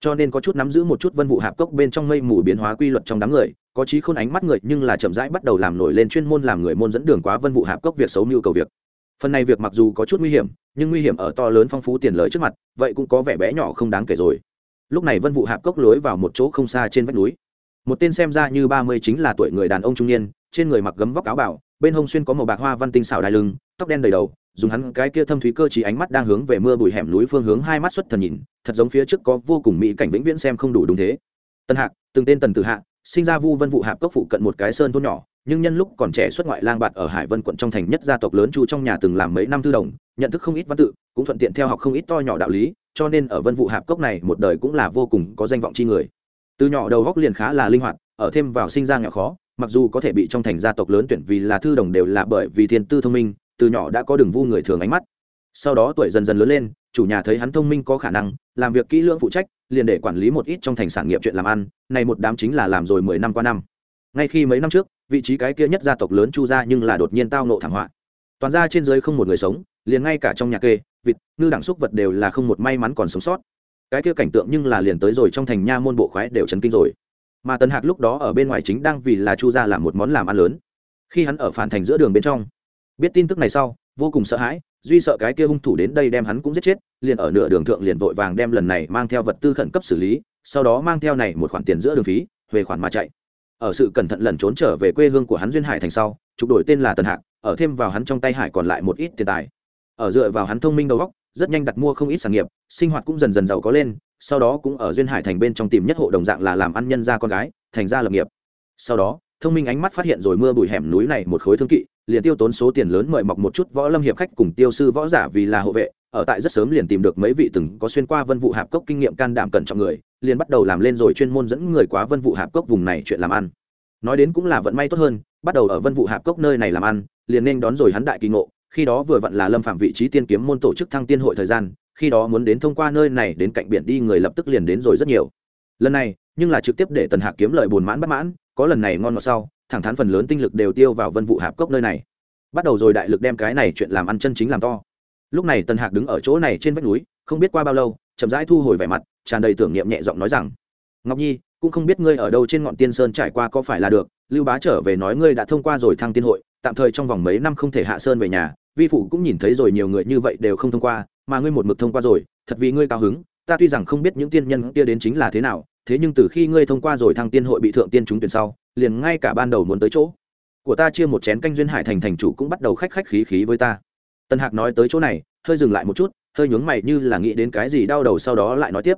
Speaker 1: cho nên có chút nắm giữ một chút vân vụ hạp cốc bên trong mây mù biến hóa quy luật trong đám người, có trí khôn ánh mắt người nhưng là chậm rãi bắt đầu làm nổi lên chuyên môn làm người môn dẫn đường quá vân vụ hạp cốc việc xấu mưu cầu việc. Phần này việc mặc dù có chút nguy hiểm, nhưng nguy hiểm ở to lớn phong phú tiền lời trước mặt, vậy cũng có vẻ bé nhỏ không đáng kể rồi. Lúc này vân vụ hạp cốc lối vào một chỗ không xa trên vách núi. Một tên xem ra như ba mươi chính là tuổi người đàn ông trung niên, trên người mặc gấm vóc áo bảo bên hông xuyên có màu bạc hoa văn tinh xảo đai lưng, tóc đen đầy đầu, dùng hắn cái kia thâm thúy cơ chỉ ánh mắt đang hướng về mưa bụi hẻm núi phương hướng hai mắt xuất thần nhìn, thật giống phía trước có vô cùng mỹ cảnh vĩnh viễn xem không đủ đúng thế. Tân hạc, từng tên tần tử hạ, sinh ra vu vân vụ hạp cốc phụ cận một cái sơn thôn nhỏ, nhưng nhân lúc còn trẻ xuất ngoại lang bạt ở hải vân quận trong thành nhất gia tộc lớn chu trong nhà từng làm mấy năm thư đồng, nhận thức không ít văn tự, cũng thuận tiện theo học không ít to nhỏ đạo lý, cho nên ở vân vụ hạp cốc này một đời cũng là vô cùng có danh vọng chi người. Từ nhỏ đầu góc liền khá là linh hoạt, ở thêm vào sinh ra nghèo khó mặc dù có thể bị trong thành gia tộc lớn tuyển vì là thư đồng đều là bởi vì thiên tư thông minh, từ nhỏ đã có đường vu người thường ánh mắt. Sau đó tuổi dần dần lớn lên, chủ nhà thấy hắn thông minh có khả năng, làm việc kỹ lưỡng phụ trách, liền để quản lý một ít trong thành sản nghiệp chuyện làm ăn, này một đám chính là làm rồi mười năm qua năm. Ngay khi mấy năm trước, vị trí cái kia nhất gia tộc lớn chu ra nhưng là đột nhiên tao nộ thảm họa. Toàn ra trên dưới không một người sống, liền ngay cả trong nhà kê, vịt, ngư đẳng xúc vật đều là không một may mắn còn sống sót. Cái kia cảnh tượng nhưng là liền tới rồi trong thành nha môn bộ khoái đều chấn kinh rồi mà tần hạc lúc đó ở bên ngoài chính đang vì là chu gia làm một món làm ăn lớn. Khi hắn ở phản thành giữa đường bên trong, biết tin tức này sau, vô cùng sợ hãi, duy sợ cái kia hung thủ đến đây đem hắn cũng giết chết, liền ở nửa đường thượng liền vội vàng đem lần này mang theo vật tư khẩn cấp xử lý, sau đó mang theo này một khoản tiền giữa đường phí, về khoản mà chạy. Ở sự cẩn thận lẩn trốn trở về quê hương của hắn duyên hải thành sau, trục đổi tên là tần hạc, ở thêm vào hắn trong tay hải còn lại một ít tiền tài. Ở dựa vào hắn thông minh đầu óc, rất nhanh đặt mua không ít sản nghiệp, sinh hoạt cũng dần dần giàu có lên sau đó cũng ở duyên hải thành bên trong tìm nhất hộ đồng dạng là làm ăn nhân gia con gái, thành ra lập nghiệp. Sau đó, thông minh ánh mắt phát hiện rồi mưa bụi hẻm núi này một khối thương kỵ, liền tiêu tốn số tiền lớn mời mọc một chút võ lâm hiệp khách cùng tiêu sư võ giả vì là hộ vệ, ở tại rất sớm liền tìm được mấy vị từng có xuyên qua vân vụ hạp cốc kinh nghiệm can đảm cẩn trọng người, liền bắt đầu làm lên rồi chuyên môn dẫn người quá vân vụ hạp cốc vùng này chuyện làm ăn. Nói đến cũng là vận may tốt hơn, bắt đầu ở vân vụ hạp cốc nơi này làm ăn, liền nên đón rồi hắn đại kỳ ngộ, khi đó vừa vặn là lâm phạm vị trí tiên kiếm môn tổ chức thăng tiên hội thời gian khi đó muốn đến thông qua nơi này đến cạnh biển đi, người lập tức liền đến rồi rất nhiều. Lần này, nhưng là trực tiếp để tần hạc kiếm lợi buồn mãn bất mãn, có lần này ngon ngọt sau, thẳng thắn phần lớn tinh lực đều tiêu vào vân vụ hạp cốc nơi này. Bắt đầu rồi đại lực đem cái này chuyện làm ăn chân chính làm to. Lúc này tần hạc đứng ở chỗ này trên vách núi, không biết qua bao lâu, chậm rãi thu hồi vẻ mặt, tràn đầy tưởng niệm nhẹ giọng nói rằng, ngọc nhi, cũng không biết ngươi ở đâu trên ngọn tiên sơn trải qua có phải là được, lưu bá trở về nói ngươi đã thông qua rồi thăng tiên hội, tạm thời trong vòng mấy năm không thể hạ sơn về nhà, vi phụ cũng nhìn thấy rồi nhiều người như vậy đều không thông qua mà ngươi một mực thông qua rồi, thật vì ngươi cao hứng, ta tuy rằng không biết những tiên nhân kia đến chính là thế nào, thế nhưng từ khi ngươi thông qua rồi thăng tiên hội bị thượng tiên chúng tuyển sau, liền ngay cả ban đầu muốn tới chỗ của ta chia một chén canh duyên hải thành thành chủ cũng bắt đầu khách khách khí khí với ta. Tân hạc nói tới chỗ này, hơi dừng lại một chút, hơi nhướng mày như là nghĩ đến cái gì đau đầu sau đó lại nói tiếp.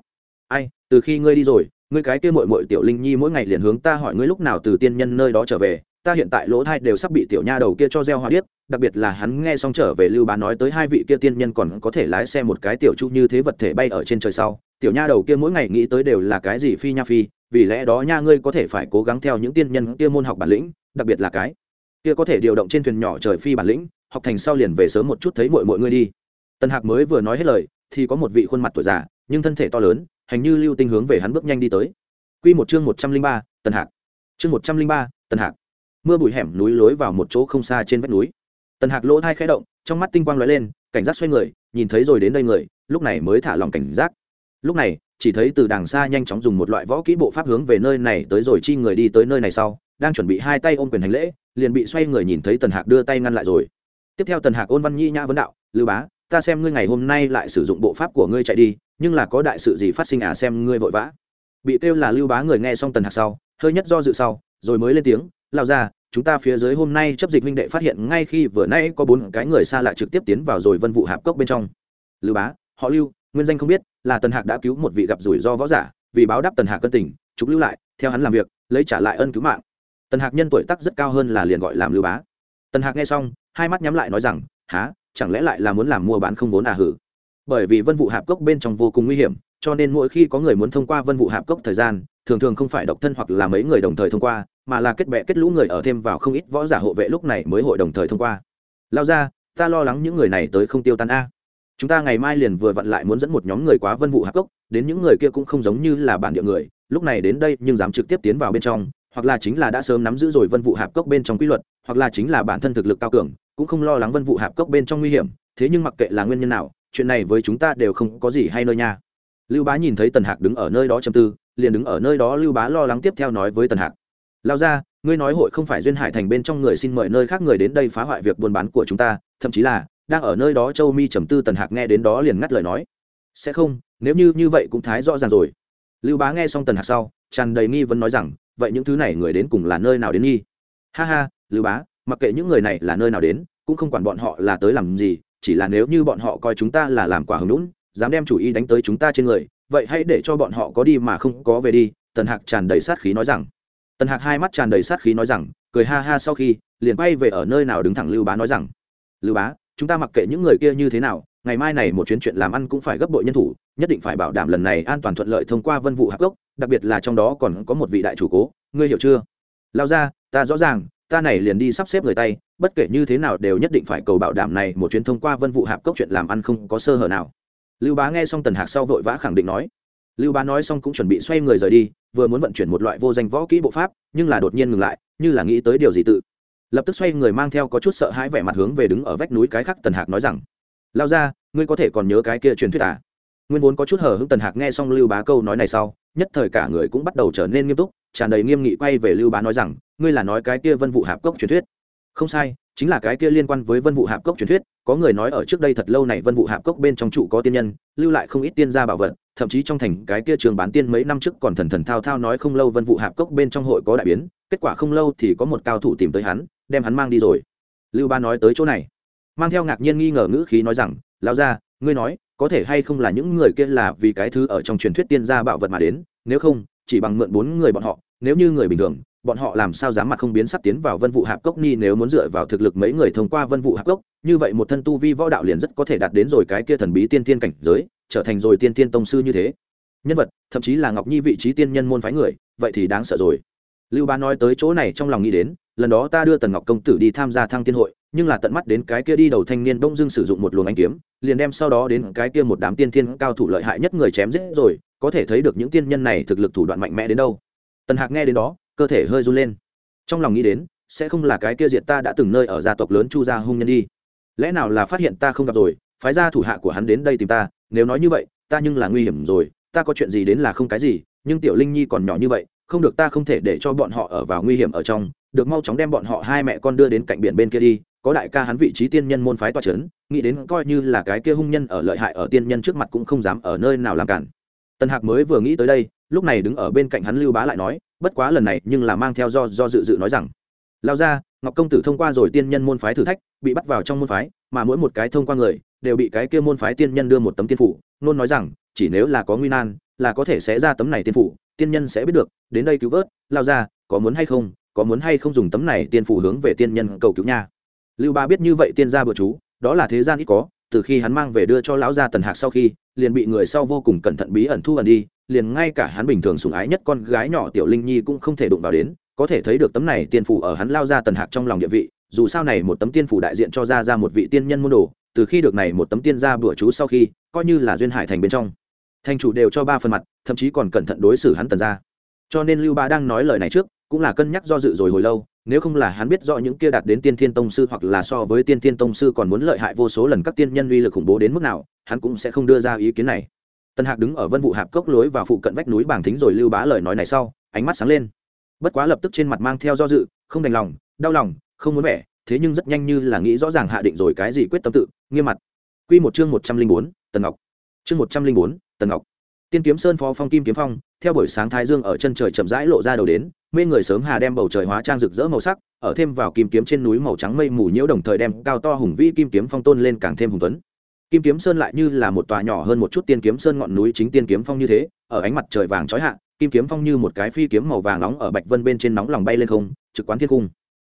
Speaker 1: Ai, từ khi ngươi đi rồi, ngươi cái kia mội mội tiểu linh nhi mỗi ngày liền hướng ta hỏi ngươi lúc nào từ tiên nhân nơi đó trở về, ta hiện tại lỗ thai đều sắp bị tiểu nha đầu kia cho gieo hoa điếc đặc biệt là hắn nghe xong trở về lưu bá nói tới hai vị kia tiên nhân còn có thể lái xe một cái tiểu chu như thế vật thể bay ở trên trời sau, tiểu nha đầu kia mỗi ngày nghĩ tới đều là cái gì phi nha phi, vì lẽ đó nha ngươi có thể phải cố gắng theo những tiên nhân kia môn học bản lĩnh, đặc biệt là cái kia có thể điều động trên thuyền nhỏ trời phi bản lĩnh, học thành sau liền về sớm một chút thấy mọi mọi ngươi đi. Tần hạc mới vừa nói hết lời, thì có một vị khuôn mặt tuổi già, nhưng thân thể to lớn, hành như lưu tinh hướng về hắn bước nhanh đi tới. Quy một chương một trăm linh ba, tần hạc. Chương một trăm linh ba, tần hạc. Mưa bụi hẻm núi lối vào một chỗ không xa trên vách núi tần hạc lỗ thai khẽ động, trong mắt tinh quang lóe lên, cảnh giác xoay người, nhìn thấy rồi đến đây người, lúc này mới thả lòng cảnh giác. Lúc này, chỉ thấy từ đàng xa nhanh chóng dùng một loại võ kỹ bộ pháp hướng về nơi này tới rồi chi người đi tới nơi này sau, đang chuẩn bị hai tay ôm quyền hành lễ, liền bị xoay người nhìn thấy tần hạc đưa tay ngăn lại rồi. Tiếp theo tần hạc ôn văn nhi nhã vấn đạo, lưu bá, ta xem ngươi ngày hôm nay lại sử dụng bộ pháp của ngươi chạy đi, nhưng là có đại sự gì phát sinh à xem ngươi vội vã. Bị kêu là lưu bá người nghe xong tần hạc sau, hơi nhất do dự sau, rồi mới lên tiếng lao ra chúng ta phía dưới hôm nay chấp dịch minh đệ phát hiện ngay khi vừa nay có bốn cái người xa lạ trực tiếp tiến vào rồi vân vụ hạp cốc bên trong. Lưu bá, họ lưu, nguyên danh không biết, là tần hạc đã cứu một vị gặp rủi ro võ giả, vì báo đáp tần hạc cân tình, trục lưu lại, theo hắn làm việc, lấy trả lại ân cứu mạng. Tần hạc nhân tuổi tắc rất cao hơn là liền gọi làm lưu bá. Tần hạc nghe xong, hai mắt nhắm lại nói rằng há chẳng lẽ lại là muốn làm mua bán không vốn à hử? Bởi vì vân vụ hạp cốc bên trong vô cùng nguy hiểm, cho nên mỗi khi có người muốn thông qua vân vụ hạp cốc thời gian, thường thường không phải độc thân hoặc là mấy người đồng thời thông qua mà là kết bệ kết lũ người ở thêm vào không ít võ giả hộ vệ lúc này mới hội đồng thời thông qua. Lao ra, ta lo lắng những người này tới không tiêu tan a. Chúng ta ngày mai liền vừa vặn lại muốn dẫn một nhóm người quá vân vụ hạp cốc, đến những người kia cũng không giống như là bản địa người, lúc này đến đây nhưng dám trực tiếp tiến vào bên trong, hoặc là chính là đã sớm nắm giữ rồi vân vụ hạp cốc bên trong quy luật, hoặc là chính là bản thân thực lực cao cường, cũng không lo lắng vân vụ hạp cốc bên trong nguy hiểm, thế nhưng mặc kệ là nguyên nhân nào, chuyện này với chúng ta đều không có gì hay nơi nha. Lưu bá nhìn thấy tần hạc đứng ở nơi đó chầm tư, liền đứng ở nơi đó lưu bá lo lắng tiếp theo nói với tần hạc lao ra, ngươi nói hội không phải duyên hải thành bên trong người xin mời nơi khác người đến đây phá hoại việc buôn bán của chúng ta, thậm chí là đang ở nơi đó châu mi trầm tư tần hạc nghe đến đó liền ngắt lời nói. Sẽ không, nếu như như vậy cũng thái rõ ràng rồi. Lưu bá nghe xong tần hạc sau, tràn đầy nghi vấn nói rằng, vậy những thứ này người đến cùng là nơi nào đến nghi? Ha ha, lưu bá, mặc kệ những người này là nơi nào đến, cũng không quản bọn họ là tới làm gì, chỉ là nếu như bọn họ coi chúng ta là làm quả hứng lũn dám đem chủ ý đánh tới chúng ta trên người, vậy hãy để cho bọn họ có đi mà không có về đi, tần hạc tràn đầy sát khí nói rằng tần hạc hai mắt tràn đầy sát khí nói rằng, cười ha ha sau khi, liền quay về ở nơi nào đứng thẳng lưu bá nói rằng, lưu bá, chúng ta mặc kệ những người kia như thế nào, ngày mai này một chuyến chuyện làm ăn cũng phải gấp bội nhân thủ, nhất định phải bảo đảm lần này an toàn thuận lợi thông qua vân vụ hạc gốc đặc biệt là trong đó còn có một vị đại chủ cố, ngươi hiểu chưa? Lao ra, ta rõ ràng, ta này liền đi sắp xếp người tay, bất kể như thế nào đều nhất định phải cầu bảo đảm này một chuyến thông qua vân vụ hạp cốc chuyện làm ăn không có sơ hở nào. Lưu bá nghe xong tần hạc sau vội vã khẳng định nói. Lưu bá nói xong cũng chuẩn bị xoay người rời đi vừa muốn vận chuyển một loại vô danh võ kỹ bộ pháp, nhưng là đột nhiên ngừng lại, như là nghĩ tới điều gì tự. Lập tức xoay người mang theo có chút sợ hãi vẻ mặt hướng về đứng ở vách núi cái khác tần hạc nói rằng, lao ra, ngươi có thể còn nhớ cái kia truyền thuyết à? Nguyên vốn có chút hở hững tần hạc nghe xong lưu bá câu nói này sau, nhất thời cả người cũng bắt đầu trở nên nghiêm túc, tràn đầy nghiêm nghị quay về lưu bá nói rằng, ngươi là nói cái kia vân vụ hạp cốc truyền thuyết? Không sai, chính là cái kia liên quan với vân vụ hạp cốc truyền thuyết, có người nói ở trước đây thật lâu này vân vụ hạp cốc bên trong trụ có tiên nhân, lưu lại không ít tiên gia bảo vật thậm chí trong thành cái kia trường bán tiên mấy năm trước còn thần thần thao thao nói không lâu vân vụ hạp cốc bên trong hội có đại biến, kết quả không lâu thì có một cao thủ tìm tới hắn, đem hắn mang đi rồi. Lưu ba nói tới chỗ này. Mang theo ngạc nhiên nghi ngờ ngữ khí nói rằng lao ra ngươi nói, có thể hay không là những người kia là vì cái thứ ở trong truyền thuyết tiên gia bảo vật mà đến? Nếu không, chỉ bằng mượn bốn người bọn họ, nếu như người bình thường bọn họ làm sao dám mặt không biến sắp tiến vào vân vụ hạp cốc ni nếu muốn dựa vào thực lực mấy người thông qua vân vụ hạp cốc, như vậy một thân tu vi võ đạo liền rất có thể đạt đến rồi cái kia thần bí tiên tiên cảnh giới, trở thành rồi tiên tiên tông sư như thế. Nhân vật, thậm chí là ngọc nhi vị trí tiên nhân môn phái người, vậy thì đáng sợ rồi. Lưu ba nói tới chỗ này trong lòng nghĩ đến, lần đó ta đưa tần ngọc công tử đi tham gia thăng tiên hội, nhưng là tận mắt đến cái kia đi đầu thanh niên đông dưng sử dụng một luồng anh kiếm, liền đem sau đó đến cái kia một đám tiên thiên cao thủ lợi hại nhất người chém giết rồi, có thể thấy được những tiên nhân này thực lực thủ đoạn mạnh mẽ đến đâu. Tần hạc nghe đến đó cơ thể hơi run lên. Trong lòng nghĩ đến, sẽ không là cái kia diệt ta đã từng nơi ở gia tộc lớn chu gia hung nhân đi. Lẽ nào là phát hiện ta không gặp rồi, phái gia thủ hạ của hắn đến đây tìm ta, nếu nói như vậy, ta nhưng là nguy hiểm rồi, ta có chuyện gì đến là không cái gì, nhưng tiểu linh nhi còn nhỏ như vậy, không được ta không thể để cho bọn họ ở vào nguy hiểm ở trong, được mau chóng đem bọn họ hai mẹ con đưa đến cạnh biển bên kia đi, có đại ca hắn vị trí tiên nhân môn phái toa c h ấ n nghĩ đến coi như là cái kia hung nhân ở lợi hại ở tiên nhân trước mặt cũng không dám ở nơi nào làm cản. Tần hạc mới vừa nghĩ tới đây lúc này đứng ở bên cạnh hắn lưu bá lại nói, bất quá lần này nhưng là mang theo do do dự dự nói rằng, lao ra, ngọc công tử thông qua rồi tiên nhân môn phái thử thách, bị bắt vào trong môn phái, mà mỗi một cái thông qua người, đều bị cái kia môn phái tiên nhân đưa một tấm tiên phủ. Nôn nói rằng, chỉ nếu là có nguy nan, là có thể sẽ ra tấm này tiên phủ, tiên nhân sẽ biết được, đến đây cứu vớt, lao ra, có muốn hay không, có muốn hay không dùng tấm này tiên phủ hướng về tiên nhân cầu cứu nha. Lưu ba biết như vậy tiên gia bừa chú, đó là thế gian ít có, từ khi hắn mang về đưa cho lão gia tần hạc sau khi, liền bị người sau vô cùng cẩn thận bí ẩn thu ẩn đi liền ngay cả hắn bình thường sủng ái nhất con gái nhỏ tiểu linh nhi cũng không thể đụng vào đến, có thể thấy được tấm này tiên phủ ở hắn lao ra tần hạc trong lòng địa vị, dù sao này một tấm tiên phủ đại diện cho ra ra một vị tiên nhân môn đồ, từ khi được này một tấm tiên gia bữa chú sau khi, coi như là duyên hải thành bên trong. Thành chủ đều cho ba phần mặt, thậm chí còn cẩn thận đối xử hắn tần ra cho nên lưu ba đang nói lời này trước, cũng là cân nhắc do dự rồi hồi lâu, nếu không là hắn biết rõ những kia đạt đến tiên thiên tông sư hoặc là so với tiên thiên tông sư còn muốn lợi hại vô số lần các tiên nhân uy lực khủng bố đến mức nào, hắn cũng sẽ không đưa ra ý kiến này. Tần hạc đứng ở vân vụ hạp cốc lối và phụ cận vách núi bảng thính rồi lưu bá lời nói này sau, ánh mắt sáng lên. Bất quá lập tức trên mặt mang theo do dự, không đành lòng, đau lòng, không muốn vẻ, thế nhưng rất nhanh như là nghĩ rõ ràng hạ định rồi cái gì quyết tâm tự, nghiêm mặt. Quy một chương một trăm linh bốn, tần ngọc. Chương một trăm linh bốn, tần ngọc. Tiên kiếm sơn phó phong kim kiếm phong, theo buổi sáng thái dương ở chân trời chậm rãi lộ ra đầu đến, mê người sớm hà đem bầu trời hóa trang rực rỡ màu sắc, ở thêm vào kim kiếm trên núi màu trắng mây mù nhiễu đồng thời đem cao to hùng vĩ kim kiếm phong tôn lên càng thêm hùng tuấn kim kiếm sơn lại như là một tòa nhỏ hơn một chút tiên kiếm sơn ngọn núi chính tiên kiếm phong như thế, ở ánh mặt trời vàng trói hạ, kim kiếm phong như một cái phi kiếm màu vàng nóng ở bạch vân bên trên nóng lòng bay lên không, trực quán thiên cung.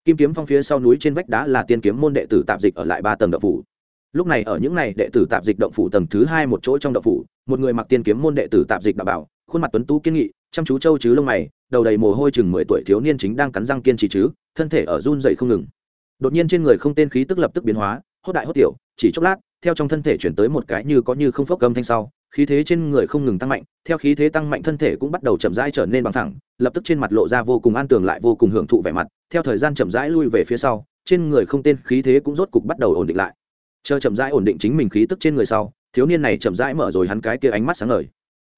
Speaker 1: Kim kiếm phong phía sau núi trên vách đá là tiên kiếm môn đệ tử tạp dịch ở lại ba tầng đậu phủ. Lúc này ở những này đệ tử tạp dịch động phủ tầng thứ hai một chỗ trong động phủ, một người mặc tiên kiếm môn đệ tử tạp dịch đảm bảo, khuôn mặt tuấn tú kiên nghị, chăm chú châu chứ lông mày, đầu đầy mồ hôi chừng mười tuổi thiếu niên chính đang cắn răng kiên trì chứ, thân thể ở run dậy không ngừng. Đột nhiên trên người không tên khí tức lập tức biến hóa, hốt đại hốt tiểu, chỉ chốc lát theo trong thân thể chuyển tới một cái như có như không phốc gầm thanh sau, khí thế trên người không ngừng tăng mạnh, theo khí thế tăng mạnh thân thể cũng bắt đầu chậm rãi trở nên bằng thẳng, lập tức trên mặt lộ ra vô cùng an tường lại vô cùng hưởng thụ vẻ mặt, theo thời gian chậm rãi lui về phía sau, trên người không tên khí thế cũng rốt cục bắt đầu ổn định lại. Chờ chậm rãi ổn định chính mình khí tức trên người sau, thiếu niên này chậm rãi mở rồi hắn cái kia ánh mắt sáng ngời.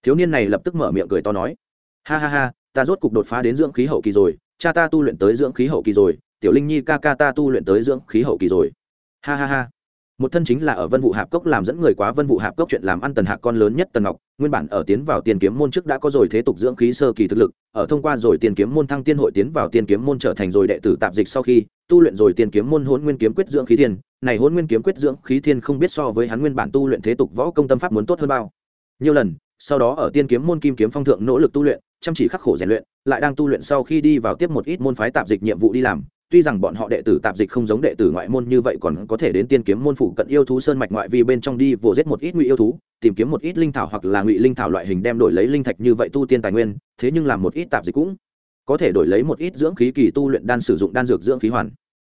Speaker 1: Thiếu niên này lập tức mở miệng cười to nói, ha ha ha, ta rốt cục đột phá đến dưỡng khí hậu kỳ rồi, cha ta tu luyện tới dưỡng khí hậu kỳ rồi, tiểu linh nhi ca ca ta tu luyện tới dưỡng khí hậu kỳ rồi. Ha ha ha một thân chính là ở vân vụ hạp cốc làm dẫn người quá vân vụ hạp cốc chuyện làm ăn tần hạc con lớn nhất tần ngọc, nguyên bản ở tiến vào tiền kiếm môn trước đã có rồi thế tục dưỡng khí sơ kỳ thực lực, ở thông qua rồi tiền kiếm môn thăng tiên hội tiến vào tiền kiếm môn trở thành rồi đệ tử tạp dịch sau khi, tu luyện rồi tiền kiếm môn hôn nguyên kiếm quyết dưỡng khí thiên. Này hôn nguyên kiếm quyết dưỡng khí thiên không biết so với hắn nguyên bản tu luyện thế tục võ công tâm pháp muốn tốt hơn bao. Nhiều lần, sau đó ở tiên kiếm môn kim kiếm phong thượng nỗ lực tu luyện, chăm chỉ khắc khổ rèn luyện, lại đang tu luyện sau khi đi vào tiếp một ít môn phái tạp dịch nhiệm vụ đi làm tuy rằng bọn họ đệ tử tạp dịch không giống đệ tử ngoại môn như vậy còn có thể đến tiên kiếm môn phụ cận yêu thú sơn mạch ngoại vi bên trong đi vồ giết một ít ngụy yêu thú, tìm kiếm một ít linh thảo hoặc là ngụy linh thảo loại hình đem đổi lấy linh thạch như vậy tu tiên tài nguyên, thế nhưng làm một ít tạp dịch cũng có thể đổi lấy một ít dưỡng khí kỳ tu luyện đan sử dụng đan dược dưỡng khí hoàn.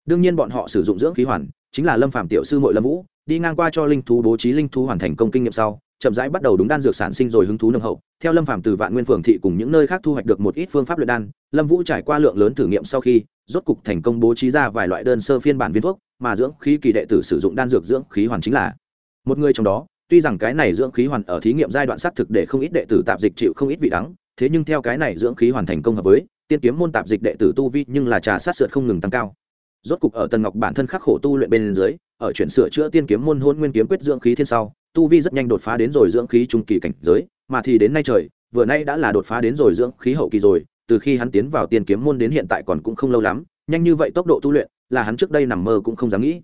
Speaker 1: Đương nhiên bọn họ sử dụng dưỡng khí hoàn chính là lâm phạm tiểu sư mội lâm vũ, đi ngang qua cho linh thú bố trí linh thú hoàn thành công kinh nghiệm sau chậm rãi bắt đầu đúng đan dược sản sinh rồi hứng thú nồng hậu. Theo lâm phàm từ vạn nguyên phường thị cùng những nơi khác thu hoạch được một ít phương pháp luyện đan, lâm vũ trải qua lượng lớn thử nghiệm sau khi, rốt cục thành công bố trí ra vài loại đơn sơ phiên bản viên thuốc, mà dưỡng khí kỳ đệ tử sử dụng đan dược dưỡng khí hoàn chính là. Một người trong đó, tuy rằng cái này dưỡng khí hoàn ở thí nghiệm giai đoạn xác thực để không ít đệ tử tạp dịch chịu không ít vị đắng, thế nhưng theo cái này dưỡng khí hoàn thành công hợp với, tiên kiếm môn tạp dịch đệ tử tu vi nhưng là trà sát sượt không ngừng tăng cao. Rốt cục ở tần ngọc bản thân khắc khổ tu luyện bên dưới, ở chuyển sửa chữa tiên kiếm môn hôn nguyên kiếm quyết dưỡng khí thiên sau tu vi rất nhanh đột phá đến rồi dưỡng khí trung kỳ cảnh giới, mà thì đến nay trời, vừa nay đã là đột phá đến rồi dưỡng khí hậu kỳ rồi, từ khi hắn tiến vào tiên kiếm môn đến hiện tại còn cũng không lâu lắm, nhanh như vậy tốc độ tu luyện, là hắn trước đây nằm mơ cũng không dám nghĩ.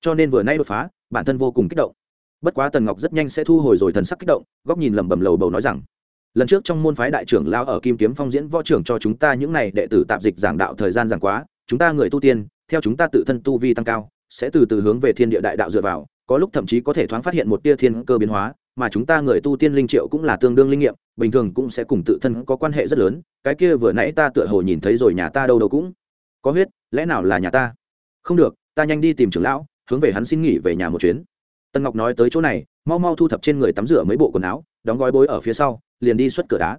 Speaker 1: Cho nên vừa nay đột phá, bản thân vô cùng kích động. Bất quá tần ngọc rất nhanh sẽ thu hồi rồi thần sắc kích động, góc nhìn lẩm bẩm lầu bầu nói rằng, lần trước trong môn phái đại trưởng lao ở kim kiếm phong diễn võ trưởng cho chúng ta những này đệ tử tạp dịch giảng đạo thời gian giảng quá, chúng ta người tu tiên, theo chúng ta tự thân tu vi tăng cao, sẽ từ từ hướng về thiên địa đại đạo dựa vào có lúc thậm chí có thể thoáng phát hiện một tia thiên cơ biến hóa, mà chúng ta người tu tiên linh triệu cũng là tương đương linh nghiệm, bình thường cũng sẽ cùng tự thân có quan hệ rất lớn, cái kia vừa nãy ta tựa hồ nhìn thấy rồi nhà ta đâu đâu cũng có huyết, lẽ nào là nhà ta? Không được, ta nhanh đi tìm trưởng lão, hướng về hắn xin nghỉ về nhà một chuyến. Tân ngọc nói tới chỗ này, mau mau thu thập trên người tắm rửa mấy bộ quần áo, đóng gói bối ở phía sau, liền đi xuất cửa đá.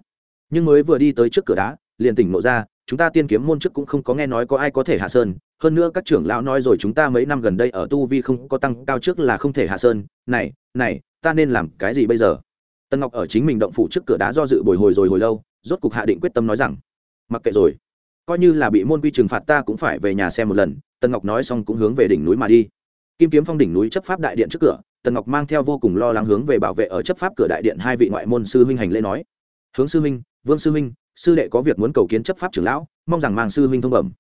Speaker 1: Nhưng mới vừa đi tới trước cửa đá, liền tỉnh lộ ra chúng ta tiên kiếm môn trước cũng không có nghe nói có ai có thể hạ sơn, hơn nữa các trưởng lão nói rồi chúng ta mấy năm gần đây ở tu vi không có tăng cao trước là không thể hạ sơn. Này này, ta nên làm cái gì bây giờ? Tân ngọc ở chính mình động phủ trước cửa đá do dự bồi hồi rồi hồi lâu, rốt cục hạ định quyết tâm nói rằng, mặc kệ rồi. Coi như là bị môn quy trừng phạt ta cũng phải về nhà xem một lần. Tân ngọc nói xong cũng hướng về đỉnh núi mà đi. Kim kiếm phong đỉnh núi chấp pháp đại điện trước cửa, tần ngọc mang theo vô cùng lo lắng hướng về bảo vệ ở chấp pháp cửa đại điện hai vị ngoại môn sư huynh hành lễ nói. Hướng sư huynh, vương sư huynh sư đệ có việc muốn cầu kiến chấp pháp trưởng lão, mong rằng mang sư huynh thông bẩm.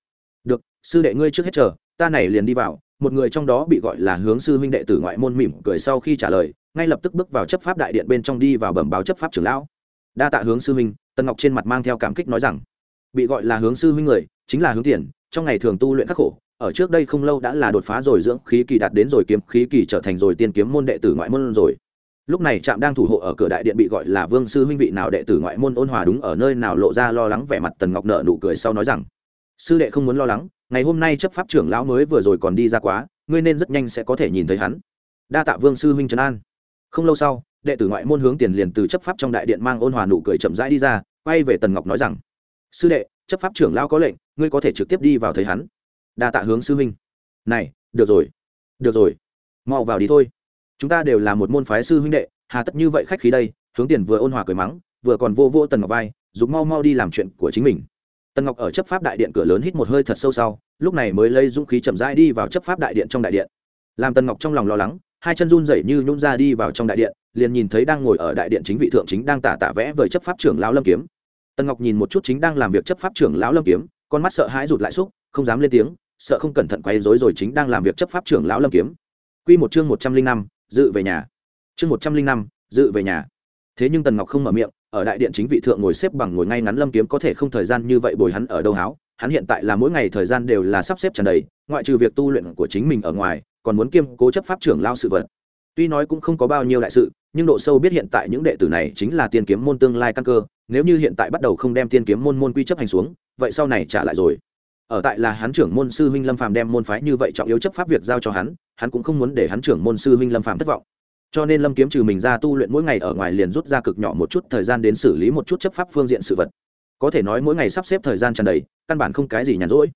Speaker 1: Được, sư đệ ngươi trước hết chờ, ta này liền đi vào. Một người trong đó bị gọi là hướng sư huynh đệ tử ngoại môn mỉm cười sau khi trả lời, ngay lập tức bước vào chấp pháp đại điện bên trong đi vào bẩm báo chấp pháp trưởng lão. Đa tạ hướng sư huynh, tần ngọc trên mặt mang theo cảm kích nói rằng, bị gọi là hướng sư huynh người, chính là hướng tiền, trong ngày thường tu luyện khắc khổ, ở trước đây không lâu đã là đột phá rồi dưỡng khí kỳ đạt đến rồi kiếm khí kỳ trở thành rồi tiên kiếm môn đệ tử ngoại môn rồi lúc này trạm đang thủ hộ ở cửa đại điện bị gọi là vương sư huynh vị nào đệ tử ngoại môn ôn hòa đúng ở nơi nào lộ ra lo lắng vẻ mặt tần ngọc nợ nụ cười sau nói rằng, sư đệ không muốn lo lắng, ngày hôm nay chấp pháp trưởng lão mới vừa rồi còn đi ra quá, ngươi nên rất nhanh sẽ có thể nhìn thấy hắn. Đa tạ vương sư huynh trấn an. Không lâu sau, đệ tử ngoại môn hướng tiền liền từ chấp pháp trong đại điện mang ôn hòa nụ cười chậm rãi đi ra, quay về tần ngọc nói rằng, sư đệ, chấp pháp trưởng lão có lệnh, ngươi có thể trực tiếp đi vào thấy hắn. Đa tạ hướng sư huynh. Này, được rồi được rồi, mau vào đi thôi chúng ta đều là một môn phái sư huynh đệ, hà tất như vậy khách khí đây, hướng tiền vừa ôn hòa cười mắng, vừa còn vô vô tần ngọc vai giúp mau mau đi làm chuyện của chính mình. Tần ngọc ở chấp pháp đại điện cửa lớn hít một hơi thật sâu sau, lúc này mới lấy dũng khí chậm rãi đi vào chấp pháp đại điện trong đại điện. Làm tần ngọc trong lòng lo lắng, hai chân run rẩy như nhún ra đi vào trong đại điện, liền nhìn thấy đang ngồi ở đại điện chính vị thượng chính đang tả tả vẽ với chấp pháp trưởng lão lâm kiếm. Tần ngọc nhìn một chút chính đang làm việc chấp pháp trưởng lão lâm kiếm, con mắt sợ hãi rụt lại xúc, không dám lên tiếng, sợ không cẩn thận quay rối rồi chính đang làm việc chấp pháp trưởng lão lâm kiếm. Quy một chương một trăm linh năm dự về nhà. Chương một trăm linh năm, dự về nhà. Thế nhưng tần ngọc không mở miệng, ở đại điện chính vị thượng ngồi xếp bằng ngồi ngay ngắn lâm kiếm có thể không thời gian như vậy bồi hắn ở đâu háo, hắn hiện tại là mỗi ngày thời gian đều là sắp xếp tràn đầy, ngoại trừ việc tu luyện của chính mình ở ngoài, còn muốn kiêm cố chấp pháp trưởng lao sự vật. Tuy nói cũng không có bao nhiêu đại sự, nhưng độ sâu biết hiện tại những đệ tử này chính là tiên kiếm môn tương lai căn cơ, nếu như hiện tại bắt đầu không đem tiên kiếm môn môn quy chấp hành xuống, vậy sau này trả lại rồi ở tại là hắn trưởng môn sư huynh lâm phàm đem môn phái như vậy trọng yếu chấp pháp việc giao cho hắn hắn cũng không muốn để hắn trưởng môn sư huynh lâm phàm thất vọng. Cho nên lâm kiếm trừ mình ra tu luyện mỗi ngày ở ngoài liền rút ra cực nhỏ một chút thời gian đến xử lý một chút chấp pháp phương diện sự vật. Có thể nói mỗi ngày sắp xếp thời gian tràn đầy, căn bản không cái gì nhàn rỗi.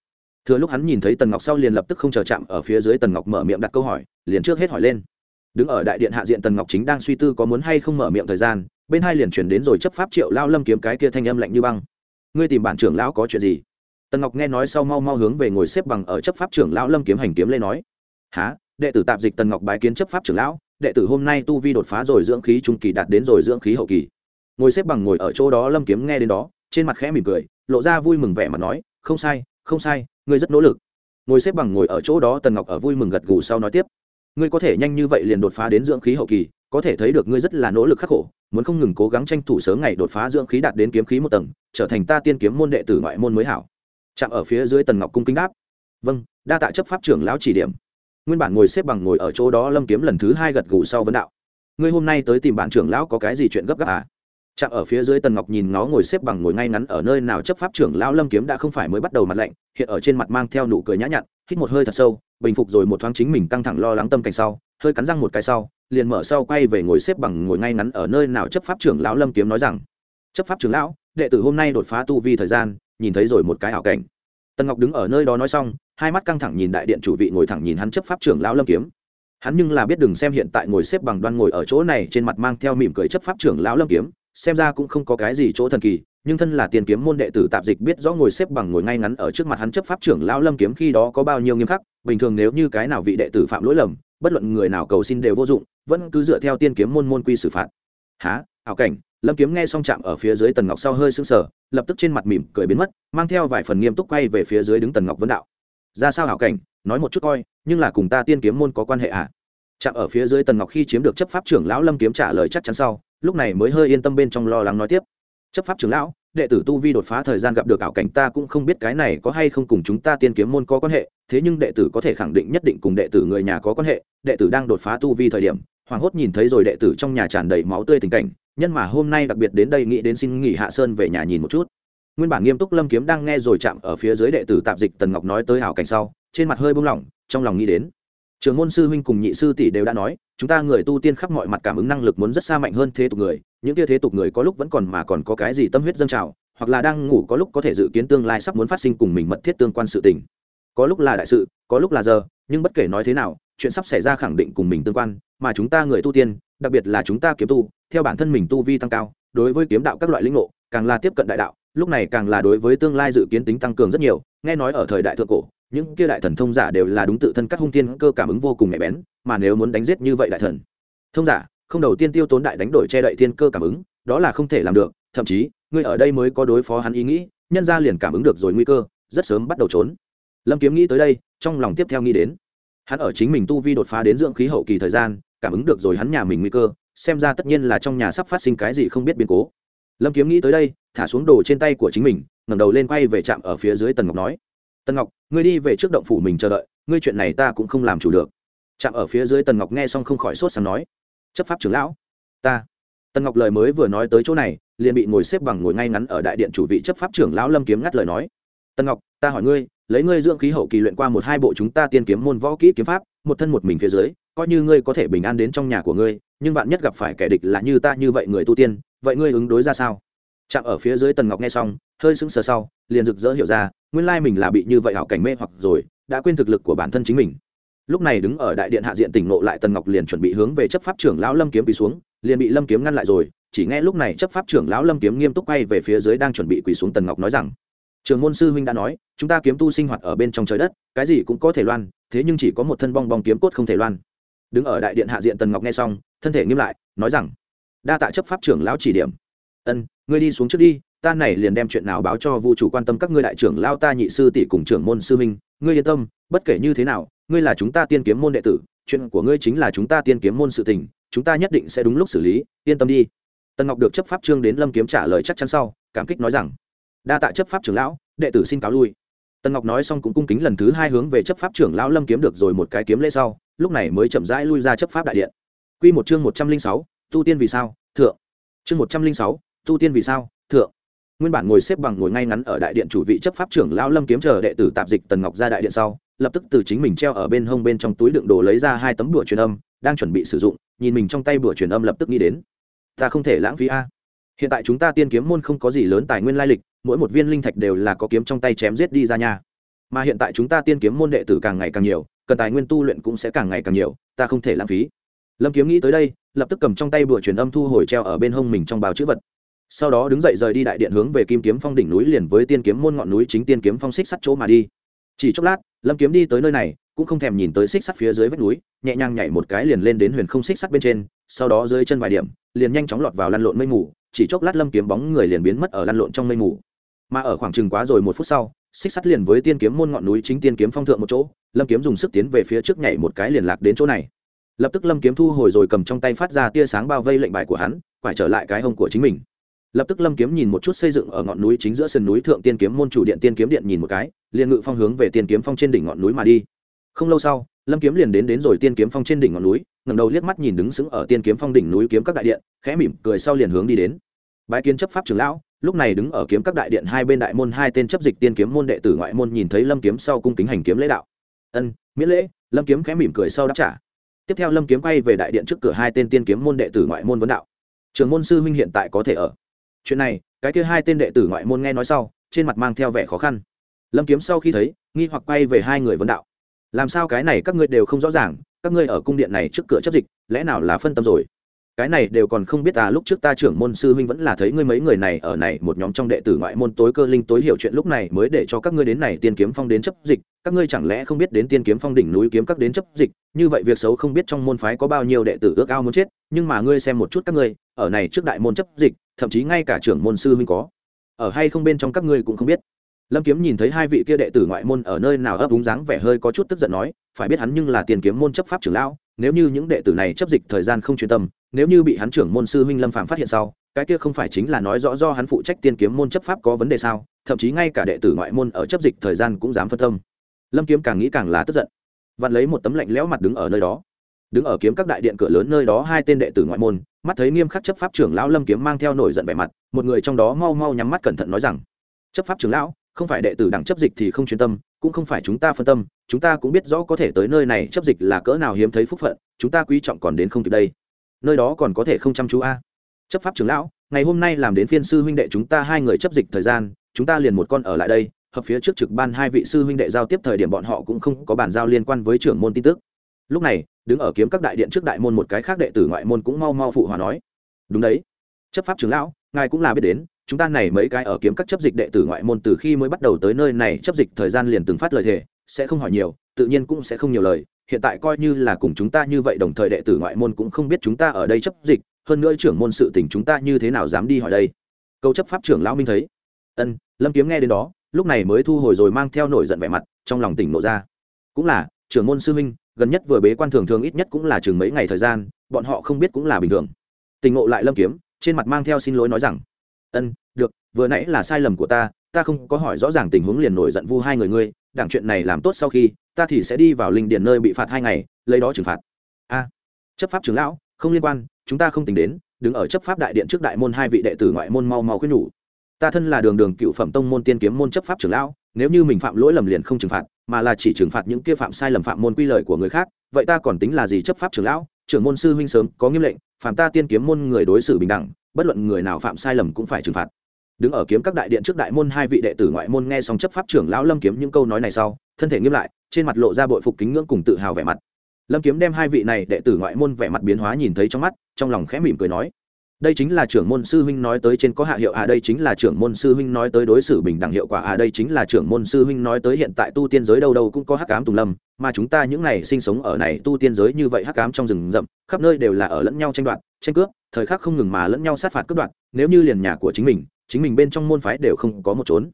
Speaker 1: Thừa lúc hắn nhìn thấy tần ngọc sau liền lập tức không chờ chạm ở phía dưới tần ngọc mở miệng đặt câu hỏi, liền trước hết hỏi lên. Đứng ở đại điện hạ diện tần ngọc chính đang suy tư có muốn hay không mở miệng thời gian, bên hai liền chuyển đến rồi chấp pháp triệu lao lâm kiếm cái kia thanh âm lạnh như băng. Ngươi tìm bản trưởng lão có chuyện gì? Tần ngọc nghe nói sau mau mau hướng về ngồi xếp bằng ở chấp pháp trưởng lão lâm kiếm hành kiếm lê nói há đệ tử tạp dịch tần ngọc bái kiến chấp pháp trưởng lão đệ tử hôm nay tu vi đột phá rồi dưỡng khí trung kỳ đạt đến rồi dưỡng khí hậu kỳ ngồi xếp bằng ngồi ở chỗ đó lâm kiếm nghe đến đó trên mặt khẽ mỉm cười lộ ra vui mừng vẻ mà nói không sai không sai ngươi rất nỗ lực ngồi xếp bằng ngồi ở chỗ đó tần ngọc ở vui mừng gật gù sau nói tiếp ngươi có thể nhanh như vậy liền đột phá đến dưỡng khí hậu kỳ có thể thấy được ngươi rất là nỗ lực khắc khổ muốn không ngừng cố gắng tranh thủ sớm ngày đột phá dưỡng khí đạt đến kiếm khí một tầng trở thành ta tiên kiếm môn đệ tử ngoại môn mới hảo chạm ở phía dưới tần ngọc cung kính đáp. Vâng đa tạ chấp pháp trưởng lão chỉ điểm. Nguyên bản ngồi xếp bằng ngồi ở chỗ đó lâm kiếm lần thứ hai gật gù sau vấn đạo. Ngươi hôm nay tới tìm bạn trưởng lão có cái gì chuyện gấp gáp à? Chạm ở phía dưới tần ngọc nhìn nó ngồi xếp bằng ngồi ngay ngắn ở nơi nào chấp pháp trưởng lão lâm kiếm đã không phải mới bắt đầu mặt lạnh, hiện ở trên mặt mang theo nụ cười nhã nhặn, hít một hơi thật sâu, bình phục rồi một thoáng chính mình căng thẳng lo lắng tâm cảnh sau, hơi cắn răng một cái sau, liền mở sau quay về ngồi xếp bằng ngồi ngay ngắn ở nơi nào chấp pháp trưởng lão lâm kiếm nói rằng, chấp pháp trưởng lão, đệ tử hôm nay đột phá tu vi thời gian nhìn thấy rồi một cái ảo cảnh. Tần ngọc đứng ở nơi đó nói xong, hai mắt căng thẳng nhìn đại điện chủ vị ngồi thẳng nhìn hắn chấp pháp trưởng lão lâm kiếm. Hắn nhưng là biết đừng xem hiện tại ngồi xếp bằng đoan ngồi ở chỗ này trên mặt mang theo mỉm cười chấp pháp trưởng lão lâm kiếm, xem ra cũng không có cái gì chỗ thần kỳ, nhưng thân là tiền kiếm môn đệ tử tạp dịch biết rõ ngồi xếp bằng ngồi ngay ngắn ở trước mặt hắn chấp pháp trưởng lão lâm kiếm khi đó có bao nhiêu nghiêm khắc, bình thường nếu như cái nào vị đệ tử phạm lỗi lầm, bất luận người nào cầu xin đều vô dụng, vẫn cứ dựa theo tiên kiếm môn môn quy xử phạt. Há ảo cảnh? Lâm kiếm nghe xong chạm ở phía dưới tần ngọc sau hơi sưng sờ, lập tức trên mặt mỉm cười biến mất, mang theo vài phần nghiêm túc quay về phía dưới đứng tần ngọc vấn đạo ra sao hảo cảnh, nói một chút coi, nhưng là cùng ta tiên kiếm môn có quan hệ ạ à? chạm ở phía dưới tần ngọc khi chiếm được chấp pháp trưởng lão lâm kiếm trả lời chắc chắn sau, lúc này mới hơi yên tâm bên trong lo lắng nói tiếp chấp pháp trưởng lão, đệ tử tu vi đột phá thời gian gặp được ảo cảnh ta cũng không biết cái này có hay không cùng chúng ta tiên kiếm môn có quan hệ, thế nhưng đệ tử có thể khẳng định nhất định cùng đệ tử người nhà có quan hệ, đệ tử đang đột phá tu vi thời điểm hoàng hốt nhìn thấy rồi đệ tử trong nhà tràn đầy máu tươi tình cảnh nhân mà hôm nay đặc biệt đến đây nghĩ đến xin nghỉ hạ sơn về nhà nhìn một chút. Nguyên bản nghiêm túc lâm kiếm đang nghe rồi chạm ở phía dưới đệ tử tạp dịch tần ngọc nói tới hảo cảnh sau, trên mặt hơi buông lỏng, trong lòng nghĩ đến. Trường môn sư huynh cùng nhị sư tỷ đều đã nói, chúng ta người tu tiên khắp mọi mặt cảm ứng năng lực muốn rất xa mạnh hơn thế tục người, những kia thế tục người có lúc vẫn còn mà còn có cái gì tâm huyết dâng trào, hoặc là đang ngủ có lúc có thể dự kiến tương lai sắp muốn phát sinh cùng mình mật thiết tương quan sự tình. Có lúc là đại sự, có lúc là giờ, nhưng bất kể nói thế nào, chuyện sắp xảy ra khẳng định cùng mình tương quan, mà chúng ta người tu tiên đặc biệt là chúng ta kiếm tu, theo bản thân mình tu vi tăng cao, đối với kiếm đạo các loại linh ngộ, càng là tiếp cận đại đạo, lúc này càng là đối với tương lai dự kiến tính tăng cường rất nhiều. Nghe nói ở thời đại thượng cổ, những kia đại thần thông giả đều là đúng tự thân các hung thiên cơ cảm ứng vô cùng nhạy bén, mà nếu muốn đánh giết như vậy đại thần, thông giả, không đầu tiên tiêu tốn đại đánh đổi che đậy thiên cơ cảm ứng, đó là không thể làm được, thậm chí, ngươi ở đây mới có đối phó hắn ý nghĩ, nhân ra liền cảm ứng được rồi nguy cơ, rất sớm bắt đầu trốn. Lâm kiếm nghĩ tới đây, trong lòng tiếp theo nghĩ đến, hắn ở chính mình tu vi đột phá đến dưỡng khí hậu kỳ thời gian cảm ứng được rồi hắn nhà mình nguy cơ, xem ra tất nhiên là trong nhà sắp phát sinh cái gì không biết biến cố. Lâm kiếm nghĩ tới đây, thả xuống đồ trên tay của chính mình, ngẩng đầu lên quay về trạm ở phía dưới tần ngọc nói, tần ngọc, ngươi đi về trước động phủ mình chờ đợi, ngươi chuyện này ta cũng không làm chủ được. Chạm ở phía dưới tần ngọc nghe xong không khỏi sốt sáng nói, chấp pháp trưởng lão, ta. Tần ngọc lời mới vừa nói tới chỗ này, liền bị ngồi xếp bằng ngồi ngay ngắn ở đại điện chủ vị chấp pháp trưởng lão lâm kiếm ngắt lời nói, tần ngọc, ta hỏi ngươi, lấy ngươi dưỡng khí hậu kỳ luyện qua một hai bộ chúng ta tiên kiếm môn võ kỹ kiếm pháp, một thân một mình phía dưới coi như ngươi có thể bình an đến trong nhà của ngươi, nhưng bạn nhất gặp phải kẻ địch là như ta như vậy người tu tiên, vậy ngươi ứng đối ra sao? Chạm ở phía dưới tần ngọc nghe xong, hơi sững sờ sau, liền rực rỡ hiểu ra, nguyên lai mình là bị như vậy hảo cảnh mê hoặc rồi, đã quên thực lực của bản thân chính mình. Lúc này đứng ở đại điện hạ diện tỉnh nộ lại tần ngọc liền chuẩn bị hướng về chấp pháp trưởng lão lâm kiếm quỳ xuống, liền bị lâm kiếm ngăn lại rồi, chỉ nghe lúc này chấp pháp trưởng lão lâm kiếm nghiêm túc quay về phía dưới đang chuẩn bị quỳ xuống tần ngọc nói rằng trường môn sư huynh đã nói, chúng ta kiếm tu sinh hoạt ở bên trong trời đất, cái gì cũng có thể loan, thế nhưng chỉ có một thân bong bong kiếm cốt không thể loan đứng ở đại điện hạ diện tần ngọc nghe xong, thân thể nghiêm lại, nói rằng, đa tạ chấp pháp trưởng lão chỉ điểm ân, ngươi đi xuống trước đi, ta này liền đem chuyện nào báo cho vu chủ quan tâm các ngươi đại trưởng lao ta nhị sư tỷ cùng trưởng môn sư minh. ngươi yên tâm, bất kể như thế nào, ngươi là chúng ta tiên kiếm môn đệ tử, chuyện của ngươi chính là chúng ta tiên kiếm môn sự tình, chúng ta nhất định sẽ đúng lúc xử lý, yên tâm đi tần ngọc được chấp pháp trương đến lâm kiếm trả lời chắc chắn sau, cảm kích nói rằng, đa tạ chấp pháp trưởng lão, đệ tử xin cáo lui tần ngọc nói xong cũng cung kính lần thứ hai hướng về chấp pháp trưởng lão lâm kiếm được rồi một cái kiếm lễ sau, lúc này mới chậm rãi lui ra chấp pháp đại điện. Q một chương một trăm linh sáu, tu tiên vì sao, thượng. Chương một trăm linh sáu, tu tiên vì sao, thượng. Nguyên bản ngồi xếp bằng ngồi ngay ngắn ở đại điện chủ vị chấp pháp trưởng lão lâm kiếm chờ đệ tử tạp dịch tần ngọc ra đại điện sau, lập tức từ chính mình treo ở bên hông bên trong túi đựng đồ lấy ra hai tấm bửa truyền âm, đang chuẩn bị sử dụng, nhìn mình trong tay bửa truyền âm lập tức nghĩ đến. Ta không thể lãng phí a. Hiện tại chúng ta tiên kiếm môn không có gì lớn tài nguyên lai lịch mỗi một viên linh thạch đều là có kiếm trong tay chém giết đi ra nha. Mà hiện tại chúng ta tiên kiếm môn đệ tử càng ngày càng nhiều, cần tài nguyên tu luyện cũng sẽ càng ngày càng nhiều, ta không thể lãng phí. Lâm kiếm nghĩ tới đây, lập tức cầm trong tay bùa truyền âm thu hồi treo ở bên hông mình trong bào chữ vật. Sau đó đứng dậy rời đi đại điện hướng về kim kiếm phong đỉnh núi liền với tiên kiếm môn ngọn núi chính tiên kiếm phong xích sắt chỗ mà đi. Chỉ chốc lát, lâm kiếm đi tới nơi này, cũng không thèm nhìn tới xích sắt phía dưới vách núi, nhẹ nhàng nhảy một cái liền lên đến huyền không xích sắt bên trên, sau đó dưới chân vài điểm, liền nhanh chóng lọt vào lăn lộn mây mù, chỉ chốc lát lâm kiếm bóng người liền biến mất ở lăn lộn trong mây mù mà ở khoảng chừng quá rồi một phút sau, xích sắt liền với tiên kiếm môn ngọn núi chính tiên kiếm phong thượng một chỗ, lâm kiếm dùng sức tiến về phía trước nhảy một cái liền lạc đến chỗ này. Lập tức lâm kiếm thu hồi rồi cầm trong tay phát ra tia sáng bao vây lệnh bài của hắn phải trở lại cái hông của chính mình. Lập tức lâm kiếm nhìn một chút xây dựng ở ngọn núi chính giữa sườn núi thượng tiên kiếm môn chủ điện tiên kiếm điện nhìn một cái, liền ngự phong hướng về tiên kiếm phong trên đỉnh ngọn núi mà đi. Không lâu sau, lâm kiếm liền đến đến rồi tiên kiếm phong trên đỉnh ngọn núi ngầm đầu liếc mắt nhìn đứng sững ở tiên kiếm phong đỉnh núi kiếm các đại điện, khẽ mỉm cười sau liền hướng đi đến. Bãi kiến chấp pháp trưởng lão lúc này đứng ở kiếm các đại điện hai bên đại môn, hai tên chấp dịch tiên kiếm môn đệ tử ngoại môn nhìn thấy lâm kiếm sau cung kính hành kiếm lễ đạo. Ân, miễn lễ. Lâm kiếm khẽ mỉm cười sau đáp trả. Tiếp theo lâm kiếm quay về đại điện trước cửa hai tên tiên kiếm môn đệ tử ngoại môn vấn đạo. Trường môn sư huynh hiện tại có thể ở? Chuyện này, cái kia hai tên đệ tử ngoại môn nghe nói sau, trên mặt mang theo vẻ khó khăn. Lâm kiếm sau khi thấy, nghi hoặc quay về hai người vấn đạo. Làm sao cái này các ngươi đều không rõ ràng, các ngươi ở cung điện này trước cửa chấp dịch, lẽ nào là phân tâm rồi? Cái này đều còn không biết à lúc trước ta trưởng môn sư huynh vẫn là thấy ngươi mấy người này ở này, một nhóm trong đệ tử ngoại môn tối cơ linh tối hiểu chuyện lúc này mới để cho các ngươi đến này tiên kiếm phong đến chấp dịch. Các ngươi chẳng lẽ không biết đến tiên kiếm phong đỉnh núi kiếm các đến chấp dịch? Như vậy việc xấu không biết trong môn phái có bao nhiêu đệ tử ước ao muốn chết, nhưng mà ngươi xem một chút các ngươi, ở này trước đại môn chấp dịch, thậm chí ngay cả trưởng môn sư huynh có. Ở hay không bên trong các ngươi cũng không biết. Lâm kiếm nhìn thấy hai vị kia đệ tử ngoại môn ở nơi nào ấp úng dáng vẻ hơi có chút tức giận nói, phải biết hắn nhưng là tiền kiếm môn chấp pháp trưởng lão, nếu như những đệ tử này chấp dịch thời gian không chuyên tâm nếu như bị hắn trưởng môn sư huynh lâm phạm phát hiện sau, cái kia không phải chính là nói rõ do hắn phụ trách tiên kiếm môn chấp pháp có vấn đề sao, thậm chí ngay cả đệ tử ngoại môn ở chấp dịch thời gian cũng dám phân tâm. Lâm kiếm càng nghĩ càng là tức giận. Vặn lấy một tấm lạnh lẽo mặt đứng ở nơi đó. Đứng ở kiếm các đại điện cửa lớn nơi đó, hai tên đệ tử ngoại môn, mắt thấy nghiêm khắc chấp pháp trưởng lão lâm kiếm mang theo nổi giận vẻ mặt, một người trong đó mau mau nhắm mắt cẩn thận nói rằng, chấp pháp trưởng lão, không phải đệ tử đẳng chấp dịch thì không chuyên tâm, cũng không phải chúng ta phân tâm, chúng ta cũng biết rõ có thể tới nơi này chấp dịch là cỡ nào hiếm thấy phúc phận, chúng ta quý trọng còn đến không kịp đây nơi đó còn có thể không chăm chú a. Chấp pháp trưởng lão, ngày hôm nay làm đến phiên sư huynh đệ chúng ta hai người chấp dịch thời gian, chúng ta liền một con ở lại đây, hợp phía trước trực ban hai vị sư huynh đệ giao tiếp thời điểm bọn họ cũng không có bàn giao liên quan với trưởng môn tin tức. Lúc này, đứng ở kiếm các đại điện trước đại môn một cái khác đệ tử ngoại môn cũng mau mau phụ hòa nói. Đúng đấy. Chấp pháp trưởng lão, ngài cũng là biết đến, chúng ta này mấy cái ở kiếm các chấp dịch đệ tử ngoại môn từ khi mới bắt đầu tới nơi này chấp dịch thời gian liền từng phát lời thề, sẽ không hỏi nhiều, tự nhiên cũng sẽ không nhiều lời hiện tại coi như là cùng chúng ta như vậy đồng thời đệ tử ngoại môn cũng không biết chúng ta ở đây chấp dịch, hơn nữa trưởng môn sự tình chúng ta như thế nào dám đi hỏi đây. Câu chấp pháp trưởng lão minh thấy. Ân, lâm kiếm nghe đến đó, lúc này mới thu hồi rồi mang theo nổi giận vẻ mặt, trong lòng tỉnh nộ ra. Cũng là, trưởng môn sư minh gần nhất vừa bế quan thường thường ít nhất cũng là chừng mấy ngày thời gian, bọn họ không biết cũng là bình thường. Tỉnh ngộ lại lâm kiếm, trên mặt mang theo xin lỗi nói rằng, ân, được, vừa nãy là sai lầm của ta ta không có hỏi rõ ràng tình huống liền nổi giận vu hai người ngươi, đảng chuyện này làm tốt sau khi ta thì sẽ đi vào linh điền nơi bị phạt hai ngày, lấy đó trừng phạt. A, chấp pháp trưởng lão, không liên quan, chúng ta không tính đến, đứng ở chấp pháp đại điện trước đại môn hai vị đệ tử ngoại môn mau mau khuyên nhủ. Ta thân là đường đường cựu phẩm tông môn tiên kiếm môn chấp pháp trưởng lão, nếu như mình phạm lỗi lầm liền không trừng phạt, mà là chỉ trừng phạt những kia phạm sai lầm phạm môn quy lợi của người khác, vậy ta còn tính là gì chấp pháp trưởng lão? Trưởng môn sư huynh sớm, có nghiêm lệnh phạm ta tiên kiếm môn người đối xử bình đẳng, bất luận người nào phạm sai lầm cũng phải trừng phạt. Đứng ở kiếm các đại điện trước đại môn hai vị đệ tử ngoại môn nghe xong chấp pháp trưởng lão lâm kiếm những câu nói này sau, thân thể nghiêm lại trên mặt lộ ra bội phục kính ngưỡng cùng tự hào vẻ mặt. Lâm kiếm đem hai vị này đệ tử ngoại môn vẻ mặt biến hóa nhìn thấy trong mắt, trong lòng khẽ mỉm cười nói, đây chính là trưởng môn sư huynh nói tới trên có hạ hiệu à đây chính là trưởng môn sư huynh nói tới đối xử bình đẳng hiệu quả à đây chính là trưởng môn sư huynh nói tới hiện tại tu tiên giới đâu đâu cũng có hắc ám tùng lâm, mà chúng ta những này sinh sống ở này tu tiên giới như vậy hắc ám trong rừng rậm, khắp nơi đều là ở lẫn nhau tranh đoạt, tranh cướp, thời khắc không ngừng mà lẫn nhau sát phạt cướp đoạt, nếu như liền nhà của chính mình chính mình bên trong môn phái đều không có một trốn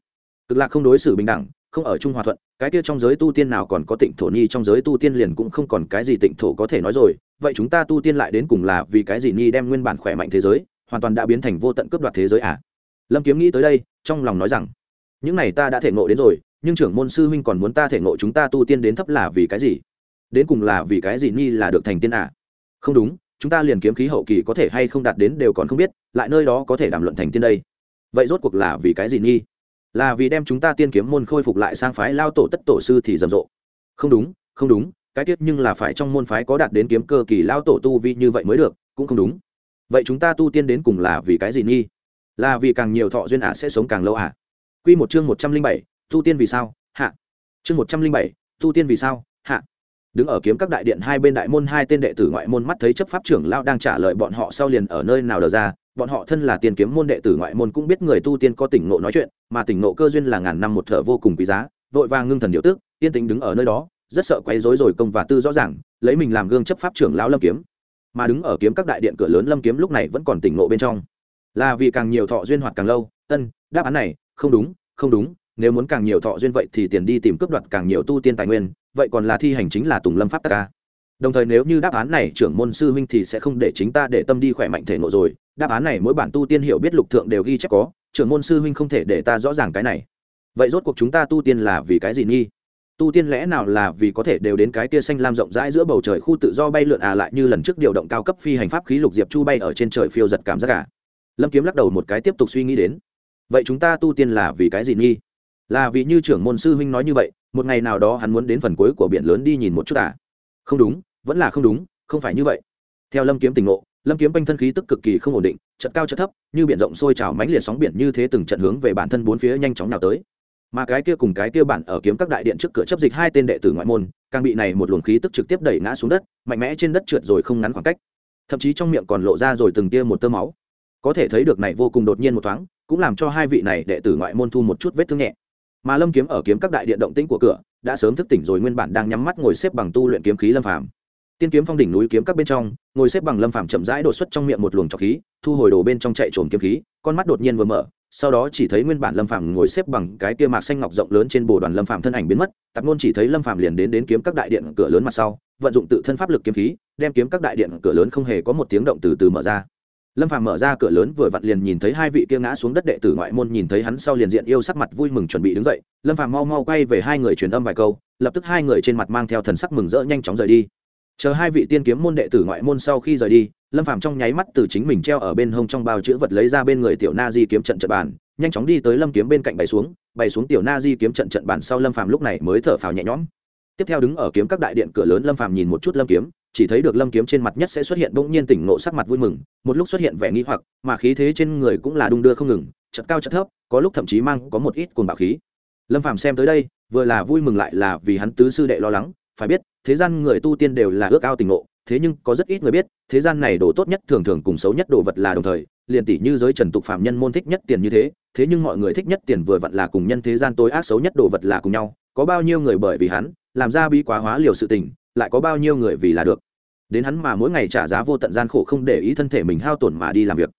Speaker 1: cực lạc không đối xử bình đẳng không ở trung hòa thuận, cái kia trong giới tu tiên nào còn có tịnh thổ nhi trong giới tu tiên liền cũng không còn cái gì tịnh thổ có thể nói rồi. Vậy chúng ta tu tiên lại đến cùng là vì cái gì nhi đem nguyên bản khỏe mạnh thế giới, hoàn toàn đã biến thành vô tận cướp đoạt thế giới à? Lâm kiếm nghĩ tới đây, trong lòng nói rằng, những này ta đã thể ngộ đến rồi, nhưng trưởng môn sư huynh còn muốn ta thể ngộ chúng ta tu tiên đến thấp là vì cái gì? Đến cùng là vì cái gì nhi là được thành tiên à? Không đúng, chúng ta liền kiếm khí hậu kỳ có thể hay không đạt đến đều còn không biết, lại nơi đó có thể đàm luận thành tiên đây. Vậy rốt cuộc là vì cái gì nhi là vì đem chúng ta tiên kiếm môn khôi phục lại sang phái lao tổ tất tổ sư thì rầm rộ. Không đúng không đúng, cái tiết nhưng là phải trong môn phái có đạt đến kiếm cơ kỳ lao tổ tu vi như vậy mới được, cũng không đúng. Vậy chúng ta tu tiên đến cùng là vì cái gì nghi? Là vì càng nhiều thọ duyên ả sẽ sống càng lâu ả q một chương một trăm linh bảy, tu tiên vì sao? Hạ. Chương một trăm linh bảy, tu tiên vì sao? Hạ. Đứng ở kiếm các đại điện hai bên đại môn hai tên đệ tử ngoại môn mắt thấy chấp pháp trưởng lao đang trả lời bọn họ sau liền ở nơi nào đờ ra bọn họ thân là tiền kiếm môn đệ tử ngoại môn cũng biết người tu tiên có tỉnh ngộ nói chuyện mà tỉnh ngộ cơ duyên là ngàn năm một thở vô cùng quý giá vội vàng ngưng thần điều tức, yên tĩnh đứng ở nơi đó rất sợ quấy rối rồi công và tư rõ ràng lấy mình làm gương chấp pháp trưởng lão lâm kiếm mà đứng ở kiếm các đại điện cửa lớn lâm kiếm lúc này vẫn còn tỉnh ngộ bên trong là vì càng nhiều thọ duyên hoạt càng lâu ân đáp án này không đúng không đúng nếu muốn càng nhiều thọ duyên vậy thì tiền đi tìm cướp đoạt càng nhiều tu tiên tài nguyên vậy còn là thi hành chính là tùng lâm pháp ta. ca đồng thời nếu như đáp án này trưởng môn sư huynh thì sẽ không để chính ta để tâm đi khỏe mạnh thể nộ rồi đáp án này mỗi bản tu tiên hiểu biết lục thượng đều ghi chép có, trưởng môn sư huynh không thể để ta rõ ràng cái này. Vậy rốt cuộc chúng ta tu tiên là vì cái gì nghi? Tu tiên lẽ nào là vì có thể đều đến cái tia xanh lam rộng rãi giữa bầu trời khu tự do bay lượn à lại như lần trước điều động cao cấp phi hành pháp khí lục diệp chu bay ở trên trời phiêu giật cảm giác cả à? lâm kiếm lắc đầu một cái tiếp tục suy nghĩ đến. Vậy chúng ta tu tiên là vì cái gì nghi? Là vì như trưởng môn sư huynh nói như vậy, một ngày nào đó hắn muốn đến phần cuối của biển lớn đi nhìn một chút à? Không đúng, vẫn là không đúng, không phải như vậy. Theo lâm kiếm tình ngộ lâm kiếm quanh thân khí tức cực kỳ không ổn định, trận cao trận thấp, như biển rộng sôi trào mánh liệt sóng biển như thế từng trận hướng về bản thân bốn phía nhanh chóng nào tới. Mà cái kia cùng cái kia bản ở kiếm các đại điện trước cửa chấp dịch hai tên đệ tử ngoại môn, càng bị này một luồng khí tức trực tiếp đẩy ngã xuống đất, mạnh mẽ trên đất trượt rồi không ngắn khoảng cách. Thậm chí trong miệng còn lộ ra rồi từng tia một tơ máu. Có thể thấy được này vô cùng đột nhiên một thoáng, cũng làm cho hai vị này đệ tử ngoại môn thu một chút vết thương nhẹ. Mà lâm kiếm ở kiếm các đại điện động tĩnh của cửa, đã sớm thức tỉnh rồi nguyên bản đang nhắm mắt ngồi xếp bằng tu luyện kiếm khí lâm phàm tiên kiếm phong đỉnh núi kiếm các bên trong, ngồi xếp bằng lâm phàm chậm rãi đột xuất trong miệng một luồng trọc khí, thu hồi đồ bên trong chạy trồn kiếm khí, con mắt đột nhiên vừa mở, sau đó chỉ thấy nguyên bản lâm phàm ngồi xếp bằng cái kia mạc xanh ngọc rộng lớn trên bồ đoàn lâm phàm thân ảnh biến mất tạp ngôn chỉ thấy lâm phàm liền đến đến kiếm các đại điện cửa lớn mặt sau, vận dụng tự thân pháp lực kiếm khí, đem kiếm các đại điện cửa lớn không hề có một tiếng động từ từ mở ra. Lâm phàm mở ra cửa lớn vừa vặn liền nhìn thấy hai vị kia ngã xuống đất đệ tử ngoại môn nhìn thấy hắn sau liền diện yêu sắc mặt vui mừng chuẩn bị đứng dậy, lâm phàm mau mau quay về hai người truyền âm vài câu, lập tức hai người trên mặt mang theo thần sắc mừng rỡ nhanh chóng rời đi chờ hai vị tiên kiếm môn đệ tử ngoại môn sau khi rời đi, lâm phàm trong nháy mắt từ chính mình treo ở bên hông trong bao chữ vật lấy ra bên người tiểu na di kiếm trận trận bàn, nhanh chóng đi tới lâm kiếm bên cạnh bày xuống bày xuống tiểu na di kiếm trận trận bàn sau lâm phàm lúc này mới thở phào nhẹ nhõm. Tiếp theo đứng ở kiếm các đại điện cửa lớn, lâm phàm nhìn một chút lâm kiếm, chỉ thấy được lâm kiếm trên mặt nhất sẽ xuất hiện bỗng nhiên tỉnh ngộ sắc mặt vui mừng, một lúc xuất hiện vẻ nghi hoặc, mà khí thế trên người cũng là đung đưa không ngừng chật cao chật thấp, có lúc thậm chí mang có một ít cuồng bạo khí. Lâm phàm xem tới đây, vừa là vui mừng lại là vì hắn tứ sư đệ lo lắng phải biết, thế gian người tu tiên đều là ước ao tình ngộ, thế nhưng có rất ít người biết, thế gian này đồ tốt nhất thường thường cùng xấu nhất đồ vật là đồng thời, liền tỷ như giới trần tục phạm nhân môn thích nhất tiền như thế thế nhưng mọi người thích nhất tiền vừa vặn là cùng nhân thế gian tối ác xấu nhất đồ vật là cùng nhau, có bao nhiêu người bởi vì hắn, làm ra bi quá hóa liều sự tình, lại có bao nhiêu người vì là được. Đến hắn mà mỗi ngày trả giá vô tận gian khổ không để ý thân thể mình hao tổn mà đi làm việc.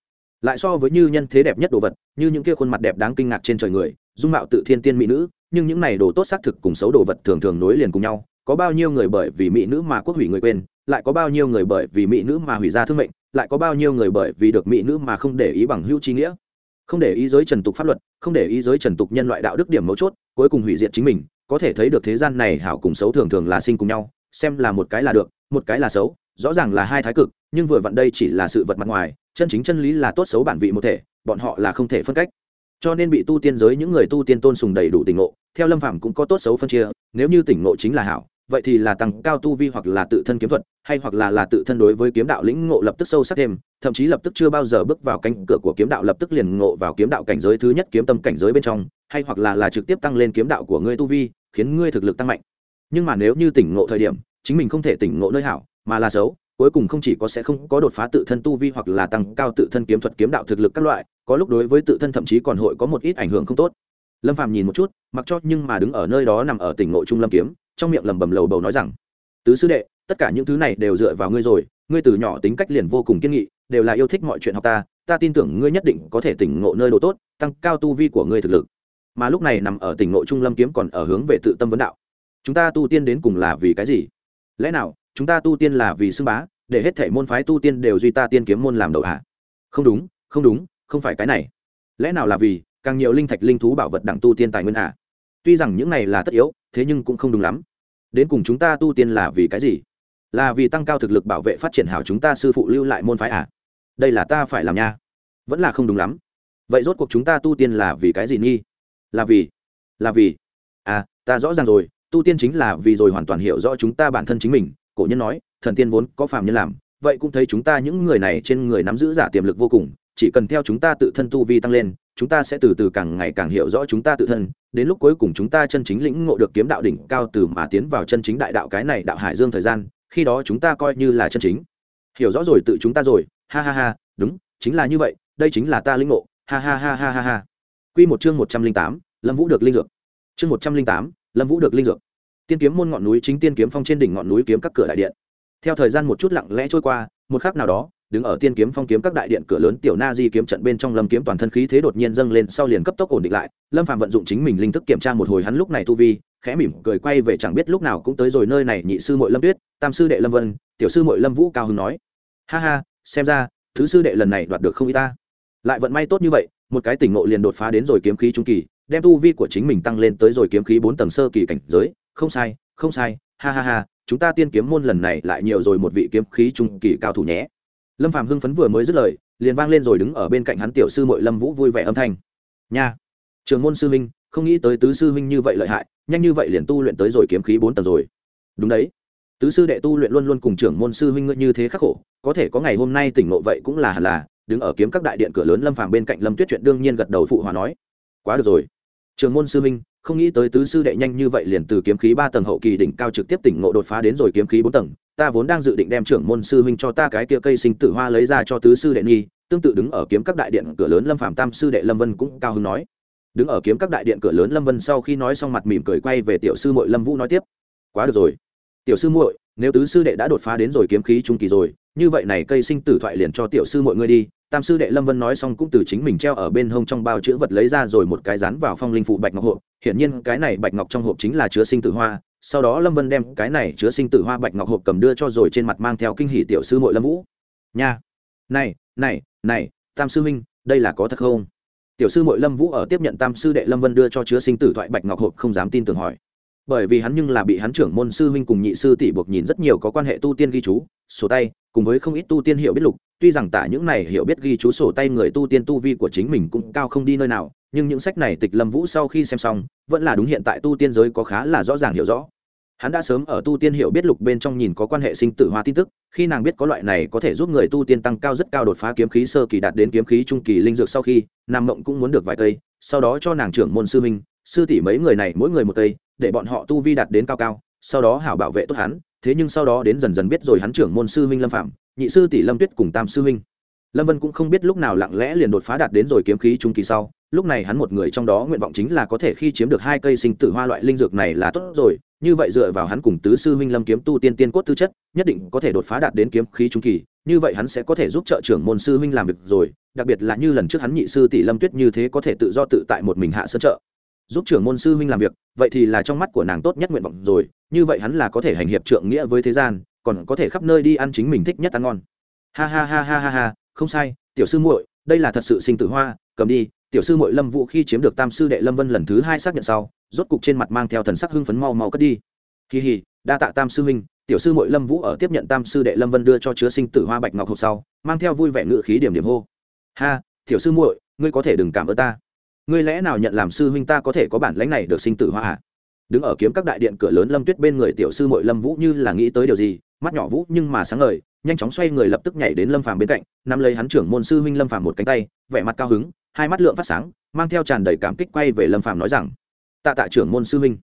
Speaker 1: Lại so với như nhân thế đẹp nhất đồ vật, như những kia khuôn mặt đẹp đáng kinh ngạc trên trời người, dung mạo tự thiên tiên mỹ nữ, nhưng những này đồ tốt xác thực cùng xấu đồ vật thường thường nối liền cùng nhau có bao nhiêu người bởi vì mỹ nữ mà quốc hủy người quên, lại có bao nhiêu người bởi vì mỹ nữ mà hủy ra thương mệnh, lại có bao nhiêu người bởi vì được mỹ nữ mà không để ý bằng hữu trí nghĩa. Không để ý giới trần tục pháp luật, không để ý giới trần tục nhân loại đạo đức điểm mấu chốt, cuối cùng hủy diệt chính mình, có thể thấy được thế gian này hảo cùng xấu thường thường là sinh cùng nhau, xem là một cái là được, một cái là xấu, rõ ràng là hai thái cực, nhưng vừa vặn đây chỉ là sự vật mặt ngoài, chân chính chân lý là tốt xấu bản vị một thể, bọn họ là không thể phân cách. Cho nên bị tu tiên giới những người tu tiên tôn sùng đầy đủ tỉnh ngộ, theo lâm phạm cũng có tốt xấu phân chia, nếu như tỉnh ngộ chính là hảo vậy thì là tăng cao tu vi hoặc là tự thân kiếm thuật, hay hoặc là là tự thân đối với kiếm đạo lĩnh ngộ lập tức sâu sắc thêm, thậm chí lập tức chưa bao giờ bước vào cánh cửa của kiếm đạo lập tức liền ngộ vào kiếm đạo cảnh giới thứ nhất kiếm tâm cảnh giới bên trong, hay hoặc là là trực tiếp tăng lên kiếm đạo của ngươi tu vi, khiến ngươi thực lực tăng mạnh. Nhưng mà nếu như tỉnh ngộ thời điểm, chính mình không thể tỉnh ngộ nơi hảo, mà là xấu, cuối cùng không chỉ có sẽ không có đột phá tự thân tu vi hoặc là tăng cao tự thân kiếm thuật kiếm đạo thực lực các loại, có lúc đối với tự thân thậm chí còn hội có một ít ảnh hưởng không tốt. Lâm phàm nhìn một chút, mặc cho nhưng mà đứng ở nơi đó nằm ở tỉnh ngộ trung lâm kiếm trong miệng lầm bầm lầu bầu nói rằng, tứ sư đệ, tất cả những thứ này đều dựa vào ngươi rồi, ngươi từ nhỏ tính cách liền vô cùng kiên nghị, đều là yêu thích mọi chuyện học ta ta tin tưởng ngươi nhất định có thể tỉnh ngộ nơi độ tốt, tăng cao tu vi của ngươi thực lực. Mà lúc này nằm ở tỉnh ngộ trung lâm kiếm còn ở hướng về tự tâm vấn đạo, chúng ta tu tiên đến cùng là vì cái gì? Lẽ nào, chúng ta tu tiên là vì xưng bá, để hết thể môn phái tu tiên đều duy ta tiên kiếm môn làm đầu hạ? Không đúng không đúng, không phải cái này. Lẽ nào là vì càng nhiều linh thạch linh thú bảo vật đẳng tu tiên tài nguyên hạ tuy rằng những này là tất yếu, thế nhưng cũng không đúng lắm đến cùng chúng ta tu tiên là vì cái gì? Là vì tăng cao thực lực bảo vệ phát triển hảo chúng ta sư phụ lưu lại môn phái à? Đây là ta phải làm nha. Vẫn là không đúng lắm. Vậy rốt cuộc chúng ta tu tiên là vì cái gì nghi? Là vì là vì. À ta rõ ràng rồi, tu tiên chính là vì rồi hoàn toàn hiểu rõ chúng ta bản thân chính mình. Cổ nhân nói, thần tiên vốn có phàm nhân làm, vậy cũng thấy chúng ta những người này trên người nắm giữ giả tiềm lực vô cùng chỉ cần theo chúng ta tự thân tu vi tăng lên, chúng ta sẽ từ từ càng ngày càng hiểu rõ chúng ta tự thân, đến lúc cuối cùng chúng ta chân chính lĩnh ngộ được kiếm đạo đỉnh cao từ mà tiến vào chân chính đại đạo cái này đạo hải dương thời gian, khi đó chúng ta coi như là chân chính. Hiểu rõ rồi tự chúng ta rồi, ha ha ha, đúng, chính là như vậy, đây chính là ta lĩnh ngộ, ha ha ha ha ha ha. Quy một chương một trăm linh tám, lâm vũ được linh dược. Chương một trăm linh tám, lâm vũ được linh dược. Tiên kiếm môn ngọn núi chính tiên kiếm phong trên đỉnh ngọn núi kiếm các cửa đại điện. Theo thời gian một chút lặng lẽ trôi qua, một khắc nào đó đứng ở tiên kiếm phong kiếm các đại điện cửa lớn tiểu na di kiếm trận bên trong lâm kiếm toàn thân khí thế đột nhiên dâng lên sau liền cấp tốc ổn định lại, lâm Phạm vận dụng chính mình linh thức kiểm tra một hồi hắn lúc này tu vi, khẽ mỉm cười quay về chẳng biết lúc nào cũng tới rồi nơi này, nhị sư mội lâm tuyết, tam sư đệ lâm vân, tiểu sư mội lâm vũ cao hưng nói. Ha ha, xem ra, thứ sư đệ lần này đoạt được không y ta. Lại vận may tốt như vậy, một cái tỉnh ngộ liền đột phá đến rồi kiếm khí trung kỳ, đem tu vi của chính mình tăng lên tới rồi kiếm khí bốn tầng sơ kỳ cảnh giới. Không sai không sai, ha ha ha, chúng ta tiên kiếm môn lần này lại nhiều rồi một vị kiếm khí trung kỳ cao thủ nhé lâm phạm hưng phấn vừa mới dứt lời, liền vang lên rồi đứng ở bên cạnh hắn tiểu sư mội lâm vũ vui vẻ âm thanh. Nha trường môn sư huynh, không nghĩ tới tứ sư huynh như vậy lợi hại, nhanh như vậy liền tu luyện tới rồi kiếm khí bốn tầng rồi. Đúng đấy, tứ sư đệ tu luyện luôn luôn cùng trưởng môn sư huynh ngươi như thế khắc khổ, có thể có ngày hôm nay tỉnh ngộ vậy cũng là hẳn là. Đứng ở kiếm các đại điện cửa lớn lâm phàm bên cạnh lâm tuyết chuyện đương nhiên gật đầu phụ hòa nói. Quá được rồi, trưởng môn sư huynh, không nghĩ tới tứ sư đệ nhanh như vậy liền từ kiếm khí ba tầng hậu kỳ đỉnh cao trực tiếp tỉnh ngộ đột phá đến rồi kiếm khí bốn tầng ta vốn đang dự định đem trưởng môn sư huynh cho ta cái kia cây sinh tử hoa lấy ra cho tứ sư đệ nghi tương tự đứng ở kiếm các đại điện cửa lớn lâm phạm tam sư đệ lâm vân cũng cao hứng nói. Đứng ở kiếm các đại điện cửa lớn lâm vân sau khi nói xong mặt mỉm cười quay về tiểu sư muội lâm vũ nói tiếp. Quá được rồi. Tiểu sư muội, nếu tứ sư đệ đã đột phá đến rồi kiếm khí trung kỳ rồi, như vậy này cây sinh tử thoại liền cho tiểu sư muội ngươi đi. Tam sư đệ lâm vân nói xong cũng từ chính mình treo ở bên hông trong bao chữ vật lấy ra rồi một cái rán vào phong linh phụ bạch ngọc hộp. Hiển nhiên cái này bạch ngọc trong hộp chính là chứa sinh tử hoa sau đó lâm vân đem cái này chứa sinh tử hoa bạch ngọc hộp cầm đưa cho rồi trên mặt mang theo kinh hỷ tiểu sư mội lâm vũ. Nha. Này này này, tam sư huynh, đây là có thật không? Tiểu sư mội lâm vũ ở tiếp nhận tam sư đệ lâm vân đưa cho chứa sinh tử thoại bạch ngọc hộp không dám tin tưởng hỏi. Bởi vì hắn nhưng là bị hắn trưởng môn sư huynh cùng nhị sư tỷ buộc nhìn rất nhiều có quan hệ tu tiên ghi chú, sổ tay, cùng với không ít tu tiên hiểu biết lục tuy rằng tả những này hiểu biết ghi chú sổ tay người tu tiên tu vi của chính mình cũng cao không đi nơi nào, nhưng những sách này tịch lâm vũ sau khi xem xong, vẫn là đúng hiện tại tu tiên giới có khá là rõ ràng hiểu rõ. Hắn đã sớm ở tu tiên hiểu biết lục bên trong nhìn có quan hệ sinh tử hoa tin tức, khi nàng biết có loại này có thể giúp người tu tiên tăng cao rất cao đột phá kiếm khí sơ kỳ đạt đến kiếm khí trung kỳ linh dược sau khi nam mộng cũng muốn được vài cây, sau đó cho nàng trưởng môn sư minh sư tỷ mấy người này mỗi người một cây, để bọn họ tu vi đạt đến cao cao, sau đó hảo bảo vệ tốt hắn, thế nhưng sau đó đến dần dần biết rồi hắn trưởng môn sư minh lâm phạm nhị sư tỷ lâm tuyết cùng tam sư minh lâm vân cũng không biết lúc nào lặng lẽ liền đột phá đạt đến rồi kiếm khí trung kỳ sau, lúc này hắn một người trong đó nguyện vọng chính là có thể khi chiếm được hai cây sinh tử hoa loại linh dược này là tốt rồi, như vậy dựa vào hắn cùng tứ sư huynh lâm kiếm tu tiên tiên cốt tư chất, nhất định có thể đột phá đạt đến kiếm khí trung kỳ, như vậy hắn sẽ có thể giúp trợ trưởng môn sư huynh làm việc rồi, đặc biệt là như lần trước hắn nhị sư tỷ lâm tuyết như thế có thể tự do tự tại một mình hạ sơn trợ. Giúp trưởng môn sư huynh làm việc, vậy thì là trong mắt của nàng tốt nhất nguyện vọng rồi, như vậy hắn là có thể hành hiệp trượng nghĩa với thế gian còn có thể khắp nơi đi ăn chính mình thích nhất ăn ngon. Ha ha ha ha ha ha, không sai, tiểu sư muội, đây là thật sự sinh tử hoa, cầm đi, tiểu sư muội lâm vũ khi chiếm được tam sư đệ lâm vân lần thứ hai xác nhận sau, rốt cục trên mặt mang theo thần sắc hưng phấn mau mau cất đi. Kỳ hì đa tạ tam sư huynh, tiểu sư muội lâm vũ ở tiếp nhận tam sư đệ lâm vân đưa cho chứa sinh tử hoa bạch ngọc hộp sau, mang theo vui vẻ ngự khí điểm điểm hô. Ha, tiểu sư muội, ngươi có thể đừng cảm ơn ta. Ngươi lẽ nào nhận làm sư huynh ta có thể có bản lãnh này được sinh tử hoa à? đứng ở kiếm các đại điện cửa lớn lâm tuyết bên người tiểu sư muội lâm vũ như là nghĩ tới điều gì mắt nhỏ vũ nhưng mà sáng ngời, nhanh chóng xoay người lập tức nhảy đến lâm phàm bên cạnh, nắm lấy hắn trưởng môn sư huynh lâm phàm một cánh tay, vẻ mặt cao hứng, hai mắt lượng phát sáng, mang theo tràn đầy cảm kích quay về lâm phàm nói rằng, tạ tạ trưởng môn sư huynh.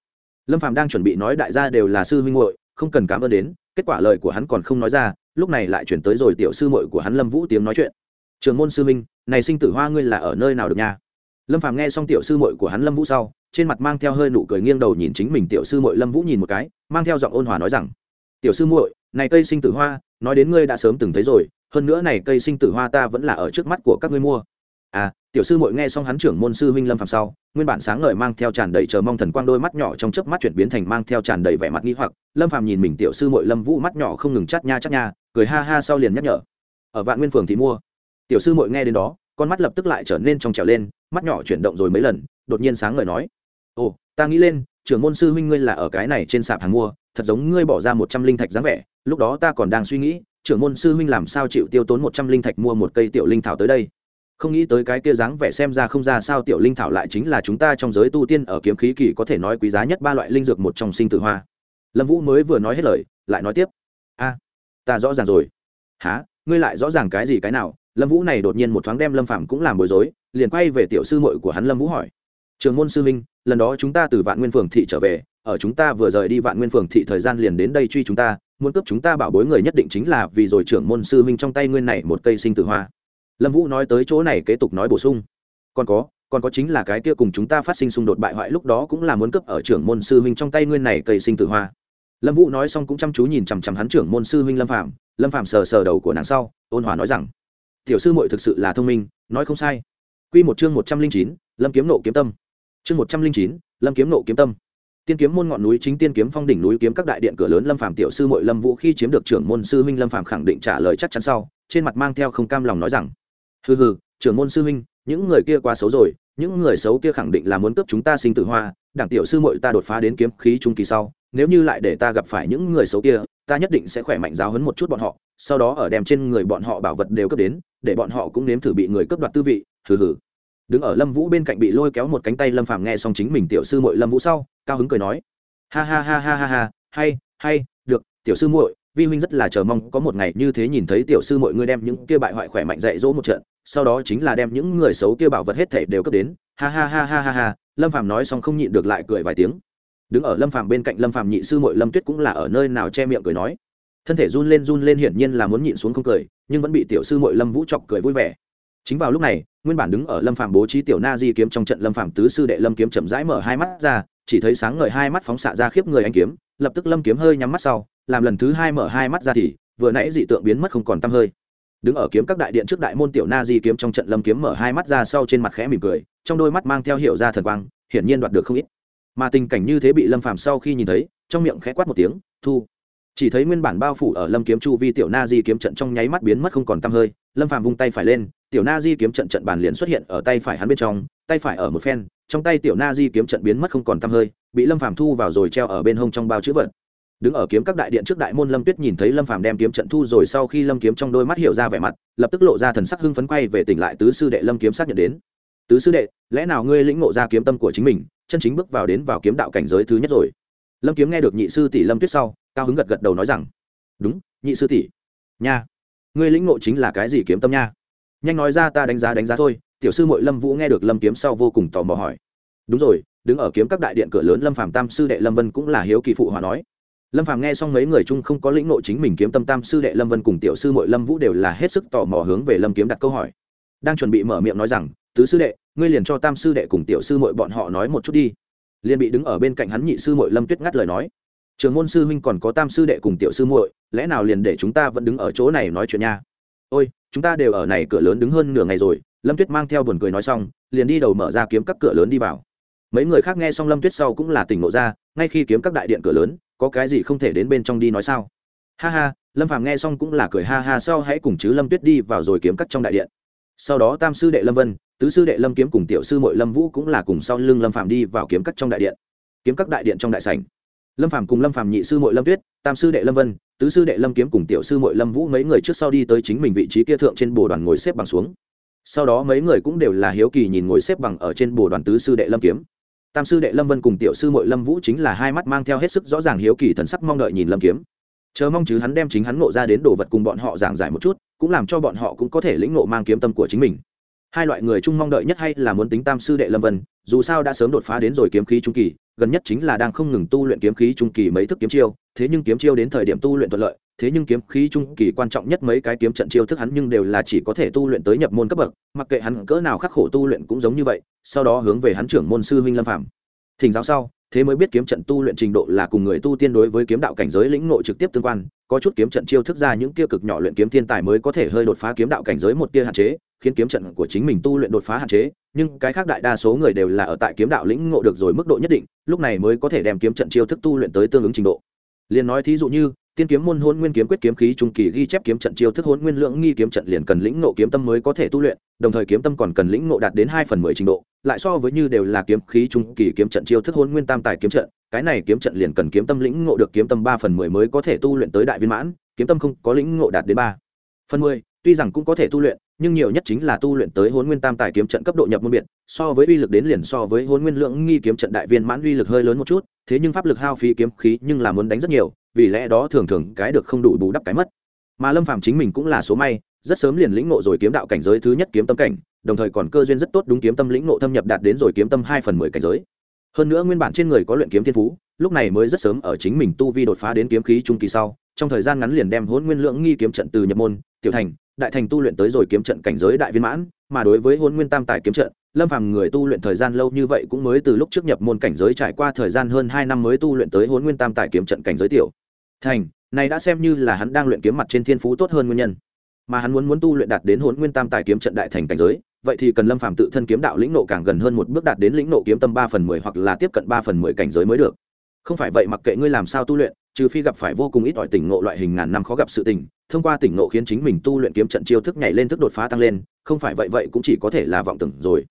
Speaker 1: Lâm phàm đang chuẩn bị nói đại gia đều là sư huynh muội, không cần cảm ơn đến, kết quả lời của hắn còn không nói ra, lúc này lại chuyển tới rồi tiểu sư muội của hắn lâm vũ tiếng nói chuyện. Trưởng môn sư huynh, này sinh tử hoa ngươi là ở nơi nào được nha? Lâm phàm nghe xong tiểu sư muội của hắn lâm vũ sau, trên mặt mang theo hơi nụ cười nghiêng đầu nhìn chính mình tiểu sư muội lâm vũ nhìn một cái, mang theo giọng ôn hòa nói rằng, tiểu sư muội này cây sinh tử hoa, nói đến ngươi đã sớm từng thấy rồi, hơn nữa này cây sinh tử hoa ta vẫn là ở trước mắt của các ngươi mua. À tiểu sư muội nghe xong hắn trưởng môn sư huynh lâm phạm sau, nguyên bản sáng ngời mang theo tràn đầy chờ mong thần quang đôi mắt nhỏ trong chớp mắt chuyển biến thành mang theo tràn đầy vẻ mặt nghi hoặc, lâm phạm nhìn mình tiểu sư muội lâm vũ mắt nhỏ không ngừng chát nha chát nha, cười ha ha sau liền nhắc nhở. Ở vạn nguyên phường thì mua. Tiểu sư muội nghe đến đó, con mắt lập tức lại trở nên trong trèo lên, mắt nhỏ chuyển động rồi mấy lần, đột nhiên sáng ngời nói, ồ, ta nghĩ lên, trưởng môn sư huynh ngươi là ở cái này trên sạp hàng mua, thật giống ngươi bỏ ra một trăm linh thạch dáng vẻ lúc đó ta còn đang suy nghĩ, trưởng môn sư huynh làm sao chịu tiêu tốn một trăm linh thạch mua một cây tiểu linh thảo tới đây. Không nghĩ tới cái kia dáng vẻ xem ra không ra sao tiểu linh thảo lại chính là chúng ta trong giới tu tiên ở kiếm khí kỳ có thể nói quý giá nhất ba loại linh dược một trong sinh tử hoa. Lâm vũ mới vừa nói hết lời, lại nói tiếp. A, ta rõ ràng rồi. Há ngươi lại rõ ràng cái gì cái nào? Lâm vũ này đột nhiên một thoáng đem lâm phạm cũng làm bối rối, liền quay về tiểu sư mội của hắn lâm vũ hỏi. Trường môn sư minh lần đó chúng ta từ vạn nguyên phường thị trở về, ở chúng ta vừa rời đi vạn nguyên phường thị thời gian liền đến đây truy chúng ta muốn cướp chúng ta bảo bối người nhất định chính là vì rồi trưởng môn sư minh trong tay ngươi này một cây sinh tử hoa. Lâm vũ nói tới chỗ này kế tục nói bổ sung. Còn có còn có chính là cái kia cùng chúng ta phát sinh xung đột bại hoại lúc đó cũng là muốn cướp ở trưởng môn sư huynh trong tay ngươi này cây sinh tử hoa. Lâm vũ nói xong cũng chăm chú nhìn chằm chằm hắn trưởng môn sư huynh lâm phạm lâm phạm sờ sờ đầu của nàng sau, ôn hòa nói rằng, tiểu sư muội thực sự là thông minh, nói không sai. Q một chương một trăm linh chín, lâm kiếm nộ kiếm tâm. Chương một trăm linh chín, lâm kiếm nộ kiếm tâm tiên kiếm môn ngọn núi chính tiên kiếm phong đỉnh núi kiếm các đại điện cửa lớn lâm phàm tiểu sư mội lâm vũ khi chiếm được trưởng môn sư huynh lâm phàm khẳng định trả lời chắc chắn sau, trên mặt mang theo không cam lòng nói rằng, hừ hừ, trưởng môn sư huynh, những người kia quá xấu rồi, những người xấu kia khẳng định là muốn cướp chúng ta sinh tử hoa, đảng tiểu sư mội ta đột phá đến kiếm khí trung kỳ sau, nếu như lại để ta gặp phải những người xấu kia, ta nhất định sẽ khỏe mạnh giáo hấn một chút bọn họ, sau đó ở đem trên người bọn họ bảo vật đều cướp đến, để bọn họ cũng nếm thử bị người cướp đoạt tư vị, hừ hừ đứng ở lâm vũ bên cạnh bị lôi kéo một cánh tay, lâm phàm nghe xong chính mình tiểu sư muội lâm vũ sau, cao hứng cười nói, ha ha ha ha ha ha, hay hay, được, tiểu sư muội, vi huynh rất là chờ mong có một ngày như thế nhìn thấy tiểu sư muội ngươi đem những kia bại hoại khỏe mạnh dạy dỗ một trận, sau đó chính là đem những người xấu kia bảo vật hết thể đều cấp đến. Ha ha ha ha ha ha, lâm phàm nói xong không nhịn được lại cười vài tiếng. Đứng ở lâm phàm bên cạnh, lâm phàm nhị sư muội lâm tuyết cũng là ở nơi nào che miệng cười nói. Thân thể run lên run lên hiển nhiên là muốn nhịn xuống không cười, nhưng vẫn bị tiểu sư muội lâm vũ chọc cười vui vẻ. Chính vào lúc này nguyên bản đứng ở lâm phàm bố trí tiểu na di kiếm trong trận, lâm phàm tứ sư đệ lâm kiếm chậm rãi mở hai mắt ra, chỉ thấy sáng ngời hai mắt phóng xạ ra khiếp người anh kiếm, lập tức lâm kiếm hơi nhắm mắt sau, làm lần thứ hai mở hai mắt ra thì, vừa nãy dị tượng biến mất không còn tăm hơi. Đứng ở kiếm các đại điện trước đại môn tiểu na di kiếm trong trận, lâm kiếm mở hai mắt ra sau trên mặt khẽ mỉm cười, trong đôi mắt mang theo hiệu ra thần quang, hiển nhiên đoạt được không ít. Mà tình cảnh như thế bị lâm phàm sau khi nhìn thấy, trong miệng khẽ quát một tiếng, thu. Chỉ thấy nguyên bản bao phủ ở lâm kiếm chu vi tiểu na di kiếm trận trong nháy mắt biến mất không còn tăm hơi, lâm phàm vung tay phải lên tiểu na di kiếm trận trận bàn liền xuất hiện ở tay phải hắn bên trong, tay phải ở một phen, trong tay tiểu na di kiếm trận biến mất không còn tăm hơi, bị lâm phàm thu vào rồi treo ở bên hông trong bao chữ vật. Đứng ở kiếm các đại điện trước đại môn lâm tuyết nhìn thấy lâm phàm đem kiếm trận thu rồi sau khi lâm kiếm trong đôi mắt hiểu ra vẻ mặt, lập tức lộ ra thần sắc hưng phấn quay về tỉnh lại tứ sư đệ lâm kiếm xác nhận đến. Tứ sư đệ, lẽ nào ngươi lĩnh ngộ ra kiếm tâm của chính mình, chân chính bước vào đến vào kiếm đạo cảnh giới thứ nhất rồi? Lâm kiếm nghe được nhị sư tỷ lâm tuyết sau, cao hứng gật gật đầu nói rằng, đúng, nhị sư tỷ. Nha, ngươi lĩnh ngộ chính là cái gì kiếm tâm nha? Nhanh nói ra ta đánh giá đánh giá thôi, tiểu sư mội lâm vũ nghe được lâm kiếm sau vô cùng tò mò hỏi. Đúng rồi, đứng ở kiếm các đại điện cửa lớn lâm phàm tam sư đệ lâm vân cũng là hiếu kỳ phụ hòa nói. Lâm phàm nghe xong mấy người chung không có lĩnh nội chính mình kiếm tâm tam sư đệ lâm vân cùng tiểu sư mội lâm vũ đều là hết sức tò mò hướng về lâm kiếm đặt câu hỏi. Đang chuẩn bị mở miệng nói rằng, tứ sư đệ, ngươi liền cho tam sư đệ cùng tiểu sư mội bọn họ nói một chút đi. Liền bị đứng ở bên cạnh hắn nhị sư mội lâm tuyết ngắt lời nói. Trường môn sư huynh còn có tam sư đệ cùng tiểu sư muội, lẽ nào liền để chúng ta vẫn đứng ở chỗ này nói chuyện nha? Ôi, chúng ta đều ở này cửa lớn đứng hơn nửa ngày rồi, lâm tuyết mang theo buồn cười nói xong, liền đi đầu mở ra kiếm các cửa lớn đi vào. Mấy người khác nghe xong lâm tuyết sau cũng là tỉnh ngộ ra, ngay khi kiếm các đại điện cửa lớn, có cái gì không thể đến bên trong đi nói sao? Ha ha, lâm phàm nghe xong cũng là cười ha ha sau hãy cùng chứ lâm tuyết đi vào rồi kiếm cắt trong đại điện. Sau đó tam sư đệ lâm vân, tứ sư đệ lâm kiếm cùng tiểu sư mội lâm vũ cũng là cùng sau lưng lâm phàm đi vào kiếm cắt trong đại điện. Kiếm các đại điện trong đại sảnh. Lâm phàm cùng lâm phàm nhị sư mội lâm tuyết, tam sư đệ lâm vân tứ sư đệ lâm kiếm cùng tiểu sư mội lâm vũ mấy người trước sau đi tới chính mình vị trí kia thượng trên bồ đoàn ngồi xếp bằng xuống. Sau đó mấy người cũng đều là hiếu kỳ nhìn ngồi xếp bằng ở trên bồ đoàn tứ sư đệ lâm kiếm. Tam sư đệ lâm vân cùng tiểu sư mội lâm vũ chính là hai mắt mang theo hết sức rõ ràng hiếu kỳ thần sắc mong đợi nhìn lâm kiếm. Chờ mong chứ hắn đem chính hắn nộ ra đến đồ vật cùng bọn họ giảng giải một chút, cũng làm cho bọn họ cũng có thể lĩnh nộ mang kiếm tâm của chính mình. Hai loại người chung mong đợi nhất hay là muốn tính tam sư đệ lâm vân, dù sao đã sớm đột phá đến rồi kiếm khí trung kỳ gần nhất chính là đang không ngừng tu luyện kiếm khí trung kỳ mấy thức kiếm chiêu, thế nhưng kiếm chiêu đến thời điểm tu luyện thuận lợi, thế nhưng kiếm khí trung kỳ quan trọng nhất mấy cái kiếm trận chiêu thức hắn nhưng đều là chỉ có thể tu luyện tới nhập môn cấp bậc, mặc kệ hắn cỡ nào khắc khổ tu luyện cũng giống như vậy, sau đó hướng về hắn trưởng môn sư huynh lâm phạm thỉnh giáo sau thế mới biết kiếm trận tu luyện trình độ là cùng người tu tiên đối với kiếm đạo cảnh giới lĩnh nội trực tiếp tương quan, có chút kiếm trận chiêu thức ra những kia cực nhỏ luyện kiếm thiên tài mới có thể hơi đột phá kiếm đạo cảnh giới một tia hạn chế, khiến kiếm trận của chính mình tu luyện đột phá hạn chế, nhưng cái khác đại đa số người đều là ở tại kiếm đạo lĩnh ngộ được rồi mức độ nhất định, lúc này mới có thể đem kiếm trận chiêu thức tu luyện tới tương ứng trình độ. Liền nói thí dụ như tiên kiếm môn hôn nguyên kiếm quyết kiếm khí trung kỳ ghi chép kiếm trận chiêu thức hôn nguyên lượng nghi kiếm trận liền cần lĩnh ngộ kiếm tâm mới có thể tu luyện, đồng thời kiếm tâm còn cần lĩnh ngộ đạt đến hai phần mười trình độ, lại so với như đều là kiếm khí trung kỳ kiếm trận chiêu thức hôn nguyên tam tài kiếm trận, cái này kiếm trận liền cần kiếm tâm lĩnh ngộ được kiếm tâm ba phần mười mới có thể tu luyện tới đại viên mãn, kiếm tâm không có lĩnh ngộ đạt đến ba phần mười, tuy rằng cũng có thể tu luyện, nhưng nhiều nhất chính là tu luyện tới hôn nguyên tam tài kiếm trận cấp độ nhập môn biệt, so với uy lực đến liền so với hôn nguyên lượng nghi kiếm trận đại viên mãn uy lực hơi lớn một chút, thế nhưng pháp lực hao phí kiếm khí nhưng là muốn đánh rất nhiều vì lẽ đó thường thường cái được không đủ bù đắp cái mất. Mà lâm phàm chính mình cũng là số may, rất sớm liền lĩnh ngộ rồi kiếm đạo cảnh giới thứ nhất kiếm tâm cảnh, đồng thời còn cơ duyên rất tốt đúng kiếm tâm lĩnh ngộ thâm nhập đạt đến rồi kiếm tâm hai phần mười cảnh giới. Hơn nữa nguyên bản trên người có luyện kiếm thiên phú, lúc này mới rất sớm ở chính mình tu vi đột phá đến kiếm khí trung kỳ sau, trong thời gian ngắn liền đem hôn nguyên lượng nghi kiếm trận từ nhập môn, tiểu thành, đại thành tu luyện tới rồi kiếm trận cảnh giới đại viên mãn, mà đối với hôn nguyên tam tài kiếm trận, lâm phàm người tu luyện thời gian lâu như vậy cũng mới từ lúc trước nhập môn cảnh giới trải qua thời gian hơn hai năm mới tu luyện tới hôn nguyên tam tài kiếm trận cảnh giới tiểu thành, này đã xem như là hắn đang luyện kiếm mặt trên thiên phú tốt hơn nguyên nhân. Mà hắn muốn muốn tu luyện đạt đến hồn nguyên tam tài kiếm trận đại thành cảnh giới, vậy thì cần lâm phàm tự thân kiếm đạo lĩnh nộ càng gần hơn một bước đạt đến lĩnh nộ kiếm tâm ba phần mười hoặc là tiếp cận ba phần mười cảnh giới mới được. Không phải vậy mặc kệ ngươi làm sao tu luyện, trừ phi gặp phải vô cùng ít ỏi tỉnh ngộ loại hình ngàn năm khó gặp sự tình, thông qua tỉnh ngộ khiến chính mình tu luyện kiếm trận chiêu thức nhảy lên thức đột phá tăng lên, không phải vậy vậy cũng chỉ có thể là vọng tưởng rồi.